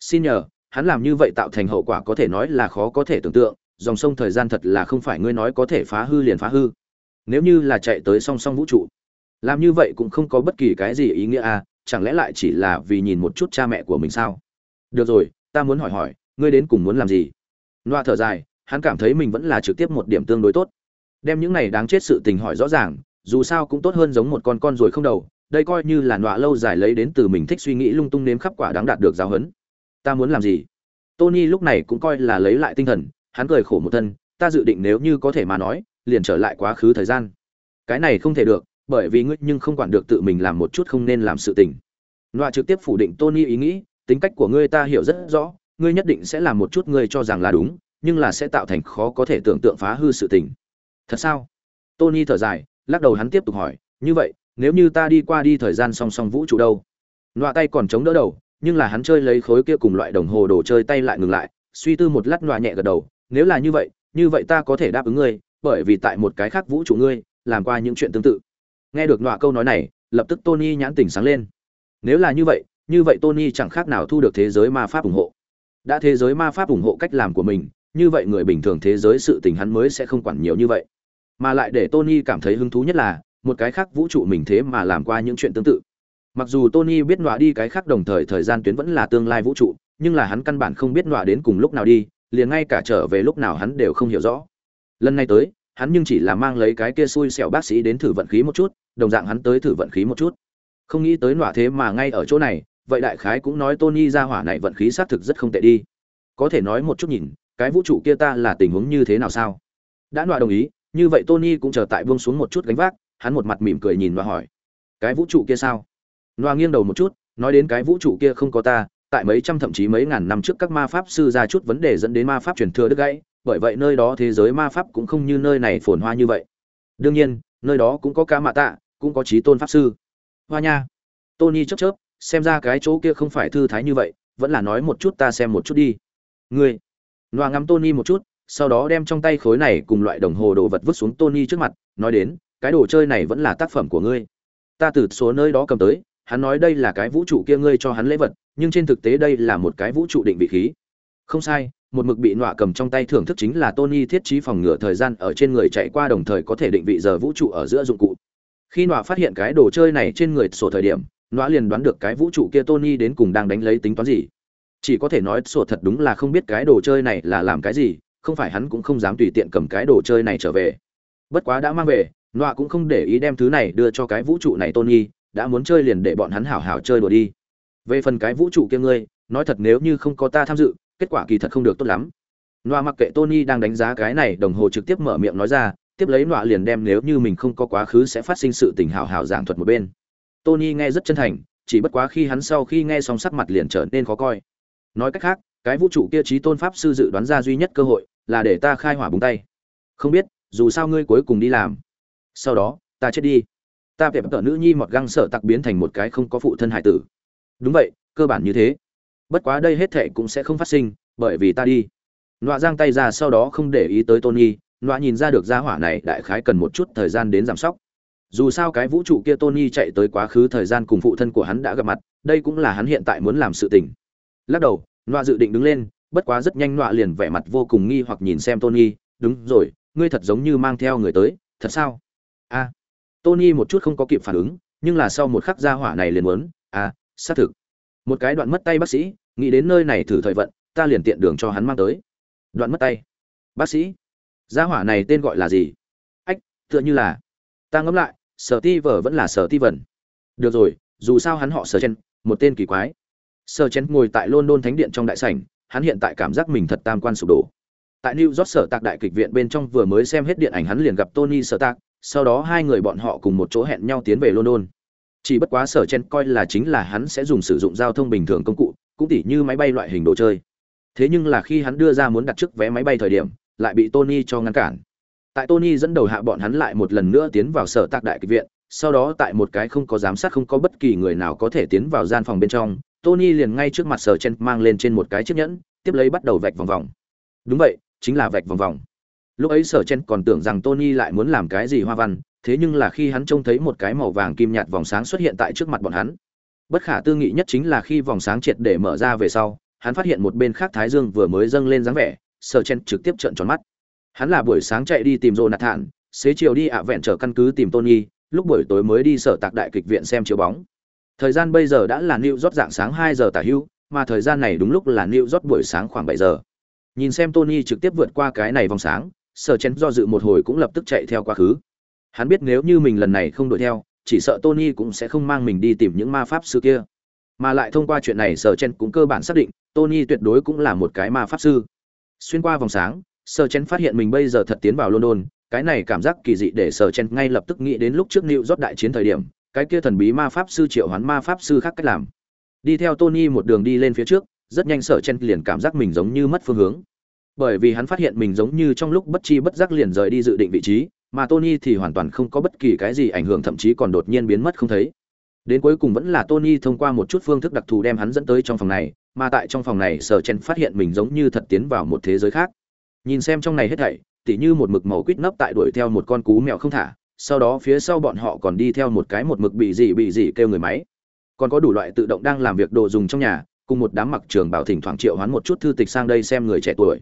Xin nhờ, hắn làm như vậy tạo thành hậu quả có thể nói là khó có thể tưởng tượng dòng sông thời gian thật là không phải ngươi nói có thể phá hư liền phá hư. Nếu như là chạy tới song song vũ trụ làm như vậy cũng không có bất kỳ cái gì ý nghĩa à chẳng lẽ lại chỉ là vì nhìn một chút cha mẹ của mình sao? Được rồi ta muốn hỏi hỏi ngươi đến cùng muốn làm gì? Loa thở dài hắn cảm thấy mình vẫn là trực tiếp một điểm tương đối tốt. Đem những này đáng chết sự tình hỏi rõ ràng dù sao cũng tốt hơn giống một con con ruồi không đầu đây coi như là nọa lâu dài lấy đến từ mình thích suy nghĩ lung tung nếm khắp quả đáng đạt được giáo huấn. Ta muốn làm gì? Tony lúc này cũng coi là lấy lại tinh thần, hắn cười khổ một thân, ta dự định nếu như có thể mà nói, liền trở lại quá khứ thời gian. Cái này không thể được, bởi vì ngươi nhưng không quản được tự mình làm một chút không nên làm sự tình. Nọa trực tiếp phủ định tony ý nghĩ, tính cách của ngươi ta hiểu rất rõ, ngươi nhất định sẽ làm một chút ngươi cho rằng là đúng, nhưng là sẽ tạo thành khó có thể tưởng tượng phá hư sự tình. Thật sao? Tony thở dài, lắc đầu hắn tiếp tục hỏi, như vậy nếu như ta đi qua đi thời gian song song vũ trụ đâu. Nọa tay còn chống đỡ đầu, nhưng là hắn chơi lấy khối kia cùng loại đồng hồ đồ chơi tay lại ngừng lại, suy tư một lát nọa nhẹ gật đầu, nếu là như vậy như vậy ta có thể đáp ứng ngươi, bởi vì tại một cái khác vũ trụ ngươi, làm qua những chuyện tương tự. Nghe được nọa câu nói này, lập tức tony nhãn tỉnh sáng lên. Nếu là như vậy như vậy tony chẳng khác nào thu được thế giới ma pháp ủng hộ. Đã thế giới ma pháp ủng hộ cách làm của mình, như vậy người bình thường thế giới sự tình hắn mới sẽ không quản nhiều như vậy. Mà lại để tony cảm thấy hứng thú nhất là một cái khác vũ trụ mình thế mà làm qua những chuyện tương tự Mặc dù Tony biết nọa đi cái khác đồng thời thời gian tuyến vẫn là tương lai vũ trụ, nhưng là hắn căn bản không biết nọa đến cùng lúc nào đi, liền ngay cả trở về lúc nào hắn đều không hiểu rõ. Lần này tới, hắn nhưng chỉ là mang lấy cái kia xui xẻo bác sĩ đến thử vận khí một chút, đồng dạng hắn tới thử vận khí một chút. Không nghĩ tới nọa thế mà ngay ở chỗ này, vậy đại khái cũng nói tony ra hỏa này vận khí xác thực rất không tệ đi có thể nói một chút nhìn cái vũ trụ kia ta là tình huống như thế nào sao đã nọa đồng ý như vậy tony cũng chờ tại buông xuống một chút gánh vác hắn một mặt mỉm cười nhìn và hỏi, cái vũ trụ kia sao? Noa nghiêng đầu một chút, nói đến cái vũ trụ kia không có ta, tại mấy trăm thậm chí mấy ngàn năm trước các ma pháp sư ra chút vấn đề dẫn đến ma pháp truyền thừa đứt gãy, bởi vậy nơi đó thế giới ma pháp cũng không như nơi này phồn hoa như vậy. Đương nhiên, nơi đó cũng có ca mạ tạ, cũng có trí tôn pháp sư. Hoa nha, tony chớp chớp, xem ra cái chỗ kia không phải thư thái như vậy, vẫn là nói một chút ta xem một chút đi. Ngươi loa ngắm tony một chút, sau đó đem trong tay khối này cùng loại đồng hồ đồ vật vứt xuống tony trước mặt, nói đến cái đồ chơi này vẫn là tác phẩm của ngươi. Ta từ số nơi đó cầm tới, hắn nói đây là cái vũ trụ kia ngươi cho hắn lễ vật, nhưng trên thực tế đây là một cái vũ trụ định vị khí. Không sai, một mực bị nọa cầm trong tay thưởng thức chính là tony thiết trí phòng ngừa thời gian ở trên người chạy qua đồng thời có thể định vị giờ vũ trụ ở giữa dụng cụ. Khi nọa phát hiện cái đồ chơi này trên người sổ thời điểm, nọa liền đoán được cái vũ trụ kia tony đến cùng đang đánh lấy tính toán gì. Chỉ có thể nói sổ thật đúng là không biết cái đồ chơi này là làm cái gì, không phải hắn cũng không dám tùy tiện cầm cái đồ chơi này trở về. Bất quá đã mang về nọa cũng không để ý đem thứ này đưa cho cái vũ trụ này tony, đã muốn chơi liền để bọn hắn hảo hảo chơi đùa đi. Về phần cái vũ trụ kia ngươi, nói thật nếu như không có ta tham dự, kết quả kỳ thật không được tốt lắm. Nọa mặc kệ tony đang đánh giá cái này, đồng hồ trực tiếp mở miệng nói ra, tiếp lấy nọa liền đem nếu như mình không có quá khứ sẽ phát sinh sự tình hảo hảo giảng thuật một bên. Tony nghe rất chân thành, chỉ bất quá khi hắn sau khi nghe xong sắc mặt liền trở nên khó coi. Nói cách khác, cái vũ trụ kia trí tôn pháp sư dự đoán ra duy nhất cơ hội là để ta khai hỏa búng tay. Không biết, dù sao ngươi cuối cùng đi làm sau đó, ta chết đi. Ta vẹp tợ nữ nhi mọt găng sợ tặc biến thành một cái không có phụ thân hải tử. Đúng vậy, cơ bản như thế. Bất quá đây hết thệ cũng sẽ không phát sinh, bởi vì ta đi. Nọa giang tay ra sau đó không để ý tới tony, nọa nhìn ra được gia hỏa này đại khái cần một chút thời gian đến giảm sóc. Dù sao cái vũ trụ kia tony chạy tới quá khứ thời gian cùng phụ thân của hắn đã gặp mặt, đây cũng là hắn hiện tại muốn làm sự tình. Lắc đầu, nọa dự định đứng lên, bất quá rất nhanh nọa liền vẻ mặt vô cùng nghi hoặc nhìn xem tony, đúng rồi, ngươi thật giống như mang theo người tới, thật sao? A tony một chút không có kịp phản ứng, nhưng là sau một khắc gia hỏa này liền muốn a xác thực. Một cái đoạn mất tay bác sĩ, nghĩ đến nơi này thử thời vận, ta liền tiện đường cho hắn mang tới. Đoạn mất tay. Bác sĩ gia hỏa này tên gọi là gì? Ách, tựa như là, ta ngẫm lại, sở ti vờ vẫn là sở ti vần được rồi, dù sao hắn họ sở chen, một tên kỳ quái. Sở chen ngồi tại london thánh điện trong đại sảnh, hắn hiện tại cảm giác mình thật tam quan sụp đổ. Tại new york sở tạc đại kịch viện bên trong vừa mới xem hết điện ảnh hắn liền gặp tony sở tạc sau đó hai người bọn họ cùng một chỗ hẹn nhau tiến về london. Chỉ bất quá sở chen coi là chính là hắn sẽ dùng sử dụng giao thông bình thường công cụ, cũng tỉ như máy bay loại hình đồ chơi. Thế nhưng là khi hắn đưa ra muốn đặt trước vé máy bay thời điểm, lại bị tony cho ngăn cản. Tại tony dẫn đầu hạ bọn hắn lại một lần nữa tiến vào sở tạc đại kịch viện, sau đó tại một cái không có giám sát không có bất kỳ người nào có thể tiến vào gian phòng bên trong, tony liền ngay trước mặt sở chen mang lên trên một cái chiếc nhẫn, tiếp lấy bắt đầu vạch vòng vòng. Đúng vậy, chính là vạch vòng vòng lúc ấy sở chen còn tưởng rằng tony lại muốn làm cái gì hoa văn thế nhưng là khi hắn trông thấy một cái màu vàng kim nhạt vòng sáng xuất hiện tại trước mặt bọn hắn. Bất khả tư nghị nhất chính là khi vòng sáng triệt để mở ra về sau hắn phát hiện một bên khác thái dương vừa mới dâng lên dáng vẻ sở chen trực tiếp trợn tròn mắt. Hắn là buổi sáng chạy đi tìm rô nà thản, xế chiều đi ạ vẹn trở căn cứ tìm tony lúc buổi tối mới đi sở tạc đại kịch viện xem chiếu bóng. Thời gian bây giờ đã là new rót dạng sáng hai giờ tả hưu mà thời gian này đúng lúc là new rót buổi sáng khoảng bảy giờ. Nhìn xem tony trực tiếp vượt qua cái này vòng sáng sở chén do dự một hồi cũng lập tức chạy theo quá khứ. Hắn biết nếu như mình lần này không đuổi theo, chỉ sợ tony cũng sẽ không mang mình đi tìm những ma pháp sư kia. Mà lại thông qua chuyện này, sở chen cũng cơ bản xác định, tony tuyệt đối cũng là một cái ma pháp sư. Xuyên qua vòng sáng, sở chen phát hiện mình bây giờ thật tiến vào london, cái này cảm giác kỳ dị để sở chen ngay lập tức nghĩ đến lúc trước nịu rót đại chiến thời điểm, cái kia thần bí ma pháp sư triệu hoán ma pháp sư khác cách làm. Đi theo tony một đường đi lên phía trước, rất nhanh sở chen liền cảm giác mình giống như mất phương hướng bởi vì hắn phát hiện mình giống như trong lúc bất chi bất giác liền rời đi dự định vị trí, mà tony thì hoàn toàn không có bất kỳ cái gì ảnh hưởng, thậm chí còn đột nhiên biến mất không thấy. Đến cuối cùng vẫn là tony thông qua một chút phương thức đặc thù đem hắn dẫn tới trong phòng này, mà tại trong phòng này sở chen phát hiện mình giống như thật tiến vào một thế giới khác. Nhìn xem trong này hết thảy, tỉ như một mực màu quýt nấp tại đuổi theo một con cú mèo không thả, sau đó phía sau bọn họ còn đi theo một cái một mực bị gì bị gì kêu người máy. Còn có đủ loại tự động đang làm việc đồ dùng trong nhà, cùng một đám mặc trường bảo thỉnh thoảng triệu hoán một chút thư tịch sang đây xem người trẻ tuổi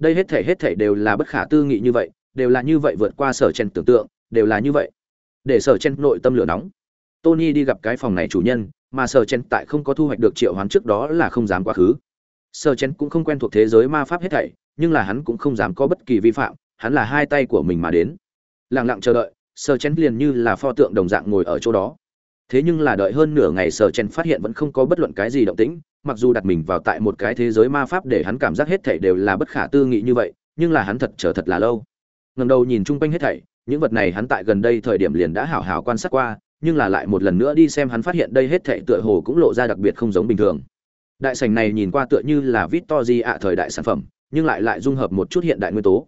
đây hết thể hết thể đều là bất khả tư nghị như vậy, đều là như vậy vượt qua sở chen tưởng tượng, đều là như vậy. Để sở chen nội tâm lửa nóng. Tony đi gặp cái phòng này chủ nhân, mà sở chen tại không có thu hoạch được triệu hoán trước đó là không dám quá khứ. Sở chen cũng không quen thuộc thế giới ma pháp hết thảy, nhưng là hắn cũng không dám có bất kỳ vi phạm, hắn là hai tay của mình mà đến. Lặng lặng chờ đợi, sở chen liền như là pho tượng đồng dạng ngồi ở chỗ đó thế nhưng là đợi hơn nửa ngày sở chen phát hiện vẫn không có bất luận cái gì động tĩnh, mặc dù đặt mình vào tại một cái thế giới ma pháp để hắn cảm giác hết thảy đều là bất khả tư nghị như vậy, nhưng là hắn thật chờ thật là lâu. Ngần đầu nhìn chung quanh hết thảy, những vật này hắn tại gần đây thời điểm liền đã hảo hảo quan sát qua, nhưng là lại một lần nữa đi xem hắn phát hiện đây hết thảy tựa hồ cũng lộ ra đặc biệt không giống bình thường. Đại sảnh này nhìn qua tựa như là Victory ạ thời đại sản phẩm, nhưng lại lại dung hợp một chút hiện đại nguyên tố.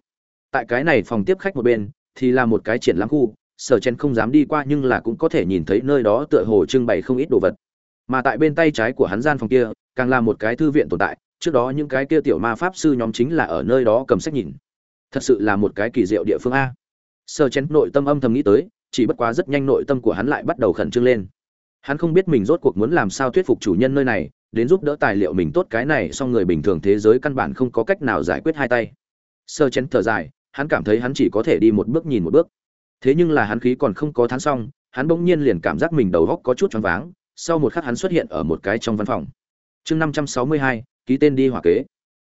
Tại cái này phòng tiếp khách một bên, thì là một cái triển lãm khu sở chen không dám đi qua nhưng là cũng có thể nhìn thấy nơi đó tựa hồ trưng bày không ít đồ vật. Mà tại bên tay trái của hắn gian phòng kia, càng là một cái thư viện tồn tại, trước đó những cái kia tiểu ma pháp sư nhóm chính là ở nơi đó cầm sách nhìn. Thật sự là một cái kỳ diệu địa phương a. Sở chen nội tâm âm thầm nghĩ tới, chỉ bất quá rất nhanh nội tâm của hắn lại bắt đầu khẩn trương lên. Hắn không biết mình rốt cuộc muốn làm sao thuyết phục chủ nhân nơi này, đến giúp đỡ tài liệu mình tốt cái này song người bình thường thế giới căn bản không có cách nào giải quyết hai tay. Sơ chén thở dài, hắn cảm thấy hắn chỉ có thể đi một bước nhìn một bước thế nhưng là hắn khí còn không có thán xong, hắn bỗng nhiên liền cảm giác mình đầu góc có chút choáng váng, sau một khắc hắn xuất hiện ở một cái trong văn phòng. Chương năm trăm sáu mươi hai, ký tên đi hỏa kế.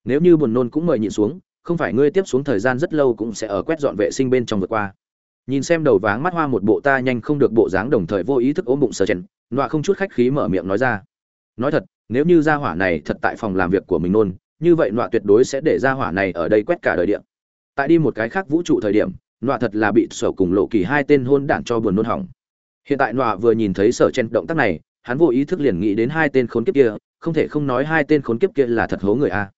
Nếu như buồn nôn cũng mời nhịn xuống, không phải ngươi tiếp xuống thời gian rất lâu cũng sẽ ở quét dọn vệ sinh bên trong vượt qua. Nhìn xem đầu váng mắt hoa một bộ ta nhanh không được bộ dáng đồng thời vô ý thức ôm bụng sờ chèn, nọa không chút khách khí mở miệng nói ra. Nói thật, nếu như gia hỏa này thật tại phòng làm việc của mình nôn, như vậy nọa tuyệt đối sẽ để gia hỏa này ở đây quét cả đời điện tại đi một cái khác vũ trụ thời điểm nọa thật là bị sở cùng lộ kỳ hai tên hôn đản cho buồn nôn hỏng. Hiện tại nọa vừa nhìn thấy sở chen động tác này, hắn vô ý thức liền nghĩ đến hai tên khốn kiếp kia, không thể không nói hai tên khốn kiếp kia là thật hố người a.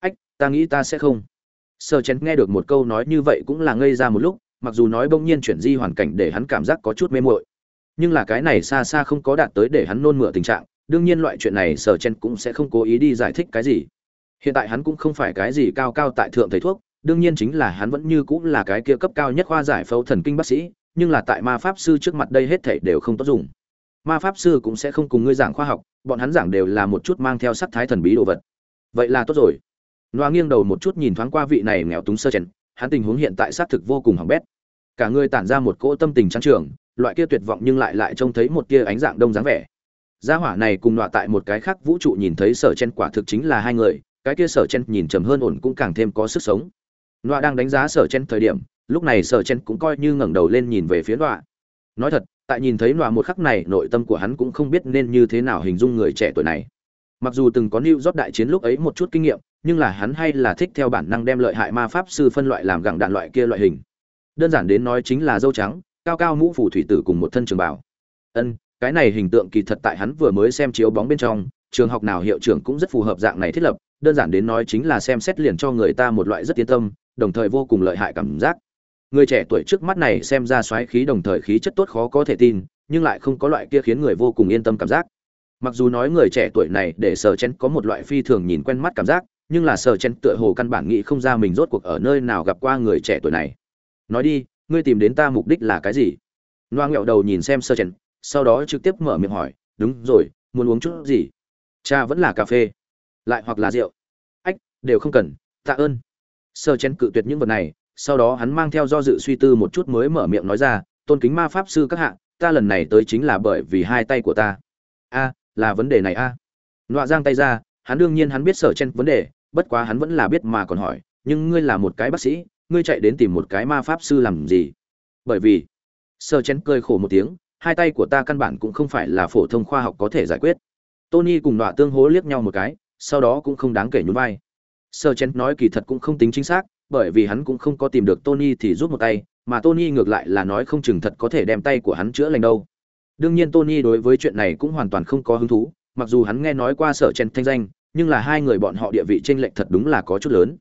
Ách, ta nghĩ ta sẽ không. Sở chen nghe được một câu nói như vậy cũng là ngây ra một lúc, mặc dù nói bỗng nhiên chuyển di hoàn cảnh để hắn cảm giác có chút mê muội. Nhưng là cái này xa xa không có đạt tới để hắn nôn mửa tình trạng, đương nhiên loại chuyện này sở chen cũng sẽ không cố ý đi giải thích cái gì. Hiện tại hắn cũng không phải cái gì cao cao tại thượng thầy thuốc đương nhiên chính là hắn vẫn như cũng là cái kia cấp cao nhất khoa giải phẫu thần kinh bác sĩ, nhưng là tại ma pháp sư trước mặt đây hết thảy đều không tốt dùng. Ma pháp sư cũng sẽ không cùng ngươi giảng khoa học, bọn hắn giảng đều là một chút mang theo sắc thái thần bí đồ vật. Vậy là tốt rồi. Loa nghiêng đầu một chút nhìn thoáng qua vị này nghèo túng sơ chèn, hắn tình huống hiện tại xác thực vô cùng hỏng bét. Cả người tản ra một cỗ tâm tình trắng trường loại kia tuyệt vọng nhưng lại lại trông thấy một tia ánh dạng đông dáng vẻ. Gia hỏa này cùng nọa tại một cái khác vũ trụ nhìn thấy sở chen quả thực chính là hai người, cái kia sở chen nhìn trầm hơn ổn cũng càng thêm có sức sống nọa đang đánh giá sở chen thời điểm, lúc này sở chen cũng coi như ngẩng đầu lên nhìn về phía nọa. Nói thật, tại nhìn thấy nọa một khắc này, nội tâm của hắn cũng không biết nên như thế nào hình dung người trẻ tuổi này. Mặc dù từng có lưu rót đại chiến lúc ấy một chút kinh nghiệm, nhưng là hắn hay là thích theo bản năng đem lợi hại ma pháp sư phân loại làm gặng đạn loại kia loại hình. Đơn giản đến nói chính là dâu trắng, cao cao mũ phủ thủy tử cùng một thân trường bảo ân, cái này hình tượng kỳ thật tại hắn vừa mới xem chiếu bóng bên trong, trường học nào hiệu trưởng cũng rất phù hợp dạng này thiết lập, đơn giản đến nói chính là xem xét liền cho người ta một loại rất yên tâm đồng thời vô cùng lợi hại cảm giác. Người trẻ tuổi trước mắt này xem ra xoáy khí đồng thời khí chất tốt khó có thể tin, nhưng lại không có loại kia khiến người vô cùng yên tâm cảm giác. Mặc dù nói người trẻ tuổi này để sở chen có một loại phi thường nhìn quen mắt cảm giác, nhưng là sở chen tựa hồ căn bản nghĩ không ra mình rốt cuộc ở nơi nào gặp qua người trẻ tuổi này. Nói đi, ngươi tìm đến ta mục đích là cái gì? Loa nghẹo đầu nhìn xem sở chen, sau đó trực tiếp mở miệng hỏi, đúng rồi, muốn uống chút gì? Cha vẫn là cà phê. Lại hoặc là rượu? Ách, đều không cần, tạ ơn sơ chen cự tuyệt những vật này, sau đó hắn mang theo do dự suy tư một chút mới mở miệng nói ra, tôn kính ma pháp sư các hạ, ta lần này tới chính là bởi vì hai tay của ta. A, là vấn đề này a? À. nọa giang tay ra, hắn đương nhiên hắn biết sở chen vấn đề, bất quá hắn vẫn là biết mà còn hỏi, nhưng ngươi là một cái bác sĩ, ngươi chạy đến tìm một cái ma pháp sư làm gì? Bởi vì sở chen cười khổ một tiếng, hai tay của ta căn bản cũng không phải là phổ thông khoa học có thể giải quyết. Tony cùng nọa tương hố liếc nhau một cái, sau đó cũng không đáng kể nhún vai sơ chen nói kỳ thật cũng không tính chính xác bởi vì hắn cũng không có tìm được tony thì giúp một tay mà tony ngược lại là nói không chừng thật có thể đem tay của hắn chữa lành đâu. Đương nhiên tony đối với chuyện này cũng hoàn toàn không có hứng thú mặc dù hắn nghe nói qua sở chen thanh danh nhưng là hai người bọn họ địa vị tranh lệch thật đúng là có chút lớn.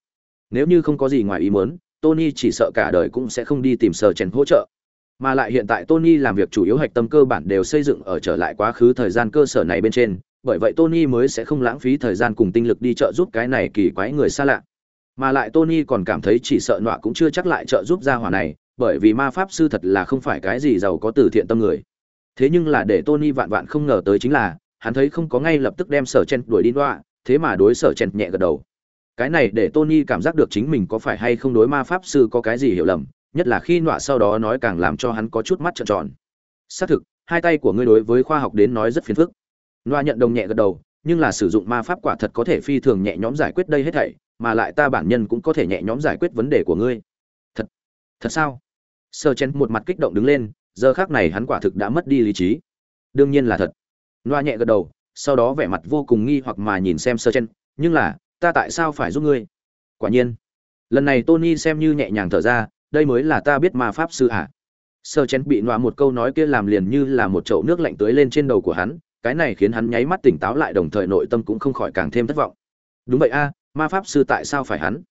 Nếu như không có gì ngoài ý muốn tony chỉ sợ cả đời cũng sẽ không đi tìm sở chen hỗ trợ. Mà lại hiện tại Tony làm việc chủ yếu hạch tâm cơ bản đều xây dựng ở trở lại quá khứ thời gian cơ sở này bên trên, bởi vậy Tony mới sẽ không lãng phí thời gian cùng tinh lực đi trợ giúp cái này kỳ quái người xa lạ. Mà lại Tony còn cảm thấy chỉ sợ nọa cũng chưa chắc lại trợ giúp gia hỏa này, bởi vì ma pháp sư thật là không phải cái gì giàu có từ thiện tâm người. Thế nhưng là để Tony vạn vạn không ngờ tới chính là, hắn thấy không có ngay lập tức đem Sở Chen đuổi đi nọa, thế mà đối Sở Chen nhẹ gật đầu. Cái này để Tony cảm giác được chính mình có phải hay không đối ma pháp sư có cái gì hiểu lầm, nhất là khi nọa sau đó nói càng làm cho hắn có chút mắt trợn tròn xác thực hai tay của ngươi đối với khoa học đến nói rất phiền phức loa nhận đồng nhẹ gật đầu, nhưng là sử dụng ma pháp quả thật có thể phi thường nhẹ nhõm giải quyết đây hết thảy, mà lại ta bản nhân cũng có thể nhẹ nhõm giải quyết vấn đề của ngươi. Thật thật sao? Sơ chen một mặt kích động đứng lên, giờ khác này hắn quả thực đã mất đi lý trí. Đương nhiên là thật. Loa nhẹ gật đầu, sau đó vẻ mặt vô cùng nghi hoặc mà nhìn xem sơ chen, nhưng là, ta tại sao phải giúp ngươi? Quả nhiên. Lần này tony xem như nhẹ nhàng thở ra, đây mới là ta biết ma pháp sư ạ à. sơ chen bị loa một câu nói kia làm liền như là một chậu nước lạnh tưới lên trên đầu của hắn cái này khiến hắn nháy mắt tỉnh táo lại, đồng thời nội tâm cũng không khỏi càng thêm thất vọng. Đúng vậy a, ma pháp sư tại sao phải hắn?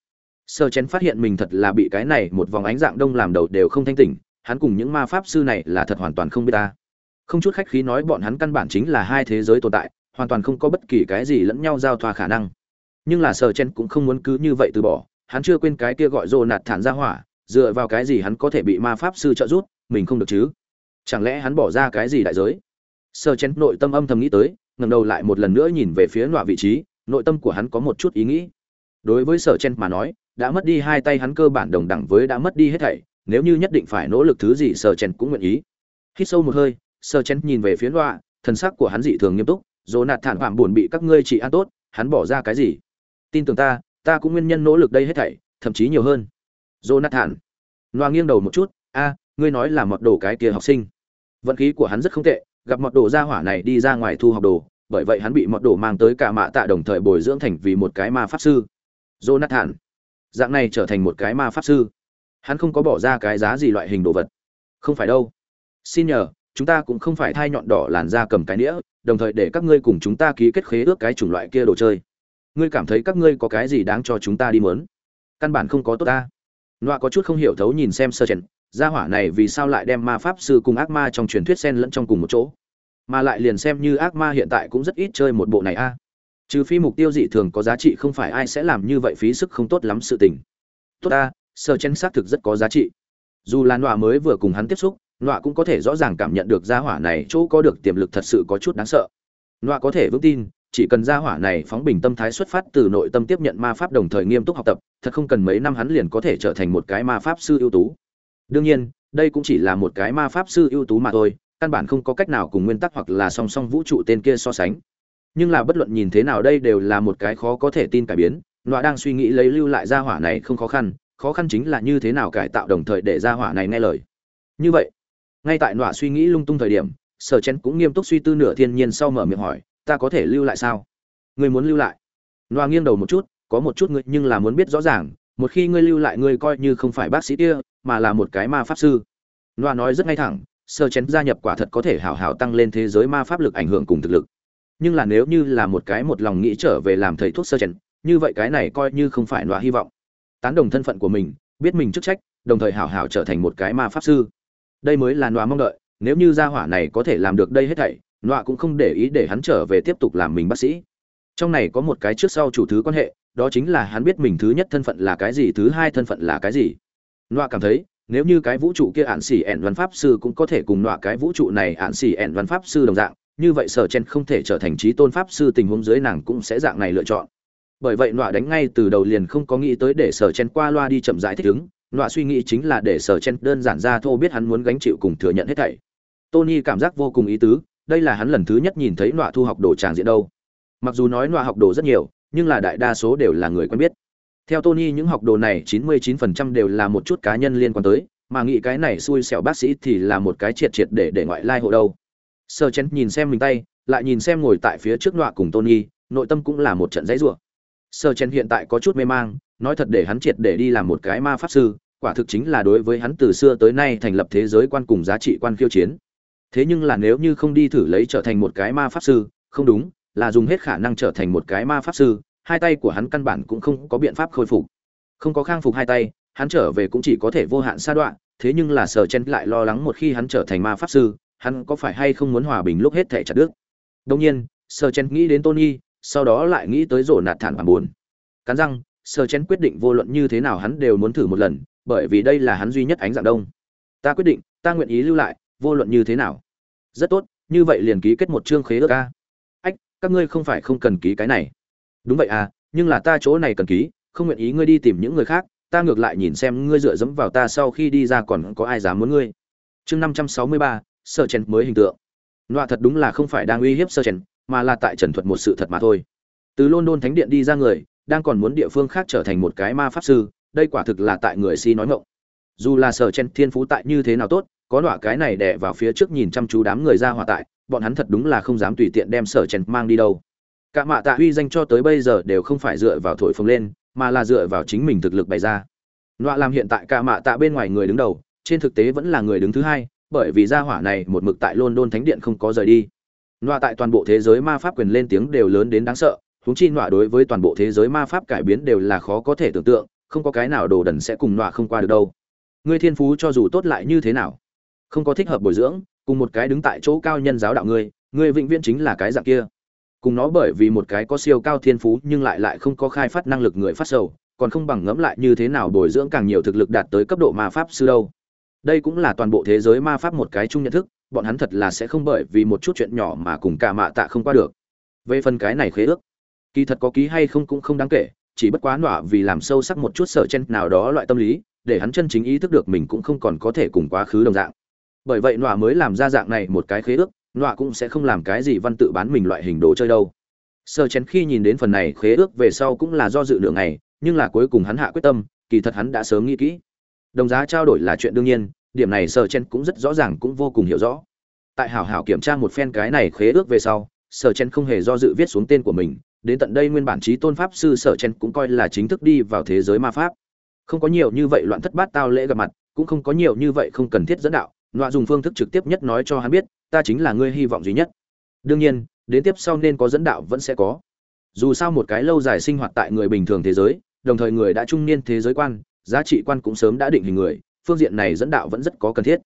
Sơ chén phát hiện mình thật là bị cái này một vòng ánh dạng đông làm đầu đều không thanh tỉnh, hắn cùng những ma pháp sư này là thật hoàn toàn không biết ta không chút khách khí nói bọn hắn căn bản chính là hai thế giới tồn tại, hoàn toàn không có bất kỳ cái gì lẫn nhau giao thoa khả năng. Nhưng là sơ chen cũng không muốn cứ như vậy từ bỏ, hắn chưa quên cái kia gọi rồ nạt thản ra hỏa, dựa vào cái gì hắn có thể bị ma pháp sư trợ giúp, mình không được chứ? Chẳng lẽ hắn bỏ ra cái gì đại giới? Sơ chén nội tâm âm thầm nghĩ tới, ngẩng đầu lại một lần nữa nhìn về phía nọa vị trí, nội tâm của hắn có một chút ý nghĩ. Đối với sở chen mà nói, đã mất đi hai tay hắn cơ bản đồng đẳng với đã mất đi hết thảy, nếu như nhất định phải nỗ lực thứ gì sở chen cũng nguyện ý. Hít sâu một hơi sở chen nhìn về phía nọa, thần sắc của hắn dị thường nghiêm túc, dỗ nạt thản phạm buồn bị các ngươi chỉ an tốt, hắn bỏ ra cái gì? Tin tưởng ta ta cũng nguyên nhân nỗ lực đây hết thảy, thậm chí nhiều hơn. Dỗ nạt thản. Nọa nghiêng đầu một chút, a, ngươi nói là mọt đồ cái kia học sinh. Vận khí của hắn rất không tệ gặp mọt đồ ra hỏa này đi ra ngoài thu học đồ, bởi vậy hắn bị mọt đồ mang tới cả mạ tạ đồng thời bồi dưỡng thành vì một cái ma pháp sư. Jonathan. Dạng này trở thành một cái ma pháp sư. Hắn không có bỏ ra cái giá gì loại hình đồ vật. Không phải đâu. Xin nhờ, chúng ta cũng không phải thai nhọn đỏ làn da cầm cái nĩa, đồng thời để các ngươi cùng chúng ta ký kết khế ước cái chủng loại kia đồ chơi. Ngươi cảm thấy các ngươi có cái gì đáng cho chúng ta đi mớn căn bản không có tốt ta. Loa có chút không hiểu thấu nhìn xem sơ chèn gia hỏa này vì sao lại đem ma pháp sư cùng ác ma trong truyền thuyết xen lẫn trong cùng một chỗ? Mà lại liền xem như ác ma hiện tại cũng rất ít chơi một bộ này a. À? Trừ phi mục tiêu dị thường có giá trị không phải ai sẽ làm như vậy phí sức không tốt lắm sự tình. Tốt ta sơ chen xác thực rất có giá trị. Dù là nọa mới vừa cùng hắn tiếp xúc, nọa cũng có thể rõ ràng cảm nhận được gia hỏa này chỗ có được tiềm lực thật sự có chút đáng sợ. Nọa có thể vững tin, chỉ cần gia hỏa này phóng bình tâm thái xuất phát từ nội tâm tiếp nhận ma pháp đồng thời nghiêm túc học tập, thật không cần mấy năm hắn liền có thể trở thành một cái ma pháp sư ưu tú đương nhiên, đây cũng chỉ là một cái ma pháp sư ưu tú mà thôi, căn bản không có cách nào cùng nguyên tắc hoặc là song song vũ trụ tên kia so sánh. Nhưng là bất luận nhìn thế nào đây đều là một cái khó có thể tin cải biến, nọa đang suy nghĩ lấy lưu lại gia hỏa này không khó khăn khó khăn chính là như thế nào cải tạo đồng thời để gia hỏa này nghe lời. Như vậy, ngay tại nọa suy nghĩ lung tung thời điểm, sở chen cũng nghiêm túc suy tư nửa thiên nhiên sau mở miệng hỏi, ta có thể lưu lại sao? Ngươi muốn lưu lại? Nọa nghiêng đầu một chút, có một chút ngươi nhưng là muốn biết rõ ràng, một khi ngươi lưu lại ngươi coi như không phải bác sĩ kia mà là một cái ma pháp sư. Loa nói rất ngay thẳng, sơ chén gia nhập quả thật có thể hảo hảo tăng lên thế giới ma pháp lực ảnh hưởng cùng thực lực. Nhưng là nếu như là một cái một lòng nghĩ trở về làm thầy thuốc sơ chén, như vậy cái này coi như không phải loa hy vọng. Tán đồng thân phận của mình, biết mình chức trách, đồng thời hảo hảo trở thành một cái ma pháp sư. Đây mới là loa mong đợi, nếu như gia hỏa này có thể làm được đây hết thảy loa cũng không để ý để hắn trở về tiếp tục làm mình bác sĩ. Trong này có một cái trước sau chủ thứ quan hệ, đó chính là hắn biết mình thứ nhất thân phận là cái gì, thứ hai thân phận là cái gì nọa cảm thấy, nếu như cái vũ trụ kia ạn xỉ ẻn văn pháp sư cũng có thể cùng nọa cái vũ trụ này ạn xỉ ẻn văn pháp sư đồng dạng, như vậy sở chen không thể trở thành trí tôn pháp sư tình huống dưới nàng cũng sẽ dạng này lựa chọn. Bởi vậy nọa đánh ngay từ đầu liền không có nghĩ tới để sở chen qua loa đi chậm rãi thích ứng, nọa suy nghĩ chính là để sở chen đơn giản ra thô biết hắn muốn gánh chịu cùng thừa nhận hết thảy. Tony cảm giác vô cùng ý tứ, đây là hắn lần thứ nhất nhìn thấy nọa thu học đồ tràng diện đâu. Mặc dù nói nọa học đồ rất nhiều, nhưng là đại đa số đều là người quen biết theo Tony những học đồ này 99% đều là một chút cá nhân liên quan tới, mà nghĩ cái này xui xẻo bác sĩ thì là một cái triệt triệt để để ngoại lai hộ đâu. Sơ Chen nhìn xem mình tay, lại nhìn xem ngồi tại phía trước nọa cùng Tony, nội tâm cũng là một trận dãy rủa. Sơ Chen hiện tại có chút mê mang, nói thật để hắn triệt để đi làm một cái ma pháp sư, quả thực chính là đối với hắn từ xưa tới nay thành lập thế giới quan cùng giá trị quan khiêu chiến. Thế nhưng là nếu như không đi thử lấy trở thành một cái ma pháp sư, không đúng, là dùng hết khả năng trở thành một cái ma pháp sư, hai tay của hắn căn bản cũng không có biện pháp khôi phục. Không có khang phục hai tay, hắn trở về cũng chỉ có thể vô hạn sa đoạn thế nhưng là sở chen lại lo lắng một khi hắn trở thành ma pháp sư, hắn có phải hay không muốn hòa bình lúc hết thể chặt đứt? Đông nhiên, sở chen nghĩ đến tony, sau đó lại nghĩ tới rổ nạt thản và buồn. Cắn răng, sở chen quyết định vô luận như thế nào hắn đều muốn thử một lần, bởi vì đây là hắn duy nhất ánh dạng đông. Ta quyết định, ta nguyện ý lưu lại, vô luận như thế nào. Rất tốt, như vậy liền ký kết một chương khế ước a ách, các ngươi không phải không cần ký cái này đúng vậy à nhưng là ta chỗ này cần ký, không nguyện ý ngươi đi tìm những người khác, ta ngược lại nhìn xem ngươi dựa dẫm vào ta sau khi đi ra còn có ai dám muốn ngươi. Chương năm trăm sáu mươi ba, sơ chen mới hình tượng. Nọa thật đúng là không phải đang uy hiếp sơ chen mà là tại trần thuật một sự thật mà thôi. Từ london thánh điện đi ra người, đang còn muốn địa phương khác trở thành một cái ma pháp sư, đây quả thực là tại người si nói ngộng dù là sở chen thiên phú tại như thế nào tốt, có đọa cái này đè vào phía trước nhìn chăm chú đám người ra hòa tại, bọn hắn thật đúng là không dám tùy tiện đem sở chen mang đi đâu cả mạ tạ uy danh cho tới bây giờ đều không phải dựa vào thổi phồng lên, mà là dựa vào chính mình thực lực bày ra. Nọa làm hiện tại cả mạ tạ bên ngoài người đứng đầu, trên thực tế vẫn là người đứng thứ hai, bởi vì gia hỏa này một mực tại london thánh điện không có rời đi. Nọa tại toàn bộ thế giới ma pháp quyền lên tiếng đều lớn đến đáng sợ, huống chi nọa đối với toàn bộ thế giới ma pháp cải biến đều là khó có thể tưởng tượng, không có cái nào đồ đần sẽ cùng nọa không qua được đâu. Ngươi thiên phú cho dù tốt lại như thế nào, không có thích hợp bồi dưỡng, cùng một cái đứng tại chỗ cao nhân giáo đạo ngươi ngươi vĩnh viễn chính là cái dạng kia cùng nó bởi vì một cái có siêu cao thiên phú nhưng lại lại không có khai phát năng lực người phát sầu, còn không bằng ngẫm lại như thế nào bồi dưỡng càng nhiều thực lực đạt tới cấp độ ma pháp sư đâu. Đây cũng là toàn bộ thế giới ma pháp một cái chung nhận thức, bọn hắn thật là sẽ không bởi vì một chút chuyện nhỏ mà cùng cả mạ tạ không qua được. Về phần cái này khế ước, kỳ thật có ký hay không cũng không đáng kể, chỉ bất quá nọa vì làm sâu sắc một chút sở chen nào đó loại tâm lý, để hắn chân chính ý thức được mình cũng không còn có thể cùng quá khứ đồng dạng. Bởi vậy nọa mới làm ra dạng này một cái khế ước nọa cũng sẽ không làm cái gì văn tự bán mình loại hình đồ chơi đâu. Sở chén khi nhìn đến phần này khế ước về sau cũng là do dự lượng này nhưng là cuối cùng hắn hạ quyết tâm, kỳ thật hắn đã sớm nghĩ kỹ. Đồng giá trao đổi là chuyện đương nhiên, điểm này sở chen cũng rất rõ ràng cũng vô cùng hiểu rõ. Tại hảo hảo kiểm tra một phen cái này khế ước về sau sở chen không hề do dự viết xuống tên của mình, đến tận đây nguyên bản trí tôn pháp sư sở chen cũng coi là chính thức đi vào thế giới ma pháp. Không có nhiều như vậy loạn thất bát tao lễ gặp mặt, cũng không có nhiều như vậy không cần thiết dẫn đạo loại dùng phương thức trực tiếp nhất nói cho hắn biết ta chính là ngươi hy vọng duy nhất. Đương nhiên, đến tiếp sau nên có dẫn đạo vẫn sẽ có. Dù sao một cái lâu dài sinh hoạt tại người bình thường thế giới, đồng thời người đã trung niên thế giới quan, giá trị quan cũng sớm đã định hình người, phương diện này dẫn đạo vẫn rất có cần thiết.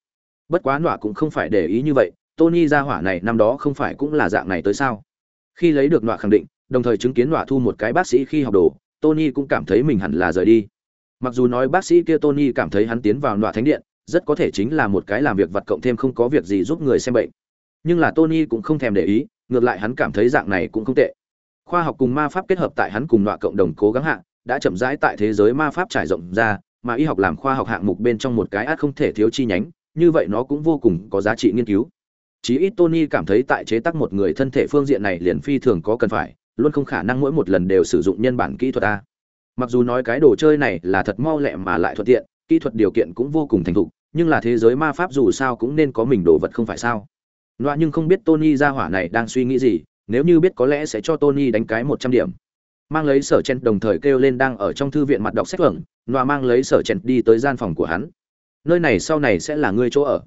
Bất quá nọa cũng không phải để ý như vậy, tony ra hỏa này năm đó không phải cũng là dạng này tới sao? Khi lấy được nọa khẳng định, đồng thời chứng kiến nọa thu một cái bác sĩ khi học đồ, tony cũng cảm thấy mình hẳn là rời đi. Mặc dù nói bác sĩ kia tony cảm thấy hắn tiến vào nọa thánh điện rất có thể chính là một cái làm việc vặt cộng thêm không có việc gì giúp người xem bệnh. Nhưng là tony cũng không thèm để ý, ngược lại hắn cảm thấy dạng này cũng không tệ. Khoa học cùng ma pháp kết hợp tại hắn cùng loại cộng đồng cố gắng hạ, đã chậm rãi tại thế giới ma pháp trải rộng ra, mà y học làm khoa học hạng mục bên trong một cái át không thể thiếu chi nhánh, như vậy nó cũng vô cùng có giá trị nghiên cứu. Chí ít tony cảm thấy tại chế tác một người thân thể phương diện này liền phi thường có cần phải, luôn không khả năng mỗi một lần đều sử dụng nhân bản kỹ thuật a. Mặc dù nói cái đồ chơi này là thật mau lẹ mà lại thuận tiện, kỹ thuật điều kiện cũng vô cùng thành thục nhưng là thế giới ma pháp dù sao cũng nên có mình đồ vật không phải sao? Loa nhưng không biết tony ra hỏa này đang suy nghĩ gì, nếu như biết có lẽ sẽ cho tony đánh cái một trăm điểm. Mang lấy sở chen đồng thời kêu lên đang ở trong thư viện mặt đọc sách vở loa mang lấy sở chen đi tới gian phòng của hắn. Nơi này sau này sẽ là ngươi chỗ ở.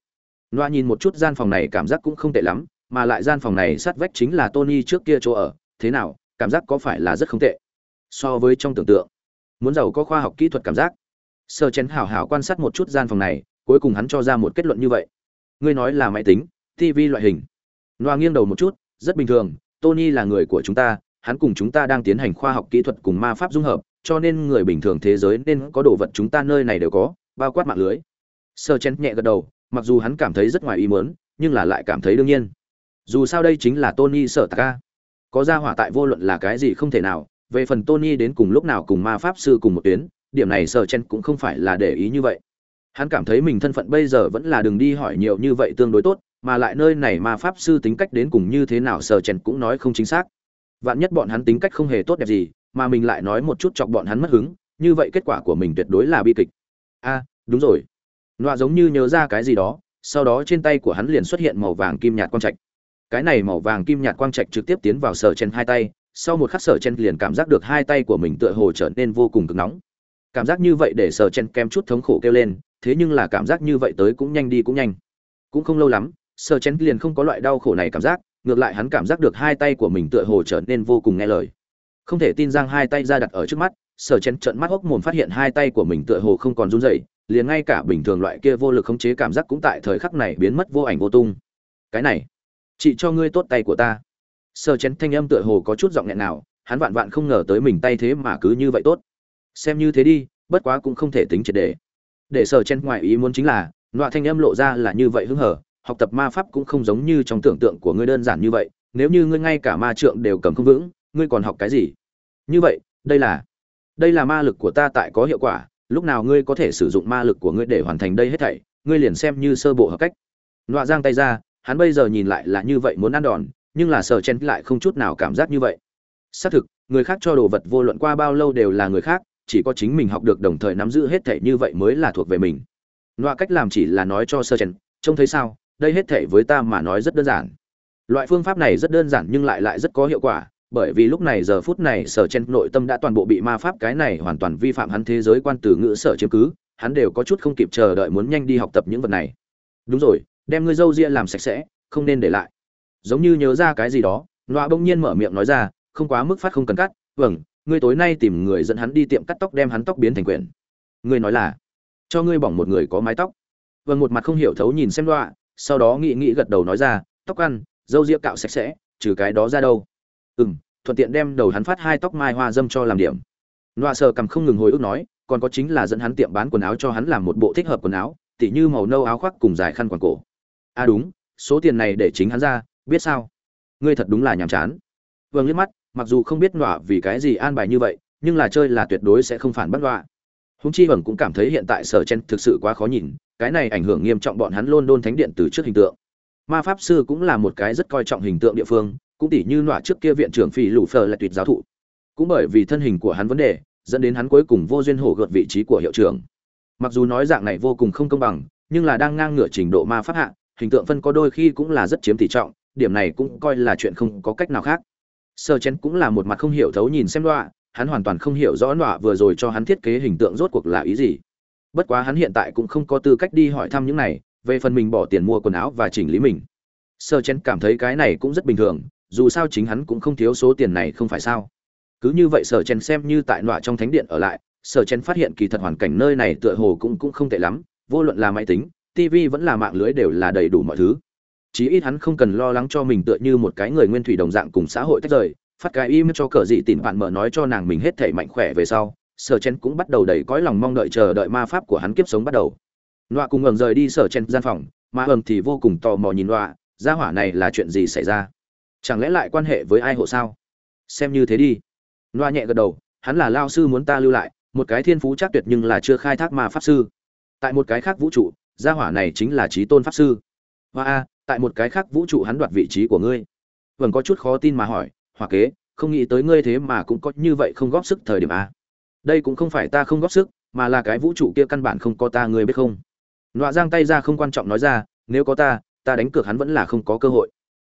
Loa nhìn một chút gian phòng này cảm giác cũng không tệ lắm, mà lại gian phòng này sát vách chính là tony trước kia chỗ ở. Thế nào, cảm giác có phải là rất không tệ? So với trong tưởng tượng, muốn giàu có khoa học kỹ thuật cảm giác. Sơ chén hảo hảo quan sát một chút gian phòng này cuối cùng hắn cho ra một kết luận như vậy. Ngươi nói là máy tính tv loại hình. Loa nghiêng đầu một chút, rất bình thường, tony là người của chúng ta, hắn cùng chúng ta đang tiến hành khoa học kỹ thuật cùng ma pháp dung hợp, cho nên người bình thường thế giới nên có đồ vật chúng ta nơi này đều có, bao quát mạng lưới. Sơ chén nhẹ gật đầu, mặc dù hắn cảm thấy rất ngoài ý mớn nhưng là lại cảm thấy đương nhiên. Dù sao đây chính là tony sở tạc có ra hỏa tại vô luận là cái gì không thể nào, về phần tony đến cùng lúc nào cùng ma pháp sư cùng một tuyến, điểm này sở chen cũng không phải là để ý như vậy hắn cảm thấy mình thân phận bây giờ vẫn là đừng đi hỏi nhiều như vậy tương đối tốt, mà lại nơi này ma pháp sư tính cách đến cùng như thế nào sở chèn cũng nói không chính xác. Vạn nhất bọn hắn tính cách không hề tốt đẹp gì, mà mình lại nói một chút chọc bọn hắn mất hứng, như vậy kết quả của mình tuyệt đối là bi kịch. A à, đúng rồi. Nọa giống như nhớ ra cái gì đó, sau đó trên tay của hắn liền xuất hiện màu vàng kim nhạt quang trạch. Cái này màu vàng kim nhạt quang trạch trực tiếp tiến vào sở chen hai tay, sau một khắc sở chen liền cảm giác được hai tay của mình tựa hồ trở nên vô cùng cực nóng. Cảm giác như vậy để sở chen kem chút thống khổ kêu lên thế nhưng là cảm giác như vậy tới cũng nhanh đi cũng nhanh. Cũng không lâu lắm sở chén liền không có loại đau khổ này cảm giác, ngược lại hắn cảm giác được hai tay của mình tựa hồ trở nên vô cùng nghe lời. Không thể tin rằng hai tay ra đặt ở trước mắt sở chén trợn mắt hốc mồm phát hiện hai tay của mình tựa hồ không còn run rẩy, liền ngay cả bình thường loại kia vô lực khống chế cảm giác cũng tại thời khắc này biến mất vô ảnh vô tung. Cái này, chị cho ngươi tốt tay của ta. Sơ chén thanh âm tựa hồ có chút giọng nghẹn nào, hắn vạn vạn không ngờ tới mình tay thế mà cứ như vậy tốt. Xem như thế đi, bất quá cũng không thể tính triệt để để sở chen ngoại ý muốn chính là loại thanh âm lộ ra là như vậy hứng hở, học tập ma pháp cũng không giống như trong tưởng tượng của ngươi đơn giản như vậy, nếu như ngươi ngay cả ma trượng đều cầm không vững, ngươi còn học cái gì? Như vậy, đây là đây là ma lực của ta tại có hiệu quả, lúc nào ngươi có thể sử dụng ma lực của ngươi để hoàn thành đây hết thảy, ngươi liền xem như sơ bộ hợp cách. Nọa giang tay ra, hắn bây giờ nhìn lại là như vậy muốn ăn đòn, nhưng là sở chen lại không chút nào cảm giác như vậy. Xác thực, người khác cho đồ vật vô luận qua bao lâu đều là người khác chỉ có chính mình học được đồng thời nắm giữ hết thể như vậy mới là thuộc về mình. Loại cách làm chỉ là nói cho sơ chen trông thấy sao? Đây hết thể với ta mà nói rất đơn giản. Loại phương pháp này rất đơn giản nhưng lại lại rất có hiệu quả, bởi vì lúc này giờ phút này sở chen nội tâm đã toàn bộ bị ma pháp cái này hoàn toàn vi phạm hắn thế giới quan từ ngữ sở chiếm cứ, hắn đều có chút không kịp chờ đợi muốn nhanh đi học tập những vật này. Đúng rồi, đem ngươi dâu ria làm sạch sẽ, không nên để lại. Giống như nhớ ra cái gì đó loa bỗng nhiên mở miệng nói ra, không quá mức phát không cần cắt vâng ngươi tối nay tìm người dẫn hắn đi tiệm cắt tóc đem hắn tóc biến thành quyển. Ngươi nói là, cho ngươi bỏng một người có mái tóc. Vâng một mặt không hiểu thấu nhìn xem loa, sau đó nghĩ nghĩ gật đầu nói ra, tóc ăn, dâu ria cạo sạch sẽ, trừ cái đó ra đâu. Ừ m thuận tiện đem đầu hắn phát hai tóc mai hoa dâm cho làm điểm. Loa sờ cầm không ngừng hồi ức nói, còn có chính là dẫn hắn tiệm bán quần áo cho hắn làm một bộ thích hợp quần áo, tỉ như màu nâu áo khoác cùng dài khăn quàng cổ. À đúng, số tiền này để chính hắn ra, biết sao? Ngươi thật đúng là nhàm chán. Vâng liếc mắt mặc dù không biết nọa vì cái gì an bài như vậy, nhưng là chơi là tuyệt đối sẽ không phản bác nọa. Húng chi vẩn cũng cảm thấy hiện tại sở chen thực sự quá khó nhìn, cái này ảnh hưởng nghiêm trọng bọn hắn luôn đôn thánh điện từ trước hình tượng. Ma pháp sư cũng là một cái rất coi trọng hình tượng địa phương, cũng tỉ như nọa trước kia viện trưởng phỉ lũ phờ là tuyệt giáo thụ. Cũng bởi vì thân hình của hắn vấn đề, dẫn đến hắn cuối cùng vô duyên hổ gợt vị trí của hiệu trưởng. Mặc dù nói dạng này vô cùng không công bằng, nhưng là đang ngang ngửa trình độ ma pháp hạ, hình tượng phân có đôi khi cũng là rất chiếm tỷ trọng, điểm này cũng coi là chuyện không có cách nào khác sơ chén cũng là một mặt không hiểu thấu nhìn xem đọa hắn hoàn toàn không hiểu rõ đọa vừa rồi cho hắn thiết kế hình tượng rốt cuộc là ý gì. Bất quá hắn hiện tại cũng không có tư cách đi hỏi thăm những này, về phần mình bỏ tiền mua quần áo và chỉnh lý mình. Sơ chén cảm thấy cái này cũng rất bình thường, dù sao chính hắn cũng không thiếu số tiền này không phải sao. Cứ như vậy sở chen xem như tại nọa trong thánh điện ở lại sở chen phát hiện kỳ thật hoàn cảnh nơi này tựa hồ cũng cũng không tệ lắm, vô luận là máy tính tv vẫn là mạng lưới đều là đầy đủ mọi thứ chí ít hắn không cần lo lắng cho mình tựa như một cái người nguyên thủy đồng dạng cùng xã hội tách rời. Phát cái im cho cờ dị tìm bạn mở nói cho nàng mình hết thể mạnh khỏe về sau, sở chen cũng bắt đầu đầy cõi lòng mong đợi chờ đợi ma pháp của hắn kiếp sống bắt đầu. Nọa cùng ẩn rời đi sở chen gian phòng, mà ầm thì vô cùng tò mò nhìn nọa, gia hỏa này là chuyện gì xảy ra? Chẳng lẽ lại quan hệ với ai hộ sao? Xem như thế đi. Nọa nhẹ gật đầu, hắn là lao sư muốn ta lưu lại, một cái thiên phú chắc tuyệt nhưng là chưa khai thác ma pháp sư. Tại một cái khác vũ trụ, gia hỏa này chính là trí tôn pháp sư. Hoa a tại một cái khác vũ trụ hắn đoạt vị trí của ngươi. Vẫn có chút khó tin mà hỏi hòa kế, không nghĩ tới ngươi thế mà cũng có như vậy không góp sức thời điểm a đây cũng không phải ta không góp sức, mà là cái vũ trụ kia căn bản không có ta, ngươi biết không? Nọa giang tay ra không quan trọng nói ra, nếu có ta ta đánh cược hắn vẫn là không có cơ hội.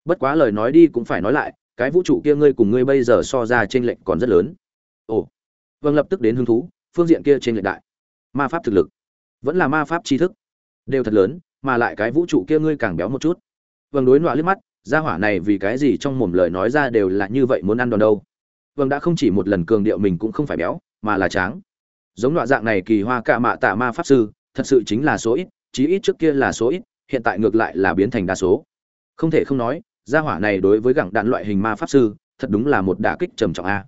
Bất quá lời nói đi cũng phải nói lại, cái vũ trụ kia ngươi cùng ngươi bây giờ so ra trên lệnh còn rất lớn. Ồ. Vâng lập tức đến hứng thú, phương diện kia trên lệnh đại. Ma pháp thực lực. Vẫn là ma pháp tri thức. Đều thật lớn mà lại cái vũ trụ kia ngươi càng béo một chút. Vâng đối nọa liếc mắt, gia hỏa này vì cái gì trong mồm lời nói ra đều là như vậy muốn ăn đòn đâu. Vâng đã không chỉ một lần cường điệu mình cũng không phải béo, mà là tráng. Giống nọa dạng này kỳ hoa cạ mạ tạ ma pháp sư, thật sự chính là số ít, chí ít trước kia là số ít, hiện tại ngược lại là biến thành đa số. Không thể không nói, gia hỏa này đối với gặng đạn loại hình ma pháp sư, thật đúng là một đả kích trầm trọng a.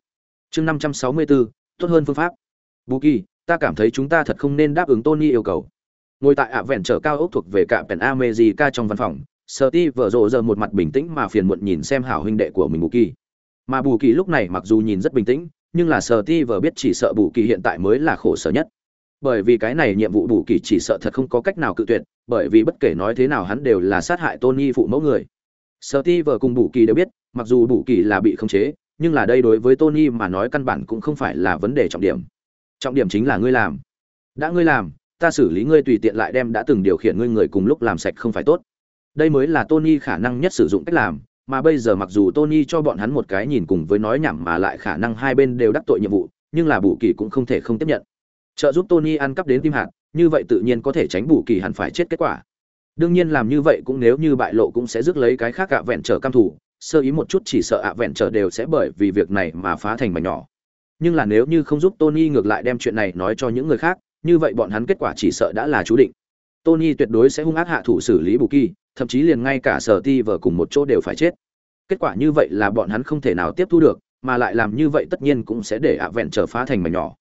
Chương năm trăm sáu mươi bốn, tốt hơn phương pháp. Bù kỳ ta cảm thấy chúng ta thật không nên đáp ứng tony yêu cầu ngồi tại ạ vẹn trở cao ốc thuộc về cạm pèn amejica trong văn phòng sợ ti vợ rộ giờ một mặt bình tĩnh mà phiền muộn nhìn xem hảo huynh đệ của mình bù kỳ. Mà bù kỳ lúc này mặc dù nhìn rất bình tĩnh, nhưng là sợ ti vợ biết chỉ sợ bù kỳ hiện tại mới là khổ sở nhất. Bởi vì cái này nhiệm vụ bù kỳ chỉ sợ thật không có cách nào cự tuyệt, bởi vì bất kể nói thế nào hắn đều là sát hại tony phụ mẫu người. Sợ ti vợ cùng bù kỳ đều biết, mặc dù bù kỳ là bị khống chế, nhưng là đây đối với tony mà nói căn bản cũng không phải là vấn đề trọng điểm. Trọng điểm chính là ngươi làm. Đã ngươi làm ta xử lý ngươi tùy tiện lại đem đã từng điều khiển ngươi người cùng lúc làm sạch không phải tốt. Đây mới là tony khả năng nhất sử dụng cách làm, mà bây giờ mặc dù tony cho bọn hắn một cái nhìn cùng với nói nhảm mà lại khả năng hai bên đều đắc tội nhiệm vụ, nhưng là bù kỳ cũng không thể không tiếp nhận. Trợ giúp tony ăn cắp đến tim hạt, như vậy tự nhiên có thể tránh bù kỳ hẳn phải chết kết quả. Đương nhiên làm như vậy cũng nếu như bại lộ cũng sẽ rước lấy cái khác ạ vẹn trở cam thủ, sơ ý một chút chỉ sợ ạ vẹn trở đều sẽ bởi vì việc này mà phá thành mảnh nhỏ. Nhưng là nếu như không giúp tony ngược lại đem chuyện này nói cho những người khác như vậy bọn hắn kết quả chỉ sợ đã là chú định. Tony tuyệt đối sẽ hung ác hạ thủ xử lý bù kỳ, thậm chí liền ngay cả sở ti vở cùng một chỗ đều phải chết. Kết quả như vậy là bọn hắn không thể nào tiếp thu được, mà lại làm như vậy tất nhiên cũng sẽ để ạ vẹn trở phá thành mảnh nhỏ.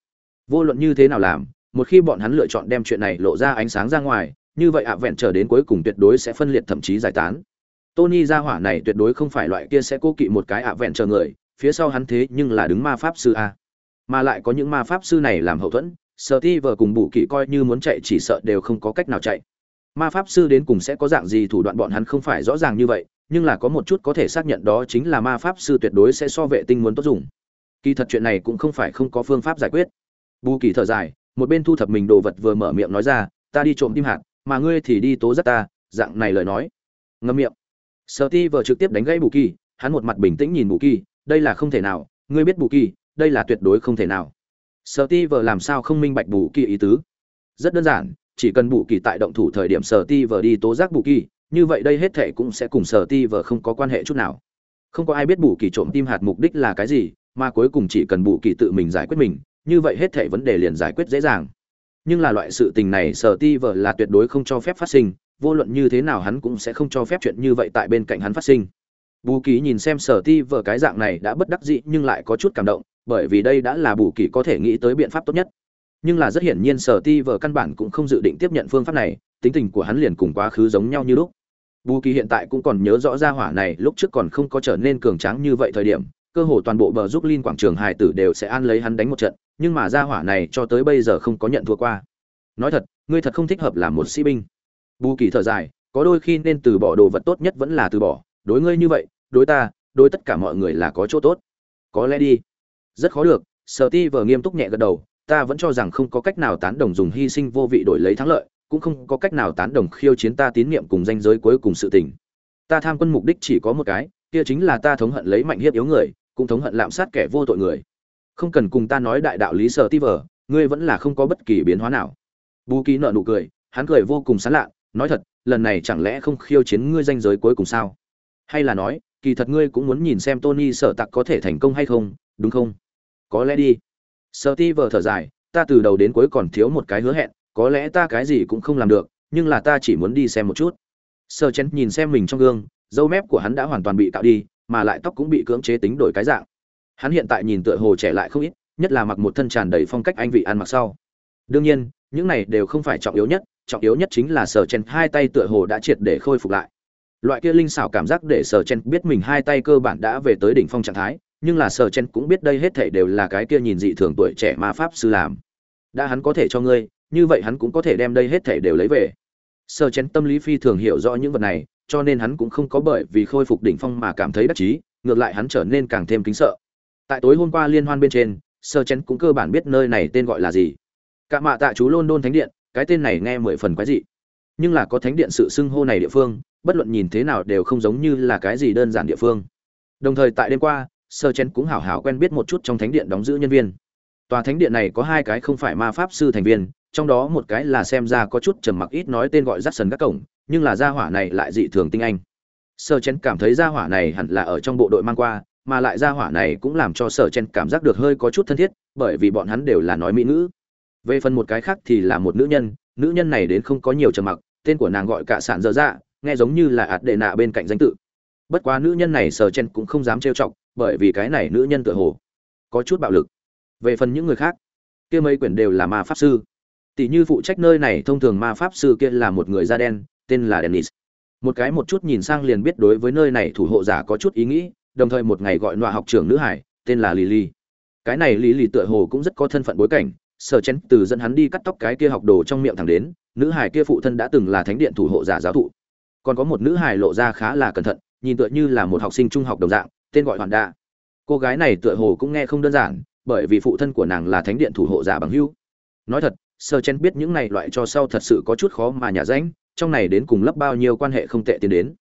Vô luận như thế nào làm, một khi bọn hắn lựa chọn đem chuyện này lộ ra ánh sáng ra ngoài, như vậy ạ vẹn trở đến cuối cùng tuyệt đối sẽ phân liệt thậm chí giải tán. Tony ra hỏa này tuyệt đối không phải loại kia sẽ cố kỵ một cái ạ vẹn trở người, phía sau hắn thế nhưng là đứng ma pháp sư a. Mà lại có những ma pháp sư này làm hậu thuẫn sợ ti vờ cùng bù Kỳ coi như muốn chạy chỉ sợ đều không có cách nào chạy. Ma pháp sư đến cùng sẽ có dạng gì thủ đoạn bọn hắn không phải rõ ràng như vậy, nhưng là có một chút có thể xác nhận đó chính là ma pháp sư tuyệt đối sẽ so vệ tinh muốn tốt dùng. Kỳ thật chuyện này cũng không phải không có phương pháp giải quyết. Bù kỳ thở dài, một bên thu thập mình đồ vật vừa mở miệng nói ra, ta đi trộm tim hạt, mà ngươi thì đi tố giác ta, dạng này lời nói. Ngâm miệng. Sợ ti vờ trực tiếp đánh gãy bù kỳ hắn một mặt bình tĩnh nhìn bù kỳ đây là không thể nào, ngươi biết bù kỳ đây là tuyệt đối không thể nào sợ ti vờ làm sao không minh bạch bù kỳ ý tứ? Rất đơn giản, chỉ cần bù kỳ tại động thủ thời điểm sợ ti vờ đi tố giác bù kỳ, như vậy đây hết thệ cũng sẽ cùng sợ ti vờ không có quan hệ chút nào. Không có ai biết bù kỳ trộm tim hạt mục đích là cái gì, mà cuối cùng chỉ cần bù kỳ tự mình giải quyết mình, như vậy hết thệ vấn đề liền giải quyết dễ dàng. Nhưng là loại sự tình này sở ti vờ là tuyệt đối không cho phép phát sinh, vô luận như thế nào hắn cũng sẽ không cho phép chuyện như vậy tại bên cạnh hắn phát sinh. Bù kỳ nhìn xem sở ti vợ cái dạng này đã bất đắc dĩ nhưng lại có chút cảm động bởi vì đây đã là bù kỳ có thể nghĩ tới biện pháp tốt nhất. Nhưng là rất hiển nhiên sở ti vợ căn bản cũng không dự định tiếp nhận phương pháp này, tính tình của hắn liền cùng quá khứ giống nhau như lúc. Bù kỳ hiện tại cũng còn nhớ rõ ra hỏa này lúc trước còn không có trở nên cường tráng như vậy thời điểm, cơ hồ toàn bộ bờ giúp linh quảng trường hải tử đều sẽ an lấy hắn đánh một trận, nhưng mà ra hỏa này cho tới bây giờ không có nhận thua qua. Nói thật, ngươi thật không thích hợp làm một sĩ binh. Bù kỳ thở dài, có đôi khi nên từ bỏ đồ vật tốt nhất vẫn là từ bỏ, đối ngươi như vậy, đối ta, đối tất cả mọi người là có chỗ tốt. Có lẽ đi rất khó được, sở ti vờ nghiêm túc nhẹ gật đầu, ta vẫn cho rằng không có cách nào tán đồng dùng hy sinh vô vị đổi lấy thắng lợi, cũng không có cách nào tán đồng khiêu chiến ta tín nhiệm cùng danh giới cuối cùng sự tình. Ta tham quân mục đích chỉ có một cái, kia chính là ta thống hận lấy mạnh hiếp yếu người, cũng thống hận lạm sát kẻ vô tội người. Không cần cùng ta nói đại đạo lý sở ti vờ, ngươi vẫn là không có bất kỳ biến hóa nào. Bù ký nợ nụ cười, hắn cười vô cùng sán lạ, nói thật, lần này chẳng lẽ không khiêu chiến ngươi danh giới cuối cùng sao? Hay là nói, kỳ thật ngươi cũng muốn nhìn xem tony sở tặc có thể thành công hay không, đúng không? Có lẽ đi. Sợ ti vờ thở dài, ta từ đầu đến cuối còn thiếu một cái hứa hẹn, có lẽ ta cái gì cũng không làm được, nhưng là ta chỉ muốn đi xem một chút. Sơ chen nhìn xem mình trong gương, dâu mép của hắn đã hoàn toàn bị cạo đi, mà lại tóc cũng bị cưỡng chế tính đổi cái dạng. Hắn hiện tại nhìn tựa hồ trẻ lại không ít, nhất là mặc một thân tràn đầy phong cách anh vị ăn mặc sau. Đương nhiên, những này đều không phải trọng yếu nhất, trọng yếu nhất chính là sở chen hai tay tựa hồ đã triệt để khôi phục lại. Loại kia linh xảo cảm giác để sở chen biết mình hai tay cơ bản đã về tới đỉnh phong trạng thái nhưng là sở chen cũng biết đây hết thảy đều là cái kia nhìn dị thường tuổi trẻ ma pháp sư làm đã hắn có thể cho ngươi như vậy hắn cũng có thể đem đây hết thảy đều lấy về sở chen tâm lý phi thường hiểu rõ những vật này cho nên hắn cũng không có bởi vì khôi phục đỉnh phong mà cảm thấy đắc chí ngược lại hắn trở nên càng thêm kính sợ tại tối hôm qua liên hoan bên trên sở chen cũng cơ bản biết nơi này tên gọi là gì Cả mạ tạ chú London Thánh điện, cái tên này nghe mười phần quái dị. Nhưng là có thánh điện sự xưng hô này địa phương, bất luận nhìn thế nào đều không giống như là cái gì đơn giản địa phương. Đồng thời tại đêm qua, Sơ Chen cũng hảo hảo quen biết một chút trong thánh điện đóng giữ nhân viên. Tòa thánh điện này có hai cái không phải ma pháp sư thành viên, trong đó một cái là xem ra có chút trầm mặc ít nói tên gọi rắt sần các cổng, nhưng là gia hỏa này lại dị thường tinh anh. Sơ Chen cảm thấy gia hỏa này hẳn là ở trong bộ đội mang qua, mà lại gia hỏa này cũng làm cho Sở Chen cảm giác được hơi có chút thân thiết, bởi vì bọn hắn đều là nói mỹ ngữ về phần một cái khác thì là một nữ nhân nữ nhân này đến không có nhiều trầm mặc tên của nàng gọi cả sản dở dạ nghe giống như là ạt đệ nạ bên cạnh danh tự bất quá nữ nhân này sờ chen cũng không dám trêu chọc bởi vì cái này nữ nhân tựa hồ có chút bạo lực. Về phần những người khác, kia mấy quyển đều là ma pháp sư. Tỷ như phụ trách nơi này thông thường ma pháp sư kia là một người da đen, tên là dennis. Một cái một chút nhìn sang liền biết đối với nơi này thủ hộ giả có chút ý nghĩ, đồng thời một ngày gọi nọa học trưởng nữ hải, tên là lily. Cái này lily tựa hồ cũng rất có thân phận bối cảnh, sở chén từ dẫn hắn đi cắt tóc cái kia học đồ trong miệng thẳng đến, nữ hải kia phụ thân đã từng là thánh điện thủ hộ giả giáo thụ. Còn có một nữ hải lộ ra khá là cẩn thận, nhìn tựa như là một học sinh trung học đồng dạng tên gọi hoàn đa. Cô gái này tựa hồ cũng nghe không đơn giản, bởi vì phụ thân của nàng là thánh điện thủ hộ giả bằng hưu nói thật, sơ chen biết những này loại cho sau thật sự có chút khó mà nhả ránh, trong này đến cùng lấp bao nhiêu quan hệ không tệ tiến đến.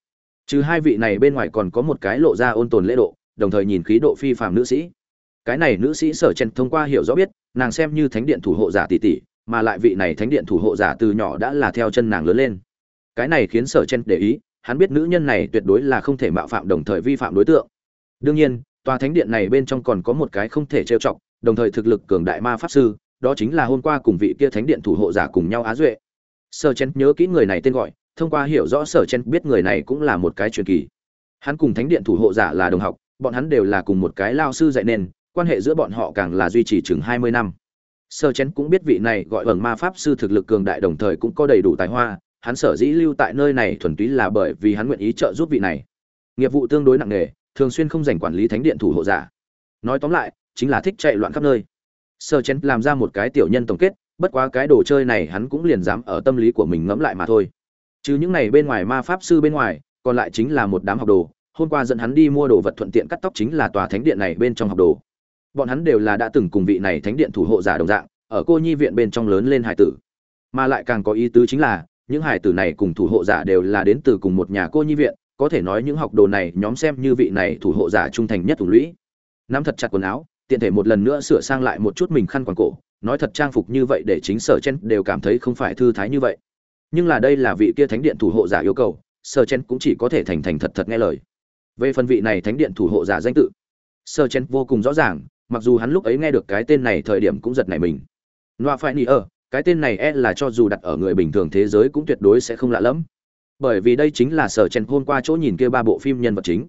Trừ hai vị này bên ngoài còn có một cái lộ ra ôn tồn lễ độ, đồng thời nhìn khí độ phi phàm nữ sĩ. Cái này nữ sĩ sở chen thông qua hiểu rõ biết, nàng xem như thánh điện thủ hộ giả tỷ tỷ, mà lại vị này thánh điện thủ hộ giả từ nhỏ đã là theo chân nàng lớn lên. Cái này khiến sở chen để ý, hắn biết nữ nhân này tuyệt đối là không thể mạo phạm đồng thời vi phạm đối tượng đương nhiên tòa thánh điện này bên trong còn có một cái không thể trêu chọc đồng thời thực lực cường đại ma pháp sư đó chính là hôm qua cùng vị kia thánh điện thủ hộ giả cùng nhau á duệ sở chen nhớ kỹ người này tên gọi thông qua hiểu rõ sở chen biết người này cũng là một cái truyền kỳ hắn cùng thánh điện thủ hộ giả là đồng học bọn hắn đều là cùng một cái lao sư dạy nên quan hệ giữa bọn họ càng là duy trì chừng hai mươi năm. Sơ Chen cũng biết vị này gọi bằng ma pháp sư thực lực cường đại đồng thời cũng có đầy đủ tài hoa, hắn sở dĩ lưu tại nơi này thuần túy là bởi vì hắn nguyện ý trợ giúp vị này. Nghiệp vụ tương đối nặng nề, thường xuyên không dành quản lý thánh điện thủ hộ giả. Nói tóm lại, chính là thích chạy loạn khắp nơi. Sơ Chén làm ra một cái tiểu nhân tổng kết, bất quá cái đồ chơi này hắn cũng liền dám ở tâm lý của mình ngẫm lại mà thôi. Chứ những này bên ngoài ma pháp sư bên ngoài, còn lại chính là một đám học đồ. Hôm qua dẫn hắn đi mua đồ vật thuận tiện cắt tóc chính là tòa thánh điện này bên trong học đồ bọn hắn đều là đã từng cùng vị này thánh điện thủ hộ giả đồng dạng ở cô nhi viện bên trong lớn lên hải tử mà lại càng có ý tứ chính là những hải tử này cùng thủ hộ giả đều là đến từ cùng một nhà cô nhi viện có thể nói những học đồ này nhóm xem như vị này thủ hộ giả trung thành nhất thủ lũy. Nắm thật chặt quần áo, tiện thể một lần nữa sửa sang lại một chút mình khăn quàng cổ, nói thật trang phục như vậy để chính sở chen đều cảm thấy không phải thư thái như vậy. Nhưng là đây là vị kia thánh điện thủ hộ giả yêu cầu, sở chen cũng chỉ có thể thành thành thật thật nghe lời. Về phần vị này thánh điện thủ hộ giả danh tự, sở chen vô cùng rõ ràng, mặc dù hắn lúc ấy nghe được cái tên này thời điểm cũng giật nảy mình. Loa phải nỉ ở, cái tên này e là cho dù đặt ở người bình thường thế giới cũng tuyệt đối sẽ không lạ lẫm bởi vì đây chính là sở chen hôm qua chỗ nhìn kia ba bộ phim nhân vật chính.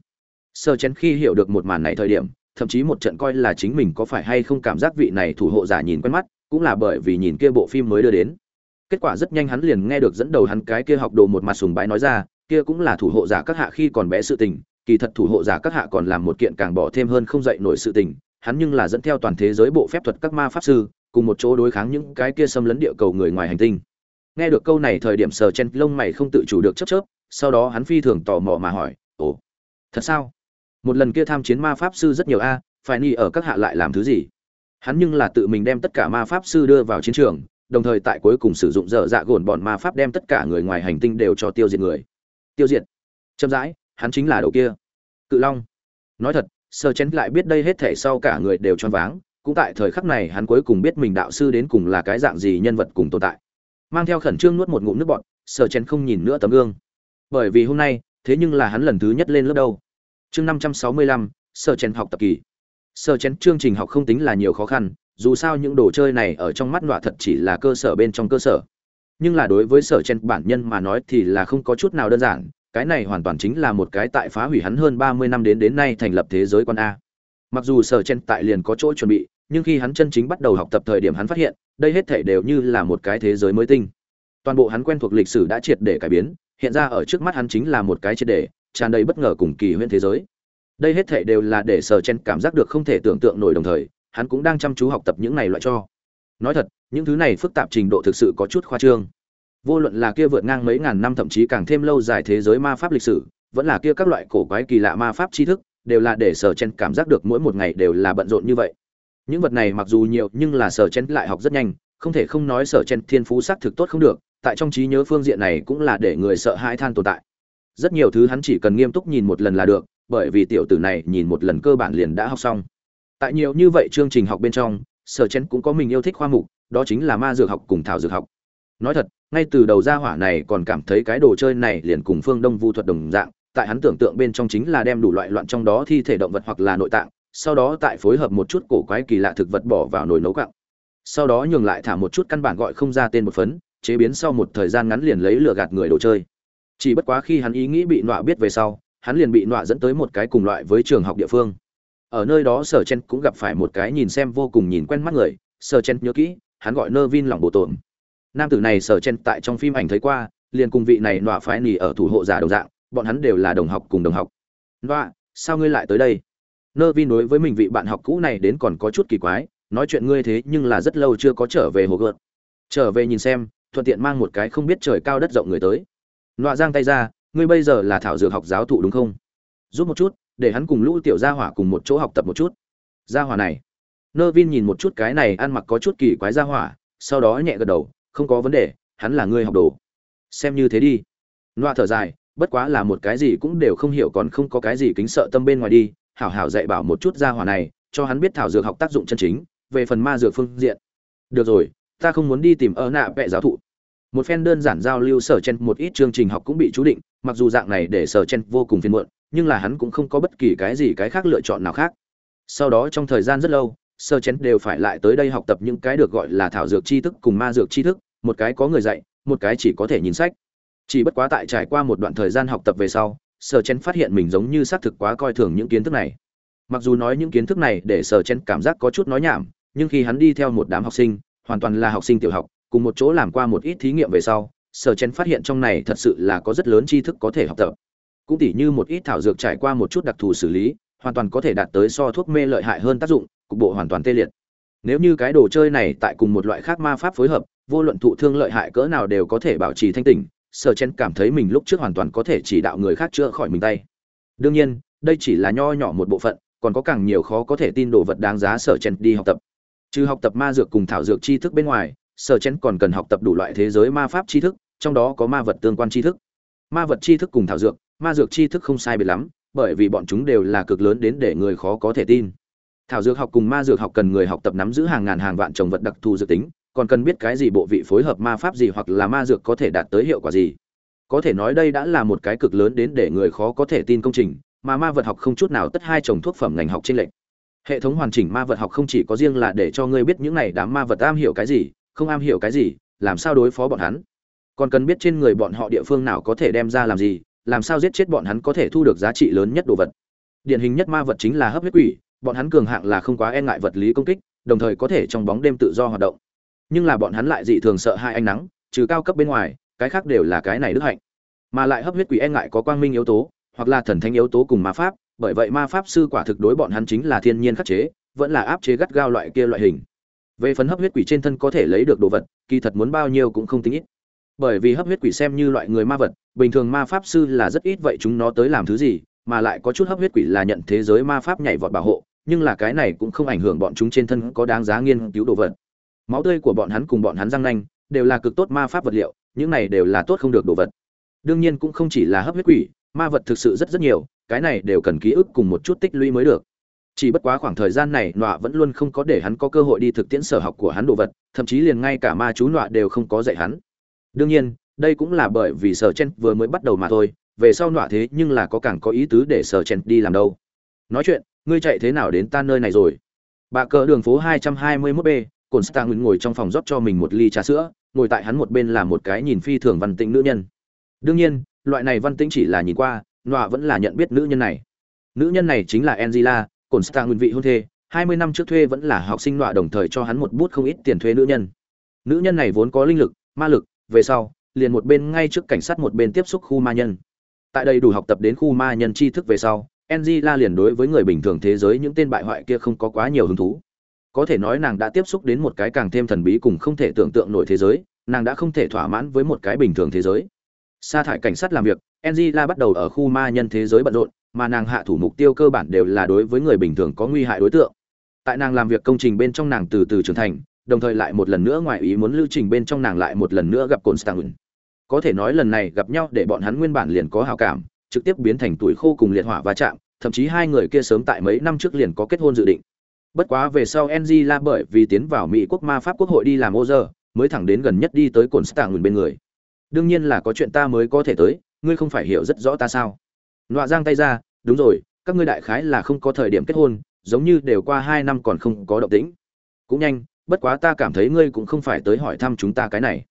Sở chen khi hiểu được một màn này thời điểm, thậm chí một trận coi là chính mình có phải hay không cảm giác vị này thủ hộ giả nhìn quen mắt, cũng là bởi vì nhìn kia bộ phim mới đưa đến. Kết quả rất nhanh hắn liền nghe được dẫn đầu hắn cái kia học đồ một mặt sùng bái nói ra, kia cũng là thủ hộ giả các hạ khi còn bé sự tình, kỳ thật thủ hộ giả các hạ còn làm một kiện càng bỏ thêm hơn không dậy nổi sự tình, hắn nhưng là dẫn theo toàn thế giới bộ phép thuật các ma pháp sư, cùng một chỗ đối kháng những cái kia xâm lấn địa cầu người ngoài hành tinh nghe được câu này thời điểm sờ chen lông mày không tự chủ được chớp chớp, sau đó hắn phi thường tò mò mà hỏi, ồ, thật sao? Một lần kia tham chiến ma pháp sư rất nhiều a, phải ni ở các hạ lại làm thứ gì? Hắn nhưng là tự mình đem tất cả ma pháp sư đưa vào chiến trường, đồng thời tại cuối cùng sử dụng dở dạ gồn bọn ma pháp đem tất cả người ngoài hành tinh đều cho tiêu diệt người. Tiêu diệt? Chậm rãi, hắn chính là đầu kia. Cự long. Nói thật sơ chén lại biết đây hết thể sau cả người đều choáng váng, cũng tại thời khắc này hắn cuối cùng biết mình đạo sư đến cùng là cái dạng gì nhân vật cùng tồn tại mang theo khẩn trương nuốt một ngụm nước bọt Sở chén không nhìn nữa tấm gương. Bởi vì hôm nay, thế nhưng là hắn lần thứ nhất lên lớp đâu. Chương năm trăm sáu mươi lăm Sở chén học tập kỳ. Sở chén chương trình học không tính là nhiều khó khăn, dù sao những đồ chơi này ở trong mắt nọa thật chỉ là cơ sở bên trong cơ sở. Nhưng là đối với sở chen bản nhân mà nói thì là không có chút nào đơn giản, cái này hoàn toàn chính là một cái tại phá hủy hắn hơn ba mươi năm đến đến nay thành lập thế giới quan a. Mặc dù sở chen tại liền có chỗ chuẩn bị nhưng khi hắn chân chính bắt đầu học tập thời điểm hắn phát hiện, đây hết thảy đều như là một cái thế giới mới tinh. Toàn bộ hắn quen thuộc lịch sử đã triệt để cải biến, hiện ra ở trước mắt hắn chính là một cái triệt để, tràn đầy bất ngờ cùng kỳ huyễn thế giới. Đây hết thảy đều là để sở chen cảm giác được không thể tưởng tượng nổi đồng thời, hắn cũng đang chăm chú học tập những này loại cho. Nói thật, những thứ này phức tạp trình độ thực sự có chút khoa trương. Vô luận là kia vượt ngang mấy ngàn năm thậm chí càng thêm lâu dài thế giới ma pháp lịch sử, vẫn là kia các loại cổ quái kỳ lạ ma pháp tri thức, đều là để sở chen cảm giác được mỗi một ngày đều là bận rộn như vậy những vật này mặc dù nhiều, nhưng là sở chen lại học rất nhanh, không thể không nói sở chen thiên phú xác thực tốt không được, tại trong trí nhớ phương diện này cũng là để người sợ hãi than tồn tại. Rất nhiều thứ hắn chỉ cần nghiêm túc nhìn một lần là được, bởi vì tiểu tử này nhìn một lần cơ bản liền đã học xong. Tại nhiều như vậy chương trình học bên trong, sở chen cũng có mình yêu thích khoa mục, đó chính là ma dược học cùng thảo dược học. Nói thật, ngay từ đầu ra hỏa này còn cảm thấy cái đồ chơi này liền cùng phương đông vu thuật đồng dạng, tại hắn tưởng tượng bên trong chính là đem đủ loại loạn trong đó thi thể động vật hoặc là nội tạng sau đó tại phối hợp một chút cổ quái kỳ lạ thực vật bỏ vào nồi nấu cặn sau đó nhường lại thả một chút căn bản gọi không ra tên một phấn, chế biến sau một thời gian ngắn liền lấy lửa gạt người đồ chơi. Chỉ bất quá khi hắn ý nghĩ bị nọa biết về sau, hắn liền bị nọa dẫn tới một cái cùng loại với trường học địa phương. Ở nơi đó sở chen cũng gặp phải một cái nhìn xem vô cùng nhìn quen mắt người, sở chen nhớ kỹ, hắn gọi nơ vin lòng bộ tổn. Nam tử này sở chen tại trong phim ảnh thấy qua, liền cùng vị này nọa phái nỉ ở thủ hộ giả đồng dạng, bọn hắn đều là đồng học cùng đồng học. Nọa, sao ngươi lại tới đây? Nơ vin đối với mình vị bạn học cũ này đến còn có chút kỳ quái, nói chuyện ngươi thế nhưng là rất lâu chưa có trở về hồ gợt. Trở về nhìn xem, thuận tiện mang một cái không biết trời cao đất rộng người tới. Nọa giang tay ra, ngươi bây giờ là thảo dược học giáo thụ đúng không? Giúp một chút, để hắn cùng lũ tiểu gia hỏa cùng một chỗ học tập một chút. Gia hỏa này. Nơ vin nhìn một chút cái này ăn mặc có chút kỳ quái gia hỏa, sau đó nhẹ gật đầu, không có vấn đề, hắn là người học đồ. Xem như thế đi. Nọa thở dài, bất quá là một cái gì cũng đều không hiểu còn không có cái gì kính sợ tâm bên ngoài đi hảo hảo dạy bảo một chút gia hỏa này, cho hắn biết thảo dược học tác dụng chân chính, về phần ma dược phương diện. Được rồi, ta không muốn đi tìm ơ nạ vẽ giáo thụ. Một phen đơn giản giao lưu sở chen một ít chương trình học cũng bị chú định, mặc dù dạng này để sở chen vô cùng phiền muộn, nhưng là hắn cũng không có bất kỳ cái gì cái khác lựa chọn nào khác. Sau đó trong thời gian rất lâu sơ chén đều phải lại tới đây học tập những cái được gọi là thảo dược tri thức cùng ma dược tri thức, một cái có người dạy, một cái chỉ có thể nhìn sách. Chỉ bất quá tại trải qua một đoạn thời gian học tập về sau Sở chén phát hiện mình giống như xác thực quá coi thường những kiến thức này. Mặc dù nói những kiến thức này để Sở chén cảm giác có chút nói nhảm, nhưng khi hắn đi theo một đám học sinh, hoàn toàn là học sinh tiểu học, cùng một chỗ làm qua một ít thí nghiệm về sau, Sở chén phát hiện trong này thật sự là có rất lớn tri thức có thể học tập. Cũng tỉ như một ít thảo dược trải qua một chút đặc thù xử lý, hoàn toàn có thể đạt tới so thuốc mê lợi hại hơn tác dụng, cục bộ hoàn toàn tê liệt. Nếu như cái đồ chơi này tại cùng một loại khác ma pháp phối hợp, vô luận thụ thương lợi hại cỡ nào đều có thể bảo trì thanh tỉnh sở chen cảm thấy mình lúc trước hoàn toàn có thể chỉ đạo người khác chữa khỏi mình tay. Đương nhiên, đây chỉ là nho nhỏ một bộ phận, còn có càng nhiều khó có thể tin đồ vật đáng giá sở chen đi học tập. Trừ học tập ma dược cùng thảo dược tri thức bên ngoài, sở chen còn cần học tập đủ loại thế giới ma pháp tri thức, trong đó có ma vật tương quan tri thức. Ma vật tri thức cùng thảo dược, ma dược tri thức không sai biệt lắm, bởi vì bọn chúng đều là cực lớn đến để người khó có thể tin. Thảo dược học cùng ma dược học cần người học tập nắm giữ hàng ngàn hàng vạn trồng vật đặc thù dược tính còn cần biết cái gì bộ vị phối hợp ma pháp gì hoặc là ma dược có thể đạt tới hiệu quả gì. Có thể nói đây đã là một cái cực lớn đến để người khó có thể tin công trình, mà ma vật học không chút nào tất hai trồng thuốc phẩm ngành học trên lệnh hệ thống hoàn chỉnh ma vật học không chỉ có riêng là để cho ngươi biết những này đám ma vật am hiểu cái gì, không am hiểu cái gì, làm sao đối phó bọn hắn. Còn cần biết trên người bọn họ địa phương nào có thể đem ra làm gì, làm sao giết chết bọn hắn có thể thu được giá trị lớn nhất đồ vật. Điển hình nhất ma vật chính là hấp huyết quỷ, bọn hắn cường hạng là không quá e ngại vật lý công kích, đồng thời có thể trong bóng đêm tự do hoạt động nhưng là bọn hắn lại dị thường sợ hai ánh nắng, trừ cao cấp bên ngoài, cái khác đều là cái này đức hạnh. Mà lại hấp huyết quỷ e ngại có quang minh yếu tố, hoặc là thần thánh yếu tố cùng ma pháp, bởi vậy ma pháp sư quả thực đối bọn hắn chính là thiên nhiên khắc chế, vẫn là áp chế gắt gao loại kia loại hình. Về phần hấp huyết quỷ trên thân có thể lấy được đồ vật, kỳ thật muốn bao nhiêu cũng không tính ít. Bởi vì hấp huyết quỷ xem như loại người ma vật, bình thường ma pháp sư là rất ít vậy chúng nó tới làm thứ gì, mà lại có chút hấp huyết quỷ là nhận thế giới ma pháp nhảy vọt bảo hộ, nhưng là cái này cũng không ảnh hưởng bọn chúng trên thân có đáng giá nghiên cứu đồ vật máu tươi của bọn hắn cùng bọn hắn răng nanh, đều là cực tốt ma pháp vật liệu, những này đều là tốt không được đồ vật. Đương nhiên cũng không chỉ là hấp huyết quỷ, ma vật thực sự rất rất nhiều, cái này đều cần ký ức cùng một chút tích lũy mới được. Chỉ bất quá khoảng thời gian này, nọa vẫn luôn không có để hắn có cơ hội đi thực tiễn sở học của hắn đồ vật, thậm chí liền ngay cả ma chú nọa đều không có dạy hắn. Đương nhiên, đây cũng là bởi vì sở chen vừa mới bắt đầu mà thôi, về sau nọa thế nhưng là có càng có ý tứ để sở chen đi làm đâu. Nói chuyện, ngươi chạy thế nào đến ta nơi này rồi? Bà cờ đường phố 221 b Constantine ngồi trong phòng rót cho mình một ly trà sữa, ngồi tại hắn một bên là một cái nhìn phi thường văn tĩnh nữ nhân. Đương nhiên, loại này văn tĩnh chỉ là nhìn qua nọa vẫn là nhận biết nữ nhân này. Nữ nhân này chính là angela, Constantine nguyên vị hôn thê, hai mươi năm trước thuê vẫn là học sinh nọa đồng thời cho hắn một bút không ít tiền thuê nữ nhân. Nữ nhân này vốn có linh lực, ma lực, về sau, liền một bên ngay trước cảnh sát một bên tiếp xúc khu ma nhân. Tại đây đủ học tập đến khu ma nhân tri thức về sau, angela liền đối với người bình thường thế giới những tên bại hoại kia không có quá nhiều hứng thú có thể nói nàng đã tiếp xúc đến một cái càng thêm thần bí cùng không thể tưởng tượng nổi thế giới, nàng đã không thể thỏa mãn với một cái bình thường thế giới. Sa thải cảnh sát làm việc, angela bắt đầu ở khu ma nhân thế giới bận rộn, mà nàng hạ thủ mục tiêu cơ bản đều là đối với người bình thường có nguy hại đối tượng. Tại nàng làm việc công trình bên trong nàng từ từ trưởng thành, đồng thời lại một lần nữa ngoài ý muốn lưu trình bên trong nàng lại một lần nữa gặp cồn có thể nói lần này gặp nhau để bọn hắn nguyên bản liền có hào cảm, trực tiếp biến thành tuổi khô cùng liệt hỏa va chạm, thậm chí hai người kia sớm tại mấy năm trước liền có kết hôn dự định bất quá về sau ng la bởi vì tiến vào mỹ quốc ma pháp quốc hội đi làm ô giờ mới thẳng đến gần nhất đi tới cồn stang bên người. Đương nhiên là có chuyện ta mới có thể tới, ngươi không phải hiểu rất rõ ta sao? Nọa giang tay ra, đúng rồi, các ngươi đại khái là không có thời điểm kết hôn, giống như đều qua hai năm còn không có động tĩnh. Cũng nhanh, bất quá ta cảm thấy ngươi cũng không phải tới hỏi thăm chúng ta cái này.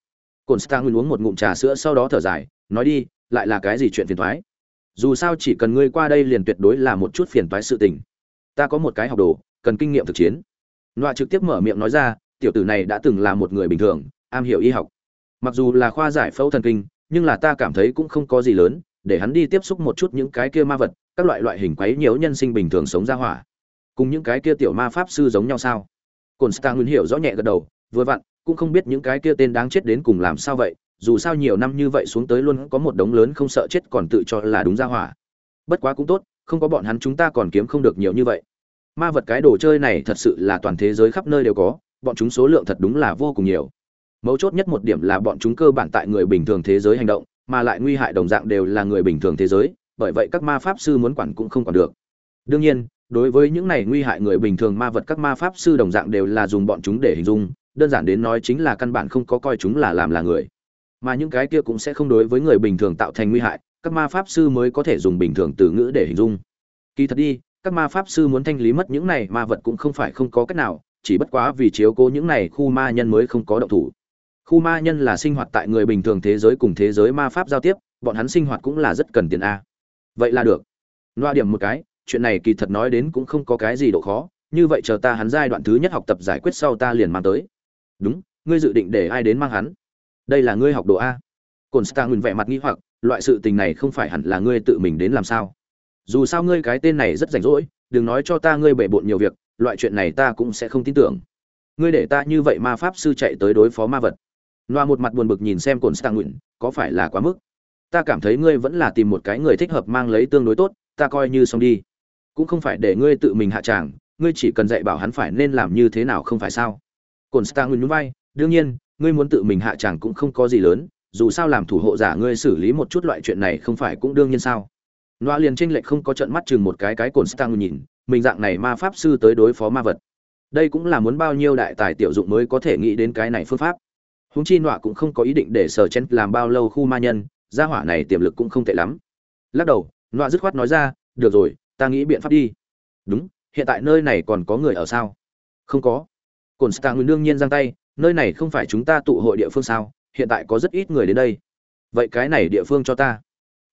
Cồn star uống một ngụm trà sữa sau đó thở dài, nói đi, lại là cái gì chuyện phiền thoái dù sao chỉ cần ngươi qua đây liền tuyệt đối là một chút phiền toái sự tình. Ta có một cái học đồ cần kinh nghiệm thực chiến. Nọa trực tiếp mở miệng nói ra, tiểu tử này đã từng là một người bình thường, am hiểu y học. Mặc dù là khoa giải phẫu thần kinh, nhưng là ta cảm thấy cũng không có gì lớn, để hắn đi tiếp xúc một chút những cái kia ma vật, các loại loại hình quấy nhiễu nhân sinh bình thường sống ra hỏa. Cùng những cái kia tiểu ma pháp sư giống nhau sao? Cồn star nguyên hiểu rõ nhẹ gật đầu, vừa vặn, cũng không biết những cái kia tên đáng chết đến cùng làm sao vậy, dù sao nhiều năm như vậy xuống tới luôn có một đống lớn không sợ chết còn tự cho là đúng ra hỏa. Bất quá cũng tốt, không có bọn hắn chúng ta còn kiếm không được nhiều như vậy ma vật cái đồ chơi này thật sự là toàn thế giới khắp nơi đều có, bọn chúng số lượng thật đúng là vô cùng nhiều. Mấu chốt nhất một điểm là bọn chúng cơ bản tại người bình thường thế giới hành động, mà lại nguy hại đồng dạng đều là người bình thường thế giới, bởi vậy các ma pháp sư muốn quản cũng không quản được. Đương nhiên, đối với những này nguy hại người bình thường ma vật các ma pháp sư đồng dạng đều là dùng bọn chúng để hình dung, đơn giản đến nói chính là căn bản không có coi chúng là làm là người. Mà những cái kia cũng sẽ không đối với người bình thường tạo thành nguy hại, các ma pháp sư mới có thể dùng bình thường từ ngữ để hình dung. Kỳ thật đi các ma pháp sư muốn thanh lý mất những này ma vật cũng không phải không có cách nào, chỉ bất quá vì chiếu cố những này khu ma nhân mới không có động thủ. Khu ma nhân là sinh hoạt tại người bình thường thế giới cùng thế giới ma pháp giao tiếp, bọn hắn sinh hoạt cũng là rất cần tiền a. Vậy là được. Loa điểm một cái, chuyện này kỳ thật nói đến cũng không có cái gì độ khó, như vậy chờ ta hắn giai đoạn thứ nhất học tập giải quyết sau ta liền mang tới. Đúng, ngươi dự định để ai đến mang hắn? Đây là ngươi học đồ a. Cồn star ngừng vẻ mặt nghi hoặc, loại sự tình này không phải hẳn là ngươi tự mình đến làm sao? Dù sao ngươi cái tên này rất rảnh rỗi, đừng nói cho ta ngươi bể bộn nhiều việc, loại chuyện này ta cũng sẽ không tin tưởng. Ngươi để ta như vậy ma pháp sư chạy tới đối phó ma vật. Loa một mặt buồn bực nhìn xem cồn stang nguyện, có phải là quá mức? Ta cảm thấy ngươi vẫn là tìm một cái người thích hợp mang lấy tương đối tốt, ta coi như xong đi. Cũng không phải để ngươi tự mình hạ tràng, ngươi chỉ cần dạy bảo hắn phải nên làm như thế nào không phải sao? Cồn stang nguyện núi vai, đương nhiên, ngươi muốn tự mình hạ tràng cũng không có gì lớn, dù sao làm thủ hộ giả ngươi xử lý một chút loại chuyện này không phải cũng đương nhiên sao? Loa liền trên lệch không có trận mắt chừng một cái cái cồn stang nhìn, mình dạng này ma pháp sư tới đối phó ma vật. Đây cũng là muốn bao nhiêu đại tài tiểu dụng mới có thể nghĩ đến cái này phương pháp. Huống chi Noa cũng không có ý định để sở chen làm bao lâu khu ma nhân, gia hỏa này tiềm lực cũng không tệ lắm. Lắc đầu, Noa dứt khoát nói ra, được rồi, ta nghĩ biện pháp đi. Đúng, hiện tại nơi này còn có người ở sao? Không có. Cồn stang đương nhiên giang tay, nơi này không phải chúng ta tụ hội địa phương sao? Hiện tại có rất ít người đến đây. Vậy cái này địa phương cho ta.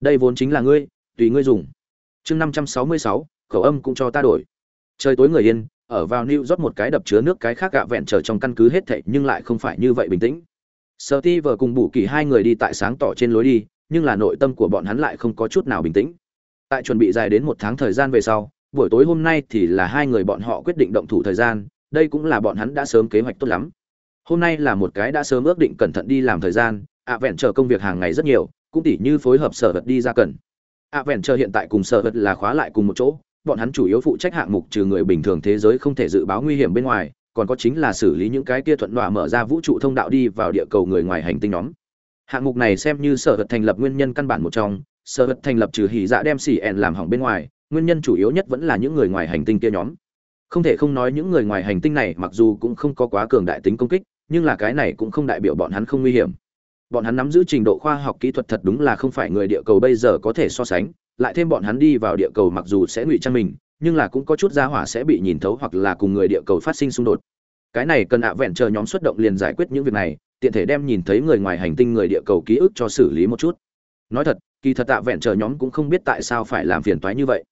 Đây vốn chính là ngươi tùy ngươi dùng. Chương năm trăm sáu mươi sáu, khẩu âm cũng cho ta đổi. Trời tối người yên, ở vào new rót một cái đập chứa nước cái khác gạ vẹn trở trong căn cứ hết thảy, nhưng lại không phải như vậy bình tĩnh. Sợ ti vờ cùng bù kỳ hai người đi tại sáng tỏ trên lối đi, nhưng là nội tâm của bọn hắn lại không có chút nào bình tĩnh. Tại chuẩn bị dài đến một tháng thời gian về sau, buổi tối hôm nay thì là hai người bọn họ quyết định động thủ thời gian, đây cũng là bọn hắn đã sớm kế hoạch tốt lắm. Hôm nay là một cái đã sớm ước định cẩn thận đi làm thời gian, ạ vẹn chờ công việc hàng ngày rất nhiều, cũng tỉ như phối hợp sở vật đi ra cần ạ vẹn chờ hiện tại cùng sở vật là khóa lại cùng một chỗ, bọn hắn chủ yếu phụ trách hạng mục trừ người bình thường thế giới không thể dự báo nguy hiểm bên ngoài, còn có chính là xử lý những cái kia thuận đọa mở ra vũ trụ thông đạo đi vào địa cầu người ngoài hành tinh nhóm. Hạng mục này xem như sở vật thành lập nguyên nhân căn bản một trong, sở vật thành lập trừ hỉ dạ đem xỉ ẹn làm hỏng bên ngoài, nguyên nhân chủ yếu nhất vẫn là những người ngoài hành tinh kia nhóm. Không thể không nói những người ngoài hành tinh này mặc dù cũng không có quá cường đại tính công kích, nhưng là cái này cũng không đại biểu bọn hắn không nguy hiểm bọn hắn nắm giữ trình độ khoa học kỹ thuật thật đúng là không phải người địa cầu bây giờ có thể so sánh, lại thêm bọn hắn đi vào địa cầu mặc dù sẽ ngụy trang mình, nhưng là cũng có chút gia hỏa sẽ bị nhìn thấu hoặc là cùng người địa cầu phát sinh xung đột. Cái này cần ạ vẹn chờ nhóm xuất động liền giải quyết những việc này, tiện thể đem nhìn thấy người ngoài hành tinh người địa cầu ký ức cho xử lý một chút. Nói thật, kỳ thật ạ vẹn chờ nhóm cũng không biết tại sao phải làm phiền toái như vậy.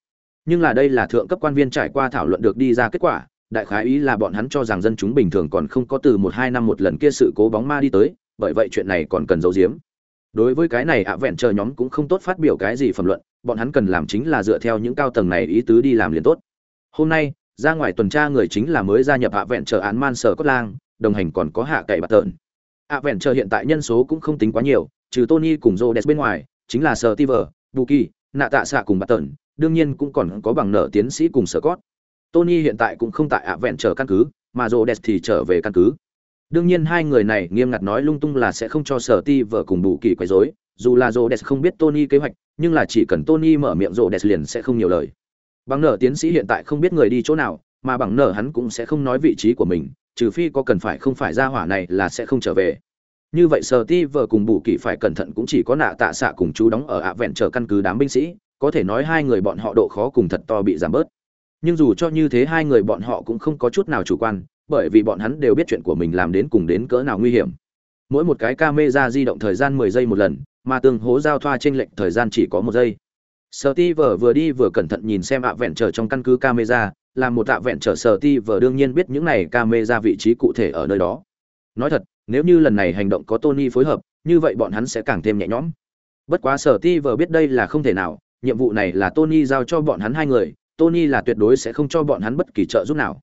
Nhưng là đây là thượng cấp quan viên trải qua thảo luận được đi ra kết quả, đại khái ý là bọn hắn cho rằng dân chúng bình thường còn không có từ một hai năm một lần kia sự cố bóng ma đi tới bởi vậy chuyện này còn cần giấu giếm. Đối với cái này ạ vẹn chờ nhóm cũng không tốt phát biểu cái gì phẩm luận, bọn hắn cần làm chính là dựa theo những cao tầng này ý tứ đi làm liền tốt. Hôm nay, ra ngoài tuần tra người chính là mới gia nhập ạ vẹn chờ án man sở cốt lang, đồng hành còn có hạ cậy bạt tợn. Ạ vẹn chờ hiện tại nhân số cũng không tính quá nhiều, trừ tony cùng rô bên ngoài, chính là sở tiver, buki nạ tạ xạ cùng bạt tợn, đương nhiên cũng còn có bằng nợ tiến sĩ cùng sở cốt. Tony hiện tại cũng không tại ạ vẹn chờ căn cứ, mà rô thì trở về căn cứ đương nhiên hai người này nghiêm ngặt nói lung tung là sẽ không cho sở ti vợ cùng bù kỳ quấy rối, dù là rô không biết tony kế hoạch, nhưng là chỉ cần tony mở miệng rô liền sẽ không nhiều lời. Bằng nợ tiến sĩ hiện tại không biết người đi chỗ nào, mà bằng nợ hắn cũng sẽ không nói vị trí của mình, trừ phi có cần phải không phải ra hỏa này là sẽ không trở về. Như vậy sở ti vợ cùng bù kỳ phải cẩn thận cũng chỉ có nạ tạ xạ cùng chú đóng ở ạ vẹn chờ căn cứ đám binh sĩ, có thể nói hai người bọn họ độ khó cùng thật to bị giảm bớt. Nhưng dù cho như thế hai người bọn họ cũng không có chút nào chủ quan bởi vì bọn hắn đều biết chuyện của mình làm đến cùng đến cỡ nào nguy hiểm. Mỗi một cái camera di động thời gian 10 giây một lần, mà tương hố giao thoa trên lệnh thời gian chỉ có một giây. Steve vừa đi vừa cẩn thận nhìn xem ạ vẹn trở trong căn cứ camera là một ạ vẹn trở Steve đương nhiên biết những này camera vị trí cụ thể ở nơi đó. Nói thật, nếu như lần này hành động có tony phối hợp, như vậy bọn hắn sẽ càng thêm nhẹ nhõm. Bất quá Steve biết đây là không thể nào, nhiệm vụ này là tony giao cho bọn hắn hai người, tony là tuyệt đối sẽ không cho bọn hắn bất kỳ trợ giúp nào.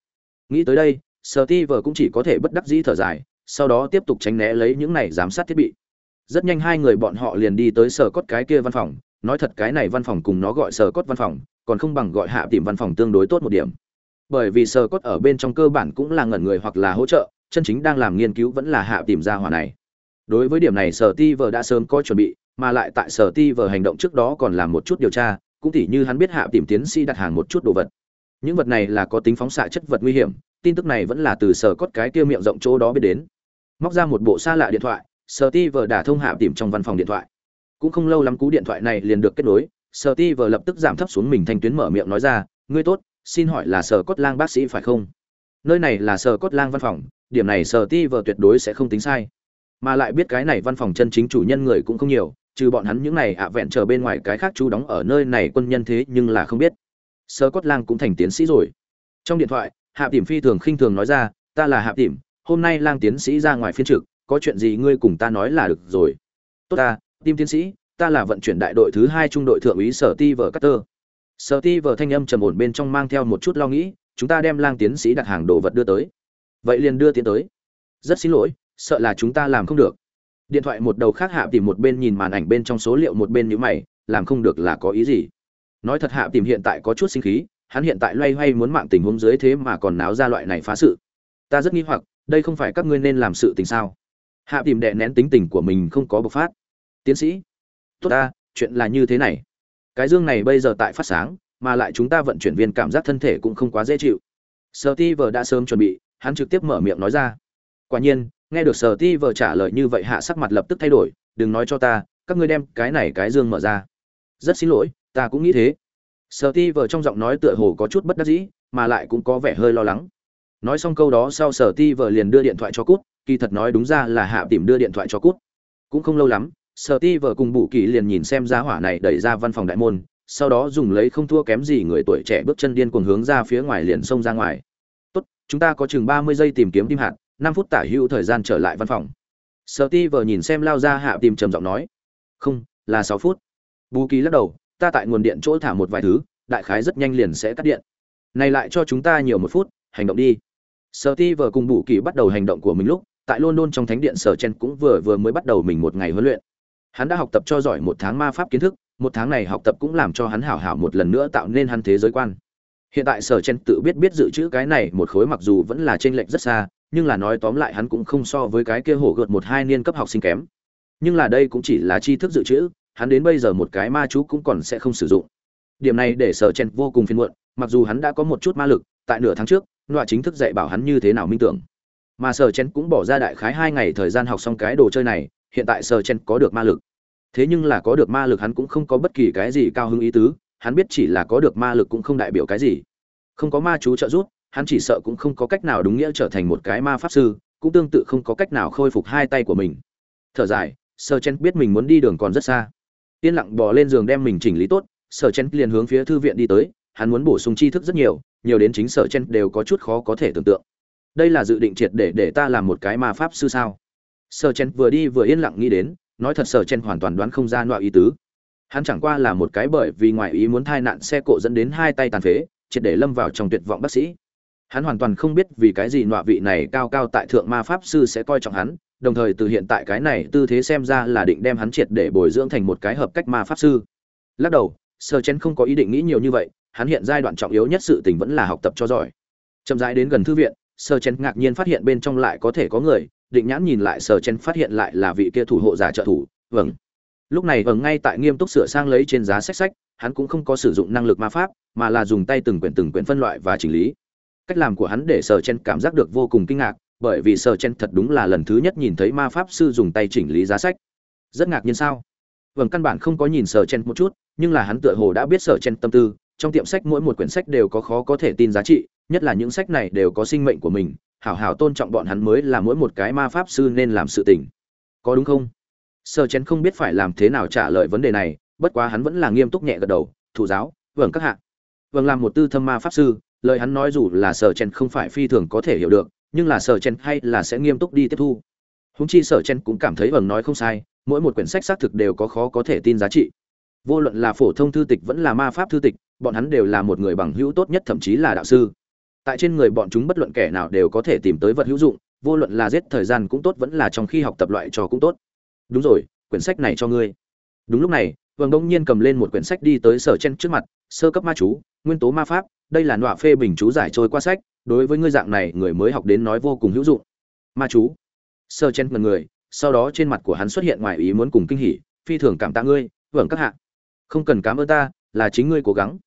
Nghĩ tới đây sở ti vờ cũng chỉ có thể bất đắc dĩ thở dài, sau đó tiếp tục tránh né lấy những này giám sát thiết bị. Rất nhanh hai người bọn họ liền đi tới sở cốt cái kia văn phòng, nói thật cái này văn phòng cùng nó gọi sở cốt văn phòng, còn không bằng gọi hạ tìm văn phòng tương đối tốt một điểm. Bởi vì sở cốt ở bên trong cơ bản cũng là ngẩn người hoặc là hỗ trợ, chân chính đang làm nghiên cứu vẫn là hạ tìm ra hỏa này. Đối với điểm này sở ti vờ đã sớm có chuẩn bị, mà lại tại sở ti vờ hành động trước đó còn làm một chút điều tra, cũng tỉ như hắn biết hạ tìm tiến sĩ đặt hàng một chút đồ vật. Những vật này là có tính phóng xạ chất vật nguy hiểm tin tức này vẫn là từ sở cốt cái kia miệng rộng chỗ đó biết đến. Móc ra một bộ xa lạ điện thoại, sở ti vờ đã thông hạ tìm trong văn phòng điện thoại. Cũng không lâu lắm cú điện thoại này liền được kết nối, sở ti vờ lập tức giảm thấp xuống mình thanh tuyến mở miệng nói ra, ngươi tốt, xin hỏi là sở cốt lang bác sĩ phải không? Nơi này là sở cốt lang văn phòng, điểm này sở ti vờ tuyệt đối sẽ không tính sai. Mà lại biết cái này văn phòng chân chính chủ nhân người cũng không nhiều, trừ bọn hắn những này ạ vẹn chờ bên ngoài cái khác chú đóng ở nơi này quân nhân thế nhưng là không biết. Sơ cốt lang cũng thành tiến sĩ rồi. Trong điện thoại hạ tìm phi thường khinh thường nói ra, ta là hạ tìm hôm nay lang tiến sĩ ra ngoài phiên trực, có chuyện gì ngươi cùng ta nói là được rồi. Tốt ta, tim tiến sĩ, ta là vận chuyển đại đội thứ hai trung đội thượng úy sở ti vờ cutter sở ti vờ thanh âm trầm ổn bên trong mang theo một chút lo nghĩ, chúng ta đem lang tiến sĩ đặt hàng đồ vật đưa tới. Vậy liền đưa tiến tới. Rất xin lỗi, sợ là chúng ta làm không được. Điện thoại một đầu khác hạ tìm một bên nhìn màn ảnh bên trong số liệu một bên nhíu mày, làm không được là có ý gì? Nói thật hạ tìm hiện tại có chút sinh khí hắn hiện tại loay hoay muốn mạng tình huống dưới thế mà còn náo ra loại này phá sự. Ta rất nghi hoặc, đây không phải các ngươi nên làm sự tình sao? Hạ tìm đệ nén tính tình của mình không có bộc phát. Tiến sĩ, tốt ta, chuyện là như thế này. Cái dương này bây giờ tại phát sáng, mà lại chúng ta vận chuyển viên cảm giác thân thể cũng không quá dễ chịu. Sở ti vờ đã sớm chuẩn bị, hắn trực tiếp mở miệng nói ra. Quả nhiên, nghe được sở ti vờ trả lời như vậy hạ sắc mặt lập tức thay đổi, đừng nói cho ta, các ngươi đem cái này cái dương mở ra. Rất xin lỗi, ta cũng nghĩ thế sở ti vờ trong giọng nói tựa hồ có chút bất đắc dĩ, mà lại cũng có vẻ hơi lo lắng. Nói xong câu đó sau sở ti vờ liền đưa điện thoại cho cút, kỳ thật nói đúng ra là hạ tìm đưa điện thoại cho cút. Cũng không lâu lắm, sở ti vờ cùng bù kỳ liền nhìn xem giá hỏa này đẩy ra văn phòng đại môn, sau đó dùng lấy không thua kém gì người tuổi trẻ bước chân điên cuồng hướng ra phía ngoài liền xông ra ngoài. Tốt, chúng ta có chừng ba mươi giây tìm kiếm tim hạt, năm phút tả hữu thời gian trở lại văn phòng. Sở ti vờ nhìn xem lao ra hạ tìm trầm giọng nói. Không, là sáu phút. Bù kỳ lắc đầu ta tại nguồn điện chỗ thả một vài thứ, đại khái rất nhanh liền sẽ cắt điện. Này lại cho chúng ta nhiều một phút, hành động đi. Sở ti vờ cùng bù kỳ bắt đầu hành động của mình lúc, tại london trong thánh điện sở chen cũng vừa vừa mới bắt đầu mình một ngày huấn luyện. Hắn đã học tập cho giỏi một tháng ma pháp kiến thức, một tháng này học tập cũng làm cho hắn hảo hảo một lần nữa tạo nên hắn thế giới quan. Hiện tại sở chen tự biết biết dự trữ cái này, một khối mặc dù vẫn là t r ê n lệch rất xa, nhưng là nói tóm lại hắn cũng không so với cái kia hổ gợt một hai niên cấp học sinh kém. Nhưng là đây cũng chỉ là tri thức dự trữ hắn đến bây giờ một cái ma chú cũng còn sẽ không sử dụng. Điểm này để sở chen vô cùng phiền muộn, mặc dù hắn đã có một chút ma lực, tại nửa tháng trước, nọa chính thức dạy bảo hắn như thế nào minh tưởng. Mà sở chen cũng bỏ ra đại khái hai ngày thời gian học xong cái đồ chơi này, hiện tại sở chen có được ma lực. Thế nhưng là có được ma lực hắn cũng không có bất kỳ cái gì cao hứng ý tứ, hắn biết chỉ là có được ma lực cũng không đại biểu cái gì. Không có ma chú trợ giúp, hắn chỉ sợ cũng không có cách nào đúng nghĩa trở thành một cái ma pháp sư, cũng tương tự không có cách nào khôi phục hai tay của mình. Thở dài, sở chen biết mình muốn đi đường còn rất xa yên lặng bò lên giường đem mình chỉnh lý tốt, sở chen liền hướng phía thư viện đi tới, hắn muốn bổ sung tri thức rất nhiều nhiều đến chính sở chen đều có chút khó có thể tưởng tượng. Đây là dự định triệt để để ta làm một cái ma pháp sư sao? Sở chen vừa đi vừa yên lặng nghĩ đến, nói thật sở chen hoàn toàn đoán không ra loại ý tứ. Hắn chẳng qua là một cái bởi vì ngoại ý muốn thai nạn xe cộ dẫn đến hai tay tàn phế, triệt để lâm vào trong tuyệt vọng bác sĩ. Hắn hoàn toàn không biết vì cái gì nọa vị này cao cao tại thượng ma pháp sư sẽ coi trọng hắn đồng thời từ hiện tại cái này tư thế xem ra là định đem hắn triệt để bồi dưỡng thành một cái hợp cách ma pháp sư. Lắc đầu, sơ chen không có ý định nghĩ nhiều như vậy, hắn hiện giai đoạn trọng yếu nhất sự tình vẫn là học tập cho giỏi. Chậm rãi đến gần thư viện, sơ chen ngạc nhiên phát hiện bên trong lại có thể có người, định nhãn nhìn lại sơ chen phát hiện lại là vị kia thủ hộ giả trợ thủ vâng. Lúc này vâng ngay tại nghiêm túc sửa sang lấy trên giá sách sách, hắn cũng không có sử dụng năng lực ma pháp, mà là dùng tay từng quyển từng quyển phân loại và chỉnh lý. Cách làm của hắn để sơ chen cảm giác được vô cùng kinh ngạc bởi vì sơ chen thật đúng là lần thứ nhất nhìn thấy ma pháp sư dùng tay chỉnh lý giá sách. Rất ngạc nhiên sao? Vâng căn bản không có nhìn sơ chen một chút, nhưng là hắn tựa hồ đã biết sở chen tâm tư. Trong tiệm sách mỗi một quyển sách đều có khó có thể tin giá trị, nhất là những sách này đều có sinh mệnh của mình. Hảo hảo tôn trọng bọn hắn mới là mỗi một cái ma pháp sư nên làm sự tình. Có đúng không? Sở chen không biết phải làm thế nào trả lời vấn đề này, bất quá hắn vẫn là nghiêm túc nhẹ gật đầu. Thủ giáo vâng các hạ. Vâng làm một tư thâm ma pháp sư, lời hắn nói dù là sở chen không phải phi thường có thể hiểu được nhưng là sở chen hay là sẽ nghiêm túc đi tiếp thu. Húng chi sở chen cũng cảm thấy vầng nói không sai, mỗi một quyển sách xác thực đều có khó có thể tin giá trị. Vô luận là phổ thông thư tịch vẫn là ma pháp thư tịch, bọn hắn đều là một người bằng hữu tốt nhất, thậm chí là đạo sư. Tại trên người bọn chúng bất luận kẻ nào đều có thể tìm tới vật hữu dụng, vô luận là giết thời gian cũng tốt, vẫn là trong khi học tập loại trò cũng tốt. Đúng rồi, quyển sách này cho ngươi. Đúng lúc này vâng đông nhiên cầm lên một quyển sách đi tới sở chen trước mặt, sơ cấp ma chú, nguyên tố ma pháp, đây là nọa phê bình chú giải trôi qua sách đối với ngươi dạng này người mới học đến nói vô cùng hữu dụng. Ma chú. Sơ chen mật người, sau đó trên mặt của hắn xuất hiện ngoài ý muốn cùng kinh hỉ, phi thường cảm tạ ngươi vâng các hạ. Không cần cảm ơn ta, là chính ngươi cố gắng.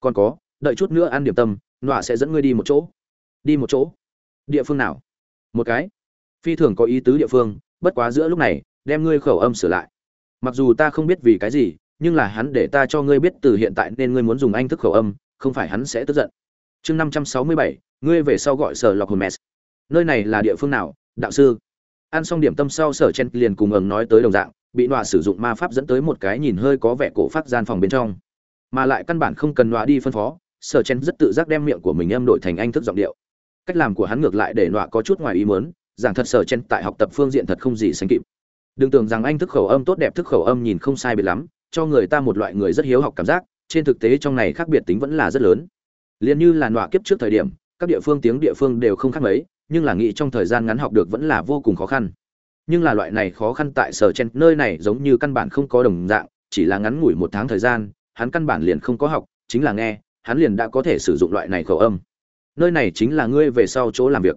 Còn có, đợi chút nữa ăn điểm tâm, nọa sẽ dẫn ngươi đi một chỗ. Đi một chỗ? Địa phương nào? Một cái. Phi thường có ý tứ địa phương, bất quá giữa lúc này, đem ngươi khẩu âm sửa lại. Mặc dù ta không biết vì cái gì, nhưng là hắn để ta cho ngươi biết từ hiện tại nên ngươi muốn dùng anh thức khẩu âm, không phải hắn sẽ tức giận. Chương năm trăm sáu mươi bảy ngươi về sau gọi sở lọc hồn nơi này là địa phương nào, đạo sư? Ăn xong điểm tâm sau sở chen liền cùng ẩn nói tới đồng dạng, bị nọa sử dụng ma pháp dẫn tới một cái nhìn hơi có vẻ cổ phát gian phòng bên trong. Mà lại căn bản không cần nọa đi phân phó, sở chen rất tự giác đem miệng của mình âm đổi thành anh thức giọng điệu. Cách làm của hắn ngược lại để nọa có chút ngoài ý muốn, giảng thật sở chen tại học tập phương diện thật không gì sánh kịp. Đừng tưởng rằng anh thức khẩu âm tốt đẹp, thức khẩu âm nhìn không sai biệt lắm, cho người ta một loại người rất hiếu học cảm giác, trên thực tế trong này khác biệt tính vẫn là rất lớn. Liền như là nọa kiếp trước thời điểm các địa phương tiếng địa phương đều không khác mấy, nhưng là nghĩ trong thời gian ngắn học được vẫn là vô cùng khó khăn. Nhưng là loại này khó khăn tại sở chen nơi này giống như căn bản không có đồng dạng, chỉ là ngắn ngủi một tháng thời gian, hắn căn bản liền không có học, chính là nghe, hắn liền đã có thể sử dụng loại này khẩu âm. Nơi này chính là ngươi về sau chỗ làm việc.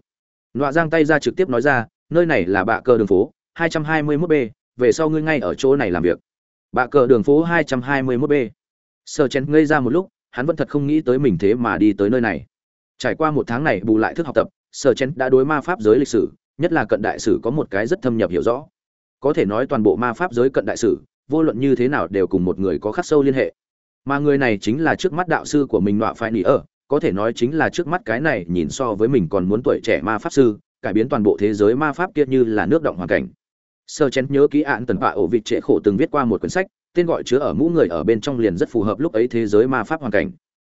Nọa giang tay ra trực tiếp nói ra, nơi này là bạ cờ đường phố 221 b, về sau ngươi ngay ở chỗ này làm việc. Bạ cờ đường phố 221 b. Sở chen ngây ra một lúc, hắn vẫn thật không nghĩ tới mình thế mà đi tới nơi này trải qua một tháng này bù lại thức học tập sơ chen đã đối ma pháp giới lịch sử, nhất là cận đại sử có một cái rất thâm nhập hiểu rõ. Có thể nói toàn bộ ma pháp giới cận đại sử, vô luận như thế nào đều cùng một người có khắc sâu liên hệ. Mà người này chính là trước mắt đạo sư của mình nọa phải nỉ ở có thể nói chính là trước mắt cái này nhìn so với mình còn muốn tuổi trẻ ma pháp sư, cải biến toàn bộ thế giới ma pháp kia như là nước động hoàn cảnh. Sơ chén nhớ ký ạn tần bạ ổ vịt trệ khổ từng viết qua một quyển sách, tên gọi chứa ở mũ người ở bên trong liền rất phù hợp lúc ấy thế giới ma pháp hoàn cảnh.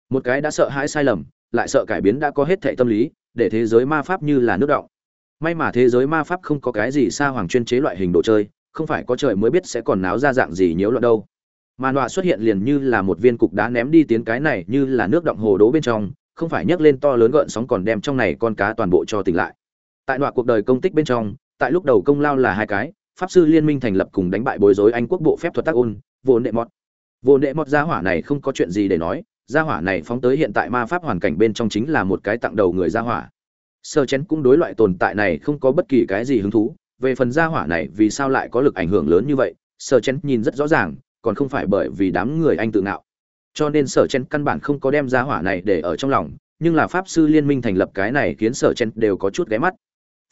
Một cái đã sợ hãi sai lầm lại sợ cải biến đã có hết thệ tâm lý, để thế giới ma pháp như là nước động. May mà thế giới ma pháp không có cái gì xa hoàng chuyên chế loại hình đồ chơi, không phải có trời mới biết sẽ còn náo ra dạng gì nhiễu loạn đâu. Mà nọa xuất hiện liền như là một viên cục đá ném đi tiến cái này như là nước động hồ đố bên trong, không phải nhấc lên to lớn gợn sóng còn đem trong này con cá toàn bộ cho tỉnh lại. Tại nọa cuộc đời công tích bên trong, tại lúc đầu công lao là hai cái, pháp sư liên minh thành lập cùng đánh bại bối rối anh quốc bộ phép thuật tác ôn, vô nệ mọt. Vô nệ mọt gia hỏa này không có chuyện gì để nói gia hỏa này phóng tới hiện tại ma pháp hoàn cảnh bên trong chính là một cái tặng đầu người gia hỏa. Sơ chén cũng đối loại tồn tại này không có bất kỳ cái gì hứng thú. Về phần gia hỏa này vì sao lại có lực ảnh hưởng lớn như vậy, sơ chén nhìn rất rõ ràng, còn không phải bởi vì đám người anh tự ngạo. Cho nên sở chen căn bản không có đem gia hỏa này để ở trong lòng, nhưng là pháp sư liên minh thành lập cái này khiến sở chen đều có chút ghé mắt.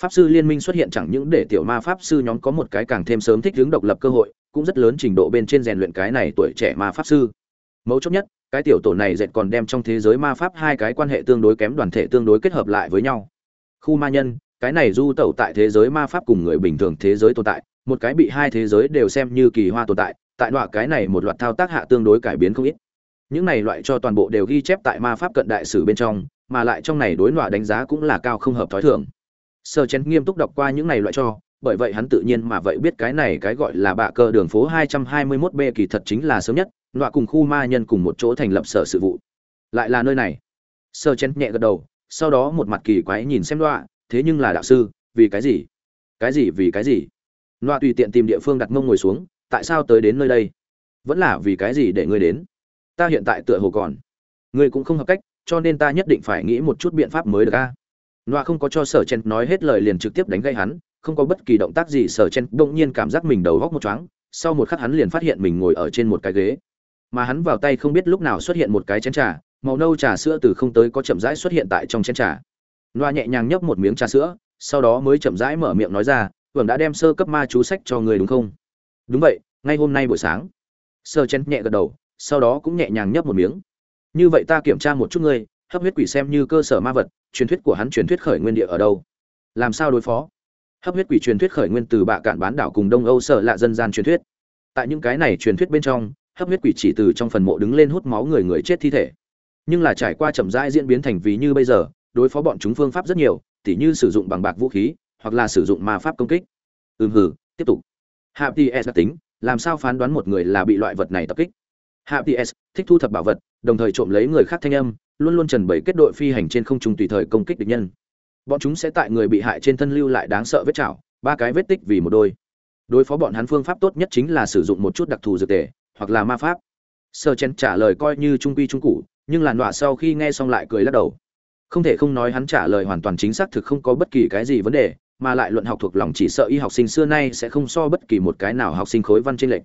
Pháp sư liên minh xuất hiện chẳng những để tiểu ma pháp sư nhóm có một cái càng thêm sớm thích hướng độc lập cơ hội, cũng rất lớn trình độ bên trên rèn luyện cái này tuổi trẻ ma pháp sư. Mấu chốt nhất cái tiểu tổ này dệt còn đem trong thế giới ma pháp hai cái quan hệ tương đối kém đoàn thể tương đối kết hợp lại với nhau. Khu ma nhân, cái này du tẩu tại thế giới ma pháp cùng người bình thường thế giới tồn tại, một cái bị hai thế giới đều xem như kỳ hoa tồn tại tại đoạn cái này một loạt thao tác hạ tương đối cải biến không ít. Những này loại cho toàn bộ đều ghi chép tại ma pháp cận đại sử bên trong, mà lại trong này đối loại đánh giá cũng là cao không hợp thói thường. Sơ chén nghiêm túc đọc qua những này loại cho, bởi vậy hắn tự nhiên mà vậy biết cái này cái gọi là bạ cơ đường phố 221 b kỳ thật chính là sớm nhất nọa cùng khu ma nhân cùng một chỗ thành lập sở sự vụ. Lại là nơi này. Sơ chén nhẹ gật đầu sau đó một mặt kỳ quái nhìn xem nọa thế nhưng là đạo sư vì cái gì? Cái gì vì cái gì? Nọa tùy tiện tìm địa phương đặt mông ngồi xuống tại sao tới đến nơi đây? Vẫn là vì cái gì để ngươi đến? Ta hiện tại tựa hồ còn. Ngươi cũng không hợp cách cho nên ta nhất định phải nghĩ một chút biện pháp mới được a. Nọa không có cho Sở Chen nói hết lời liền trực tiếp đánh gây hắn, không có bất kỳ động tác gì Sở Chen đột nhiên cảm giác mình đầu góc một choáng, sau một khắc hắn liền phát hiện mình ngồi ở trên một cái ghế. Mà hắn vào tay không biết lúc nào xuất hiện một cái chén trà, màu nâu trà sữa từ không tới có chậm rãi xuất hiện tại trong chén trà. loa nhẹ nhàng nhấp một miếng trà sữa, sau đó mới chậm rãi mở miệng nói ra, "Vương đã đem sơ cấp ma chú sách cho người đúng không?" "Đúng vậy, ngay hôm nay buổi sáng." sơ chén nhẹ gật đầu, sau đó cũng nhẹ nhàng nhấp một miếng. "Như vậy ta kiểm tra một chút ngươi, hấp huyết quỷ xem như cơ sở ma vật, truyền thuyết của hắn truyền thuyết khởi nguyên địa ở đâu làm sao đối phó hấp huyết quỷ truyền thuyết khởi nguyên từ bạ cạn bán đảo cùng đông âu sở lạ dân gian truyền thuyết tại những cái này truyền thuyết bên trong hấp huyết quỷ chỉ từ trong phần mộ đứng lên hút máu người người chết thi thể. Nhưng là trải qua chậm rãi diễn biến thành ví như bây giờ, đối phó bọn chúng phương pháp rất nhiều, tỉ như sử dụng bằng bạc vũ khí, hoặc là sử dụng ma pháp công kích. Ừm hử tiếp tục. Hạ ts tính, làm sao phán đoán một người là bị loại vật này tập kích? Hạ ts thích thu thập bảo vật, đồng thời trộm lấy người khác thanh âm, luôn luôn trần bày kết đội phi hành trên không trung tùy thời công kích địch nhân. Bọn chúng sẽ tại người bị hại trên thân lưu lại đáng sợ vết chảo, ba cái vết tích vì một đôi. Đối phó bọn hắn phương pháp tốt nhất chính là sử dụng một chút đặc thù dược tề hoặc là ma pháp. Sơ chen trả lời coi như trung quy trung cụ nhưng làn đọa sau khi nghe xong lại cười lắc đầu. Không thể không nói hắn trả lời hoàn toàn chính xác thực không có bất kỳ cái gì vấn đề, mà lại luận học thuộc lòng chỉ sợ y học sinh xưa nay sẽ không so bất kỳ một cái nào học sinh khối văn trên lệch.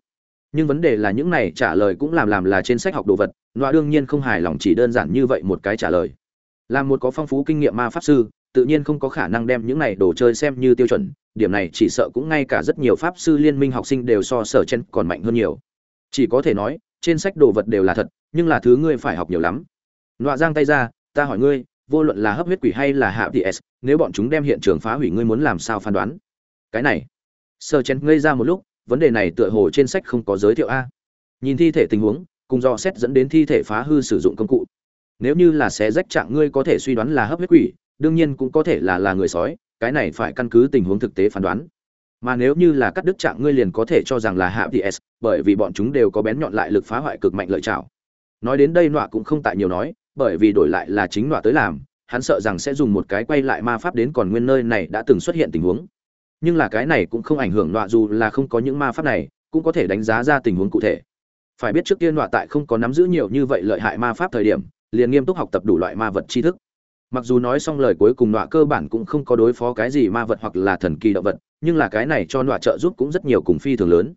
Nhưng vấn đề là những này trả lời cũng làm làm là trên sách học đồ vật, nọa đương nhiên không hài lòng chỉ đơn giản như vậy một cái trả lời. Là một có phong phú kinh nghiệm ma pháp sư, tự nhiên không có khả năng đem những này đồ chơi xem như tiêu chuẩn, điểm này chỉ sợ cũng ngay cả rất nhiều pháp sư liên minh học sinh đều so sở chen còn mạnh hơn nhiều chỉ có thể nói, trên sách đồ vật đều là thật, nhưng là thứ ngươi phải học nhiều lắm. Nọa giang tay ra, ta hỏi ngươi, vô luận là hấp huyết quỷ hay là hạ ts nếu bọn chúng đem hiện trường phá hủy ngươi muốn làm sao phán đoán? Cái này, sơ chen ngây ra một lúc, vấn đề này tựa hồ trên sách không có giới thiệu a. Nhìn thi thể tình huống, cùng do xét dẫn đến thi thể phá hư sử dụng công cụ. Nếu như là xé rách trạng ngươi có thể suy đoán là hấp huyết quỷ, đương nhiên cũng có thể là là người sói, cái này phải căn cứ tình huống thực tế phán đoán mà nếu như là cắt đứt trạng ngươi liền có thể cho rằng là hạ ts bởi vì bọn chúng đều có bén nhọn lại lực phá hoại cực mạnh lợi chảo nói đến đây nọa cũng không tại nhiều nói, bởi vì đổi lại là chính nọa tới làm, hắn sợ rằng sẽ dùng một cái quay lại ma pháp đến còn nguyên nơi này đã từng xuất hiện tình huống. Nhưng là cái này cũng không ảnh hưởng nọa dù là không có những ma pháp này, cũng có thể đánh giá ra tình huống cụ thể. Phải biết trước tiên nọa tại không có nắm giữ nhiều như vậy lợi hại ma pháp thời điểm, liền nghiêm túc học tập đủ loại ma vật tri thức mặc dù nói xong lời cuối cùng nọa cơ bản cũng không có đối phó cái gì ma vật hoặc là thần kỳ động vật, nhưng là cái này cho nọa trợ giúp cũng rất nhiều cùng phi thường lớn.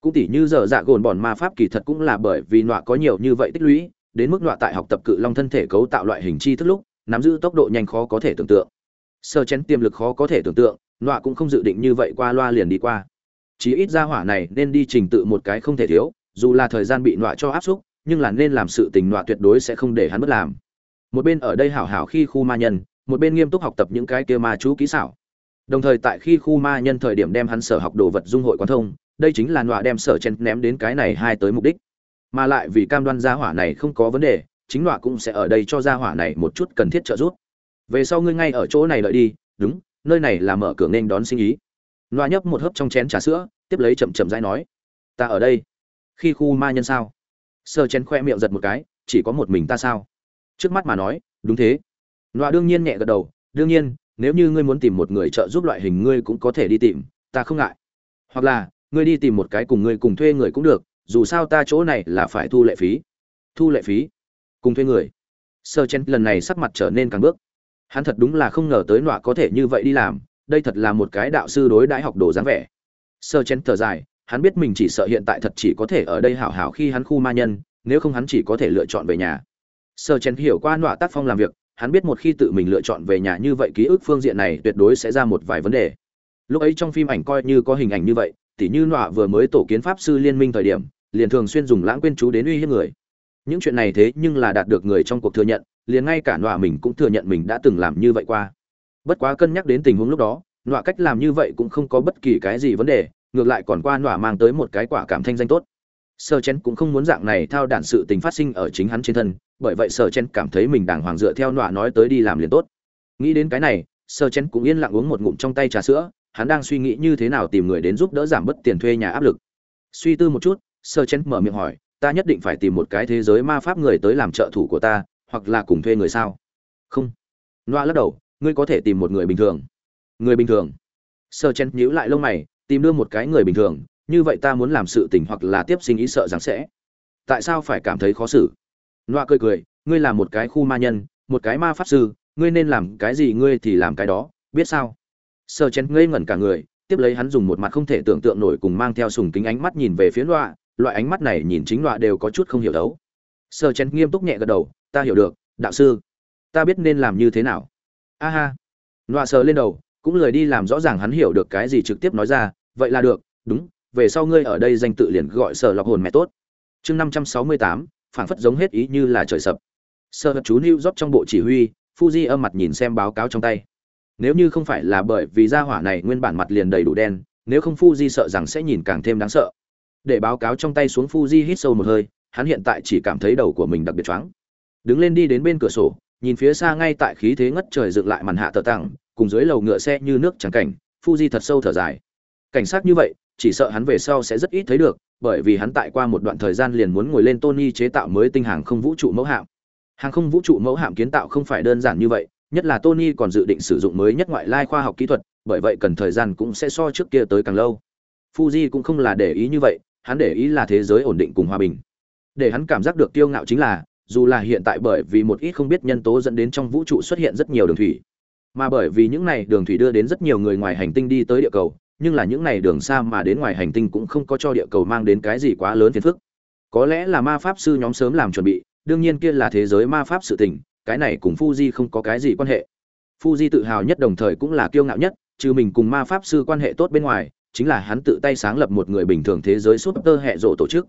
Cũng tỉ như giờ dạ gồn bọn ma pháp kỳ thật cũng là bởi vì nọa có nhiều như vậy tích lũy, đến mức nọa tại học tập cự long thân thể cấu tạo loại hình chi thức lúc, nắm giữ tốc độ nhanh khó có thể tưởng tượng. Sơ chén tiềm lực khó có thể tưởng tượng, nọa cũng không dự định như vậy qua loa liền đi qua. Chí ít ra hỏa này nên đi trình tự một cái không thể thiếu, dù là thời gian bị nọa cho áp xúc, nhưng là nên làm sự tình nọa tuyệt đối sẽ không để hắn mất làm một bên ở đây hảo hảo khi khu ma nhân, một bên nghiêm túc học tập những cái kia ma chú kỹ xảo. Đồng thời tại khi khu ma nhân thời điểm đem hắn sở học đồ vật dung hội quan thông, đây chính là nọa đem sở chen ném đến cái này hai tới mục đích. Mà lại vì cam đoan gia hỏa này không có vấn đề, chính nọa cũng sẽ ở đây cho gia hỏa này một chút cần thiết trợ giúp. Về sau ngươi ngay ở chỗ này đợi đi, đúng, nơi này là mở cửa nên đón sinh ý. Nọa nhấp một hớp trong chén trà sữa, tiếp lấy chậm chậm rãi nói, ta ở đây. Khi khu ma nhân sao? Sơ chén khoe miệng giật một cái, chỉ có một mình ta sao? Trước mắt mà nói, đúng thế. Loa đương nhiên nhẹ gật đầu, đương nhiên, nếu như ngươi muốn tìm một người trợ giúp loại hình ngươi cũng có thể đi tìm, ta không ngại. Hoặc là, ngươi đi tìm một cái cùng ngươi cùng thuê người cũng được, dù sao ta chỗ này là phải thu lệ phí. Thu lệ phí? Cùng thuê người. Sơ chen lần này sắc mặt trở nên càng bước. Hắn thật đúng là không ngờ tới nọa có thể như vậy đi làm, đây thật là một cái đạo sư đối đãi học đồ dáng vẻ. Sơ chen thở dài, hắn biết mình chỉ sợ hiện tại thật chỉ có thể ở đây hảo hảo khi hắn khu ma nhân, nếu không hắn chỉ có thể lựa chọn về nhà sơ chen hiểu qua nọa tác phong làm việc, hắn biết một khi tự mình lựa chọn về nhà như vậy ký ức phương diện này tuyệt đối sẽ ra một vài vấn đề. Lúc ấy trong phim ảnh coi như có hình ảnh như vậy, tỉ như nọa vừa mới tổ kiến pháp sư liên minh thời điểm, liền thường xuyên dùng lãng quên chú đến uy hiếp người. Những chuyện này thế nhưng là đạt được người trong cuộc thừa nhận, liền ngay cả nọa mình cũng thừa nhận mình đã từng làm như vậy qua. Bất quá cân nhắc đến tình huống lúc đó, nọa cách làm như vậy cũng không có bất kỳ cái gì vấn đề, ngược lại còn qua nọa mang tới một cái quả cảm thanh danh tốt sơ chén cũng không muốn dạng này thao đản sự tình phát sinh ở chính hắn trên thân, bởi vậy sơ chén cảm thấy mình đàng hoàng dựa theo nọa nói tới đi làm liền tốt. Nghĩ đến cái này, sơ chén cũng yên lặng uống một ngụm trong tay trà sữa, hắn đang suy nghĩ như thế nào tìm người đến giúp đỡ giảm bớt tiền thuê nhà áp lực. Suy tư một chút, sơ chén mở miệng hỏi, ta nhất định phải tìm một cái thế giới ma pháp người tới làm trợ thủ của ta, hoặc là cùng thuê người sao? Không. Loa lắc đầu, ngươi có thể tìm một người bình thường. Người bình thường? Sơ chen nhíu lại lông mày, tìm đưa một cái người bình thường như vậy ta muốn làm sự tình hoặc là tiếp sinh ý sợ rằng sẽ. Tại sao phải cảm thấy khó xử? Loa cười cười, ngươi là một cái khu ma nhân, một cái ma pháp sư, ngươi nên làm cái gì ngươi thì làm cái đó, biết sao? Sơ chén ngây ngẩn cả người, tiếp lấy hắn dùng một mặt không thể tưởng tượng nổi cùng mang theo sùng kính ánh mắt nhìn về phía loa loại ánh mắt này nhìn chính loa đều có chút không hiểu đấu. Sơ chén nghiêm túc nhẹ gật đầu, ta hiểu được, đạo sư. Ta biết nên làm như thế nào. A ha. Loa sờ lên đầu, cũng lười đi làm rõ ràng hắn hiểu được cái gì trực tiếp nói ra, vậy là được, đúng về sau ngươi ở đây danh tự liền gọi sở lọc hồn mẹ tốt. Chương năm trăm sáu mươi tám, phảng phất giống hết ý như là trời sập. Sơ hợp chú new rót trong bộ chỉ huy, fuji âm mặt nhìn xem báo cáo trong tay. Nếu như không phải là bởi vì gia hỏa này nguyên bản mặt liền đầy đủ đen, nếu không fuji sợ rằng sẽ nhìn càng thêm đáng sợ. Để báo cáo trong tay xuống fuji hít sâu một hơi, hắn hiện tại chỉ cảm thấy đầu của mình đặc biệt choáng. Đứng lên đi đến bên cửa sổ, nhìn phía xa ngay tại khí thế ngất trời dựng lại màn hạ tờ tặng, cùng dưới lầu ngựa xe như nước trắng cảnh, fuji thật sâu thở dài. Cảnh sát như vậy chỉ sợ hắn về sau sẽ rất ít thấy được, bởi vì hắn tại qua một đoạn thời gian liền muốn ngồi lên tony chế tạo mới tinh hàng không vũ trụ mẫu hạm. Hàng không vũ trụ mẫu hạm kiến tạo không phải đơn giản như vậy, nhất là tony còn dự định sử dụng mới nhất ngoại lai khoa học kỹ thuật, bởi vậy cần thời gian cũng sẽ so trước kia tới càng lâu. Fuji cũng không là để ý như vậy, hắn để ý là thế giới ổn định cùng hòa bình. Để hắn cảm giác được tiêu ngạo chính là, dù là hiện tại bởi vì một ít không biết nhân tố dẫn đến trong vũ trụ xuất hiện rất nhiều đường thủy, mà bởi vì những này đường thủy đưa đến rất nhiều người ngoài hành tinh đi tới địa cầu nhưng là những này đường xa mà đến ngoài hành tinh cũng không có cho địa cầu mang đến cái gì quá lớn phiền phức. Có lẽ là ma pháp sư nhóm sớm làm chuẩn bị, đương nhiên kia là thế giới ma pháp sự tình, cái này cùng Fuji không có cái gì quan hệ. Fuji tự hào nhất đồng thời cũng là kiêu ngạo nhất, trừ mình cùng ma pháp sư quan hệ tốt bên ngoài, chính là hắn tự tay sáng lập một người bình thường thế giới suốt tơ hệ rộ tổ chức.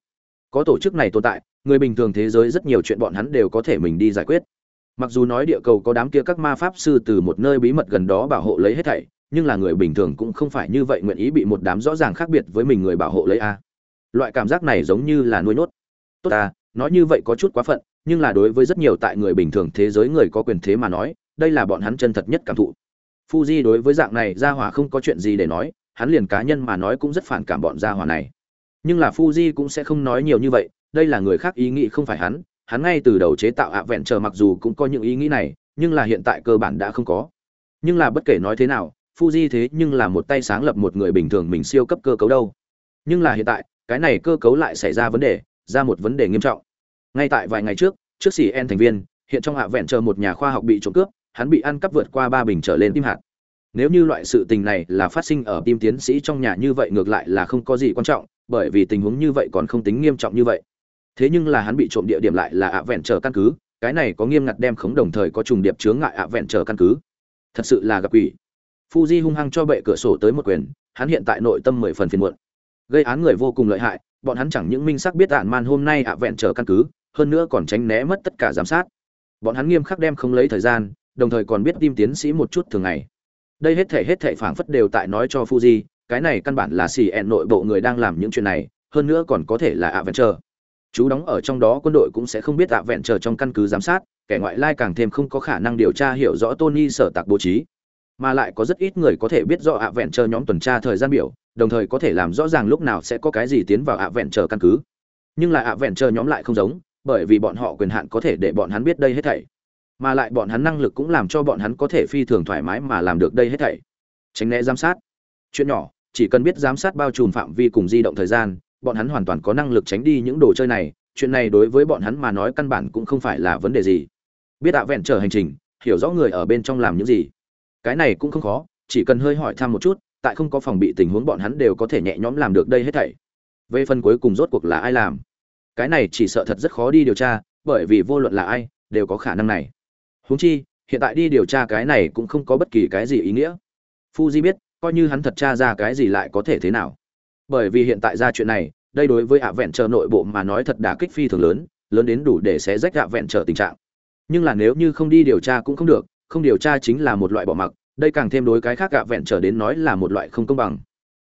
Có tổ chức này tồn tại, người bình thường thế giới rất nhiều chuyện bọn hắn đều có thể mình đi giải quyết. Mặc dù nói địa cầu có đám kia các ma pháp sư từ một nơi bí mật gần đó bảo hộ lấy hết thảy nhưng là người bình thường cũng không phải như vậy nguyện ý bị một đám rõ ràng khác biệt với mình người bảo hộ lấy a. Loại cảm giác này giống như là nuôi nốt tốt ta, nói như vậy có chút quá phận, nhưng là đối với rất nhiều tại người bình thường thế giới người có quyền thế mà nói, đây là bọn hắn chân thật nhất cảm thụ. Fuji đối với dạng này gia hỏa không có chuyện gì để nói, hắn liền cá nhân mà nói cũng rất phản cảm bọn gia hỏa này. Nhưng là Fuji cũng sẽ không nói nhiều như vậy, đây là người khác ý nghĩ không phải hắn hắn ngay từ đầu chế tạo ạ vẹn chờ mặc dù cũng có những ý nghĩ này, nhưng là hiện tại cơ bản đã không có. Nhưng là bất kể nói thế nào Fuji thế nhưng là một tay sáng lập một người bình thường mình siêu cấp cơ cấu đâu. Nhưng là hiện tại, cái này cơ cấu lại xảy ra vấn đề, ra một vấn đề nghiêm trọng. Ngay tại vài ngày trước trước sĩ en thành viên, hiện trong hạ vẹn chờ một nhà khoa học bị trộm cướp, hắn bị ăn cắp vượt qua ba bình trở lên tim hạt. Nếu như loại sự tình này là phát sinh ở tim tiến sĩ trong nhà như vậy ngược lại là không có gì quan trọng, bởi vì tình huống như vậy còn không tính nghiêm trọng như vậy. Thế nhưng là hắn bị trộm địa điểm lại là ạ vẹn chờ căn cứ, cái này có nghiêm ngặt đem khống đồng thời có trùng điệp chướng ngại ạ vẹn chờ căn cứ. Thật sự là gặp quỷ fuji hung hăng cho bệ cửa sổ tới một quyền, hắn hiện tại nội tâm mười phần phiền muộn. Gây án người vô cùng lợi hại, bọn hắn chẳng những minh xác biết án man hôm nay ạ vẹn trở căn cứ, hơn nữa còn tránh né mất tất cả giám sát. Bọn hắn nghiêm khắc đem không lấy thời gian, đồng thời còn biết tim tiến sĩ một chút thường ngày. Đây hết thể hết thể phảng phất đều tại nói cho fuji, cái này căn bản là xì ẹn nội bộ người đang làm những chuyện này, hơn nữa còn có thể là ạ vẹn trở. chú đóng ở trong đó quân đội cũng sẽ không biết ạ vẹn trở trong căn cứ giám sát, kẻ ngoại lai càng thêm không có khả năng điều tra hiểu rõ tony sở tạc bố trí mà lại có rất ít người có thể biết rõ ạ vẹn chờ nhóm tuần tra thời gian biểu, đồng thời có thể làm rõ ràng lúc nào sẽ có cái gì tiến vào ạ vẹn chờ căn cứ. Nhưng là ạ vẹn chờ nhóm lại không giống, bởi vì bọn họ quyền hạn có thể để bọn hắn biết đây hết thảy. Mà lại bọn hắn năng lực cũng làm cho bọn hắn có thể phi thường thoải mái mà làm được đây hết thảy. Tránh né giám sát. Chuyện nhỏ, chỉ cần biết giám sát bao trùm phạm vi cùng di động thời gian, bọn hắn hoàn toàn có năng lực tránh đi những đồ chơi này. Chuyện này đối với bọn hắn mà nói căn bản cũng không phải là vấn đề gì. Biết ạ vẹn chờ hành trình, hiểu rõ người ở bên trong làm những gì cái này cũng không khó, chỉ cần hơi hỏi thăm một chút, tại không có phòng bị tình huống bọn hắn đều có thể nhẹ nhõm làm được đây hết thảy. Về phần cuối cùng rốt cuộc là ai làm? Cái này chỉ sợ thật rất khó đi điều tra, bởi vì vô luận là ai, đều có khả năng này. Huống chi, hiện tại đi điều tra cái này cũng không có bất kỳ cái gì ý nghĩa. Fuji biết, coi như hắn thật tra ra cái gì lại có thể thế nào. Bởi vì hiện tại ra chuyện này, đây đối với ạ vẹn chờ nội bộ mà nói thật đả kích phi thường lớn lớn đến đủ để sẽ rách ạ vẹn trở tình trạng. Nhưng là nếu như không đi điều tra cũng không được không điều tra chính là một loại bỏ mặc, đây càng thêm đối cái khác gạ vẹn trở đến nói là một loại không công bằng.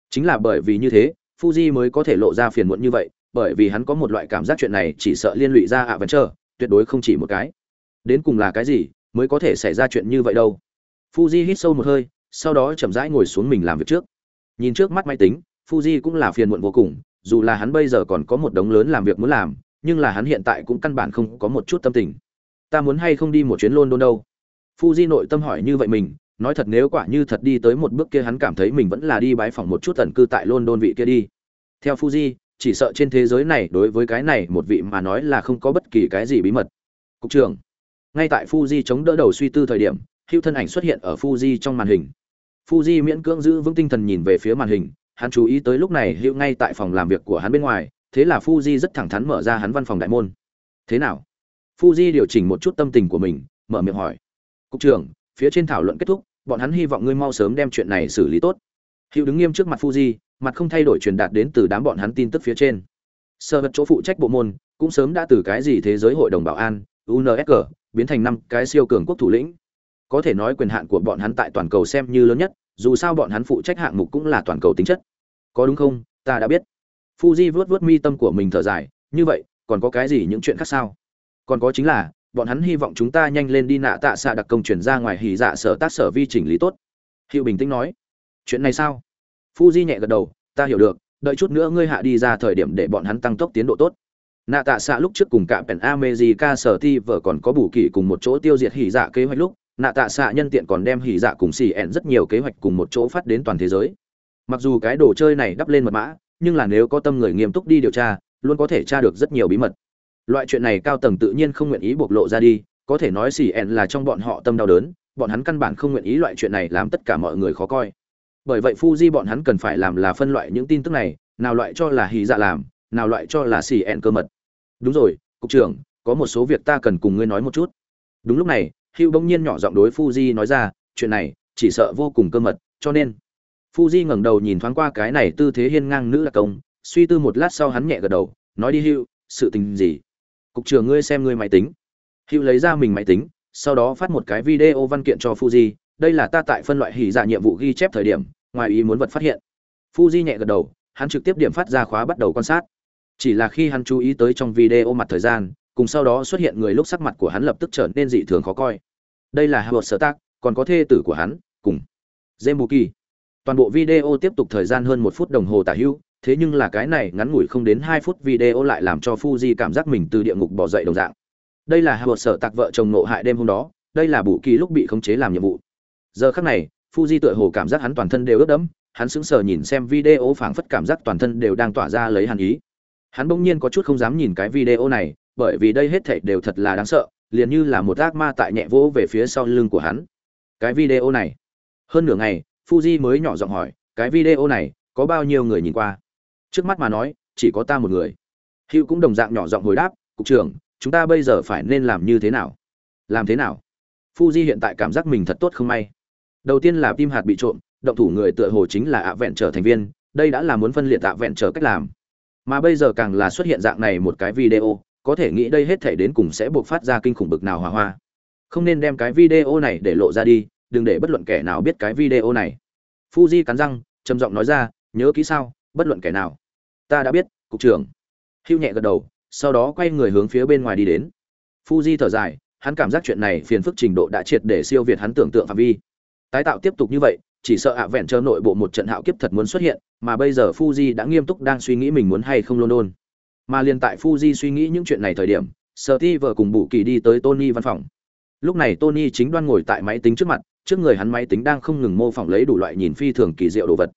Chính là bởi vì như thế, fuji mới có thể lộ ra phiền muộn như vậy, bởi vì hắn có một loại cảm giác chuyện này chỉ sợ liên lụy ra ạ vẹn trở, tuyệt đối không chỉ một cái. Đến cùng là cái gì mới có thể xảy ra chuyện như vậy đâu? Fuji hít sâu một hơi, sau đó chậm rãi ngồi xuống mình làm việc trước. Nhìn trước mắt máy tính, fuji cũng là phiền muộn vô cùng, dù là hắn bây giờ còn có một đống lớn làm việc muốn làm, nhưng là hắn hiện tại cũng căn bản không có một chút tâm tình. Ta muốn hay không đi một chuyến london đâu? Fuji nội tâm hỏi như vậy mình nói thật nếu quả như thật đi tới một bước kia hắn cảm thấy mình vẫn là đi bái phỏng một chút tần cư tại london vị kia đi theo fuji chỉ sợ trên thế giới này đối với cái này một vị mà nói là không có bất kỳ cái gì bí mật cục trưởng ngay tại Fuji chống đỡ đầu suy tư thời điểm, Hưu thân ảnh xuất hiện ở Fuji trong màn hình. Fuji miễn cưỡng giữ vững tinh thần nhìn về phía màn hình, hắn chú ý tới lúc này Hưu ngay tại phòng làm việc của hắn bên ngoài, thế là Fuji rất thẳng thắn mở ra hắn văn phòng đại môn. Thế nào? Fuji điều chỉnh một chút tâm tình của mình, mở miệng hỏi. "Cục trưởng, phía trên thảo luận kết thúc, bọn hắn hy vọng ngươi mau sớm đem chuyện này xử lý tốt." hữu đứng nghiêm trước mặt Fuji, mặt không thay đổi truyền đạt đến từ đám bọn hắn tin tức phía trên. Sơ vật chỗ phụ trách bộ môn, cũng sớm đã từ cái gì thế giới hội đồng bảo an, UNSC, biến thành năm cái siêu cường quốc thủ lĩnh. Có thể nói quyền hạn của bọn hắn tại toàn cầu xem như lớn nhất dù sao bọn hắn phụ trách hạng mục cũng là toàn cầu tính chất. Có đúng không? Ta đã biết. Fuji vớt vớt mi tâm của mình thở dài. Như vậy còn có cái gì những chuyện khác sao? Còn có chính là bọn hắn hy vọng chúng ta nhanh lên đi nạ tạ xạ đặc công chuyển ra ngoài hỉ dạ sở tác sở vi chỉnh lý tốt. Hiệu bình tĩnh nói, chuyện này sao? Phu Di nhẹ gật đầu, ta hiểu được, đợi chút nữa ngươi hạ đi ra thời điểm để bọn hắn tăng tốc tiến độ tốt. Nạ tạ xạ lúc trước cùng cả pèn amejica sở ti vợ còn có bù kỳ cùng một chỗ tiêu diệt hỉ dạ kế hoạch lúc, nạ tạ xạ nhân tiện còn đem hỉ dạ cùng xì ẹn rất nhiều kế hoạch cùng một chỗ phát đến toàn thế giới. Mặc dù cái đồ chơi này đắp lên mật mã, nhưng là nếu có tâm người nghiêm túc đi điều tra, luôn có thể tra được rất nhiều bí mật loại chuyện này cao tầng tự nhiên không nguyện ý bộc lộ ra đi, có thể nói xì ẹn là trong bọn họ tâm đau đớn, bọn hắn căn bản không nguyện ý loại chuyện này làm tất cả mọi người khó coi. Bởi vậy Fuji bọn hắn cần phải làm là phân loại những tin tức này, nào loại cho là hỉ dạ làm, nào loại cho là xì ẹn cơ mật. Đúng rồi, cục trưởng, có một số việc ta cần cùng ngươi nói một chút. Đúng lúc này hữu bỗng nhiên nhỏ giọng đối fuji nói ra, chuyện này, chỉ sợ vô cùng cơ mật, cho nên. Fuji ngẩng đầu nhìn thoáng qua cái này tư thế hiên ngang nữ đặc công, suy tư một lát sau hắn nhẹ gật đầu, nói đi hữu sự tình gì? Cục trưởng ngươi xem ngươi máy tính. Hữu lấy ra mình máy tính, sau đó phát một cái video văn kiện cho fuji, đây là ta tại phân loại hỉ dạ nhiệm vụ ghi chép thời điểm, ngoài ý muốn vật phát hiện. Fuji nhẹ gật đầu, hắn trực tiếp điểm phát ra khóa bắt đầu quan sát. Chỉ là khi hắn chú ý tới trong video mặt thời gian, cùng sau đó xuất hiện người lúc sắc mặt của hắn lập tức trở nên dị thường khó coi. Đây là howard sở tác còn có thê tử của hắn, cùng Zemuki. toàn bộ video tiếp tục thời gian hơn một phút đồng hồ tả hữu thế nhưng là cái này ngắn ngủi không đến hai phút video lại làm cho Fuji cảm giác mình từ địa ngục bỏ dậy đồng dạng. Đây là hợp sở tạc vợ chồng nộ hại đêm hôm đó, đây là Bù Kỳ lúc bị khống chế làm nhiệm vụ. Giờ khắc này, Fuji tựa hồ cảm giác hắn toàn thân đều ướt đẫm, hắn sững sờ nhìn xem video phảng phất cảm giác toàn thân đều đang tỏa ra lấy hàn ý. Hắn bỗng nhiên có chút không dám nhìn cái video này, bởi vì đây hết thảy đều thật là đáng sợ, liền như là một ác ma tại nhẹ vỗ về phía sau lưng của hắn cái video này hơn nửa ngày fuji mới nhỏ giọng hỏi cái video này có bao nhiêu người nhìn qua trước mắt mà nói, chỉ có ta một người. Hữu cũng đồng dạng nhỏ giọng hồi đáp, cục trưởng, chúng ta bây giờ phải nên làm như thế nào? Làm thế nào? Fuji hiện tại cảm giác mình thật tốt không may. Đầu tiên là tim hạt bị trộm, động thủ người tựa hồ chính là ạ vẹn trở thành viên, đây đã là muốn phân liệt ạ vẹn trở cách làm. Mà bây giờ càng là xuất hiện dạng này một cái video, có thể nghĩ đây hết thể đến cùng sẽ buộc phát ra kinh khủng bực nào hòa hoa. Không nên đem cái video này để lộ ra đi, đừng để bất luận kẻ nào biết cái video này. Fuji cắn răng, trầm giọng nói ra, nhớ kỹ sao, bất luận kẻ nào ta đã biết, cục trưởng. Hưu nhẹ gật đầu, sau đó quay người hướng phía bên ngoài đi đến. Fuji thở dài, hắn cảm giác chuyện này phiền phức trình độ đã triệt để siêu việt hắn tưởng tượng phạm vi. Tái tạo tiếp tục như vậy, chỉ sợ ạ vẹn chờ nội bộ một trận hạo kiếp thật muốn xuất hiện, mà bây giờ fuji đã nghiêm túc đang suy nghĩ mình muốn hay không london. Mà liền tại fuji suy nghĩ những chuyện này thời điểm sợ ti vợ cùng bù kỳ đi tới tony văn phòng. Lúc này tony chính đoan ngồi tại máy tính trước mặt, trước người hắn máy tính đang không ngừng mô phỏng lấy đủ loại nhìn phi thường kỳ diệu đồ vật.